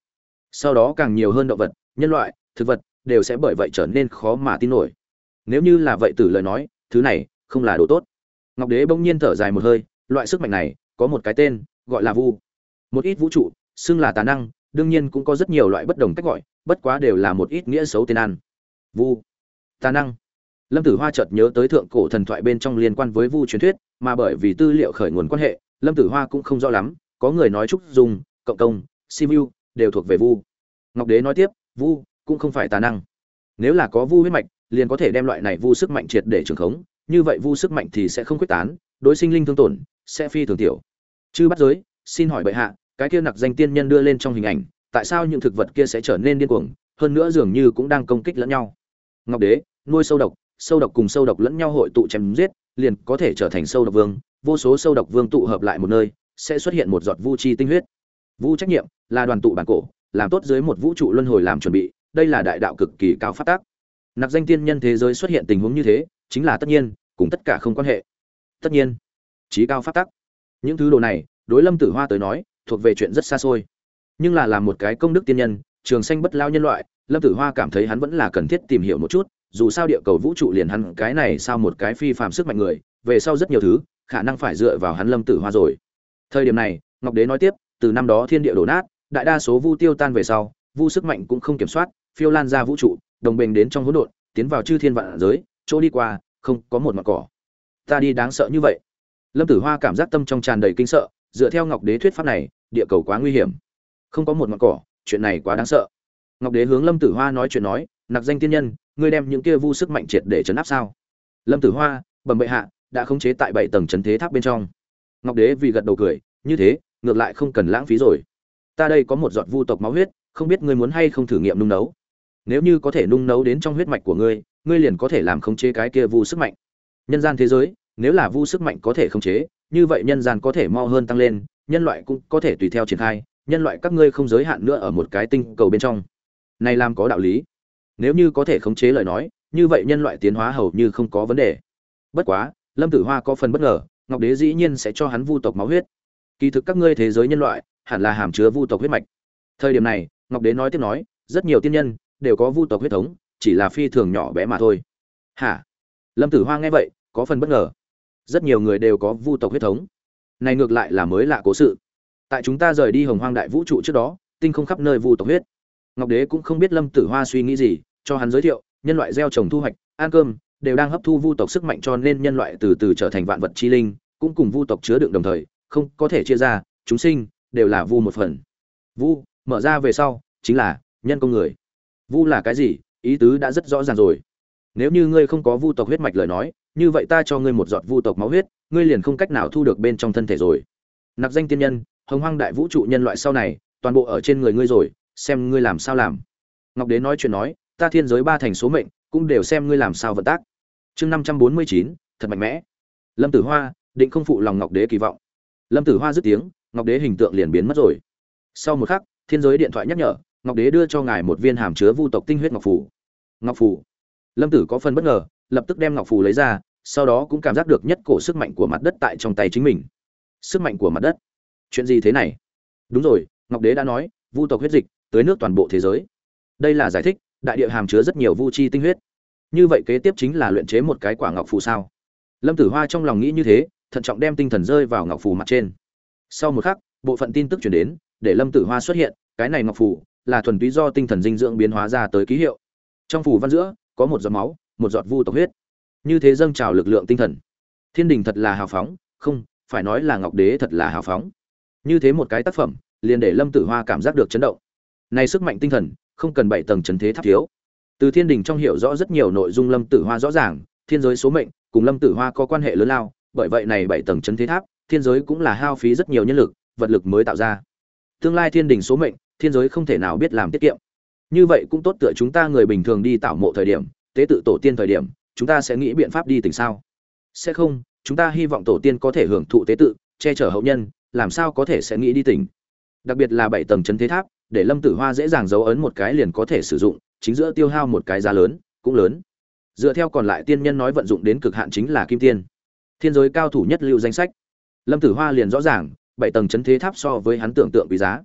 Sau đó càng nhiều hơn động vật, nhân loại, thực vật, đều sẽ bởi vậy trở nên khó mà tin nổi. Nếu như là vậy từ lời nói, thứ này, không là đồ tốt ngọc đế bỗng nhiên thở dài một hơi, loại sức mạnh này, có một cái tên, gọi là vu. Một ít vũ trụ, xưng là tà năng, đương nhiên cũng có rất nhiều loại bất đồng cách gọi, bất quá đều là một ít nghĩa xấu tên ăn. Vu. Tà năng. Lâm tử hoa chợt nhớ tới thượng cổ thần thoại bên trong liên quan với vu truyền thuyết, mà bởi vì tư liệu khởi nguồn quan hệ, lâm tử hoa cũng không rõ lắm, có người nói trúc dùng cộng công simu đều thuộc về vu. Ngọc đế nói tiếp, vu cũng không phải tà năng. Nếu là có vu huyết mạch, liền có thể đem loại này vu sức mạnh triệt để trường khống như vậy vu sức mạnh thì sẽ không quyết tán, đối sinh linh thương tổn sẽ phi thường tiểu. Chư bắt giới, xin hỏi bệ hạ, cái kia nặc danh tiên nhân đưa lên trong hình ảnh, tại sao những thực vật kia sẽ trở nên điên cuồng, hơn nữa dường như cũng đang công kích lẫn nhau? Ngọc đế, nuôi sâu độc sâu độc cùng sâu độc lẫn nhau hội tụ chém giết, liền có thể trở thành sâu độc vương, vô số sâu độc vương tụ hợp lại một nơi, sẽ xuất hiện một giọt vu chi tinh huyết. Vu trách nhiệm là đoàn tụ bản cổ, làm tốt dưới một vũ trụ luân hồi làm chuẩn bị, đây là đại đạo cực kỳ cao phát tác. Nặc danh tiên nhân thế giới xuất hiện tình huống như thế, chính là tất nhiên cùng tất cả không quan hệ. Tất nhiên, trí cao phát tắc. Những thứ đồ này, đối lâm tử hoa tới nói, thuộc về chuyện rất xa xôi. Nhưng là làm một cái công đức tiên nhân, trường sanh bất lao nhân loại, lâm tử hoa cảm thấy hắn vẫn là cần thiết tìm hiểu một chút, dù sao địa cầu vũ trụ liền hắn, cái này sao một cái phi phàm sức mạnh người, về sau rất nhiều thứ, khả năng phải dựa vào hắn lâm tử hoa rồi. Thời điểm này, ngọc đế nói tiếp, từ năm đó thiên địa đổ nát, đại đa số vu tiêu tan về sau, vu sức mạnh cũng không kiểm soát, phiêu lan ra vũ trụ, đồng bình đến trong hỗn độn, tiến vào chư thiên vạn giới, chỗ đi qua không có một mặt cỏ. Ta đi đáng sợ như vậy. Lâm tử hoa cảm giác tâm trong tràn đầy kinh sợ, dựa theo ngọc đế thuyết pháp này, địa cầu quá nguy hiểm. Không có một mặt cỏ, chuyện này quá đáng sợ. Ngọc đế hướng lâm tử hoa nói chuyện nói, nặc danh tiên nhân, ngươi đem những kia vu sức mạnh triệt để chấn áp sao? Lâm tử hoa, bẩm bệ hạ, đã khống chế tại bảy tầng chấn thế tháp bên trong. Ngọc đế vì gật đầu cười, như thế, ngược lại không cần lãng phí rồi. Ta đây có một giọt vu tộc máu huyết, không biết ngươi muốn hay không thử nghiệm nung nấu. Nếu như có thể nung nấu đến trong huyết mạch của ngươi ngươi liền có thể làm khống chế cái kia vu sức mạnh. Nhân gian thế giới, nếu là vu sức mạnh có thể khống chế, như vậy nhân gian có thể mau hơn tăng lên, nhân loại cũng có thể tùy theo triển khai, nhân loại các ngươi không giới hạn nữa ở một cái tinh cầu bên trong. Này làm có đạo lý. Nếu như có thể khống chế lời nói, như vậy nhân loại tiến hóa hầu như không có vấn đề. Bất quá, lâm tử hoa có phần bất ngờ, ngọc đế dĩ nhiên sẽ cho hắn vu tộc máu huyết. Kỳ thực các ngươi thế giới nhân loại, hẳn là hàm chứa vu tộc huyết mạch. Thời điểm này, ngọc đế nói tiếp nói, rất nhiều tiên nhân đều có vu tộc huyết thống chỉ là phi thường nhỏ bé mà thôi. Hả? Lâm tử hoa nghe vậy, có phần bất ngờ. Rất nhiều người đều có vu tộc huyết thống. Này ngược lại là mới lạ cố sự. Tại chúng ta rời đi hồng hoang đại vũ trụ trước đó, tinh không khắp nơi vu tộc huyết. Ngọc đế cũng không biết lâm tử hoa suy nghĩ gì, cho hắn giới thiệu, nhân loại gieo trồng thu hoạch, ăn cơm, đều đang hấp thu vu tộc sức mạnh cho nên nhân loại từ từ trở thành vạn vật chi linh, cũng cùng vu tộc chứa đựng đồng thời, không có thể chia ra, chúng sinh đều là vu một phần. Vu, mở ra về sau, chính là nhân công người. Vu là cái gì? Ý tứ đã rất rõ ràng rồi. Nếu như ngươi không có vu tộc huyết mạch lời nói, như vậy ta cho ngươi một giọt vu tộc máu huyết, ngươi liền không cách nào thu được bên trong thân thể rồi. Nạp danh tiên nhân, hồng hoang đại vũ trụ nhân loại sau này, toàn bộ ở trên người ngươi rồi, xem ngươi làm sao làm. Ngọc đế nói chuyện nói, ta thiên giới ba thành số mệnh, cũng đều xem ngươi làm sao vận tác. Chương năm trăm bốn mươi chín, thật mạnh mẽ. Lâm tử hoa, định không phụ lòng ngọc đế kỳ vọng. Lâm tử hoa dứt tiếng, ngọc đế hình tượng liền biến mất rồi. Sau một khắc, thiên giới điện thoại nhắc nhở ngọc đế đưa cho ngài một viên hàm chứa vu tộc tinh huyết ngọc phủ ngọc phủ lâm tử có phần bất ngờ, lập tức đem ngọc phủ lấy ra, sau đó cũng cảm giác được nhất cổ sức mạnh của mặt đất tại trong tay chính mình. Sức mạnh của mặt đất? Chuyện gì thế này? Đúng rồi, ngọc đế đã nói, vu tộc huyết dịch tới nước toàn bộ thế giới. Đây là giải thích, đại địa hàm chứa rất nhiều vu chi tinh huyết. Như vậy kế tiếp chính là luyện chế một cái quả ngọc phù sao? Lâm tử hoa trong lòng nghĩ như thế, thận trọng đem tinh thần rơi vào ngọc phù mặt trên. Sau một khắc, bộ phận tin tức chuyển đến, để lâm tử hoa xuất hiện, cái này ngọc phù là thuần túy do tinh thần dinh dưỡng biến hóa ra tới ký hiệu. Trong phủ văn giữa, có một giọt máu, một giọt vu tộc huyết. Như thế dâng trào lực lượng tinh thần. Thiên đình thật là hào phóng, không, phải nói là ngọc đế thật là hào phóng. Như thế một cái tác phẩm, liền để lâm tử hoa cảm giác được chấn động. Này sức mạnh tinh thần, không cần bảy tầng chấn thế tháp thiếu. Từ thiên đình trong hiểu rõ rất nhiều nội dung lâm tử hoa rõ ràng, thiên giới số mệnh, cùng lâm tử hoa có quan hệ lớn lao, bởi vậy này bảy tầng chấn thế tháp, thiên giới cũng là hao phí rất nhiều nhân lực, vật lực mới tạo ra. Tương lai thiên đình số mệnh thiên giới không thể nào biết làm tiết kiệm. Như vậy cũng tốt tựa chúng ta người bình thường đi tạo mộ thời điểm, tế tự tổ tiên thời điểm, chúng ta sẽ nghĩ biện pháp đi tỉnh sao? Sẽ không, chúng ta hy vọng tổ tiên có thể hưởng thụ tế tự, che chở hậu nhân, làm sao có thể sẽ nghĩ đi tỉnh? Đặc biệt là bảy tầng chấn thế tháp, để lâm tử hoa dễ dàng dấu ấn một cái liền có thể sử dụng, chính giữa tiêu hao một cái giá lớn, cũng lớn. Dựa theo còn lại tiên nhân nói vận dụng đến cực hạn chính là kim tiên. Thiên giới cao thủ nhất lưu danh sách. Lâm tử hoa liền rõ ràng, bảy tầng chấn thế tháp so với hắn tưởng tượng quý giá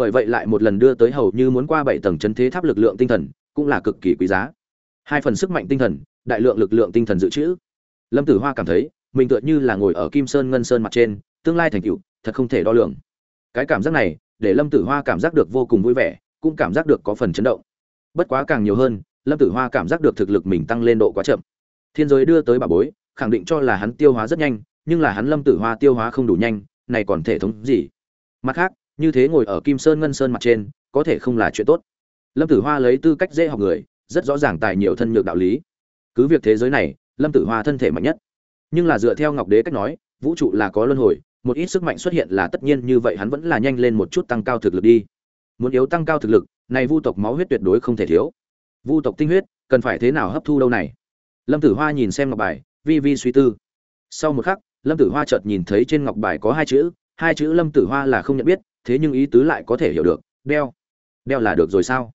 bởi vậy lại một lần đưa tới hầu như muốn qua bảy tầng chấn thế tháp lực lượng tinh thần, cũng là cực kỳ quý giá. Hai phần sức mạnh tinh thần, đại lượng lực lượng tinh thần dự trữ. Lâm tử hoa cảm thấy, mình tựa như là ngồi ở kim sơn ngân sơn mặt trên, tương lai thành tựu, thật không thể đo lường. Cái cảm giác này, để lâm tử hoa cảm giác được vô cùng vui vẻ, cũng cảm giác được có phần chấn động. Bất quá càng nhiều hơn, lâm tử hoa cảm giác được thực lực mình tăng lên độ quá chậm. Thiên giới đưa tới bà bối, khẳng định cho là hắn tiêu hóa rất nhanh, nhưng là hắn lâm tử hoa tiêu hóa không đủ nhanh, này còn thể thống gì? Mặt khác như thế ngồi ở kim sơn ngân sơn mặt trên, có thể không là chuyện tốt. Lâm tử hoa lấy tư cách dễ học người, rất rõ ràng tài nhiều thân nhược đạo lý. Cứ việc thế giới này, lâm tử hoa thân thể mạnh nhất. Nhưng là dựa theo ngọc đế cách nói, vũ trụ là có luân hồi, một ít sức mạnh xuất hiện là tất nhiên như vậy hắn vẫn là nhanh lên một chút tăng cao thực lực đi. Muốn yếu tăng cao thực lực, này vu tộc máu huyết tuyệt đối không thể thiếu. Vu tộc tinh huyết, cần phải thế nào hấp thu đâu này? Lâm tử hoa nhìn xem ngọc bài, vi vi suy tư. Sau một khắc, lâm tử hoa chợt nhìn thấy trên ngọc bài có hai chữ hai chữ lâm tử hoa là không nhận biết thế nhưng ý tứ lại có thể hiểu được, đeo đeo là được rồi sao?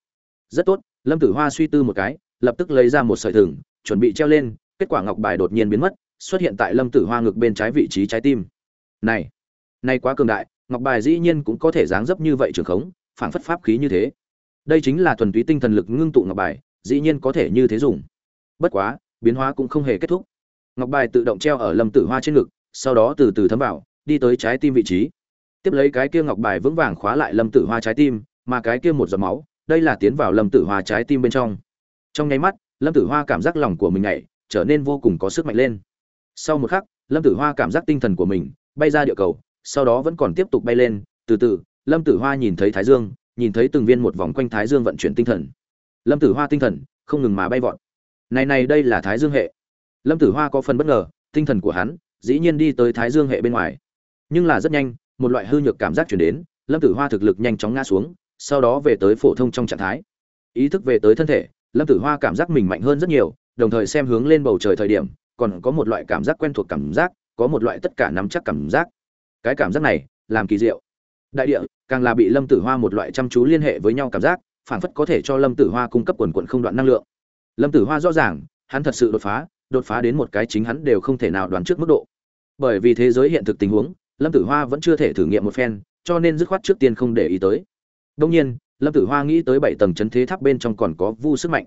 Rất tốt, lâm tử hoa suy tư một cái, lập tức lấy ra một sợi thừng, chuẩn bị treo lên, kết quả ngọc bài đột nhiên biến mất, xuất hiện tại lâm tử hoa ngực bên trái vị trí trái tim. Này này quá cường đại, ngọc bài dĩ nhiên cũng có thể dáng dấp như vậy trường khống, phảng phất pháp khí như thế. Đây chính là thuần túy tinh thần lực ngưng tụ ngọc bài, dĩ nhiên có thể như thế dùng. Bất quá, biến hóa cũng không hề kết thúc. Ngọc bài tự động treo ở lâm tử hoa trên ngực, sau đó từ từ thấm vào, đi tới trái tim vị trí tiếp lấy cái kia ngọc bài vững vàng khóa lại lâm tử hoa trái tim, mà cái kia một giọt máu, đây là tiến vào lâm tử hoa trái tim bên trong. Trong nháy mắt, lâm tử hoa cảm giác lòng của mình nhảy, trở nên vô cùng có sức mạnh lên. Sau một khắc, lâm tử hoa cảm giác tinh thần của mình bay ra địa cầu, sau đó vẫn còn tiếp tục bay lên. Từ từ, lâm tử hoa nhìn thấy thái dương, nhìn thấy từng viên một vòng quanh thái dương vận chuyển tinh thần. Lâm tử hoa tinh thần không ngừng mà bay vọt. Này này, đây là thái dương hệ. Lâm tử hoa có phần bất ngờ, tinh thần của hắn dĩ nhiên đi tới thái dương hệ bên ngoài. Nhưng là rất nhanh một loại hư nhược cảm giác chuyển đến, lâm tử hoa thực lực nhanh chóng ngã xuống, sau đó về tới phổ thông trong trạng thái. Ý thức về tới thân thể, lâm tử hoa cảm giác mình mạnh hơn rất nhiều, đồng thời xem hướng lên bầu trời thời điểm, còn có một loại cảm giác quen thuộc cảm giác, có một loại tất cả nắm chắc cảm giác. Cái cảm giác này, làm kỳ diệu. Đại địa, càng là bị lâm tử hoa một loại chăm chú liên hệ với nhau cảm giác, phản phất có thể cho lâm tử hoa cung cấp quần quận không đoạn năng lượng. Lâm tử hoa rõ ràng, hắn thật sự đột phá đột phá đến một cái chính hắn đều không thể nào đoán trước mức độ. Bởi vì thế giới hiện thực tình huống lâm tử hoa vẫn chưa thể thử nghiệm một phen, cho nên dứt khoát trước tiên không để ý tới. Đông nhiên, lâm tử hoa nghĩ tới bảy tầng chấn thế tháp bên trong còn có vu sức mạnh.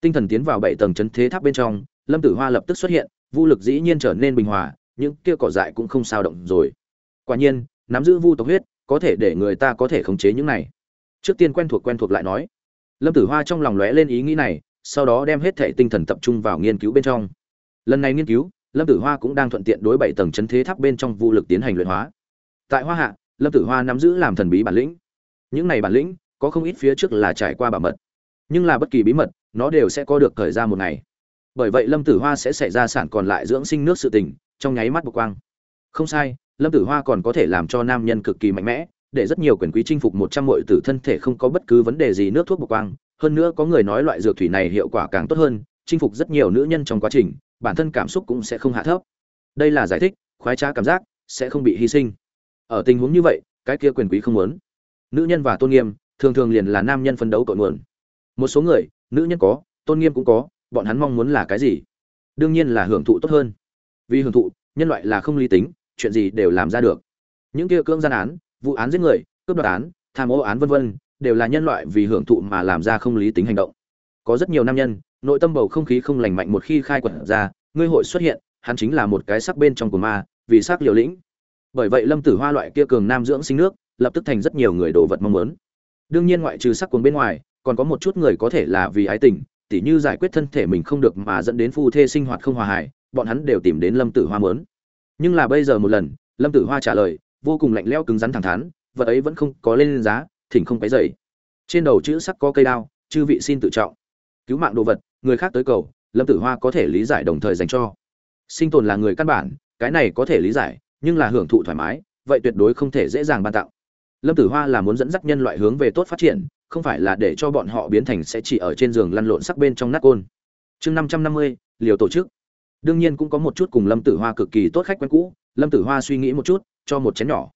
Tinh thần tiến vào bảy tầng chấn thế tháp bên trong, lâm tử hoa lập tức xuất hiện vu lực dĩ nhiên trở nên bình hòa, những kia cỏ dại cũng không sao động rồi. Quả nhiên, nắm giữ vu tộc huyết, có thể để người ta có thể khống chế những này. Trước tiên quen thuộc quen thuộc lại nói. Lâm tử hoa trong lòng lóe lên ý nghĩ này, sau đó đem hết thệ tinh thần tập trung vào nghiên cứu bên trong. Lần này nghiên cứu lâm tử hoa cũng đang thuận tiện đối bảy tầng chấn thế tháp bên trong vu lực tiến hành luyện hóa. Tại hoa hạ, lâm tử hoa nắm giữ làm thần bí bản lĩnh. Những này bản lĩnh, có không ít phía trước là trải qua bảo mật. Nhưng là bất kỳ bí mật, nó đều sẽ có được thời ra một ngày. Bởi vậy lâm tử hoa sẽ xảy ra sản còn lại dưỡng sinh nước sự tình, trong nháy mắt bộc quang. Không sai, lâm tử hoa còn có thể làm cho nam nhân cực kỳ mạnh mẽ, để rất nhiều quyền quý chinh phục một trăm muội tử thân thể không có bất cứ vấn đề gì nước thuốc bộc quang. Hơn nữa có người nói loại dược thủy này hiệu quả càng tốt hơn, chinh phục rất nhiều nữ nhân trong quá trình bản thân cảm xúc cũng sẽ không hạ thấp. Đây là giải thích, khoái trá cảm giác sẽ không bị hy sinh. Ở tình huống như vậy, cái kia quyền quý không muốn. Nữ nhân và tôn nghiêm, thường thường liền là nam nhân phấn đấu cội nguồn. Một số người, nữ nhân có, tôn nghiêm cũng có, bọn hắn mong muốn là cái gì? Đương nhiên là hưởng thụ tốt hơn. Vì hưởng thụ, nhân loại là không lý tính, chuyện gì đều làm ra được. Những kia cưỡng gian án, vụ án giết người, cướp đoạt án, tham ô án vân vân, đều là nhân loại vì hưởng thụ mà làm ra không lý tính hành động. Có rất nhiều nam nhân nội tâm bầu không khí không lành mạnh một khi khai quật ra, ngươi hội xuất hiện, hắn chính là một cái sắc bên trong của ma, vì sắc liều lĩnh. Bởi vậy lâm tử hoa loại kia cường nam dưỡng sinh nước, lập tức thành rất nhiều người đồ vật mong muốn. Đương nhiên ngoại trừ sắc cuồng bên ngoài, còn có một chút người có thể là vì ái tình, tỉ như giải quyết thân thể mình không được mà dẫn đến phu thê sinh hoạt không hòa hài, bọn hắn đều tìm đến lâm tử hoa mớn nhưng là bây giờ một lần, lâm tử hoa trả lời, vô cùng lạnh lẽo cứng rắn thẳng thắn, vật ấy vẫn không có lên giá, thỉnh không cái dậy trên đầu chữ sắc có cây đao, chư vị xin tự trọng. Cứu mạng đồ vật người khác tới cầu, lâm tử hoa có thể lý giải đồng thời dành cho. Sinh tồn là người căn bản, cái này có thể lý giải, nhưng là hưởng thụ thoải mái, vậy tuyệt đối không thể dễ dàng ban tặng. Lâm tử hoa là muốn dẫn dắt nhân loại hướng về tốt phát triển, không phải là để cho bọn họ biến thành sẽ chỉ ở trên giường lăn lộn sắc bên trong nát côn. Chương năm trăm năm mươi, liều tổ chức. Đương nhiên cũng có một chút cùng lâm tử hoa cực kỳ tốt khách quen cũ, lâm tử hoa suy nghĩ một chút, cho một chén nhỏ.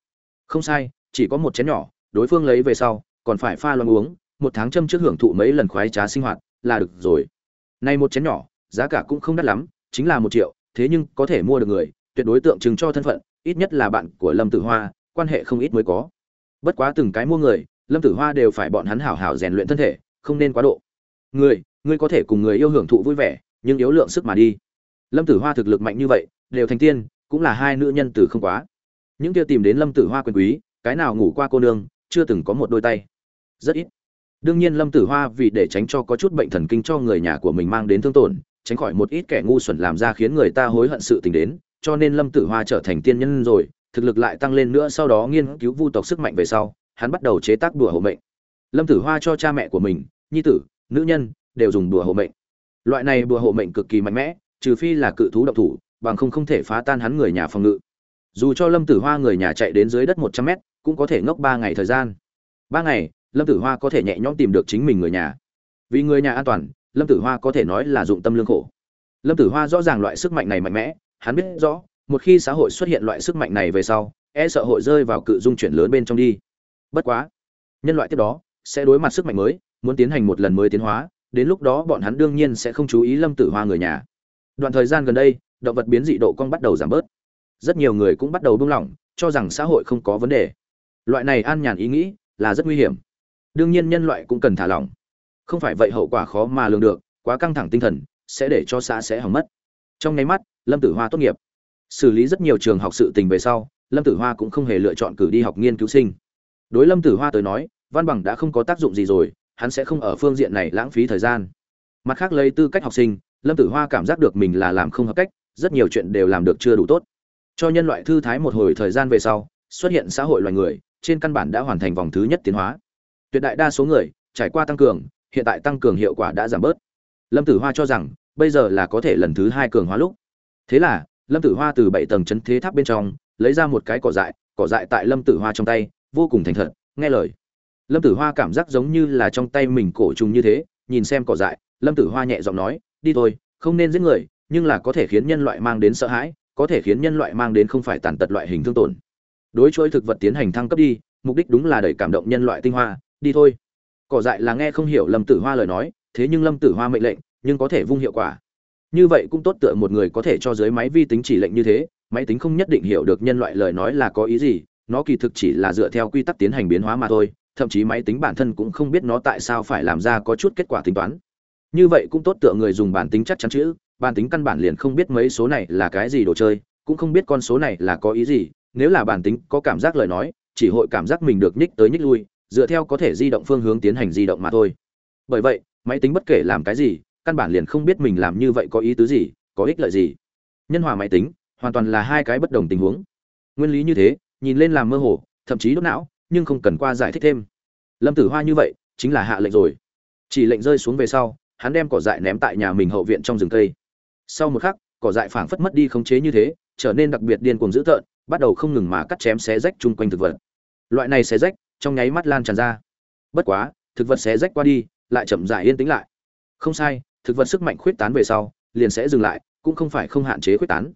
Không sai, chỉ có một chén nhỏ, đối phương lấy về sau, còn phải pha loang uống, một tháng châm trước hưởng thụ mấy lần khoái trá sinh hoạt, là được rồi này một chén nhỏ, giá cả cũng không đắt lắm, chính là một triệu, thế nhưng có thể mua được người, tuyệt đối tượng trưng cho thân phận, ít nhất là bạn của lâm tử hoa, quan hệ không ít mới có. Bất quá từng cái mua người, lâm tử hoa đều phải bọn hắn hảo hảo rèn luyện thân thể, không nên quá độ. Người ngươi có thể cùng người yêu hưởng thụ vui vẻ, nhưng yếu lượng sức mà đi. Lâm tử hoa thực lực mạnh như vậy, đều thành tiên, cũng là hai nữ nhân tử không quá. Những kia tìm đến lâm tử hoa quyền quý, cái nào ngủ qua cô nương, chưa từng có một đôi tay. Rất ít đương nhiên lâm tử hoa vì để tránh cho có chút bệnh thần kinh cho người nhà của mình mang đến thương tổn, tránh khỏi một ít kẻ ngu xuẩn làm ra khiến người ta hối hận sự tình đến, cho nên lâm tử hoa trở thành tiên nhân rồi, thực lực lại tăng lên nữa, sau đó nghiên cứu vu tộc sức mạnh về sau, hắn bắt đầu chế tác đùa hộ mệnh. Lâm tử hoa cho cha mẹ của mình, nhi tử, nữ nhân, đều dùng đùa hộ mệnh. Loại này đùa hộ mệnh cực kỳ mạnh mẽ, trừ phi là cự thú độc thủ, bằng không không thể phá tan hắn người nhà phòng ngự. Dù cho lâm tử hoa người nhà chạy đến dưới đất một trăm mét, cũng có thể ngốc ba ngày thời gian. Ba ngày lâm tử hoa có thể nhẹ nhõm tìm được chính mình người nhà. Vì người nhà an toàn, lâm tử hoa có thể nói là dụng tâm lương khổ. Lâm tử hoa rõ ràng loại sức mạnh này mạnh mẽ, hắn biết rõ, một khi xã hội xuất hiện loại sức mạnh này về sau e sợ hội rơi vào cự dung chuyển lớn bên trong đi. Bất quá, nhân loại tiếp đó sẽ đối mặt sức mạnh mới, muốn tiến hành một lần mới tiến hóa, đến lúc đó bọn hắn đương nhiên sẽ không chú ý lâm tử hoa người nhà. Đoạn thời gian gần đây, động vật biến dị độ cong bắt đầu giảm bớt. Rất nhiều người cũng bắt đầu buông lỏng, cho rằng xã hội không có vấn đề. Loại này an nhàn ý nghĩ là rất nguy hiểm đương nhiên nhân loại cũng cần thả lỏng. Không phải vậy hậu quả khó mà lường được, quá căng thẳng tinh thần, sẽ để cho xã sẽ hỏng mất. Trong nháy mắt, lâm tử hoa tốt nghiệp. Xử lý rất nhiều trường học sự tình về sau, lâm tử hoa cũng không hề lựa chọn cử đi học nghiên cứu sinh. Đối lâm tử hoa tới nói, văn bằng đã không có tác dụng gì rồi, hắn sẽ không ở phương diện này lãng phí thời gian. Mặt khác lấy tư cách học sinh, lâm tử hoa cảm giác được mình là làm không hợp cách, rất nhiều chuyện đều làm được chưa đủ tốt. Cho nhân loại thư thái một hồi thời gian về sau, xuất hiện xã hội loài người, trên căn bản đã hoàn thành vòng thứ nhất tiến hóa tuyệt đại đa số người trải qua tăng cường, hiện tại tăng cường hiệu quả đã giảm bớt. Lâm tử hoa cho rằng, bây giờ là có thể lần thứ hai cường hóa lúc. Thế là, lâm tử hoa từ bảy tầng chấn thế tháp bên trong, lấy ra một cái cỏ dại cỏ dại tại lâm tử hoa trong tay, vô cùng thành thật, nghe lời. Lâm tử hoa cảm giác giống như là trong tay mình cổ trùng như thế, nhìn xem cỏ dại, lâm tử hoa nhẹ giọng nói, đi thôi, không nên giết người, nhưng là có thể khiến nhân loại mang đến sợ hãi, có thể khiến nhân loại mang đến không phải tàn tật loại hình thương tổn. Đối chuỗi thực vật tiến hành thăng cấp đi, mục đích đúng là đẩy cảm động nhân loại tinh hoa đi thôi. Cỏ dại là nghe không hiểu lâm tử hoa lời nói, thế nhưng lâm tử hoa mệnh lệnh, nhưng có thể vung hiệu quả. Như vậy cũng tốt tựa một người có thể cho dưới máy vi tính chỉ lệnh như thế, máy tính không nhất định hiểu được nhân loại lời nói là có ý gì, nó kỳ thực chỉ là dựa theo quy tắc tiến hành biến hóa mà thôi, thậm chí máy tính bản thân cũng không biết nó tại sao phải làm ra có chút kết quả tính toán. Như vậy cũng tốt tựa người dùng bản tính chắc chắn chữ bản tính căn bản liền không biết mấy số này là cái gì đồ chơi, cũng không biết con số này là có ý gì, nếu là bản tính có cảm giác lời nói, chỉ hội cảm giác mình được nhích tới nhích lui dựa theo có thể di động phương hướng tiến hành di động mà thôi. Bởi vậy, máy tính bất kể làm cái gì, căn bản liền không biết mình làm như vậy có ý tứ gì, có ích lợi gì. Nhân hòa máy tính, hoàn toàn là hai cái bất đồng tình huống. Nguyên lý như thế, nhìn lên làm mơ hồ, thậm chí đốt não, nhưng không cần qua giải thích thêm. Lâm tử hoa như vậy, chính là hạ lệnh rồi. Chỉ lệnh rơi xuống về sau, hắn đem cỏ dại ném tại nhà mình hậu viện trong rừng cây. Sau một khắc, cỏ dại phảng phất mất đi khống chế như thế, trở nên đặc biệt điên cuồng dữ tợn, bắt đầu không ngừng mà cắt chém xé rách chung quanh thực vật. Loại này xé rách trong nháy mắt lan tràn ra. Bất quá, thực vật xé rách qua đi, lại chậm rãi yên tĩnh lại. Không sai, thực vật sức mạnh khuyết tán về sau, liền sẽ dừng lại, cũng không phải không hạn chế khuyết tán.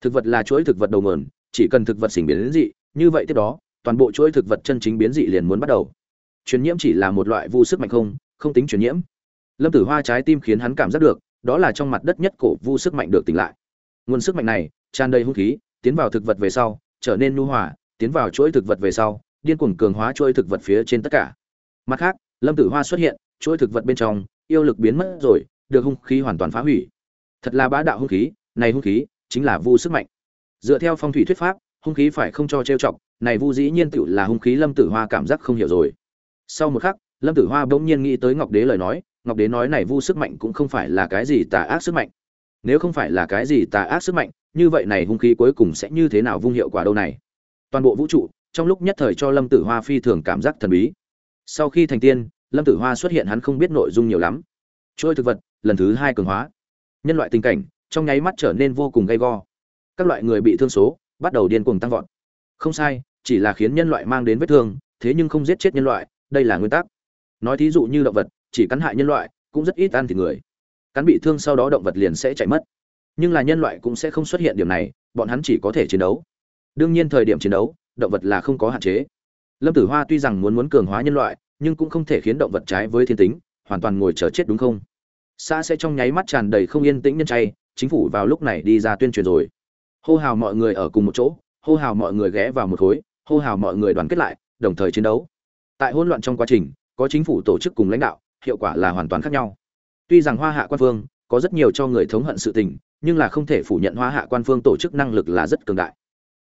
Thực vật là chuỗi thực vật đầu nguồn, chỉ cần thực vật sinh biến dị, như vậy tiếp đó, toàn bộ chuỗi thực vật chân chính biến dị liền muốn bắt đầu. Truyền nhiễm chỉ là một loại vu sức mạnh không không tính truyền nhiễm. Lâm tử hoa trái tim khiến hắn cảm giác được, đó là trong mặt đất nhất cổ vu sức mạnh được tỉnh lại. Nguồn sức mạnh này, tràn đầy hung khí, tiến vào thực vật về sau, trở nên nhu hòa, tiến vào chuỗi thực vật về sau điên cuồng cường hóa chuỗi thực vật phía trên tất cả. Mặt khác, lâm tử hoa xuất hiện, chuỗi thực vật bên trong, yêu lực biến mất rồi, được hung khí hoàn toàn phá hủy. Thật là bá đạo hung khí, này hung khí chính là vu sức mạnh. Dựa theo phong thủy thuyết pháp, hung khí phải không cho trêu chọc, này vu dĩ nhiên tựu là hung khí lâm tử hoa cảm giác không hiểu rồi. Sau một khắc, lâm tử hoa bỗng nhiên nghĩ tới ngọc đế lời nói, ngọc đế nói này vu sức mạnh cũng không phải là cái gì tà ác sức mạnh. Nếu không phải là cái gì tà ác sức mạnh, như vậy này hung khí cuối cùng sẽ như thế nào vung hiệu quả đâu này? Toàn bộ vũ trụ trong lúc nhất thời cho lâm tử hoa phi thường cảm giác thần bí. Sau khi thành tiên, lâm tử hoa xuất hiện hắn không biết nội dung nhiều lắm. Trôi thực vật, lần thứ hai cường hóa. Nhân loại tình cảnh, trong nháy mắt trở nên vô cùng gay go. Các loại người bị thương số, bắt đầu điên cuồng tăng vọt. Không sai, chỉ là khiến nhân loại mang đến vết thương, thế nhưng không giết chết nhân loại, đây là nguyên tắc. Nói thí dụ như động vật, chỉ cắn hại nhân loại, cũng rất ít ăn thịt người. Cắn bị thương sau đó động vật liền sẽ chạy mất. Nhưng là nhân loại cũng sẽ không xuất hiện điểm này, bọn hắn chỉ có thể chiến đấu. Đương nhiên thời điểm chiến đấu động vật là không có hạn chế. Lâm tử hoa tuy rằng muốn muốn cường hóa nhân loại, nhưng cũng không thể khiến động vật trái với thiên tính, hoàn toàn ngồi chờ chết đúng không? Xã sẽ trong nháy mắt tràn đầy không yên tĩnh nhân chay, chính phủ vào lúc này đi ra tuyên truyền rồi. Hô hào mọi người ở cùng một chỗ, hô hào mọi người ghé vào một khối, hô hào mọi người đoàn kết lại, đồng thời chiến đấu. Tại hỗn loạn trong quá trình, có chính phủ tổ chức cùng lãnh đạo, hiệu quả là hoàn toàn khác nhau. Tuy rằng hoa hạ quan phương có rất nhiều cho người thống hận sự tình, nhưng là không thể phủ nhận hoa hạ quan phương tổ chức năng lực là rất cường đại.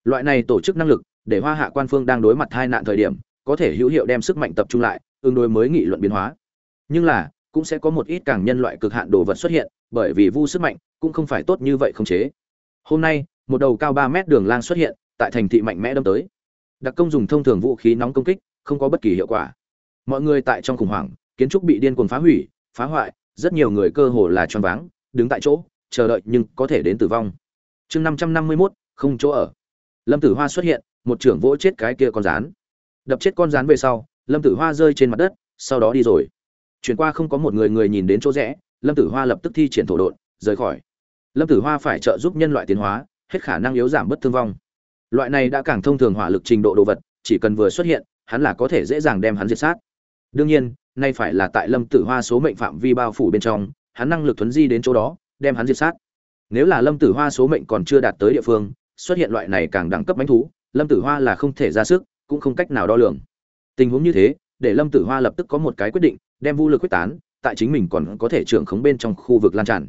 Loại này tổ chức năng lực để hoa hạ quan phương đang đối mặt hai nạn thời điểm, có thể hữu hiệu đem sức mạnh tập trung lại, ứng đối mới nghị luận biến hóa. Nhưng là, cũng sẽ có một ít càng nhân loại cực hạn đồ vật xuất hiện, bởi vì vu sức mạnh cũng không phải tốt như vậy không chế. Hôm nay, một đầu cao ba mét đường lang xuất hiện, tại thành thị mạnh mẽ đâm tới. Đặc công dùng thông thường vũ khí nóng công kích, không có bất kỳ hiệu quả. Mọi người tại trong khủng hoảng, kiến trúc bị điên cuồng phá hủy, phá hoại, rất nhiều người cơ hồ là choáng váng, đứng tại chỗ, chờ đợi nhưng có thể đến tử vong. Chương năm trăm năm mươi mốt, không chỗ ở. Lâm tử hoa xuất hiện một trưởng vỗ chết cái kia con rán. Đập chết con rán về sau lâm tử hoa rơi trên mặt đất sau đó đi rồi. Chuyển qua không có một người người nhìn đến chỗ rẽ lâm tử hoa lập tức thi triển thổ đột, rời khỏi. Lâm tử hoa phải trợ giúp nhân loại tiến hóa hết khả năng yếu giảm bất thương vong. Loại này đã càng thông thường hỏa lực trình độ đồ vật chỉ cần vừa xuất hiện hắn là có thể dễ dàng đem hắn diệt sát. Đương nhiên nay phải là tại lâm tử hoa số mệnh phạm vi bao phủ bên trong hắn năng lực thuấn di đến chỗ đó đem hắn diệt sát. Nếu là lâm tử hoa số mệnh còn chưa đạt tới địa phương xuất hiện loại này càng đẳng cấp bánh thú lâm tử hoa là không thể ra sức, cũng không cách nào đo lường. Tình huống như thế, để lâm tử hoa lập tức có một cái quyết định, đem vũ lực quyết tán, tại chính mình còn có thể trưởng khống bên trong khu vực lan tràn.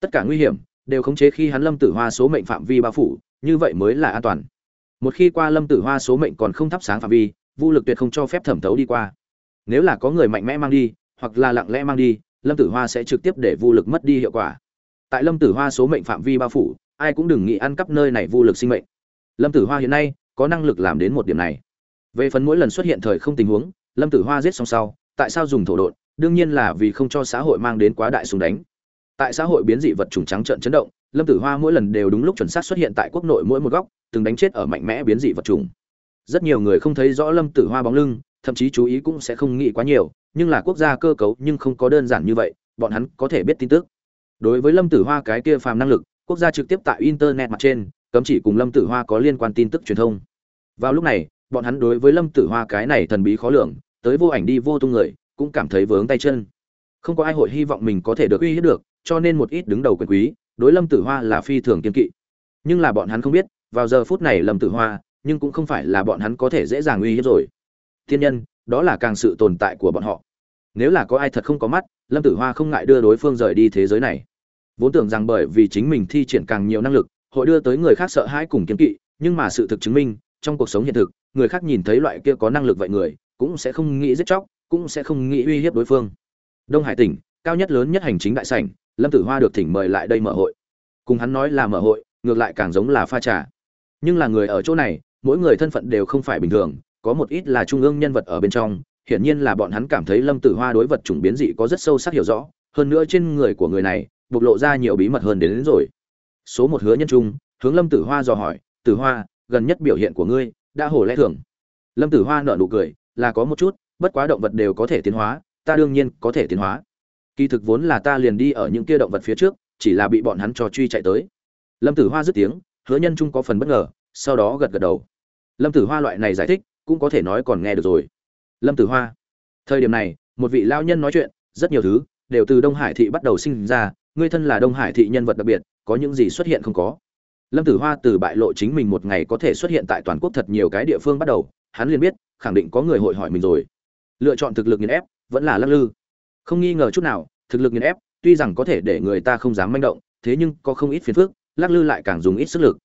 Tất cả nguy hiểm, đều khống chế khi hắn lâm tử hoa số mệnh phạm vi bao phủ, như vậy mới là an toàn. Một khi qua lâm tử hoa số mệnh còn không thắp sáng phạm vi, vũ lực tuyệt không cho phép thẩm thấu đi qua. Nếu là có người mạnh mẽ mang đi, hoặc là lặng lẽ mang đi, lâm tử hoa sẽ trực tiếp để vũ lực mất đi hiệu quả. Tại lâm tử hoa số mệnh phạm vi bao phủ, ai cũng đừng nghĩ ăn cắp nơi này vũ lực sinh mệnh. Lâm tử hoa hiện nay có năng lực làm đến một điểm này. Về phần mỗi lần xuất hiện thời không tình huống, lâm tử hoa giết xong sau, tại sao dùng thổ độn? Đương nhiên là vì không cho xã hội mang đến quá đại súng đánh. Tại xã hội biến dị vật trùng trắng trợn chấn động, lâm tử hoa mỗi lần đều đúng lúc chuẩn xác xuất hiện tại quốc nội mỗi một góc, từng đánh chết ở mạnh mẽ biến dị vật trùng. Rất nhiều người không thấy rõ lâm tử hoa bóng lưng, thậm chí chú ý cũng sẽ không nghĩ quá nhiều, nhưng là quốc gia cơ cấu nhưng không có đơn giản như vậy, bọn hắn có thể biết tin tức. Đối với lâm tử hoa cái kia phàm năng lực, quốc gia trực tiếp tại internet mặt trên, cấm chỉ cùng lâm tử hoa có liên quan tin tức truyền thông vào lúc này, bọn hắn đối với lâm tử hoa cái này thần bí khó lường, tới vô ảnh đi vô tung người, cũng cảm thấy vướng tay chân. Không có ai hội hy vọng mình có thể được uy hiếp được, cho nên một ít đứng đầu quyền quý, đối lâm tử hoa là phi thường kiên kỵ. Nhưng là bọn hắn không biết, vào giờ phút này lâm tử hoa, nhưng cũng không phải là bọn hắn có thể dễ dàng uy hiếp rồi. Thiên nhân, đó là càng sự tồn tại của bọn họ. Nếu là có ai thật không có mắt, lâm tử hoa không ngại đưa đối phương rời đi thế giới này. Vốn tưởng rằng bởi vì chính mình thi triển càng nhiều năng lực, hội đưa tới người khác sợ hãi cùng kiên kỵ, nhưng mà sự thực chứng minh trong cuộc sống hiện thực người khác nhìn thấy loại kia có năng lực vậy người cũng sẽ không nghĩ giết chóc cũng sẽ không nghĩ uy hiếp đối phương. Đông hải tỉnh cao nhất lớn nhất hành chính đại sảnh lâm tử hoa được thỉnh mời lại đây mở hội. Cùng hắn nói là mở hội ngược lại càng giống là pha trà. Nhưng là người ở chỗ này mỗi người thân phận đều không phải bình thường có một ít là trung ương nhân vật ở bên trong hiển nhiên là bọn hắn cảm thấy lâm tử hoa đối vật chủng biến dị có rất sâu sắc hiểu rõ hơn nữa trên người của người này bộc lộ ra nhiều bí mật hơn đến, đến rồi. Số một hứa nhân trung hướng lâm tử hoa dò hỏi tử hoa gần nhất biểu hiện của ngươi, đã hổ lẽ thường. Lâm tử hoa nở nụ cười, là có một chút, bất quá động vật đều có thể tiến hóa, ta đương nhiên có thể tiến hóa. Kỳ thực vốn là ta liền đi ở những kia động vật phía trước, chỉ là bị bọn hắn cho truy chạy tới. Lâm tử hoa dứt tiếng, hứa nhân trung có phần bất ngờ, sau đó gật gật đầu. Lâm tử hoa loại này giải thích, cũng có thể nói còn nghe được rồi. Lâm tử hoa, thời điểm này, một vị lao nhân nói chuyện, rất nhiều thứ, đều từ đông hải thị bắt đầu sinh ra, ngươi thân là đông hải thị nhân vật đặc biệt, có những gì xuất hiện không có? Lâm tử hoa từ bại lộ chính mình một ngày có thể xuất hiện tại toàn quốc thật nhiều cái địa phương bắt đầu, hắn liền biết, khẳng định có người hội hỏi mình rồi. Lựa chọn thực lực nghiền ép, vẫn là lắc lư. Không nghi ngờ chút nào, thực lực nghiền ép, tuy rằng có thể để người ta không dám manh động, thế nhưng có không ít phiền phức, lắc lư lại càng dùng ít sức lực.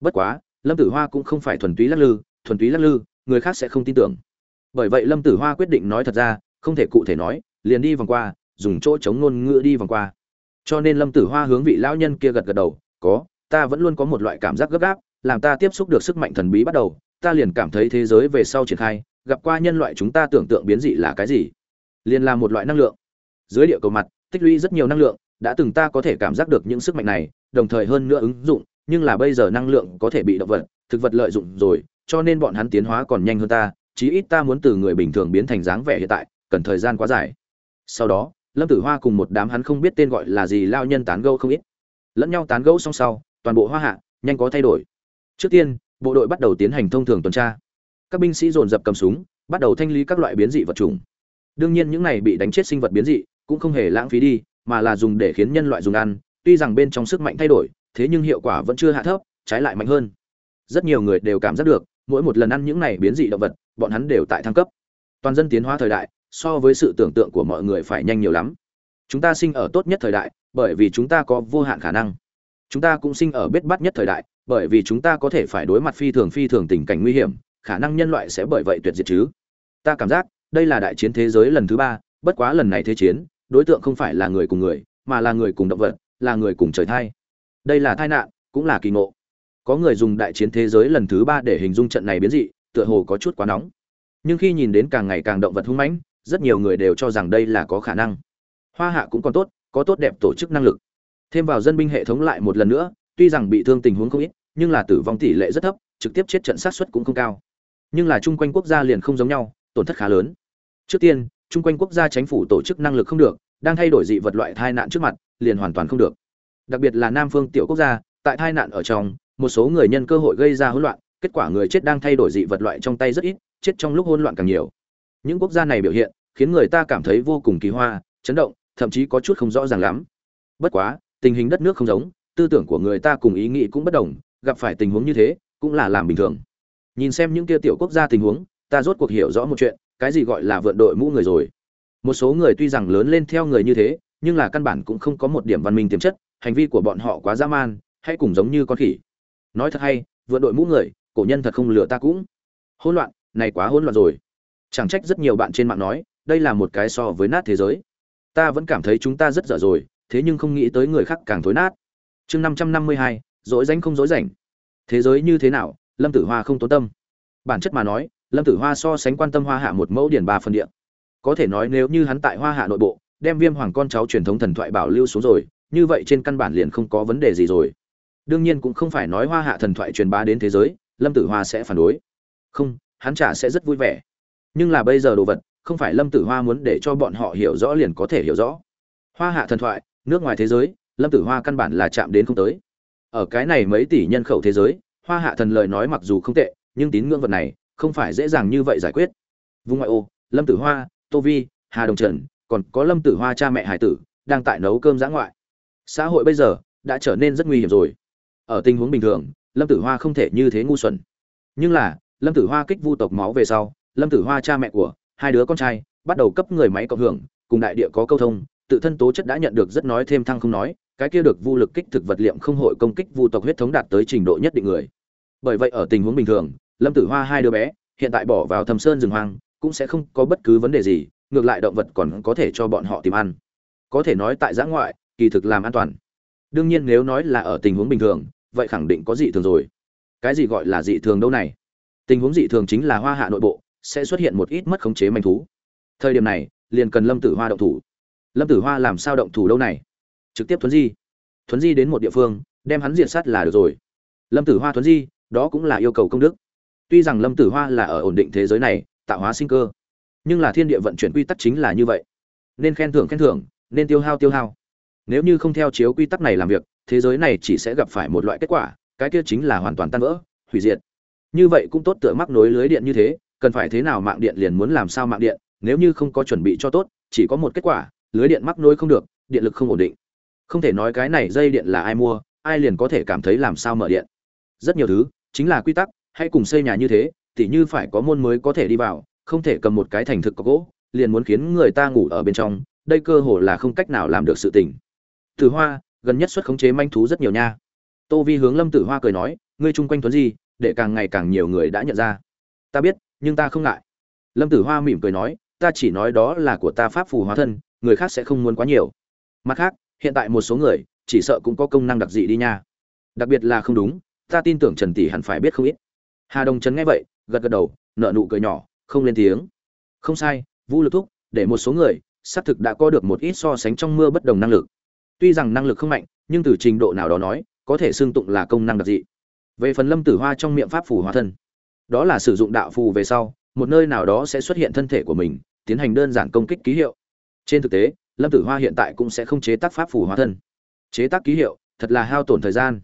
Bất quá, lâm tử hoa cũng không phải thuần túy lắc lư, thuần túy lắc lư, người khác sẽ không tin tưởng. Bởi vậy lâm tử hoa quyết định nói thật ra, không thể cụ thể nói, liền đi vòng qua, dùng chỗ chống ngôn ngữ đi vòng qua. Cho nên lâm tử hoa hướng vị lão nhân kia gật gật đầu, có ta vẫn luôn có một loại cảm giác gấp gáp, làm ta tiếp xúc được sức mạnh thần bí bắt đầu, ta liền cảm thấy thế giới về sau triển khai, gặp qua nhân loại chúng ta tưởng tượng biến dị là cái gì. Liền là một loại năng lượng. Dưới địa cầu mặt, tích lũy rất nhiều năng lượng, đã từng ta có thể cảm giác được những sức mạnh này, đồng thời hơn nữa ứng dụng, nhưng là bây giờ năng lượng có thể bị động vật, thực vật lợi dụng rồi, cho nên bọn hắn tiến hóa còn nhanh hơn ta, chí ít ta muốn từ người bình thường biến thành dáng vẻ hiện tại, cần thời gian quá dài. Sau đó, lâm tử hoa cùng một đám hắn không biết tên gọi là gì lao nhân tán gẫu không ít. Lẫn nhau tán gẫu xong sau toàn bộ hoa hạ, nhanh có thay đổi. Trước tiên, bộ đội bắt đầu tiến hành thông thường tuần tra. Các binh sĩ dồn dập cầm súng, bắt đầu thanh lý các loại biến dị vật chủng. Đương nhiên những này bị đánh chết sinh vật biến dị cũng không hề lãng phí đi, mà là dùng để khiến nhân loại dùng ăn, tuy rằng bên trong sức mạnh thay đổi, thế nhưng hiệu quả vẫn chưa hạ thấp, trái lại mạnh hơn. Rất nhiều người đều cảm giác được, mỗi một lần ăn những này biến dị động vật, bọn hắn đều tại thăng cấp. Toàn dân tiến hóa thời đại, so với sự tưởng tượng của mọi người phải nhanh nhiều lắm. Chúng ta sinh ở tốt nhất thời đại, bởi vì chúng ta có vô hạn khả năng chúng ta cũng sinh ở bết bát nhất thời đại, bởi vì chúng ta có thể phải đối mặt phi thường phi thường tình cảnh nguy hiểm, khả năng nhân loại sẽ bởi vậy tuyệt diệt chứ. Ta cảm giác, đây là đại chiến thế giới lần thứ ba, bất quá lần này thế chiến, đối tượng không phải là người cùng người, mà là người cùng động vật, là người cùng trời thai đây là tai nạn, cũng là kỳ ngộ. Có người dùng đại chiến thế giới lần thứ ba để hình dung trận này biến dị, tựa hồ có chút quá nóng. Nhưng khi nhìn đến càng ngày càng động vật hung mãnh, rất nhiều người đều cho rằng đây là có khả năng. Hoa hạ cũng còn tốt, có tốt đẹp tổ chức năng lực thêm vào dân binh hệ thống lại một lần nữa, tuy rằng bị thương tình huống không ít, nhưng là tử vong tỷ lệ rất thấp, trực tiếp chết trận sát suất cũng không cao. Nhưng là chung quanh quốc gia liền không giống nhau, tổn thất khá lớn. Trước tiên, chung quanh quốc gia chính phủ tổ chức năng lực không được, đang thay đổi dị vật loại tai nạn trước mặt, liền hoàn toàn không được. Đặc biệt là nam phương tiểu quốc gia, tại tai nạn ở trong, một số người nhân cơ hội gây ra hỗn loạn, kết quả người chết đang thay đổi dị vật loại trong tay rất ít, chết trong lúc hỗn loạn càng nhiều. Những quốc gia này biểu hiện, khiến người ta cảm thấy vô cùng kỳ hoa, chấn động, thậm chí có chút không rõ ràng lắm. Bất quá tình hình đất nước không giống, tư tưởng của người ta cùng ý nghĩ cũng bất đồng, gặp phải tình huống như thế, cũng là làm bình thường. Nhìn xem những kia tiểu quốc gia tình huống, ta rốt cuộc hiểu rõ một chuyện, cái gì gọi là vượn đội mũ người rồi. Một số người tuy rằng lớn lên theo người như thế, nhưng là căn bản cũng không có một điểm văn minh tiềm chất, hành vi của bọn họ quá dã man, hay cùng giống như con khỉ. Nói thật hay, vượn đội mũ người, cổ nhân thật không lừa ta cũng. Hỗn loạn, này quá hỗn loạn rồi. Chẳng trách rất nhiều bạn trên mạng nói, đây là một cái so với nát thế giới. Ta vẫn cảm thấy chúng ta rất dở rồi thế nhưng không nghĩ tới người khác càng thối nát. Chương năm trăm năm mươi hai dối danh không dối rảnh. Thế giới như thế nào, lâm tử hoa không tốn tâm. Bản chất mà nói, lâm tử hoa so sánh quan tâm hoa hạ một mẫu điển ba phân địa. Có thể nói nếu như hắn tại hoa hạ nội bộ, đem viêm hoàng con cháu truyền thống thần thoại bảo lưu xuống rồi, như vậy trên căn bản liền không có vấn đề gì rồi. Đương nhiên cũng không phải nói hoa hạ thần thoại truyền bá đến thế giới, lâm tử hoa sẽ phản đối. Không, hắn chả sẽ rất vui vẻ. Nhưng là bây giờ đồ vật, không phải lâm tử hoa muốn để cho bọn họ hiểu rõ liền có thể hiểu rõ. Hoa hạ thần thoại nước ngoài thế giới, lâm tử hoa căn bản là chạm đến không tới. Ở cái này mấy tỷ nhân khẩu thế giới, hoa hạ thần lời nói mặc dù không tệ, nhưng tín ngưỡng vật này không phải dễ dàng như vậy giải quyết. Vùng ngoại ô, lâm tử hoa, tô vi, hà đồng trần, còn có lâm tử hoa cha mẹ hải tử, đang tại nấu cơm giã ngoại. Xã hội bây giờ đã trở nên rất nguy hiểm rồi. Ở tình huống bình thường, lâm tử hoa không thể như thế ngu xuẩn. Nhưng là, lâm tử hoa kích vu tộc máu về sau, lâm tử hoa cha mẹ của hai đứa con trai bắt đầu cấp người máy cộng hưởng, cùng đại địa có câu thông tự thân tố chất đã nhận được rất nói thêm thăng không nói, cái kia được vu lực kích thực vật liệm không hội công kích vu tộc huyết thống đạt tới trình độ nhất định người. Bởi vậy ở tình huống bình thường, lâm tử hoa hai đứa bé, hiện tại bỏ vào thầm sơn rừng hoang, cũng sẽ không có bất cứ vấn đề gì, ngược lại động vật còn có thể cho bọn họ tìm ăn. Có thể nói tại giã ngoại, kỳ thực làm an toàn. Đương nhiên nếu nói là ở tình huống bình thường, vậy khẳng định có dị thường rồi. Cái gì gọi là dị thường đâu này? Tình huống dị thường chính là hoa hạ nội bộ, sẽ xuất hiện một ít mất khống chế manh thú. Thời điểm này, liền cần lâm tử hoa động thủ lâm tử hoa làm sao động thủ đâu này? Trực tiếp thuấn di. Thuấn di đến một địa phương, đem hắn diệt sát là được rồi. Lâm tử hoa thuấn di, đó cũng là yêu cầu công đức. Tuy rằng lâm tử hoa là ở ổn định thế giới này, tạo hóa sinh cơ, nhưng là thiên địa vận chuyển quy tắc chính là như vậy. Nên khen thưởng khen thưởng, nên tiêu hao tiêu hao. Nếu như không theo chiếu quy tắc này làm việc, thế giới này chỉ sẽ gặp phải một loại kết quả, cái kia chính là hoàn toàn tan vỡ, hủy diệt. Như vậy cũng tốt tựa mắc nối lưới điện như thế, cần phải thế nào mạng điện liền muốn làm sao mạng điện, nếu như không có chuẩn bị cho tốt, chỉ có một kết quả lưới điện mắc nối không được, điện lực không ổn định. Không thể nói cái này dây điện là ai mua, ai liền có thể cảm thấy làm sao mở điện. Rất nhiều thứ, chính là quy tắc, hãy cùng xây nhà như thế, tỉ như phải có môn mới có thể đi vào, không thể cầm một cái thành thực có gỗ, liền muốn khiến người ta ngủ ở bên trong, đây cơ hồ là không cách nào làm được sự tình. Từ hoa, gần nhất xuất khống chế manh thú rất nhiều nha. Tô vi hướng lâm tử hoa cười nói, ngươi chung quanh tuấn gì, để càng ngày càng nhiều người đã nhận ra. Ta biết, nhưng ta không ngại. Lâm tử hoa mỉm cười nói, ta chỉ nói đó là của ta pháp phù hóa thân người khác sẽ không muốn quá nhiều. Mặt khác, hiện tại một số người, chỉ sợ cũng có công năng đặc dị đi nha. Đặc biệt là không đúng, ta tin tưởng trần tỷ hẳn phải biết không ít. Hà đồng Trấn nghe vậy, gật gật đầu nợ nụ cười nhỏ, không lên tiếng. Không sai, vũ lực thúc, để một số người, xác thực đã có được một ít so sánh trong mưa bất đồng năng lực. Tuy rằng năng lực không mạnh, nhưng từ trình độ nào đó nói, có thể xương tụng là công năng đặc dị. Về phần lâm tử hoa trong miệng pháp phù hóa thân, đó là sử dụng đạo phù về sau, một nơi nào đó sẽ xuất hiện thân thể của mình, tiến hành đơn giản công kích ký hiệu trên thực tế, lâm tử hoa hiện tại cũng sẽ không chế tác pháp phù hóa thân. Chế tác ký hiệu, thật là hao tổn thời gian.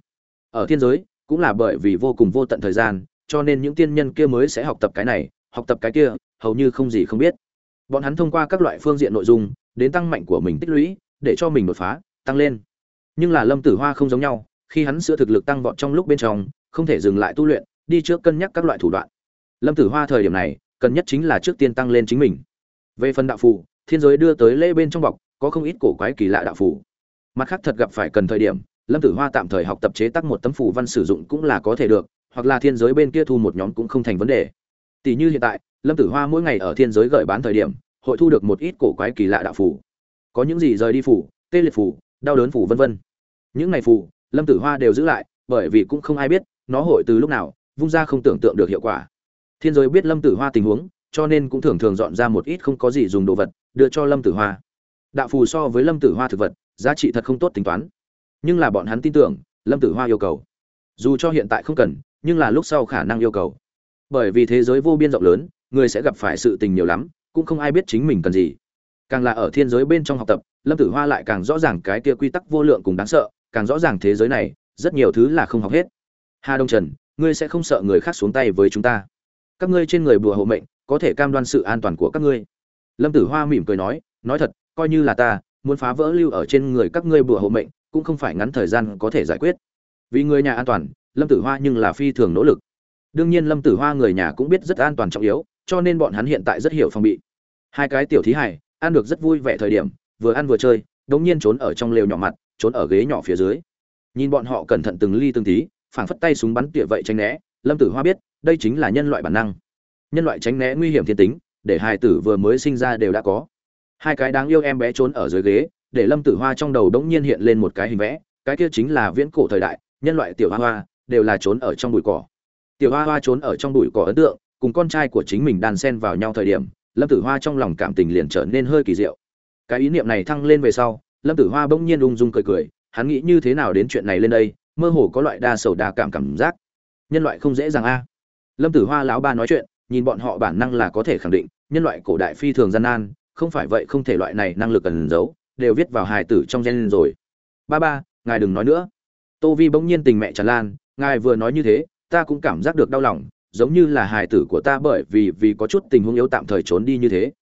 Ở thiên giới, cũng là bởi vì vô cùng vô tận thời gian, cho nên những tiên nhân kia mới sẽ học tập cái này, học tập cái kia, hầu như không gì không biết. Bọn hắn thông qua các loại phương diện nội dung, đến tăng mạnh của mình tích lũy, để cho mình đột phá, tăng lên. Nhưng là lâm tử hoa không giống nhau, khi hắn sửa thực lực tăng vọt trong lúc bên trong, không thể dừng lại tu luyện, đi trước cân nhắc các loại thủ đoạn. Lâm tử hoa thời điểm này, cần nhất chính là trước tiên tăng lên chính mình. Về phần đạo phù thiên giới đưa tới lễ bên trong bọc, có không ít cổ quái kỳ lạ đạo phù. Mặt khác thật gặp phải cần thời điểm, lâm tử hoa tạm thời học tập chế tác một tấm phù văn sử dụng cũng là có thể được, hoặc là thiên giới bên kia thu một nhóm cũng không thành vấn đề. Tỷ như hiện tại, lâm tử hoa mỗi ngày ở thiên giới gửi bán thời điểm, hội thu được một ít cổ quái kỳ lạ đạo phù. Có những gì rời đi phủ tê liệt phủ đau đớn phủ vân vân. Những ngày phù, lâm tử hoa đều giữ lại, bởi vì cũng không ai biết, nó hội từ lúc nào, vung ra không tưởng tượng được hiệu quả. Thiên giới biết lâm tử hoa tình huống, cho nên cũng thường thường dọn ra một ít không có gì dùng đồ vật đưa cho lâm tử hoa. Đạo phù so với lâm tử hoa thực vật, giá trị thật không tốt tính toán. Nhưng là bọn hắn tin tưởng, lâm tử hoa yêu cầu. Dù cho hiện tại không cần, nhưng là lúc sau khả năng yêu cầu. Bởi vì thế giới vô biên rộng lớn, người sẽ gặp phải sự tình nhiều lắm, cũng không ai biết chính mình cần gì. Càng là ở thiên giới bên trong học tập, lâm tử hoa lại càng rõ ràng cái kia quy tắc vô lượng cùng đáng sợ, càng rõ ràng thế giới này, rất nhiều thứ là không học hết. Hà đông trần, ngươi sẽ không sợ người khác xuống tay với chúng ta. Các ngươi trên người bùa hộ mệnh, có thể cam đoan sự an toàn của các ngươi lâm tử hoa mỉm cười nói nói thật, coi như là ta, muốn phá vỡ lưu ở trên người các ngươi bùa hộ mệnh, cũng không phải ngắn thời gian có thể giải quyết. Vì người nhà an toàn, lâm tử hoa nhưng là phi thường nỗ lực. Đương nhiên lâm tử hoa người nhà cũng biết rất an toàn trọng yếu, cho nên bọn hắn hiện tại rất hiểu phòng bị. Hai cái tiểu thí hải, ăn được rất vui vẻ thời điểm, vừa ăn vừa chơi, đống nhiên trốn ở trong lều nhỏ mặt, trốn ở ghế nhỏ phía dưới. Nhìn bọn họ cẩn thận từng ly từng tí, phảng phất tay súng bắn tỉa vậy tránh né, lâm tử hoa biết, đây chính là nhân loại bản năng. Nhân loại tránh né nguy hiểm thiên tính để hài tử vừa mới sinh ra đều đã có. Hai cái đáng yêu em bé trốn ở dưới ghế, để lâm tử hoa trong đầu đống nhiên hiện lên một cái hình vẽ, cái kia chính là viễn cổ thời đại, nhân loại tiểu hoa hoa, đều là trốn ở trong bụi cỏ. Tiểu hoa hoa trốn ở trong bụi cỏ ấn tượng, cùng con trai của chính mình đàn sen vào nhau thời điểm, lâm tử hoa trong lòng cảm tình liền trở nên hơi kỳ diệu. Cái ý niệm này thăng lên về sau, lâm tử hoa bỗng nhiên ung dung cười cười, hắn nghĩ như thế nào đến chuyện này lên đây, mơ hồ có loại đa sầu đa cảm cảm giác. Nhân loại không dễ dàng a. Lâm tử hoa lão ba nói chuyện, nhìn bọn họ bản năng là có thể khẳng định nhân loại cổ đại phi thường gian nan, không phải vậy không thể loại này năng lực cần giấu, đều viết vào hài tử trong gen rồi. Ba ba, ngài đừng nói nữa. Tô vi bỗng nhiên tình mẹ tràn lan, ngài vừa nói như thế, ta cũng cảm giác được đau lòng, giống như là hài tử của ta bởi vì vì có chút tình huống yếu tạm thời trốn đi như thế.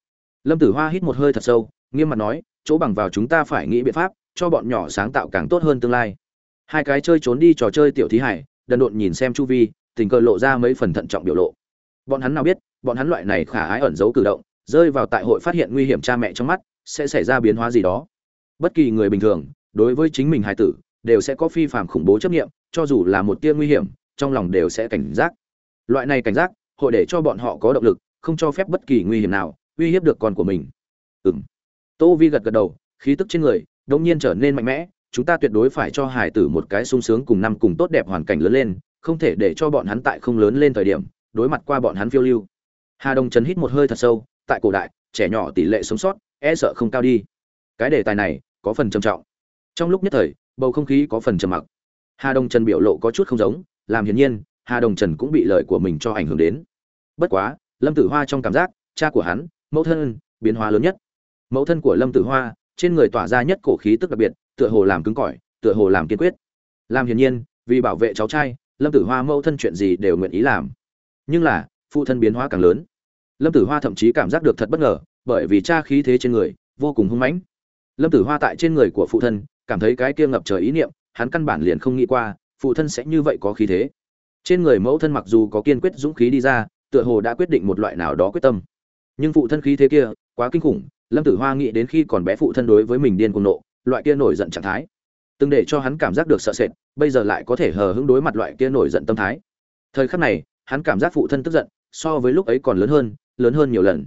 Lâm tử hoa hít một hơi thật sâu, nghiêm mặt nói, chỗ bằng vào chúng ta phải nghĩ biện pháp, cho bọn nhỏ sáng tạo càng tốt hơn tương lai. Hai cái chơi trốn đi trò chơi tiểu thí hải, đần độn nhìn xem chu vi, tình cờ lộ ra mấy phần thận trọng biểu lộ. Bọn hắn nào biết bọn hắn loại này khả ái ẩn giấu cử động, rơi vào tại hội phát hiện nguy hiểm cha mẹ trong mắt, sẽ xảy ra biến hóa gì đó. Bất kỳ người bình thường, đối với chính mình hài tử, đều sẽ có phi phạm khủng bố chấp nghiệm cho dù là một tia nguy hiểm, trong lòng đều sẽ cảnh giác. Loại này cảnh giác, hội để cho bọn họ có động lực, không cho phép bất kỳ nguy hiểm nào, uy hiếp được con của mình. Ừng tô vi gật gật đầu, khí tức trên người, đột nhiên trở nên mạnh mẽ, chúng ta tuyệt đối phải cho hải tử một cái sung sướng cùng năm cùng tốt đẹp hoàn cảnh lớn lên, không thể để cho bọn hắn tại không lớn lên thời điểm, đối mặt qua bọn hắn phiêu lưu hà đông trấn hít một hơi thật sâu, tại cổ đại, trẻ nhỏ tỷ lệ sống sót e sợ không cao đi. Cái đề tài này có phần trầm trọng. Trong lúc nhất thời, bầu không khí có phần trầm mặc. Hà đông trần biểu lộ có chút không giống, làm hiển nhiên, hà đông trần cũng bị lời của mình cho ảnh hưởng đến. Bất quá, lâm tử hoa trong cảm giác, cha của hắn, mẫu thân, biến hóa lớn nhất. Mẫu thân của lâm tử hoa, trên người tỏa ra nhất cổ khí tức đặc biệt, tựa hồ làm cứng cỏi, tựa hồ làm kiên quyết. Làm hiển nhiên, vì bảo vệ cháu trai, lâm tử hoa mẫu thân chuyện gì đều nguyện ý làm. Nhưng là, phụ thân biến hóa càng lớn lâm tử hoa thậm chí cảm giác được thật bất ngờ, bởi vì cha khí thế trên người, vô cùng hung mãnh. Lâm tử hoa tại trên người của phụ thân, cảm thấy cái kia ngập trời ý niệm, hắn căn bản liền không nghĩ qua, phụ thân sẽ như vậy có khí thế. Trên người mẫu thân mặc dù có kiên quyết dũng khí đi ra, tựa hồ đã quyết định một loại nào đó quyết tâm. Nhưng phụ thân khí thế kia, quá kinh khủng, lâm tử hoa nghĩ đến khi còn bé phụ thân đối với mình điên cuồng nộ, loại kia nổi giận trạng thái. Từng để cho hắn cảm giác được sợ sệt, bây giờ lại có thể hờ hững đối mặt loại kia nổi giận tâm thái. Thời khắc này, hắn cảm giác phụ thân tức giận, so với lúc ấy còn lớn hơn lớn hơn nhiều lần.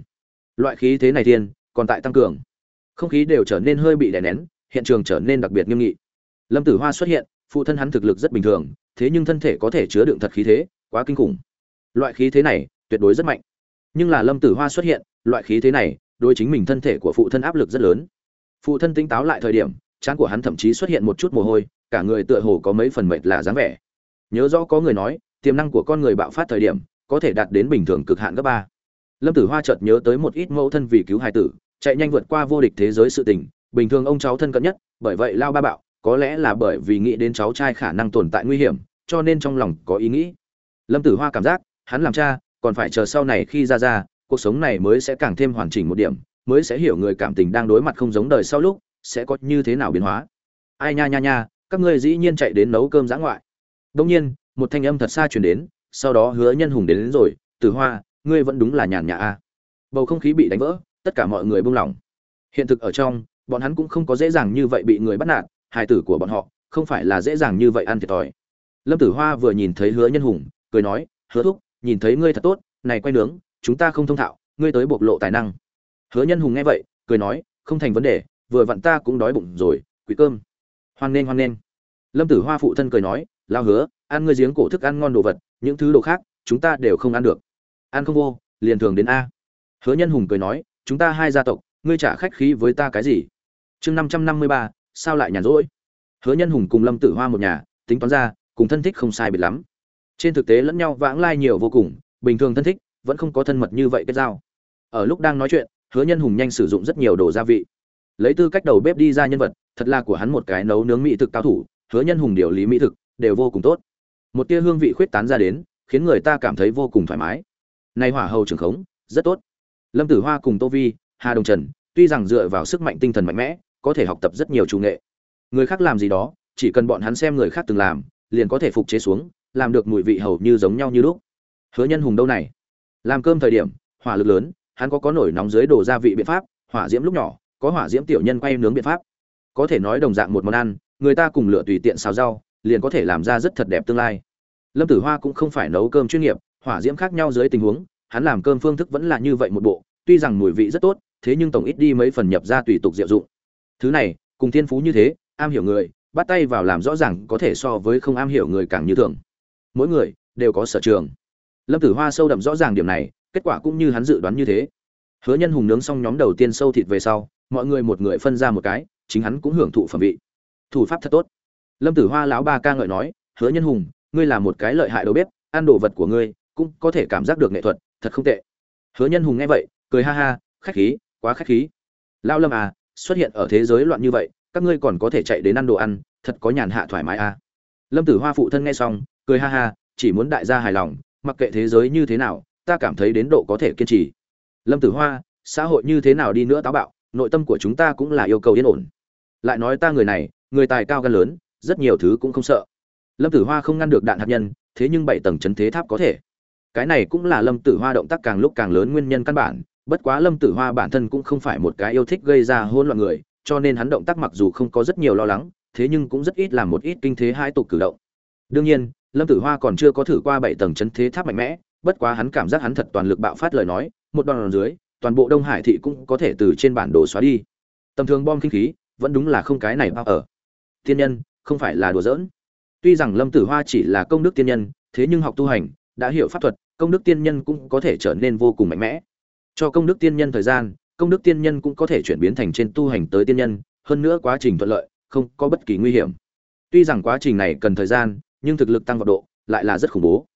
Loại khí thế này thiên, còn tại tăng cường. Không khí đều trở nên hơi bị đè nén, hiện trường trở nên đặc biệt nghiêm nghị. Lâm tử hoa xuất hiện, phụ thân hắn thực lực rất bình thường, thế nhưng thân thể có thể chứa đựng thật khí thế, quá kinh khủng. Loại khí thế này, tuyệt đối rất mạnh. Nhưng là lâm tử hoa xuất hiện, loại khí thế này, đối chính mình thân thể của phụ thân áp lực rất lớn. Phụ thân tinh táo lại thời điểm, trán của hắn thậm chí xuất hiện một chút mồ hôi, cả người tựa hồ có mấy phần mệt là dáng vẻ. Nhớ rõ có người nói, tiềm năng của con người bạo phát thời điểm, có thể đạt đến bình thường cực hạn gấp ba lâm tử hoa chợt nhớ tới một ít mẫu thân vì cứu hài tử chạy nhanh vượt qua vô địch thế giới sự tình bình thường ông cháu thân cận nhất bởi vậy lao ba bạo có lẽ là bởi vì nghĩ đến cháu trai khả năng tồn tại nguy hiểm cho nên trong lòng có ý nghĩ. Lâm tử hoa cảm giác hắn làm cha còn phải chờ sau này khi ra ra cuộc sống này mới sẽ càng thêm hoàn chỉnh một điểm mới sẽ hiểu người cảm tình đang đối mặt không giống đời sau lúc sẽ có như thế nào biến hóa. Ai nha nha nha các ngươi dĩ nhiên chạy đến nấu cơm giã ngoại. Đông nhiên một thanh âm thật xa chuyển đến sau đó hứa nhân hùng đến, đến rồi tử hoa ngươi vẫn đúng là nhàn nhã a bầu không khí bị đánh vỡ, tất cả mọi người buông lỏng. Hiện thực ở trong, bọn hắn cũng không có dễ dàng như vậy bị người bắt nạt, hài tử của bọn họ không phải là dễ dàng như vậy ăn thiệt thòi. Lâm tử hoa vừa nhìn thấy hứa nhân hùng, cười nói, hứa thúc, nhìn thấy ngươi thật tốt, này quay nướng, chúng ta không thông thạo, ngươi tới bộc lộ tài năng. Hứa nhân hùng nghe vậy, cười nói, không thành vấn đề, vừa vặn ta cũng đói bụng rồi quý cơm. Hoan nghênh hoan nghênh. Lâm tử hoa phụ thân cười nói lao hứa, ăn ngươi giếng cổ thức ăn ngon đồ vật, những thứ đồ khác, chúng ta đều không ăn được ăn không vô, liền thường đến a. Hứa nhân hùng cười nói, chúng ta hai gia tộc, ngươi trả khách khí với ta cái gì? Chương năm trăm năm mươi ba, sao lại nhàn rỗi? Hứa nhân hùng cùng lâm tử hoa một nhà, tính toán ra, cùng thân thích không sai biệt lắm. Trên thực tế lẫn nhau vãng lai nhiều vô cùng, bình thường thân thích, vẫn không có thân mật như vậy kết giao. Ở lúc đang nói chuyện, hứa nhân hùng nhanh sử dụng rất nhiều đồ gia vị. Lấy tư cách đầu bếp đi ra nhân vật, thật là của hắn một cái nấu nướng mỹ thực cao thủ, hứa nhân hùng điều lý mỹ thực, đều vô cùng tốt. Một tia hương vị khuyết tán ra đến, khiến người ta cảm thấy vô cùng thoải mái này hỏa hầu trường khống, rất tốt. Lâm tử hoa cùng tô vi, hà đồng trần, tuy rằng dựa vào sức mạnh tinh thần mạnh mẽ, có thể học tập rất nhiều chủ nghệ. Người khác làm gì đó, chỉ cần bọn hắn xem người khác từng làm, liền có thể phục chế xuống, làm được mùi vị hầu như giống nhau như lúc. Hứa nhân hùng đâu này? Làm cơm thời điểm, hỏa lực lớn, hắn có có nổi nóng dưới đổ gia vị biện pháp, hỏa diễm lúc nhỏ, có hỏa diễm tiểu nhân quay nướng biện pháp. Có thể nói đồng dạng một món ăn, người ta cùng lựa tùy tiện xào rau, liền có thể làm ra rất thật đẹp tương lai. Lâm tử hoa cũng không phải nấu cơm chuyên nghiệp hỏa diễm khác nhau dưới tình huống, hắn làm cơm phương thức vẫn là như vậy một bộ, tuy rằng mùi vị rất tốt, thế nhưng tổng ít đi mấy phần nhập ra tùy tục diệu dụng. Thứ này, cùng thiên phú như thế, am hiểu người, bắt tay vào làm rõ ràng có thể so với không am hiểu người càng như thường. Mỗi người đều có sở trường. Lâm tử hoa sâu đậm rõ ràng điểm này, kết quả cũng như hắn dự đoán như thế. Hứa nhân hùng nướng xong nhóm đầu tiên sâu thịt về sau, mọi người một người phân ra một cái, chính hắn cũng hưởng thụ phẩm vị. Thủ pháp thật tốt. Lâm tử hoa lão ba ca ngợi nói, hứa nhân hùng, ngươi là một cái lợi hại đầu bếp, ăn đồ vật của ngươi cũng có thể cảm giác được nghệ thuật, thật không tệ. Hứa nhân hùng nghe vậy, cười ha ha, khách khí, quá khách khí. Lao lâm à xuất hiện ở thế giới loạn như vậy, các ngươi còn có thể chạy đến ăn đồ ăn, thật có nhàn hạ thoải mái à. Lâm tử hoa phụ thân nghe xong, cười ha ha, chỉ muốn đại gia hài lòng, mặc kệ thế giới như thế nào, ta cảm thấy đến độ có thể kiên trì. Lâm tử hoa, xã hội như thế nào đi nữa táo bạo, nội tâm của chúng ta cũng là yêu cầu yên ổn. Lại nói ta người này, người tài cao gan lớn, rất nhiều thứ cũng không sợ. Lâm tử hoa không ngăn được đạn hạt nhân, thế nhưng bảy tầng chấn thế tháp có thể cái này cũng là lâm tử hoa động tác càng lúc càng lớn nguyên nhân căn bản, bất quá lâm tử hoa bản thân cũng không phải một cái yêu thích gây ra hỗn loạn người, cho nên hắn động tác mặc dù không có rất nhiều lo lắng, thế nhưng cũng rất ít làm một ít kinh thế hai tục cử động. Đương nhiên, lâm tử hoa còn chưa có thử qua bảy tầng chấn thế tháp mạnh mẽ, bất quá hắn cảm giác hắn thật toàn lực bạo phát lời nói, một đòn dưới, toàn bộ đông hải thị cũng có thể từ trên bản đồ xóa đi. Tầm thường bom kinh khí, vẫn đúng là không cái này bao ở. Tiên nhân, không phải là đùa giỡn. Tuy rằng lâm tử hoa chỉ là công đức tiên nhân, thế nhưng học tu hành đã hiểu pháp thuật, công đức tiên nhân cũng có thể trở nên vô cùng mạnh mẽ. Cho công đức tiên nhân thời gian, công đức tiên nhân cũng có thể chuyển biến thành trên tu hành tới tiên nhân, hơn nữa quá trình thuận lợi, không có bất kỳ nguy hiểm. Tuy rằng quá trình này cần thời gian, nhưng thực lực tăng vào độ lại là rất khủng bố.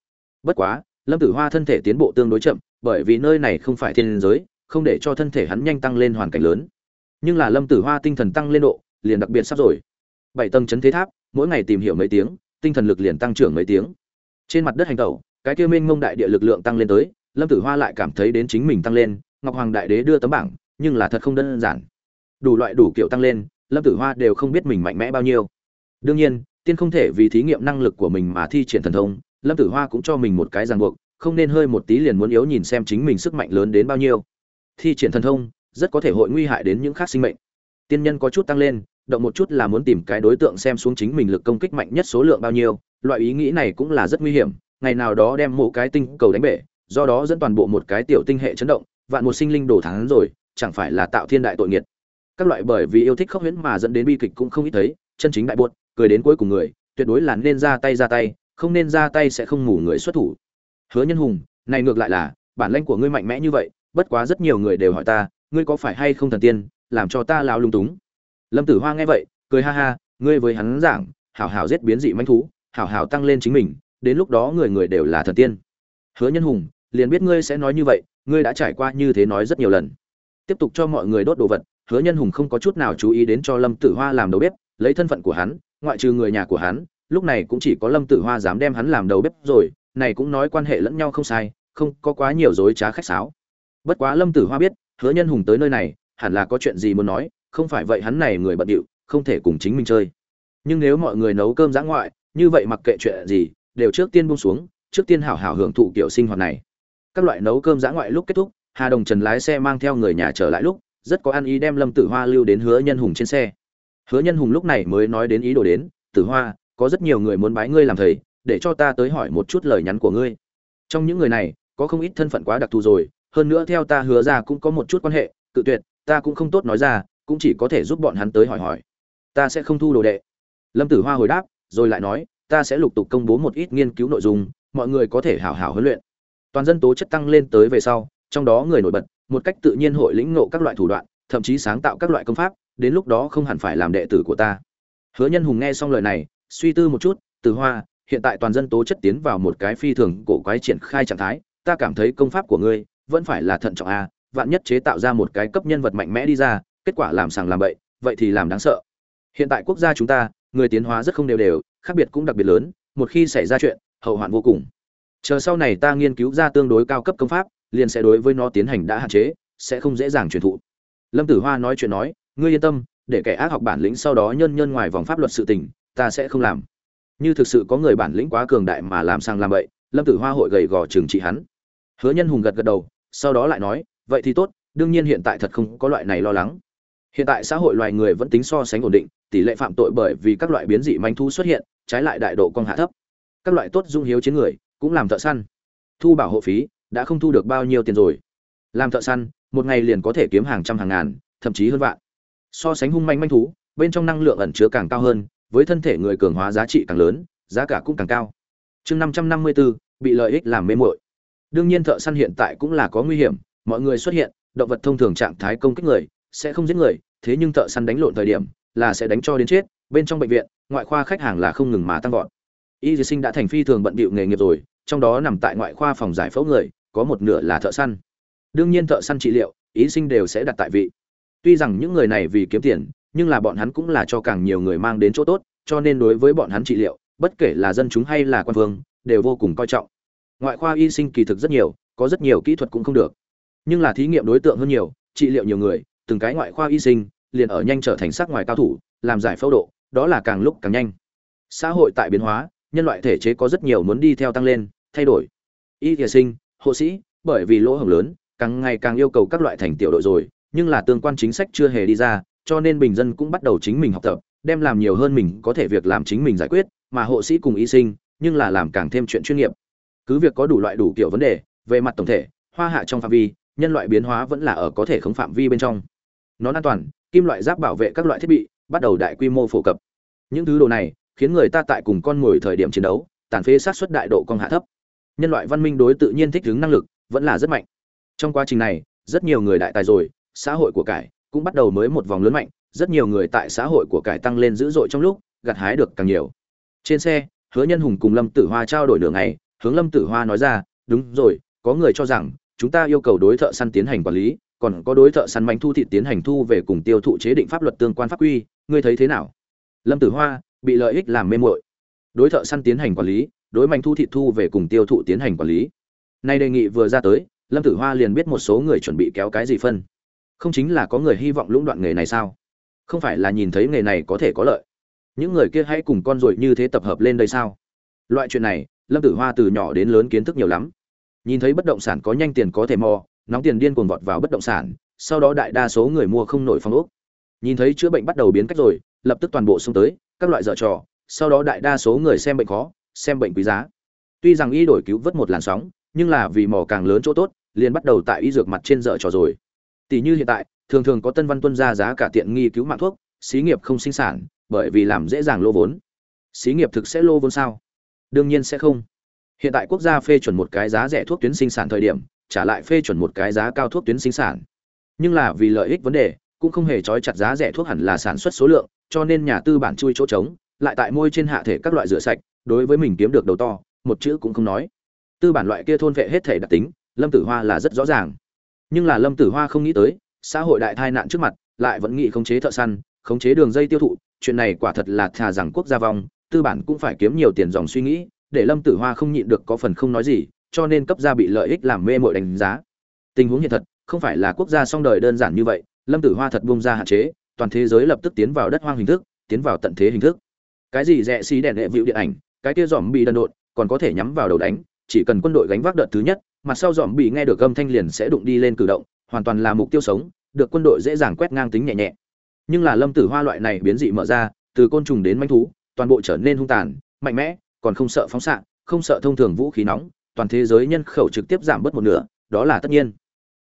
Bất quá, lâm tử hoa thân thể tiến bộ tương đối chậm, bởi vì nơi này không phải thiên giới, không để cho thân thể hắn nhanh tăng lên hoàn cảnh lớn. Nhưng là lâm tử hoa tinh thần tăng lên độ, liền đặc biệt sắp rồi. Bảy tầng chấn thế tháp, mỗi ngày tìm hiểu mấy tiếng, tinh thần lực liền tăng trưởng mấy tiếng. Trên mặt đất hành tẩu cái kia mênh mông đại địa lực lượng tăng lên tới, lâm tử hoa lại cảm thấy đến chính mình tăng lên, ngọc hoàng đại đế đưa tấm bảng, nhưng là thật không đơn giản. Đủ loại đủ kiểu tăng lên, lâm tử hoa đều không biết mình mạnh mẽ bao nhiêu. Đương nhiên, tiên không thể vì thí nghiệm năng lực của mình mà thi triển thần thông, lâm tử hoa cũng cho mình một cái ràng buộc, không nên hơi một tí liền muốn yếu nhìn xem chính mình sức mạnh lớn đến bao nhiêu. Thi triển thần thông, rất có thể hội nguy hại đến những khác sinh mệnh. Tiên nhân có chút tăng lên, động một chút là muốn tìm cái đối tượng xem xuống chính mình lực công kích mạnh nhất số lượng bao nhiêu, loại ý nghĩ này cũng là rất nguy hiểm ngày nào đó đem mộ cái tinh cầu đánh bể, do đó dẫn toàn bộ một cái tiểu tinh hệ chấn động, vạn một sinh linh đổ thắng rồi, chẳng phải là tạo thiên đại tội nghiệt. Các loại bởi vì yêu thích khóc huyễn mà dẫn đến bi kịch cũng không ít thấy, chân chính đại buột cười đến cuối cùng người, tuyệt đối là nên ra tay ra tay, không nên ra tay sẽ không ngủ người xuất thủ. Hứa nhân hùng, này ngược lại là, bản lãnh của ngươi mạnh mẽ như vậy, bất quá rất nhiều người đều hỏi ta, ngươi có phải hay không thần tiên, làm cho ta lao lung túng? Lâm tử hoa nghe vậy, cười ha ha, ngươi với hắn giảng, hảo hảo giết biến dị manh thú, hảo hảo tăng lên chính mình đến lúc đó người người đều là thần tiên. Hứa nhân hùng, liền biết ngươi sẽ nói như vậy, ngươi đã trải qua như thế nói rất nhiều lần. Tiếp tục cho mọi người đốt đồ vật, hứa nhân hùng không có chút nào chú ý đến cho lâm tử hoa làm đầu bếp, lấy thân phận của hắn, ngoại trừ người nhà của hắn, lúc này cũng chỉ có lâm tử hoa dám đem hắn làm đầu bếp rồi, này cũng nói quan hệ lẫn nhau không sai, không có quá nhiều dối trá khách sáo. Bất quá lâm tử hoa biết, hứa nhân hùng tới nơi này, hẳn là có chuyện gì muốn nói, không phải vậy hắn này người bận điệu, không thể cùng chính mình chơi. Nhưng nếu mọi người nấu cơm giã ngoại, như vậy mặc kệ chuyện gì đều trước tiên buông xuống, trước tiên hảo hảo hưởng thụ kiểu sinh hoạt này. Các loại nấu cơm giã ngoại lúc kết thúc, hà đồng trần lái xe mang theo người nhà trở lại lúc, rất có ăn ý đem lâm tử hoa lưu đến hứa nhân hùng trên xe. Hứa nhân hùng lúc này mới nói đến ý đồ đến, tử hoa, có rất nhiều người muốn bái ngươi làm thầy, để cho ta tới hỏi một chút lời nhắn của ngươi. Trong những người này, có không ít thân phận quá đặc thù rồi, hơn nữa theo ta hứa ra cũng có một chút quan hệ, cự tuyệt, ta cũng không tốt nói ra, cũng chỉ có thể giúp bọn hắn tới hỏi hỏi. Ta sẽ không thu đồ đệ. Lâm tử hoa hồi đáp, rồi lại nói ta sẽ lục tục công bố một ít nghiên cứu nội dung, mọi người có thể hảo hảo huấn luyện. Toàn dân tố chất tăng lên tới về sau, trong đó người nổi bật, một cách tự nhiên hội lĩnh ngộ các loại thủ đoạn, thậm chí sáng tạo các loại công pháp, đến lúc đó không hẳn phải làm đệ tử của ta. Hứa nhân hùng nghe xong lời này, suy tư một chút, từ hoa, hiện tại toàn dân tố chất tiến vào một cái phi thường cổ quái triển khai trạng thái, ta cảm thấy công pháp của ngươi vẫn phải là thận trọng a, vạn nhất chế tạo ra một cái cấp nhân vật mạnh mẽ đi ra, kết quả làm sàng làm bậy, vậy thì làm đáng sợ. Hiện tại quốc gia chúng ta, người tiến hóa rất không đều đều khác biệt cũng đặc biệt lớn một khi xảy ra chuyện hậu hoạn vô cùng. Chờ sau này ta nghiên cứu ra tương đối cao cấp công pháp liền sẽ đối với nó tiến hành đã hạn chế sẽ không dễ dàng truyền thụ. Lâm tử hoa nói chuyện nói ngươi yên tâm để kẻ ác học bản lĩnh sau đó nhân nhân ngoài vòng pháp luật sự tình ta sẽ không làm. Như thực sự có người bản lĩnh quá cường đại mà làm sang làm vậy, lâm tử hoa hội gầy gò trừng trị hắn. Hứa nhân hùng gật gật đầu sau đó lại nói vậy thì tốt đương nhiên hiện tại thật không có loại này lo lắng hiện tại xã hội loài người vẫn tính so sánh ổn định, tỷ lệ phạm tội bởi vì các loại biến dị manh thu xuất hiện, trái lại đại độ cong hạ thấp. Các loại tốt dung hiếu chiến người, cũng làm thợ săn. Thu bảo hộ phí, đã không thu được bao nhiêu tiền rồi. Làm thợ săn, một ngày liền có thể kiếm hàng trăm hàng ngàn, thậm chí hơn vạn. So sánh hung manh manh thú, bên trong năng lượng ẩn chứa càng cao hơn, với thân thể người cường hóa giá trị càng lớn, giá cả cũng càng cao. Chương năm trăm năm mươi bốn bị lợi ích làm mê mội đương nhiên thợ săn hiện tại cũng là có nguy hiểm, mọi người xuất hiện, động vật thông thường trạng thái công kích người sẽ không giết người, thế nhưng thợ săn đánh lộn thời điểm là sẽ đánh cho đến chết, bên trong bệnh viện, ngoại khoa khách hàng là không ngừng mà tăng vọt. Y sinh đã thành phi thường bận bịu nghề nghiệp rồi, trong đó nằm tại ngoại khoa phòng giải phẫu người, có một nửa là thợ săn. Đương nhiên thợ săn trị liệu ý sinh đều sẽ đặt tại vị. Tuy rằng những người này vì kiếm tiền, nhưng là bọn hắn cũng là cho càng nhiều người mang đến chỗ tốt, cho nên đối với bọn hắn trị liệu, bất kể là dân chúng hay là quan vương đều vô cùng coi trọng. Ngoại khoa y sinh kỳ thực rất nhiều, có rất nhiều kỹ thuật cũng không được. Nhưng là thí nghiệm đối tượng hơn nhiều, trị liệu nhiều người từng cái ngoại khoa y sinh liền ở nhanh trở thành sắc ngoài cao thủ, làm giải phẫu độ, đó là càng lúc càng nhanh. Xã hội tại biến hóa, nhân loại thể chế có rất nhiều muốn đi theo tăng lên, thay đổi. Y thể sinh, hộ sĩ, bởi vì lỗ hổng lớn, càng ngày càng yêu cầu các loại thành tiểu đội rồi, nhưng là tương quan chính sách chưa hề đi ra, cho nên bình dân cũng bắt đầu chính mình học tập, đem làm nhiều hơn mình có thể việc làm chính mình giải quyết, mà hộ sĩ cùng y sinh, nhưng là làm càng thêm chuyện chuyên nghiệp. Cứ việc có đủ loại đủ kiểu vấn đề, về mặt tổng thể, hoa hạ trong phạm vi, nhân loại biến hóa vẫn là ở có thể không phạm vi bên trong nó an toàn, kim loại giáp bảo vệ các loại thiết bị, bắt đầu đại quy mô phổ cập. Những thứ đồ này khiến người ta tại cùng con mồi thời điểm chiến đấu, tàn phế sát xuất đại độ con hạ thấp. Nhân loại văn minh đối tự nhiên thích ứng năng lực vẫn là rất mạnh. Trong quá trình này, rất nhiều người đại tài rồi, xã hội của cải cũng bắt đầu mới một vòng lớn mạnh, rất nhiều người tại xã hội của cải tăng lên dữ dội trong lúc gặt hái được càng nhiều. Trên xe, hứa nhân hùng cùng lâm tử hoa trao đổi đường này hướng lâm tử hoa nói ra, đúng rồi, có người cho rằng chúng ta yêu cầu đối thợ săn tiến hành quản lý còn có đối thợ săn manh thu thị tiến hành thu về cùng tiêu thụ chế định pháp luật tương quan pháp quy, ngươi thấy thế nào? Lâm tử hoa, bị lợi ích làm mê muội. Đối thợ săn tiến hành quản lý, đối manh thu thị thu về cùng tiêu thụ tiến hành quản lý. Nay đề nghị vừa ra tới, lâm tử hoa liền biết một số người chuẩn bị kéo cái gì phân. Không chính là có người hy vọng lũng đoạn nghề này sao? Không phải là nhìn thấy nghề này có thể có lợi. Những người kia hãy cùng con ruồi như thế tập hợp lên đây sao? Loại chuyện này, lâm tử hoa từ nhỏ đến lớn kiến thức nhiều lắm. Nhìn thấy bất động sản có nhanh tiền có thể mò nóng tiền điên cuồng vọt vào bất động sản, sau đó đại đa số người mua không nổi phong ốc. Nhìn thấy chữa bệnh bắt đầu biến cách rồi, lập tức toàn bộ xông tới, các loại dở trò, sau đó đại đa số người xem bệnh khó, xem bệnh quý giá. Tuy rằng y đổi cứu vớt một làn sóng, nhưng là vì mỏ càng lớn chỗ tốt, liền bắt đầu tại y dược mặt trên dở trò rồi. Tỷ như hiện tại, thường thường có tân văn tuân ra giá cả tiện nghi cứu mạng thuốc, xí nghiệp không sinh sản, bởi vì làm dễ dàng lô vốn. Xí nghiệp thực sẽ lô vốn sao? Đương nhiên sẽ không. Hiện tại quốc gia phê chuẩn một cái giá rẻ thuốc tuyến sinh sản thời điểm trả lại phê chuẩn một cái giá cao thuốc tuyến sinh sản. Nhưng là vì lợi ích vấn đề, cũng không hề trói chặt giá rẻ thuốc hẳn là sản xuất số lượng, cho nên nhà tư bản chui chỗ trống, lại tại môi trên hạ thể các loại rửa sạch, đối với mình kiếm được đầu to, một chữ cũng không nói. Tư bản loại kia thôn vệ hết thể đặc tính, lâm tử hoa là rất rõ ràng. Nhưng là lâm tử hoa không nghĩ tới, xã hội đại tai nạn trước mặt, lại vẫn nghĩ khống chế thợ săn, khống chế đường dây tiêu thụ, chuyện này quả thật là thà rằng quốc gia vong, tư bản cũng phải kiếm nhiều tiền dòng suy nghĩ, để lâm tử hoa không nhịn được có phần không nói gì cho nên cấp gia bị lợi ích làm mê mội đánh giá. Tình huống hiện thật, không phải là quốc gia song đời đơn giản như vậy, lâm tử hoa thật bung ra hạn chế, toàn thế giới lập tức tiến vào đất hoang hình thức, tiến vào tận thế hình thức. Cái gì rẻ xí đèn hệ vịu điện ảnh, cái kia dòm bị đần độn, còn có thể nhắm vào đầu đánh, chỉ cần quân đội gánh vác đợt thứ nhất mặt sau dòm bị nghe được âm thanh liền sẽ đụng đi lên cử động, hoàn toàn là mục tiêu sống, được quân đội dễ dàng quét ngang tính nhẹ nhẹ. Nhưng là lâm tử hoa loại này biến dị mở ra, từ côn trùng đến manh thú, toàn bộ trở nên hung tàn, mạnh mẽ, còn không sợ phóng xạ, không sợ thông thường vũ khí nóng toàn thế giới nhân khẩu trực tiếp giảm bớt một nửa, đó là tất nhiên.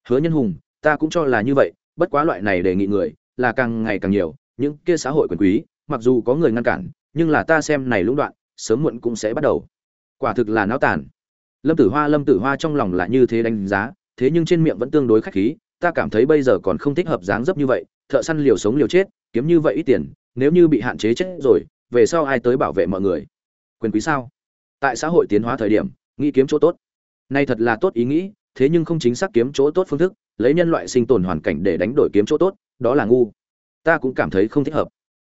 Hứa nhân hùng, ta cũng cho là như vậy, bất quá loại này đề nghị người là càng ngày càng nhiều, những kia xã hội quyền quý, mặc dù có người ngăn cản, nhưng là ta xem này lũng đoạn, sớm muộn cũng sẽ bắt đầu. Quả thực là náo tàn. Lâm tử hoa, lâm tử hoa trong lòng là như thế đánh giá, thế nhưng trên miệng vẫn tương đối khách khí, ta cảm thấy bây giờ còn không thích hợp dáng dấp như vậy, thợ săn liều sống liều chết, kiếm như vậy ít tiền, nếu như bị hạn chế chết rồi, về sau ai tới bảo vệ mọi người? Quyền quý sao? Tại xã hội tiến hóa thời điểm nghĩ kiếm chỗ tốt. Nay thật là tốt ý nghĩ, thế nhưng không chính xác kiếm chỗ tốt phương thức, lấy nhân loại sinh tồn hoàn cảnh để đánh đổi kiếm chỗ tốt, đó là ngu. Ta cũng cảm thấy không thích hợp.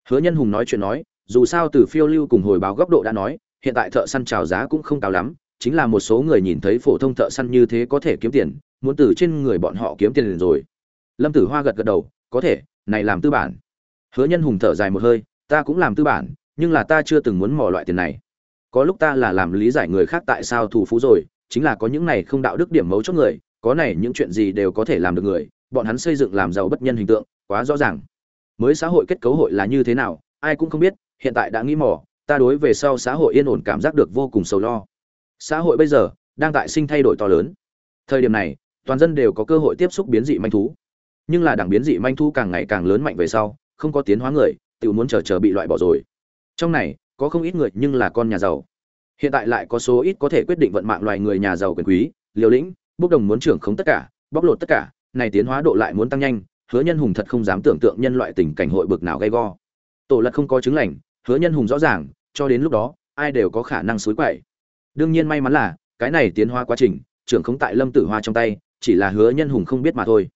Hứa nhân hùng nói chuyện nói, dù sao từ phiêu lưu cùng hồi báo góc độ đã nói, hiện tại thợ săn trào giá cũng không cao lắm, chính là một số người nhìn thấy phổ thông thợ săn như thế có thể kiếm tiền, muốn từ trên người bọn họ kiếm tiền rồi. Lâm tử hoa gật gật đầu, có thể, này làm tư bản. Hứa nhân hùng thở dài một hơi, ta cũng làm tư bản, nhưng là ta chưa từng muốn mò loại tiền này có lúc ta là làm lý giải người khác tại sao thủ phú rồi, chính là có những này không đạo đức điểm mấu chốt người, có này những chuyện gì đều có thể làm được người, bọn hắn xây dựng làm giàu bất nhân hình tượng, quá rõ ràng. Mới xã hội kết cấu hội là như thế nào, ai cũng không biết, hiện tại đã nghĩ mò, ta đối về sau xã hội yên ổn cảm giác được vô cùng sầu lo. Xã hội bây giờ, đang tại sinh thay đổi to lớn. Thời điểm này, toàn dân đều có cơ hội tiếp xúc biến dị manh thú. Nhưng là đảng biến dị manh thú càng ngày càng lớn mạnh về sau, không có tiến hóa người tự muốn chờ chờ bị loại bỏ rồi. Trong này có không ít người nhưng là con nhà giàu. Hiện tại lại có số ít có thể quyết định vận mạng loài người nhà giàu quyền quý, liều lĩnh, bốc đồng muốn trưởng không tất cả, bóc lột tất cả, này tiến hóa độ lại muốn tăng nhanh, hứa nhân hùng thật không dám tưởng tượng nhân loại tình cảnh hội bực nào gay go. Tổ lật không có chứng lành, hứa nhân hùng rõ ràng, cho đến lúc đó, ai đều có khả năng xối quậy. Đương nhiên may mắn là, cái này tiến hóa quá trình, trưởng không tại lâm tử hoa trong tay, chỉ là hứa nhân hùng không biết mà thôi.